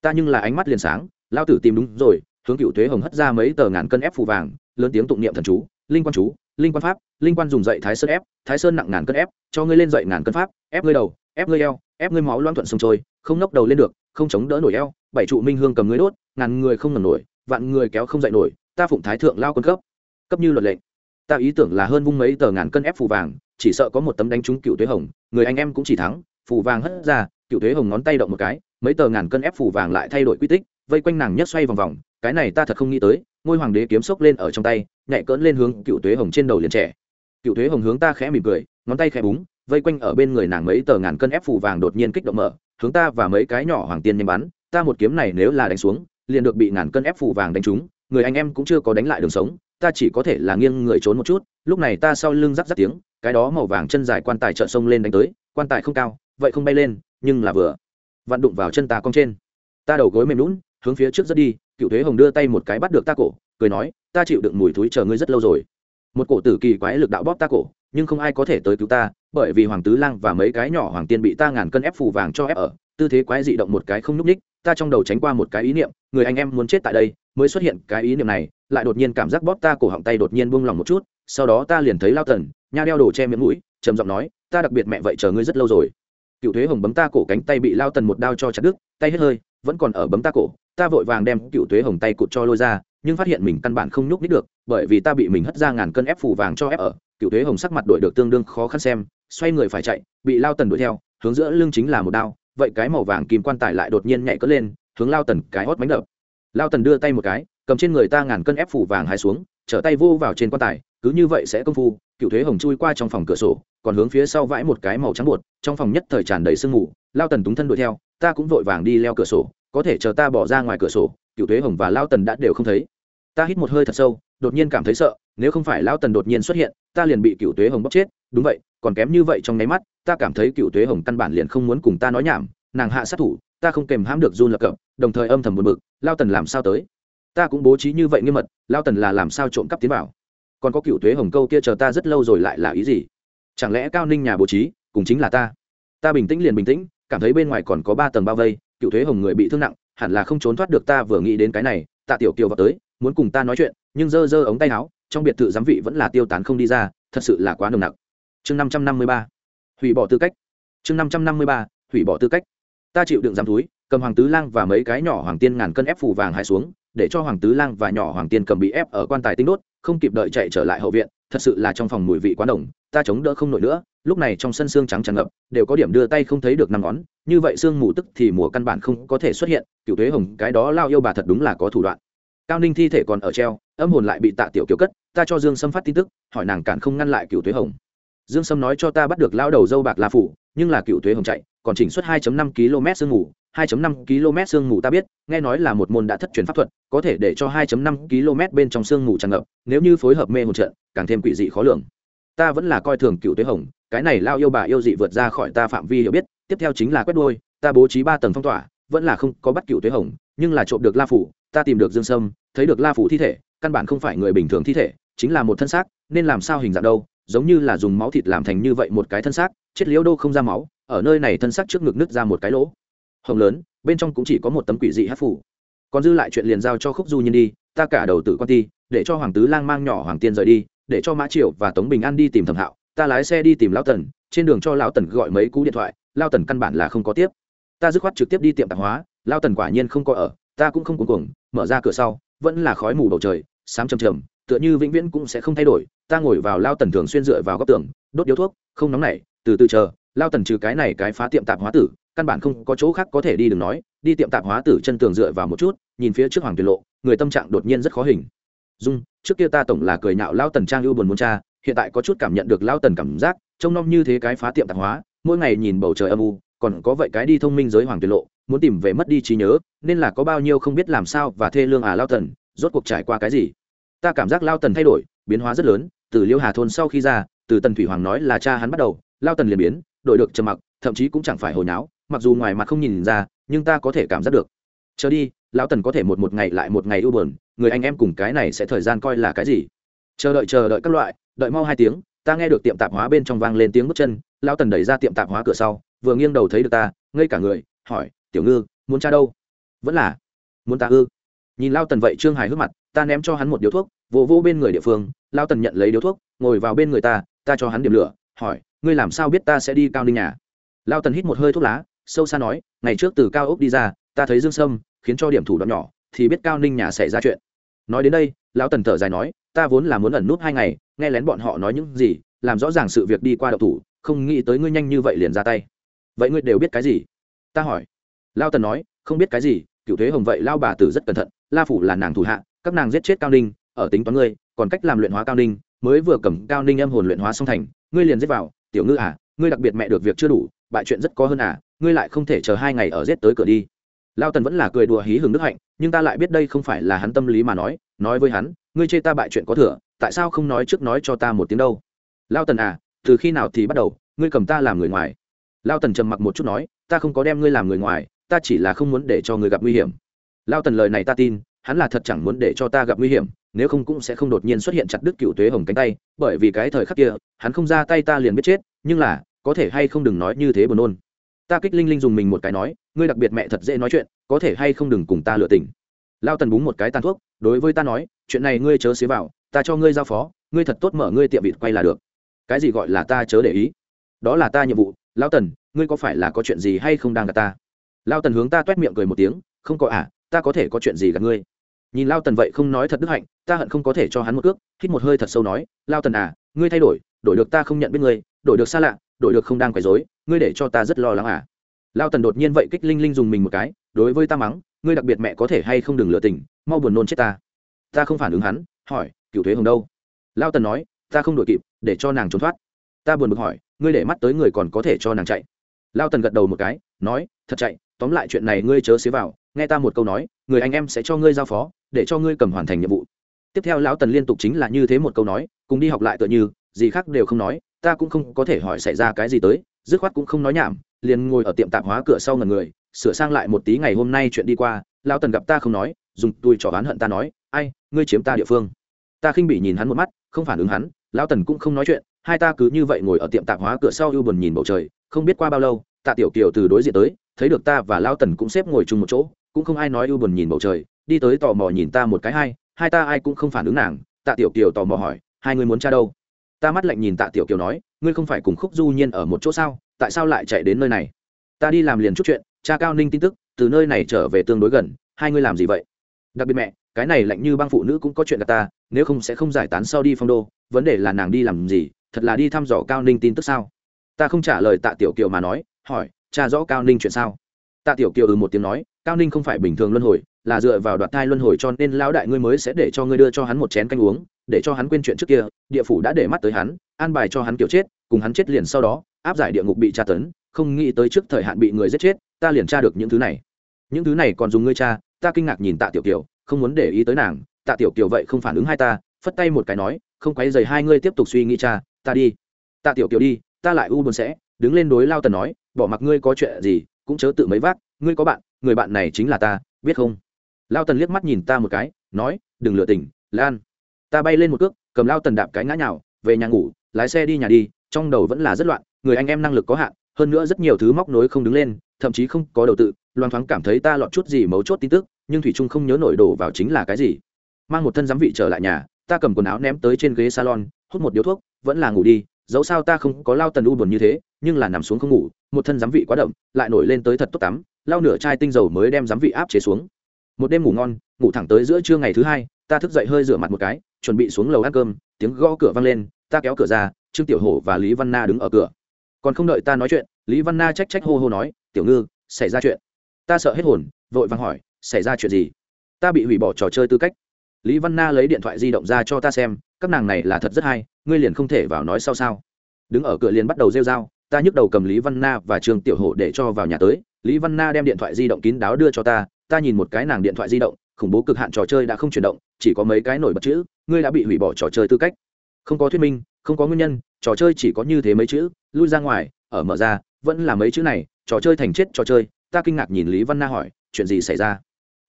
Ta nhưng là ánh mắt liền sáng, lao tử tìm đúng rồi, hướng cựu tuế hồng hất ra mấy tờ ngàn cân ép phù vàng, lớn tiếng tụng niệm thần chú, linh quan chú, linh quan pháp, linh quan dùng dậy thái sơn ép, thái sơn nặng ngàn cân ép, cho ngươi lên dậy ngàn cân pháp, ép ngươi đầu, ép ngươi eo, ép ngươi máu loan thuận sông trôi, không nốc đầu lên được, không chống đỡ nổi eo bảy trụ minh hương cầm ngươi đốt, ngàn người không ngần nổi, vạn người kéo không dậy nổi, ta phụng thái thượng lao quân cấp. Cấp như luật lệnh. Ta ý tưởng là hơn vung mấy tờ ngàn cân ép phù vàng, chỉ sợ có một tấm đánh trúng cựu thuế hồng, người anh em cũng chỉ thắng, phù vàng hất ra, cựu thuế hồng ngón tay động một cái, mấy tờ ngàn cân ép phù vàng lại thay đổi quy tích, vây quanh nàng nhất xoay vòng vòng, cái này ta thật không nghĩ tới, ngôi hoàng đế kiếm sốc lên ở trong tay nhạy cỡn lên hướng cựu thuế hồng trên đầu liền trẻ. Cựu thuế hồng hướng ta khẽ mỉm cười, ngón tay khẽ búng, vây quanh ở bên người nàng mấy tờ ngàn cân ép phủ vàng đột nhiên kích động mở, hướng ta và mấy cái nhỏ hoàng tiên nhanh bắn ta một kiếm này nếu là đánh xuống, liền được bị ngàn cân ép phủ vàng đánh trúng, người anh em cũng chưa có đánh lại đường sống, ta chỉ có thể là nghiêng người trốn một chút, lúc này ta sau lưng rắc rắc tiếng, cái đó màu vàng chân dài quan tài trợn sông lên đánh tới, quan tài không cao, vậy không bay lên, nhưng là vừa vặn đụng vào chân ta cong trên. Ta đầu gối mềm lún hướng phía trước rất đi, cựu thuế hồng đưa tay một cái bắt được ta cổ, cười nói, ta chịu đựng mùi thúi chờ ngươi rất lâu rồi. Một cổ tử kỳ quái lực đạo bóp ta cổ, nhưng không ai có thể tới cứu ta, bởi vì hoàng tứ lang và mấy cái nhỏ hoàng tiên bị ta ngàn cân ép phù vàng cho ép ở, tư thế quái dị động một cái không nhúc ních ta trong đầu tránh qua một cái ý niệm, người anh em muốn chết tại đây, mới xuất hiện cái ý niệm này, lại đột nhiên cảm giác bóp ta cổ họng tay đột nhiên buông lỏng một chút, sau đó ta liền thấy lao tần nha đeo đồ che miệng mũi, trầm giọng nói, ta đặc biệt mẹ vậy chờ ngươi rất lâu rồi. Cựu thuế hồng bấm ta cổ cánh tay bị lao tần một đao cho chặt đứt, tay hết hơi, vẫn còn ở bấm ta cổ, ta vội vàng đem cựu thuế hồng tay cụt cho lôi ra, nhưng phát hiện mình căn bản không nhúc nít được, bởi vì ta bị mình hất ra ngàn cân ép phủ vàng cho ép ở, cựu thuế hồng sắc mặt đổi được tương đương khó khăn xem, xoay người phải chạy, bị lao tần đuổi theo, hướng giữa lưng chính là một đao vậy cái màu vàng kim quan tài lại đột nhiên nhảy cất lên, hướng lao tần cái hót bánh đập. Lao tần đưa tay một cái, cầm trên người ta ngàn cân ép phủ vàng hai xuống, trở tay vô vào trên quan tài, cứ như vậy sẽ công phu, cựu thuế hồng chui qua trong phòng cửa sổ, còn hướng phía sau vãi một cái màu trắng bột, trong phòng nhất thời tràn đầy sương mù, lao tần túng thân đuổi theo, ta cũng vội vàng đi leo cửa sổ, có thể chờ ta bỏ ra ngoài cửa sổ, cựu thuế hồng và lao tần đã đều không thấy. Ta hít một hơi thật sâu, đột nhiên cảm thấy sợ nếu không phải Lão tần đột nhiên xuất hiện, ta liền bị cựu tuế hồng bóc chết. Đúng vậy, còn kém như vậy trong nháy mắt, ta cảm thấy cựu tuế hồng căn bản liền không muốn cùng ta nói nhảm. Nàng hạ sát thủ, ta không kèm hãm được run lập cập, đồng thời âm thầm buồn bực lao tần làm sao tới? Ta cũng bố trí như vậy nghiêm mật lao tần là làm sao trộm cắp tiến vào? Còn có cựu tuế hồng câu kia chờ ta rất lâu rồi lại là ý gì? Chẳng lẽ cao ninh nhà bố trí, cùng chính là ta? Ta bình tĩnh liền bình tĩnh, cảm thấy bên ngoài còn có ba tầng bao vây cựu thuế hồng người bị thương nặng, hẳn là không trốn thoát được ta vừa nghĩ đến cái này. Tạ tiểu kiều vào tới, muốn cùng ta nói chuyện, nhưng dơ dơ ống tay áo trong biệt thự giám vị vẫn là tiêu tán không đi ra, thật sự là quá nồng nặc. Chương năm trăm năm mươi ba, hủy bỏ tư cách. Chương năm trăm năm mươi ba, hủy bỏ tư cách. Ta chịu đựng giam túi, cầm hoàng tứ lang và mấy cái nhỏ hoàng tiên ngàn cân ép phủ vàng hai xuống, để cho hoàng tứ lang và nhỏ hoàng tiên cầm bị ép ở quan tài tinh đốt, không kịp đợi chạy trở lại hậu viện, thật sự là trong phòng mùi vị quá đồng ta chống đỡ không nổi nữa, lúc này trong sân xương trắng tràn ngập, đều có điểm đưa tay không thấy được năm ngón, như vậy xương mù tức thì mùa căn bản không có thể xuất hiện, cựu thuế hồng cái đó lao yêu bà thật đúng là có thủ đoạn cao ninh thi thể còn ở treo, âm hồn lại bị tạ tiểu kiều cất, ta cho dương sâm phát tin tức, hỏi nàng cản không ngăn lại cựu thuế hồng. Dương sâm nói cho ta bắt được lao đầu dâu bạc la phủ, nhưng là cựu thuế hồng chạy, còn chỉnh xuất 2.5 km sương mù 2 năm km sương mù ta biết, nghe nói là một môn đã thất truyền pháp thuật, có thể để cho 2.5 km bên trong sương mù tràn ngập, nếu như phối hợp mê hồn trận, càng thêm quỷ dị khó lường. Ta vẫn là coi thường cựu tuế hồng, cái này lao yêu bà yêu dị vượt ra khỏi ta phạm vi hiểu biết, tiếp theo chính là quét đôi ta bố trí ba tầng phong tỏa, vẫn là không có bắt cựu tuế hồng, nhưng là trộm được la phủ ta tìm được dương sâm, thấy được la phủ thi thể, căn bản không phải người bình thường thi thể, chính là một thân xác, nên làm sao hình dạng đâu, giống như là dùng máu thịt làm thành như vậy một cái thân xác, chết liễu đô không ra máu, ở nơi này thân xác trước ngực nứt ra một cái lỗ. Hồng lớn, bên trong cũng chỉ có một tấm quỷ dị hát phủ. Còn dư lại chuyện liền giao cho khúc du nhiên đi, ta cả đầu tử quan ti, để cho hoàng tứ lang mang nhỏ hoàng tiên rời đi, để cho mã triệu và tống bình an đi tìm thẩm hạo, ta lái xe đi tìm lão tần, trên đường cho lão tần gọi mấy cú điện thoại lao tần căn bản là không có tiếp. Ta dứt khoát trực tiếp đi tiệm tạp hóa lao tần quả nhiên không có ở ta cũng không cuồng cuồng, mở ra cửa sau, vẫn là khói mù bầu trời, sáng trầm trầm tựa như vĩnh viễn cũng sẽ không thay đổi, ta ngồi vào lao tần thường xuyên dựa vào góc tường, đốt điếu thuốc, không nóng nảy, từ từ chờ, lao tần trừ cái này cái phá tiệm tạp hóa tử, căn bản không có chỗ khác có thể đi đừng nói, đi tiệm tạp hóa tử chân tường dựa vào một chút, nhìn phía trước hoàng tuyệt lộ, người tâm trạng đột nhiên rất khó hình. Dung, trước kia ta tổng là cười nhạo lao tần trang ưu buồn muốn cha, hiện tại có chút cảm nhận được lao tần cảm giác, trông nom như thế cái phá tiệm tạp hóa, mỗi ngày nhìn bầu trời âm u, còn có vậy cái đi thông minh giới hoàng tuyệt lộ muốn tìm về mất đi trí nhớ, nên là có bao nhiêu không biết làm sao và thê lương à lao tần rốt cuộc trải qua cái gì? Ta cảm giác lao tần thay đổi, biến hóa rất lớn, từ liêu hà thôn sau khi ra, từ tần thủy hoàng nói là cha hắn bắt đầu, lao tần liền biến, đổi được trầm mặc, thậm chí cũng chẳng phải hồi náo, mặc dù ngoài mặt không nhìn ra, nhưng ta có thể cảm giác được. Chờ đi lão tần có thể một một ngày lại một ngày ưu buồn, người anh em cùng cái này sẽ thời gian coi là cái gì? Chờ đợi chờ đợi các loại, đợi mau hai tiếng, ta nghe được tiệm tạp hóa bên trong vang lên tiếng bước chân lão tần đẩy ra tiệm tạp hóa cửa sau, vừa nghiêng đầu thấy được ta, ngây cả người, hỏi tiểu ngư, muốn cha đâu? Vẫn là muốn ta ư? Nhìn lao tần vậy trương hải hước mặt, ta ném cho hắn một điếu thuốc, vô vô bên người địa phương, lao tần nhận lấy điếu thuốc, ngồi vào bên người ta ta cho hắn điểm lửa, hỏi, ngươi làm sao biết ta sẽ đi cao ninh nhà? Lao tần hít một hơi thuốc lá, sâu xa nói, ngày trước từ cao ốc đi ra, ta thấy dương sâm, khiến cho điểm thủ đoạn nhỏ, thì biết cao ninh nhà xảy ra chuyện. Nói đến đây lão tần thở dài nói, ta vốn là muốn ẩn nút hai ngày, nghe lén bọn họ nói những gì, làm rõ ràng sự việc đi qua đậu thủ, không nghĩ tới ngươi nhanh như vậy liền ra tay. Vậy ngươi đều biết cái gì? Ta hỏi lao tần nói, không biết cái gì, cựu thuế hồng vậy, lao bà tử rất cẩn thận, la phủ là nàng thủ hạ, các nàng giết chết cao ninh, ở tính toán ngươi, còn cách làm luyện hóa cao ninh, mới vừa cầm cao ninh âm hồn luyện hóa song thành, ngươi liền giết vào, tiểu ngư à ngươi đặc biệt mẹ được việc chưa đủ, bại chuyện rất có hơn à ngươi lại không thể chờ hai ngày ở giết tới cửa đi. Lao tần vẫn là cười đùa hí hưởng đức hạnh, nhưng ta lại biết đây không phải là hắn tâm lý mà nói nói với hắn, ngươi chê ta bại chuyện có thừa, tại sao không nói trước nói cho ta một tiếng đâu? Lao tần à từ khi nào thì bắt đầu, ngươi cầm ta làm người ngoài? Lao tần trầm mặc một chút nói, ta không có đem ngươi làm người ngoài ta chỉ là không muốn để cho người gặp nguy hiểm. Lao tần lời này ta tin, hắn là thật chẳng muốn để cho ta gặp nguy hiểm, nếu không cũng sẽ không đột nhiên xuất hiện chặt đứt cựu tuế hồng cánh tay, bởi vì cái thời khắc kia, hắn không ra tay ta liền biết chết, nhưng là, có thể hay không đừng nói như thế buồn nôn. Ta kích linh linh dùng mình một cái nói, ngươi đặc biệt mẹ thật dễ nói chuyện, có thể hay không đừng cùng ta lựa tình. Lao tần búng một cái tàn thuốc, đối với ta nói, chuyện này ngươi chớ xế vào, ta cho ngươi giao phó, ngươi thật tốt mở ngươi tiệm vịt quay là được. Cái gì gọi là ta chớ để ý? Đó là ta nhiệm vụ. Lao tần, ngươi có phải là có chuyện gì hay không đang gặp ta? Lao tần hướng ta t u é t miệng cười một tiếng, không có à ta có thể có chuyện gì gặp ngươi? Nhìn lao tần vậy không nói thật đức hạnh, ta hận không có thể cho hắn một cước, hít một hơi thật sâu nói, lao tần à ngươi thay đổi đổi được ta không nhận biết ngươi, đổi được xa lạ, đổi được không đang quấy dối ngươi để cho ta rất lo lắng à. Lao tần đột nhiên vậy kích linh linh dùng mình một cái, đối với ta mắng, ngươi đặc biệt mẹ có thể hay không đừng lựa tình, mau buồn nôn chết ta. Ta không phản ứng hắn, hỏi, cựu thuế hồng đâu? Lao tần nói, ta không đội kịp, để cho nàng trốn thoát. Ta buồn bực hỏi, ngươi để mắt tới người còn có thể cho nàng chạy? Lao tần gật đầu một cái, nói, thật chạy tóm lại chuyện này ngươi chớ xế vào, nghe ta một câu nói, người anh em sẽ cho ngươi giao phó, để cho ngươi cầm hoàn thành nhiệm vụ. Tiếp theo lão tần liên tục chính là như thế một câu nói, cùng đi học lại tựa như, gì khác đều không nói, ta cũng không có thể hỏi xảy ra cái gì tới, dứt khoát cũng không nói nhảm, liền ngồi ở tiệm tạp hóa cửa sau ngần người, sửa sang lại một tí ngày hôm nay chuyện đi qua, lão tần gặp ta không nói, dùng tôi trò oán hận ta nói, ai, ngươi chiếm ta địa phương. Ta khinh bị nhìn hắn một mắt, không phản ứng hắn, lão tần cũng không nói chuyện, hai ta cứ như vậy ngồi ở tiệm tạp hóa cửa sau ưu buồn nhìn bầu trời, không biết qua bao lâu, tạ tiểu kiều từ đối diện tới thấy được ta và lão tần cũng xếp ngồi chung một chỗ, cũng không ai nói ưu buồn nhìn bầu trời, đi tới tò mò nhìn ta một cái hai hai ta ai cũng không phản ứng nàng, tạ tiểu kiều tò mò hỏi, hai người muốn cha đâu? Ta mắt lạnh nhìn tạ tiểu kiều nói, ngươi không phải cùng khúc du nhiên ở một chỗ sao? Tại sao lại chạy đến nơi này? Ta đi làm liền chút chuyện, cha cao ninh tin tức, từ nơi này trở về tương đối gần, hai ngươi làm gì vậy? Đặc biệt mẹ, cái này lạnh như băng phụ nữ cũng có chuyện gặp ta, nếu không sẽ không giải tán sau đi phong đô, vấn đề là nàng đi làm gì, thật là đi thăm dò cao ninh tin tức sao? Ta không trả lời tạ tiểu kiều mà nói, hỏi tra rõ cao ninh chuyện sao? Tạ tiểu kiều ừ một tiếng nói, cao ninh không phải bình thường luân hồi, là dựa vào đoạt thai luân hồi cho nên lão đại ngươi mới sẽ để cho ngươi đưa cho hắn một chén canh uống, để cho hắn quên chuyện trước kia, địa phủ đã để mắt tới hắn, an bài cho hắn kiểu chết, cùng hắn chết liền sau đó, áp giải địa ngục bị tra tấn, không nghĩ tới trước thời hạn bị người giết chết, ta liền tra được những thứ này. Những thứ này còn dùng ngươi cha ta kinh ngạc nhìn tạ tiểu kiều, không muốn để ý tới nàng, tạ tiểu kiều vậy không phản ứng hai ta, phất tay một cái nói, không quấy dày hai ngươi tiếp tục suy nghĩ cha ta đi. Tạ tiểu kiều đi, ta lại u buồn sẽ, đứng lên đối lao tần nói bỏ mặc ngươi có chuyện gì, cũng chớ tự mấy vác, ngươi có bạn, người bạn này chính là ta, biết không? Lao tần liếc mắt nhìn ta một cái, nói, đừng lừa tình lan. Ta bay lên một cước, cầm lao tần đạp cái ngã nhào, về nhà ngủ, lái xe đi nhà đi, trong đầu vẫn là rất loạn, người anh em năng lực có hạn, hơn nữa rất nhiều thứ móc nối không đứng lên, thậm chí không có đầu tự loan thoáng cảm thấy ta lọt chút gì mấu chốt tin tức, nhưng thủy trung không nhớ nổi đổ vào chính là cái gì. Mang một thân giám vị trở lại nhà, ta cầm quần áo ném tới trên ghế salon, hút một điếu thuốc, vẫn là ngủ đi, dẫu sao ta không có lao tần u buồn như thế nhưng là nằm xuống không ngủ, một thân giám vị quá đậm, lại nổi lên tới thật tốt tắm lao nửa chai tinh dầu mới đem giám vị áp chế xuống. Một đêm ngủ ngon, ngủ thẳng tới giữa trưa ngày thứ hai, ta thức dậy hơi rửa mặt một cái, chuẩn bị xuống lầu ăn cơm, tiếng gõ cửa vang lên, ta kéo cửa ra, trương tiểu hổ và lý văn na đứng ở cửa. Còn không đợi ta nói chuyện, lý văn na trách trách hô hô nói, tiểu ngư, xảy ra chuyện. Ta sợ hết hồn, vội vàng hỏi, xảy ra chuyện gì? Ta bị hủy bỏ trò chơi tư cách. Lý văn na lấy điện thoại di động ra cho ta xem, các nàng này là thật rất hay, ngươi liền không thể vào nói sao sao? Đứng ở cửa liền bắt đầu rêu r a o ta nhức đầu cầm lý văn na và trường tiểu hổ để cho vào nhà tới. Lý văn na đem điện thoại di động kín đáo đưa cho ta. Ta nhìn một cái nàng điện thoại di động, khủng bố cực hạn trò chơi đã không chuyển động, chỉ có mấy cái nổi bật chữ, ngươi đã bị hủy bỏ trò chơi tư cách. Không có thuyết minh, không có nguyên nhân, trò chơi chỉ có như thế mấy chữ, lui ra ngoài, ở mở ra, vẫn là mấy chữ này, trò chơi thành chết trò chơi. Ta kinh ngạc nhìn lý văn na hỏi, chuyện gì xảy ra?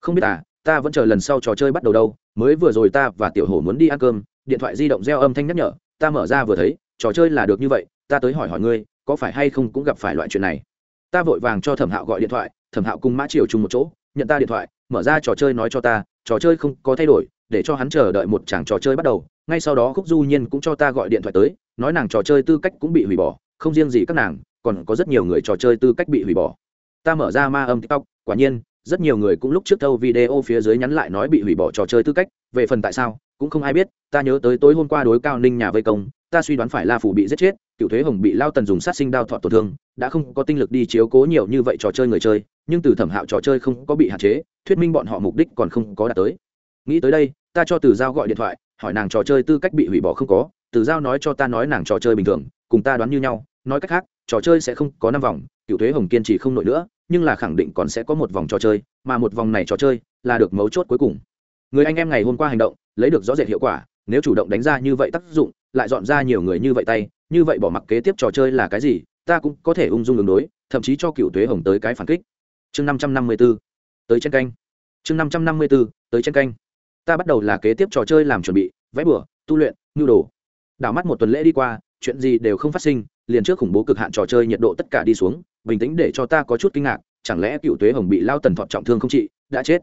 Không biết à ta vẫn chờ lần sau trò chơi bắt đầu đâu, mới vừa rồi ta và tiểu hổ muốn đi ăn cơm, điện thoại di động reo âm thanh nhắc nhở, ta mở ra vừa thấy, trò chơi là được như vậy, ta tới hỏi hỏi ngươi có phải hay không cũng gặp phải loại chuyện này. Ta vội vàng cho thẩm hạo gọi điện thoại, thẩm hạo cùng mã triều chung một chỗ, nhận ta điện thoại, mở ra trò chơi nói cho ta, trò chơi không có thay đổi, để cho hắn chờ đợi một chàng trò chơi bắt đầu. Ngay sau đó khúc du nhiên cũng cho ta gọi điện thoại tới, nói nàng trò chơi tư cách cũng bị hủy bỏ, không riêng gì các nàng, còn có rất nhiều người trò chơi tư cách bị hủy bỏ. Ta mở ra ma âm tiktok, quả nhiên, rất nhiều người cũng lúc trước thâu video phía dưới nhắn lại nói bị hủy bỏ trò chơi tư cách, về phần tại sao? Cũng không ai biết, ta nhớ tới tối hôm qua đối cao ninh nhà vây công, ta suy đoán phải la phủ bị giết chết, cựu thuế hồng bị lao tần dùng sát sinh đao thọ tổn thương, đã không có tinh lực đi chiếu cố nhiều như vậy trò chơi người chơi, nhưng từ thẩm hạo trò chơi không có bị hạn chế, thuyết minh bọn họ mục đích còn không có đạt tới. Nghĩ tới đây, ta cho từ giao gọi điện thoại, hỏi nàng trò chơi tư cách bị hủy bỏ không có, từ giao nói cho ta nói nàng trò chơi bình thường, cùng ta đoán như nhau, nói cách khác, trò chơi sẽ không có năm vòng, cựu thuế hồng kiên trì không nổi nữa, nhưng là khẳng định còn sẽ có một vòng trò chơi, mà một vòng này trò chơi là được mấu chốt cuối cùng. Người anh em ngày hôm qua hành động lấy được rõ rệt hiệu quả, nếu chủ động đánh ra như vậy tác dụng, lại dọn ra nhiều người như vậy tay, như vậy bỏ mặc kế tiếp trò chơi là cái gì, ta cũng có thể ung dung ứng đối, thậm chí cho cựu tuế hồng tới cái phản kích. Chương năm trăm năm mươi b ố tới trên canh. Chương năm trăm năm mươi b ố tới trên canh. Ta bắt đầu là kế tiếp trò chơi làm chuẩn bị, vẽ bửa tu luyện, nhu đồ. Đảo mắt một tuần lễ đi qua, chuyện gì đều không phát sinh, liền trước khủng bố cực hạn trò chơi nhiệt độ tất cả đi xuống, bình tĩnh để cho ta có chút kinh ngạc, chẳng lẽ cựu tuế hồng bị lao tần thọ trọng thương không chị, đã chết.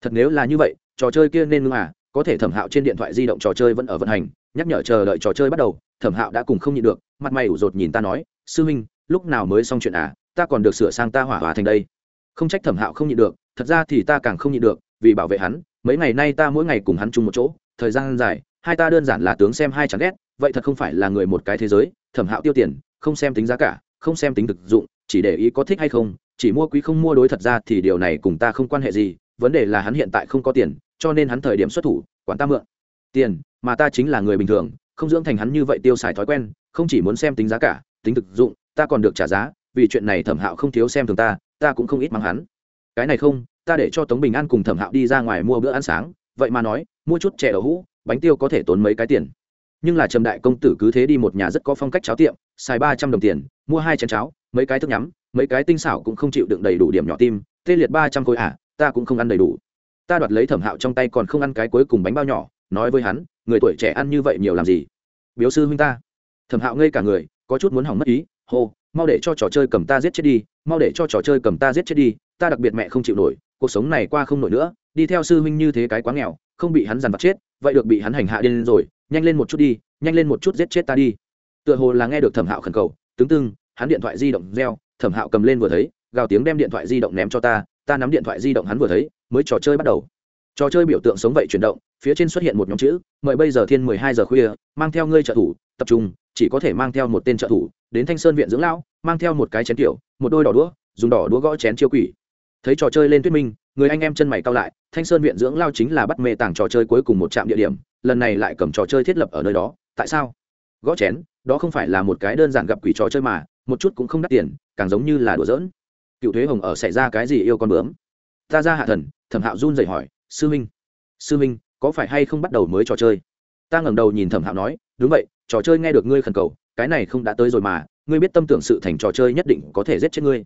Thật nếu là như vậy, trò chơi kia nên ngưng à? Có thể thẩm hạo trên điện thoại di động trò chơi vẫn ở vận hành, nhắc nhở chờ đợi trò chơi bắt đầu, thẩm hạo đã cùng không nhịn được, mặt mày ủ rột nhìn ta nói, sư huynh, lúc nào mới xong chuyện à? Ta còn được sửa sang ta hỏa hòa thành đây. Không trách thẩm hạo không nhịn được, thật ra thì ta càng không nhịn được, vì bảo vệ hắn, mấy ngày nay ta mỗi ngày cùng hắn chung một chỗ, thời gian dài, hai ta đơn giản là tướng xem hai chẳng ghét, vậy thật không phải là người một cái thế giới, thẩm hạo tiêu tiền, không xem tính giá cả, không xem tính thực dụng, chỉ để ý có thích hay không, chỉ mua quý không mua đối thật ra thì điều này cùng ta không quan hệ gì, vấn đề là hắn hiện tại không có tiền cho nên hắn thời điểm xuất thủ quản ta mượn. Tiền mà ta chính là người bình thường không dưỡng thành hắn như vậy tiêu xài thói quen không chỉ muốn xem tính giá cả tính thực dụng ta còn được trả giá vì chuyện này thẩm hạo không thiếu xem thường ta ta cũng không ít mắng hắn. Cái này không ta để cho tống bình an cùng thẩm hạo đi ra ngoài mua bữa ăn sáng vậy mà nói mua chút chè đậu hũ bánh tiêu có thể tốn mấy cái tiền. Nhưng là trầm đại công tử cứ thế đi một nhà rất có phong cách cháo tiệm xài ba trăm đồng tiền mua hai chén cháo mấy cái thức nhắm mấy cái tinh xảo cũng không chịu đựng đầy đủ điểm nhỏ tim tê liệt ba trăm khối ả à, ta cũng không ăn đầy đủ ta đoạt lấy thẩm hạo trong tay còn không ăn cái cuối cùng bánh bao nhỏ, nói với hắn, người tuổi trẻ ăn như vậy nhiều làm gì? Biếu sư huynh ta. Thẩm hạo ngây cả người, có chút muốn hỏng mất ý, hô, mau để cho trò chơi cầm ta giết chết đi, mau để cho trò chơi cầm ta giết chết đi, ta đặc biệt mẹ không chịu nổi, cuộc sống này qua không nổi nữa, đi theo sư huynh như thế cái quá nghèo, không bị hắn dằn vặt chết, vậy được bị hắn hành hạ điên rồi, nhanh lên một chút đi, nhanh lên một chút giết chết ta đi. Tựa hồ là nghe được thẩm hạo khẩn cầu tướng tưng, hắn điện thoại di động reo, thẩm hạo cầm lên vừa thấy, gào tiếng đem điện thoại di động ném cho ta ta nắm điện thoại di động hắn vừa thấy, mới trò chơi bắt đầu. Trò chơi biểu tượng sống vậy chuyển động, phía trên xuất hiện một nhóm chữ, mời bây giờ thiên mười hai giờ khuya, mang theo ngươi trợ thủ, tập trung, chỉ có thể mang theo một tên trợ thủ, đến thanh sơn viện dưỡng lão, mang theo một cái chén kiểu một đôi đỏ đũa, dùng đỏ đũa gõ chén chiêu quỷ. Thấy trò chơi lên thuyết minh, người anh em chân mày cao lại, thanh sơn viện dưỡng lao chính là bắt mê tàng trò chơi cuối cùng một trạm địa điểm, lần này lại cầm trò chơi thiết lập ở nơi đó, tại sao? Gõ chén, đó không phải là một cái đơn giản gặp quỷ trò chơi mà, một chút cũng không đắt tiền, càng giống như là đùa giỡn cựu thuế hồng ở xảy ra cái gì yêu con bướm? Ta ra hạ thần thẩm hạo run dậy hỏi sư minh sư minh có phải hay không bắt đầu mới trò chơi? Ta ngẩng đầu nhìn thẩm hạo nói đúng vậy trò chơi nghe được ngươi khẩn cầu cái này không đã tới rồi mà ngươi biết tâm tưởng sự thành trò chơi nhất định có thể giết chết ngươi.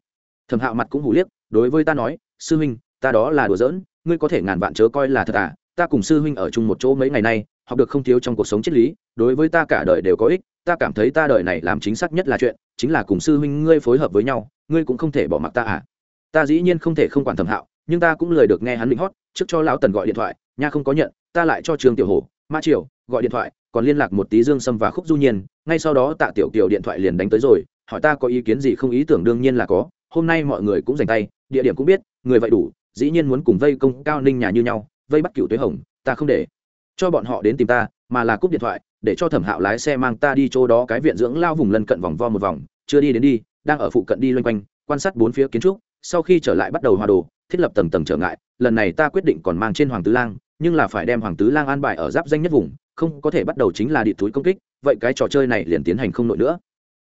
Thẩm hạo mặt cũng hủ liếc đối với ta nói sư minh, ta đó là đùa giỡn ngươi có thể ngàn vạn chớ coi là thật à ta cùng sư huynh ở chung một chỗ mấy ngày nay, học được không thiếu trong cuộc sống triết lý, đối với ta cả đời đều có ích, ta cảm thấy ta đời này làm chính xác nhất là chuyện, chính là cùng sư huynh ngươi phối hợp với nhau, ngươi cũng không thể bỏ mặc ta à. Ta dĩ nhiên không thể không quản thẩm hạo, nhưng ta cũng lời được nghe hắn định hót, trước cho lão tần gọi điện thoại, nha không có nhận, ta lại cho trường tiểu hồ, ma triều, gọi điện thoại, còn liên lạc một tí dương sâm và khúc du nhiên, ngay sau đó tạ tiểu kiều điện thoại liền đánh tới rồi, hỏi ta có ý kiến gì không ý tưởng đương nhiên là có, hôm nay mọi người cũng dành tay, địa điểm cũng biết, người vậy đủ, dĩ nhiên muốn cùng vây công cao ninh nhà như nhau vây bắt cựu tuế hồng, ta không để cho bọn họ đến tìm ta, mà là cúp điện thoại, để cho thẩm hạo lái xe mang ta đi chỗ đó cái viện dưỡng lao vùng lân cận vòng vo một vòng, chưa đi đến đi, đang ở phụ cận đi loanh quanh, quan sát bốn phía kiến trúc, sau khi trở lại bắt đầu hòa đồ, thiết lập tầng tầng trở ngại, lần này ta quyết định còn mang trên hoàng tứ lang, nhưng là phải đem hoàng tứ lang an bài ở giáp danh nhất vùng, không có thể bắt đầu chính là địa túi công kích, vậy cái trò chơi này liền tiến hành không nổi nữa.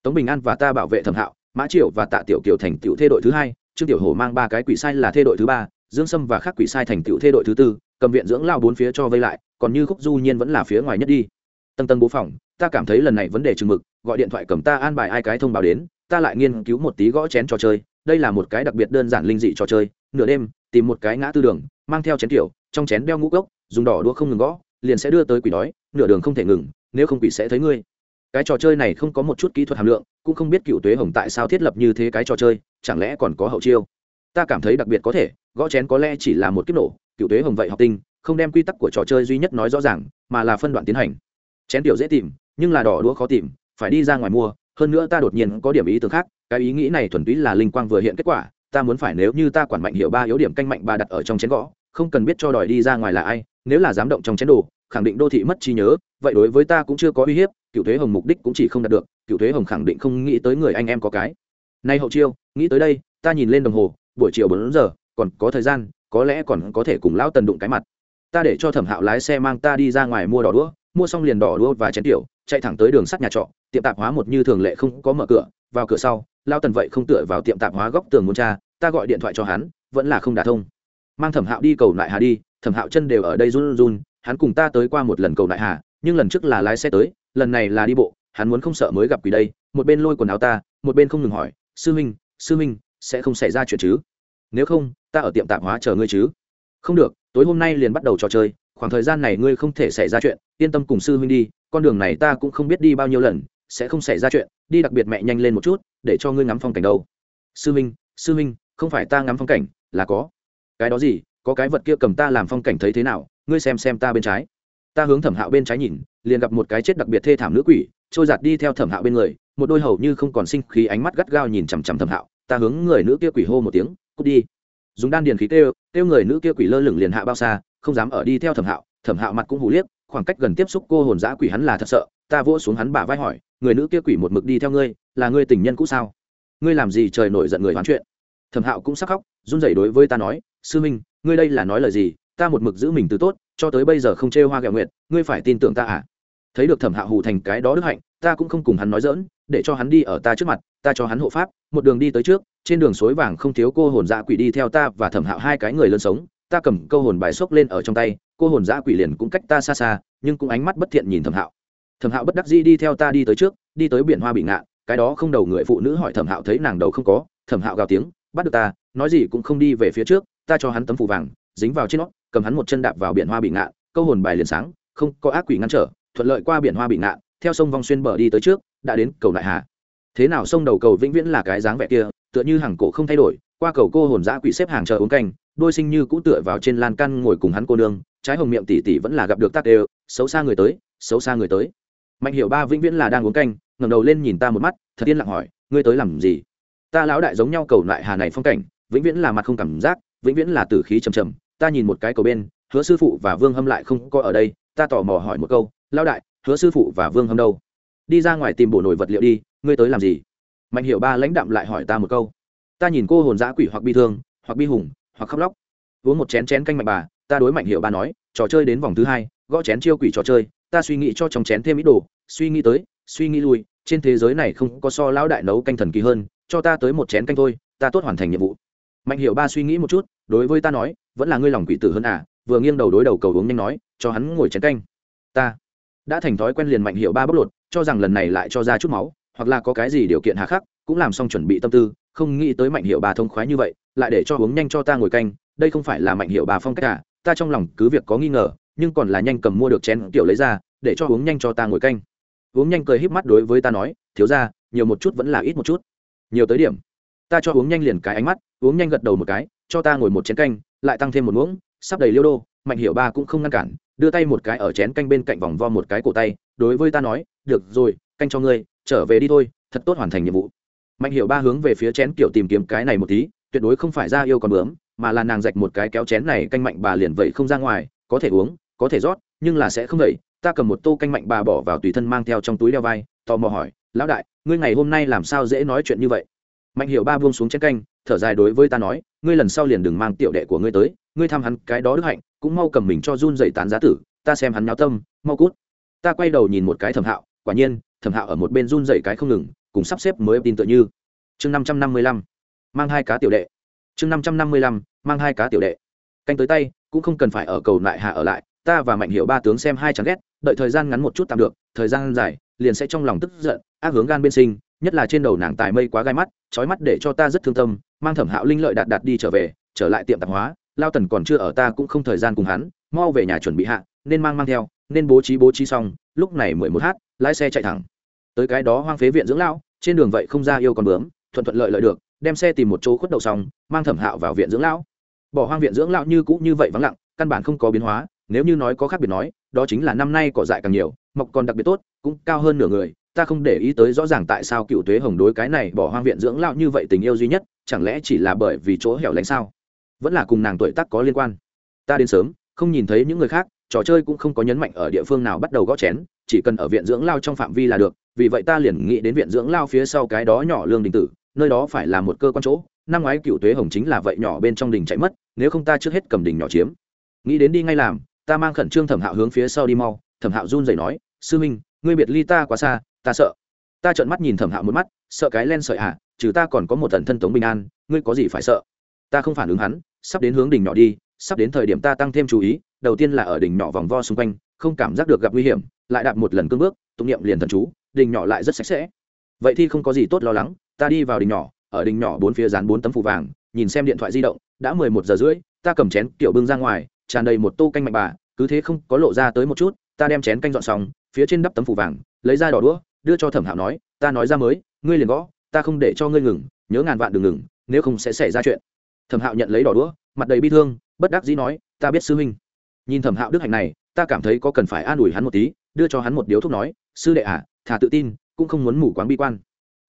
Tống bình an và ta bảo vệ thẩm hạo, mã triệu và tạ tiểu kiều thành tiểu thê đội thứ hai, trương tiểu hồ mang ba cái quỷ sai là thê đội thứ ba dương sâm và khắc quỷ sai thành tựu thê đội thứ tư, cầm viện dưỡng lao bốn phía cho vây lại, còn như khúc du nhiên vẫn là phía ngoài nhất đi. Tầng tầng bố phòng, ta cảm thấy lần này vấn đề chừng mực, gọi điện thoại cầm ta an bài ai cái thông báo đến, ta lại nghiên cứu một tí gõ chén trò chơi, đây là một cái đặc biệt đơn giản linh dị trò chơi, nửa đêm, tìm một cái ngã tư đường, mang theo chén tiểu, trong chén đeo ngũ cốc, dùng đỏ đũa không ngừng gõ, liền sẽ đưa tới quỷ đói, nửa đường không thể ngừng, nếu không quỷ sẽ thấy ngươi. Cái trò chơi này không có một chút kỹ thuật hàm lượng, cũng không biết cựu tuế hồng tại sao thiết lập như thế cái trò chơi, chẳng lẽ còn có hậu chiêu? Ta cảm thấy đặc biệt có thể, gõ chén có lẽ chỉ là một kiếp nổ, cựu tuế hồng vậy học tinh, không đem quy tắc của trò chơi duy nhất nói rõ ràng, mà là phân đoạn tiến hành. Chén tiểu dễ tìm, nhưng là đỏ đũa khó tìm, phải đi ra ngoài mua, hơn nữa ta đột nhiên có điểm ý tưởng khác, cái ý nghĩ này thuần túy là linh quang vừa hiện kết quả, ta muốn phải nếu như ta quản mạnh hiệu ba yếu điểm canh mạnh ba đặt ở trong chén gõ, không cần biết cho đòi đi ra ngoài là ai, nếu là dám động trong chén đồ, khẳng định đô thị mất trí nhớ, vậy đối với ta cũng chưa có uy hiếp, cựu thuế hồng mục đích cũng chỉ không đạt được, cựu thuế hồng khẳng định không nghĩ tới người anh em có cái. Nay hậu chiêu, nghĩ tới đây, ta nhìn lên đồng hồ buổi chiều bốn giờ, còn có thời gian, có lẽ còn có thể cùng lão tần đụng cái mặt. Ta để cho thẩm hạo lái xe mang ta đi ra ngoài mua đỏ đũa, mua xong liền đỏ đũa và chén tiểu, chạy thẳng tới đường sắt nhà trọ, tiệm tạp hóa một như thường lệ không có mở cửa, vào cửa sau lao tần vậy không tựa vào tiệm tạp hóa góc tường muốn cha ta gọi điện thoại cho hắn, vẫn là không đả thông. Mang thẩm hạo đi cầu nại hà đi, thẩm hạo chân đều ở đây run run, hắn cùng ta tới qua một lần cầu nại hà, nhưng lần trước là lái xe tới, lần này là đi bộ, hắn muốn không sợ mới gặp quỷ đây, một bên lôi quần áo ta, một bên không ngừng hỏi, sư minh sư minh sẽ không xảy ra chuyện chứ? Nếu không, ta ở tiệm tạp hóa chờ ngươi chứ. Không được, tối hôm nay liền bắt đầu trò chơi, khoảng thời gian này ngươi không thể xảy ra chuyện, yên tâm cùng sư huynh đi, con đường này ta cũng không biết đi bao nhiêu lần, sẽ không xảy ra chuyện, đi đặc biệt mẹ nhanh lên một chút, để cho ngươi ngắm phong cảnh đâu. Sư huynh sư huynh, không phải ta ngắm phong cảnh, là có. Cái đó gì, có cái vật kia cầm ta làm phong cảnh thấy thế nào, ngươi xem xem ta bên trái. Ta hướng thẩm hạo bên trái nhìn, liền gặp một cái chết đặc biệt thê thảm nữ quỷ, trôi giạt đi theo thẩm hạo bên người, một đôi hầu như không còn sinh khí ánh mắt gắt gao nhìn chằm chằm thẩm hạo ta hướng người nữ kia quỷ hô một tiếng, cút đi. Dùng đan điền khí kêu kêu người nữ kia quỷ lơ lửng liền hạ bao xa, không dám ở đi theo thẩm hạo thẩm hạo mặt cũng hù liếc, khoảng cách gần tiếp xúc cô hồn giã quỷ hắn là thật sợ, ta vỗ xuống hắn bả vai hỏi, người nữ kia quỷ một mực đi theo ngươi, là ngươi tình nhân cũ sao? Ngươi làm gì trời nổi giận người hoán chuyện? Thẩm hạo cũng sắc khóc, run rẩy đối với ta nói, sư minh, ngươi đây là nói lời gì, ta một mực giữ mình từ tốt, cho tới bây giờ không chê hoa ghẹo nguyện ngươi phải tin tưởng ta à? Thấy được thẩm hạo hù thành cái đó đức hạnh, ta cũng không cùng hắn nói dỡn để cho hắn đi ở ta trước mặt, ta cho hắn hộ pháp, một đường đi tới trước, trên đường suối vàng không thiếu cô hồn dạ quỷ đi theo ta và thẩm hạo hai cái người lớn sống, ta cầm câu hồn bài xốc lên ở trong tay, cô hồn dạ quỷ liền cũng cách ta xa xa, nhưng cũng ánh mắt bất thiện nhìn thẩm hạo. Thẩm hạo bất đắc dĩ đi theo ta đi tới trước, đi tới biển hoa bị ngạn, cái đó không đầu người phụ nữ hỏi thẩm hạo thấy nàng đầu không có, thẩm hạo gào tiếng, bắt được ta, nói gì cũng không đi về phía trước, ta cho hắn tấm phủ vàng, dính vào trên nó, cầm hắn một chân đạp vào biển hoa bị ngạn, câu hồn bài liền sáng, không có ác quỷ ngăn trở, thuận lợi qua biển hoa bị ngạn, theo sông vong xuyên bờ đi tới trước đã đến cầu đại hà. Thế nào sông đầu cầu vĩnh viễn là cái dáng vẻ kia, tựa như hàng cổ không thay đổi, qua cầu cô hồn dã quỷ xếp hàng chờ uống canh, đôi sinh như cũ tựa vào trên lan căn ngồi cùng hắn cô nương, trái hồng miệng tỉ tỉ vẫn là gặp được tắc đều, xấu xa người tới, xấu xa người tới. Mạnh hiểu ba vĩnh viễn là đang uống canh, ngẩng đầu lên nhìn ta một mắt, thật yên lặng hỏi, ngươi tới làm gì? Ta lão đại giống nhau cầu lại hà này phong cảnh, vĩnh viễn là mặt không cảm giác, vĩnh viễn là tử khí trầm trầm, ta nhìn một cái cầu bên, hứa sư phụ và vương hâm lại không có ở đây, ta tò mò hỏi một câu, lão đại, hứa sư phụ và vương hâm đâu? Đi ra ngoài tìm bộ nổi vật liệu đi, ngươi tới làm gì? Mạnh hiệu ba lãnh đạm lại hỏi ta một câu. Ta nhìn cô hồn giã quỷ hoặc bi thương, hoặc bi hùng, hoặc khóc lóc. Uống một chén chén canh mạnh bà, ta đối mạnh hiệu ba nói, trò chơi đến vòng thứ hai, gõ chén chiêu quỷ trò chơi, ta suy nghĩ cho trong chén thêm ít đồ, suy nghĩ tới, suy nghĩ lui, trên thế giới này không có so lão đại nấu canh thần kỳ hơn, cho ta tới một chén canh thôi, ta tốt hoàn thành nhiệm vụ. Mạnh hiệu ba suy nghĩ một chút, đối với ta nói, vẫn là ngươi lòng quỷ tử hơn à vừa nghiêng đầu đối đầu cầu uống nhanh nói, cho hắn ngồi chén canh. Ta đã thành thói quen liền mạnh hiệu ba bóc lột cho rằng lần này lại cho ra chút máu, hoặc là có cái gì điều kiện hà khắc, cũng làm xong chuẩn bị tâm tư, không nghĩ tới mạnh hiệu bà thông khoái như vậy, lại để cho uống nhanh cho ta ngồi canh, đây không phải là mạnh hiệu bà phong cách cả ta trong lòng cứ việc có nghi ngờ, nhưng còn là nhanh cầm mua được chén tiểu lấy ra, để cho uống nhanh cho ta ngồi canh. Uống nhanh cười híp mắt đối với ta nói, thiếu ra nhiều một chút vẫn là ít một chút. Nhiều tới điểm. Ta cho uống nhanh liền cái ánh mắt, uống nhanh gật đầu một cái, cho ta ngồi một chén canh, lại tăng thêm một muỗng, sắp đầy liêu đô, mạnh hiệu ba cũng không ngăn cản, đưa tay một cái ở chén canh bên cạnh vòng vo một cái cổ tay đối với ta nói, được rồi, canh cho ngươi, trở về đi thôi, thật tốt hoàn thành nhiệm vụ. Mạnh hiệu ba hướng về phía chén kiểu tìm kiếm cái này một tí, tuyệt đối không phải ra yêu còn bướm, mà là nàng dạch một cái kéo chén này canh mạnh bà liền vậy không ra ngoài, có thể uống, có thể rót, nhưng là sẽ không vậy. Ta cầm một tô canh mạnh bà bỏ vào tùy thân mang theo trong túi đeo vai, tò mò hỏi, lão đại, ngươi ngày hôm nay làm sao dễ nói chuyện như vậy? Mạnh hiệu ba buông xuống chén canh, thở dài đối với ta nói, ngươi lần sau liền đừng mang tiểu đệ của ngươi tới, ngươi thăm hắn cái đó đức hạnh, cũng mau cầm mình cho run dậy tán giá tử, ta xem hắn nháo tâm, mau cút ta quay đầu nhìn một cái thẩm hạo, quả nhiên, thẩm hạo ở một bên run dậy cái không ngừng, cùng sắp xếp mới tin tựa như. Chương năm trăm năm mươi lăm, mang hai cá tiểu đệ. Chương năm trăm năm mươi lăm, mang hai cá tiểu đệ. Canh tới tay, cũng không cần phải ở cầu lại hạ ở lại, ta và mạnh hiệu ba tướng xem hai chẳng ghét, đợi thời gian ngắn một chút tạm được, thời gian dài, liền sẽ trong lòng tức giận, ác hướng gan bên sinh, nhất là trên đầu nàng tài mây quá gai mắt, trói mắt để cho ta rất thương tâm, mang thẩm hạo linh lợi đạt đạt đi trở về, trở lại tiệm tạp hóa, lao tần còn chưa ở ta cũng không thời gian cùng hắn, mau về nhà chuẩn bị hạ, nên mang mang theo nên bố trí bố trí xong, lúc này mười một h lái xe chạy thẳng. Tới cái đó hoang phế viện dưỡng lão, trên đường vậy không ra yêu còn bướm, thuận thuận lợi lợi được, đem xe tìm một chỗ khuất đậu xong, mang thẩm hạo vào viện dưỡng lão. Bỏ hoang viện dưỡng lão như cũ như vậy vắng lặng, căn bản không có biến hóa, nếu như nói có khác biệt nói, đó chính là năm nay cỏ dại càng nhiều, mọc còn đặc biệt tốt, cũng cao hơn nửa người, ta không để ý tới rõ ràng tại sao cựu tuế hồng đối cái này bỏ hoang viện dưỡng lão như vậy tình yêu duy nhất, chẳng lẽ chỉ là bởi vì chỗ hẻo lánh sao? Vẫn là cùng nàng tuổi tác có liên quan. Ta đến sớm, không nhìn thấy những người khác trò chơi cũng không có nhấn mạnh ở địa phương nào bắt đầu gõ chén, chỉ cần ở viện dưỡng lao trong phạm vi là được, vì vậy ta liền nghĩ đến viện dưỡng lao phía sau cái đó nhỏ lương đình tử, nơi đó phải là một cơ quan chỗ, năm ngoái cựu tuế hồng chính là vậy nhỏ bên trong đình chạy mất, nếu không ta trước hết cầm đình nhỏ chiếm. Nghĩ đến đi ngay làm, ta mang khẩn trương thẩm hạo hướng phía sau đi mau, thẩm hạo run rẩy nói, sư minh, ngươi biệt ly ta quá xa, ta sợ. Ta trợn mắt nhìn thẩm hạo một mắt, sợ cái len sợi à trừ ta còn có một tần thân tống bình an, ngươi có gì phải sợ? Ta không phản ứng hắn, sắp đến hướng đình nhỏ đi sắp đến thời điểm ta tăng thêm chú ý, đầu tiên là ở đỉnh nhỏ vòng vo xung quanh, không cảm giác được gặp nguy hiểm, lại đạp một lần cương bước, tụng niệm liền thần chú, đỉnh nhỏ lại rất sạch sẽ. Vậy thì không có gì tốt lo lắng, ta đi vào đỉnh nhỏ, ở đỉnh nhỏ bốn phía dán bốn tấm phủ vàng, nhìn xem điện thoại di động, đã mười một giờ rưỡi, ta cầm chén kiểu bưng ra ngoài, tràn đầy một tô canh mạnh bà, cứ thế không có lộ ra tới một chút, ta đem chén canh dọn xong, phía trên đắp tấm phủ vàng, lấy ra đỏ đũa, đưa cho thẩm hạo nói, ta nói ra mới, ngươi liền gõ, ta không để cho ngươi ngừng, nhớ ngàn vạn đừng ngừng, nếu không sẽ xảy ra chuyện. Thẩm hạo nhận lấy đỏ đũa, mặt đầy bi thương bất đắc dĩ nói, ta biết sư huynh. Nhìn thẩm hạo đức hạnh này, ta cảm thấy có cần phải an ủi hắn một tí, đưa cho hắn một điếu thuốc nói, sư đệ à thà tự tin, cũng không muốn mù quáng bi quan.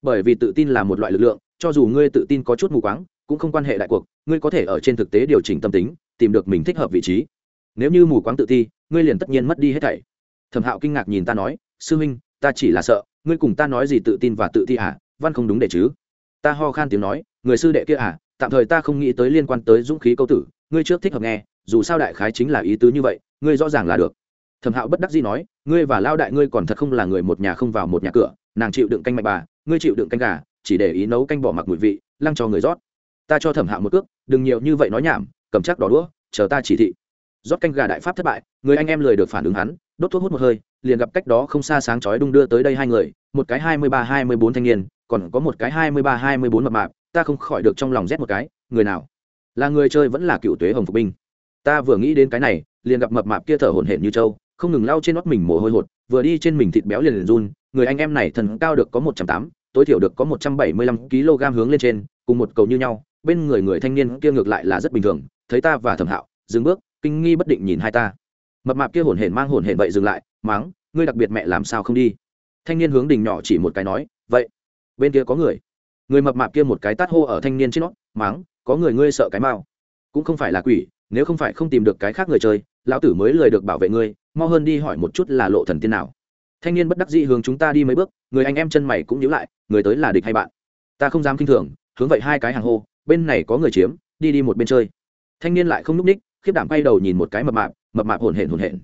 Bởi vì tự tin là một loại lực lượng, cho dù ngươi tự tin có chút mù quáng, cũng không quan hệ đại cuộc, ngươi có thể ở trên thực tế điều chỉnh tâm tính, tìm được mình thích hợp vị trí. Nếu như mù quáng tự ti, ngươi liền tất nhiên mất đi hết thảy. Thẩm hạo kinh ngạc nhìn ta nói, sư huynh, ta chỉ là sợ, ngươi cùng ta nói gì tự tin và tự ti à văn không đúng để chứ? Ta ho khan tiếng nói, người sư đệ kia à tạm thời ta không nghĩ tới liên quan tới dũng khí câu tử ngươi trước thích hợp nghe, dù sao đại khái chính là ý tứ như vậy, ngươi rõ ràng là được. Thẩm hạo bất đắc dĩ nói, ngươi và lao đại ngươi còn thật không là người một nhà không vào một nhà cửa, nàng chịu đựng canh mạch bà, ngươi chịu đựng canh gà, chỉ để ý nấu canh bỏ mặc mùi vị, lăng cho người rót. Ta cho thẩm hạo một cước, đừng nhiều như vậy nói nhảm, cầm chắc đỏ đũa, chờ ta chỉ thị. Rót canh gà đại pháp thất bại, người anh em lười được phản ứng hắn, đốt thuốc hút một hơi, liền gặp cách đó không xa sáng chói đung đưa tới đây hai người, một cái hai mươi ba hai mươi bốn thanh niên, còn có một cái hai mươi ba hai mươi bốn mập mạp, ta không khỏi được trong lòng rét một cái, người nào? Là người chơi vẫn là cựu tuế hồng phục binh. Ta vừa nghĩ đến cái này, liền gặp mập mạp kia thở hổn hển như trâu, không ngừng lau trên nót mình mồ hôi hột, vừa đi trên mình thịt béo liền liền run, người anh em này thần cao được có một trăm tám, tối thiểu được có một trăm bảy mươi lăm kg hướng lên trên, cùng một cầu như nhau, bên người người thanh niên kia ngược lại là rất bình thường, thấy ta và thẩm hạo, dừng bước, kinh nghi bất định nhìn hai ta. Mập mạp kia hổn hển mang hổn hển vậy dừng lại máng ngươi đặc biệt mẹ làm sao không đi. Thanh niên hướng đình nhỏ chỉ một cái nói, vậy, bên kia có người. Người mập mạp kia một cái tát hô ở thanh niên trên nó máng có người ngươi sợ cái mau. Cũng không phải là quỷ, nếu không phải không tìm được cái khác người chơi, lão tử mới lời được bảo vệ ngươi, mau hơn đi hỏi một chút là lộ thần tiên nào. Thanh niên bất đắc dĩ hướng chúng ta đi mấy bước, người anh em chân mày cũng nhíu lại, người tới là địch hay bạn? Ta không dám kinh thường, hướng vậy hai cái hàng hô, bên này có người chiếm, đi đi một bên chơi. Thanh niên lại không núp ních, khiếp đảm quay đầu nhìn một cái mập mạp mập mạp hồn hển hồn hển.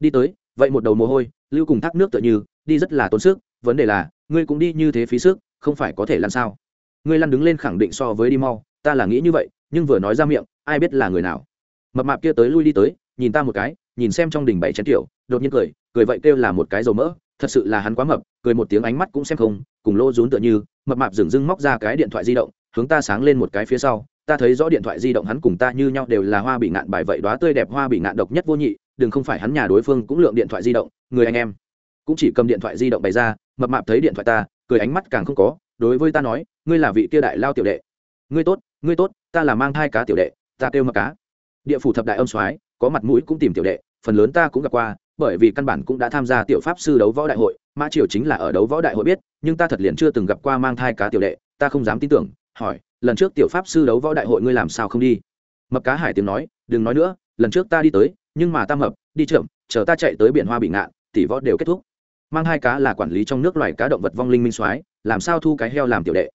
Đi tới, vậy một đầu mồ hôi, lưu cùng thác nước tựa như, đi rất là tốn sức, vấn đề là, ngươi cũng đi như thế phí sức, không phải có thể lăn sao? Ngươi lăn đứng lên khẳng định so với đi mau ta là nghĩ như vậy, nhưng vừa nói ra miệng, ai biết là người nào. Mập mạp kia tới lui đi tới, nhìn ta một cái, nhìn xem trong đỉnh bảy chén tiểu, đột nhiên cười cười vậy kêu là một cái dầu mỡ, thật sự là hắn quá mập, cười một tiếng ánh mắt cũng xem không, cùng lô rún tựa như, mập mạp dừng dưng móc ra cái điện thoại di động, hướng ta sáng lên một cái phía sau, ta thấy rõ điện thoại di động hắn cùng ta như nhau đều là hoa bị ngạn bài vậy đoá tươi đẹp hoa bị ngạn độc nhất vô nhị, đừng không phải hắn nhà đối phương cũng lượng điện thoại di động, người anh em. Cũng chỉ cầm điện thoại di động bày ra, mập mạp thấy điện thoại ta, cười ánh mắt càng không có, đối với ta nói, ngươi là vị kia đại lao tiểu đệ. Ngươi tốt ngươi tốt, ta là mang thai cá tiểu đệ, ta kêu mập cá. Địa phủ thập đại âm soái, có mặt mũi cũng tìm tiểu đệ, phần lớn ta cũng gặp qua, bởi vì căn bản cũng đã tham gia tiểu pháp sư đấu võ đại hội, mã triều chính là ở đấu võ đại hội biết, nhưng ta thật liền chưa từng gặp qua mang thai cá tiểu đệ, ta không dám tin tưởng, hỏi, lần trước tiểu pháp sư đấu võ đại hội ngươi làm sao không đi? Mập cá hải tiếng nói, đừng nói nữa, lần trước ta đi tới, nhưng mà ta mập, đi chậm, chờ ta chạy tới biển hoa bị ngạn, tỷ võ đều kết thúc. Mang hai cá là quản lý trong nước loài cá động vật vong linh minh soái, làm sao thu cái heo làm tiểu đệ?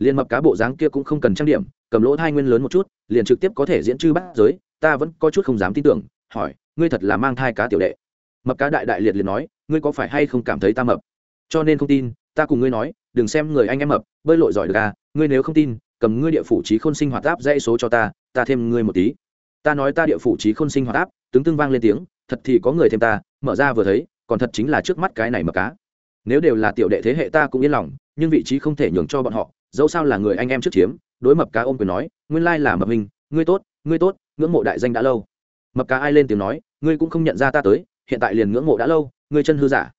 Liền mập cá bộ dáng kia cũng không cần trang điểm, cầm lỗ thai nguyên lớn một chút, liền trực tiếp có thể diễn chư bắt giới, ta vẫn có chút không dám tin tưởng, hỏi, ngươi thật là mang thai cá tiểu đệ. Mập cá đại đại liệt liền nói, ngươi có phải hay không cảm thấy ta mập? Cho nên không tin, ta cùng ngươi nói, đừng xem người anh em mập, bơi lội giỏi được à ngươi nếu không tin, cầm ngươi địa phủ trí khôn sinh hoạt áp dãy số cho ta ta thêm ngươi một tí. Ta nói ta địa phủ trí khôn sinh hoạt áp tướng tương vang lên tiếng, thật thì có người thêm ta, mở ra vừa thấy, còn thật chính là trước mắt cái này mập cá. Nếu đều là tiểu đệ thế hệ ta cũng yên lòng, nhưng vị trí không thể nhường cho bọn họ dẫu sao là người anh em trước chiếm, đối mập cá ôm quyền nói, nguyên lai là mập hình, ngươi tốt ngươi tốt, ngưỡng mộ đại danh đã lâu. Mập cá ai lên tiếng nói, ngươi cũng không nhận ra ta tới, hiện tại liền ngưỡng mộ đã lâu, ngươi chân hư giả.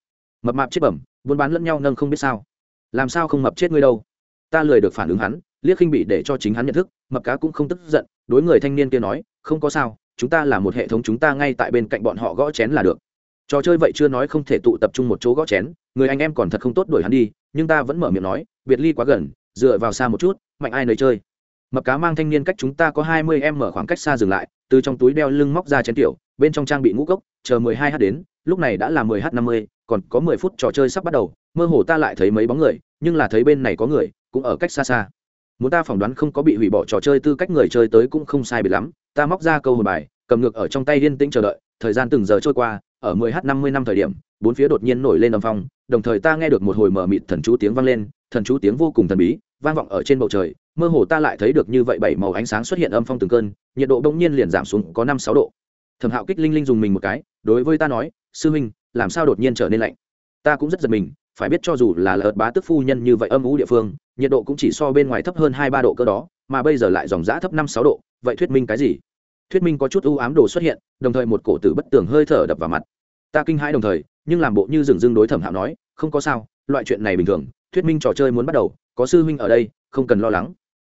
Mập mạp chết bẩm, buôn bán lẫn nhau nâng không biết sao. Làm sao không mập chết ngươi đâu? Ta lười được phản ứng hắn, liếc khinh bị để cho chính hắn nhận thức, mập cá cũng không tức giận, đối người thanh niên kia nói, không có sao, chúng ta là một hệ thống chúng ta ngay tại bên cạnh bọn họ gõ chén là được. Trò chơi vậy chưa nói không thể tụ tập trung một chỗ gõ chén, người anh em còn thật không tốt đuổi hắn đi, nhưng ta vẫn mở miệng nói, biệt ly quá gần dựa vào xa một chút, mạnh ai nơi chơi. Mập cá mang thanh niên cách chúng ta có hai mươi em mở khoảng cách xa dừng lại, từ trong túi đeo lưng móc ra chén tiểu, bên trong trang bị ngũ cốc, chờ mười hai h đến, lúc này đã là mười h năm mươi, còn có mười phút trò chơi sắp bắt đầu, mơ hồ ta lại thấy mấy bóng người, nhưng là thấy bên này có người, cũng ở cách xa xa. Muốn ta phỏng đoán không có bị hủy bỏ trò chơi tư cách người chơi tới cũng không sai biệt lắm, ta móc ra câu hồn bài, cầm ngược ở trong tay yên tĩnh chờ đợi, thời gian từng giờ trôi qua, ở 10 h 50 năm thời điểm, bốn phía đột nhiên nổi lên âm phong, đồng thời ta nghe được một hồi mở mịt thần chú tiếng vang lên thần chú tiếng vô cùng thần bí, vang vọng ở trên bầu trời, mơ hồ ta lại thấy được như vậy bảy màu ánh sáng xuất hiện âm phong từng cơn, nhiệt độ đông nhiên liền giảm xuống có năm sáu độ. Thẩm hạo kích linh linh dùng mình một cái, đối với ta nói, sư huynh, làm sao đột nhiên trở nên lạnh? Ta cũng rất giật mình, phải biết cho dù là lợt bá tức phu nhân như vậy âm ú địa phương, nhiệt độ cũng chỉ so bên ngoài thấp hơn hai ba độ cơ đó, mà bây giờ lại dòng giã thấp năm sáu độ, vậy thuyết minh cái gì? Thuyết minh có chút ưu ám đồ xuất hiện, đồng thời một cổ tử bất tường hơi thở đập vào mặt. Ta kinh hãi đồng thời, nhưng làm bộ như dừng dưng đối thẩm hạo nói, không có sao, loại chuyện này bình thường thuyết minh trò chơi muốn bắt đầu, có sư huynh ở đây, không cần lo lắng.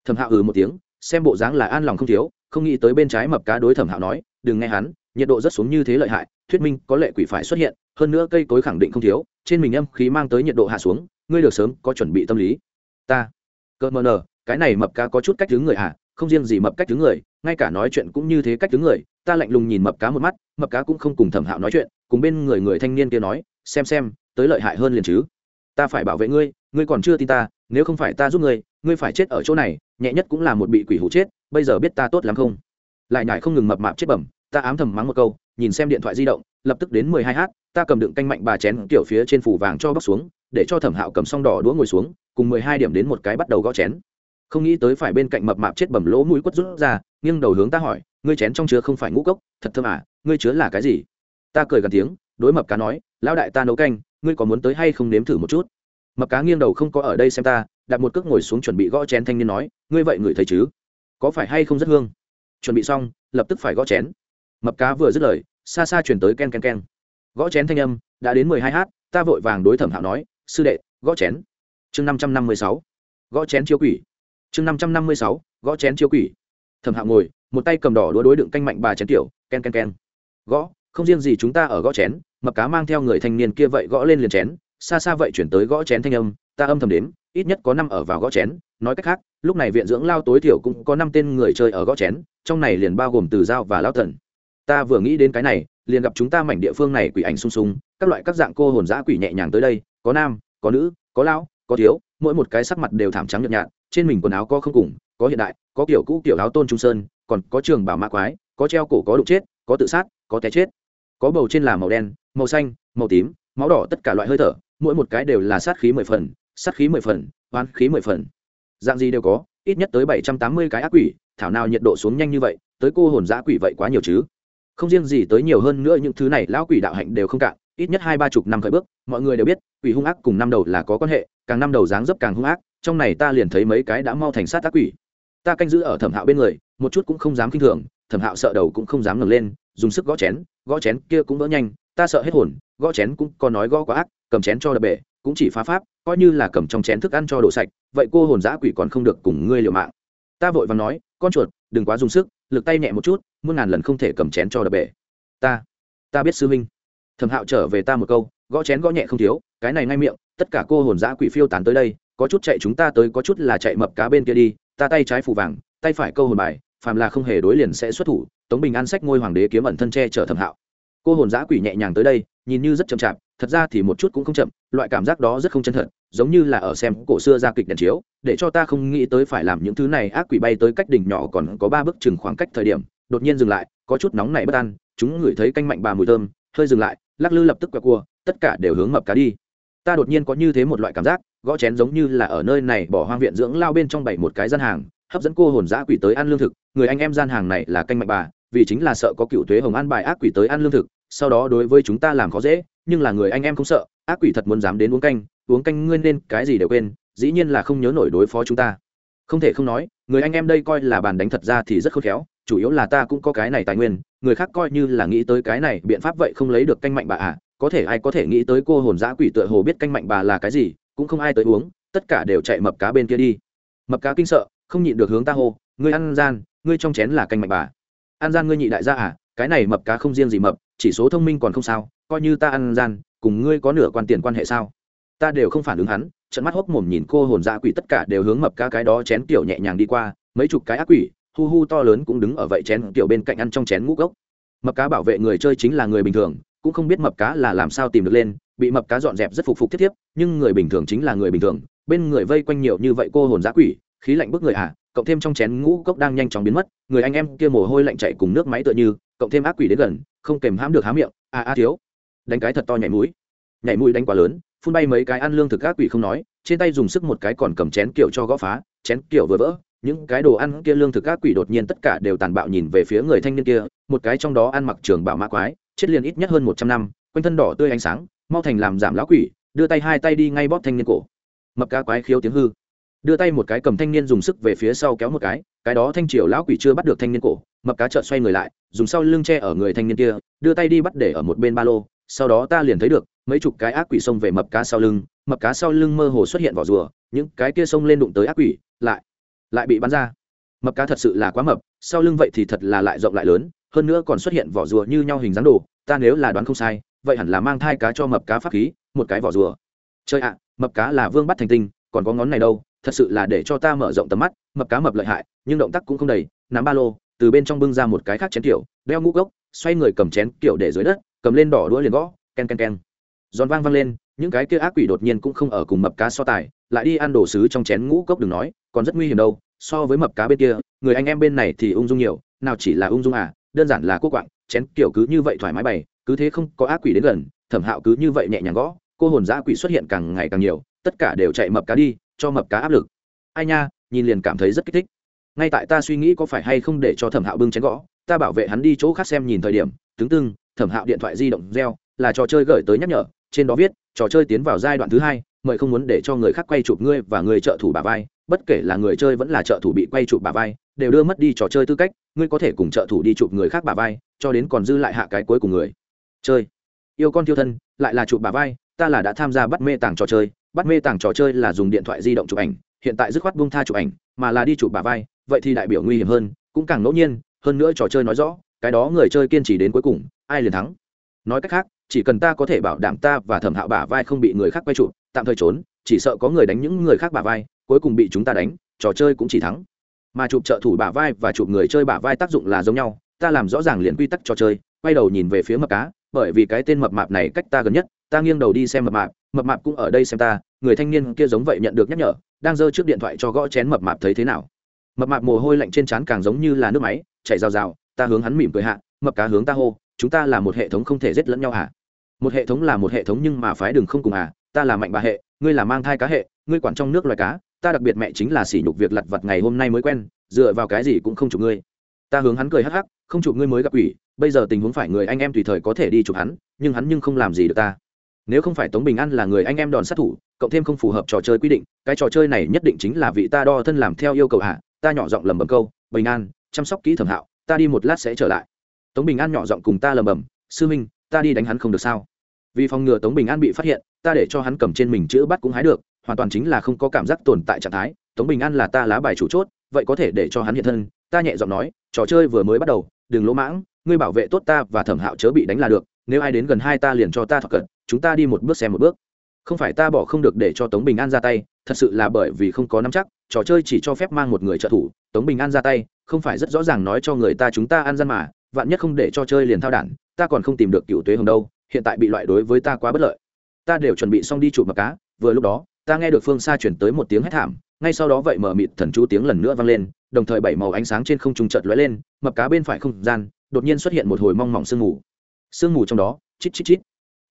Thẩm hạo ừ một tiếng, xem bộ dáng là an lòng không thiếu, không nghĩ tới bên trái mập cá đối thẩm hạo nói, đừng nghe hắn, nhiệt độ rất xuống như thế lợi hại, thuyết minh có lệ quỷ phải xuất hiện, hơn nữa cây cối khẳng định không thiếu, trên mình âm khí mang tới nhiệt độ hạ xuống, ngươi được sớm có chuẩn bị tâm lý. Ta. Cơ mờ nờ, cái này mập cá có chút cách đứng người à không riêng gì mập cách đứng người, ngay cả nói chuyện cũng như thế cách đứng người. Ta lạnh lùng nhìn mập cá một mắt, mập cá cũng không cùng thẩm hạo nói chuyện, cùng bên người người thanh niên kia nói, xem xem, tới lợi hại hơn liền chứ. Ta phải bảo vệ ngươi ngươi còn chưa tin ta, nếu không phải ta giúp ngươi ngươi phải chết ở chỗ này, nhẹ nhất cũng là một bị quỷ hụ chết, bây giờ biết ta tốt lắm không? Lại nhải không ngừng mập mạp chết bẩm, ta ám thầm mắng một câu, nhìn xem điện thoại di động, lập tức đến mười hai h ta cầm đựng canh mạnh bà chén kiểu phía trên phủ vàng cho bóc xuống, để cho thẩm hạo cầm xong đỏ đũa ngồi xuống, cùng mười hai điểm đến một cái bắt đầu gõ chén. Không nghĩ tới phải bên cạnh mập mạp chết bẩm lỗ mũi quất rút ra, nghiêng đầu hướng ta hỏi, ngươi chén trong chứa không phải ngũ cốc, thật thơm à ngươi chứa là cái gì? Ta cười gần tiếng, đối mập cá nói, lão đại ta nấu canh, ngươi có muốn tới hay không nếm thử một chút? Mập cá nghiêng đầu không có ở đây xem ta, đặt một cước ngồi xuống chuẩn bị gõ chén thanh niên nói, ngươi vậy ngửi thấy chứ? Có phải hay không rất hương? Chuẩn bị xong, lập tức phải gõ chén. Mập cá vừa dứt lời, xa xa chuyển tới ken ken ken. Gõ chén thanh âm, đã đến mười hai h ta vội vàng đối thẩm hạo nói, sư đệ, gõ chén. Chương năm trăm năm mươi sáu. Gõ chén chiêu quỷ. Chương năm trăm năm mươi sáu, gõ chén chiêu quỷ. Thẩm hạo ngồi, một tay cầm đỏ đũa đối đựng canh mạnh bà chén tiểu, ken ken ken. Gõ, không riêng gì chúng ta ở gõ chén, mập cá mang theo người thanh niên kia vậy gõ lên liền chén xa xa vậy chuyển tới gõ chén thanh âm, ta âm thầm đếm, ít nhất có năm ở vào gõ chén. Nói cách khác, lúc này viện dưỡng lao tối thiểu cũng có năm tên người chơi ở gõ chén, trong này liền bao gồm từ dao và lao thần. Ta vừa nghĩ đến cái này, liền gặp chúng ta mảnh địa phương này quỷ ảnh sung sung, các loại các dạng cô hồn giã quỷ nhẹ nhàng tới đây, có nam, có nữ, có lão, có thiếu, mỗi một cái sắc mặt đều thảm trắng nhợt nhạt, trên mình quần áo có không cùng, có hiện đại, có kiểu cũ kiểu áo tôn trung sơn, còn có trường bảo mã quái, có treo cổ có đục chết, có tự sát, có té chết. Có bầu trên là màu đen, màu xanh, màu tím, máu đỏ tất cả loại hơi thở mỗi một cái đều là sát khí mười phần, sát khí mười phần, oán khí mười phần. Dạng gì đều có, ít nhất tới bảy trăm tám mươi cái ác quỷ, thảo nào nhiệt độ xuống nhanh như vậy, tới cô hồn giã quỷ vậy quá nhiều chứ. Không riêng gì tới nhiều hơn nữa những thứ này, lão quỷ đạo hạnh đều không cạn, ít nhất hai ba chục năm khởi bước, mọi người đều biết, quỷ hung ác cùng năm đầu là có quan hệ, càng năm đầu dáng dấp càng hung ác, trong này ta liền thấy mấy cái đã mau thành sát ác quỷ. Ta canh giữ ở thẩm hạo bên người, một chút cũng không dám k i n h thường, thẩm hạo sợ đầu cũng không dám ngẩng lên, dùng sức gõ chén gõ chén kia cũng vỡ nhanh, ta sợ hết hồn, gõ chén cũng có nói gõ quá ác cầm chén cho đập bể, cũng chỉ phá pháp, coi như là cầm trong chén thức ăn cho đổ sạch, vậy cô hồn giã quỷ còn không được cùng ngươi liều mạng. Ta vội và nói, con chuột, đừng quá dùng sức, lực tay nhẹ một chút, muôn ngàn lần không thể cầm chén cho đập bể. Ta ta biết sư huynh. Thẩm hạo trở về ta một câu, gõ chén gõ nhẹ không thiếu, cái này ngay miệng, tất cả cô hồn giã quỷ phiêu tán tới đây, có chút chạy chúng ta tới, có chút là chạy mập cá bên kia đi, ta tay trái phủ vàng, tay phải câu hồn bài, phàm là không hề đối liền sẽ xuất thủ, tống bình an sách ngôi hoàng đế kiếm ẩn thân che chở thẩm hạo. Cô hồn giã quỷ nhẹ nhàng tới đây, nhìn như rất chậm chạp thật ra thì một chút cũng không chậm, loại cảm giác đó rất không chân thật, giống như là ở xem cổ xưa ra kịch đèn chiếu, để cho ta không nghĩ tới phải làm những thứ này ác quỷ bay tới cách đỉnh nhỏ còn có ba bước chừng khoảng cách thời điểm, đột nhiên dừng lại, có chút nóng này bất an, chúng ngửi thấy canh mạnh bà mùi thơm, hơi dừng lại, lắc lư lập tức quẹt cua, tất cả đều hướng mập cá đi. Ta đột nhiên có như thế một loại cảm giác, gõ chén giống như là ở nơi này bỏ hoang viện dưỡng lao bên trong bảy một cái gian hàng, hấp dẫn cô hồn giã quỷ tới ăn lương thực, người anh em gian hàng này là canh mạnh bà, vì chính là sợ có cựu thuế hồng ăn bài ác quỷ tới ăn lương thực, sau đó đối với chúng ta làm khó dễ nhưng là người anh em không sợ, ác quỷ thật muốn dám đến uống canh uống canh ngươi nên cái gì đều quên, dĩ nhiên là không nhớ nổi đối phó chúng ta. Không thể không nói, người anh em đây coi là bàn đánh thật ra thì rất khôn khéo, chủ yếu là ta cũng có cái này tài nguyên, người khác coi như là nghĩ tới cái này, biện pháp vậy không lấy được canh mạnh bà à có thể ai có thể nghĩ tới cô hồn giã quỷ tựa hồ biết canh mạnh bà là cái gì, cũng không ai tới uống, tất cả đều chạy mập cá bên kia đi. Mập cá kinh sợ, không nhịn được hướng ta hô, ngươi ăn gian, ngươi trong chén là canh mạnh bà. Ăn gian ngươi nhị đại gia à cái này mập cá không riêng gì mập chỉ số thông minh còn không sao, coi như ta ăn gian, cùng ngươi có nửa quan tiền quan hệ sao? Ta đều không phản ứng hắn trận mắt hốc mồm nhìn cô hồn dạ quỷ tất cả đều hướng mập cá cái đó chén tiểu nhẹ nhàng đi qua, mấy chục cái ác quỷ, hu hu to lớn cũng đứng ở vậy chén tiểu bên cạnh ăn trong chén ngũ gốc mập cá bảo vệ người chơi chính là người bình thường, cũng không biết mập cá là làm sao tìm được lên, bị mập cá dọn dẹp rất phục phục thiết thiếp, nhưng người bình thường chính là người bình thường, bên người vây quanh nhiều như vậy cô hồn giã quỷ, khí lạnh bức người à cộng thêm trong chén ngũ cốc đang nhanh chóng biến mất, người anh em kia mồ hôi lạnh chạy cùng nước máy tựa như cộng thêm ác quỷ đến gần, không kèm hãm được há miệng, a a thiếu. Đánh cái thật to nhảy mũi. Nhảy mũi đánh quá lớn, phun bay mấy cái ăn lương thực ác quỷ không nói, trên tay dùng sức một cái còn cầm chén kiểu cho gõ phá, chén kiểu vừa vỡ, những cái đồ ăn kia lương thực ác quỷ đột nhiên tất cả đều tàn bạo nhìn về phía người thanh niên kia, một cái trong đó ăn mặc trường bảo mã quái, chết liền ít nhất hơn một trăm năm, quanh thân đỏ tươi ánh sáng, mau thành làm giảm lão quỷ, đưa tay hai tay đi ngay bóp thanh niên cổ. Mập cá quái khiếu tiếng hư đưa tay một cái cầm thanh niên dùng sức về phía sau kéo một cái cái đó thanh triều lão quỷ chưa bắt được thanh niên cổ, mập cá chợt xoay người lại, dùng sau lưng che ở người thanh niên kia, đưa tay đi bắt để ở một bên ba lô, sau đó ta liền thấy được, mấy chục cái ác quỷ xông về mập cá sau lưng, mập cá sau lưng mơ hồ xuất hiện vỏ rùa, những cái kia xông lên đụng tới ác quỷ, lại lại bị bắn ra. Mập cá thật sự là quá mập, sau lưng vậy thì thật là lại rộng lại lớn, hơn nữa còn xuất hiện vỏ rùa như nhau hình dáng đồ, ta nếu là đoán không sai, vậy hẳn là mang thai cá cho mập cá pháp khí, một cái vỏ rùa. Chơi ạ, mập cá là vương bắt thành tinh, còn có ngón này đâu thật sự là để cho ta mở rộng tầm mắt, mập cá mập lợi hại, nhưng động tác cũng không đầy, nắm ba lô, từ bên trong bưng ra một cái khác chén kiểu, đeo ngũ gốc xoay người cầm chén kiểu để dưới đất, cầm lên đỏ đũa liền gõ, ken ken ken. Giòn vang vang lên, những cái kia ác quỷ đột nhiên cũng không ở cùng mập cá so tài, lại đi ăn đồ sứ trong chén ngũ cốc đừng nói, còn rất nguy hiểm đâu, so với mập cá bên kia, người anh em bên này thì ung dung nhiều, nào chỉ là ung dung à đơn giản là cô quạng, chén kiểu cứ như vậy thoải mái bày, cứ thế không có ác quỷ đến gần, thẩm hạo cứ như vậy nhẹ nhàng gõ, cô hồn giã quỷ xuất hiện càng ngày càng nhiều, tất cả đều chạy mập cá đi cho mập cá áp lực. Ai nha, nhìn liền cảm thấy rất kích thích. Ngay tại ta suy nghĩ có phải hay không để cho thẩm hạo bưng chén gõ, ta bảo vệ hắn đi chỗ khác xem nhìn thời điểm tướng tưng, thẩm hạo điện thoại di động reo, là trò chơi gửi tới nhắc nhở, trên đó viết, trò chơi tiến vào giai đoạn thứ hai, mời không muốn để cho người khác quay chụp ngươi và người trợ thủ bà vai, bất kể là người chơi vẫn là trợ thủ bị quay chụp bà vai, đều đưa mất đi trò chơi tư cách, ngươi có thể cùng trợ thủ đi chụp người khác bà vai, cho đến còn dư lại hạ cái cuối cùng người. Chơi. Yêu con thiêu thân, lại là chụp bà vai ta là đã tham gia bắt mê tàng trò chơi, bắt mê tàng trò chơi là dùng điện thoại di động chụp ảnh, hiện tại dứt khoát buông tha chụp ảnh, mà là đi chụp bà vai, vậy thì đại biểu nguy hiểm hơn, cũng càng ngẫu nhiên, hơn nữa trò chơi nói rõ, cái đó người chơi kiên trì đến cuối cùng, ai liền thắng. Nói cách khác, chỉ cần ta có thể bảo đảm ta và thẩm hạo bả vai không bị người khác quay chụp, tạm thời trốn, chỉ sợ có người đánh những người khác bả vai, cuối cùng bị chúng ta đánh, trò chơi cũng chỉ thắng. Mà chụp trợ thủ bả vai và chụp người chơi bả vai tác dụng là giống nhau, ta làm rõ ràng liền quy tắc trò chơi, quay đầu nhìn về phía mập cá bởi vì cái tên mập mạp này cách ta gần nhất, ta nghiêng đầu đi xem mập mạp mập mạp cũng ở đây xem ta, người thanh niên kia giống vậy nhận được nhắc nhở, đang giơ trước điện thoại cho gõ chén mập mạp thấy thế nào. Mập mạp mồ hôi lạnh trên trán càng giống như là nước máy chạy rào rào, ta hướng hắn mỉm cười hạ, mập cá hướng ta hô, chúng ta là một hệ thống không thể giết lẫn nhau hả? Một hệ thống là một hệ thống nhưng mà phái đừng không cùng à ta là mạnh bà hệ, ngươi là mang thai cá hệ, ngươi quản trong nước loài cá, ta đặc biệt mẹ chính là sỉ nhục việc lặt vặt ngày hôm nay mới quen, dựa vào cái gì cũng không chụp ngươi. Ta hướng hắn cười hắc hắc không chụp ngươi mới gặp ủy bây giờ tình huống phải người anh em tùy thời có thể đi chụp hắn, nhưng hắn nhưng không làm gì được ta. Nếu không phải tống bình an là người anh em đòn sát thủ, cộng thêm không phù hợp trò chơi quy định, cái trò chơi này nhất định chính là vị ta đo thân làm theo yêu cầu hạ ta nhỏ giọng lầm bầm câu, bình an, chăm sóc kỹ thẩm hạo, ta đi một lát sẽ trở lại. Tống bình an nhỏ giọng cùng ta lầm bầm sư minh, ta đi đánh hắn không được sao? Vì phòng ngừa tống bình an bị phát hiện, ta để cho hắn cầm trên mình chữ bắt cũng hái được, hoàn toàn chính là không có cảm giác tồn tại trạng thái. Tống bình an là ta lá bài chủ chốt, vậy có thể để cho hắn hiện thân. Ta nhẹ giọng nói, trò chơi vừa mới bắt đầu đừng lỗ mãng, ngươi bảo vệ tốt ta và thẩm hạo chớ bị đánh là được, nếu ai đến gần hai ta liền cho ta thọc cận, chúng ta đi một bước xem một bước. Không phải ta bỏ không được để cho tống bình an ra tay, thật sự là bởi vì không có nắm chắc, trò chơi chỉ cho phép mang một người trợ thủ, tống bình an ra tay, không phải rất rõ ràng nói cho người ta chúng ta ăn gian mà, vạn nhất không để cho chơi liền thao đản, ta còn không tìm được cựu tuế hồng đâu, hiện tại bị loại đối với ta quá bất lợi. Ta đều chuẩn bị xong đi chụp mặc cá, vừa lúc đó, ta nghe được phương xa chuyển tới một tiếng hét thảm, ngay sau đó vậy mở mịt thần chú tiếng lần nữa vang lên đồng thời bảy màu ánh sáng trên không trung chợt lóe lên, mập cá bên phải không gian, đột nhiên xuất hiện một hồi mong mỏng sương mù. Sương mù trong đó, chít chít chít.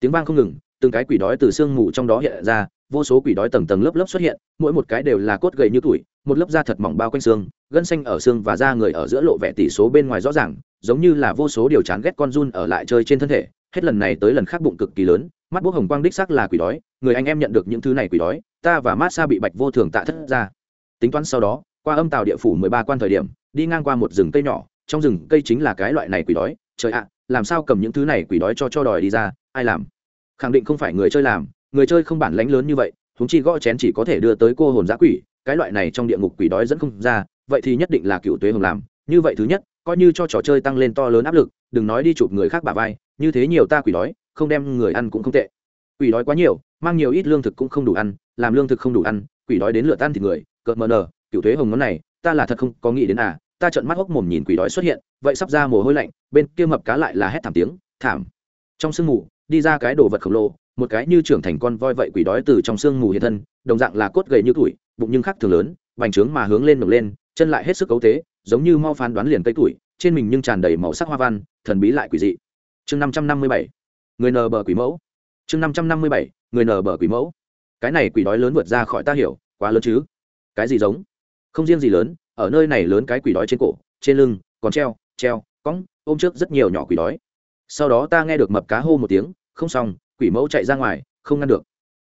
Tiếng vang không ngừng, từng cái quỷ đói từ sương mù trong đó hiện ra, vô số quỷ đói tầng tầng lớp lớp xuất hiện, mỗi một cái đều là cốt gầy như tuổi một lớp da thật mỏng bao quanh xương, gân xanh ở xương và da người ở giữa lộ vẻ tỷ số bên ngoài rõ ràng, giống như là vô số điều chán ghét con run ở lại chơi trên thân thể. Hết lần này tới lần khác bụng cực kỳ lớn, mắt bốc hồng quang đích xác là quỷ đói, người anh em nhận được những thứ này quỷ đói, ta và mát xa bị bạch vô thường tạ thất ra. Tính toán sau đó qua âm tàu địa phủ mười ba quan thời điểm, đi ngang qua một rừng cây nhỏ, trong rừng cây chính là cái loại này quỷ đói. Trời ạ, làm sao cầm những thứ này quỷ đói cho cho đòi đi ra, ai làm? Khẳng định không phải người chơi làm, người chơi không bản lánh lớn như vậy thúng chi gõ chén chỉ có thể đưa tới cô hồn giã quỷ, cái loại này trong địa ngục quỷ đói dẫn không ra, vậy thì nhất định là cựu tuế hồng làm. Như vậy thứ nhất, coi như cho trò chơi tăng lên to lớn áp lực, đừng nói đi chụp người khác bà vai, như thế nhiều ta quỷ đói, không đem người ăn cũng không tệ. Quỷ đói quá nhiều, mang nhiều ít lương thực cũng không đủ ăn, làm lương thực không đủ ăn, quỷ đói đến lửa tan thì người, cợt mờ nờ cựu thuế hồng ngón này, ta là thật không có nghĩ đến à ta trợn mắt hốc mồm nhìn quỷ đói xuất hiện, vậy sắp ra mồ hôi lạnh, bên kia mập cá lại là hét thảm tiếng, thảm. Trong sương mù, đi ra cái đồ vật khổng lồ, một cái như trưởng thành con voi vậy quỷ đói từ trong sương mù hiện thân, đồng dạng là cốt gầy như tuổi, bụng nhưng khác thường lớn, bành trướng mà hướng lên nổi lên, chân lại hết sức cấu tế, giống như mau phán đoán liền cây tuổi, trên mình nhưng tràn đầy màu sắc hoa văn, thần bí lại quỷ dị. Chương năm trăm năm mươi bảy, người nờ bờ quỷ mẫu. Chương năm trăm năm mươi bảy, người nờ bờ quỷ mẫu. Cái này quỷ đói lớn vượt ra khỏi ta hiểu, quá lớn chứ? Cái gì giống? Không riêng gì lớn ở nơi này lớn cái quỷ đói trên cổ trên lưng còn treo treo cong, ôm trước rất nhiều nhỏ quỷ đói. Sau đó ta nghe được mập cá hô một tiếng không xong quỷ mẫu chạy ra ngoài không ngăn được.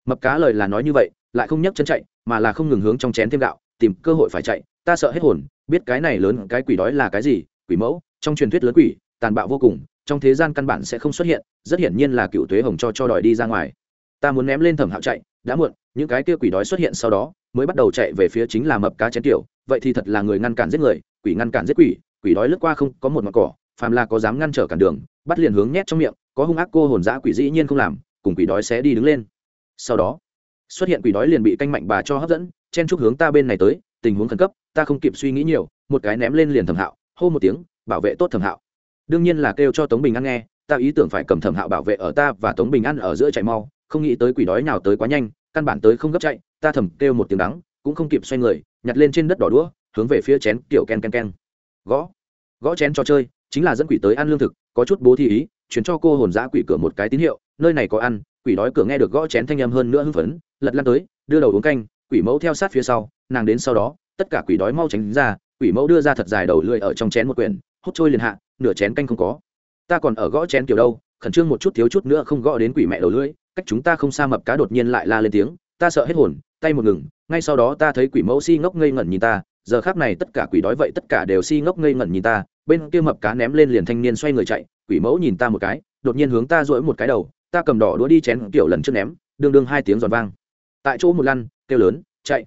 Mập cá lời là nói như vậy lại không nhấc chân chạy mà là không ngừng hướng trong chén thêm gạo tìm cơ hội phải chạy. Ta sợ hết hồn biết cái này lớn cái quỷ đói là cái gì quỷ mẫu trong truyền thuyết lớn quỷ tàn bạo vô cùng trong thế gian căn bản sẽ không xuất hiện rất hiển nhiên là cựu tuế hồng cho cho đòi đi ra ngoài. Ta muốn ném lên thẩm hạo chạy đã muộn những cái kia quỷ đói xuất hiện sau đó mới bắt đầu chạy về phía chính là mập cá chén tiểu, vậy thì thật là người ngăn cản giết người, quỷ ngăn cản giết quỷ quỷ đói lướt qua không có một mặt cỏ, phàm là có dám ngăn trở cản đường, bắt liền hướng nhét trong miệng, có hung ác cô hồn dã quỷ dĩ nhiên không làm, cùng quỷ đói sẽ đi đứng lên. Sau đó, xuất hiện quỷ đói liền bị canh mạnh bà cho hấp dẫn, chen chúc hướng ta bên này tới, tình huống khẩn cấp, ta không kịp suy nghĩ nhiều, một cái ném lên liền thẩm hạo, hô một tiếng, bảo vệ tốt thẩm hạo. Đương nhiên là kêu cho tống bình an nghe, ta ý tưởng phải cầm thẩm hạo bảo vệ ở ta và tống bình an ở giữa chạy mau, không nghĩ tới quỷ đói nào tới quá nhanh căn bản tới không gấp chạy, ta thầm kêu một tiếng đắng, cũng không kịp xoay người, nhặt lên trên đất đỏ đũa, hướng về phía chén kiểu ken ken ken. Gõ. Gõ chén cho chơi, chính là dẫn quỷ tới ăn lương thực, có chút bố thi ý, chuyển cho cô hồn giã quỷ cửa một cái tín hiệu, nơi này có ăn, quỷ đói cửa nghe được gõ chén thanh âm hơn nữa hưng phấn, lật lăn tới, đưa đầu uống canh, quỷ mẫu theo sát phía sau, nàng đến sau đó, tất cả quỷ đói mau tránh ra, quỷ mẫu đưa ra thật dài đầu lưỡi ở trong chén một quyển, hút trôi liền hạ, nửa chén canh không có. Ta còn ở gõ chén kiểu đâu khẩn trương một chút thiếu chút nữa không gõ đến quỷ mẹ đầu lưỡi, cách chúng ta không xa mập cá đột nhiên lại la lên tiếng, ta sợ hết hồn, tay một ngừng, ngay sau đó ta thấy quỷ mẫu si ngốc ngây ngẩn nhìn ta, giờ khác này tất cả quỷ đói vậy tất cả đều si ngốc ngây ngẩn nhìn ta, bên kia mập cá ném lên liền thanh niên xoay người chạy, quỷ mẫu nhìn ta một cái, đột nhiên hướng ta dỗi một cái đầu, ta cầm đỏ đũa đi chén kiểu lần trước ném, đương đương hai tiếng giòn vang. Tại chỗ một lăn, kêu lớn, chạy.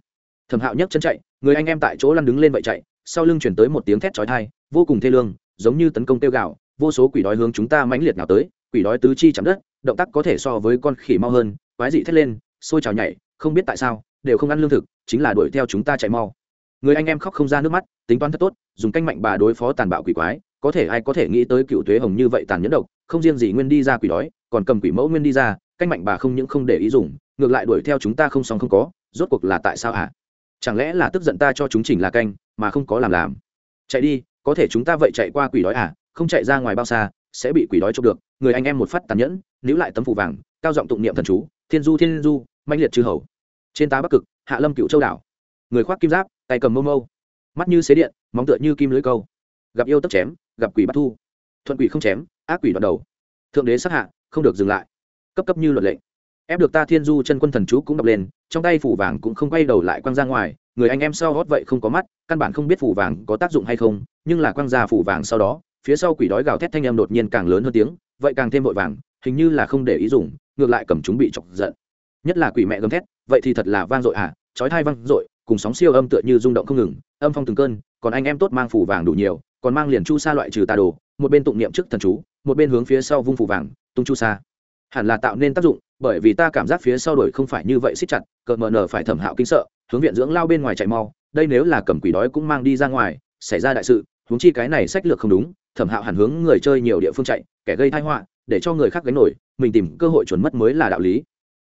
Thẩm hạo nhấc chân chạy, người anh em tại chỗ lăn đứng lên vậy chạy, sau lưng chuyển tới một tiếng thét chói thai vô cùng thê lương, giống như tấn công tiêu gạo vô số quỷ đói hướng chúng ta mãnh liệt nào tới quỷ đói tứ chi chạm đất, động tác có thể so với con khỉ mau hơn, quái dị thét lên sôi trào nhảy, không biết tại sao, đều không ăn lương thực, chính là đuổi theo chúng ta chạy mau. Người anh em khóc không ra nước mắt, tính toán thật tốt, dùng canh mạnh bà đối phó tàn bạo quỷ quái, có thể ai có thể nghĩ tới cựu tuế hồng như vậy tàn nhẫn độc, không riêng gì nguyên đi ra quỷ đói, còn cầm quỷ mẫu nguyên đi ra, canh mạnh bà không những không để ý dùng, ngược lại đuổi theo chúng ta không xong không có, rốt cuộc là tại sao hả? Chẳng lẽ là tức giận ta cho chúng chỉnh là canh, mà không có làm làm? Chạy đi, có thể chúng ta vậy chạy qua quỷ đói à không chạy ra ngoài bao xa sẽ bị quỷ đói chụp được, người anh em một phát tàn nhẫn, níu lại tấm phủ vàng, cao giọng tụng niệm thần chú, thiên du thiên du manh liệt chư hầu. Trên tá bắc cực, hạ lâm cựu châu đảo. Người khoác kim giáp, tay cầm mâu mâu, mắt như xế điện, móng tựa như kim lưới câu. Gặp yêu tấp chém, gặp quỷ bắt thu. Thuận quỷ không chém, ác quỷ đoạn đầu. Thượng đế sát hạ, không được dừng lại. Cấp cấp như luật lệnh ép được ta thiên du chân quân thần chú cũng đập lên, trong tay phủ vàng cũng không quay đầu lại quăng ra ngoài, người anh em sau hót vậy không có mắt, căn bản không biết phủ vàng có tác dụng hay không, nhưng là quăng ra phủ vàng sau đó phía sau quỷ đói gào thét thanh em đột nhiên càng lớn hơn tiếng, vậy càng thêm vội vàng, hình như là không để ý dùng, ngược lại cầm chúng bị chọc giận. Nhất là quỷ mẹ gầm thét, vậy thì thật là vang dội à chói thai vang dội, cùng sóng siêu âm tựa như rung động không ngừng, âm phong từng cơn, còn anh em tốt mang phủ vàng đủ nhiều, còn mang liền chu sa loại trừ tà đồ, một bên tụng niệm trước thần chú, một bên hướng phía sau vung phủ vàng, tung chu sa. Hẳn là tạo nên tác dụng, bởi vì ta cảm giác phía sau đổi không phải như vậy xích chặt cợt mờ nở phải thẩm hạo kinh sợ, hướng viện dưỡng lao bên ngoài chạy mau, đây nếu là cầm quỷ đói cũng mang đi ra ngoài, xảy ra đại sự, huống chi cái này sách lược không đúng thẩm hạo hẳn hướng người chơi nhiều địa phương chạy, kẻ gây thai họa, để cho người khác gánh nổi, mình tìm cơ hội chuẩn mất mới là đạo lý.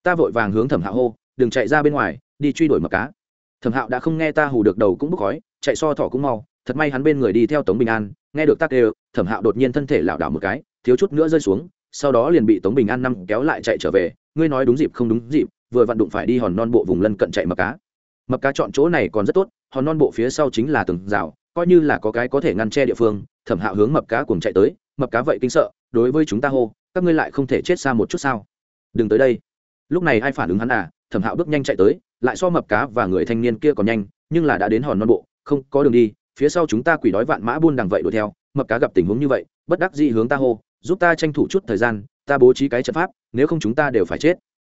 Ta vội vàng hướng thẩm hạo hô, đừng chạy ra bên ngoài, đi truy đuổi mập cá. Thẩm hạo đã không nghe ta hù được đầu cũng bốc khói, chạy so thỏ cũng mau, thật may hắn bên người đi theo tống bình an, nghe được tắc đều, thẩm hạo đột nhiên thân thể lảo đảo một cái, thiếu chút nữa rơi xuống, sau đó liền bị tống bình an năm kéo lại chạy trở về, ngươi nói đúng dịp không đúng dịp, vừa vặn đụng phải đi hòn non bộ vùng lân cận chạy mập cá. Mập cá chọn chỗ này còn rất tốt, hòn non bộ phía sau chính là từng rào coi như là có cái có thể ngăn che địa phương, thẩm hạo hướng mập cá cùng chạy tới, mập cá vậy kinh sợ, đối với chúng ta hô, các ngươi lại không thể chết xa một chút sao? Đừng tới đây. Lúc này ai phản ứng hắn à thẩm hạo bước nhanh chạy tới, lại so mập cá và người thanh niên kia còn nhanh, nhưng là đã đến hòn non bộ, không, có đường đi, phía sau chúng ta quỷ đói vạn mã buôn đằng vậy đuổi theo, mập cá gặp tình huống như vậy, bất đắc dĩ hướng ta hô, giúp ta tranh thủ chút thời gian, ta bố trí cái trận pháp, nếu không chúng ta đều phải chết.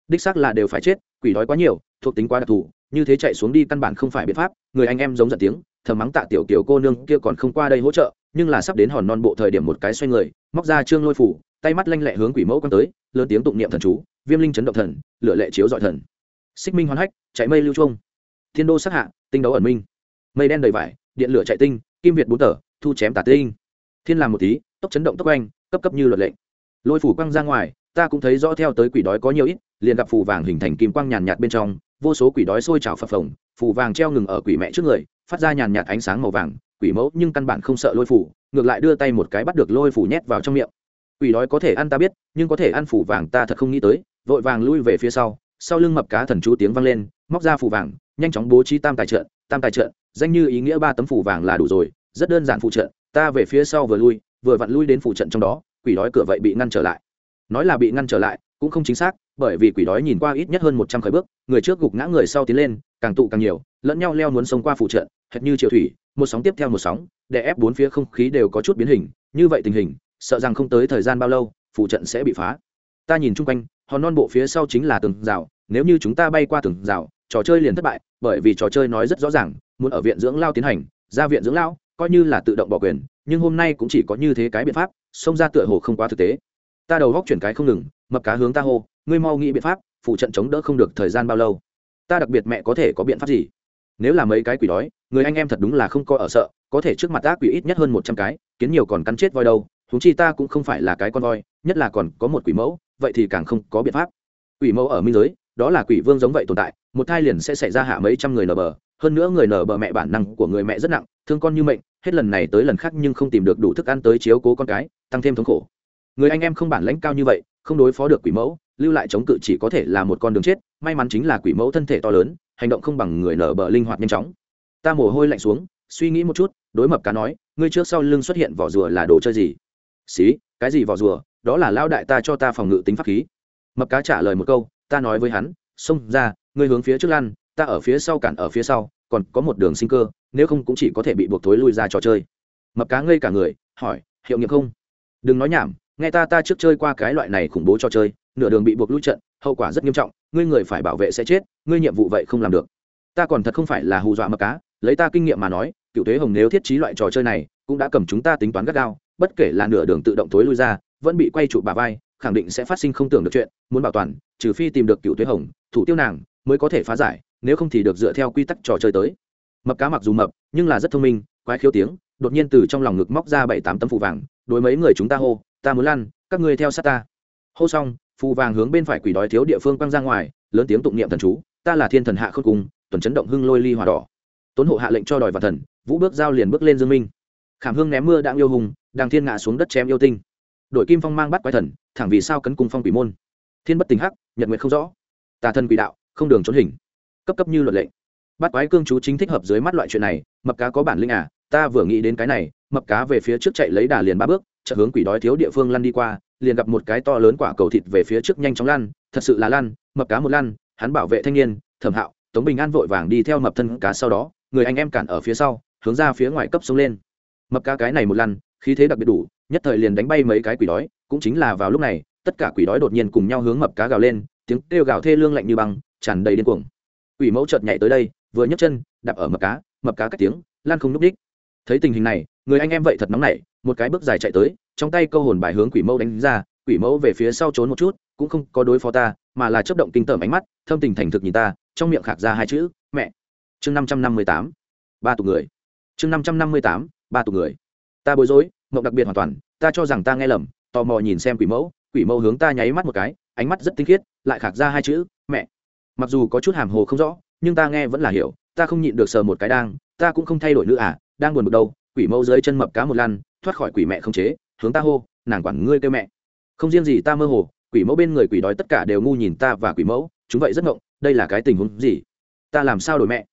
Đích xác là đều phải chết, quỷ đói quá nhiều, thuộc tính quá đặc thù, như thế chạy xuống đi căn bản không phải biện pháp, người anh em giống giận tiếng thầm mắng tạ tiểu kiều cô nương kia còn không qua đây hỗ trợ, nhưng là sắp đến hòn non bộ thời điểm một cái xoay người, móc ra trương lôi phủ, tay mắt lanh lẹ hướng quỷ mẫu quăng tới, lớn tiếng tụng niệm thần chú, viêm linh chấn động thần lựa lệ chiếu dọi thần. Xích minh hoán hách, chạy mây lưu trung thiên đô sắc hạ, tinh đấu ẩn minh. Mây đen đầy vải, điện lửa chạy tinh, kim việt bốn tờ, thu chém tả tinh. Thiên làm một tí, tốc chấn động tốc anh cấp cấp như luật lệnh lôi phủ quăng ra ngoài, ta cũng thấy rõ theo tới quỷ đói có nhiều ít liền gặp phù vàng hình thành kim quang nhàn nhạt bên trong, vô số quỷ đói sôi trào phập phồng, phù vàng treo ngừng ở quỷ mẹ trước người, phát ra nhàn nhạt ánh sáng màu vàng, quỷ mẫu nhưng căn bản không sợ lôi phủ ngược lại đưa tay một cái bắt được lôi phủ nhét vào trong miệng. Quỷ đói có thể ăn ta biết, nhưng có thể ăn phủ vàng ta thật không nghĩ tới, vội vàng lui về phía sau sau lưng mập cá thần chú tiếng vang lên, móc ra phủ vàng, nhanh chóng bố trí tam tài trận, tam tài trận, danh như ý nghĩa ba tấm phủ vàng là đủ rồi, rất đơn giản phụ trận, ta về phía sau vừa lui, vừa vặn lui đến phụ trận trong đó, quỷ đói cửa vậy bị ngăn trở lại. Nói là bị ngăn trở lại, cũng không chính xác bởi vì quỷ đói nhìn qua ít nhất hơn một trăm khởi bước, người trước gục ngã người sau tiến lên, càng tụ càng nhiều, lẫn nhau leo muốn sống qua phụ trận, hệt như triều thủy, một sóng tiếp theo một sóng, để ép bốn phía không khí đều có chút biến hình, như vậy tình hình, sợ rằng không tới thời gian bao lâu, phụ trận sẽ bị phá. Ta nhìn chung quanh hòn non bộ phía sau chính là tường rào, nếu như chúng ta bay qua tường rào, trò chơi liền thất bại, bởi vì trò chơi nói rất rõ ràng, muốn ở viện dưỡng lao tiến hành, ra viện dưỡng lao, coi như là tự động bỏ quyền, nhưng hôm nay cũng chỉ có như thế cái biện pháp, xông ra tựa hồ không quá thực tế ta đầu góc chuyển cái không ngừng, mập cá hướng ta hô, ngươi mau nghĩ biện pháp, phụ trận chống đỡ không được thời gian bao lâu. Ta đặc biệt mẹ có thể có biện pháp gì? Nếu là mấy cái quỷ đói, người anh em thật đúng là không coi ở sợ, có thể trước mặt ta quỷ ít nhất hơn một trăm cái, kiến nhiều còn cắn chết voi đâu, huống chi ta cũng không phải là cái con voi, nhất là còn có một quỷ mẫu, vậy thì càng không có biện pháp. Quỷ mẫu ở minh giới, đó là quỷ vương giống vậy tồn tại, một thai liền sẽ xảy ra hạ mấy trăm người nở bờ, hơn nữa người nở bờ mẹ bản năng của người mẹ rất nặng, thương con như mệnh, hết lần này tới lần khác nhưng không tìm được đủ thức ăn tới chiếu cố con cái, tăng thêm thống khổ người anh em không bản lãnh cao như vậy, không đối phó được quỷ mẫu, lưu lại chống cự chỉ có thể là một con đường chết, may mắn chính là quỷ mẫu thân thể to lớn, hành động không bằng người nở bờ linh hoạt nhanh chóng. Ta mồ hôi lạnh xuống, suy nghĩ một chút, đối mập cá nói, ngươi trước sau lưng xuất hiện vỏ rùa là đồ chơi gì? Xí, cái gì vỏ rùa? Đó là lao đại ta cho ta phòng ngự tính pháp khí. Mập cá trả lời một câu, ta nói với hắn, xông ra, ngươi hướng phía trước lăn, ta ở phía sau cản ở phía sau, còn có một đường sinh cơ, nếu không cũng chỉ có thể bị buộc thối lui ra trò chơi. Mập cá ngây cả người, hỏi, hiệu nghiệm không? Đừng nói nhảm nghe ta ta trước chơi qua cái loại này khủng bố cho chơi, nửa đường bị buộc lui trận, hậu quả rất nghiêm trọng, ngươi người phải bảo vệ sẽ chết, ngươi nhiệm vụ vậy không làm được. Ta còn thật không phải là hù dọa mập cá, lấy ta kinh nghiệm mà nói, cựu thuế hồng nếu thiết trí loại trò chơi này, cũng đã cầm chúng ta tính toán gắt gao, bất kể là nửa đường tự động tối lui ra, vẫn bị quay trụ bà vai, khẳng định sẽ phát sinh không tưởng được chuyện, muốn bảo toàn, trừ phi tìm được cựu thuế hồng, thủ tiêu nàng, mới có thể phá giải, nếu không thì được dựa theo quy tắc trò chơi tới. Mập cá mặc dù mập, nhưng là rất thông minh, quái khiếu tiếng, đột nhiên từ trong lòng ngực móc ra bảy tám tấm phù vàng, đối mấy người chúng ta hô ta muốn lăn, các ngươi theo sát ta. Hô xong, phù vàng hướng bên phải quỷ đói thiếu địa phương quăng ra ngoài, lớn tiếng tụng niệm thần chú, ta là thiên thần hạ khôn cung tuần chấn động hưng lôi ly hòa đỏ. Tốn hộ hạ lệnh cho đòi và thần, vũ bước giao liền bước lên dương minh. Khảm hương ném mưa đang yêu hùng đang thiên ngã xuống đất chém yêu tinh. Đội kim phong mang bắt quái thần, thẳng vì sao cấn cung phong quỷ môn. Thiên bất tình hắc, nhật nguyệt không rõ. Tà thần quỷ đạo, không đường trốn hình. Cấp cấp như luật lệnh bắt quái cương chú chính thích hợp dưới mắt loại chuyện này, mập cá có bản linh à ta vừa nghĩ đến cái này, mập cá về phía trước chạy lấy đà liền ba bước chợ hướng quỷ đói thiếu địa phương lăn đi qua, liền gặp một cái to lớn quả cầu thịt về phía trước nhanh chóng lăn, thật sự là lăn, mập cá một lăn, hắn bảo vệ thanh niên, thẩm hạo, tống bình an vội vàng đi theo mập thân cá sau đó, người anh em cản ở phía sau, hướng ra phía ngoài cấp sông lên. Mập cá cái này một lăn, khí thế đặc biệt đủ, nhất thời liền đánh bay mấy cái quỷ đói, cũng chính là vào lúc này, tất cả quỷ đói đột nhiên cùng nhau hướng mập cá gào lên, tiếng kêu gào thê lương lạnh như băng, tràn đầy điên cuồng. Quỷ mẫu chợt nhảy tới đây, vừa nhấc chân, đạp ở mập cá mập cá cách tiếng lan không núp đích thấy tình hình này người anh em vậy thật nóng nảy, một cái bước dài chạy tới, trong tay câu hồn bài hướng quỷ mẫu đánh ra, quỷ mẫu về phía sau trốn một chút, cũng không có đối phó ta, mà là chấp động kinh tởm ánh mắt, thâm tình thành thực nhìn ta, trong miệng khạc ra hai chữ, mẹ. Chương năm trăm năm mươi tám, ba tụ người. Chương năm trăm năm mươi tám, ba tụ người. Ta bối rối, mộng đặc biệt hoàn toàn, ta cho rằng ta nghe lầm, tò mò nhìn xem quỷ mẫu quỷ mẫu hướng ta nháy mắt một cái, ánh mắt rất tinh khiết, lại khạc ra hai chữ, mẹ. Mặc dù có chút hàm hồ không rõ, nhưng ta nghe vẫn là hiểu, ta không nhịn được sờ một cái đang, ta cũng không thay đổi nữa à đang buồn bực đâu quỷ mẫu dưới chân mập cá một lăn, thoát khỏi quỷ mẹ không chế, hướng ta hô, nàng quản ngươi kêu mẹ. Không riêng gì, ta mơ hồ, quỷ mẫu bên người quỷ đói tất cả đều ngu nhìn ta và quỷ mẫu, chúng vậy rất ngộng, đây là cái tình huống gì? Ta làm sao đổi mẹ?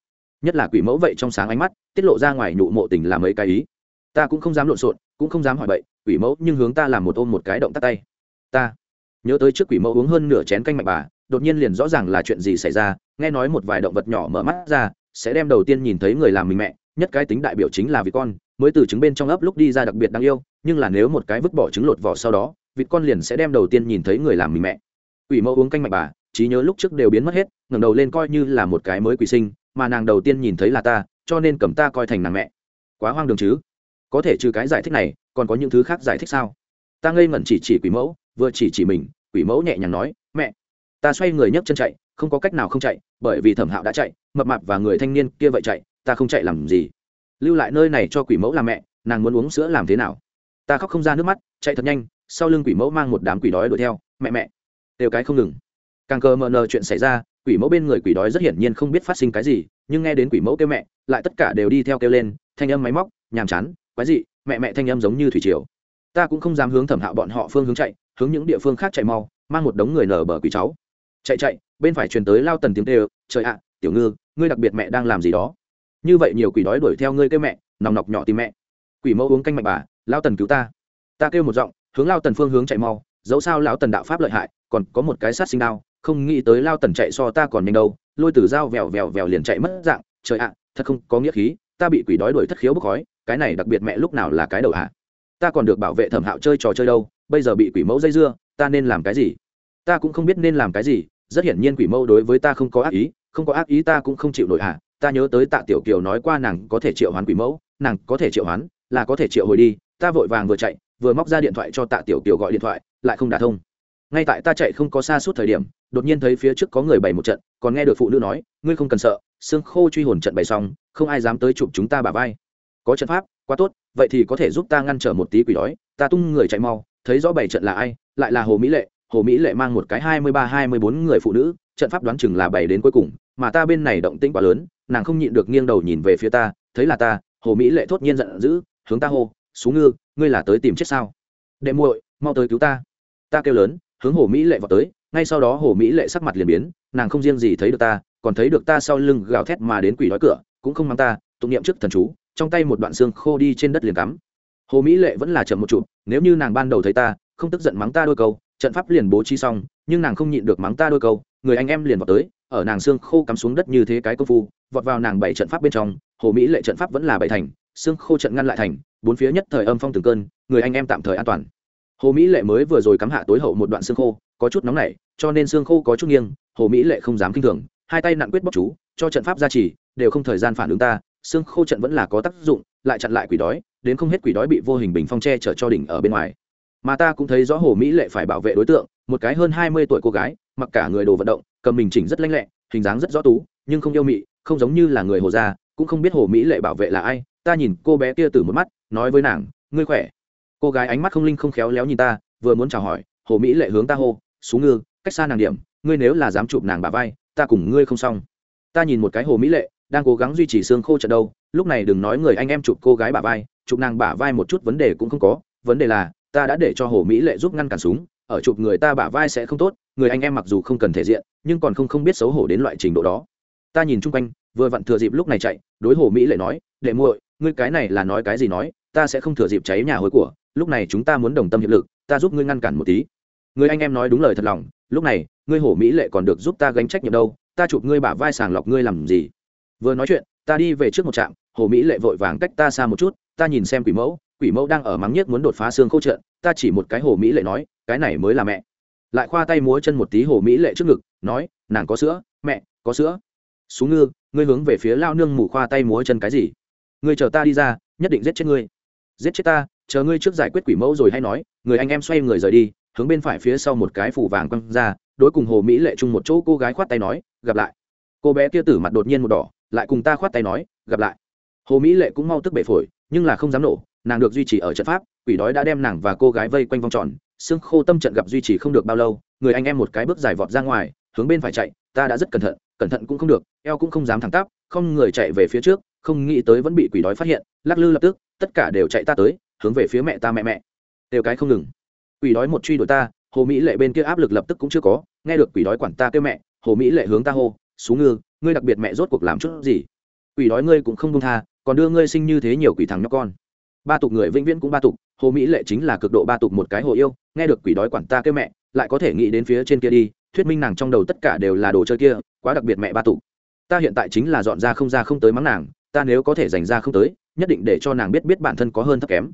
Nhất là quỷ mẫu vậy trong sáng ánh mắt, tiết lộ ra ngoài nhụ mộ tình làm mấy cái ý. Ta cũng không dám lộn xộn, cũng không dám hỏi bậy, quỷ mẫu nhưng hướng ta làm một ôm một cái động tắt tay. Ta nhớ tới trước quỷ mẫu uống hơn nửa chén canh mạnh bà, đột nhiên liền rõ ràng là chuyện gì xảy ra, nghe nói một vài động vật nhỏ mở mắt ra, sẽ đem đầu tiên nhìn thấy người làm mình mẹ, nhất cái tính đại biểu chính là vì con mới từ trứng bên trong ấp lúc đi ra đặc biệt đáng yêu, nhưng là nếu một cái vứt bỏ trứng lột vỏ sau đó, vịt con liền sẽ đem đầu tiên nhìn thấy người làm mình mẹ. Quỷ mẫu uống canh mạch bà, trí nhớ lúc trước đều biến mất hết, ngẩng đầu lên coi như là một cái mới quỷ sinh, mà nàng đầu tiên nhìn thấy là ta, cho nên cầm ta coi thành nàng mẹ. Quá hoang đường chứ? Có thể trừ cái giải thích này, còn có những thứ khác giải thích sao? Ta ngây ngẩn chỉ chỉ quỷ mẫu, vừa chỉ chỉ mình, quỷ mẫu nhẹ nhàng nói, mẹ. Ta xoay người nhấc chân chạy, không có cách nào không chạy, bởi vì thẩm hạo đã chạy, mập mạp và người thanh niên kia vậy chạy, ta không chạy làm gì lưu lại nơi này cho quỷ mẫu làm mẹ, nàng muốn uống sữa làm thế nào? Ta khóc không ra nước mắt, chạy thật nhanh, sau lưng quỷ mẫu mang một đám quỷ đói đuổi theo, mẹ mẹ. Đều cái không ngừng. Càng cờ mờ nờ chuyện xảy ra, quỷ mẫu bên người quỷ đói rất hiển nhiên không biết phát sinh cái gì, nhưng nghe đến quỷ mẫu kêu mẹ, lại tất cả đều đi theo kêu lên, thanh âm máy móc, nhàm chán, quái dị, mẹ mẹ thanh âm giống như thủy triều. Ta cũng không dám hướng thẩm hạo bọn họ phương hướng chạy, hướng những địa phương khác chạy mau, mang một đống người nở bờ quỷ cháu. Chạy chạy, bên phải truyền tới lao tần tiếng tê trời ạ, tiểu ngư, ngươi đặc biệt mẹ đang làm gì đó như vậy nhiều quỷ đói đuổi theo ngươi kêu mẹ, nòng nọc nhỏ tìm mẹ. Quỷ mẫu uống canh mạnh bà lao tần cứu ta. Ta kêu một giọng, hướng lao tần phương hướng chạy mau, dẫu sao lão tần đạo pháp lợi hại, còn có một cái sát sinh đao, không nghĩ tới lao tần chạy so ta còn nhanh đâu, lôi từ dao vèo vèo vèo liền chạy mất dạng, trời ạ, thật không có nghĩa khí, ta bị quỷ đói đuổi thất khiếu bốc khói, cái này đặc biệt mẹ lúc nào là cái đầu hạ ta còn được bảo vệ thẩm hạo chơi trò chơi đâu, bây giờ bị quỷ mẫu dây dưa, ta nên làm cái gì? Ta cũng không biết nên làm cái gì, rất hiển nhiên quỷ mẫu đối với ta không có ác ý, không có ác ý ta cũng không chịu nổi hạ ta nhớ tới tạ tiểu kiều nói qua nàng có thể triệu hoán quỷ mẫu, nàng có thể triệu hoán, là có thể triệu hồi đi, ta vội vàng vừa chạy, vừa móc ra điện thoại cho tạ tiểu kiều gọi điện thoại, lại không đả thông. Ngay tại ta chạy không có xa suốt thời điểm, đột nhiên thấy phía trước có người bày một trận, còn nghe được phụ nữ nói, ngươi không cần sợ, xương khô truy hồn trận bày xong, không ai dám tới chụp chúng ta bà vai. Có trận pháp, quá tốt, vậy thì có thể giúp ta ngăn trở một tí quỷ đói, ta tung người chạy mau, thấy rõ bảy trận là ai, lại là hồ mỹ lệ, hồ mỹ lệ mang một cái hai mươi ba hai mươi bốn người phụ nữ, trận pháp đoán chừng là bảy đến cuối cùng, mà ta bên này động tĩnh quá lớn nàng không nhịn được nghiêng đầu nhìn về phía ta, thấy là ta, hồ mỹ lệ thốt nhiên giận dữ, hướng ta hô xuống ngư, ngươi là tới tìm chết sao? Đệ muội, mau tới cứu ta. Ta kêu lớn, hướng hồ mỹ lệ vào tới, ngay sau đó hồ mỹ lệ sắc mặt liền biến, nàng không riêng gì thấy được ta, còn thấy được ta sau lưng gào thét mà đến quỷ đói cửa, cũng không mang ta, tụng niệm trước thần chú, trong tay một đoạn xương khô đi trên đất liền cắm. Hồ mỹ lệ vẫn là chậm một chụp nếu như nàng ban đầu thấy ta, không tức giận mắng ta đôi câu, trận pháp liền bố trí xong, nhưng nàng không nhịn được mắng ta đôi câu, người anh em liền vào tới ở nàng xương khô cắm xuống đất như thế cái công phu, vọt vào nàng bảy trận pháp bên trong, hồ mỹ lệ trận pháp vẫn là bảy thành, xương khô trận ngăn lại thành, bốn phía nhất thời âm phong từng cơn, người anh em tạm thời an toàn. Hồ mỹ lệ mới vừa rồi cắm hạ tối hậu một đoạn xương khô, có chút nóng nảy, cho nên xương khô có chút nghiêng, hồ mỹ lệ không dám kinh thường, hai tay nặng quyết bóc chú, cho trận pháp gia trì, đều không thời gian phản ứng ta, xương khô trận vẫn là có tác dụng, lại chặn lại quỷ đói, đến không hết quỷ đói bị vô hình bình phong che chở cho đỉnh ở bên ngoài. Mà ta cũng thấy rõ hồ mỹ lệ phải bảo vệ đối tượng, một cái hơn hai mươi tuổi cô gái mặc cả người đồ vận động, cầm mình chỉnh rất lanh lẹ, hình dáng rất rõ tú, nhưng không yêu mị, không giống như là người hồ gia, cũng không biết hồ mỹ lệ bảo vệ là ai. Ta nhìn cô bé kia từ một mắt, nói với nàng, ngươi khỏe? Cô gái ánh mắt không linh không khéo léo nhìn ta, vừa muốn chào hỏi, hồ mỹ lệ hướng ta hô xuống ngư, cách xa nàng điểm, ngươi nếu là dám chụp nàng bà vai, ta cùng ngươi không xong. Ta nhìn một cái hồ mỹ lệ, đang cố gắng duy trì xương khô trận đâu, lúc này đừng nói người anh em chụp cô gái bà vai, chụp nàng bả vai một chút vấn đề cũng không có, vấn đề là, ta đã để cho hồ mỹ lệ giúp ngăn cản súng, ở chụp người ta bả vai sẽ không tốt người anh em mặc dù không cần thể diện nhưng còn không không biết xấu hổ đến loại trình độ đó. Ta nhìn chung quanh vừa vặn thừa dịp lúc này chạy đối hồ mỹ lệ nói đệ muội ngươi cái này là nói cái gì nói ta sẽ không thừa dịp cháy nhà hối của lúc này chúng ta muốn đồng tâm hiệp lực ta giúp ngươi ngăn cản một tí. Người anh em nói đúng lời thật lòng lúc này ngươi hổ mỹ lệ còn được giúp ta gánh trách nhiệm đâu ta chụp ngươi bả vai sàng lọc ngươi làm gì? Vừa nói chuyện ta đi về trước một trạm hồ mỹ lệ vội vàng cách ta xa một chút ta nhìn xem quỷ mẫu quỷ mẫu đang ở mắng nhất muốn đột phá xương khâu trợn, ta chỉ một cái hồ mỹ lệ nói cái này mới là mẹ lại khoa tay múa chân một tí hồ mỹ lệ trước ngực, nói, nàng có sữa, mẹ, có sữa. Xuống ngư, ngươi hướng về phía lao nương mù khoa tay múa chân cái gì? Ngươi chờ ta đi ra, nhất định giết chết ngươi. Giết chết ta, chờ ngươi trước giải quyết quỷ mẫu rồi hay nói, người anh em xoay người rời đi, hướng bên phải phía sau một cái phủ vàng quăng ra, đối cùng hồ mỹ lệ chung một chỗ cô gái khoát tay nói, gặp lại. Cô bé kia tử mặt đột nhiên một đỏ, lại cùng ta khoát tay nói, gặp lại. Hồ mỹ lệ cũng mau tức bể phổi, nhưng là không dám nổ, nàng được duy trì ở trận pháp, quỷ đói đã đem nàng và cô gái vây quanh vòng tròn xương khô tâm trận gặp duy trì không được bao lâu, người anh em một cái bước dài vọt ra ngoài, hướng bên phải chạy, ta đã rất cẩn thận cẩn thận cũng không được, eo cũng không dám thẳng tắp, không người chạy về phía trước, không nghĩ tới vẫn bị quỷ đói phát hiện, lắc lư lập tức, tất cả đều chạy ta tới, hướng về phía mẹ ta mẹ mẹ. Đều cái không ngừng. Quỷ đói một truy đuổi ta, hồ mỹ lệ bên kia áp lực lập tức cũng chưa có, nghe được quỷ đói quản ta kêu mẹ, hồ mỹ lệ hướng ta hô xuống ngư, ngươi đặc biệt mẹ rốt cuộc làm chút gì? Quỷ đói ngươi cũng không đông tha, còn đưa ngươi sinh như thế nhiều quỷ thằng nhóc con. Ba tục người vĩnh viễn cũng ba tục hồ mỹ lệ chính là cực độ ba tục một cái hồ yêu, nghe được quỷ đói quản ta kêu mẹ, lại có thể nghĩ đến phía trên kia đi, thuyết minh nàng trong đầu tất cả đều là đồ chơi kia, quá đặc biệt mẹ ba tục. Ta hiện tại chính là dọn ra không ra không tới mắng nàng, ta nếu có thể dành ra không tới, nhất định để cho nàng biết biết bản thân có hơn thấp kém.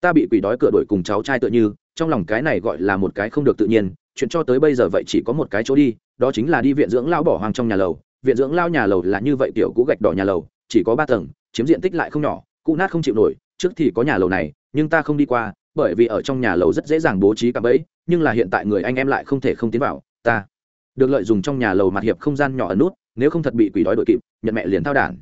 Ta bị quỷ đói cửa đuổi cùng cháu trai tựa như, trong lòng cái này gọi là một cái không được tự nhiên, chuyện cho tới bây giờ vậy chỉ có một cái chỗ đi, đó chính là đi viện dưỡng lão bỏ hoang trong nhà lầu. Viện dưỡng lao nhà lầu là như vậy, tiểu cũ gạch đỏ nhà lầu, chỉ có ba tầng, chiếm diện tích lại không nhỏ cụ nát không chịu nổi, trước thì có nhà lầu này nhưng ta không đi qua, bởi vì ở trong nhà lầu rất dễ dàng bố trí cả bẫy, nhưng là hiện tại người anh em lại không thể không tiến vào, ta được lợi dùng trong nhà lầu mặt hiệp không gian nhỏ ẩn nút, nếu không thật bị quỷ đói đội kịp, nhận mẹ liền thao đản.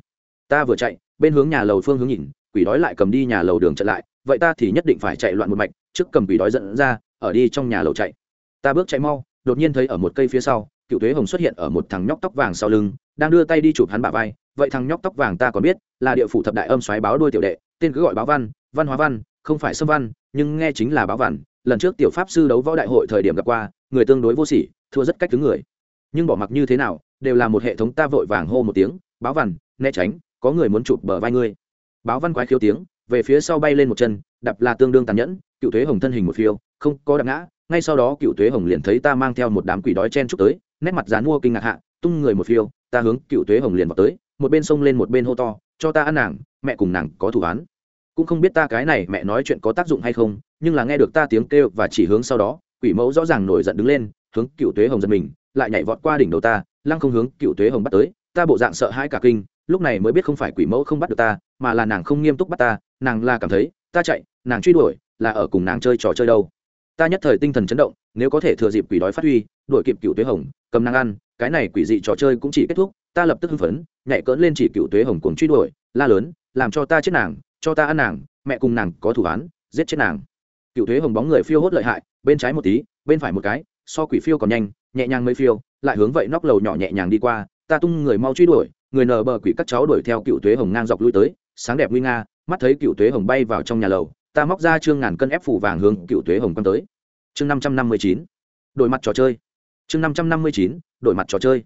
Ta vừa chạy, bên hướng nhà lầu phương hướng nhìn, quỷ đói lại cầm đi nhà lầu đường chặn lại, vậy ta thì nhất định phải chạy loạn một mạch, trước cầm quỷ đói dẫn ra, ở đi trong nhà lầu chạy. Ta bước chạy mau, đột nhiên thấy ở một cây phía sau, cựu thuế hồng xuất hiện ở một thằng nhóc tóc vàng sau lưng, đang đưa tay đi chụp hắn bả vai. Vậy thằng nhóc tóc vàng ta còn biết, là địa phủ thập đại âm xoáy báo đôi tiểu đệ, tên cứ gọi báo văn văn hóa văn không phải sâm văn, nhưng nghe chính là báo văn lần trước tiểu pháp sư đấu võ đại hội thời điểm gặp qua, người tương đối vô sỉ, thua rất cách thứ người. Nhưng bỏ mặc như thế nào, đều là một hệ thống ta vội vàng hô một tiếng, báo văn né tránh, có người muốn chụp bờ vai ngươi. Báo văn quái khiếu tiếng, về phía sau bay lên một chân, đập là tương đương tàn nhẫn, cựu thuế hồng thân hình một phiêu, không có đập ngã. Ngay sau đó cựu thuế hồng liền thấy ta mang theo một đám quỷ đói chen chúc tới, nét mặt dán mua kinh ngạc hạ, tung người một phiêu, ta hướng cựu thuế hồng liền vào tới, một bên sông lên một bên hô to, cho ta ăn nàng, mẹ cùng nàng có thủ án cũng không biết ta cái này mẹ nói chuyện có tác dụng hay không, nhưng là nghe được ta tiếng kêu và chỉ hướng sau đó, quỷ mẫu rõ ràng nổi giận đứng lên, hướng cựu tuế hồng giật mình, lại nhảy vọt qua đỉnh đầu ta, lăng không hướng cựu tuế hồng bắt tới. Ta bộ dạng sợ hãi cả kinh, lúc này mới biết không phải quỷ mẫu không bắt được ta, mà là nàng không nghiêm túc bắt ta, nàng là cảm thấy, ta chạy, nàng truy đuổi, là ở cùng nàng chơi trò chơi đâu. Ta nhất thời tinh thần chấn động, nếu có thể thừa dịp quỷ đói phát huy, đuổi kịp cựu tuế hồng, cầm nàng ăn, cái này quỷ dị trò chơi cũng chỉ kết thúc, ta lập tức hưng phấn, nhảy cỡn lên chỉ cựu tuế hồng cùng truy đuổi, la lớn, làm cho ta chết nàng cho ta ăn nàng, mẹ cùng nàng có thủ án, giết chết nàng. Cựu thuế hồng bóng người phiêu hốt lợi hại, bên trái một tí, bên phải một cái, so quỷ phiêu còn nhanh, nhẹ nhàng mới phiêu, lại hướng vậy nóc lầu nhỏ nhẹ nhàng đi qua, ta tung người mau truy đuổi, người nờ bờ quỷ các cháu đuổi theo cựu thuế hồng ngang dọc lui tới, sáng đẹp nguy nga, mắt thấy cựu thuế hồng bay vào trong nhà lầu, ta móc ra trương ngàn cân ép phủ vàng hướng cựu thuế hồng quăng tới. Chương năm trăm năm mươi chín, đổi mặt trò chơi. Chương năm trăm năm mươi chín, đổi mặt trò chơi.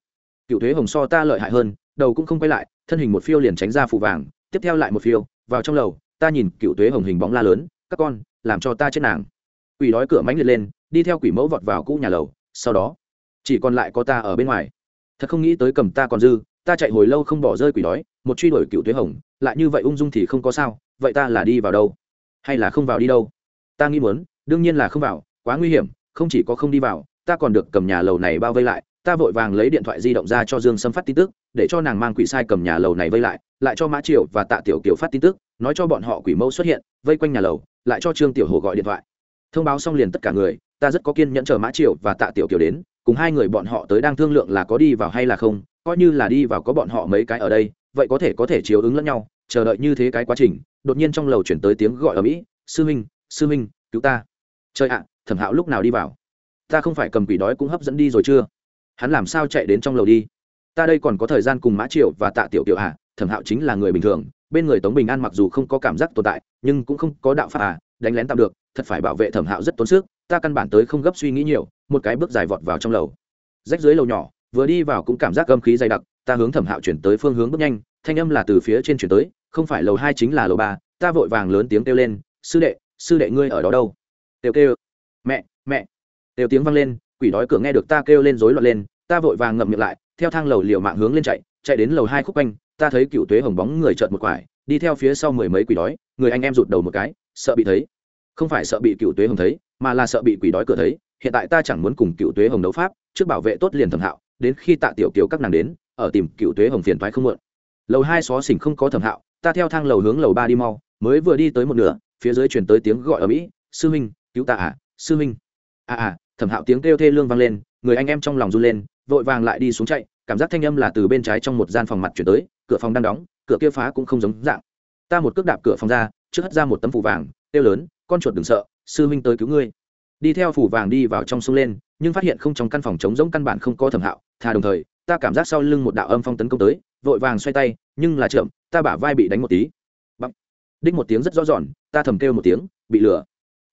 Cựu thuế hồng so ta lợi hại hơn, đầu cũng không quay lại, thân hình một phiêu liền tránh ra phủ vàng tiếp theo lại một phiêu, vào trong lầu, ta nhìn cựu tuế hồng hình bóng la lớn, các con, làm cho ta chết nàng. Quỷ đói cửa mánh liệt lên, đi theo quỷ mẫu vọt vào cũ nhà lầu, sau đó, chỉ còn lại có ta ở bên ngoài. Thật không nghĩ tới cầm ta còn dư, ta chạy hồi lâu không bỏ rơi quỷ đói, một truy đuổi cựu tuế hồng, lại như vậy ung dung thì không có sao, vậy ta là đi vào đâu? Hay là không vào đi đâu? Ta nghĩ muốn, đương nhiên là không vào, quá nguy hiểm, không chỉ có không đi vào, ta còn được cầm nhà lầu này bao vây lại ta vội vàng lấy điện thoại di động ra cho dương sâm phát tin tức, để cho nàng mang quỷ sai cầm nhà lầu này vây lại lại cho mã triều và tạ tiểu kiều phát tin tức, nói cho bọn họ quỷ mẫu xuất hiện, vây quanh nhà lầu, lại cho trương tiểu hồ gọi điện thoại. Thông báo xong liền tất cả người, ta rất có kiên nhẫn chờ mã triều và tạ tiểu kiều đến, cùng hai người bọn họ tới đang thương lượng là có đi vào hay là không, coi như là đi vào có bọn họ mấy cái ở đây, vậy có thể có thể chiếu ứng lẫn nhau, chờ đợi như thế cái quá trình, đột nhiên trong lầu chuyển tới tiếng gọi ở mỹ, sư minh sư minh, cứu ta. Trời ạ, thẩm hạo lúc nào đi vào? Ta không phải cầm quỷ đói cũng hấp dẫn đi rồi chưa? Hắn làm sao chạy đến trong lầu đi? Ta đây còn có thời gian cùng mã triệu và tạ tiểu tiểu hạ à, thẩm hạo chính là người bình thường, bên người tống bình an mặc dù không có cảm giác tồn tại, nhưng cũng không có đạo pháp à đánh lén tạm được, thật phải bảo vệ thẩm hạo rất tốn sức, ta căn bản tới không gấp suy nghĩ nhiều, một cái bước dài vọt vào trong lầu. Rách dưới lầu nhỏ, vừa đi vào cũng cảm giác âm khí dày đặc, ta hướng thẩm hạo chuyển tới phương hướng bước nhanh, thanh âm là từ phía trên chuyển tới, không phải lầu hai chính là lầu ba, ta vội vàng lớn tiếng kêu lên, sư đệ sư đệ ngươi ở đó đâu? Kêu kêu. Mẹ mẹ. Kêu tiếng vang lên quỷ đói cửa nghe được ta kêu lên rối loạn lên, ta vội vàng ngậm miệng lại, theo thang lầu liều mạng hướng lên chạy chạy đến lầu hai khúc quanh, ta thấy cựu tuế hồng bóng người trợn một quải, đi theo phía sau mười mấy quỷ đói, người anh em rụt đầu một cái, sợ bị thấy. Không phải sợ bị cựu tuế hồng thấy, mà là sợ bị quỷ đói cửa thấy, hiện tại ta chẳng muốn cùng cựu tuế hồng đấu pháp, trước bảo vệ tốt liền thẩm hạo, đến khi tạ tiểu kiều các nàng đến, ở tìm cựu tuế hồng phiền thoái không mượn lầu hai xó xỉnh không có thẩm hạo, ta theo thang lầu hướng lầu ba đi mau, mới vừa đi tới một nửa, phía dưới chuyển tới tiếng gọi ở mỹ, sư minh cứu ta à sư minh à à thẩm hạo tiếng kêu thê lương vang lên, người anh em trong lòng run lên, vội vàng lại đi xuống chạy, cảm giác thanh âm là từ bên trái trong một gian phòng mặt chuyển tới, cửa phòng đang đóng, cửa kia phá cũng không giống dạng. Ta một cước đạp cửa phòng ra, trước hất ra một tấm phủ vàng tiêu lớn, con chuột đừng sợ, sư minh tới cứu ngươi. Đi theo phủ vàng đi vào trong sông lên, nhưng phát hiện không trong căn phòng trống giống căn bản không có thẩm hạo, thà đồng thời, ta cảm giác sau lưng một đạo âm phong tấn công tới, vội vàng xoay tay, nhưng là chậm, ta bả vai bị đánh một tí. Bắp. đích một tiếng rất rõ ròn ta thầm kêu một tiếng, bị lửa.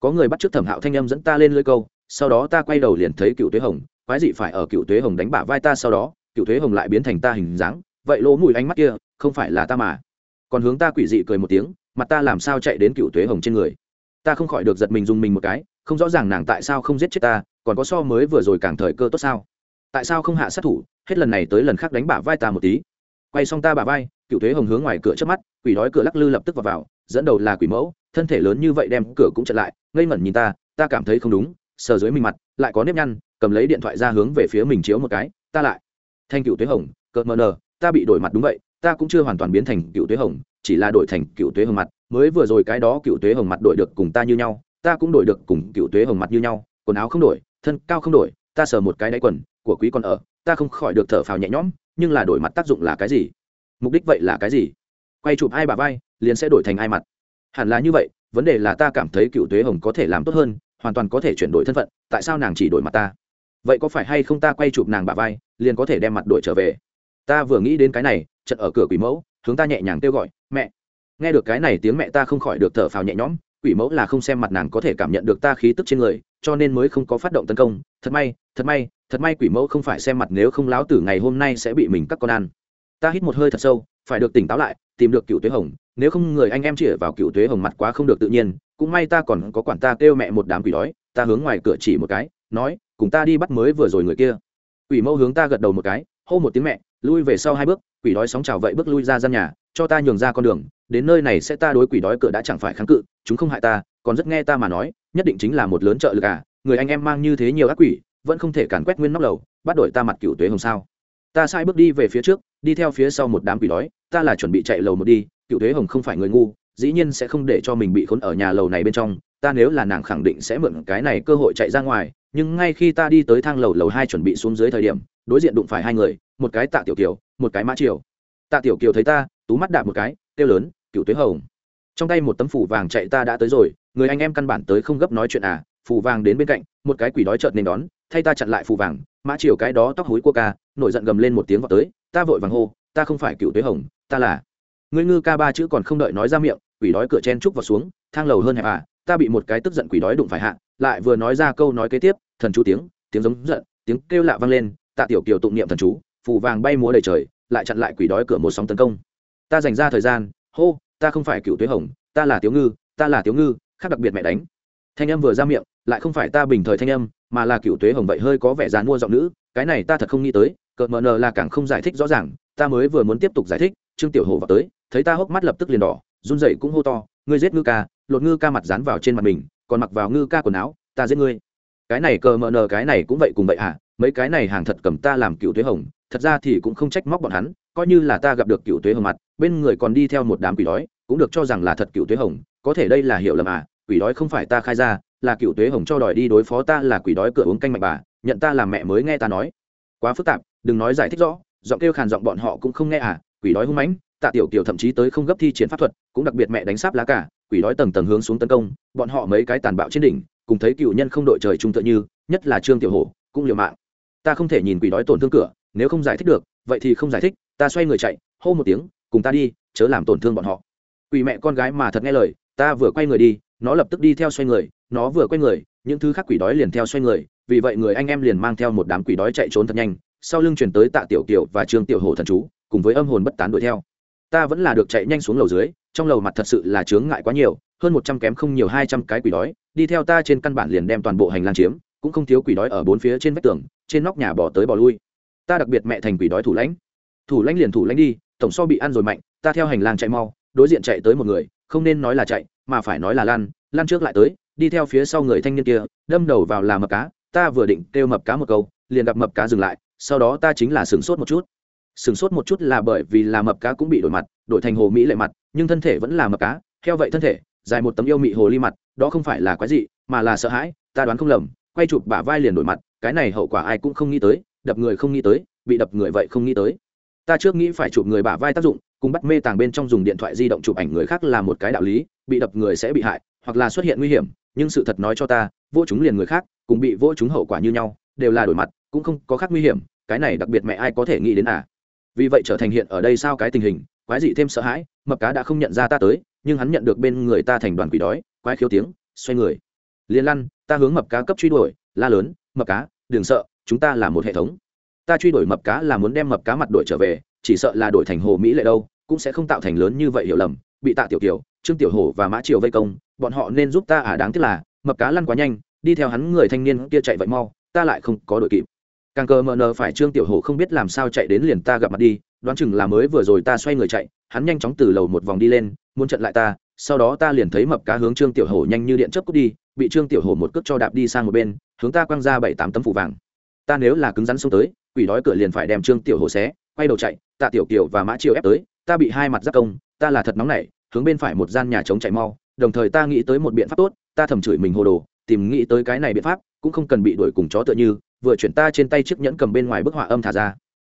Có người bắt t r ư ớ c thẩm hạo thanh âm dẫn ta lên lưới câu sau đó ta quay đầu liền thấy cựu tuế hồng quái dị phải ở cựu tuế hồng đánh bả vai ta sau đó cựu tuế hồng lại biến thành ta hình dáng vậy lỗ mùi ánh mắt kia không phải là ta mà. Còn hướng ta quỷ dị cười một tiếng mặt ta làm sao chạy đến cựu tuế hồng trên người? Ta không khỏi được giật mình dùng mình một cái không rõ ràng nàng tại sao không giết chết ta còn có so mới vừa rồi càng thời cơ tốt sao? Tại sao không hạ sát thủ hết lần này tới lần khác đánh bả vai ta một tí? Quay xong ta bả vai cựu thuế hồng hướng ngoài cửa trước mắt quỷ đói cửa lắc lư lập tức vào, vào dẫn đầu là quỷ mẫu thân thể lớn như vậy đem cửa cũng chặn lại ngây ngẩn nhìn ta ta cảm thấy không đúng sờ dưới mình mặt, lại có nếp nhăn, cầm lấy điện thoại ra hướng về phía mình chiếu một cái, ta lại. Thanh cựu tuế hồng, cợt mờ nờ, ta bị đổi mặt đúng vậy, ta cũng chưa hoàn toàn biến thành cựu tuế hồng, chỉ là đổi thành cựu tuế hồng mặt. Mới vừa rồi cái đó cựu tuế hồng mặt đổi được cùng ta như nhau, ta cũng đổi được cùng cựu tuế hồng mặt như nhau, quần áo không đổi, thân cao không đổi, ta sờ một cái đáy quần của quý còn ở, ta không khỏi được thở phào nhẹ nhõm, nhưng là đổi mặt tác dụng là cái gì? Mục đích vậy là cái gì? Quay chụp ai bà vai, liền sẽ đổi thành ai mặt. Hẳn là như vậy, vấn đề là ta cảm thấy cựu tuế hồng có thể làm tốt hơn hoàn toàn có thể chuyển đổi thân phận, tại sao nàng chỉ đổi mặt ta? Vậy có phải hay không ta quay chụp nàng bà vai, liền có thể đem mặt đổi trở về? Ta vừa nghĩ đến cái này trận ở cửa quỷ mẫu, hướng ta nhẹ nhàng kêu gọi, mẹ. Nghe được cái này tiếng mẹ ta không khỏi được thở phào nhẹ nhõm, quỷ mẫu là không xem mặt nàng có thể cảm nhận được ta khí tức trên người, cho nên mới không có phát động tấn công. Thật may thật may thật may quỷ mẫu không phải xem mặt nếu không láo tử ngày hôm nay sẽ bị mình cắt con ăn. Ta hít một hơi thật sâu, phải được tỉnh táo lại, tìm được cựu tuế hồng, nếu không người anh em chĩa vào cựu tuế hồng mặt quá không được tự nhiên cũng may ta còn có quản ta kêu mẹ một đám quỷ đói, ta hướng ngoài cửa chỉ một cái, nói, cùng ta đi bắt mới vừa rồi người kia. Quỷ mẫu hướng ta gật đầu một cái, hô một tiếng mẹ, lui về sau hai bước, quỷ đói sóng trào vậy bước lui ra gian nhà, cho ta nhường ra con đường, đến nơi này sẽ ta đối quỷ đói cửa đã chẳng phải kháng cự, chúng không hại ta, còn rất nghe ta mà nói, nhất định chính là một lớn trợ lực à người anh em mang như thế nhiều ác quỷ, vẫn không thể càn quét nguyên nóc lầu, bắt đổi ta mặt cựu tuế hồng sao. Ta sai bước đi về phía trước, đi theo phía sau một đám quỷ đói, ta là chuẩn bị chạy lầu một đi, cựu tuế hồng không phải người ngu dĩ nhiên sẽ không để cho mình bị khốn ở nhà lầu này bên trong, ta nếu là nàng khẳng định sẽ mượn cái này cơ hội chạy ra ngoài, nhưng ngay khi ta đi tới thang lầu lầu hai chuẩn bị xuống dưới thời điểm, đối diện đụng phải hai người, một cái tạ tiểu kiều, một cái mã triều. Tạ tiểu kiều thấy ta, tú mắt đạp một cái, kêu lớn cựu tuế hồng. Trong tay một tấm phủ vàng chạy ta đã tới rồi, người anh em căn bản tới không gấp nói chuyện à phủ vàng đến bên cạnh, một cái quỷ đói trợt nên đón, thay ta chặn lại phủ vàng, mã triều cái đó tóc hối cua ca, nổi giận gầm lên một tiếng vào tới, ta vội vàng hô, ta không phải cựu tuế hồng, ta là người ngư ca ba chữ còn không đợi nói ra miệng quỷ đói cửa chen trúc vào xuống, thang lầu hơn hẹp à ta bị một cái tức giận quỷ đói đụng phải hạ, lại vừa nói ra câu nói kế tiếp, thần chú tiếng tiếng giống giận, tiếng kêu lạ vang lên, tạ tiểu kiều tụng niệm thần chú, phù vàng bay múa đầy trời, lại chặn lại quỷ đói cửa một sóng tấn công. Ta dành ra thời gian, hô, ta không phải cựu tuế hồng, ta là tiếu ngư, ta là tiếu ngư, khác đặc biệt mẹ đánh. Thanh âm vừa ra miệng, lại không phải ta bình thời thanh âm, mà là cựu tuế hồng vậy hơi có vẻ dàn mua giọng nữ, cái này ta thật không nghĩ tới, cợt mờ nờ là càng không giải thích rõ ràng, ta mới vừa muốn tiếp tục giải thích, trương tiểu hồ vào tới, thấy ta hốc mắt lập tức liền đỏ run dậy cũng hô to, ngươi giết ngư ca, lột ngư ca mặt dán vào trên mặt mình, còn mặc vào ngư ca quần áo, ta giết ngươi cái này cờ mờ nờ, cái này cũng vậy cùng vậy à? mấy cái này hàng thật cầm ta làm cựu tuế hồng, thật ra thì cũng không trách móc bọn hắn, coi như là ta gặp được cựu tuế hồng mặt, bên người còn đi theo một đám quỷ đói, cũng được cho rằng là thật cựu tuế hồng, có thể đây là hiểu lầm à quỷ đói không phải ta khai ra, là cựu tuế hồng cho đòi đi đối phó ta là quỷ đói cửa uống canh mạch bà, nhận ta làm mẹ mới nghe ta nói quá phức tạp, đừng nói giải thích rõ, giọng kêu khàn giọng bọn họ cũng không nghe à quỷ đói hung mãnh tạ tiểu kiều thậm chí tới không gấp thi triển pháp thuật, cũng đặc biệt mẹ đánh sáp lá cả quỷ đói tầng tầng hướng xuống tấn công, bọn họ mấy cái tàn bạo trên đỉnh, cùng thấy cựu nhân không đội trời trung tự như, nhất là trương tiểu hổ, cũng liều mạng. Ta không thể nhìn quỷ đói tổn thương cửa, nếu không giải thích được, vậy thì không giải thích, ta xoay người chạy, hô một tiếng, cùng ta đi, chớ làm tổn thương bọn họ. Quỷ mẹ con gái mà thật nghe lời, ta vừa quay người đi, nó lập tức đi theo xoay người, nó vừa quay người, những thứ khác quỷ đói liền theo xoay người, vì vậy người anh em liền mang theo một đám quỷ đói chạy trốn thật nhanh, sau lưng chuyển tới tạ tiểu kiều và trương tiểu hổ thần chú, cùng với âm hồn bất tán đuổi theo ta vẫn là được chạy nhanh xuống lầu dưới, trong lầu mặt thật sự là chướng ngại quá nhiều, hơn một trăm kém không nhiều hai trăm cái quỷ đói, đi theo ta trên căn bản liền đem toàn bộ hành lang chiếm, cũng không thiếu quỷ đói ở bốn phía trên vách tường, trên nóc nhà bỏ tới bỏ lui. Ta đặc biệt mẹ thành quỷ đói thủ lãnh. Thủ lãnh liền thủ lãnh đi, tổng so bị ăn rồi mạnh, ta theo hành lang chạy mau, đối diện chạy tới một người, không nên nói là chạy, mà phải nói là lan lan trước lại tới, đi theo phía sau người thanh niên kia, đâm đầu vào là mập cá, ta vừa định kêu mập cá một câu, liền gặp mập cá dừng lại, sau đó ta chính là sửng sốt một chút sửng sốt một chút là bởi vì là mập cá cũng bị đổi mặt, đổi thành hồ mỹ lệ mặt, nhưng thân thể vẫn là mập cá theo vậy thân thể, dài một tấm yêu mị hồ ly mặt, đó không phải là quái gì mà là sợ hãi, ta đoán không lầm, quay chụp bả vai liền đổi mặt, cái này hậu quả ai cũng không nghĩ tới, đập người không nghĩ tới, bị đập người vậy không nghĩ tới. Ta trước nghĩ phải chụp người bả vai tác dụng, cùng bắt mê tàng bên trong dùng điện thoại di động chụp ảnh người khác là một cái đạo lý, bị đập người sẽ bị hại, hoặc là xuất hiện nguy hiểm, nhưng sự thật nói cho ta, vô chúng liền người khác, cùng bị vô chúng hậu quả như nhau, đều là đổi mặt, cũng không có khác nguy hiểm, cái này đặc biệt mẹ ai có thể nghĩ đến à? Vì vậy trở thành hiện ở đây sao cái tình hình, quái dị thêm sợ hãi, mập cá đã không nhận ra ta tới, nhưng hắn nhận được bên người ta thành đoàn quỷ đói, quái khiếu tiếng, xoay người. Liên lăn, ta hướng mập cá cấp truy đuổi, la lớn, mập cá, đừng sợ, chúng ta là một hệ thống. Ta truy đuổi mập cá là muốn đem mập cá mặt đuổi trở về, chỉ sợ là đổi thành hồ mỹ lệ đâu, cũng sẽ không tạo thành lớn như vậy hiểu lầm, bị tạ tiểu kiều, trương tiểu hổ và mã triều vây công, bọn họ nên giúp ta à đáng tiếc là, mập cá lăn quá nhanh, đi theo hắn người thanh niên kia chạy vậy mau, ta lại không có đội kịp càng cờ mờ nờ phải trương tiểu hổ không biết làm sao chạy đến liền ta gặp mặt đi, đoán chừng là mới vừa rồi ta xoay người chạy, hắn nhanh chóng từ lầu một vòng đi lên, muốn trận lại ta, sau đó ta liền thấy mập cá hướng trương tiểu hổ nhanh như điện chớp cút đi, bị trương tiểu hổ một cước cho đạp đi sang một bên, hướng ta quăng ra bảy tám tấm phủ vàng. Ta nếu là cứng rắn xông tới, quỷ đói cửa liền phải đem trương tiểu hổ xé, quay đầu chạy, tạ tiểu kiều và mã triều ép tới, ta bị hai mặt giác công, ta là thật nóng nảy, hướng bên phải một gian nhà trống chạy mau, đồng thời ta nghĩ tới một biện pháp tốt, ta thầm chửi mình hồ đồ tìm nghĩ tới cái này biện pháp, cũng không cần bị đuổi cùng chó tựa như, vừa chuyển ta trên tay chiếc nhẫn cầm bên ngoài bức họa âm thả ra.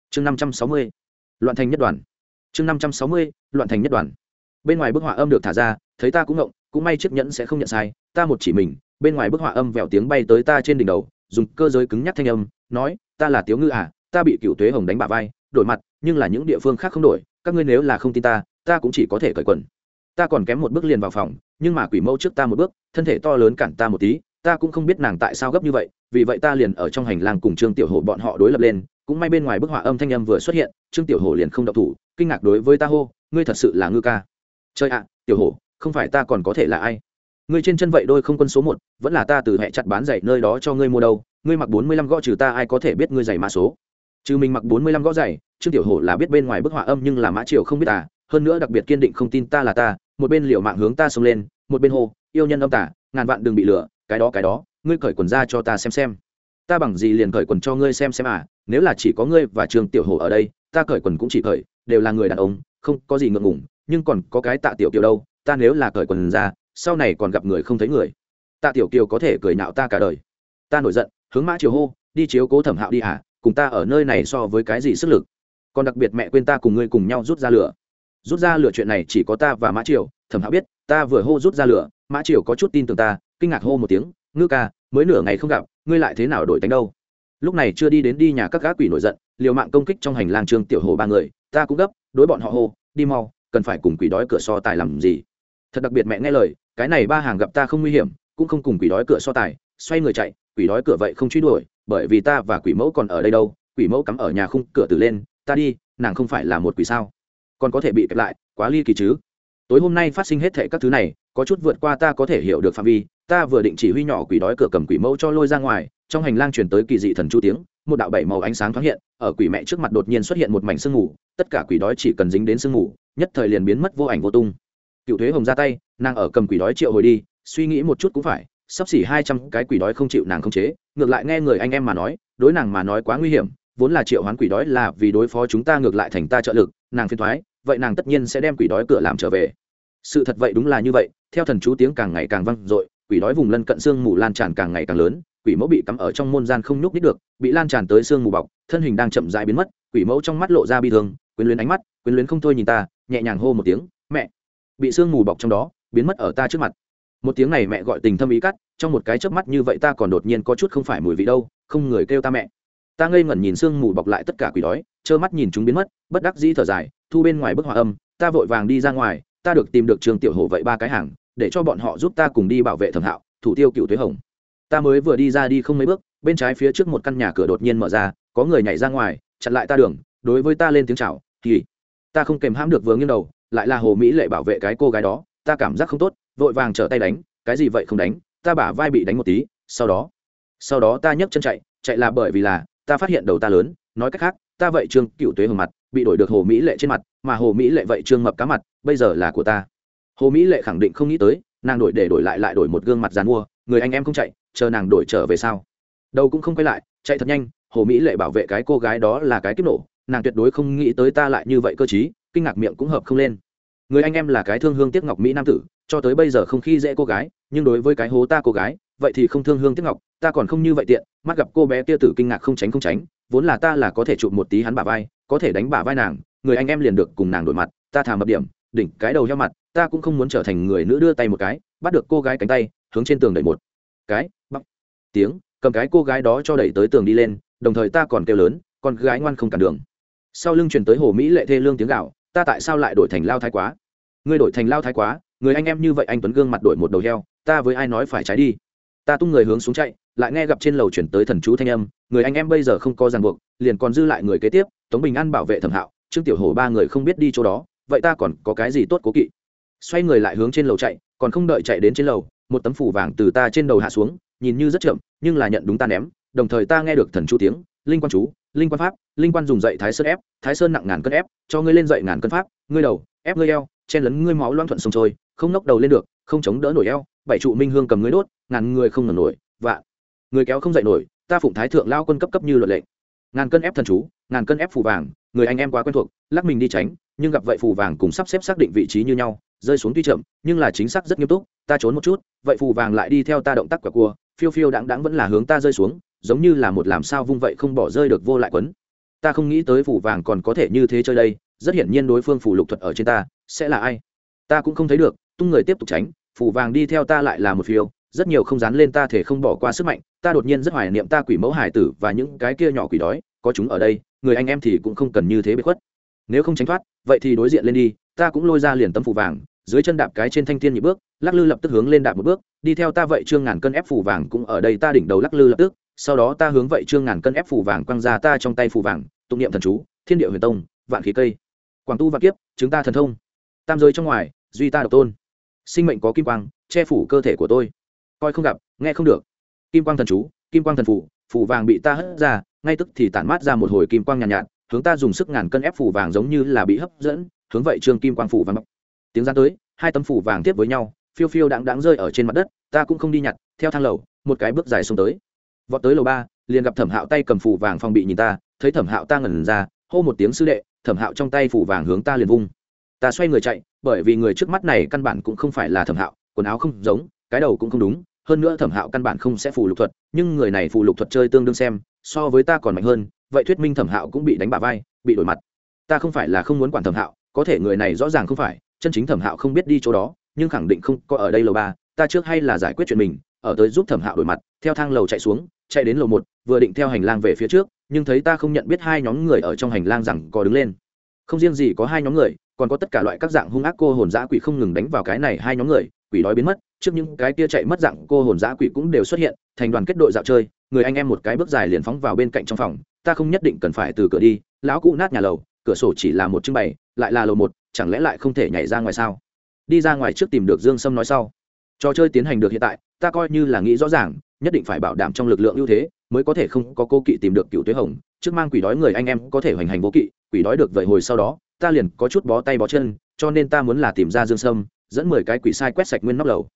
Chương năm trăm sáu mươi, loạn thành nhất đoàn. Chương năm trăm sáu mươi, loạn thành nhất đoàn. Bên ngoài bức họa âm được thả ra, thấy ta cũng ngộng, cũng may chiếc nhẫn sẽ không nhận sai, ta một chỉ mình, bên ngoài bức họa âm vẹo tiếng bay tới ta trên đỉnh đầu, dùng cơ giới cứng nhắc thanh âm, nói, ta là tiếu ngư à ta bị cựu tuế hồng đánh bả vai, đổi mặt, nhưng là những địa phương khác không đổi, các ngươi nếu là không tin ta ta cũng chỉ có thể cởi quần ta còn kém một bước liền vào phòng, nhưng mà quỷ mẫu trước ta một bước, thân thể to lớn cản ta một tí, ta cũng không biết nàng tại sao gấp như vậy, vì vậy ta liền ở trong hành lang cùng trương tiểu hổ bọn họ đối lập lên, cũng may bên ngoài bức họa âm thanh âm vừa xuất hiện, trương tiểu hổ liền không độc thủ, kinh ngạc đối với ta hô, ngươi thật sự là ngư ca. Chơi ạ, tiểu hổ, không phải ta còn có thể là ai? Ngươi trên chân vậy đôi không quân số một, vẫn là ta từ hệ chặt bán giày nơi đó cho ngươi mua đâu, ngươi mặc bốn mươi lăm gõ trừ ta ai có thể biết ngươi giày mã số? Trừ mình mặc bốn mươi lăm gõ giày, trương tiểu hổ là biết bên ngoài bức họa âm nhưng là mã triều không biết à hơn nữa đặc biệt kiên định không tin ta là ta một bên liệu mạng hướng ta xông lên, một bên hô, yêu nhân âm tả ngàn vạn đừng bị lừa, cái đó cái đó, ngươi cởi quần ra cho ta xem xem. Ta bằng gì liền cởi quần cho ngươi xem xem à? Nếu là chỉ có ngươi và trương tiểu hổ ở đây, ta cởi quần cũng chỉ cởi, đều là người đàn ông, không có gì ngượng ngùng, nhưng còn có cái tạ tiểu kiều đâu, ta nếu là cởi quần ra, sau này còn gặp người không thấy người. Tạ tiểu kiều có thể cười nạo ta cả đời. Ta nổi giận, hướng mã chiều hô, đi chiếu cố thẩm hạo đi hả? Cùng ta ở nơi này so với cái gì sức lực? Còn đặc biệt mẹ quên ta cùng ngươi cùng nhau rút ra lửa rút ra lửa chuyện này chỉ có ta và mã triều, thẩm hạo biết, ta vừa hô rút ra lửa, mã triều có chút tin tưởng ta, kinh ngạc hô một tiếng, ngư ca, mới nửa ngày không gặp, ngươi lại thế nào đổi tánh đâu? Lúc này chưa đi đến đi nhà các gã quỷ nổi giận, liều mạng công kích trong hành lang Trường tiểu hồ ba người, ta cũng gấp, đối bọn họ hô, đi mau, cần phải cùng quỷ đói cửa so tài làm gì? Thật đặc biệt mẹ nghe lời, cái này ba hàng gặp ta không nguy hiểm, cũng không cùng quỷ đói cửa so tài, xoay người chạy, quỷ đói cửa vậy không truy đuổi, bởi vì ta và quỷ mẫu còn ở đây đâu, quỷ mẫu cắm ở nhà khung cửa từ lên, ta đi, nàng không phải là một quỷ sao? Còn có thể bị kẹp lại quá ly kỳ chứ. Tối hôm nay phát sinh hết thệ các thứ này có chút vượt qua ta có thể hiểu được phạm vi ta vừa định chỉ huy nhỏ quỷ đói cửa cầm quỷ mẫu cho lôi ra ngoài trong hành lang chuyển tới kỳ dị thần chu tiếng một đạo bảy màu ánh sáng thoáng hiện ở quỷ mẹ trước mặt đột nhiên xuất hiện một mảnh sương ngủ, tất cả quỷ đói chỉ cần dính đến sương ngủ, nhất thời liền biến mất vô ảnh vô tung. Cựu thuế hồng ra tay nàng ở cầm quỷ đói triệu hồi đi suy nghĩ một chút cũng phải sắp xỉ hai trăm cái quỷ đói không chịu nàng không chế ngược lại nghe người anh em mà nói đối nàng mà nói quá nguy hiểm vốn là triệu hoán quỷ đói là vì đối phó chúng ta ngược lại thành ta trợ lực nàng phiền thoái, vậy nàng tất nhiên sẽ đem quỷ đói cửa làm trở về. Sự thật vậy đúng là như vậy, theo thần chú tiếng càng ngày càng vang dội, quỷ đói vùng lân cận xương mù lan tràn càng ngày càng lớn, quỷ mẫu bị cắm ở trong môn gian không nhúc nít được, bị lan tràn tới xương mù bọc, thân hình đang chậm dại biến mất, quỷ mẫu trong mắt lộ ra bi thương, quyến luyến ánh mắt, quyến luyến không thôi nhìn ta, nhẹ nhàng hô một tiếng, mẹ! Bị xương mù bọc trong đó, biến mất ở ta trước mặt. Một tiếng này mẹ gọi tình thâm ý cắt, trong một cái chớp mắt như vậy ta còn đột nhiên có chút không phải mùi vị đâu, không người kêu ta mẹ ta ngây ngẩn nhìn sương mù bọc lại tất cả quỷ đói, trơ mắt nhìn chúng biến mất, bất đắc dĩ thở dài, thu bên ngoài bức họa âm, ta vội vàng đi ra ngoài, ta được tìm được trường tiểu hổ vậy ba cái hàng, để cho bọn họ giúp ta cùng đi bảo vệ thẩm hạo, thủ tiêu cựu thuế hồng. Ta mới vừa đi ra đi không mấy bước, bên trái phía trước một căn nhà cửa đột nhiên mở ra, có người nhảy ra ngoài, chặn lại ta đường, đối với ta lên tiếng chào thì ta không kèm hãm được vừa nghiêng đầu, lại là hồ mỹ lệ bảo vệ cái cô gái đó, ta cảm giác không tốt, vội vàng trở tay đánh, cái gì vậy không đánh, ta bả vai bị đánh một tí, sau đó sau đó ta nhấc chân chạy chạy là bởi vì là ta phát hiện đầu ta lớn, nói cách khác, ta vậy trương cựu tuế hồng mặt, bị đổi được hồ mỹ lệ trên mặt, mà hồ mỹ lệ vậy trương mập cá mặt, bây giờ là của ta. Hồ mỹ lệ khẳng định không nghĩ tới, nàng đổi để đổi lại lại đổi một gương mặt dàn mua, người anh em không chạy, chờ nàng đổi trở về sau đầu cũng không quay lại, chạy thật nhanh, hồ mỹ lệ bảo vệ cái cô gái đó là cái kiếp nổ, nàng tuyệt đối không nghĩ tới ta lại như vậy cơ chí kinh ngạc miệng cũng hợp không lên người anh em là cái thương hương tiếc ngọc mỹ nam tử, cho tới bây giờ không khi dễ cô gái, nhưng đối với cái hố ta cô gái, vậy thì không thương hương tiếc ngọc, ta còn không như vậy tiện, mắt gặp cô bé kia tử kinh ngạc không tránh không tránh, vốn là ta là có thể chụp một tí hắn bả vai, có thể đánh bả vai nàng, người anh em liền được cùng nàng đổi mặt, ta thả mập điểm, đỉnh cái đầu heo mặt, ta cũng không muốn trở thành người nữ đưa tay một cái, bắt được cô gái cánh tay, hướng trên tường đẩy một cái, bắp, tiếng, cầm cái cô gái đó cho đẩy tới tường đi lên, đồng thời ta còn kêu lớn, con gái ngoan không cản đường. Sau lưng truyền tới hồ mỹ lệ thê lương tiếng gạo ta tại sao lại đổi thành lao thái quá? Ngươi đổi thành lao thái quá, người anh em như vậy anh tuấn gương mặt đổi một đầu heo, ta với ai nói phải trái đi? Ta tung người hướng xuống chạy, lại nghe gặp trên lầu chuyển tới thần chú thanh âm, người anh em bây giờ không có ràng buộc, liền còn dư lại người kế tiếp, tống bình an bảo vệ thẩm hạo, trương tiểu hồ ba người không biết đi chỗ đó, vậy ta còn có cái gì tốt cố kỵ? Xoay người lại hướng trên lầu chạy, còn không đợi chạy đến trên lầu, một tấm phủ vàng từ ta trên đầu hạ xuống, nhìn như rất chậm, nhưng là nhận đúng ta ném, đồng thời ta nghe được thần chú tiếng, linh quan chú, linh quan pháp, linh quan dùng dậy thái sơn ép, thái sơn nặng ngàn cân ép, cho ngươi lên dậy ngàn cân pháp, ngươi đầu, ép ngươi eo chen lấn ngươi máu loang thuận sông trôi không nốc đầu lên được không chống đỡ nổi eo bảy trụ minh hương cầm ngươi đốt ngàn người không ngẩng nổi vạ người kéo không dậy nổi ta phụng thái thượng lao quân cấp cấp như luật lệ, ngàn cân ép thần chú ngàn cân ép phù vàng người anh em quá quen thuộc lắc mình đi tránh nhưng gặp vậy phù vàng cùng sắp xếp xác định vị trí như nhau rơi xuống tuy chậm nhưng là chính xác rất nghiêm túc ta trốn một chút vậy phù vàng lại đi theo ta động tác quả cua phiêu phiêu đáng đáng vẫn là hướng ta rơi xuống giống như là một làm sao vung vậy không bỏ rơi được vô lại quấn. Ta không nghĩ tới phù vàng còn có thể như thế chơi đây rất hiển nhiên đối phương phù lục thuật ở trên ta sẽ là ai? Ta cũng không thấy được, tung người tiếp tục tránh, phù vàng đi theo ta lại là một phiêu, rất nhiều không dán lên ta thể không bỏ qua sức mạnh, ta đột nhiên rất hoài niệm ta quỷ mẫu hải tử và những cái kia nhỏ quỷ đói, có chúng ở đây, người anh em thì cũng không cần như thế bị khuất. Nếu không tránh thoát, vậy thì đối diện lên đi, ta cũng lôi ra liền tấm phù vàng, dưới chân đạp cái trên thanh thiên nhị bước, lắc lư lập tức hướng lên đạp một bước, đi theo ta vậy trương ngàn cân ép phù vàng cũng ở đây ta đỉnh đầu lắc lư lập tức, sau đó ta hướng vậy trương ngàn cân ép phủ vàng quăng ra ta trong tay phủ vàng, tụng niệm thần chú, thiên địa huyền tông, vạn khí cây. Quảng tu vạn kiếp chúng ta thần thông tam giới trong ngoài duy ta độc tôn. Sinh mệnh có kim quang che phủ cơ thể của tôi. Coi không gặp nghe không được. Kim quang thần chú kim quang thần phủ phủ vàng bị ta hất ra ngay tức thì tản mát ra một hồi kim quang nhàn nhạt, nhạt hướng ta dùng sức ngàn cân ép phủ vàng giống như là bị hấp dẫn hướng vậy trương kim quang phủ vàng tiếng ra tới hai tấm phủ vàng tiếp với nhau phiêu phiêu đáng đáng rơi ở trên mặt đất ta cũng không đi nhặt theo thang lầu một cái bước dài xuống tới. Vọt tới lầu ba liền gặp thẩm hạo tay cầm phủ vàng phòng bị nhìn ta thấy thẩm hạo ta ngẩn ra hô một tiếng sư đệ thẩm hạo trong tay phủ vàng hướng ta liền vung ta xoay người chạy, bởi vì người trước mắt này căn bản cũng không phải là thẩm hạo, quần áo không giống, cái đầu cũng không đúng, hơn nữa thẩm hạo căn bản không sẽ phù lục thuật, nhưng người này phù lục thuật chơi tương đương xem, so với ta còn mạnh hơn, vậy thuyết minh thẩm hạo cũng bị đánh bả vai, bị đổi mặt. Ta không phải là không muốn quản thẩm hạo, có thể người này rõ ràng không phải, chân chính thẩm hạo không biết đi chỗ đó, nhưng khẳng định không có ở đây lầu ba, ta trước hay là giải quyết chuyện mình, ở tới giúp thẩm hạo đổi mặt, theo thang lầu chạy xuống, chạy đến lầu một, vừa định theo hành lang về phía trước, nhưng thấy ta không nhận biết hai nhóm người ở trong hành lang rằng có đứng lên. Không riêng gì có hai nhóm người còn có tất cả loại các dạng hung ác cô hồn dã quỷ không ngừng đánh vào cái này hai nhóm người, quỷ đói biến mất, trước những cái kia chạy mất dạng cô hồn dã quỷ cũng đều xuất hiện, thành đoàn kết đội dạo chơi, người anh em một cái bước dài liền phóng vào bên cạnh trong phòng, ta không nhất định cần phải từ cửa đi, lão cụ nát nhà lầu, cửa sổ chỉ là một trưng bày, lại là lầu một, chẳng lẽ lại không thể nhảy ra ngoài sao? Đi ra ngoài trước tìm được dương sâm nói sau. Trò chơi tiến hành được hiện tại, ta coi như là nghĩ rõ ràng, nhất định phải bảo đảm trong lực lượng ưu thế, mới có thể không có cô kỵ tìm được cựu tuế hồng, trước mang quỷ đói người anh em có thể hoành hành vô kỵ, quỷ đói được vậy hồi sau đó ta liền có chút bó tay bó chân, cho nên ta muốn là tìm ra dương sâm, dẫn mười cái quỷ sai quét sạch nguyên nóc lầu.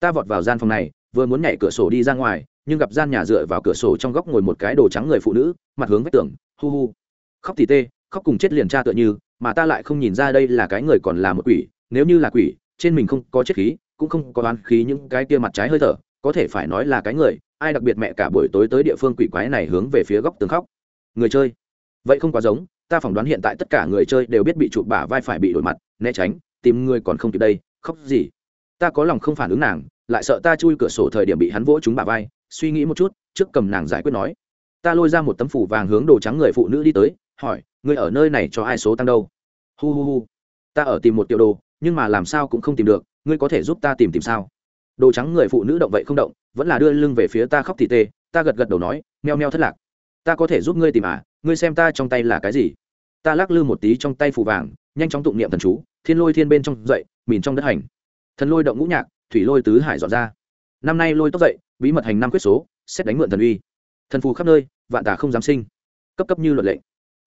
Ta vọt vào gian phòng này, vừa muốn nhảy cửa sổ đi ra ngoài, nhưng gặp gian nhà dựa vào cửa sổ trong góc ngồi một cái đồ trắng người phụ nữ, mặt hướng vách tường, hu hu. Khóc thì tê, khóc cùng chết liền cha tựa như, mà ta lại không nhìn ra đây là cái người còn là một quỷ, nếu như là quỷ, trên mình không có chết khí, cũng không có đoán khí những cái kia mặt trái hơi thở, có thể phải nói là cái người, ai đặc biệt mẹ cả buổi tối tới địa phương quỷ quái này hướng về phía góc tường khóc. Người chơi, vậy không quá giống ta phỏng đoán hiện tại tất cả người chơi đều biết bị chụp bả vai phải bị đổi mặt, né tránh, tìm người còn không kịp đây, khóc gì. Ta có lòng không phản ứng nàng, lại sợ ta chui cửa sổ thời điểm bị hắn vỗ chúng bả vai, suy nghĩ một chút, trước cầm nàng giải quyết nói. Ta lôi ra một tấm phủ vàng hướng đồ trắng người phụ nữ đi tới, hỏi, ngươi ở nơi này cho ai số tăng đâu? Hu hu hu. Ta ở tìm một tiểu đồ, nhưng mà làm sao cũng không tìm được, ngươi có thể giúp ta tìm tìm sao? Đồ trắng người phụ nữ động vậy không động, vẫn là đưa lưng về phía ta khóc thì tê, ta gật gật đầu nói, meo meo thất lạc. Ta có thể giúp ngươi tìm à? Ngươi xem ta trong tay là cái gì? Ta lắc lư một tí trong tay phù vàng, nhanh chóng tụng niệm thần chú, thiên lôi thiên bên trong dậy, mìn trong đất hành. Thần lôi động ngũ nhạc, thủy lôi tứ hải dọn ra. Năm nay lôi tốc dậy, bí mật hành năm quyết số, xét đánh mượn thần uy. Thần phù khắp nơi, vạn tà không dám sinh. Cấp cấp như luật lệ.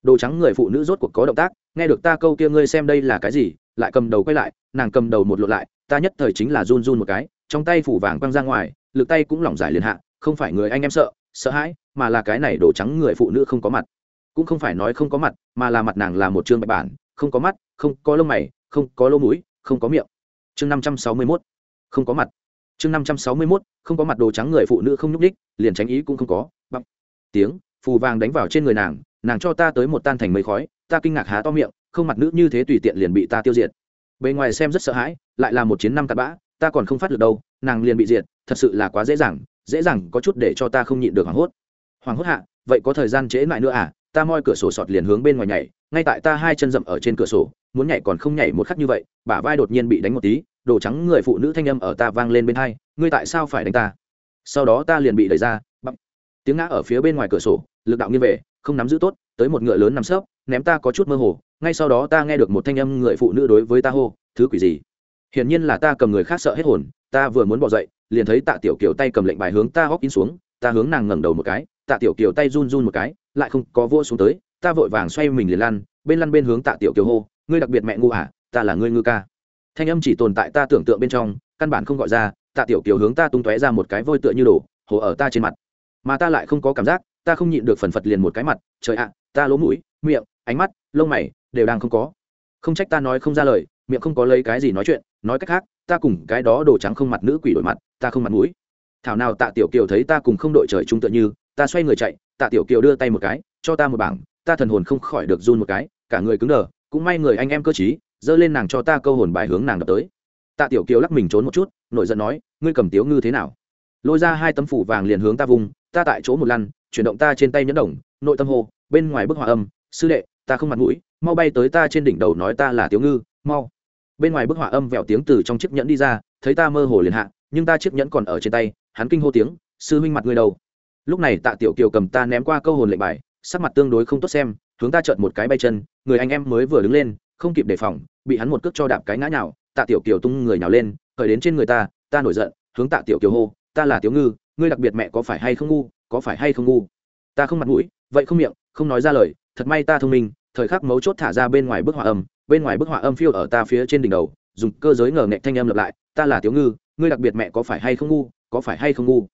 Đồ trắng người phụ nữ rốt cuộc có động tác, nghe được ta câu kia ngươi xem đây là cái gì, lại cầm đầu quay lại, nàng cầm đầu một lộn lại, ta nhất thời chính là run run một cái, trong tay phủ vàng quăng ra ngoài, lực tay cũng lỏng giải liền hạ, không phải người anh em sợ sợ hãi, mà là cái này đồ trắng người phụ nữ không có mặt cũng không phải nói không có mặt, mà là mặt nàng là một chương bạch bản, không có mắt, không có lông mày, không có lỗ mũi, không có miệng. Chương năm trăm sáu mươi mốt. Không có mặt. Chương năm trăm sáu mươi mốt, không có mặt đồ trắng người phụ nữ không nhúc ních liền tránh ý cũng không có. Bắp tiếng, phù vàng đánh vào trên người nàng nàng cho ta tới một tan thành mấy khói, ta kinh ngạc há to miệng, không mặt nữ như thế tùy tiện liền bị ta tiêu diệt. Bề ngoài xem rất sợ hãi, lại là một chiến năm tạt bã, ta còn không phát được đâu, nàng liền bị diệt, thật sự là quá dễ dàng dễ dàng có chút để cho ta không nhịn được hoảng hốt. Hoảng hốt hạ, vậy có thời gian trễ lại nữa à? Ta moi cửa sổ sọt liền hướng bên ngoài nhảy, ngay tại ta hai chân rậm ở trên cửa sổ, muốn nhảy còn không nhảy một khắc như vậy, bả vai đột nhiên bị đánh một tí, đồ trắng người phụ nữ thanh âm ở ta vang lên bên hai, ngươi tại sao phải đánh ta? Sau đó ta liền bị đẩy ra bắp tiếng ngã ở phía bên ngoài cửa sổ, lực đạo nghiêng về, không nắm giữ tốt, tới một ngựa lớn nằm sấp, ném ta có chút mơ hồ, ngay sau đó ta nghe được một thanh âm người phụ nữ đối với ta hô, thứ quỷ gì? Hiển nhiên là ta cầm người khác sợ hết hồn, ta vừa muốn bỏ dậy, liền thấy tạ tiểu kiều tay cầm lệnh bài hướng ta hóc in xuống, ta hướng nàng ngẩng đầu một cái tạ tiểu kiều tay run run một cái, lại không có vua xuống tới, ta vội vàng xoay mình liền lăn, bên lăn bên hướng tạ tiểu kiều hô, ngươi đặc biệt mẹ ngu à ta là ngươi ngư ca. Thanh âm chỉ tồn tại ta tưởng tượng bên trong, căn bản không gọi ra, tạ tiểu kiều hướng ta tung tóe ra một cái vôi tựa như đổ hồ ở ta trên mặt. Mà ta lại không có cảm giác, ta không nhịn được phần phật liền một cái mặt, trời ạ, ta lỗ mũi, miệng, ánh mắt, lông mày, đều đang không có. Không trách ta nói không ra lời, miệng không có lấy cái gì nói chuyện, nói cách khác, ta cùng cái đó đồ trắng không mặt nữ quỷ đổi mặt, ta không mặt mũi. Thảo nào tạ tiểu kiều thấy ta cùng không đội trời trung tựa như ta xoay người chạy, tạ tiểu kiều đưa tay một cái, cho ta một bảng, ta thần hồn không khỏi được run một cái, cả người cứng đờ, cũng may người anh em cơ t giơ lên nàng cho ta câu hồn bài hướng nàng đập tới. Tạ tiểu kiều lắc mình trốn một chút nội giận nói, ngươi cầm tiếu ngư thế nào? Lôi ra hai tấm phủ vàng liền hướng ta vùng, ta tại chỗ một lăn, chuyển động ta trên tay nhẫn đồng, nội tâm hồ bên ngoài bức hòa âm, sư đệ, ta không mặt mũi, mau bay tới ta trên đỉnh đầu nói ta là tiếu ngư, mau. Bên ngoài bức họa âm vẹo tiếng từ trong chiếc nhẫn đi ra, thấy ta mơ hồ liền hạ, nhưng ta chiếc nhẫn còn ở trên tay, hắn kinh hô tiếng, sư huynh mặt ngươi đâu? Lúc này tạ tiểu kiều cầm ta ném qua câu hồn lệnh bài, sắc mặt tương đối không tốt xem, hướng ta trợn một cái bay chân, người anh em mới vừa đứng lên, không kịp đề phòng, bị hắn một cước cho đạp cái ngã nhào, tạ tiểu kiều tung người nhào lên, khởi đến trên người ta ta nổi giận, hướng tạ tiểu kiều hô, ta là tiểu ngư, ngươi đặc biệt mẹ có phải hay không ngu, có phải hay không ngu? Ta không mặt mũi, vậy không miệng, không nói ra lời, thật may ta thông minh, thời khắc mấu chốt thả ra bên ngoài bức họa âm, bên ngoài bức họa âm phiêu ở ta phía trên đỉnh đầu, dùng cơ giới ngờ nghệ thanh âm lập lại, ta là tiểu ngư, ngươi đặc biệt mẹ có phải hay không ngu, có phải hay không ngu?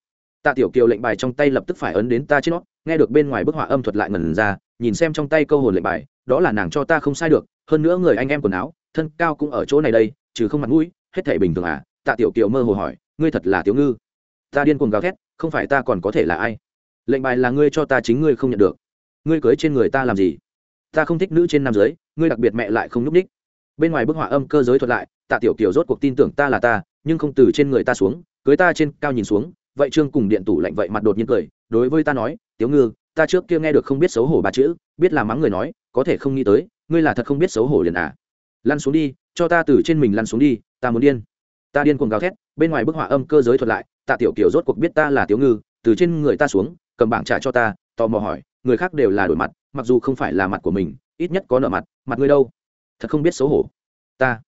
Tạ tiểu kiều lệnh bài trong tay lập tức phải ấn đến ta trên nó, nghe được bên ngoài bức họa âm thuật lại ngần ra, nhìn xem trong tay câu hồn lệnh bài, đó là nàng cho ta không sai được, hơn nữa người anh em quần áo, thân cao cũng ở chỗ này đây, trừ không mặt mũi, hết thể bình thường à? Tạ tiểu kiều mơ hồ hỏi, ngươi thật là tiểu ngư? Ta điên cuồng gào thét, không phải ta còn có thể là ai? Lệnh bài là ngươi cho ta chính ngươi không nhận được. Ngươi cưới trên người ta làm gì? Ta không thích nữ trên nam giới, ngươi đặc biệt mẹ lại không nhúc ních. Bên ngoài bức họa âm cơ giới thuật lại, tạ tiểu kiều rốt cuộc tin tưởng ta là ta, nhưng không từ trên người ta xuống, cưới ta trên cao nhìn xuống vậy trương cùng điện tủ lạnh vậy mặt đột nhiên cười, đối với ta nói, tiếu ngư, ta trước kia nghe được không biết xấu hổ ba chữ, biết là mắng người nói, có thể không nghĩ tới, ngươi là thật không biết xấu hổ liền à. Lăn xuống đi, cho ta từ trên mình lăn xuống đi, ta muốn điên. Ta điên cuồng gào thét, bên ngoài bức họa âm cơ giới thuật lại, tạ tiểu kiều rốt cuộc biết ta là tiếu ngư, từ trên người ta xuống, cầm bảng trả cho ta, tò mò hỏi, người khác đều là đổi mặt, mặc dù không phải là mặt của mình, ít nhất có nợ mặt mặt ngươi đâu? Thật không biết xấu hổ. Ta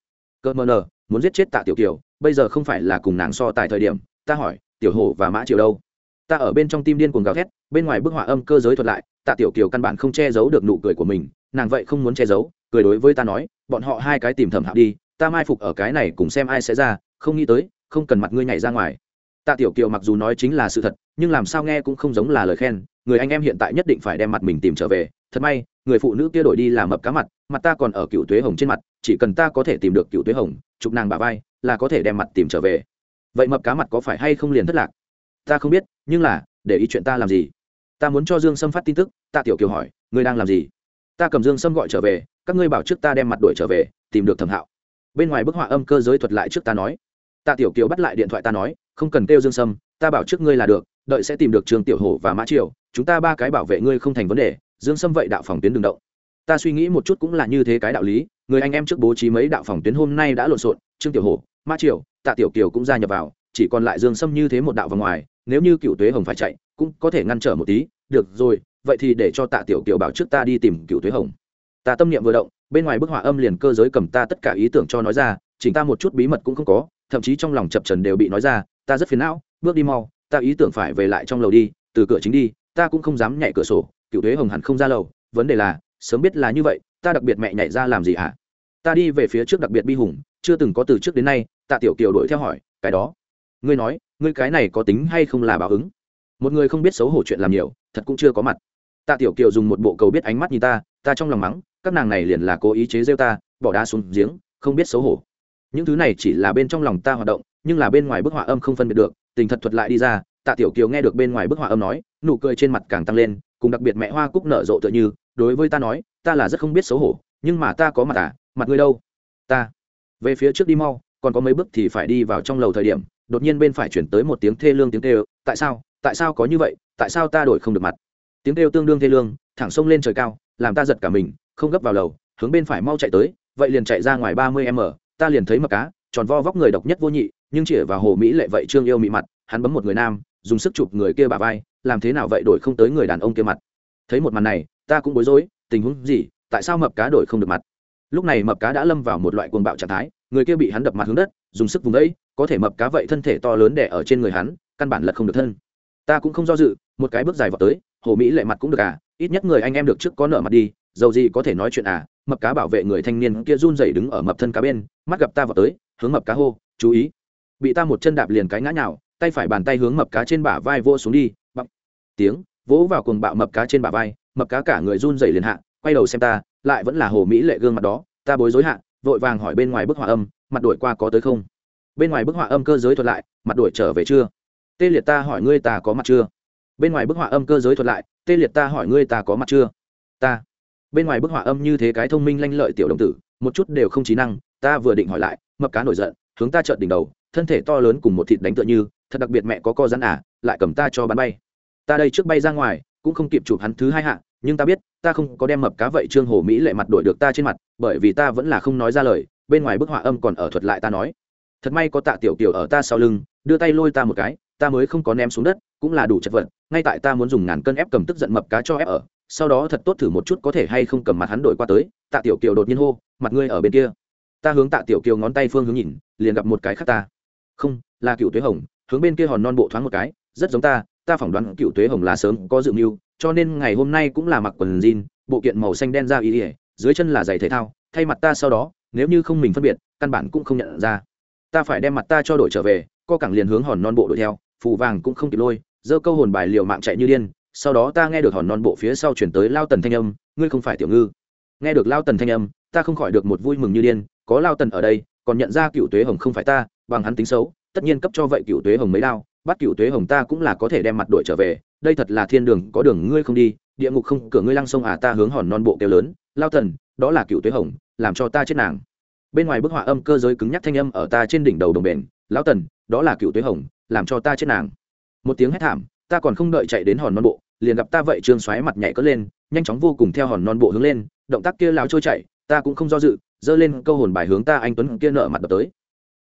cơ mờ nờ muốn giết chết tạ tiểu kiều, bây giờ không phải là cùng nàng so tại thời điểm, ta hỏi tiểu hổ và mã triều đâu? Ta ở bên trong tim điên cuồng gào thét, bên ngoài bức họa âm cơ giới thuật lại, tạ tiểu kiều căn bản không che giấu được nụ cười của mình, nàng vậy không muốn che giấu, cười đối với ta nói, bọn họ hai cái tìm thẩm hạo đi, ta mai phục ở cái này cùng xem ai sẽ ra, không nghĩ tới, không cần mặt ngươi nhảy ra ngoài. Tạ tiểu kiều mặc dù nói chính là sự thật, nhưng làm sao nghe cũng không giống là lời khen, người anh em hiện tại nhất định phải đem mặt mình tìm trở về. Thật may, người phụ nữ kia đổi đi làm mập cá mặt mặt ta còn ở cựu tuế hồng trên mặt, chỉ cần ta có thể tìm được cựu tuế hồng, chụp nàng bà vai, là có thể đem mặt tìm trở về vậy mập cá mặt có phải hay không liền thất lạc? Ta không biết, nhưng là, để ý chuyện ta làm gì? Ta muốn cho dương sâm phát tin tức tạ tiểu kiều hỏi, ngươi đang làm gì? Ta cầm dương sâm gọi trở về, các ngươi bảo trước ta đem mặt đuổi trở về, tìm được thẩm hạo. Bên ngoài bức họa âm cơ giới thuật lại trước ta nói. Tạ tiểu kiều bắt lại điện thoại ta nói, không cần kêu dương sâm, ta bảo trước ngươi là được, đợi sẽ tìm được trường tiểu hổ và mã triều, chúng ta ba cái bảo vệ ngươi không thành vấn đề, dương sâm vậy đạo phòng tuyến đường động. Ta suy nghĩ một chút cũng là như thế cái đạo lý, người anh em trước bố trí mấy đạo phòng tuyến hôm nay đã lộn xộn, trương tiểu hổ, mã triều tạ tiểu kiều cũng gia nhập vào, chỉ còn lại dương sâm như thế một đạo vào ngoài, nếu như cựu tuế hồng phải chạy, cũng có thể ngăn trở một tí. Được rồi, vậy thì để cho tạ tiểu kiều bảo trước ta đi tìm cựu tuế hồng. Ta tâm niệm vừa động, bên ngoài bức họa âm liền cơ giới cầm ta tất cả ý tưởng cho nói ra, chỉnh ta một chút bí mật cũng không có, thậm chí trong lòng chập trần đều bị nói ra, ta rất phiền não, bước đi mau, ta ý tưởng phải về lại trong lầu đi, từ cửa chính đi, ta cũng không dám nhảy cửa sổ, cựu thuế hồng hẳn không ra lầu, vấn đề là, sớm biết là như vậy, ta đặc biệt mẹ nhảy ra làm gì hả? Ta đi về phía trước đặc biệt bi hùng, chưa từng có từ trước đến nay tạ tiểu kiều đuổi theo hỏi, cái đó, ngươi nói, ngươi cái này có tính hay không là báo ứng? Một người không biết xấu hổ chuyện làm nhiều, thật cũng chưa có mặt. Tạ tiểu kiều dùng một bộ cầu biết ánh mắt nhìn ta ta trong lòng mắng, các nàng này liền là cố ý chế rêu ta, bỏ đá xuống giếng, không biết xấu hổ. Những thứ này chỉ là bên trong lòng ta hoạt động, nhưng là bên ngoài bức họa âm không phân biệt được, tình thật thuật lại đi ra, tạ tiểu kiều nghe được bên ngoài bức họa âm nói, nụ cười trên mặt càng tăng lên, cùng đặc biệt mẹ hoa cúc nở rộ tựa như, đối với ta nói, ta là rất không biết xấu hổ, nhưng mà ta có mặt à mặt ngươi đâu? Ta, về phía trước đi mau còn có mấy bước thì phải đi vào trong lầu thời điểm, đột nhiên bên phải chuyển tới một tiếng thê lương tiếng tê tại sao? Tại sao có như vậy? Tại sao ta đổi không được mặt? Tiếng kêu tương đương thê lương, thẳng sông lên trời cao, làm ta giật cả mình, không gấp vào lầu, hướng bên phải mau chạy tới, vậy liền chạy ra ngoài ba mươi m ta liền thấy mập cá, tròn vo vóc người độc nhất vô nhị, nhưng chỉ vào hồ mỹ lệ vậy trương yêu mị mặt, hắn bấm một người nam, dùng sức chụp người kia bà vai, làm thế nào vậy đổi không tới người đàn ông kia mặt? Thấy một màn này, ta cũng bối rối, tình huống gì? Tại sao mập cá đổi không được mặt? Lúc này mập cá đã lâm vào một loại cuồng bạo trạng thái người kia bị hắn đập mặt hướng đất, dùng sức vùng đẫy có thể mập cá vậy thân thể to lớn đẻ ở trên người hắn, căn bản lật không được thân. Ta cũng không do dự, một cái bước dài vào tới, hồ mỹ lệ mặt cũng được à ít nhất người anh em được trước có nợ mặt đi, dầu gì có thể nói chuyện à mập cá bảo vệ người thanh niên kia run rẩy đứng ở mập thân cá bên, mắt gặp ta vào tới, hướng mập cá hô, chú ý. Bị ta một chân đạp liền cái ngã nhào, tay phải bàn tay hướng mập cá trên bả vai vô xuống đi bắp tiếng, vỗ vào cuồng bạo mập cá trên bả vai, mập cá cả người run rẩy liền hạ, quay đầu xem ta, lại vẫn là hồ mỹ lệ gương mặt đó, ta bối rối hạ vội vàng hỏi bên ngoài bức họa âm, mặt đổi qua có tới không? Bên ngoài bức họa âm cơ giới thuật lại, mặt đổi trở về chưa? Tê liệt ta hỏi ngươi ta có mặt chưa? Bên ngoài bức họa âm cơ giới thuật lại, tê liệt ta hỏi ngươi ta có mặt chưa? Ta. Bên ngoài bức họa âm như thế cái thông minh lanh lợi tiểu đồng tử, một chút đều không trí năng, ta vừa định hỏi lại, mập cá nổi giận, hướng ta trợn đỉnh đầu, thân thể to lớn cùng một thịt đánh tựa như, thật đặc biệt mẹ có co rắn à lại cầm ta cho bắn bay. Ta đây trước bay ra ngoài, cũng không kịp chụp hắn thứ hai hạ nhưng ta biết, ta không có đem mập cá vậy trương hồ mỹ lệ mặt đổi được ta trên mặt, bởi vì ta vẫn là không nói ra lời, bên ngoài bức họa âm còn ở thuật lại ta nói. Thật may có tạ tiểu tiểu ở ta sau lưng, đưa tay lôi ta một cái, ta mới không có ném xuống đất, cũng là đủ chật vật, ngay tại ta muốn dùng ngàn cân ép cầm tức giận mập cá cho ép ở, sau đó thật tốt thử một chút có thể hay không cầm mặt hắn đổi qua tới, tạ tiểu kiều đột nhiên hô, mặt ngươi ở bên kia. Ta hướng tạ tiểu kiều ngón tay phương hướng nhìn, liền gặp một cái khác ta. Không, là cựu tuế hồng, hướng bên kia hòn non bộ thoáng một cái, rất giống ta ta phỏng đoán cựu tuế hồng là sớm có dự mưu cho nên ngày hôm nay cũng là mặc quần jean, bộ kiện màu xanh đen ra ý ỉa dưới chân là giày thể thao, thay mặt ta sau đó, nếu như không mình phân biệt, căn bản cũng không nhận ra. Ta phải đem mặt ta cho đổi trở về, co cẳng liền hướng hòn non bộ đuổi theo, phù vàng cũng không kịp lôi, giơ câu hồn bài liều mạng chạy như điên, sau đó ta nghe được hòn non bộ phía sau chuyển tới lao tần thanh âm, ngươi không phải tiểu ngư. Nghe được lao tần thanh âm, ta không khỏi được một vui mừng như điên, có lao tần ở đây, còn nhận ra cựu tuế hồng không phải ta, bằng hắn tính xấu, tất nhiên cấp cho vậy cựu tuế hồng mấy đao bắt cựu tuế hồng ta cũng là có thể đem mặt đổi trở về đây thật là thiên đường có đường ngươi không đi địa ngục không cửa ngươi lăng sông à ta hướng hòn non bộ kêu lớn lao thần, đó là cựu tuế hồng làm cho ta chết nàng. Bên ngoài bức họa âm cơ giới cứng nhắc thanh âm ở ta trên đỉnh đầu đồng bền lão tần đó là cựu tuế hồng làm cho ta chết nàng. Một tiếng hét thảm ta còn không đợi chạy đến hòn non bộ liền gặp ta vậy trương xoáy mặt nhảy cất lên nhanh chóng vô cùng theo hòn non bộ hướng lên động tác kia lao trôi chạy ta cũng không do dự giơ lên câu hồn bài hướng ta anh tuấn kia nợ mặt đập tới.